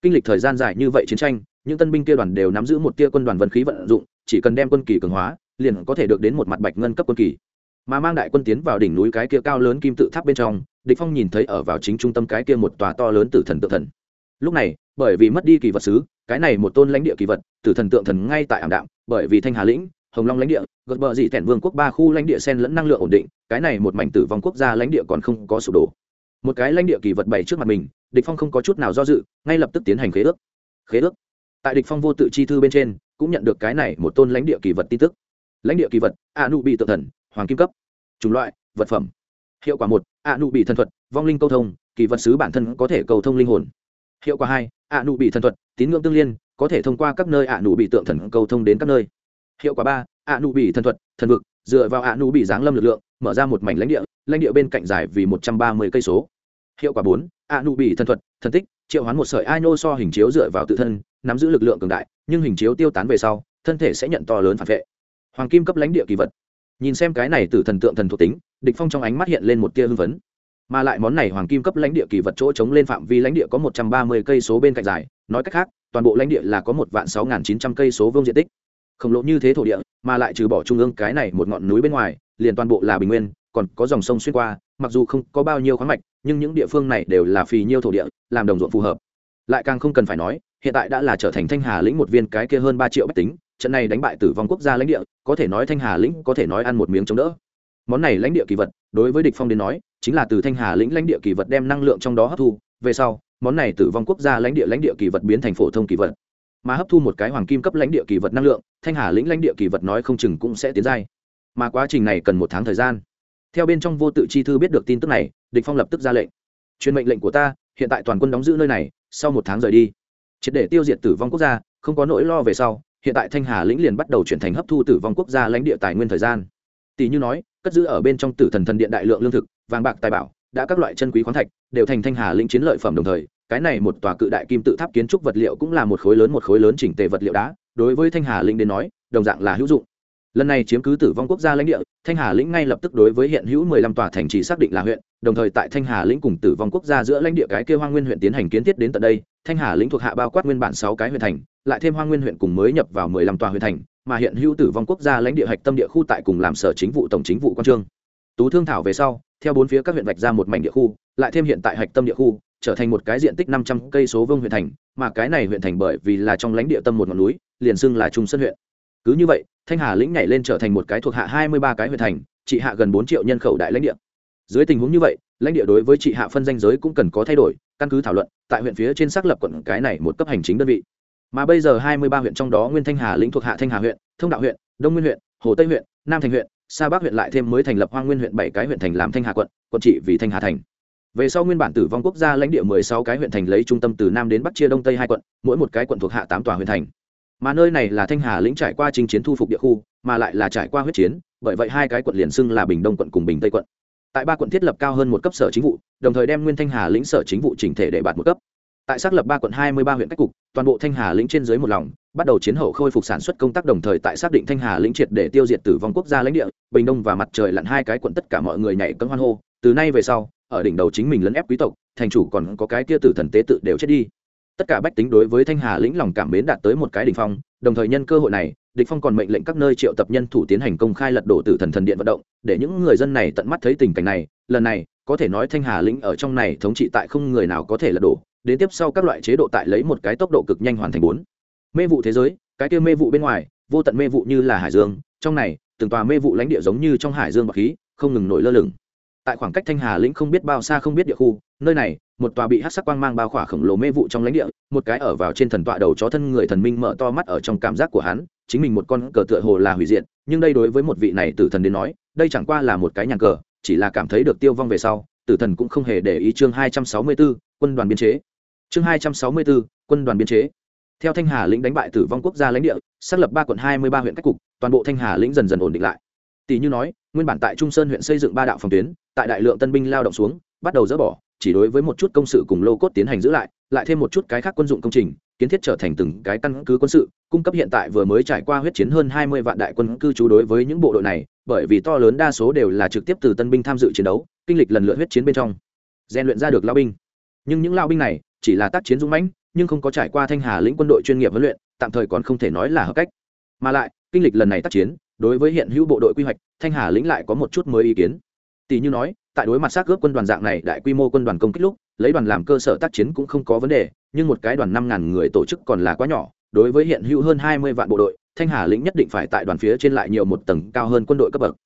Kinh lịch thời gian dài như vậy chiến tranh, những tân binh kia đoàn đều nắm giữ một tia quân đoàn vân khí vận dụng, chỉ cần đem quân kỳ cường hóa, liền có thể được đến một mặt bạch ngân cấp quân kỳ. Mà mang đại quân tiến vào đỉnh núi cái kia cao lớn kim tự tháp bên trong, địch phong nhìn thấy ở vào chính trung tâm cái kia một tòa to lớn tử thần tượng thần. Lúc này, bởi vì mất đi kỳ vật sứ cái này một tôn lãnh địa kỳ vật, tử thần tượng thần ngay tại ảm đạm, bởi vì thanh hà lĩnh hồng long lãnh địa, gợt bờ dị tẻn vương quốc ba khu lãnh địa sen lẫn năng lượng ổn định, cái này một mảnh tử vong quốc gia lãnh địa còn không có sụp đổ. Một cái lãnh địa kỳ vật bày trước mặt mình, địch phong không có chút nào do dự, ngay lập tức tiến hành khế ước. Khế ước? Tại địch phong vô tự chi thư bên trên, cũng nhận được cái này một tôn lãnh địa kỳ vật tin tức. Lãnh địa kỳ vật a nụ bị tự thần, hoàng kim cấp. Chủng loại, vật phẩm. Hiệu quả một a nụ bị thần thuật, vong linh câu thông, kỳ vật sứ bản thân có thể cầu thông linh hồn. Hiệu quả hai a nụ bị thần thuật, tín ngưỡng tương liên, có thể thông qua các nơi a nụ bị tượng thần cầu thông đến các nơi hiệu quả ba a nụ bị thần thuật, thần vực, dựa vào a nụ bị giáng lâm lực lượng, mở ra một mảnh lãnh địa lãnh địa bên cạnh dài vì một trăm ba mươi cây số. Hiệu quả bốn a nụ bị thần thuật, thần tích, triệu hoán một sợi ai nô so hình chiếu dựa vào tự thân, nắm giữ lực lượng cường đại, nhưng hình chiếu tiêu tán về sau, thân thể sẽ nhận to lớn phản vệ. Hoàng kim cấp lãnh địa kỳ vật. Nhìn xem cái này từ thần tượng thần thuộc tính, địch phong trong ánh mắt hiện lên một tia hưng phấn. Mà lại món này hoàng kim cấp lãnh địa kỳ vật chỗ chống lên phạm vi lãnh địa có một trăm ba mươi cây số bên cạnh dài, nói cách khác, toàn bộ lãnh địa là có một vạn sáu nghìn chín trăm cây số vương diện tích khổng lồ như thế thổ địa, mà lại trừ bỏ trung ương cái này một ngọn núi bên ngoài, liền toàn bộ là bình nguyên, còn có dòng sông xuyên qua, mặc dù không có bao nhiêu khoáng mạch, nhưng những địa phương này đều là phì nhiêu thổ địa, làm đồng ruộng phù hợp. Lại càng không cần phải nói, hiện tại đã là trở thành thanh hà lĩnh một viên cái kia hơn ba triệu bách tính, trận này đánh bại tử vong quốc gia lãnh địa, có thể nói thanh hà lĩnh có thể nói ăn một miếng chống đỡ. Món này lãnh địa kỳ vật, đối với địch phong đến nói, chính là từ thanh hà lĩnh lãnh địa kỳ vật đem năng lượng trong đó hấp thu, về sau, món này tử vong quốc gia lãnh địa lãnh địa kỳ vật biến thành phổ thông kỳ vật mà hấp thu một cái hoàng kim cấp lãnh địa kỳ vật năng lượng, thanh hà lĩnh lãnh địa kỳ vật nói không chừng cũng sẽ tiến giai. Mà quá trình này cần một tháng thời gian. Theo bên trong vô tự chi thư biết được tin tức này, địch phong lập tức ra lệnh. Truyền mệnh lệnh của ta, hiện tại toàn quân đóng giữ nơi này, sau một tháng rời đi. Triệt để tiêu diệt tử vong quốc gia, không có nỗi lo về sau, hiện tại thanh hà lĩnh liền bắt đầu chuyển thành hấp thu tử vong quốc gia lãnh địa tài nguyên thời gian. Tỷ như nói, cất giữ ở bên trong tử thần thần điện đại lượng lương thực, vàng bạc tài bảo, đã các loại chân quý khoáng thạch, đều thành thanh hà lĩnh chiến lợi phẩm đồng thời cái này một tòa cự đại kim tự tháp kiến trúc vật liệu cũng là một khối lớn một khối lớn chỉnh tề vật liệu đá, đối với thanh hà lĩnh đến nói, đồng dạng là hữu dụng. Lần này chiếm cứ tử vong quốc gia lãnh địa, thanh hà lĩnh ngay lập tức đối với hiện hữu mười lăm tòa thành trì xác định là huyện, đồng thời tại thanh hà lĩnh cùng tử vong quốc gia giữa lãnh địa cái kêu hoang nguyên huyện tiến hành kiến thiết đến tận đây, thanh hà lĩnh thuộc hạ bao quát nguyên bản sáu cái huyện thành, lại thêm hoang nguyên huyện cùng mới nhập vào mười lăm tòa huyện thành, mà hiện hữu tử vong quốc gia lãnh địa hạch tâm địa khu tại cùng làm sở chính vụ tổng chính vụ quan trương. Tú thương thảo về sau, theo bốn phía các huyện vạch ra một mảnh địa khu, lại thêm hiện tại hạch tâm địa khu trở thành một cái diện tích năm trăm cây số vương huyện thành, mà cái này huyện thành bởi vì là trong lãnh địa tâm một ngọn núi, liền xưng là trung sơn huyện. Cứ như vậy, thanh hà lĩnh nhảy lên trở thành một cái thuộc hạ hai mươi ba cái huyện thành, trị hạ gần bốn triệu nhân khẩu đại lãnh địa. Dưới tình huống như vậy, lãnh địa đối với trị hạ phân danh giới cũng cần có thay đổi, căn cứ thảo luận, tại huyện phía trên xác lập quận cái này một cấp hành chính đơn vị. Mà bây giờ hai mươi ba huyện trong đó nguyên thanh hà lĩnh thuộc hạ thanh hà huyện, thông đạo huyện, đông nguyên huyện, hồ tây huyện, nam thành huyện, sa bắc huyện lại thêm mới thành lập hoang nguyên huyện bảy cái huyện thành làm thanh hà quận quận trị vì thanh hà thành về sau nguyên bản tử vong quốc gia lãnh địa mười sáu cái huyện thành lấy trung tâm từ nam đến bắc chia đông tây hai quận, mỗi một cái quận thuộc hạ tám tòa huyện thành. Mà nơi này là thanh hà lĩnh trải qua chinh chiến thu phục địa khu, mà lại là trải qua huyết chiến, bởi vậy hai cái quận liền xưng là bình đông quận cùng bình tây quận. Tại ba quận thiết lập cao hơn một cấp sở chính vụ, đồng thời đem nguyên thanh hà lĩnh sở chính vụ chỉnh thể để bạt một cấp. Tại xác lập ba quận hai mươi ba huyện cách cục, toàn bộ thanh hà lĩnh trên dưới một lòng, bắt đầu chiến hậu khôi phục sản xuất công tác đồng thời tại xác định thanh hà lĩnh triệt để tiêu diệt tử vong quốc gia lãnh địa, bình đông và mặt trời lặn hai cái quận tất cả mọi người nhảy cẫng hoan hô. Từ nay về sau ở đỉnh đầu chính mình lấn ép quý tộc, thành chủ còn có cái kia tử thần tế tự đều chết đi. Tất cả bách tính đối với thanh hà lĩnh lòng cảm mến đạt tới một cái đỉnh phong, đồng thời nhân cơ hội này, địch phong còn mệnh lệnh các nơi triệu tập nhân thủ tiến hành công khai lật đổ tử thần thần điện vận động, để những người dân này tận mắt thấy tình cảnh này. Lần này, có thể nói thanh hà lĩnh ở trong này thống trị tại không người nào có thể lật đổ, đến tiếp sau các loại chế độ tại lấy một cái tốc độ cực nhanh hoàn thành bốn. Mê vụ thế giới, cái kia mê vụ bên ngoài, vô tận mê vụ như là hải dương, trong này, từng tòa mê vụ lãnh địa giống như trong hải dương bạc khí, không ngừng nổi lơ lửng tại khoảng cách thanh hà lĩnh không biết bao xa không biết địa khu nơi này một tòa bị hát sắc quang mang bao khỏa khổng lồ mê vụ trong lãnh địa một cái ở vào trên thần tọa đầu chó thân người thần minh mở to mắt ở trong cảm giác của hắn chính mình một con cờ tựa hồ là hủy diện nhưng đây đối với một vị này tử thần đến nói đây chẳng qua là một cái nhàn cờ chỉ là cảm thấy được tiêu vong về sau tử thần cũng không hề để ý chương hai trăm sáu mươi 264, quân đoàn biên chế. Chương hai trăm sáu mươi 264, quân đoàn biên chế. Theo thanh hà lĩnh đánh bại tử vong quốc gia lãnh địa xác lập ba quận hai mươi ba huyện cách cục toàn bộ thanh hà lĩnh dần dần ổn định lại. Tỷ như nói nguyên bản tại trung sơn huyện xây dựng ba đạo phòng tuyến, tại đại lượng tân binh lao động xuống, bắt đầu dỡ bỏ, chỉ đối với một chút công sự cùng lô cốt tiến hành giữ lại lại thêm một chút cái khác quân dụng công trình, kiến thiết trở thành từng cái căn cứ quân sự, cung cấp hiện tại vừa mới trải qua huyết chiến hơn hai mươi vạn đại quân cư trú đối với những bộ đội này, bởi vì to lớn đa số đều là trực tiếp từ tân binh tham dự chiến đấu, kinh lịch lần lượt huyết chiến bên trong. Rèn luyện ra được lao binh. Nhưng những lao binh này, chỉ là tác chiến dũng mãnh, nhưng không có trải qua thanh hà lĩnh quân đội chuyên nghiệp huấn luyện, tạm thời còn không thể nói là hợp cách. Mà lại, kinh lịch lần này tác chiến đối với hiện hữu bộ đội quy hoạch, thanh hà lĩnh lại có một chút mới ý kiến. Tỷ như nói, tại đối mặt xác cướp quân đoàn dạng này đại quy mô quân đoàn công kích lúc, lấy đoàn làm cơ sở tác chiến cũng không có vấn đề, nhưng một cái đoàn năm ngàn người tổ chức còn là quá nhỏ, đối với hiện hữu hơn hai mươi vạn bộ đội, thanh hà lĩnh nhất định phải tại đoàn phía trên lại nhiều một tầng cao hơn quân đội cấp bậc.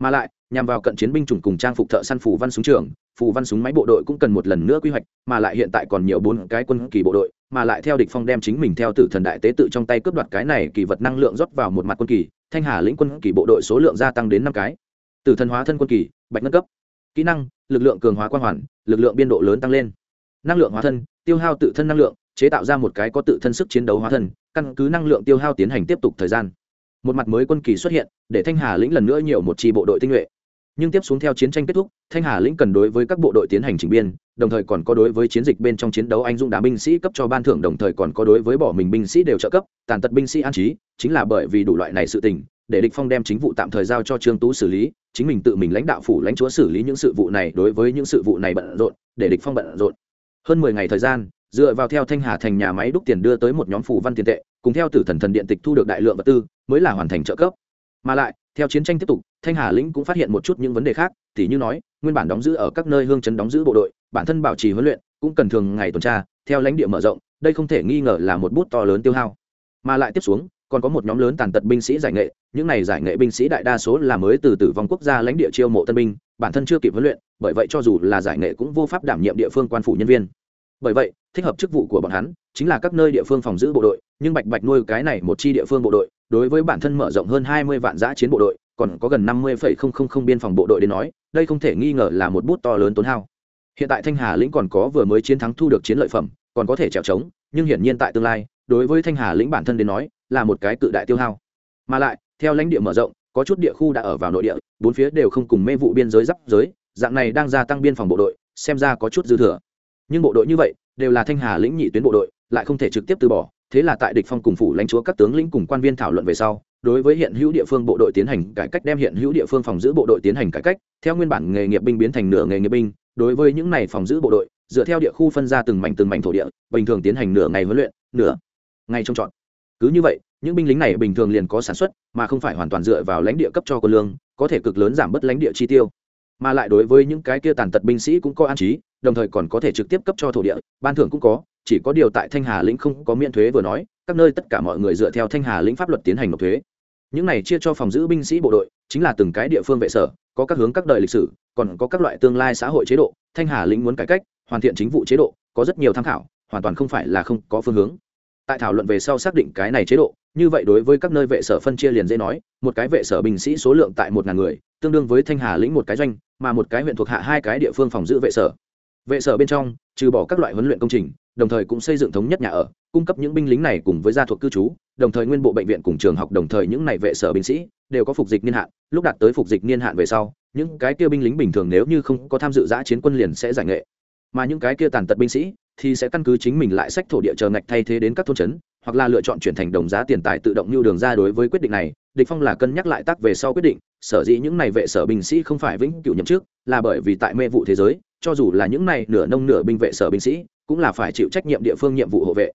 Mà lại, nhằm vào cận chiến binh chủng cùng trang phục thợ săn phù văn súng trường, phù văn súng máy bộ đội cũng cần một lần nữa quy hoạch, mà lại hiện tại còn nhiều bốn cái quân kỳ bộ đội, mà lại theo địch phong đem chính mình theo tử thần đại tế tự trong tay cướp đoạt cái này kỳ vật năng lượng rót vào một mặt quân kỳ thanh hà lĩnh quân kỳ bộ đội số lượng gia tăng đến năm cái. Từ thần hóa thân quân kỳ, bạch ngân cấp. Kỹ năng, lực lượng cường hóa quan hoàn, lực lượng biên độ lớn tăng lên. Năng lượng hóa thân, tiêu hao tự thân năng lượng, chế tạo ra một cái có tự thân sức chiến đấu hóa thân, căn cứ năng lượng tiêu hao tiến hành tiếp tục thời gian. Một mặt mới quân kỳ xuất hiện, để thanh hà lĩnh lần nữa nhiều một chi bộ đội tinh nhuệ nhưng tiếp xuống theo chiến tranh kết thúc, thanh hà lĩnh cần đối với các bộ đội tiến hành chỉnh biên, đồng thời còn có đối với chiến dịch bên trong chiến đấu anh dũng đá binh sĩ cấp cho ban thưởng, đồng thời còn có đối với bỏ mình binh sĩ đều trợ cấp, tàn tật binh sĩ an trí, chính là bởi vì đủ loại này sự tình, để địch phong đem chính vụ tạm thời giao cho trương tú xử lý, chính mình tự mình lãnh đạo phủ lãnh chúa xử lý những sự vụ này, đối với những sự vụ này bận rộn, để địch phong bận rộn. Hơn mười ngày thời gian, dựa vào theo thanh hà thành nhà máy đúc tiền đưa tới một nhóm phủ văn tiền tệ, cùng theo tử thần thần điện tịch thu được đại lượng vật tư, mới là hoàn thành trợ cấp. Mà lại theo chiến tranh tiếp tục, thanh hà lĩnh cũng phát hiện một chút những vấn đề khác, tỉ như nói, nguyên bản đóng giữ ở các nơi hương chấn đóng giữ bộ đội, bản thân bảo trì huấn luyện, cũng cần thường ngày tuần tra, theo lãnh địa mở rộng, đây không thể nghi ngờ là một bút to lớn tiêu hao. Mà lại tiếp xuống, còn có một nhóm lớn tàn tật binh sĩ giải nghệ, những này giải nghệ binh sĩ đại đa số là mới từ tử vong quốc gia lãnh địa chiêu mộ tân binh, bản thân chưa kịp huấn luyện, bởi vậy cho dù là giải nghệ cũng vô pháp đảm nhiệm địa phương quan phủ nhân viên. Bởi vậy, thích hợp chức vụ của bọn hắn chính là các nơi địa phương phòng giữ bộ đội, nhưng bạch bạch nuôi cái này một chi địa phương bộ đội đối với bản thân mở rộng hơn hai mươi vạn giã chiến bộ đội, còn có gần năm mươi biên phòng bộ đội đến nói, đây không thể nghi ngờ là một bút to lớn tốn hao. Hiện tại thanh hà lĩnh còn có vừa mới chiến thắng thu được chiến lợi phẩm, còn có thể trèo trống, nhưng hiển nhiên tại tương lai, đối với thanh hà lĩnh bản thân đến nói, là một cái cự đại tiêu hao. Mà lại, theo lãnh địa mở rộng, có chút địa khu đã ở vào nội địa, bốn phía đều không cùng mê vụ biên giới giáp giới, dạng này đang gia tăng biên phòng bộ đội, xem ra có chút dư thừa. Nhưng bộ đội như vậy, đều là thanh hà lĩnh nhị tuyến bộ đội, lại không thể trực tiếp từ bỏ thế là tại địch phong cùng phủ lãnh chúa các tướng lĩnh cùng quan viên thảo luận về sau, đối với hiện hữu địa phương bộ đội tiến hành cải cách đem hiện hữu địa phương phòng giữ bộ đội tiến hành cải cách, theo nguyên bản nghề nghiệp binh biến thành nửa nghề nghiệp binh, đối với những này phòng giữ bộ đội, dựa theo địa khu phân ra từng mảnh từng mảnh thổ địa, bình thường tiến hành nửa ngày huấn luyện, nửa ngày trông chọn cứ như vậy, những binh lính này bình thường liền có sản xuất, mà không phải hoàn toàn dựa vào lãnh địa cấp cho quân lương, có thể cực lớn giảm bớt lãnh địa chi tiêu. Mà lại đối với những cái kia tàn tật binh sĩ cũng có an trí, đồng thời còn có thể trực tiếp cấp cho thổ địa, ban thưởng cũng có chỉ có điều tại thanh hà lĩnh không có miễn thuế vừa nói, các nơi tất cả mọi người dựa theo thanh hà lĩnh pháp luật tiến hành nộp thuế. Những này chia cho phòng giữ binh sĩ bộ đội, chính là từng cái địa phương vệ sở, có các hướng các đời lịch sử, còn có các loại tương lai xã hội chế độ, thanh hà lĩnh muốn cải cách, hoàn thiện chính vụ chế độ, có rất nhiều tham khảo, hoàn toàn không phải là không có phương hướng. Tại thảo luận về sau xác định cái này chế độ, như vậy đối với các nơi vệ sở phân chia liền dễ nói, một cái vệ sở binh sĩ số lượng tại một ngàn người, tương đương với thanh hà lĩnh một cái doanh, mà một cái huyện thuộc hạ hai cái địa phương phòng giữ vệ sở. Vệ sở bên trong, trừ bỏ các loại huấn luyện công trình đồng thời cũng xây dựng thống nhất nhà ở, cung cấp những binh lính này cùng với gia thuộc cư trú, đồng thời nguyên bộ bệnh viện cùng trường học, đồng thời những này vệ sở binh sĩ đều có phục dịch niên hạn. Lúc đạt tới phục dịch niên hạn về sau, những cái kia binh lính bình thường nếu như không có tham dự giã chiến quân liền sẽ giải nghệ. Mà những cái kia tàn tật binh sĩ thì sẽ căn cứ chính mình lại sách thổ địa chờ ngạch thay thế đến các thôn trấn, hoặc là lựa chọn chuyển thành đồng giá tiền tài tự động như đường ra đối với quyết định này. Địch phong là cân nhắc lại tác về sau quyết định, sở dĩ những này vệ sở binh sĩ không phải vĩnh cửu nhậm chức, là bởi vì tại mê vụ thế giới, cho dù là những này nửa nông nửa binh vệ sở binh sĩ cũng là phải chịu trách nhiệm địa phương nhiệm vụ hộ vệ.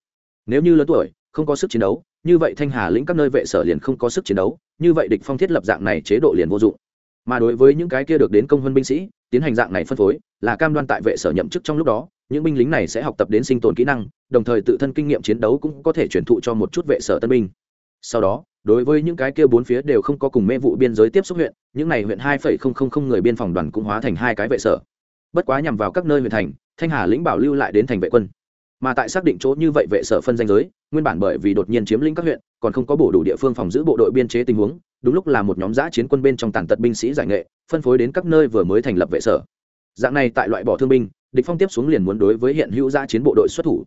Nếu như lớn tuổi, không có sức chiến đấu, như vậy thanh hà lĩnh các nơi vệ sở liền không có sức chiến đấu, như vậy địch phong thiết lập dạng này chế độ liền vô dụng. Mà đối với những cái kia được đến công hơn binh sĩ, tiến hành dạng này phân phối, là cam đoan tại vệ sở nhậm chức trong lúc đó, những binh lính này sẽ học tập đến sinh tồn kỹ năng, đồng thời tự thân kinh nghiệm chiến đấu cũng có thể truyền thụ cho một chút vệ sở tân binh. Sau đó, đối với những cái kia bốn phía đều không có cùng mê vụ biên giới tiếp xúc huyện, những này huyện hai phẩy không không không người biên phòng đoàn cũng hóa thành hai cái vệ sở. Bất quá nhằm vào các nơi huyện thành thanh hà lĩnh bảo lưu lại đến thành vệ quân. Mà tại xác định chỗ như vậy vệ sở phân danh giới, nguyên bản bởi vì đột nhiên chiếm lĩnh các huyện, còn không có bổ đủ địa phương phòng giữ bộ đội biên chế tình huống, đúng lúc là một nhóm giã chiến quân bên trong tàn tật binh sĩ giải nghệ, phân phối đến các nơi vừa mới thành lập vệ sở. Dạng này tại loại bỏ thương binh, địch phong tiếp xuống liền muốn đối với hiện hữu giã chiến bộ đội xuất thủ.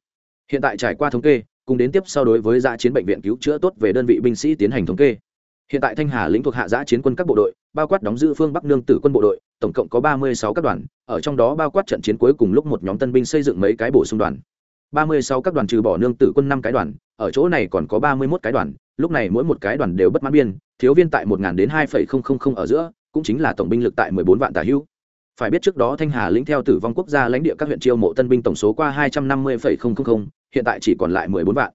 Hiện tại trải qua thống kê, cùng đến tiếp sau đối với giã chiến bệnh viện cứu chữa tốt về đơn vị binh sĩ tiến hành thống kê hiện tại thanh hà lĩnh thuộc hạ giã chiến quân các bộ đội, bao quát đóng giữ phương bắc nương tử quân bộ đội, tổng cộng có ba mươi sáu các đoàn, ở trong đó bao quát trận chiến cuối cùng lúc một nhóm tân binh xây dựng mấy cái bổ sung đoàn. ba mươi sáu các đoàn trừ bỏ nương tử quân năm cái đoàn, ở chỗ này còn có ba mươi 31 cái đoàn, lúc này mỗi một cái đoàn đều bất mãn biên, thiếu viên tại một đến hai ở giữa, cũng chính là tổng binh lực tại mười bốn vạn tả hữu phải biết trước đó thanh hà lĩnh theo tử vong quốc gia lãnh địa các huyện chiêu mộ tân binh tổng số qua hai trăm năm mươi hiện tại chỉ còn lại mười bốn vạn.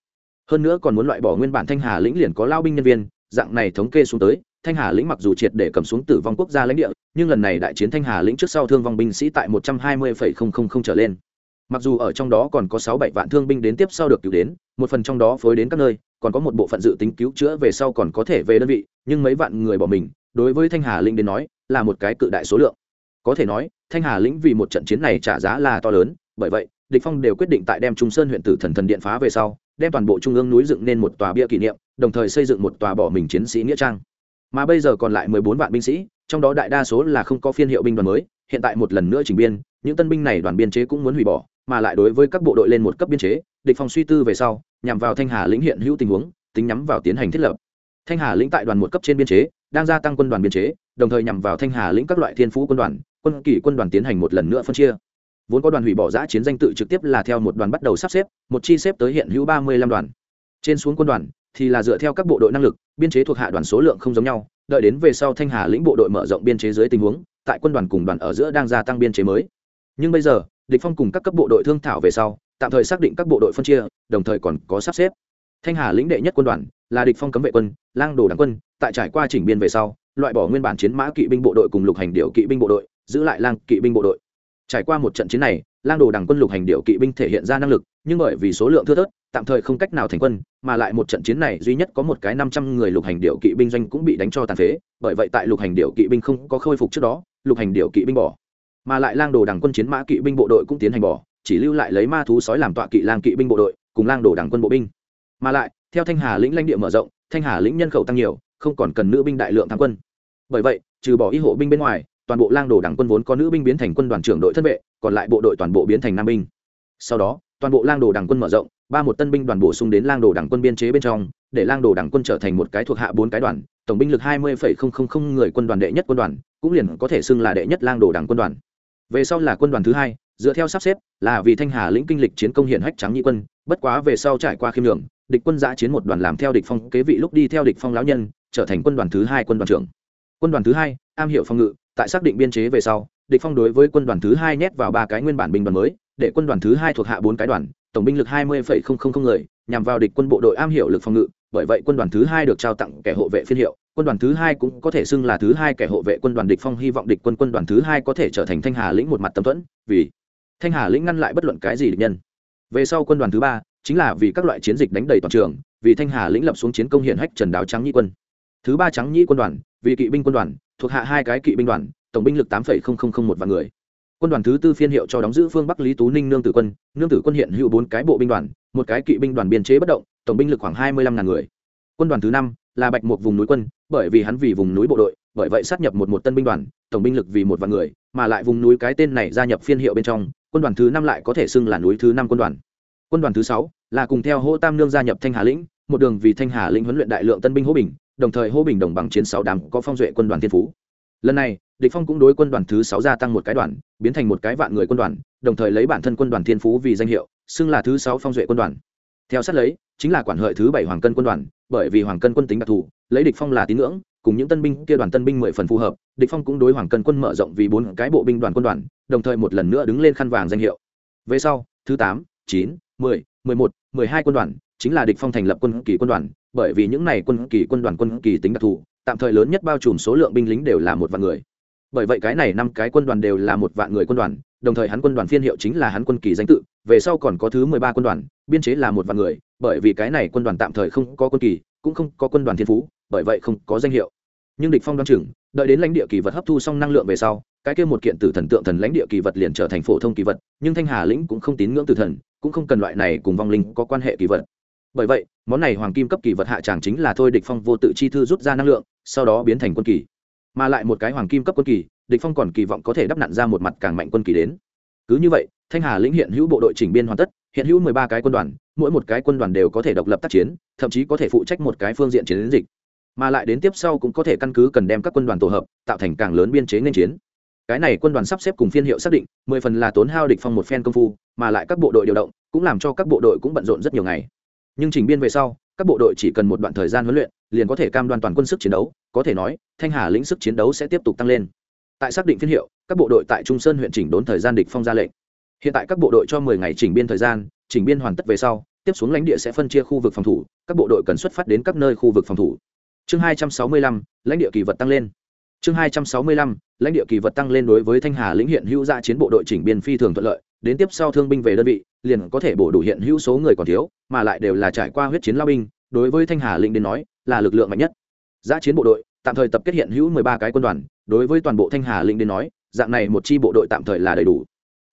Hơn nữa còn muốn loại bỏ nguyên bản thanh hà lĩnh liền có lao binh nhân viên dạng này thống kê xuống tới, thanh hà lĩnh mặc dù triệt để cầm xuống tử vong quốc gia lãnh địa, nhưng lần này đại chiến thanh hà lĩnh trước sau thương vong binh sĩ tại một trăm hai mươi trở lên. Mặc dù ở trong đó còn có sáu bảy vạn thương binh đến tiếp sau được cứu đến, một phần trong đó phối đến các nơi, còn có một bộ phận dự tính cứu chữa về sau còn có thể về đơn vị, nhưng mấy vạn người bỏ mình, đối với thanh hà lĩnh đến nói, là một cái cự đại số lượng. Có thể nói, thanh hà lĩnh vì một trận chiến này trả giá là to lớn, bởi vậy, địch phong đều quyết định tại đem trung sơn huyện tử thần thần điện phá về sau đem toàn bộ trung ương núi dựng nên một tòa bia kỷ niệm, đồng thời xây dựng một tòa bỏ mình chiến sĩ nghĩa trang. Mà bây giờ còn lại mười bốn vạn binh sĩ, trong đó đại đa số là không có phiên hiệu binh đoàn mới, hiện tại một lần nữa chỉnh biên, những tân binh này đoàn biên chế cũng muốn hủy bỏ, mà lại đối với các bộ đội lên một cấp biên chế, địch phòng suy tư về sau, nhằm vào thanh hà lĩnh hiện hữu tình huống, tính nhắm vào tiến hành thiết lập. Thanh hà lĩnh tại đoàn một cấp trên biên chế, đang gia tăng quân đoàn biên chế, đồng thời nhằm vào thanh hà lĩnh các loại thiên phú quân đoàn, quân kỷ quân đoàn tiến hành một lần nữa phân chia vốn có đoàn hủy bỏ giã chiến danh tự trực tiếp là theo một đoàn bắt đầu sắp xếp, một chi xếp tới hiện hữu ba mươi lăm đoàn. Trên xuống quân đoàn thì là dựa theo các bộ đội năng lực, biên chế thuộc hạ đoàn số lượng không giống nhau, đợi đến về sau thanh hà lĩnh bộ đội mở rộng biên chế dưới tình huống, tại quân đoàn cùng đoàn ở giữa đang gia tăng biên chế mới. Nhưng bây giờ, địch phong cùng các cấp bộ đội thương thảo về sau, tạm thời xác định các bộ đội phân chia, đồng thời còn có sắp xếp. Thanh hà lĩnh đệ nhất quân đoàn là địch phong cấm vệ quân, lang đồ đảng quân, tại trải qua chỉnh biên về sau, loại bỏ nguyên bản chiến mã kỵ binh bộ đội cùng lục hành điệu kỵ binh bộ đội, giữ lại lang kỵ binh bộ đội trải qua một trận chiến này, lang đồ Đằng quân lục hành điệu kỵ binh thể hiện ra năng lực, nhưng bởi vì số lượng thưa thớt, tạm thời không cách nào thành quân, mà lại một trận chiến này duy nhất có một cái năm trăm người lục hành điệu kỵ binh doanh cũng bị đánh cho tàn phế, bởi vậy tại lục hành điệu kỵ binh không có khôi phục trước đó, lục hành điệu kỵ binh bỏ. Mà lại lang đồ Đằng quân chiến mã kỵ binh bộ đội cũng tiến hành bỏ, chỉ lưu lại lấy ma thú sói làm tọa kỵ lang kỵ binh bộ đội, cùng lang đồ Đằng quân bộ binh. Mà lại, theo thanh hà lĩnh lãnh địa mở rộng, thanh hà lĩnh nhân khẩu tăng nhiều, không còn cần nữ binh đại lượng tham quân. Bởi vậy, trừ bỏ y hộ binh bên ngoài toàn bộ lang đồ đảng quân vốn có nữ binh biến thành quân đoàn trưởng đội thân vệ, còn lại bộ đội toàn bộ biến thành nam binh. Sau đó, toàn bộ lang đồ đảng quân mở rộng, ba một tân binh đoàn bổ sung đến lang đồ đảng quân biên chế bên trong, để lang đồ đảng quân trở thành một cái thuộc hạ bốn cái đoàn, tổng binh lực hai mươi người quân đoàn đệ nhất quân đoàn, cũng liền có thể xưng là đệ nhất lang đồ đảng quân đoàn. Về sau là quân đoàn thứ hai, dựa theo sắp xếp, là vì thanh hà lĩnh kinh lịch chiến công hiển hách trắng nhị quân, bất quá về sau trải qua khiêm lượng địch quân giã chiến một đoàn làm theo địch phong kế vị lúc đi theo địch phong lão nhân, trở thành quân đoàn thứ hai quân đoàn trưởng. Quân đoàn thứ hai, am hiểu phòng ngự tại xác định biên chế về sau, địch phong đối với quân đoàn thứ hai nhét vào ba cái nguyên bản binh đoàn mới, để quân đoàn thứ hai thuộc hạ bốn cái đoàn, tổng binh lực hai mươi người, nhằm vào địch quân bộ đội am hiểu lực phòng ngự, bởi vậy quân đoàn thứ hai được trao tặng kẻ hộ vệ phiên hiệu. Quân đoàn thứ hai cũng có thể xưng là thứ hai kẻ hộ vệ quân đoàn địch phong, hy vọng địch quân quân đoàn thứ hai có thể trở thành thanh hà lĩnh một mặt tâm thuẫn, vì thanh hà lĩnh ngăn lại bất luận cái gì địch nhân. Về sau quân đoàn thứ ba, chính là vì các loại chiến dịch đánh đầy toàn trường, vì thanh hà lĩnh lập xuống chiến công hiển hách trần đáo trắng nhĩ quân. Thứ ba trắng nhĩ quân đoàn, vì kỵ binh quân đoàn thuộc hạ hai cái kỵ binh đoàn, tổng binh lực tám một vạn người. Quân đoàn thứ tư phiên hiệu cho đóng giữ phương bắc lý tú ninh nương tử quân, nương tử quân hiện hữu bốn cái bộ binh đoàn, một cái kỵ binh đoàn biên chế bất động, tổng binh lực khoảng hai mươi lăm ngàn người. Quân đoàn thứ năm là bạch một vùng núi quân, bởi vì hắn vì vùng núi bộ đội, bởi vậy sát nhập một một tân binh đoàn, tổng binh lực vì một vạn người, mà lại vùng núi cái tên này gia nhập phiên hiệu bên trong, quân đoàn thứ năm lại có thể xưng là núi thứ năm quân đoàn. Quân đoàn thứ sáu là cùng theo Hỗ tam nương gia nhập thanh hà lĩnh, một đường vì thanh hà lĩnh huấn luyện đại lượng tân binh hỗ bình đồng thời hô bình đồng bằng chiến sáu đám có phong duệ quân đoàn thiên phú. Lần này, địch phong cũng đối quân đoàn thứ sáu gia tăng một cái đoàn, biến thành một cái vạn người quân đoàn, đồng thời lấy bản thân quân đoàn thiên phú vì danh hiệu, xưng là thứ sáu phong duệ quân đoàn. Theo sát lấy, chính là quản hợi thứ bảy hoàng cân quân đoàn, bởi vì hoàng cân quân tính đặc thù, lấy địch phong là tín ngưỡng, cùng những tân binh kia đoàn tân binh mười phần phù hợp, địch phong cũng đối hoàng cân quân mở rộng vì bốn cái bộ binh đoàn quân đoàn, đồng thời một lần nữa đứng lên khăn vàng danh hiệu. Về sau, thứ tám, chín, mười mười một, mười hai quân đoàn, chính là địch phong thành lập quân kỳ quân đoàn bởi vì những này quân kỳ quân đoàn quân kỳ tính đặc thù, tạm thời lớn nhất bao trùm số lượng binh lính đều là một vạn người. Bởi vậy cái này năm cái quân đoàn đều là một vạn người quân đoàn, đồng thời hắn quân đoàn phiên hiệu chính là hắn quân kỳ danh tự, về sau còn có thứ mười ba quân đoàn, biên chế là một vạn người, bởi vì cái này quân đoàn tạm thời không có quân kỳ, cũng không có quân đoàn thiên phú, bởi vậy không có danh hiệu. Nhưng địch phong đoán chừng, đợi đến lãnh địa kỳ vật hấp thu xong năng lượng về sau, cái kia một kiện tử thần tượng thần lãnh địa kỳ vật liền trở thành phổ thông kỳ vật, nhưng thanh hà lĩnh cũng không tín ngưỡng tử thần, cũng không cần loại này cùng vong linh có quan hệ kỳ vật. Bởi vậy món này hoàng kim cấp kỳ vật hạ tràng chính là thôi địch phong vô tự chi thư rút ra năng lượng, sau đó biến thành quân kỳ. Mà lại một cái hoàng kim cấp quân kỳ, địch phong còn kỳ vọng có thể đắp nặn ra một mặt càng mạnh quân kỳ đến. Cứ như vậy, thanh hà lĩnh hiện hữu bộ đội chỉnh biên hoàn tất, hiện hữu mười ba cái quân đoàn, mỗi một cái quân đoàn đều có thể độc lập tác chiến, thậm chí có thể phụ trách một cái phương diện chiến dịch. Mà lại đến tiếp sau cũng có thể căn cứ cần đem các quân đoàn tổ hợp, tạo thành càng lớn biên chế nên chiến. Cái này quân đoàn sắp xếp cùng phiên hiệu xác định, mười phần là tốn hao địch phong một phen công phu, mà lại các bộ đội điều động, cũng làm cho các bộ đội cũng bận rộn rất nhiều ngày nhưng chỉnh biên về sau các bộ đội chỉ cần một đoạn thời gian huấn luyện liền có thể cam đoan toàn quân sức chiến đấu có thể nói thanh hà lĩnh sức chiến đấu sẽ tiếp tục tăng lên. Tại xác định phiên hiệu các bộ đội tại trung sơn huyện chỉnh đốn thời gian địch phong ra lệnh. Hiện tại các bộ đội cho 10 ngày chỉnh biên thời gian chỉnh biên hoàn tất về sau tiếp xuống lãnh địa sẽ phân chia khu vực phòng thủ các bộ đội cần xuất phát đến các nơi khu vực phòng thủ. Chương 265, lãnh địa kỳ vật tăng lên chương 265, lãnh địa kỳ vật tăng lên đối với thanh hà lĩnh hiện hữu gia chiến bộ đội chỉnh biên phi thường thuận lợi đến tiếp sau thương binh về đơn vị liền có thể bổ đủ hiện hữu số người còn thiếu mà lại đều là trải qua huyết chiến lao binh đối với thanh hà lĩnh đến nói là lực lượng mạnh nhất. Giã chiến bộ đội tạm thời tập kết hiện hữu mười ba cái quân đoàn đối với toàn bộ thanh hà lĩnh đến nói dạng này một chi bộ đội tạm thời là đầy đủ.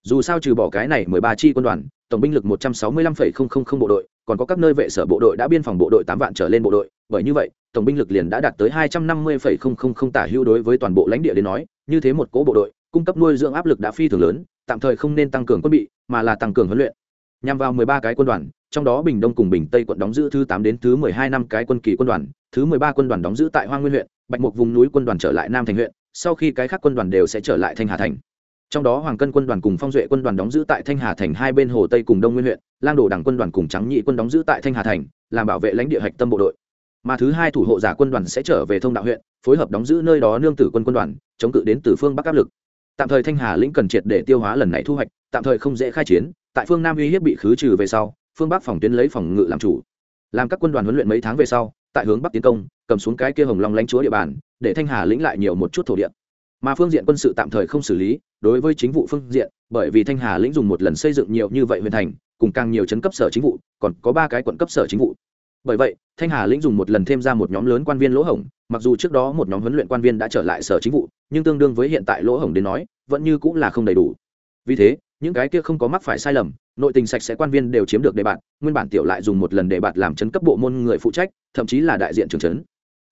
Dù sao trừ bỏ cái này mười ba chi quân đoàn tổng binh lực một trăm sáu mươi lăm phẩy không không không bộ đội còn có các nơi vệ sở bộ đội đã biên phòng bộ đội tám vạn trở lên bộ đội, bởi như vậy, tổng binh lực liền đã đạt tới hai trăm năm mươi phẩy không không không tả hữu đối với toàn bộ lãnh địa đến nói, như thế một cố bộ đội, cung cấp nuôi dưỡng áp lực đã phi thường lớn, tạm thời không nên tăng cường quân bị, mà là tăng cường huấn luyện. Nhằm vào mười ba cái quân đoàn, trong đó bình đông cùng bình tây quận đóng giữ thứ tám đến thứ mười hai năm cái quân kỳ quân đoàn, thứ mười ba quân đoàn đóng giữ tại hoa nguyên huyện, bạch mục vùng núi quân đoàn trở lại nam thành huyện, sau khi cái khác quân đoàn đều sẽ trở lại thanh hà thành trong đó hoàng cân quân đoàn cùng phong duệ quân đoàn đóng giữ tại thanh hà thành hai bên hồ tây cùng đông nguyên huyện, lang đồ đảng quân đoàn cùng trắng nhị quân đóng giữ tại thanh hà thành, làm bảo vệ lãnh địa hạch tâm bộ đội. Mà thứ hai thủ hộ giả quân đoàn sẽ trở về thông đạo huyện, phối hợp đóng giữ nơi đó nương tử quân quân đoàn, chống cự đến từ phương bắc áp lực. Tạm thời thanh hà lĩnh cần triệt để tiêu hóa lần này thu hoạch, tạm thời không dễ khai chiến, tại phương nam uy hiếp bị khứ trừ về sau, phương bắc phòng tuyến lấy phòng ngự làm chủ. Làm các quân đoàn huấn luyện mấy tháng về sau, tại hướng bắc tiến công, cầm xuống cái kia hồng long lãnh chúa địa bàn, để thanh hà lĩnh lại nhiều một chút thổ địa. Mà phương diện quân sự tạm thời không xử lý đối với chính vụ phương diện, bởi vì thanh hà lĩnh dùng một lần xây dựng nhiều như vậy huyện thành, cùng càng nhiều chấn cấp sở chính vụ, còn có ba cái quận cấp sở chính vụ. Bởi vậy, thanh hà lĩnh dùng một lần thêm ra một nhóm lớn quan viên lỗ hổng, mặc dù trước đó một nhóm huấn luyện quan viên đã trở lại sở chính vụ, nhưng tương đương với hiện tại lỗ hổng đến nói, vẫn như cũng là không đầy đủ. Vì thế, những cái kia không có mắc phải sai lầm, nội tình sạch sẽ quan viên đều chiếm được đề bạt, nguyên bản tiểu lại dùng một lần đề bạt làm chấn cấp bộ môn người phụ trách, thậm chí là đại diện trường trấn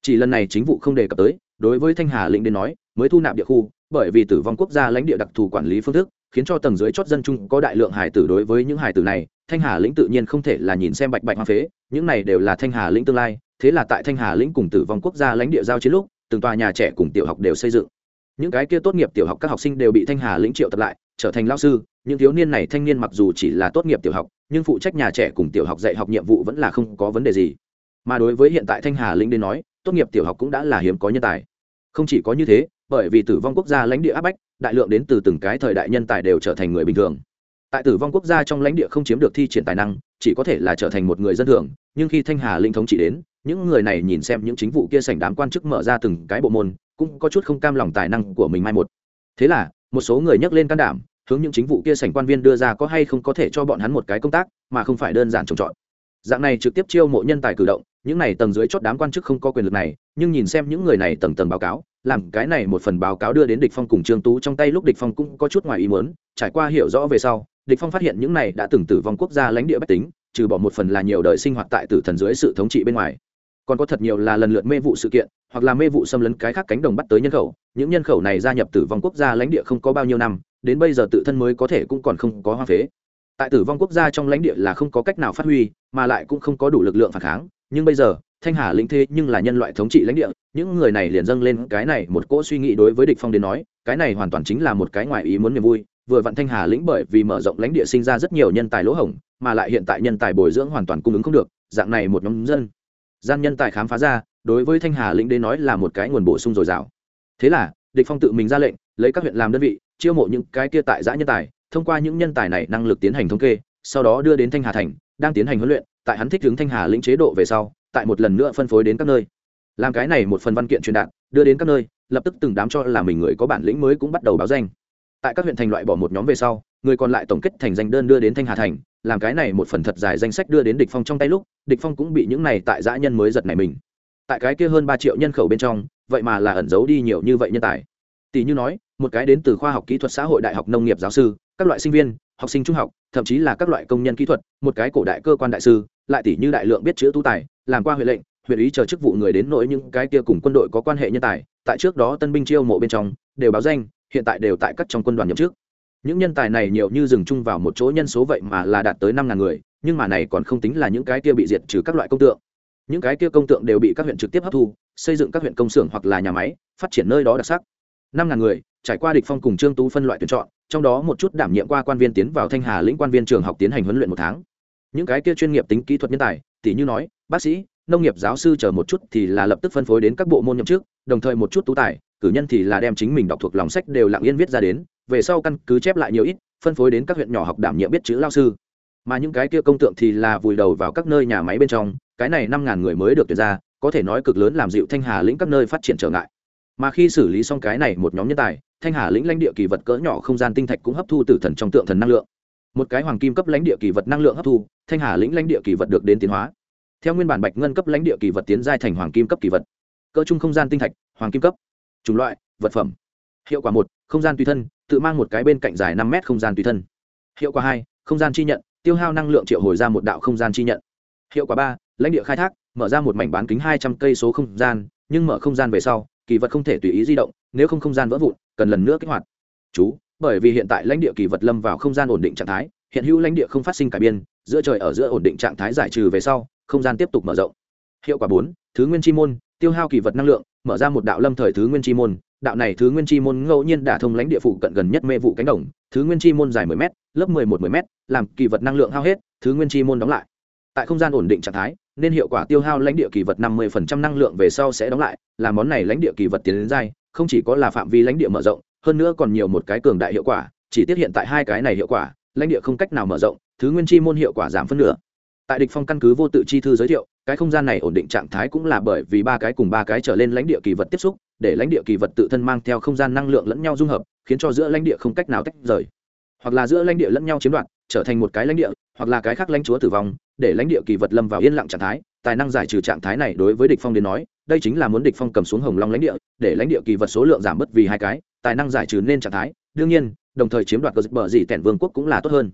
chỉ lần này chính vụ không đề cập tới, đối với thanh hà lĩnh đến nói, mới thu nạp địa khu bởi vì tử vong quốc gia lãnh địa đặc thù quản lý phương thức, khiến cho tầng dưới chót dân chung có đại lượng hải tử đối với những hải tử này, thanh hà lĩnh tự nhiên không thể là nhìn xem bạch bạch hoa phế, những này đều là thanh hà lĩnh tương lai, thế là tại thanh hà lĩnh cùng tử vong quốc gia lãnh địa giao chiến lúc, từng tòa nhà trẻ cùng tiểu học đều xây dựng. Những cái kia tốt nghiệp tiểu học các học sinh đều bị thanh hà lĩnh triệu tập lại, trở thành lao sư, những thiếu niên này thanh niên mặc dù chỉ là tốt nghiệp tiểu học, nhưng phụ trách nhà trẻ cùng tiểu học dạy học nhiệm vụ vẫn là không có vấn đề gì. Mà đối với hiện tại thanh hà lĩnh đến nói, tốt nghiệp tiểu học cũng đã là hiếm có nhân tài. Không chỉ có như thế bởi vì tử vong quốc gia lãnh địa áp bách, đại lượng đến từ từng cái thời đại nhân tài đều trở thành người bình thường. Tại tử vong quốc gia trong lãnh địa không chiếm được thi triển tài năng, chỉ có thể là trở thành một người dân thường, nhưng khi thanh hà linh thống chỉ đến, những người này nhìn xem những chính vụ kia sảnh đám quan chức mở ra từng cái bộ môn, cũng có chút không cam lòng tài năng của mình mai một. Thế là, một số người nhắc lên can đảm, hướng những chính vụ kia sảnh quan viên đưa ra có hay không có thể cho bọn hắn một cái công tác, mà không phải đơn giản trồng trọt. Dạng này trực tiếp chiêu mộ nhân tài cử động, những này tầng dưới chót đám quan chức không có quyền lực này, nhưng nhìn xem những người này tầng tầng báo cáo làm cái này một phần báo cáo đưa đến địch phong cùng trương tú, trong tay lúc địch phong cũng có chút ngoài ý muốn, trải qua hiểu rõ về sau, địch phong phát hiện những này đã từng tử vong quốc gia lãnh địa bách tính, trừ bỏ một phần là nhiều đời sinh hoạt tại tử thần dưới sự thống trị bên ngoài. Còn có thật nhiều là lần lượt mê vụ sự kiện, hoặc là mê vụ xâm lấn cái khác cánh đồng bắt tới nhân khẩu, những nhân khẩu này gia nhập tử vong quốc gia lãnh địa không có bao nhiêu năm, đến bây giờ tự thân mới có thể cũng còn không có hoa phế. Tại tử vong quốc gia trong lãnh địa là không có cách nào phát huy, mà lại cũng không có đủ lực lượng phản kháng, nhưng bây giờ thanh hà lĩnh thế nhưng là nhân loại thống trị lãnh địa, những người này liền dâng lên cái này một cỗ suy nghĩ đối với địch phong đến nói, cái này hoàn toàn chính là một cái ngoài ý muốn niềm vui, vừa vặn thanh hà lĩnh bởi vì mở rộng lãnh địa sinh ra rất nhiều nhân tài lỗ hổng, mà lại hiện tại nhân tài bồi dưỡng hoàn toàn cung ứng không được, dạng này một nhóm dân, gian nhân tài khám phá ra, đối với thanh hà lĩnh đến nói là một cái nguồn bổ sung dồi dào. Thế là, địch phong tự mình ra lệnh, lấy các huyện làm đơn vị, chiêu mộ những cái kia tại giã nhân tài, thông qua những nhân tài này năng lực tiến hành thống kê, sau đó đưa đến thanh hà thành, đang tiến hành huấn luyện, tại hắn thích hướng thanh hà lĩnh chế độ về sau tại một lần nữa phân phối đến các nơi. Làm cái này một phần văn kiện truyền đạt, đưa đến các nơi, lập tức từng đám cho là mình người có bản lĩnh mới cũng bắt đầu báo danh. Tại các huyện thành loại bỏ một nhóm về sau, người còn lại tổng kết thành danh đơn đưa đến thanh hà thành, làm cái này một phần thật dài danh sách đưa đến địch phong trong tay lúc, địch phong cũng bị những này tại dã nhân mới giật này mình. Tại cái kia hơn ba triệu nhân khẩu bên trong, vậy mà là ẩn giấu đi nhiều như vậy nhân tài. Tỷ như nói, một cái đến từ khoa học kỹ thuật xã hội đại học nông nghiệp giáo sư, các loại sinh viên, học sinh trung học, thậm chí là các loại công nhân kỹ thuật, một cái cổ đại cơ quan đại sư lại tỷ như đại lượng biết chữ tu tài, làm qua huệ lệnh huyện ý chờ chức vụ người đến nỗi những cái kia cùng quân đội có quan hệ nhân tài, tại trước đó tân binh chiêu mộ bên trong, đều báo danh, hiện tại đều tại các trong quân đoàn nhậm chức. Những nhân tài này nhiều như dừng chung vào một chỗ nhân số vậy mà là đạt tới năm ngàn người, nhưng mà này còn không tính là những cái kia bị diệt trừ các loại công tượng. Những cái kia công tượng đều bị các huyện trực tiếp hấp thu, xây dựng các huyện công xưởng hoặc là nhà máy, phát triển nơi đó đặc sắc. Năm ngàn người, trải qua địch phong cùng trương tú phân loại tuyển chọn, trong đó một chút đảm nhiệm qua quan viên tiến vào thanh hà lĩnh quan viên trường học tiến hành huấn luyện một tháng những cái kia chuyên nghiệp tính kỹ thuật nhân tài tỷ như nói, bác sĩ, nông nghiệp giáo sư chờ một chút thì là lập tức phân phối đến các bộ môn nhậm chức, đồng thời một chút tú tài, cử nhân thì là đem chính mình đọc thuộc lòng sách đều lặng yên viết ra đến, về sau căn cứ chép lại nhiều ít, phân phối đến các huyện nhỏ học đảm nhiệm biết chữ lao sư. Mà những cái kia công tượng thì là vùi đầu vào các nơi nhà máy bên trong, cái này năm ngàn người mới được tuyển ra, có thể nói cực lớn làm dịu thanh hà lĩnh các nơi phát triển trở ngại. Mà khi xử lý xong cái này một nhóm nhân tài, thanh hà lĩnh lãnh địa kỳ vật cỡ nhỏ không gian tinh thạch cũng hấp thu từ thần trong tượng thần năng lượng một cái hoàng kim cấp lãnh địa kỳ vật năng lượng hấp thu, thanh hà lĩnh lãnh địa kỳ vật được đến tiến hóa. Theo nguyên bản bạch ngân cấp lãnh địa kỳ vật tiến giai thành hoàng kim cấp kỳ vật. Cỡ chung không gian tinh thạch, hoàng kim cấp. Chủng loại, vật phẩm. Hiệu quả một, không gian tùy thân, tự mang một cái bên cạnh dài năm mét không gian tùy thân. Hiệu quả hai, không gian chi nhận, tiêu hao năng lượng triệu hồi ra một đạo không gian chi nhận. Hiệu quả ba, lãnh địa khai thác, mở ra một mảnh bán kính hai trăm cây số không gian, nhưng mở không gian về sau, kỳ vật không thể tùy ý di động, nếu không không gian vỡ vụn, cần lần nữa kích hoạt. Chú bởi vì hiện tại lãnh địa kỳ vật lâm vào không gian ổn định trạng thái, hiện hữu lãnh địa không phát sinh cải biên, giữa trời ở giữa ổn định trạng thái giải trừ về sau, không gian tiếp tục mở rộng. Hiệu quả bốn, thứ nguyên chi môn, tiêu hao kỳ vật năng lượng, mở ra một đạo lâm thời thứ nguyên chi môn, đạo này thứ nguyên chi môn ngẫu nhiên đả thông lãnh địa phụ cận gần nhất mê vụ cánh đồng, thứ nguyên chi môn dài 10 m lớp 11 10 m làm kỳ vật năng lượng hao hết, thứ nguyên chi môn đóng lại. Tại không gian ổn định trạng thái, nên hiệu quả tiêu hao lãnh địa kỳ vật 50% năng lượng về sau sẽ đóng lại làm món này lãnh địa kỳ vật tiến đến dai không chỉ có là phạm vi lãnh địa mở rộng hơn nữa còn nhiều một cái cường đại hiệu quả, chỉ tiết hiện tại hai cái này hiệu quả, lãnh địa không cách nào mở rộng, thứ nguyên chi môn hiệu quả giảm phân nửa. Tại địch phong căn cứ vô tự chi thư giới thiệu, cái không gian này ổn định trạng thái cũng là bởi vì ba cái cùng ba cái trở lên lãnh địa kỳ vật tiếp xúc, để lãnh địa kỳ vật tự thân mang theo không gian năng lượng lẫn nhau dung hợp, khiến cho giữa lãnh địa không cách nào tách rời. Hoặc là giữa lãnh địa lẫn nhau chiếm đoạt, trở thành một cái lãnh địa, hoặc là cái khác lãnh chúa tử vong, để lãnh địa kỳ vật lâm vào yên lặng trạng thái, tài năng giải trừ trạng thái này đối với địch phong đến nói đây chính là muốn địch phong cầm xuống hồng long lãnh địa, để lãnh địa kỳ vật số lượng giảm bớt vì hai cái, tài năng giải trừ nên trạng thái. Đương nhiên, đồng thời chiếm đoạt cờ dịch bờ dị tẻn vương quốc cũng là tốt hơn.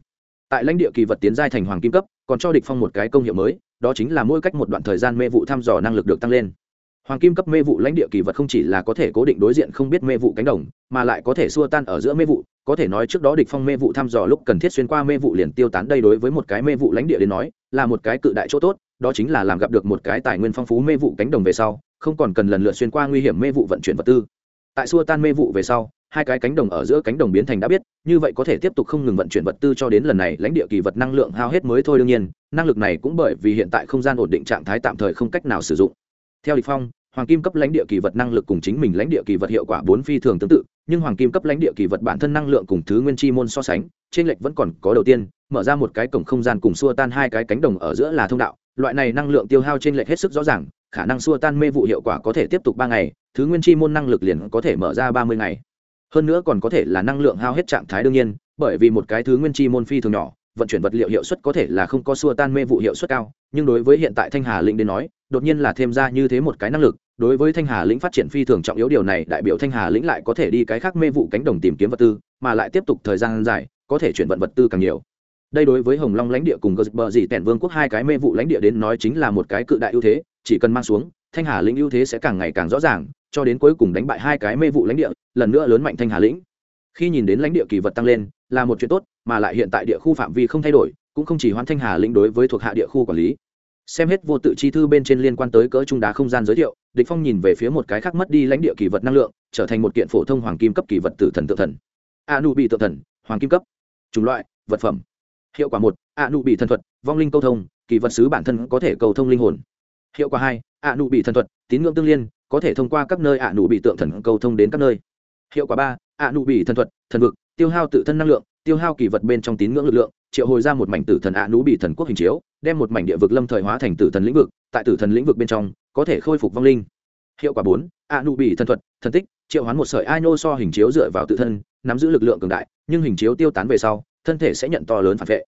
Tại lãnh địa kỳ vật tiến giai thành hoàng kim cấp, còn cho địch phong một cái công hiệu mới, đó chính là mỗi cách một đoạn thời gian mê vụ thăm dò năng lực được tăng lên. Hoàng kim cấp mê vụ lãnh địa kỳ vật không chỉ là có thể cố định đối diện không biết mê vụ cánh đồng, mà lại có thể xua tan ở giữa mê vụ. Có thể nói trước đó địch phong mê vụ thăm dò lúc cần thiết xuyên qua mê vụ liền tiêu tán đây đối với một cái mê vụ lãnh địa đến nói, là một cái cự đại chỗ tốt đó chính là làm gặp được một cái tài nguyên phong phú mê vụ cánh đồng về sau, không còn cần lần lượt xuyên qua nguy hiểm mê vụ vận chuyển vật tư. Tại xua tan mê vụ về sau, hai cái cánh đồng ở giữa cánh đồng biến thành đã biết, như vậy có thể tiếp tục không ngừng vận chuyển vật tư cho đến lần này lãnh địa kỳ vật năng lượng hao hết mới thôi đương nhiên, năng lực này cũng bởi vì hiện tại không gian ổn định trạng thái tạm thời không cách nào sử dụng. Theo địch phong, hoàng kim cấp lãnh địa kỳ vật năng lực cùng chính mình lãnh địa kỳ vật hiệu quả bốn phi thường tương tự, nhưng hoàng kim cấp lãnh địa kỳ vật bản thân năng lượng cùng thứ nguyên chi môn so sánh, trên lệch vẫn còn có đầu tiên, mở ra một cái cổng không gian cùng xua tan hai cái cánh đồng ở giữa là thông đạo loại này năng lượng tiêu hao trên lệch hết sức rõ ràng, khả năng xua tan mê vụ hiệu quả có thể tiếp tục ba ngày, thứ nguyên chi môn năng lực liền có thể mở ra ba mươi ngày. Hơn nữa còn có thể là năng lượng hao hết trạng thái đương nhiên, bởi vì một cái thứ nguyên chi môn phi thường nhỏ, vận chuyển vật liệu hiệu suất có thể là không có xua tan mê vụ hiệu suất cao, nhưng đối với hiện tại thanh hà lĩnh đến nói, đột nhiên là thêm ra như thế một cái năng lực, đối với thanh hà lĩnh phát triển phi thường trọng yếu điều này đại biểu thanh hà lĩnh lại có thể đi cái khác mê vụ cánh đồng tìm kiếm vật tư, mà lại tiếp tục thời gian dài, có thể chuyển vận vật tư càng nhiều đây đối với hồng long lãnh địa cùng gờ bờ dì tẻn vương quốc hai cái mê vụ lãnh địa đến nói chính là một cái cự đại ưu thế, chỉ cần mang xuống, thanh hà lĩnh ưu thế sẽ càng ngày càng rõ ràng, cho đến cuối cùng đánh bại hai cái mê vụ lãnh địa, lần nữa lớn mạnh thanh hà lĩnh. Khi nhìn đến lãnh địa kỳ vật tăng lên, là một chuyện tốt, mà lại hiện tại địa khu phạm vi không thay đổi, cũng không chỉ hoãn thanh hà lĩnh đối với thuộc hạ địa khu quản lý. Xem hết vô tự chi thư bên trên liên quan tới cỡ trung đá không gian giới thiệu, địch phong nhìn về phía một cái khác mất đi lãnh địa kỳ vật năng lượng, trở thành một kiện phổ thông hoàng kim cấp kỳ vật tử thần tự thần. A nu bị tự thần, hoàng kim cấp. Chủng loại, vật phẩm hiệu quả một ạ nụ bị thần thuật, vong linh câu thông, kỳ vật sứ bản thân có thể cầu thông linh hồn. Hiệu quả hai ạ nụ bị thần thuật, tín ngưỡng tương liên, có thể thông qua các nơi ạ nụ bị tượng thần cầu thông đến các nơi. Hiệu quả ba ạ nụ bị thần thuật, thần vực, tiêu hao tự thân năng lượng, tiêu hao kỳ vật bên trong tín ngưỡng lực lượng, triệu hồi ra một mảnh tử thần ạ nụ bị thần quốc hình chiếu, đem một mảnh địa vực lâm thời hóa thành tử thần lĩnh vực, tại tử thần lĩnh vực bên trong, có thể khôi phục vong linh. Hiệu quả bốn ạ nụ bị thần thuật, thần tích, triệu hoán một sợi ai nô so hình chiếu dựa vào tự thân, nắm giữ lực lượng cường đại, nhưng hình chiếu tiêu tán về sau thân thể sẽ nhận to lớn phản vệ.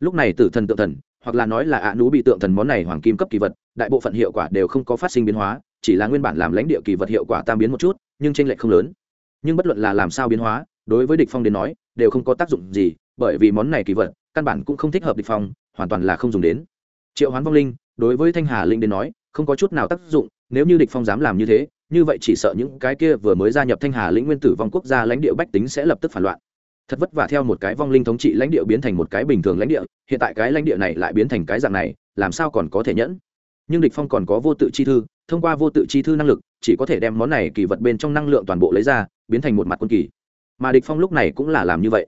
Lúc này tử thần tượng thần, hoặc là nói là ạ nú bị tượng thần món này hoàng kim cấp kỳ vật, đại bộ phận hiệu quả đều không có phát sinh biến hóa, chỉ là nguyên bản làm lãnh địa kỳ vật hiệu quả tam biến một chút, nhưng tranh lệch không lớn. Nhưng bất luận là làm sao biến hóa, đối với địch phong đến nói, đều không có tác dụng gì, bởi vì món này kỳ vật, căn bản cũng không thích hợp địch phong, hoàn toàn là không dùng đến. Triệu hoán vong linh, đối với thanh hà linh đến nói, không có chút nào tác dụng, nếu như địch phong dám làm như thế, như vậy chỉ sợ những cái kia vừa mới gia nhập thanh hà lĩnh nguyên tử vong quốc gia lãnh địa bách tính sẽ lập tức phản loạn thật vất vả theo một cái vong linh thống trị lãnh địa biến thành một cái bình thường lãnh địa, hiện tại cái lãnh địa này lại biến thành cái dạng này, làm sao còn có thể nhẫn? Nhưng địch phong còn có vô tự chi thư, thông qua vô tự chi thư năng lực, chỉ có thể đem món này kỳ vật bên trong năng lượng toàn bộ lấy ra, biến thành một mặt quân kỳ. Mà địch phong lúc này cũng là làm như vậy.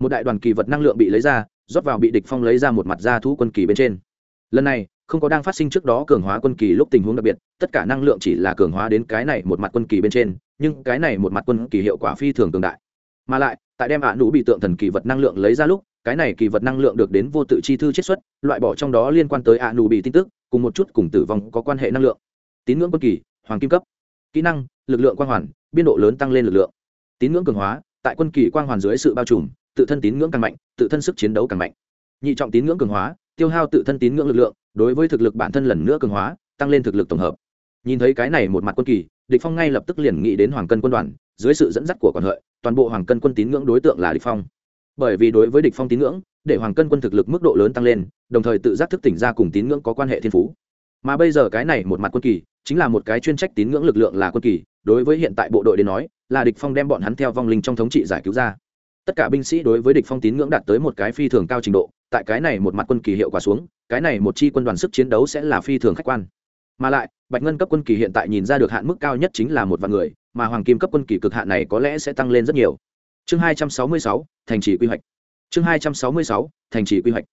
Một đại đoàn kỳ vật năng lượng bị lấy ra, rót vào bị địch phong lấy ra một mặt ra thú quân kỳ bên trên. Lần này, không có đang phát sinh trước đó cường hóa quân kỳ lúc tình huống đặc biệt, tất cả năng lượng chỉ là cường hóa đến cái này một mặt quân kỳ bên trên, nhưng cái này một mặt quân kỳ hiệu quả phi thường cường đại. Mà lại tại đem ạ nũ bị tượng thần kỳ vật năng lượng lấy ra lúc, cái này kỳ vật năng lượng được đến vô tự chi thư chiết xuất, loại bỏ trong đó liên quan tới ạ nũ bị tin tức, cùng một chút cùng tử vong có quan hệ năng lượng. Tín ngưỡng quân kỳ, hoàng kim cấp. Kỹ năng, lực lượng quang hoàn, biên độ lớn tăng lên lực lượng. Tín ngưỡng cường hóa, tại quân kỳ quang hoàn dưới sự bao trùm, tự thân tín ngưỡng càng mạnh, tự thân sức chiến đấu càng mạnh. Nhị trọng tín ngưỡng cường hóa, tiêu hao tự thân tín ngưỡng lực lượng, đối với thực lực bản thân lần nữa cường hóa, tăng lên thực lực tổng hợp. Nhìn thấy cái này một mặt quân kỳ, địch phong ngay lập tức liền nghĩ đến hoàng cân quân đoàn dưới sự dẫn dắt của quản hợi, toàn bộ hoàng cân quân tín ngưỡng đối tượng là địch phong. Bởi vì đối với địch phong tín ngưỡng, để hoàng cân quân thực lực mức độ lớn tăng lên, đồng thời tự giác thức tỉnh ra cùng tín ngưỡng có quan hệ thiên phú. Mà bây giờ cái này một mặt quân kỳ, chính là một cái chuyên trách tín ngưỡng lực lượng là quân kỳ, đối với hiện tại bộ đội đến nói, là địch phong đem bọn hắn theo vong linh trong thống trị giải cứu ra. Tất cả binh sĩ đối với địch phong tín ngưỡng đạt tới một cái phi thường cao trình độ, tại cái này một mặt quân kỳ hiệu quả xuống, cái này một chi quân đoàn sức chiến đấu sẽ là phi thường khách quan mà lại bạch ngân cấp quân kỳ hiện tại nhìn ra được hạn mức cao nhất chính là một vạn người mà hoàng kim cấp quân kỳ cực hạn này có lẽ sẽ tăng lên rất nhiều. Chương 266, thành trì quy hoạch. Chương 266, thành trì quy hoạch.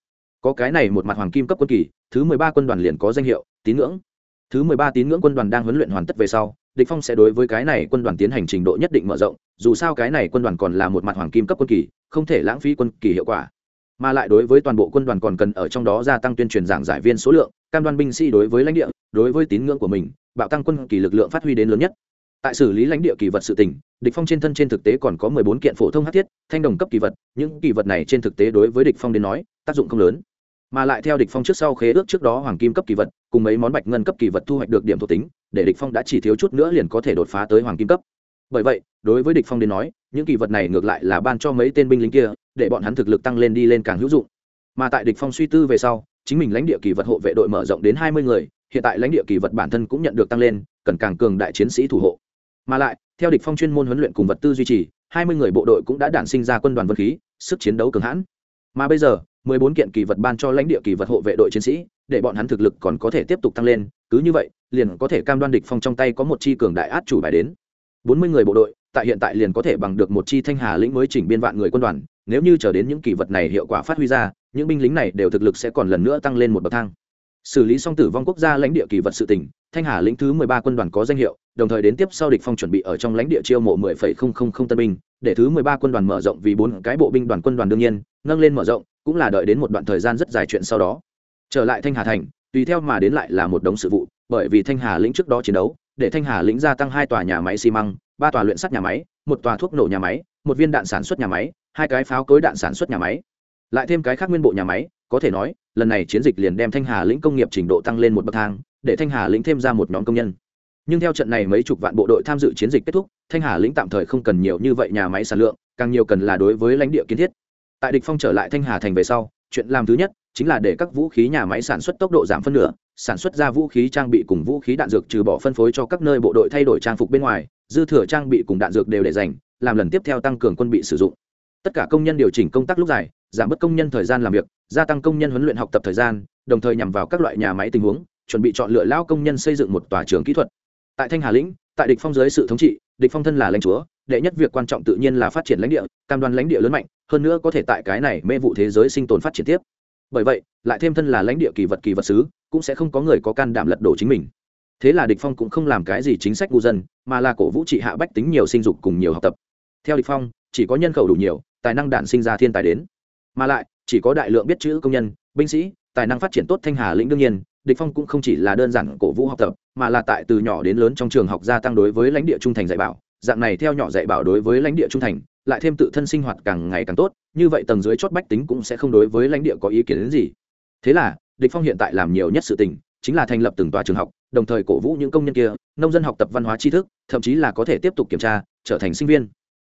Có cái này một mặt hoàng kim cấp quân kỳ thứ mười ba quân đoàn liền có danh hiệu tín ngưỡng. Thứ mười ba tín ngưỡng quân đoàn đang huấn luyện hoàn tất về sau địch phong sẽ đối với cái này quân đoàn tiến hành trình độ nhất định mở rộng dù sao cái này quân đoàn còn là một mặt hoàng kim cấp quân kỳ không thể lãng phí quân kỳ hiệu quả mà lại đối với toàn bộ quân đoàn còn cần ở trong đó gia tăng tuyên truyền giảng giải viên số lượng, cam đoan binh sĩ đối với lãnh địa, đối với tín ngưỡng của mình, bạo tăng quân kỳ lực lượng phát huy đến lớn nhất. Tại xử lý lãnh địa kỳ vật sự tình, địch phong trên thân trên thực tế còn có mười bốn kiện phổ thông hắc thiết, thanh đồng cấp kỳ vật, những kỳ vật này trên thực tế đối với địch phong đến nói, tác dụng không lớn. Mà lại theo địch phong trước sau khế ước trước đó hoàng kim cấp kỳ vật, cùng mấy món bạch ngân cấp kỳ vật thu hoạch được điểm thuộc tính, để địch phong đã chỉ thiếu chút nữa liền có thể đột phá tới hoàng kim cấp. Bởi vậy, đối với địch phong đến nói, những kỳ vật này ngược lại là ban cho mấy tên binh lính kia để bọn hắn thực lực tăng lên đi lên càng hữu dụng. Mà tại địch phong suy tư về sau, chính mình lãnh địa kỳ vật hộ vệ đội mở rộng đến hai mươi người, hiện tại lãnh địa kỳ vật bản thân cũng nhận được tăng lên, cần càng cường đại chiến sĩ thủ hộ. Mà lại, theo địch phong chuyên môn huấn luyện cùng vật tư duy trì, hai mươi người bộ đội cũng đã đản sinh ra quân đoàn vân khí, sức chiến đấu cường hãn. Mà bây giờ, mười bốn kiện kỳ vật ban cho lãnh địa kỳ vật hộ vệ đội chiến sĩ, để bọn hắn thực lực còn có thể tiếp tục tăng lên, cứ như vậy, liền có thể cam đoan địch phong trong tay có một chi cường đại át chủ bài đến. Bốn mươi người bộ đội, tại hiện tại liền có thể bằng được một chi thanh hà lĩnh mới chỉnh biên vạn người quân đoàn nếu như chờ đến những kỳ vật này hiệu quả phát huy ra, những binh lính này đều thực lực sẽ còn lần nữa tăng lên một bậc thang. Xử lý xong tử vong quốc gia lãnh địa kỳ vật sự tỉnh thanh hà lĩnh thứ mười ba quân đoàn có danh hiệu, đồng thời đến tiếp sau địch phong chuẩn bị ở trong lãnh địa chiêu mộ mười phẩy không không không tân binh, để thứ mười ba quân đoàn mở rộng vì bốn cái bộ binh đoàn quân đoàn đương nhiên, nâng lên mở rộng, cũng là đợi đến một đoạn thời gian rất dài chuyện sau đó. Trở lại thanh hà thành, tùy theo mà đến lại là một đống sự vụ, bởi vì thanh hà lĩnh trước đó chiến đấu, để thanh hà lĩnh gia tăng hai tòa nhà máy xi măng, ba tòa luyện sắt nhà máy, một tòa thuốc nổ nhà máy một viên đạn sản xuất nhà máy, hai cái pháo cối đạn sản xuất nhà máy, lại thêm cái khác nguyên bộ nhà máy, có thể nói, lần này chiến dịch liền đem thanh hà lĩnh công nghiệp trình độ tăng lên một bậc thang, để thanh hà lĩnh thêm ra một nhóm công nhân. Nhưng theo trận này mấy chục vạn bộ đội tham dự chiến dịch kết thúc, thanh hà lĩnh tạm thời không cần nhiều như vậy nhà máy sản lượng, càng nhiều cần là đối với lãnh địa kiến thiết. Tại địch phong trở lại thanh hà thành về sau, chuyện làm thứ nhất chính là để các vũ khí nhà máy sản xuất tốc độ giảm phân nửa, sản xuất ra vũ khí trang bị cùng vũ khí đạn dược trừ bỏ phân phối cho các nơi bộ đội thay đổi trang phục bên ngoài, dư thừa trang bị cùng đạn dược đều để dành làm lần tiếp theo tăng cường quân bị sử dụng. Tất cả công nhân điều chỉnh công tác lúc dài, giảm bớt công nhân thời gian làm việc, gia tăng công nhân huấn luyện học tập thời gian, đồng thời nhằm vào các loại nhà máy tình huống, chuẩn bị chọn lựa lao công nhân xây dựng một tòa trường kỹ thuật. Tại thanh hà lĩnh, tại địch phong dưới sự thống trị, địch phong thân là lãnh chúa, đệ nhất việc quan trọng tự nhiên là phát triển lãnh địa, cam đoan lãnh địa lớn mạnh, hơn nữa có thể tại cái này mê vụ thế giới sinh tồn phát triển tiếp. Bởi vậy, lại thêm thân là lãnh địa kỳ vật kỳ vật sứ cũng sẽ không có người có can đảm lật đổ chính mình thế là địch phong cũng không làm cái gì chính sách ngu dân, mà là cổ vũ trị hạ bách tính nhiều sinh dục cùng nhiều học tập. Theo địch phong, chỉ có nhân khẩu đủ nhiều, tài năng đản sinh ra thiên tài đến. Mà lại, chỉ có đại lượng biết chữ công nhân, binh sĩ, tài năng phát triển tốt thanh hà lĩnh đương nhiên, địch phong cũng không chỉ là đơn giản cổ vũ học tập, mà là tại từ nhỏ đến lớn trong trường học gia tăng đối với lãnh địa trung thành dạy bảo. Dạng này theo nhỏ dạy bảo đối với lãnh địa trung thành, lại thêm tự thân sinh hoạt càng ngày càng tốt, như vậy tầng dưới chót bách tính cũng sẽ không đối với lãnh địa có ý kiến đến gì. Thế là, địch phong hiện tại làm nhiều nhất sự tình, chính là thành lập từng tòa trường học đồng thời cổ vũ những công nhân kia, nông dân học tập văn hóa tri thức, thậm chí là có thể tiếp tục kiểm tra, trở thành sinh viên.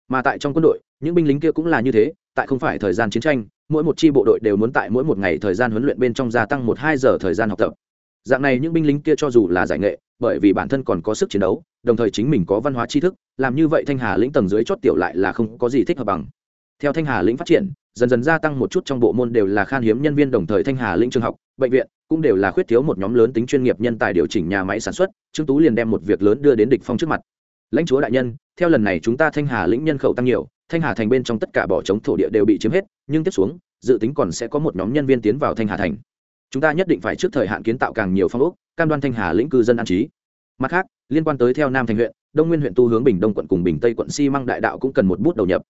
Mà tại trong quân đội, những binh lính kia cũng là như thế, tại không phải thời gian chiến tranh, mỗi một chi bộ đội đều muốn tại mỗi một ngày thời gian huấn luyện bên trong gia tăng một hai giờ thời gian học tập. Dạng này những binh lính kia cho dù là giải nghệ, bởi vì bản thân còn có sức chiến đấu, đồng thời chính mình có văn hóa tri thức, làm như vậy thanh hà lĩnh tầng dưới chót tiểu lại là không có gì thích hợp bằng. Theo thanh hà lĩnh phát triển, dần dần gia tăng một chút trong bộ môn đều là khan hiếm nhân viên đồng thời thanh hà lĩnh trường học, bệnh viện cũng đều là khuyết thiếu một nhóm lớn tính chuyên nghiệp nhân tài điều chỉnh nhà máy sản xuất, trương tú liền đem một việc lớn đưa đến địch phong trước mặt. Lãnh chúa đại nhân, theo lần này chúng ta thanh hà lĩnh nhân khẩu tăng nhiều, thanh hà thành bên trong tất cả bỏ trống thổ địa đều bị chiếm hết, nhưng tiếp xuống, dự tính còn sẽ có một nhóm nhân viên tiến vào thanh hà thành. Chúng ta nhất định phải trước thời hạn kiến tạo càng nhiều phong ốc, cam đoan thanh hà lĩnh cư dân an trí. Mặt khác, liên quan tới theo nam thành huyện, đông nguyên huyện tu hướng bình đông quận cùng bình tây quận xi măng đại đạo cũng cần một bút đầu nhập.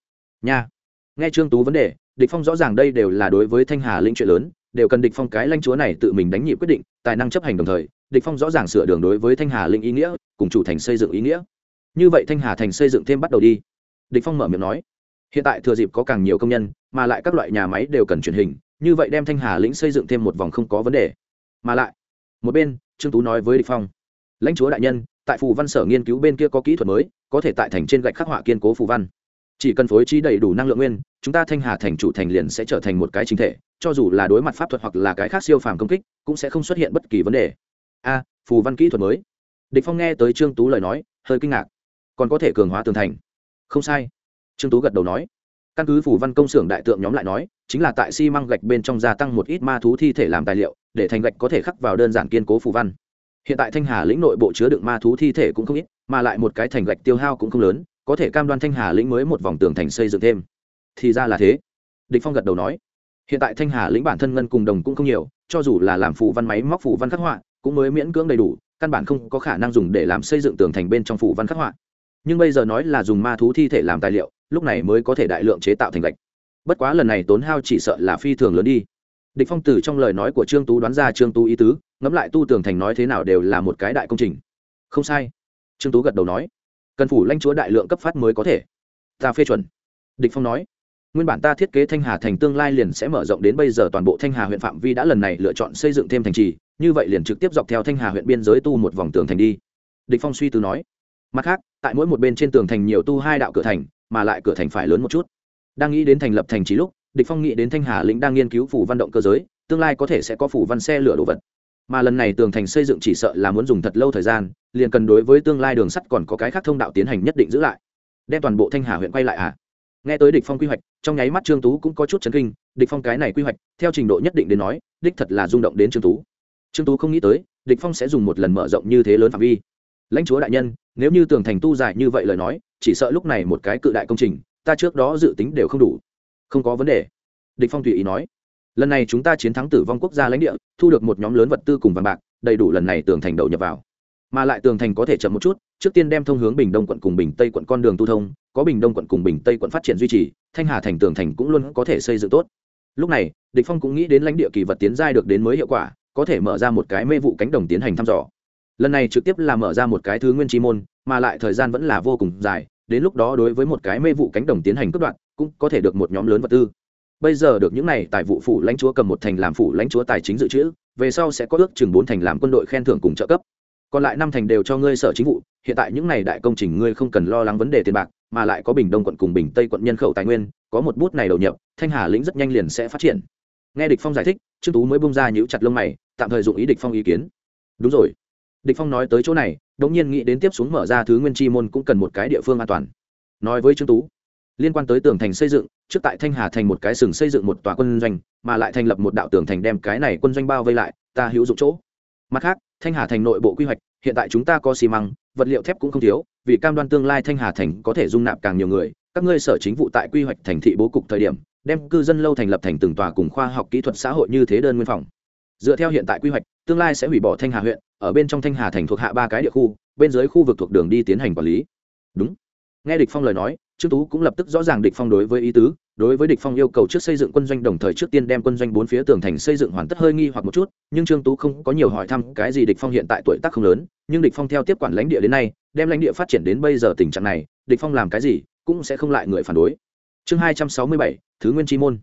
Nha. Nghe trương tú vấn đề, địch phong rõ ràng đây đều là đối với thanh hà lĩnh chuyện lớn đều cần địch phong cái lãnh chúa này tự mình đánh nhị quyết định, tài năng chấp hành đồng thời, địch phong rõ ràng sửa đường đối với thanh hà linh ý nghĩa, cùng chủ thành xây dựng ý nghĩa. Như vậy thanh hà thành xây dựng thêm bắt đầu đi. Địch phong mở miệng nói, hiện tại thừa dịp có càng nhiều công nhân, mà lại các loại nhà máy đều cần truyền hình, như vậy đem thanh hà lĩnh xây dựng thêm một vòng không có vấn đề. Mà lại, một bên, trương tú nói với địch phong, lãnh chúa đại nhân, tại phù văn sở nghiên cứu bên kia có kỹ thuật mới, có thể tại thành trên gạch khắc họa kiên cố phù văn. Chỉ cần phối trí đầy đủ năng lượng nguyên, chúng ta thanh hà thành chủ thành liền sẽ trở thành một cái chính thể cho dù là đối mặt pháp thuật hoặc là cái khác siêu phàm công kích, cũng sẽ không xuất hiện bất kỳ vấn đề. A, phù văn kỹ thuật mới. Địch phong nghe tới trương tú lời nói, hơi kinh ngạc. Còn có thể cường hóa tường thành. Không sai. Trương tú gật đầu nói. Căn cứ phủ văn công xưởng đại tượng nhóm lại nói, chính là tại xi măng gạch bên trong gia tăng một ít ma thú thi thể làm tài liệu, để thành gạch có thể khắc vào đơn giản kiên cố phủ văn. Hiện tại thanh hà lĩnh nội bộ chứa đựng ma thú thi thể cũng không ít, mà lại một cái thành gạch tiêu hao cũng không lớn, có thể cam đoan thanh hà lĩnh mới một vòng tường thành xây dựng thêm. Thì ra là thế. Địch phong gật đầu nói hiện tại thanh hà lĩnh bản thân ngân cùng đồng cũng không nhiều, cho dù là làm phủ văn máy móc phủ văn khắc họa, cũng mới miễn cưỡng đầy đủ, căn bản không có khả năng dùng để làm xây dựng tường thành bên trong phủ văn khắc họa. Nhưng bây giờ nói là dùng ma thú thi thể làm tài liệu, lúc này mới có thể đại lượng chế tạo thành gạch. Bất quá lần này tốn hao chỉ sợ là phi thường lớn đi. Địch phong tử trong lời nói của trương tú đoán ra trương tú ý tứ, ngẫm lại tu tường thành nói thế nào đều là một cái đại công trình. Không sai. Trương tú gật đầu nói, cần phủ lãnh chúa đại lượng cấp phát mới có thể. Ta phê chuẩn. Địch phong nói nguyên bản ta thiết kế thanh hà thành tương lai liền sẽ mở rộng đến bây giờ toàn bộ thanh hà huyện phạm vi đã lần này lựa chọn xây dựng thêm thành trì, như vậy liền trực tiếp dọc theo thanh hà huyện biên giới tu một vòng tường thành đi. Địch phong suy tư nói. Mặt khác, tại mỗi một bên trên tường thành nhiều tu hai đạo cửa thành, mà lại cửa thành phải lớn một chút. Đang nghĩ đến thành lập thành trì lúc, địch phong nghĩ đến thanh hà lĩnh đang nghiên cứu phủ văn động cơ giới, tương lai có thể sẽ có phủ văn xe lửa đồ vật. Mà lần này tường thành xây dựng chỉ sợ là muốn dùng thật lâu thời gian, liền cần đối với tương lai đường sắt còn có cái khác thông đạo tiến hành nhất định giữ lại. Đem toàn bộ thanh hà huyện quay lại à nghe tới địch phong quy hoạch, trong nháy mắt trương tú cũng có chút chấn kinh, địch phong cái này quy hoạch, theo trình độ nhất định đến nói, đích thật là rung động đến trương tú. Trương tú không nghĩ tới, địch phong sẽ dùng một lần mở rộng như thế lớn phạm vi. Lãnh chúa đại nhân, nếu như tường thành tu dài như vậy lời nói, chỉ sợ lúc này một cái cự đại công trình, ta trước đó dự tính đều không đủ. Không có vấn đề. Địch phong tùy ý nói. Lần này chúng ta chiến thắng tử vong quốc gia lãnh địa, thu được một nhóm lớn vật tư cùng vàng bạc, đầy đủ lần này tường thành đầu nhập vào. Mà lại tường thành có thể chậm một chút trước tiên đem thông hướng bình đông quận cùng bình tây quận con đường tu thông, có bình đông quận cùng bình tây quận phát triển duy trì, thanh hà thành tường thành cũng luôn có thể xây dựng tốt. Lúc này, địch phong cũng nghĩ đến lãnh địa kỳ vật tiến giai được đến mới hiệu quả, có thể mở ra một cái mê vụ cánh đồng tiến hành thăm dò. Lần này trực tiếp là mở ra một cái thứ nguyên chi môn, mà lại thời gian vẫn là vô cùng dài, đến lúc đó đối với một cái mê vụ cánh đồng tiến hành cướp đoạn cũng có thể được một nhóm lớn vật tư. Bây giờ được những này tại vụ phủ lãnh chúa cầm một thành làm phủ lãnh chúa tài chính dự trữ, về sau sẽ có ước chừng bốn thành làm quân đội khen thưởng cùng trợ cấp còn lại năm thành đều cho ngươi sở chính vụ, hiện tại những này đại công trình ngươi không cần lo lắng vấn đề tiền bạc, mà lại có bình đông quận cùng bình tây quận nhân khẩu tài nguyên, có một bút này đầu nhập, thanh hà lĩnh rất nhanh liền sẽ phát triển. Nghe địch phong giải thích, trương tú mới bung ra nhíu chặt lông mày, tạm thời dụng ý địch phong ý kiến. Đúng rồi. Địch phong nói tới chỗ này đống nhiên nghĩ đến tiếp xuống mở ra thứ nguyên chi môn cũng cần một cái địa phương an toàn. Nói với trương tú, liên quan tới tường thành xây dựng, trước tại thanh hà thành một cái sừng xây dựng một tòa quân doanh, mà lại thành lập một đạo tường thành đem cái này quân doanh bao vây lại, ta hữu dụng chỗ mặt khác, thanh hà thành nội bộ quy hoạch, hiện tại chúng ta có xi măng, vật liệu thép cũng không thiếu, vì cam đoan tương lai thanh hà thành có thể dung nạp càng nhiều người, các ngươi sở chính vụ tại quy hoạch thành thị bố cục thời điểm, đem cư dân lâu thành lập thành từng tòa cùng khoa học kỹ thuật xã hội như thế đơn nguyên phòng. Dựa theo hiện tại quy hoạch, tương lai sẽ hủy bỏ thanh hà huyện, ở bên trong thanh hà thành thuộc hạ ba cái địa khu, bên dưới khu vực thuộc đường đi tiến hành quản lý. Đúng. Nghe địch phong lời nói trương tú cũng lập tức rõ ràng địch phong đối với ý tứ, đối với địch phong yêu cầu trước xây dựng quân doanh đồng thời trước tiên đem quân doanh bốn phía tường thành xây dựng hoàn tất hơi nghi hoặc một chút, nhưng trương tú không có nhiều hỏi thăm cái gì địch phong hiện tại tuổi tác không lớn, nhưng địch phong theo tiếp quản lãnh địa đến nay, đem lãnh địa phát triển đến bây giờ tình trạng này, địch phong làm cái gì cũng sẽ không lại người phản đối. Chương hai trăm sáu mươi bảy, thứ nguyên chi môn.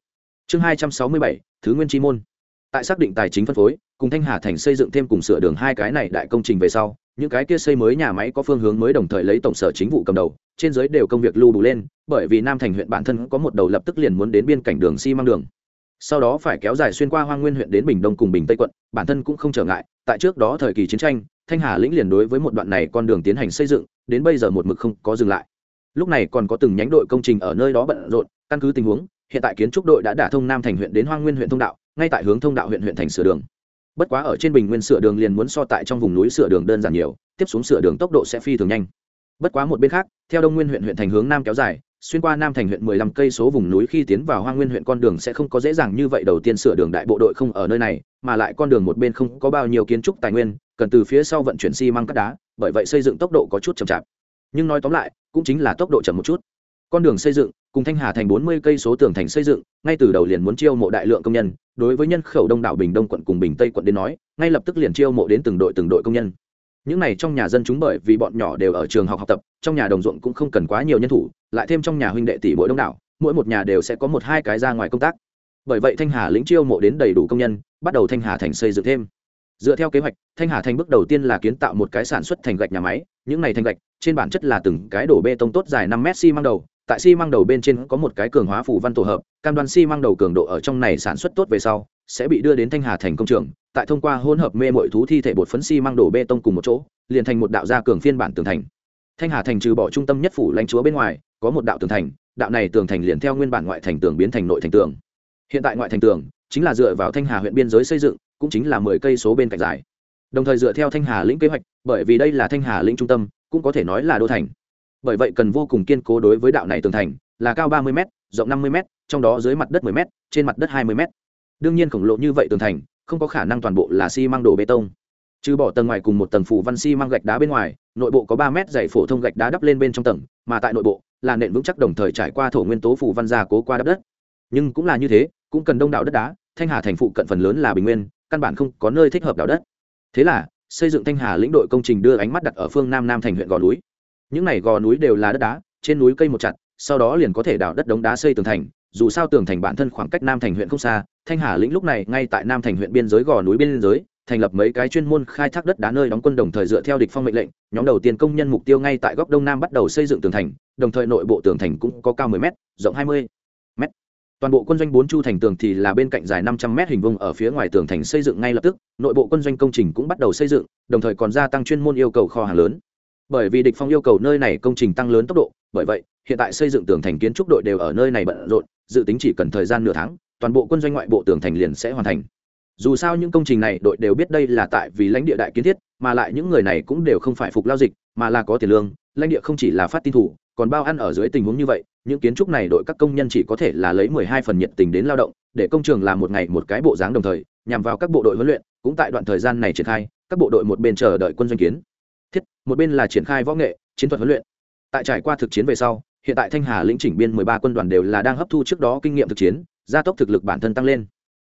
Chương hai trăm sáu mươi bảy, thứ nguyên chi môn. Tại xác định tài chính phân phối, cùng thanh hà thành xây dựng thêm cùng sửa đường hai cái này đại công trình về sau những cái kia xây mới nhà máy có phương hướng mới đồng thời lấy tổng sở chính vụ cầm đầu, trên giới đều công việc lưu đủ lên, bởi vì nam thành huyện bản thân có một đầu lập tức liền muốn đến biên cảnh đường xi、si、măng đường. Sau đó phải kéo dài xuyên qua hoa nguyên huyện đến bình đông cùng bình tây quận, bản thân cũng không trở ngại, tại trước đó thời kỳ chiến tranh, thanh hà lĩnh liền đối với một đoạn này con đường tiến hành xây dựng, đến bây giờ một mực không có dừng lại. Lúc này còn có từng nhánh đội công trình ở nơi đó bận rộn, căn cứ tình huống, hiện tại kiến trúc đội đã đả thông nam thành huyện đến hoa nguyên huyện thông đạo, ngay tại hướng thông đạo huyện huyện thành sửa đường bất quá ở trên bình nguyên sửa đường liền muốn so tại trong vùng núi sửa đường đơn giản nhiều, tiếp xuống sửa đường tốc độ sẽ phi thường nhanh. Bất quá một bên khác, theo đông nguyên huyện huyện thành hướng nam kéo dài, xuyên qua nam thành huyện mười lăm cây số vùng núi khi tiến vào hoang nguyên huyện con đường sẽ không có dễ dàng như vậy đầu tiên sửa đường đại bộ đội không ở nơi này, mà lại con đường một bên không có bao nhiêu kiến trúc tài nguyên, cần từ phía sau vận chuyển xi măng cắt đá, bởi vậy xây dựng tốc độ có chút chậm chạp. Nhưng nói tóm lại, cũng chính là tốc độ chậm một chút con đường xây dựng, cùng thanh hà thành bốn mươi cây số tường thành xây dựng, ngay từ đầu liền muốn chiêu mộ đại lượng công nhân, đối với nhân khẩu đông đảo bình đông quận cùng bình tây quận đến nói, ngay lập tức liền chiêu mộ đến từng đội từng đội công nhân. Những này trong nhà dân chúng bởi vì bọn nhỏ đều ở trường học học tập, trong nhà đồng ruộng cũng không cần quá nhiều nhân thủ, lại thêm trong nhà huynh đệ tỷ mỗi đông đảo, mỗi một nhà đều sẽ có một hai cái ra ngoài công tác. Bởi vậy thanh hà lĩnh chiêu mộ đến đầy đủ công nhân, bắt đầu thanh hà thành xây dựng thêm. Dựa theo kế hoạch, thanh hà thành bước đầu tiên là kiến tạo một cái sản xuất thành gạch nhà máy, những này thành gạch, trên bản chất là từng cái đổ bê tông tốt dài năm mét xi măng đầu tại xi măng đầu bên trên có một cái cường hóa phủ văn tổ hợp, cam đoan xi măng đầu cường độ ở trong này sản xuất tốt về sau, sẽ bị đưa đến thanh hà thành công trường, tại thông qua hỗn hợp mê mọi thú thi thể bột phấn xi măng đổ bê tông cùng một chỗ, liền thành một đạo gia cường phiên bản tường thành. Thanh hà thành trừ bỏ trung tâm nhất phủ lãnh chúa bên ngoài, có một đạo tường thành, đạo này tường thành liền theo nguyên bản ngoại thành tường biến thành nội thành tường. Hiện tại ngoại thành tường chính là dựa vào thanh hà huyện biên giới xây dựng, cũng chính là mười cây số bên cạnh dài. Đồng thời dựa theo thanh hà lĩnh kế hoạch, bởi vì đây là thanh hà lĩnh trung tâm, cũng có thể nói là đô thành bởi vậy cần vô cùng kiên cố đối với đạo này tường thành, là cao ba mươi m rộng năm mươi m trong đó dưới mặt đất 10 m trên mặt đất hai mươi m đương nhiên khổng lồ như vậy tường thành, không có khả năng toàn bộ là xi măng đổ bê tông. Trừ bỏ tầng ngoài cùng một tầng phủ văn xi măng gạch đá bên ngoài, nội bộ có ba mét dày phổ thông gạch đá đắp lên bên trong tầng, mà tại nội bộ, là nền vững chắc đồng thời trải qua thổ nguyên tố phủ văn gia cố qua đắp đất. Nhưng cũng là như thế, cũng cần đông đảo đất đá, thanh hà thành phụ cận phần lớn là bình nguyên, căn bản không có nơi thích hợp đào đất. Thế là, xây dựng thanh hà lĩnh đội công trình đưa ánh mắt đặt ở phương nam nam thành huyện gò núi những này gò núi đều là đất đá, trên núi cây một chặt, sau đó liền có thể đào đất đống đá xây tường thành, dù sao tường thành bản thân khoảng cách nam thành huyện không xa, thanh hà lĩnh lúc này ngay tại nam thành huyện biên giới gò núi biên giới, thành lập mấy cái chuyên môn khai thác đất đá nơi đóng quân đồng thời dựa theo địch phong mệnh lệnh, nhóm đầu tiên công nhân mục tiêu ngay tại góc đông nam bắt đầu xây dựng tường thành, đồng thời nội bộ tường thành cũng có cao 10 m rộng 20 m toàn bộ quân doanh bốn chu thành tường thì là bên cạnh dài 500 m hình vuông ở phía ngoài tường thành xây dựng ngay lập tức, nội bộ quân doanh công trình cũng bắt đầu xây dựng, đồng thời còn gia tăng chuyên môn yêu cầu kho hàng lớn bởi vì địch phong yêu cầu nơi này công trình tăng lớn tốc độ, bởi vậy, hiện tại xây dựng tường thành kiến trúc đội đều ở nơi này bận rộn, dự tính chỉ cần thời gian nửa tháng, toàn bộ quân doanh ngoại bộ tường thành liền sẽ hoàn thành. Dù sao những công trình này đội đều biết đây là tại vì lãnh địa đại kiến thiết, mà lại những người này cũng đều không phải phục lao dịch, mà là có tiền lương, lãnh địa không chỉ là phát tin thủ, còn bao ăn ở dưới tình huống như vậy, những kiến trúc này đội các công nhân chỉ có thể là lấy mười hai phần nhiệt tình đến lao động, để công trường làm một ngày một cái bộ dáng đồng thời, nhằm vào các bộ đội huấn luyện, cũng tại đoạn thời gian này triển khai, các bộ đội một bên chờ đợi quân doanh kiến thiết, một bên là triển khai võ nghệ, chiến thuật huấn luyện. Tại trải qua thực chiến về sau, hiện tại thanh hà lĩnh chỉnh biên mười ba quân đoàn đều là đang hấp thu trước đó kinh nghiệm thực chiến, gia tốc thực lực bản thân tăng lên.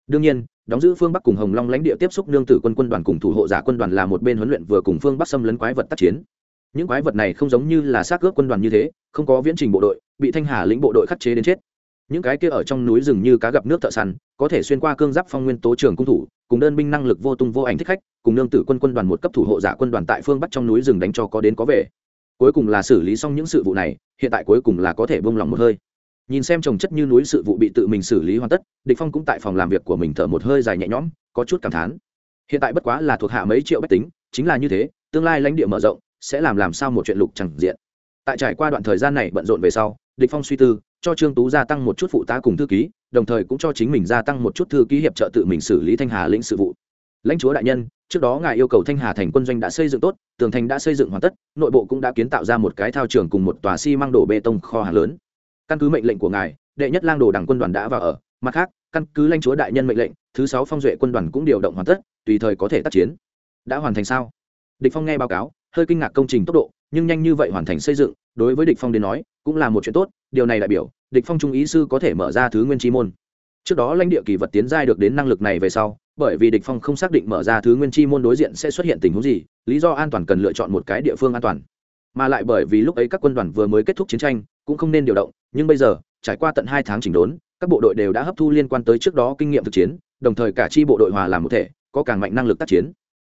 Đương nhiên, đóng giữ phương bắc cùng hồng long lãnh địa tiếp xúc nương tử quân quân đoàn cùng thủ hộ giả quân đoàn là một bên huấn luyện vừa cùng phương bắc xâm lấn quái vật tác chiến. Những quái vật này không giống như là xác ướp quân đoàn như thế, không có viễn trình bộ đội, bị thanh hà lĩnh bộ đội khắc chế đến chết những cái kia ở trong núi rừng như cá gặp nước thợ săn, có thể xuyên qua cương giáp phong nguyên tố trường cung thủ, cùng đơn binh năng lực vô tung vô ảnh thích khách, cùng nương tử quân quân đoàn một cấp thủ hộ giả quân đoàn tại phương bắc trong núi rừng đánh cho có đến có về. Cuối cùng là xử lý xong những sự vụ này, hiện tại cuối cùng là có thể bông lòng một hơi. Nhìn xem trồng chất như núi sự vụ bị tự mình xử lý hoàn tất, địch phong cũng tại phòng làm việc của mình thở một hơi dài nhẹ nhõm, có chút cảm thán. Hiện tại bất quá là thuộc hạ mấy triệu bách tính, chính là như thế, tương lai lãnh địa mở rộng, sẽ làm làm sao một chuyện lục chẳng diện. Tại trải qua đoạn thời gian này bận rộn về sau, địch phong suy tư cho trương tú gia tăng một chút phụ tá cùng thư ký, đồng thời cũng cho chính mình gia tăng một chút thư ký hiệp trợ tự mình xử lý thanh hà lĩnh sự vụ. Lãnh chúa đại nhân, trước đó ngài yêu cầu thanh hà thành quân doanh đã xây dựng tốt, tường thành đã xây dựng hoàn tất, nội bộ cũng đã kiến tạo ra một cái thao trường cùng một tòa xi măng đổ bê tông kho hàng lớn. Căn cứ mệnh lệnh của ngài, đệ nhất lang đồ đảng quân đoàn đã vào ở. Mặt khác, căn cứ lãnh chúa đại nhân mệnh lệnh, thứ sáu phong duệ quân đoàn cũng điều động hoàn tất, tùy thời có thể tác chiến. Đã hoàn thành sao? Địch phong nghe báo cáo, hơi kinh ngạc công trình tốc độ, nhưng nhanh như vậy hoàn thành xây dựng đối với địch phong đến nói, cũng là một chuyện tốt, điều này đại biểu, địch phong trung ý sư có thể mở ra thứ nguyên chi môn. Trước đó lãnh địa kỳ vật tiến giai được đến năng lực này về sau, bởi vì địch phong không xác định mở ra thứ nguyên chi môn đối diện sẽ xuất hiện tình huống gì, lý do an toàn cần lựa chọn một cái địa phương an toàn. Mà lại bởi vì lúc ấy các quân đoàn vừa mới kết thúc chiến tranh, cũng không nên điều động, nhưng bây giờ, trải qua tận hai tháng chỉnh đốn, các bộ đội đều đã hấp thu liên quan tới trước đó kinh nghiệm thực chiến, đồng thời cả chi bộ đội hòa làm một thể, có càng mạnh năng lực tác chiến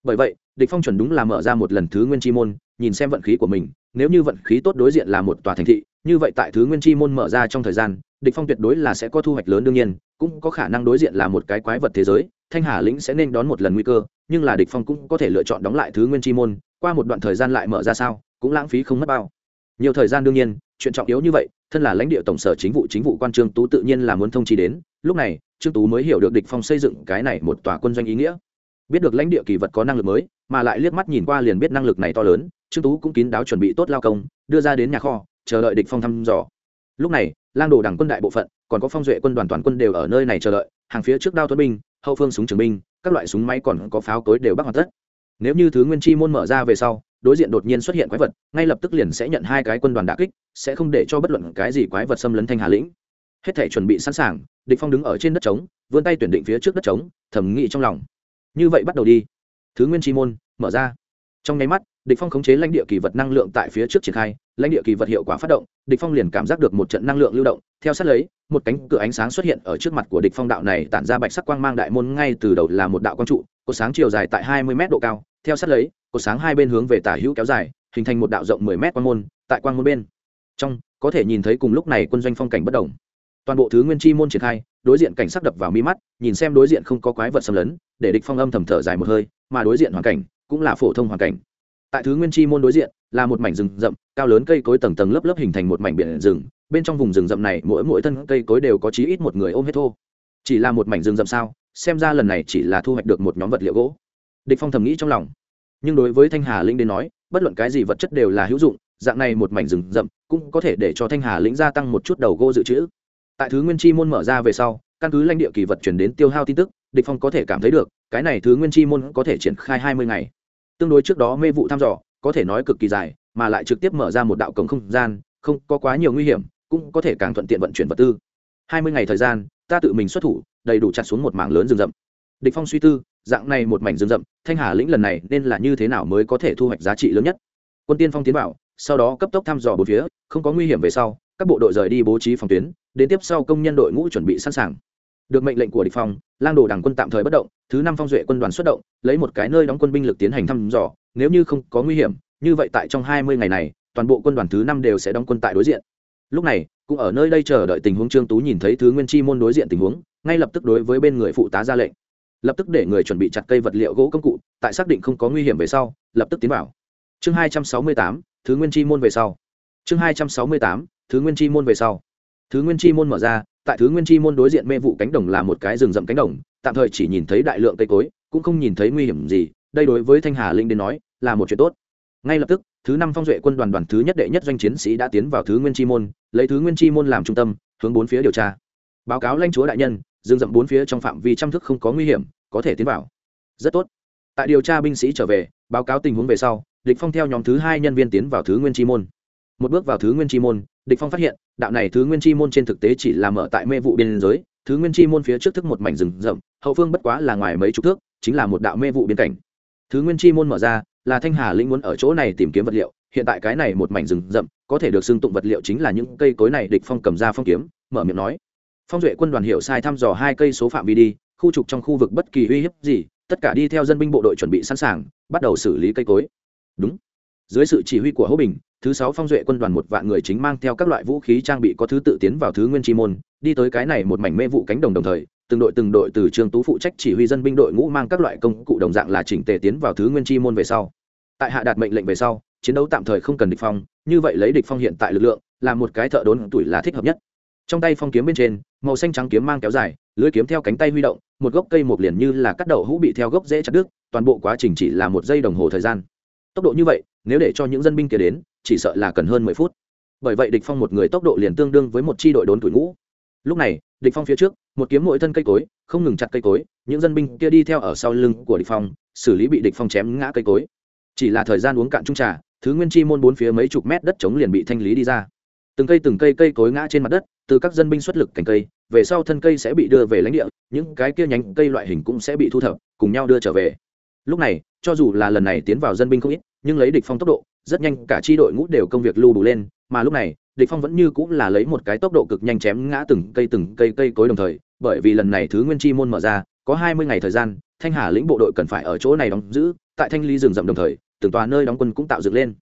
bởi vậy, địch phong chuẩn đúng là mở ra một lần thứ nguyên chi môn, nhìn xem vận khí của mình, nếu như vận khí tốt đối diện là một tòa thành thị, như vậy tại thứ nguyên chi môn mở ra trong thời gian, địch phong tuyệt đối là sẽ có thu hoạch lớn đương nhiên, cũng có khả năng đối diện là một cái quái vật thế giới, thanh hà lĩnh sẽ nên đón một lần nguy cơ, nhưng là địch phong cũng có thể lựa chọn đóng lại thứ nguyên chi môn, qua một đoạn thời gian lại mở ra sao, cũng lãng phí không mất bao. Nhiều thời gian đương nhiên, chuyện trọng yếu như vậy, thân là lãnh địa tổng sở chính vụ chính vụ quan trương tú tự nhiên là muốn thông chi đến, lúc này, trương tú mới hiểu được địch phong xây dựng cái này một tòa quân doanh ý nghĩa biết được lãnh địa kỳ vật có năng lực mới, mà lại liếc mắt nhìn qua liền biết năng lực này to lớn, trương tú cũng kín đáo chuẩn bị tốt lao công, đưa ra đến nhà kho, chờ đợi địch phong thăm dò. Lúc này, lang đồ đảng quân đại bộ phận, còn có phong duệ quân đoàn toàn quân đều ở nơi này chờ đợi, hàng phía trước đao tuấn binh, hậu phương súng trường binh, các loại súng máy còn có pháo cối đều bắt hoàn tất. Nếu như thứ nguyên chi môn mở ra về sau, đối diện đột nhiên xuất hiện quái vật, ngay lập tức liền sẽ nhận hai cái quân đoàn đả kích, sẽ không để cho bất luận cái gì quái vật xâm lấn thanh hà lĩnh. Hết thể chuẩn bị sẵn sàng, địch phong đứng ở trên đất trống, vươn tay tuyển định phía trước đất trống thẩm nghĩ trong lòng như vậy bắt đầu đi. Thứ nguyên chi môn, mở ra. Trong nháy mắt, địch phong khống chế lãnh địa kỳ vật năng lượng tại phía trước triển khai, lãnh địa kỳ vật hiệu quả phát động, địch phong liền cảm giác được một trận năng lượng lưu động. Theo sát lấy, một cánh cửa ánh sáng xuất hiện ở trước mặt của địch phong đạo này tản ra bạch sắc quang mang đại môn ngay từ đầu là một đạo quang trụ, có sáng chiều dài tại 20 mét độ cao. Theo sát lấy, có sáng hai bên hướng về tả hữu kéo dài, hình thành một đạo rộng 10 mét quang môn tại quang môn bên. Trong, có thể nhìn thấy cùng lúc này quân doanh phong cảnh bất động toàn bộ thứ nguyên chi môn triển khai, đối diện cảnh sắc đập vào mi mắt, nhìn xem đối diện không có quái vật xâm lấn, để địch phong âm thầm thở dài một hơi, mà đối diện hoàn cảnh cũng là phổ thông hoàn cảnh. Tại thứ nguyên chi môn đối diện là một mảnh rừng rậm, cao lớn cây cối tầng tầng lớp lớp hình thành một mảnh biển rừng, bên trong vùng rừng rậm này mỗi mỗi thân cây cối đều có chí ít một người ôm hết thô. Chỉ là một mảnh rừng rậm sao, xem ra lần này chỉ là thu hoạch được một nhóm vật liệu gỗ. Địch phong thầm nghĩ trong lòng. Nhưng đối với thanh hà linh đến nói, bất luận cái gì vật chất đều là hữu dụng, dạng này một mảnh rừng rậm cũng có thể để cho thanh hà lĩnh gia tăng một chút đầu gỗ dự trữ tại thứ nguyên chi môn mở ra về sau, căn cứ lãnh địa kỳ vật chuyển đến tiêu hao tin tức, địch phong có thể cảm thấy được, cái này thứ nguyên chi môn có thể triển khai hai mươi ngày. Tương đối trước đó mê vụ thăm dò, có thể nói cực kỳ dài, mà lại trực tiếp mở ra một đạo cổng không gian, không có quá nhiều nguy hiểm, cũng có thể càng thuận tiện vận chuyển vật tư. hai mươi ngày thời gian, ta tự mình xuất thủ, đầy đủ chặt xuống một mảng lớn rừng rậm. Địch phong suy tư, dạng này một mảnh rừng rậm, thanh hà lĩnh lần này nên là như thế nào mới có thể thu hoạch giá trị lớn nhất? Quân tiên phong tiến bảo sau đó cấp tốc thăm dò bốn phía, không có nguy hiểm về sau, các bộ đội rời đi bố trí phòng tuyến, đến tiếp sau công nhân đội ngũ chuẩn bị sẵn sàng. Được mệnh lệnh của địch phong, lang đồ đảng quân tạm thời bất động, thứ năm phong duệ quân đoàn xuất động, lấy một cái nơi đóng quân binh lực tiến hành thăm dò, nếu như không có nguy hiểm, như vậy tại trong hai mươi ngày này, toàn bộ quân đoàn thứ năm đều sẽ đóng quân tại đối diện. Lúc này, cũng ở nơi đây chờ đợi tình huống trương tú nhìn thấy thứ nguyên chi môn đối diện tình huống, ngay lập tức đối với bên người phụ tá ra lệnh. Lập tức để người chuẩn bị chặt cây vật liệu gỗ công cụ, tại xác định không có nguy hiểm về sau, lập tức tiến vào. Chương hai trăm sáu mươi tám thứ nguyên chi môn về sau. Chương hai trăm sáu mươi tám, thứ nguyên chi môn về sau. Thứ nguyên chi môn mở ra, tại thứ nguyên chi môn đối diện mê vụ cánh đồng là một cái rừng rậm cánh đồng, tạm thời chỉ nhìn thấy đại lượng cây cối, cũng không nhìn thấy nguy hiểm gì, đây đối với thanh hà linh đến nói, là một chuyện tốt. Ngay lập tức, thứ năm phong duệ quân đoàn đoàn thứ nhất đệ nhất doanh chiến sĩ đã tiến vào thứ nguyên chi môn, lấy thứ nguyên chi môn làm trung tâm, hướng bốn phía điều tra. Báo cáo lãnh chúa đại nhân, rừng rậm bốn phía trong phạm vi trăm thức không có nguy hiểm, có thể tiến vào. Rất tốt. Tại điều tra binh sĩ trở về báo cáo tình huống về sau, địch phong theo nhóm thứ hai nhân viên tiến vào thứ nguyên chi môn. Một bước vào thứ nguyên chi môn, địch phong phát hiện, đạo này thứ nguyên chi môn trên thực tế chỉ là mở tại mê vụ biên giới, thứ nguyên chi môn phía trước thức một mảnh rừng rậm, hậu phương bất quá là ngoài mấy chục thước, chính là một đạo mê vụ biên cảnh. Thứ nguyên chi môn mở ra, là thanh hà linh muốn ở chỗ này tìm kiếm vật liệu, hiện tại cái này một mảnh rừng rậm, có thể được xưng tụng vật liệu chính là những cây cối này, địch phong cầm ra phong kiếm, mở miệng nói. Phong duệ quân đoàn hiệu sai thăm dò hai cây số phạm vi đi, khu trục trong khu vực bất kỳ uy hiếp gì tất cả đi theo dân binh bộ đội chuẩn bị sẵn sàng, bắt đầu xử lý cây cối. Đúng. Dưới sự chỉ huy của hỗ bình, thứ sáu phong duệ quân đoàn một vạn người chính mang theo các loại vũ khí trang bị có thứ tự tiến vào thứ nguyên chi môn, đi tới cái này một mảnh mê vụ cánh đồng đồng thời, từng đội từng đội từ trường tú phụ trách chỉ huy dân binh đội ngũ mang các loại công cụ đồng dạng là chỉnh tề tiến vào thứ nguyên chi môn về sau. Tại hạ đạt mệnh lệnh về sau, chiến đấu tạm thời không cần địch phong, như vậy lấy địch phong hiện tại lực lượng, là một cái thợ đốn tuổi là thích hợp nhất. Trong tay phong kiếm bên trên, màu xanh trắng kiếm mang kéo dài lưới kiếm theo cánh tay huy động, một gốc cây một liền như là cắt đậu hũ bị theo gốc dễ chặt đứt, toàn bộ quá trình chỉ là một giây đồng hồ thời gian. Tốc độ như vậy, nếu để cho những dân binh kia đến, chỉ sợ là cần hơn mười phút. Bởi vậy địch phong một người tốc độ liền tương đương với một chi đội đốn tuổi ngũ. Lúc này, địch phong phía trước, một kiếm mỗi thân cây cối, không ngừng chặt cây cối, những dân binh kia đi theo ở sau lưng của địch phong, xử lý bị địch phong chém ngã cây cối. Chỉ là thời gian uống cạn chung trà, thứ nguyên chi môn bốn phía mấy chục mét đất trống liền bị thanh lý đi ra. Từng cây từng cây cây cối ngã trên mặt đất, từ các dân binh xuất lực cành cây về sau thân cây sẽ bị đưa về lãnh địa, những cái kia nhánh cây loại hình cũng sẽ bị thu thập, cùng nhau đưa trở về. Lúc này, cho dù là lần này tiến vào dân binh không ít, nhưng lấy địch phong tốc độ, rất nhanh cả chi đội ngũ đều công việc lưu đủ lên, mà lúc này, địch phong vẫn như cũng là lấy một cái tốc độ cực nhanh chém ngã từng cây từng cây cây cối đồng thời, bởi vì lần này thứ nguyên chi môn mở ra, có 20 ngày thời gian, thanh hà lĩnh bộ đội cần phải ở chỗ này đóng giữ, tại thanh ly rừng rậm đồng thời, từng tòa nơi đóng quân cũng tạo dựng lên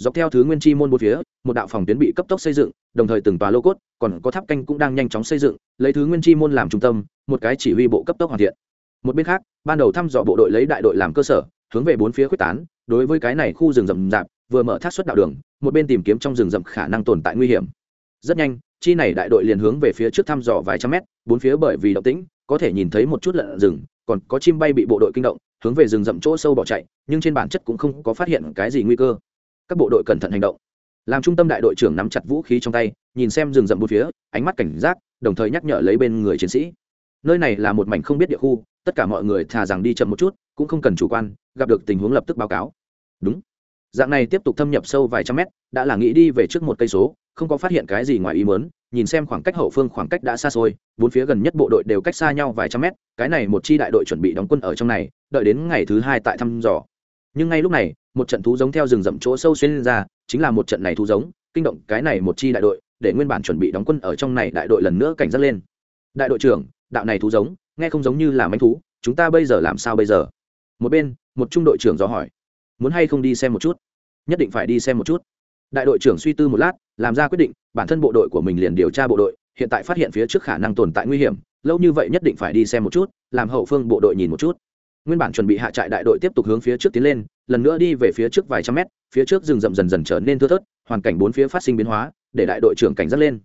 dọc theo thứ nguyên chi môn bốn phía, một đạo phòng tuyến bị cấp tốc xây dựng, đồng thời từng tòa lô cốt, còn có tháp canh cũng đang nhanh chóng xây dựng, lấy thứ nguyên chi môn làm trung tâm, một cái chỉ huy bộ cấp tốc hoàn thiện. Một bên khác, ban đầu thăm dò bộ đội lấy đại đội làm cơ sở, hướng về bốn phía quyết tán, đối với cái này khu rừng rậm rạp, vừa mở thác xuất đạo đường, một bên tìm kiếm trong rừng rậm khả năng tồn tại nguy hiểm. Rất nhanh, chi này đại đội liền hướng về phía trước thăm dò vài trăm mét, bốn phía bởi vì động tĩnh, có thể nhìn thấy một chút lợn rừng, còn có chim bay bị bộ đội kinh động, hướng về rừng rậm chỗ sâu bỏ chạy, nhưng trên bản chất cũng không có phát hiện cái gì nguy cơ các bộ đội cẩn thận hành động. Làm trung tâm đại đội trưởng nắm chặt vũ khí trong tay, nhìn xem rừng rậm bốn phía, ánh mắt cảnh giác, đồng thời nhắc nhở lấy bên người chiến sĩ. Nơi này là một mảnh không biết địa khu, tất cả mọi người thà rằng đi chậm một chút, cũng không cần chủ quan, gặp được tình huống lập tức báo cáo. Đúng. Dạng này tiếp tục thâm nhập sâu vài trăm mét, đã là nghĩ đi về trước một cây số, không có phát hiện cái gì ngoài ý mớn nhìn xem khoảng cách hậu phương khoảng cách đã xa xôi, bốn phía gần nhất bộ đội đều cách xa nhau vài trăm mét, cái này một chi đại đội chuẩn bị đóng quân ở trong này, đợi đến ngày thứ hai tại thăm dò nhưng ngay lúc này, một trận thú giống theo rừng rậm chỗ sâu xuyên ra, chính là một trận này thú giống, kinh động cái này một chi đại đội, để nguyên bản chuẩn bị đóng quân ở trong này đại đội lần nữa cảnh giác lên. Đại đội trưởng, đạo này thú giống, nghe không giống như là manh thú, chúng ta bây giờ làm sao bây giờ? Một bên, một trung đội trưởng do hỏi, muốn hay không đi xem một chút? Nhất định phải đi xem một chút. Đại đội trưởng suy tư một lát, làm ra quyết định, bản thân bộ đội của mình liền điều tra bộ đội, hiện tại phát hiện phía trước khả năng tồn tại nguy hiểm, lâu như vậy nhất định phải đi xem một chút, làm hậu phương bộ đội nhìn một chút nguyên bản chuẩn bị hạ trại đại đội tiếp tục hướng phía trước tiến lên, lần nữa đi về phía trước vài trăm mét, phía trước rừng rậm dần dần trở nên thưa thớt, hoàn cảnh bốn phía phát sinh biến hóa, để đại đội trưởng cảnh giác lên.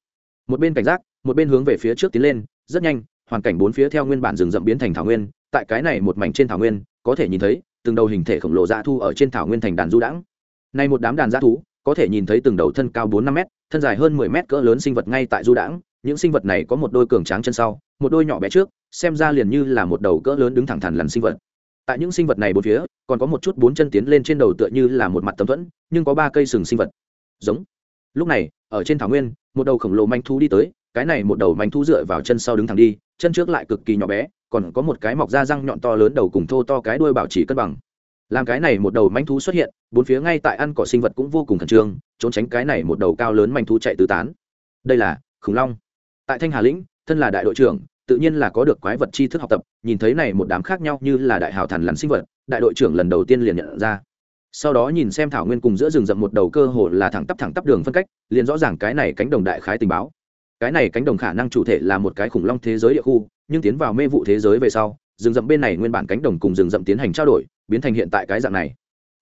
Một bên cảnh giác, một bên hướng về phía trước tiến lên, rất nhanh, hoàn cảnh bốn phía theo nguyên bản rừng rậm biến thành thảo nguyên, tại cái này một mảnh trên thảo nguyên, có thể nhìn thấy, từng đầu hình thể khổng lồ dã thu ở trên thảo nguyên thành đàn du đãng. Nay một đám đàn dã thú có thể nhìn thấy từng đầu thân cao bốn năm m thân dài hơn mười m cỡ lớn sinh vật ngay tại du đãng, những sinh vật này có một đôi cường tráng chân sau một đôi nhỏ bé trước, xem ra liền như là một đầu cỡ lớn đứng thẳng thắn lằn sinh vật. Tại những sinh vật này bốn phía, còn có một chút bốn chân tiến lên trên đầu tựa như là một mặt tấm thuẫn, nhưng có ba cây sừng sinh vật. Giống. Lúc này, ở trên thảo nguyên, một đầu khổng lồ manh thú đi tới, cái này một đầu manh thú dựa vào chân sau đứng thẳng đi, chân trước lại cực kỳ nhỏ bé, còn có một cái mọc da răng nhọn to lớn đầu cùng thô to cái đuôi bảo trì cân bằng. Làm cái này một đầu manh thú xuất hiện, bốn phía ngay tại ăn cỏ sinh vật cũng vô cùng khẩn trương, trốn tránh cái này một đầu cao lớn manh thú chạy tứ tán. Đây là khủng long. Tại thanh hà lĩnh thân là đại đội trưởng, tự nhiên là có được quái vật tri thức học tập, nhìn thấy này một đám khác nhau như là đại hào thần lắn sinh vật, đại đội trưởng lần đầu tiên liền nhận ra. Sau đó nhìn xem thảo nguyên cùng giữa rừng rậm một đầu cơ hồ là thẳng tắp thẳng tắp đường phân cách, liền rõ ràng cái này cánh đồng đại khái tình báo. Cái này cánh đồng khả năng chủ thể là một cái khủng long thế giới địa khu, nhưng tiến vào mê vụ thế giới về sau, rừng rậm bên này nguyên bản cánh đồng cùng rừng rậm tiến hành trao đổi, biến thành hiện tại cái dạng này.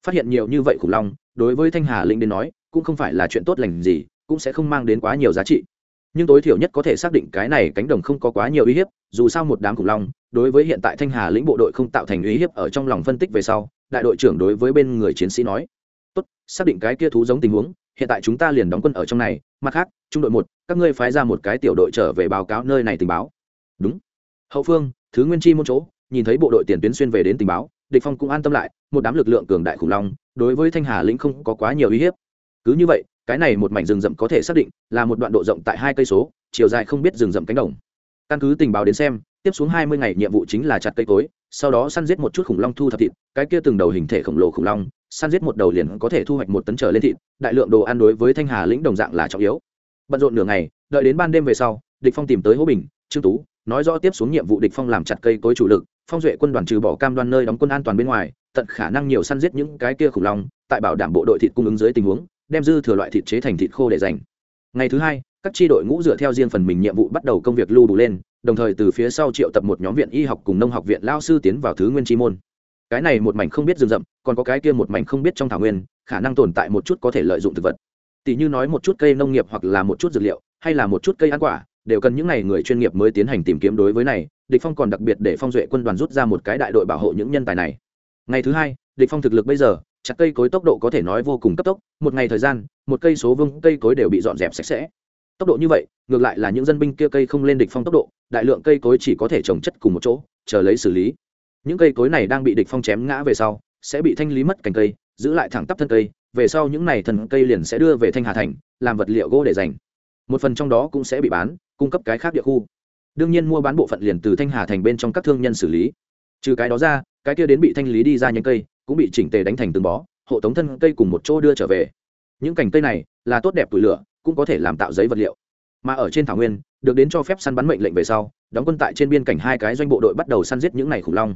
Phát hiện nhiều như vậy khủng long, đối với thanh hà linh đến nói, cũng không phải là chuyện tốt lành gì, cũng sẽ không mang đến quá nhiều giá trị nhưng tối thiểu nhất có thể xác định cái này cánh đồng không có quá nhiều uy hiếp, dù sao một đám khủng long, đối với hiện tại thanh hà lĩnh bộ đội không tạo thành uy hiếp ở trong lòng phân tích về sau, đại đội trưởng đối với bên người chiến sĩ nói, tốt, xác định cái kia thú giống tình huống, hiện tại chúng ta liền đóng quân ở trong này, mặt khác, trung đội một, các ngươi phái ra một cái tiểu đội trở về báo cáo nơi này tình báo. Đúng. Hậu phương, thứ nguyên chi môn chỗ, nhìn thấy bộ đội tiền tuyến xuyên về đến tình báo, địch phong cũng an tâm lại, một đám lực lượng cường đại khủng long, đối với thanh hà lĩnh không có quá nhiều uy hiếp. Cứ như vậy cái này một mảnh rừng rậm có thể xác định là một đoạn độ rộng tại hai cây số, chiều dài không biết rừng rậm cánh đồng. Căn cứ tình báo đến xem, tiếp xuống hai mươi ngày nhiệm vụ chính là chặt cây cối, sau đó săn giết một chút khủng long thu thập thịt, cái kia từng đầu hình thể khổng lồ khủng long, săn giết một đầu liền có thể thu hoạch một tấn trở lên thịt, đại lượng đồ ăn đối với thanh hà lĩnh đồng dạng là trọng yếu. Bận rộn nửa ngày, đợi đến ban đêm về sau, địch phong tìm tới hố bình, trương tú, nói rõ tiếp xuống nhiệm vụ địch phong làm chặt cây cối chủ lực, phong duệ quân đoàn trừ bỏ cam đoan nơi đóng quân an toàn bên ngoài, tận khả năng nhiều săn giết những cái kia khủng long, tại bảo đảm bộ đội thịt cung ứng dưới tình huống đem dư thừa loại thịt chế thành thịt khô để dành. Ngày thứ hai, các tri đội ngũ dựa theo riêng phần mình nhiệm vụ bắt đầu công việc lưu đủ lên, đồng thời từ phía sau triệu tập một nhóm viện y học cùng nông học viện lao sư tiến vào thứ nguyên chi môn. Cái này một mảnh không biết rừng rậm, còn có cái kia một mảnh không biết trong thảo nguyên, khả năng tồn tại một chút có thể lợi dụng thực vật. Tỷ như nói một chút cây nông nghiệp hoặc là một chút dược liệu, hay là một chút cây ăn quả, đều cần những ngày người chuyên nghiệp mới tiến hành tìm kiếm đối với này. Địch phong còn đặc biệt để phong duệ quân đoàn rút ra một cái đại đội bảo hộ những nhân tài này. Ngày thứ hai, địch phong thực lực bây giờ chặt cây cối tốc độ có thể nói vô cùng cấp tốc, một ngày thời gian, một cây số vương cây cối đều bị dọn dẹp sạch sẽ. Tốc độ như vậy, ngược lại là những dân binh kia cây không lên địch phong tốc độ, đại lượng cây cối chỉ có thể trồng chất cùng một chỗ, chờ lấy xử lý. Những cây cối này đang bị địch phong chém ngã về sau, sẽ bị thanh lý mất cành cây, giữ lại thẳng tắp thân cây, về sau những này thần cây liền sẽ đưa về thanh hà thành, làm vật liệu gỗ để dành. Một phần trong đó cũng sẽ bị bán, cung cấp cái khác địa khu. Đương nhiên mua bán bộ phận liền từ thanh hà thành bên trong các thương nhân xử lý. Trừ cái đó ra, cái kia đến bị thanh lý đi ra những cây cũng bị chỉnh tề đánh thành từng bó, hộ tống thân cây cùng một chỗ đưa trở về. Những cành cây này là tốt đẹp tuổi lửa, cũng có thể làm tạo giấy vật liệu. Mà ở trên thảo nguyên, được đến cho phép săn bắn mệnh lệnh về sau, đóng quân tại trên biên cảnh hai cái doanh bộ đội bắt đầu săn giết những này khủng long.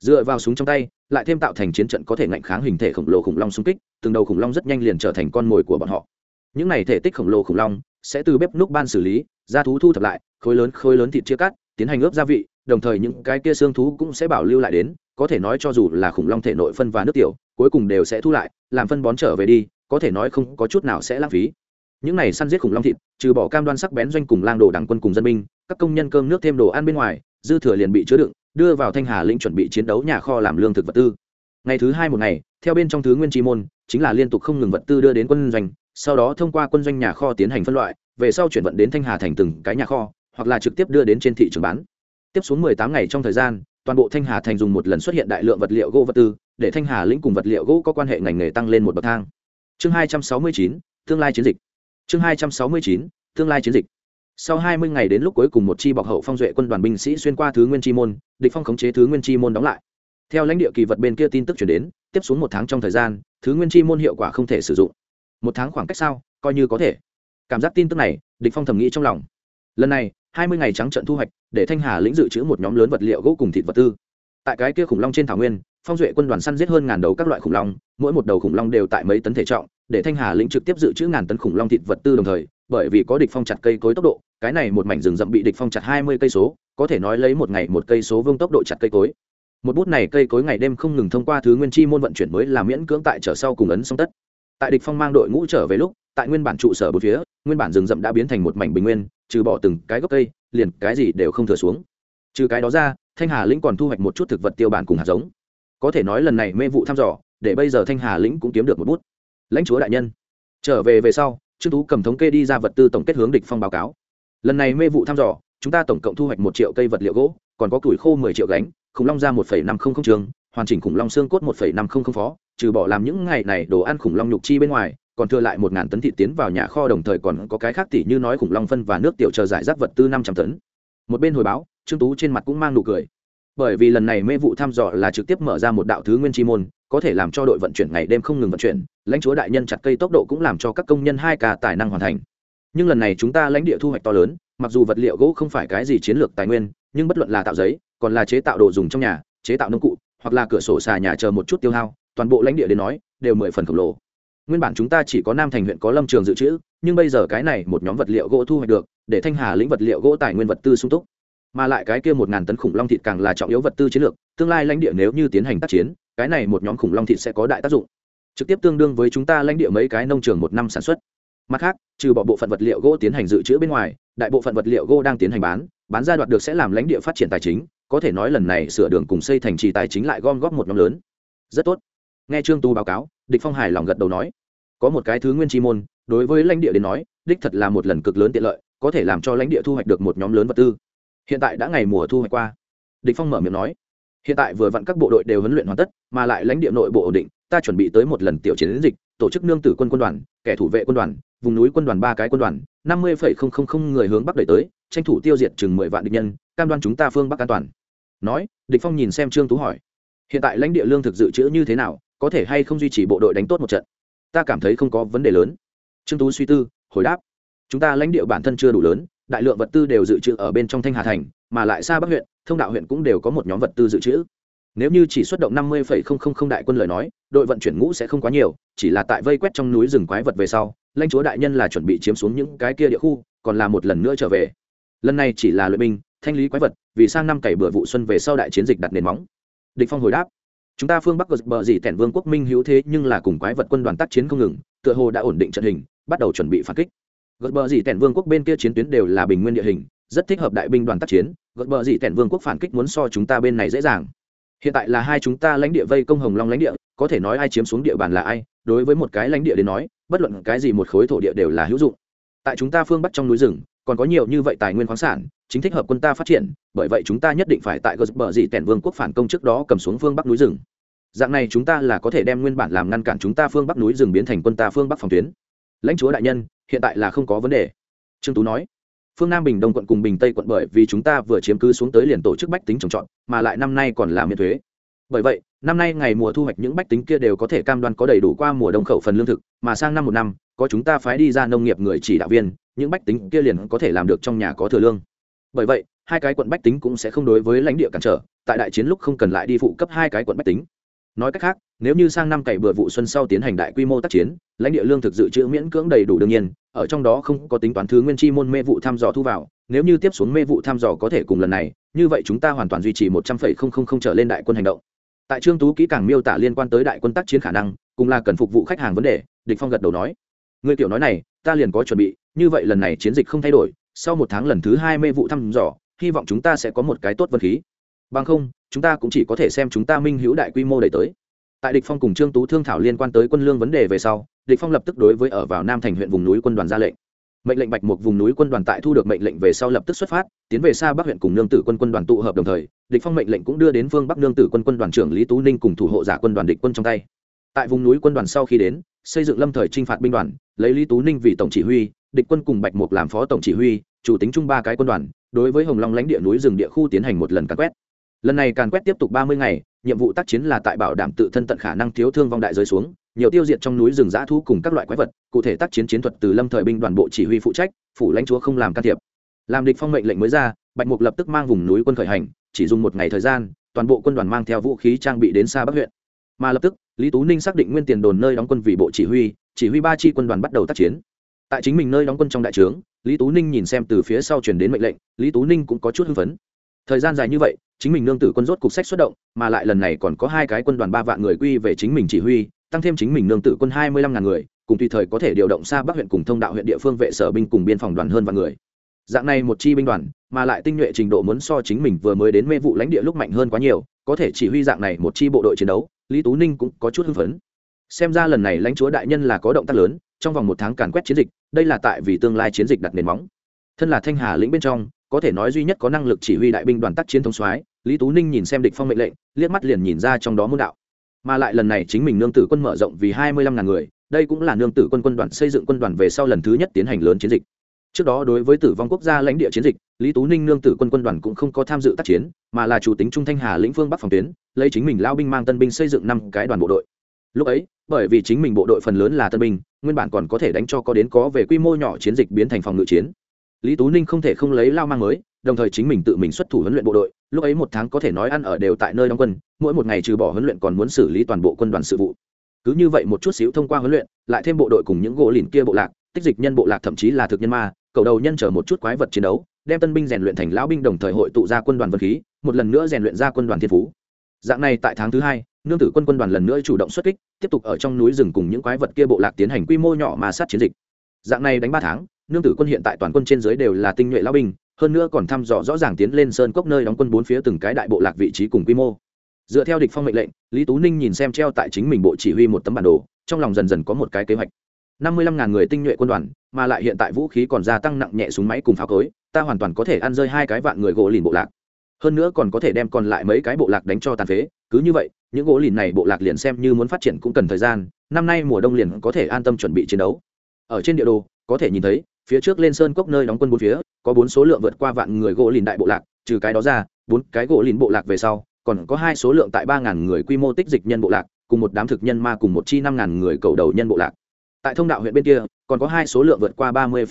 Dựa vào súng trong tay, lại thêm tạo thành chiến trận có thể ngạnh kháng hình thể khổng lồ khủng long xung kích, từng đầu khủng long rất nhanh liền trở thành con mồi của bọn họ. Những này thể tích khổng lồ khủng long sẽ từ bếp núc ban xử lý, ra thú thu thập lại, khối lớn khối lớn thịt chia cắt, tiến hành ướp gia vị, đồng thời những cái kia xương thú cũng sẽ bảo lưu lại đến có thể nói cho dù là khủng long thể nội phân và nước tiểu, cuối cùng đều sẽ thu lại, làm phân bón trở về đi, có thể nói không có chút nào sẽ lãng phí. Những này săn giết khủng long thịt, trừ bỏ cam đoan sắc bén doanh cùng lang đồ đảng quân cùng dân binh, các công nhân cơm nước thêm đồ ăn bên ngoài, dư thừa liền bị chứa đựng, đưa vào thanh hà lĩnh chuẩn bị chiến đấu nhà kho làm lương thực vật tư. Ngày thứ hai một ngày, theo bên trong thứ nguyên tri môn, chính là liên tục không ngừng vật tư đưa đến quân doanh, sau đó thông qua quân doanh nhà kho tiến hành phân loại, về sau chuyển vận đến thanh hà thành từng cái nhà kho, hoặc là trực tiếp đưa đến trên thị trường bán. Tiếp xuống mười tám ngày trong thời gian toàn bộ thanh hà thành dùng một lần xuất hiện đại lượng vật liệu gỗ vật tư, để thanh hà lĩnh cùng vật liệu gỗ có quan hệ ngành nghề tăng lên một bậc thang. Chương hai trăm sáu mươi chín, tương lai chiến dịch. Chương hai trăm sáu mươi chín, tương lai chiến dịch. Sau hai mươi ngày đến lúc cuối cùng một chi bọc hậu phong duệ quân đoàn binh sĩ xuyên qua thứ nguyên chi môn, địch phong khống chế thứ nguyên chi môn đóng lại. Theo lãnh địa kỳ vật bên kia tin tức chuyển đến, tiếp xuống một tháng trong thời gian, thứ nguyên chi môn hiệu quả không thể sử dụng. Một tháng khoảng cách sao? Coi như có thể. Cảm giác tin tức này, địch phong thầm nghĩ trong lòng. Lần này hai mươi ngày trắng trận thu hoạch, để thanh hà lĩnh dự trữ một nhóm lớn vật liệu gỗ cùng thịt vật tư. Tại cái kia khủng long trên thảo nguyên, phong duệ quân đoàn săn giết hơn ngàn đầu các loại khủng long, mỗi một đầu khủng long đều tại mấy tấn thể trọng, để thanh hà lĩnh trực tiếp dự trữ ngàn tấn khủng long thịt vật tư đồng thời, bởi vì có địch phong chặt cây cối tốc độ, cái này một mảnh rừng rậm bị địch phong chặt hai mươi cây số, có thể nói lấy một ngày một cây số vương tốc độ chặt cây cối. Một bút này cây cối ngày đêm không ngừng thông qua thứ nguyên chi môn vận chuyển mới là miễn cưỡng tại trở sau cùng ấn xong tất. Tại địch phong mang đội ngũ trở về lúc, tại nguyên bản trụ sở bốn phía, nguyên bản rừng rậm đã biến thành một mảnh bình nguyên trừ bỏ từng cái gốc cây, liền cái gì đều không thừa xuống. Trừ cái đó ra, thanh hà lĩnh còn thu hoạch một chút thực vật tiêu bản cùng hạt giống. Có thể nói lần này mê vụ thăm dò, để bây giờ thanh hà lĩnh cũng kiếm được một bút. Lãnh chúa đại nhân, trở về về sau, trương tú cầm thống kê đi ra vật tư tổng kết hướng địch phong báo cáo. Lần này mê vụ thăm dò, chúng ta tổng cộng thu hoạch một triệu cây vật liệu gỗ, còn có củi khô mười triệu gánh, khủng long ra một phẩy năm không không trường, hoàn chỉnh khủng long xương cốt một phẩy năm không không phó, trừ bỏ làm những ngày này đồ ăn khủng long nhục chi bên ngoài còn thừa lại một ngàn tấn thịt tiến vào nhà kho đồng thời còn có cái khác tỉ như nói khủng long phân và nước tiểu chờ giải rác vật tư năm trăm tấn. Một bên hồi báo, trương tú trên mặt cũng mang nụ cười. Bởi vì lần này mê vụ thăm dò là trực tiếp mở ra một đạo thứ nguyên chi môn, có thể làm cho đội vận chuyển ngày đêm không ngừng vận chuyển, lãnh chúa đại nhân chặt cây tốc độ cũng làm cho các công nhân hai ca tài năng hoàn thành. Nhưng lần này chúng ta lãnh địa thu hoạch to lớn, mặc dù vật liệu gỗ không phải cái gì chiến lược tài nguyên, nhưng bất luận là tạo giấy, còn là chế tạo đồ dùng trong nhà, chế tạo nông cụ, hoặc là cửa sổ xà nhà chờ một chút tiêu hao, toàn bộ lãnh địa đến nói, đều mười phần khổng lồ nguyên bản chúng ta chỉ có nam thành huyện có lâm trường dự trữ, nhưng bây giờ cái này một nhóm vật liệu gỗ thu hoạch được, để thanh hà lĩnh vật liệu gỗ tài nguyên vật tư sung túc. Mà lại cái kia một ngàn tấn khủng long thịt càng là trọng yếu vật tư chiến lược, tương lai lãnh địa nếu như tiến hành tác chiến, cái này một nhóm khủng long thịt sẽ có đại tác dụng. Trực tiếp tương đương với chúng ta lãnh địa mấy cái nông trường một năm sản xuất. Mặt khác, trừ bỏ bộ phận vật liệu gỗ tiến hành dự trữ bên ngoài, đại bộ phận vật liệu gỗ đang tiến hành bán bán ra đoạt được sẽ làm lãnh địa phát triển tài chính, có thể nói lần này sửa đường cùng xây thành trì tài chính lại gom góp một nhóm lớn. Rất tốt. Nghe trương tu báo cáo địch phong hài lòng gật đầu nói, có một cái thứ nguyên chi môn, đối với lãnh địa đến nói, đích thật là một lần cực lớn tiện lợi, có thể làm cho lãnh địa thu hoạch được một nhóm lớn vật tư. Hiện tại đã ngày mùa thu hoạch qua. Địch phong mở miệng nói, hiện tại vừa vặn các bộ đội đều huấn luyện hoàn tất, mà lại lãnh địa nội bộ ổn định, ta chuẩn bị tới một lần tiểu chiến dịch, tổ chức nương tử quân quân đoàn, kẻ thủ vệ quân đoàn, vùng núi quân đoàn ba cái quân đoàn, năm mươi người hướng bắc đẩy tới, tranh thủ tiêu diệt chừng mười vạn địch nhân, cam đoan chúng ta phương bắc an toàn. Nói, địch phong nhìn xem trương tú hỏi, hiện tại lãnh địa lương thực dự trữ như thế nào? Có thể hay không duy trì bộ đội đánh tốt một trận? Ta cảm thấy không có vấn đề lớn. Trương tú suy tư, hồi đáp, chúng ta lãnh địa bản thân chưa đủ lớn, đại lượng vật tư đều dự trữ ở bên trong thanh hà thành, mà lại xa bắc huyện, thông đạo huyện cũng đều có một nhóm vật tư dự trữ. Nếu như chỉ xuất động năm mươi đại quân lời nói, đội vận chuyển ngũ sẽ không quá nhiều, chỉ là tại vây quét trong núi rừng quái vật về sau, lãnh chúa đại nhân là chuẩn bị chiếm xuống những cái kia địa khu, còn là một lần nữa trở về. Lần này chỉ là luyện binh, thanh lý quái vật, vì sang năm cày bừa vụ xuân về sau đại chiến dịch đặt nền móng. Địch phong hồi đáp chúng ta phương bắc bờ dì tẻn vương quốc minh hữu thế nhưng là cùng quái vật quân đoàn tác chiến không ngừng, tựa hồ đã ổn định trận hình, bắt đầu chuẩn bị phản kích. Gợt bờ dì tẻn vương quốc bên kia chiến tuyến đều là bình nguyên địa hình, rất thích hợp đại binh đoàn tác chiến, gợt bờ dì tẻn vương quốc phản kích muốn so chúng ta bên này dễ dàng. Hiện tại là hai chúng ta lãnh địa vây công hồng long lãnh địa, có thể nói ai chiếm xuống địa bàn là ai, đối với một cái lãnh địa đến nói, bất luận cái gì một khối thổ địa đều là hữu dụng. Tại chúng ta phương bắc trong núi rừng, còn có nhiều như vậy tài nguyên khoáng sản chính thích hợp quân ta phát triển, bởi vậy chúng ta nhất định phải tại gờ bờ dị tẻn vương quốc phản công trước đó cầm xuống phương bắc núi rừng. Dạng này chúng ta là có thể đem nguyên bản làm ngăn cản chúng ta phương bắc núi rừng biến thành quân ta phương bắc phòng tuyến. Lãnh chúa đại nhân, hiện tại là không có vấn đề. Trương tú nói. Phương nam bình đông quận cùng bình tây quận bởi vì chúng ta vừa chiếm cứ xuống tới liền tổ chức bách tính trồng trọt, mà lại năm nay còn là miễn thuế. Bởi vậy, năm nay ngày mùa thu hoạch những bách tính kia đều có thể cam đoan có đầy đủ qua mùa đông khẩu phần lương thực, mà sang năm một năm, có chúng ta phái đi ra nông nghiệp người chỉ đạo viên, những bách tính kia liền có thể làm được trong nhà có thừa lương bởi vậy, hai cái quận bách tính cũng sẽ không đối với lãnh địa cản trở, tại đại chiến lúc không cần lại đi phụ cấp hai cái quận bách tính. Nói cách khác, nếu như sang năm cày bừa vụ xuân sau tiến hành đại quy mô tác chiến, lãnh địa lương thực dự trữ miễn cưỡng đầy đủ đương nhiên, ở trong đó không có tính toán thứ nguyên chi môn mê vụ thăm dò thu vào, nếu như tiếp xuống mê vụ thăm dò có thể cùng lần này, như vậy chúng ta hoàn toàn duy trì một trăm phẩy không không không trở lên đại quân hành động. Tại trương tú kỹ càng miêu tả liên quan tới đại quân tác chiến khả năng, cùng là cần phục vụ khách hàng vấn đề, địch phong gật đầu nói. Người tiểu nói này, ta liền có chuẩn bị, như vậy lần này chiến dịch không thay đổi sau một tháng lần thứ hai mê vụ thăm dò, hy vọng chúng ta sẽ có một cái tốt vân khí. Bằng không, chúng ta cũng chỉ có thể xem chúng ta minh hữu đại quy mô đẩy tới. Tại địch phong cùng trương tú thương thảo liên quan tới quân lương vấn đề về sau, địch phong lập tức đối với ở vào nam thành huyện vùng núi quân đoàn ra lệnh. Mệnh lệnh bạch một vùng núi quân đoàn tại thu được mệnh lệnh về sau lập tức xuất phát, tiến về xa bắc huyện cùng nương tử quân quân đoàn tụ hợp đồng thời, địch phong mệnh lệnh cũng đưa đến phương bắc nương tử quân quân đoàn trưởng lý tú ninh cùng thủ hộ giả quân đoàn địch quân trong tay. Tại vùng núi quân đoàn sau khi đến, xây dựng lâm thời trinh phạt binh đoàn, lấy lý tú ninh vì tổng chỉ huy địch quân cùng bạch mục làm phó tổng chỉ huy, chủ tính chung ba cái quân đoàn, đối với hồng long lãnh địa núi rừng địa khu tiến hành một lần càn quét. Lần này càn quét tiếp tục ba mươi ngày, nhiệm vụ tác chiến là tại bảo đảm tự thân tận khả năng thiếu thương vong đại rơi xuống, nhiều tiêu diệt trong núi rừng giã thu cùng các loại quái vật, cụ thể tác chiến chiến thuật từ lâm thời binh đoàn bộ chỉ huy phụ trách, phủ lãnh chúa không làm can thiệp. Làm địch phong mệnh lệnh mới ra, bạch mục lập tức mang vùng núi quân khởi hành, chỉ dùng một ngày thời gian, toàn bộ quân đoàn mang theo vũ khí trang bị đến xa bắc huyện. Mà lập tức, lý tú ninh xác định nguyên tiền đồn nơi đóng quân vì bộ chỉ huy chỉ huy ba chi quân đoàn bắt đầu tác chiến tại chính mình nơi đóng quân trong đại trướng, lý tú ninh nhìn xem từ phía sau chuyển đến mệnh lệnh, lý tú ninh cũng có chút hưng phấn. Thời gian dài như vậy, chính mình nương tử quân rốt cục sách xuất động, mà lại lần này còn có hai cái quân đoàn ba vạn người quy về chính mình chỉ huy, tăng thêm chính mình nương tử quân hai mươi lăm ngàn người, cùng tùy thời có thể điều động xa bắc huyện cùng thông đạo huyện địa phương vệ sở binh cùng biên phòng đoàn hơn vạn người. Dạng này một chi binh đoàn, mà lại tinh nhuệ trình độ muốn so chính mình vừa mới đến mê vụ lãnh địa lúc mạnh hơn quá nhiều, có thể chỉ huy dạng này một chi bộ đội chiến đấu, lý tú ninh cũng có chút hưng phấn. Xem ra lần này lãnh chúa đại nhân là có động tác lớn trong vòng một tháng càn quét chiến dịch, đây là tại vì tương lai chiến dịch đặt nền móng. Thân là thanh hà lĩnh bên trong, có thể nói duy nhất có năng lực chỉ huy đại binh đoàn tác chiến thống soái, lý tú ninh nhìn xem địch phong mệnh lệnh, liếc mắt liền nhìn ra trong đó môn đạo. Mà lại lần này chính mình nương tử quân mở rộng vì hai mươi lăm ngàn người, đây cũng là nương tử quân quân đoàn xây dựng quân đoàn về sau lần thứ nhất tiến hành lớn chiến dịch. Trước đó đối với tử vong quốc gia lãnh địa chiến dịch, lý tú ninh nương tử quân quân đoàn cũng không có tham dự tác chiến, mà là chủ tính trung thanh hà lĩnh phương bắc phòng tuyến, lấy chính mình lao binh mang tân binh xây dựng năm cái đoàn bộ đội. Lúc ấy bởi vì chính mình bộ đội phần lớn là tân binh, nguyên bản còn có thể đánh cho có đến có về quy mô nhỏ chiến dịch biến thành phòng ngự chiến. Lý tú ninh không thể không lấy lao mang mới, đồng thời chính mình tự mình xuất thủ huấn luyện bộ đội, lúc ấy một tháng có thể nói ăn ở đều tại nơi đóng quân, mỗi một ngày trừ bỏ huấn luyện còn muốn xử lý toàn bộ quân đoàn sự vụ. Cứ như vậy một chút xíu thông qua huấn luyện, lại thêm bộ đội cùng những gỗ lìn kia bộ lạc, tích dịch nhân bộ lạc thậm chí là thực nhân ma, cầu đầu nhân chở một chút quái vật chiến đấu, đem tân binh rèn luyện thành lão binh đồng thời hội tụ ra quân đoàn vật khí, một lần nữa rèn luyện ra quân đoàn thiên phú. Dạng này tại tháng thứ hai nương tử quân quân đoàn lần nữa chủ động xuất kích, tiếp tục ở trong núi rừng cùng những quái vật kia bộ lạc tiến hành quy mô nhỏ mà sát chiến dịch. Dạng này đánh ba tháng, nương tử quân hiện tại toàn quân trên dưới đều là tinh nhuệ lao binh, hơn nữa còn thăm dò rõ ràng tiến lên sơn cốc nơi đóng quân bốn phía từng cái đại bộ lạc vị trí cùng quy mô. Dựa theo địch phong mệnh lệnh, lý tú ninh nhìn xem treo tại chính mình bộ chỉ huy một tấm bản đồ, trong lòng dần dần có một cái kế hoạch. Năm mươi lăm ngàn người tinh nhuệ quân đoàn, mà lại hiện tại vũ khí còn gia tăng nặng nhẹ súng máy cùng pháo cối, ta hoàn toàn có thể ăn rơi hai cái vạn người gỗ lìn bộ lạc. Hơn nữa còn có thể đem còn lại mấy cái bộ lạc đánh cho tàn phế cứ như vậy, những gỗ lìn này bộ lạc liền xem như muốn phát triển cũng cần thời gian, năm nay mùa đông liền có thể an tâm chuẩn bị chiến đấu. Ở trên địa đồ, có thể nhìn thấy, phía trước lên sơn cốc nơi đóng quân bốn phía, có bốn số lượng vượt qua vạn người gỗ lìn đại bộ lạc, trừ cái đó ra, bốn cái gỗ lìn bộ lạc về sau, còn có hai số lượng tại ba ngàn người quy mô tích dịch nhân bộ lạc, cùng một đám thực nhân ma cùng một chi năm ngàn người cầu đầu nhân bộ lạc. Tại thông đạo huyện bên kia, còn có hai số lượng vượt qua ba mươi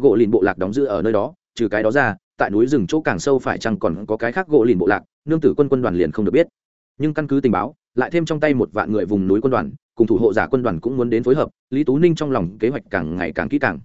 gỗ lìn bộ lạc đóng giữ ở nơi đó, trừ cái đó ra, tại núi rừng chỗ càng sâu phải chăng còn có cái khác gỗ lìn bộ lạc, nương tử quân quân đoàn liền không được biết nhưng căn cứ tình báo, lại thêm trong tay một vạn người vùng núi quân đoàn, cùng thủ hộ giả quân đoàn cũng muốn đến phối hợp, lý tú ninh trong lòng kế hoạch càng ngày càng kỹ càng.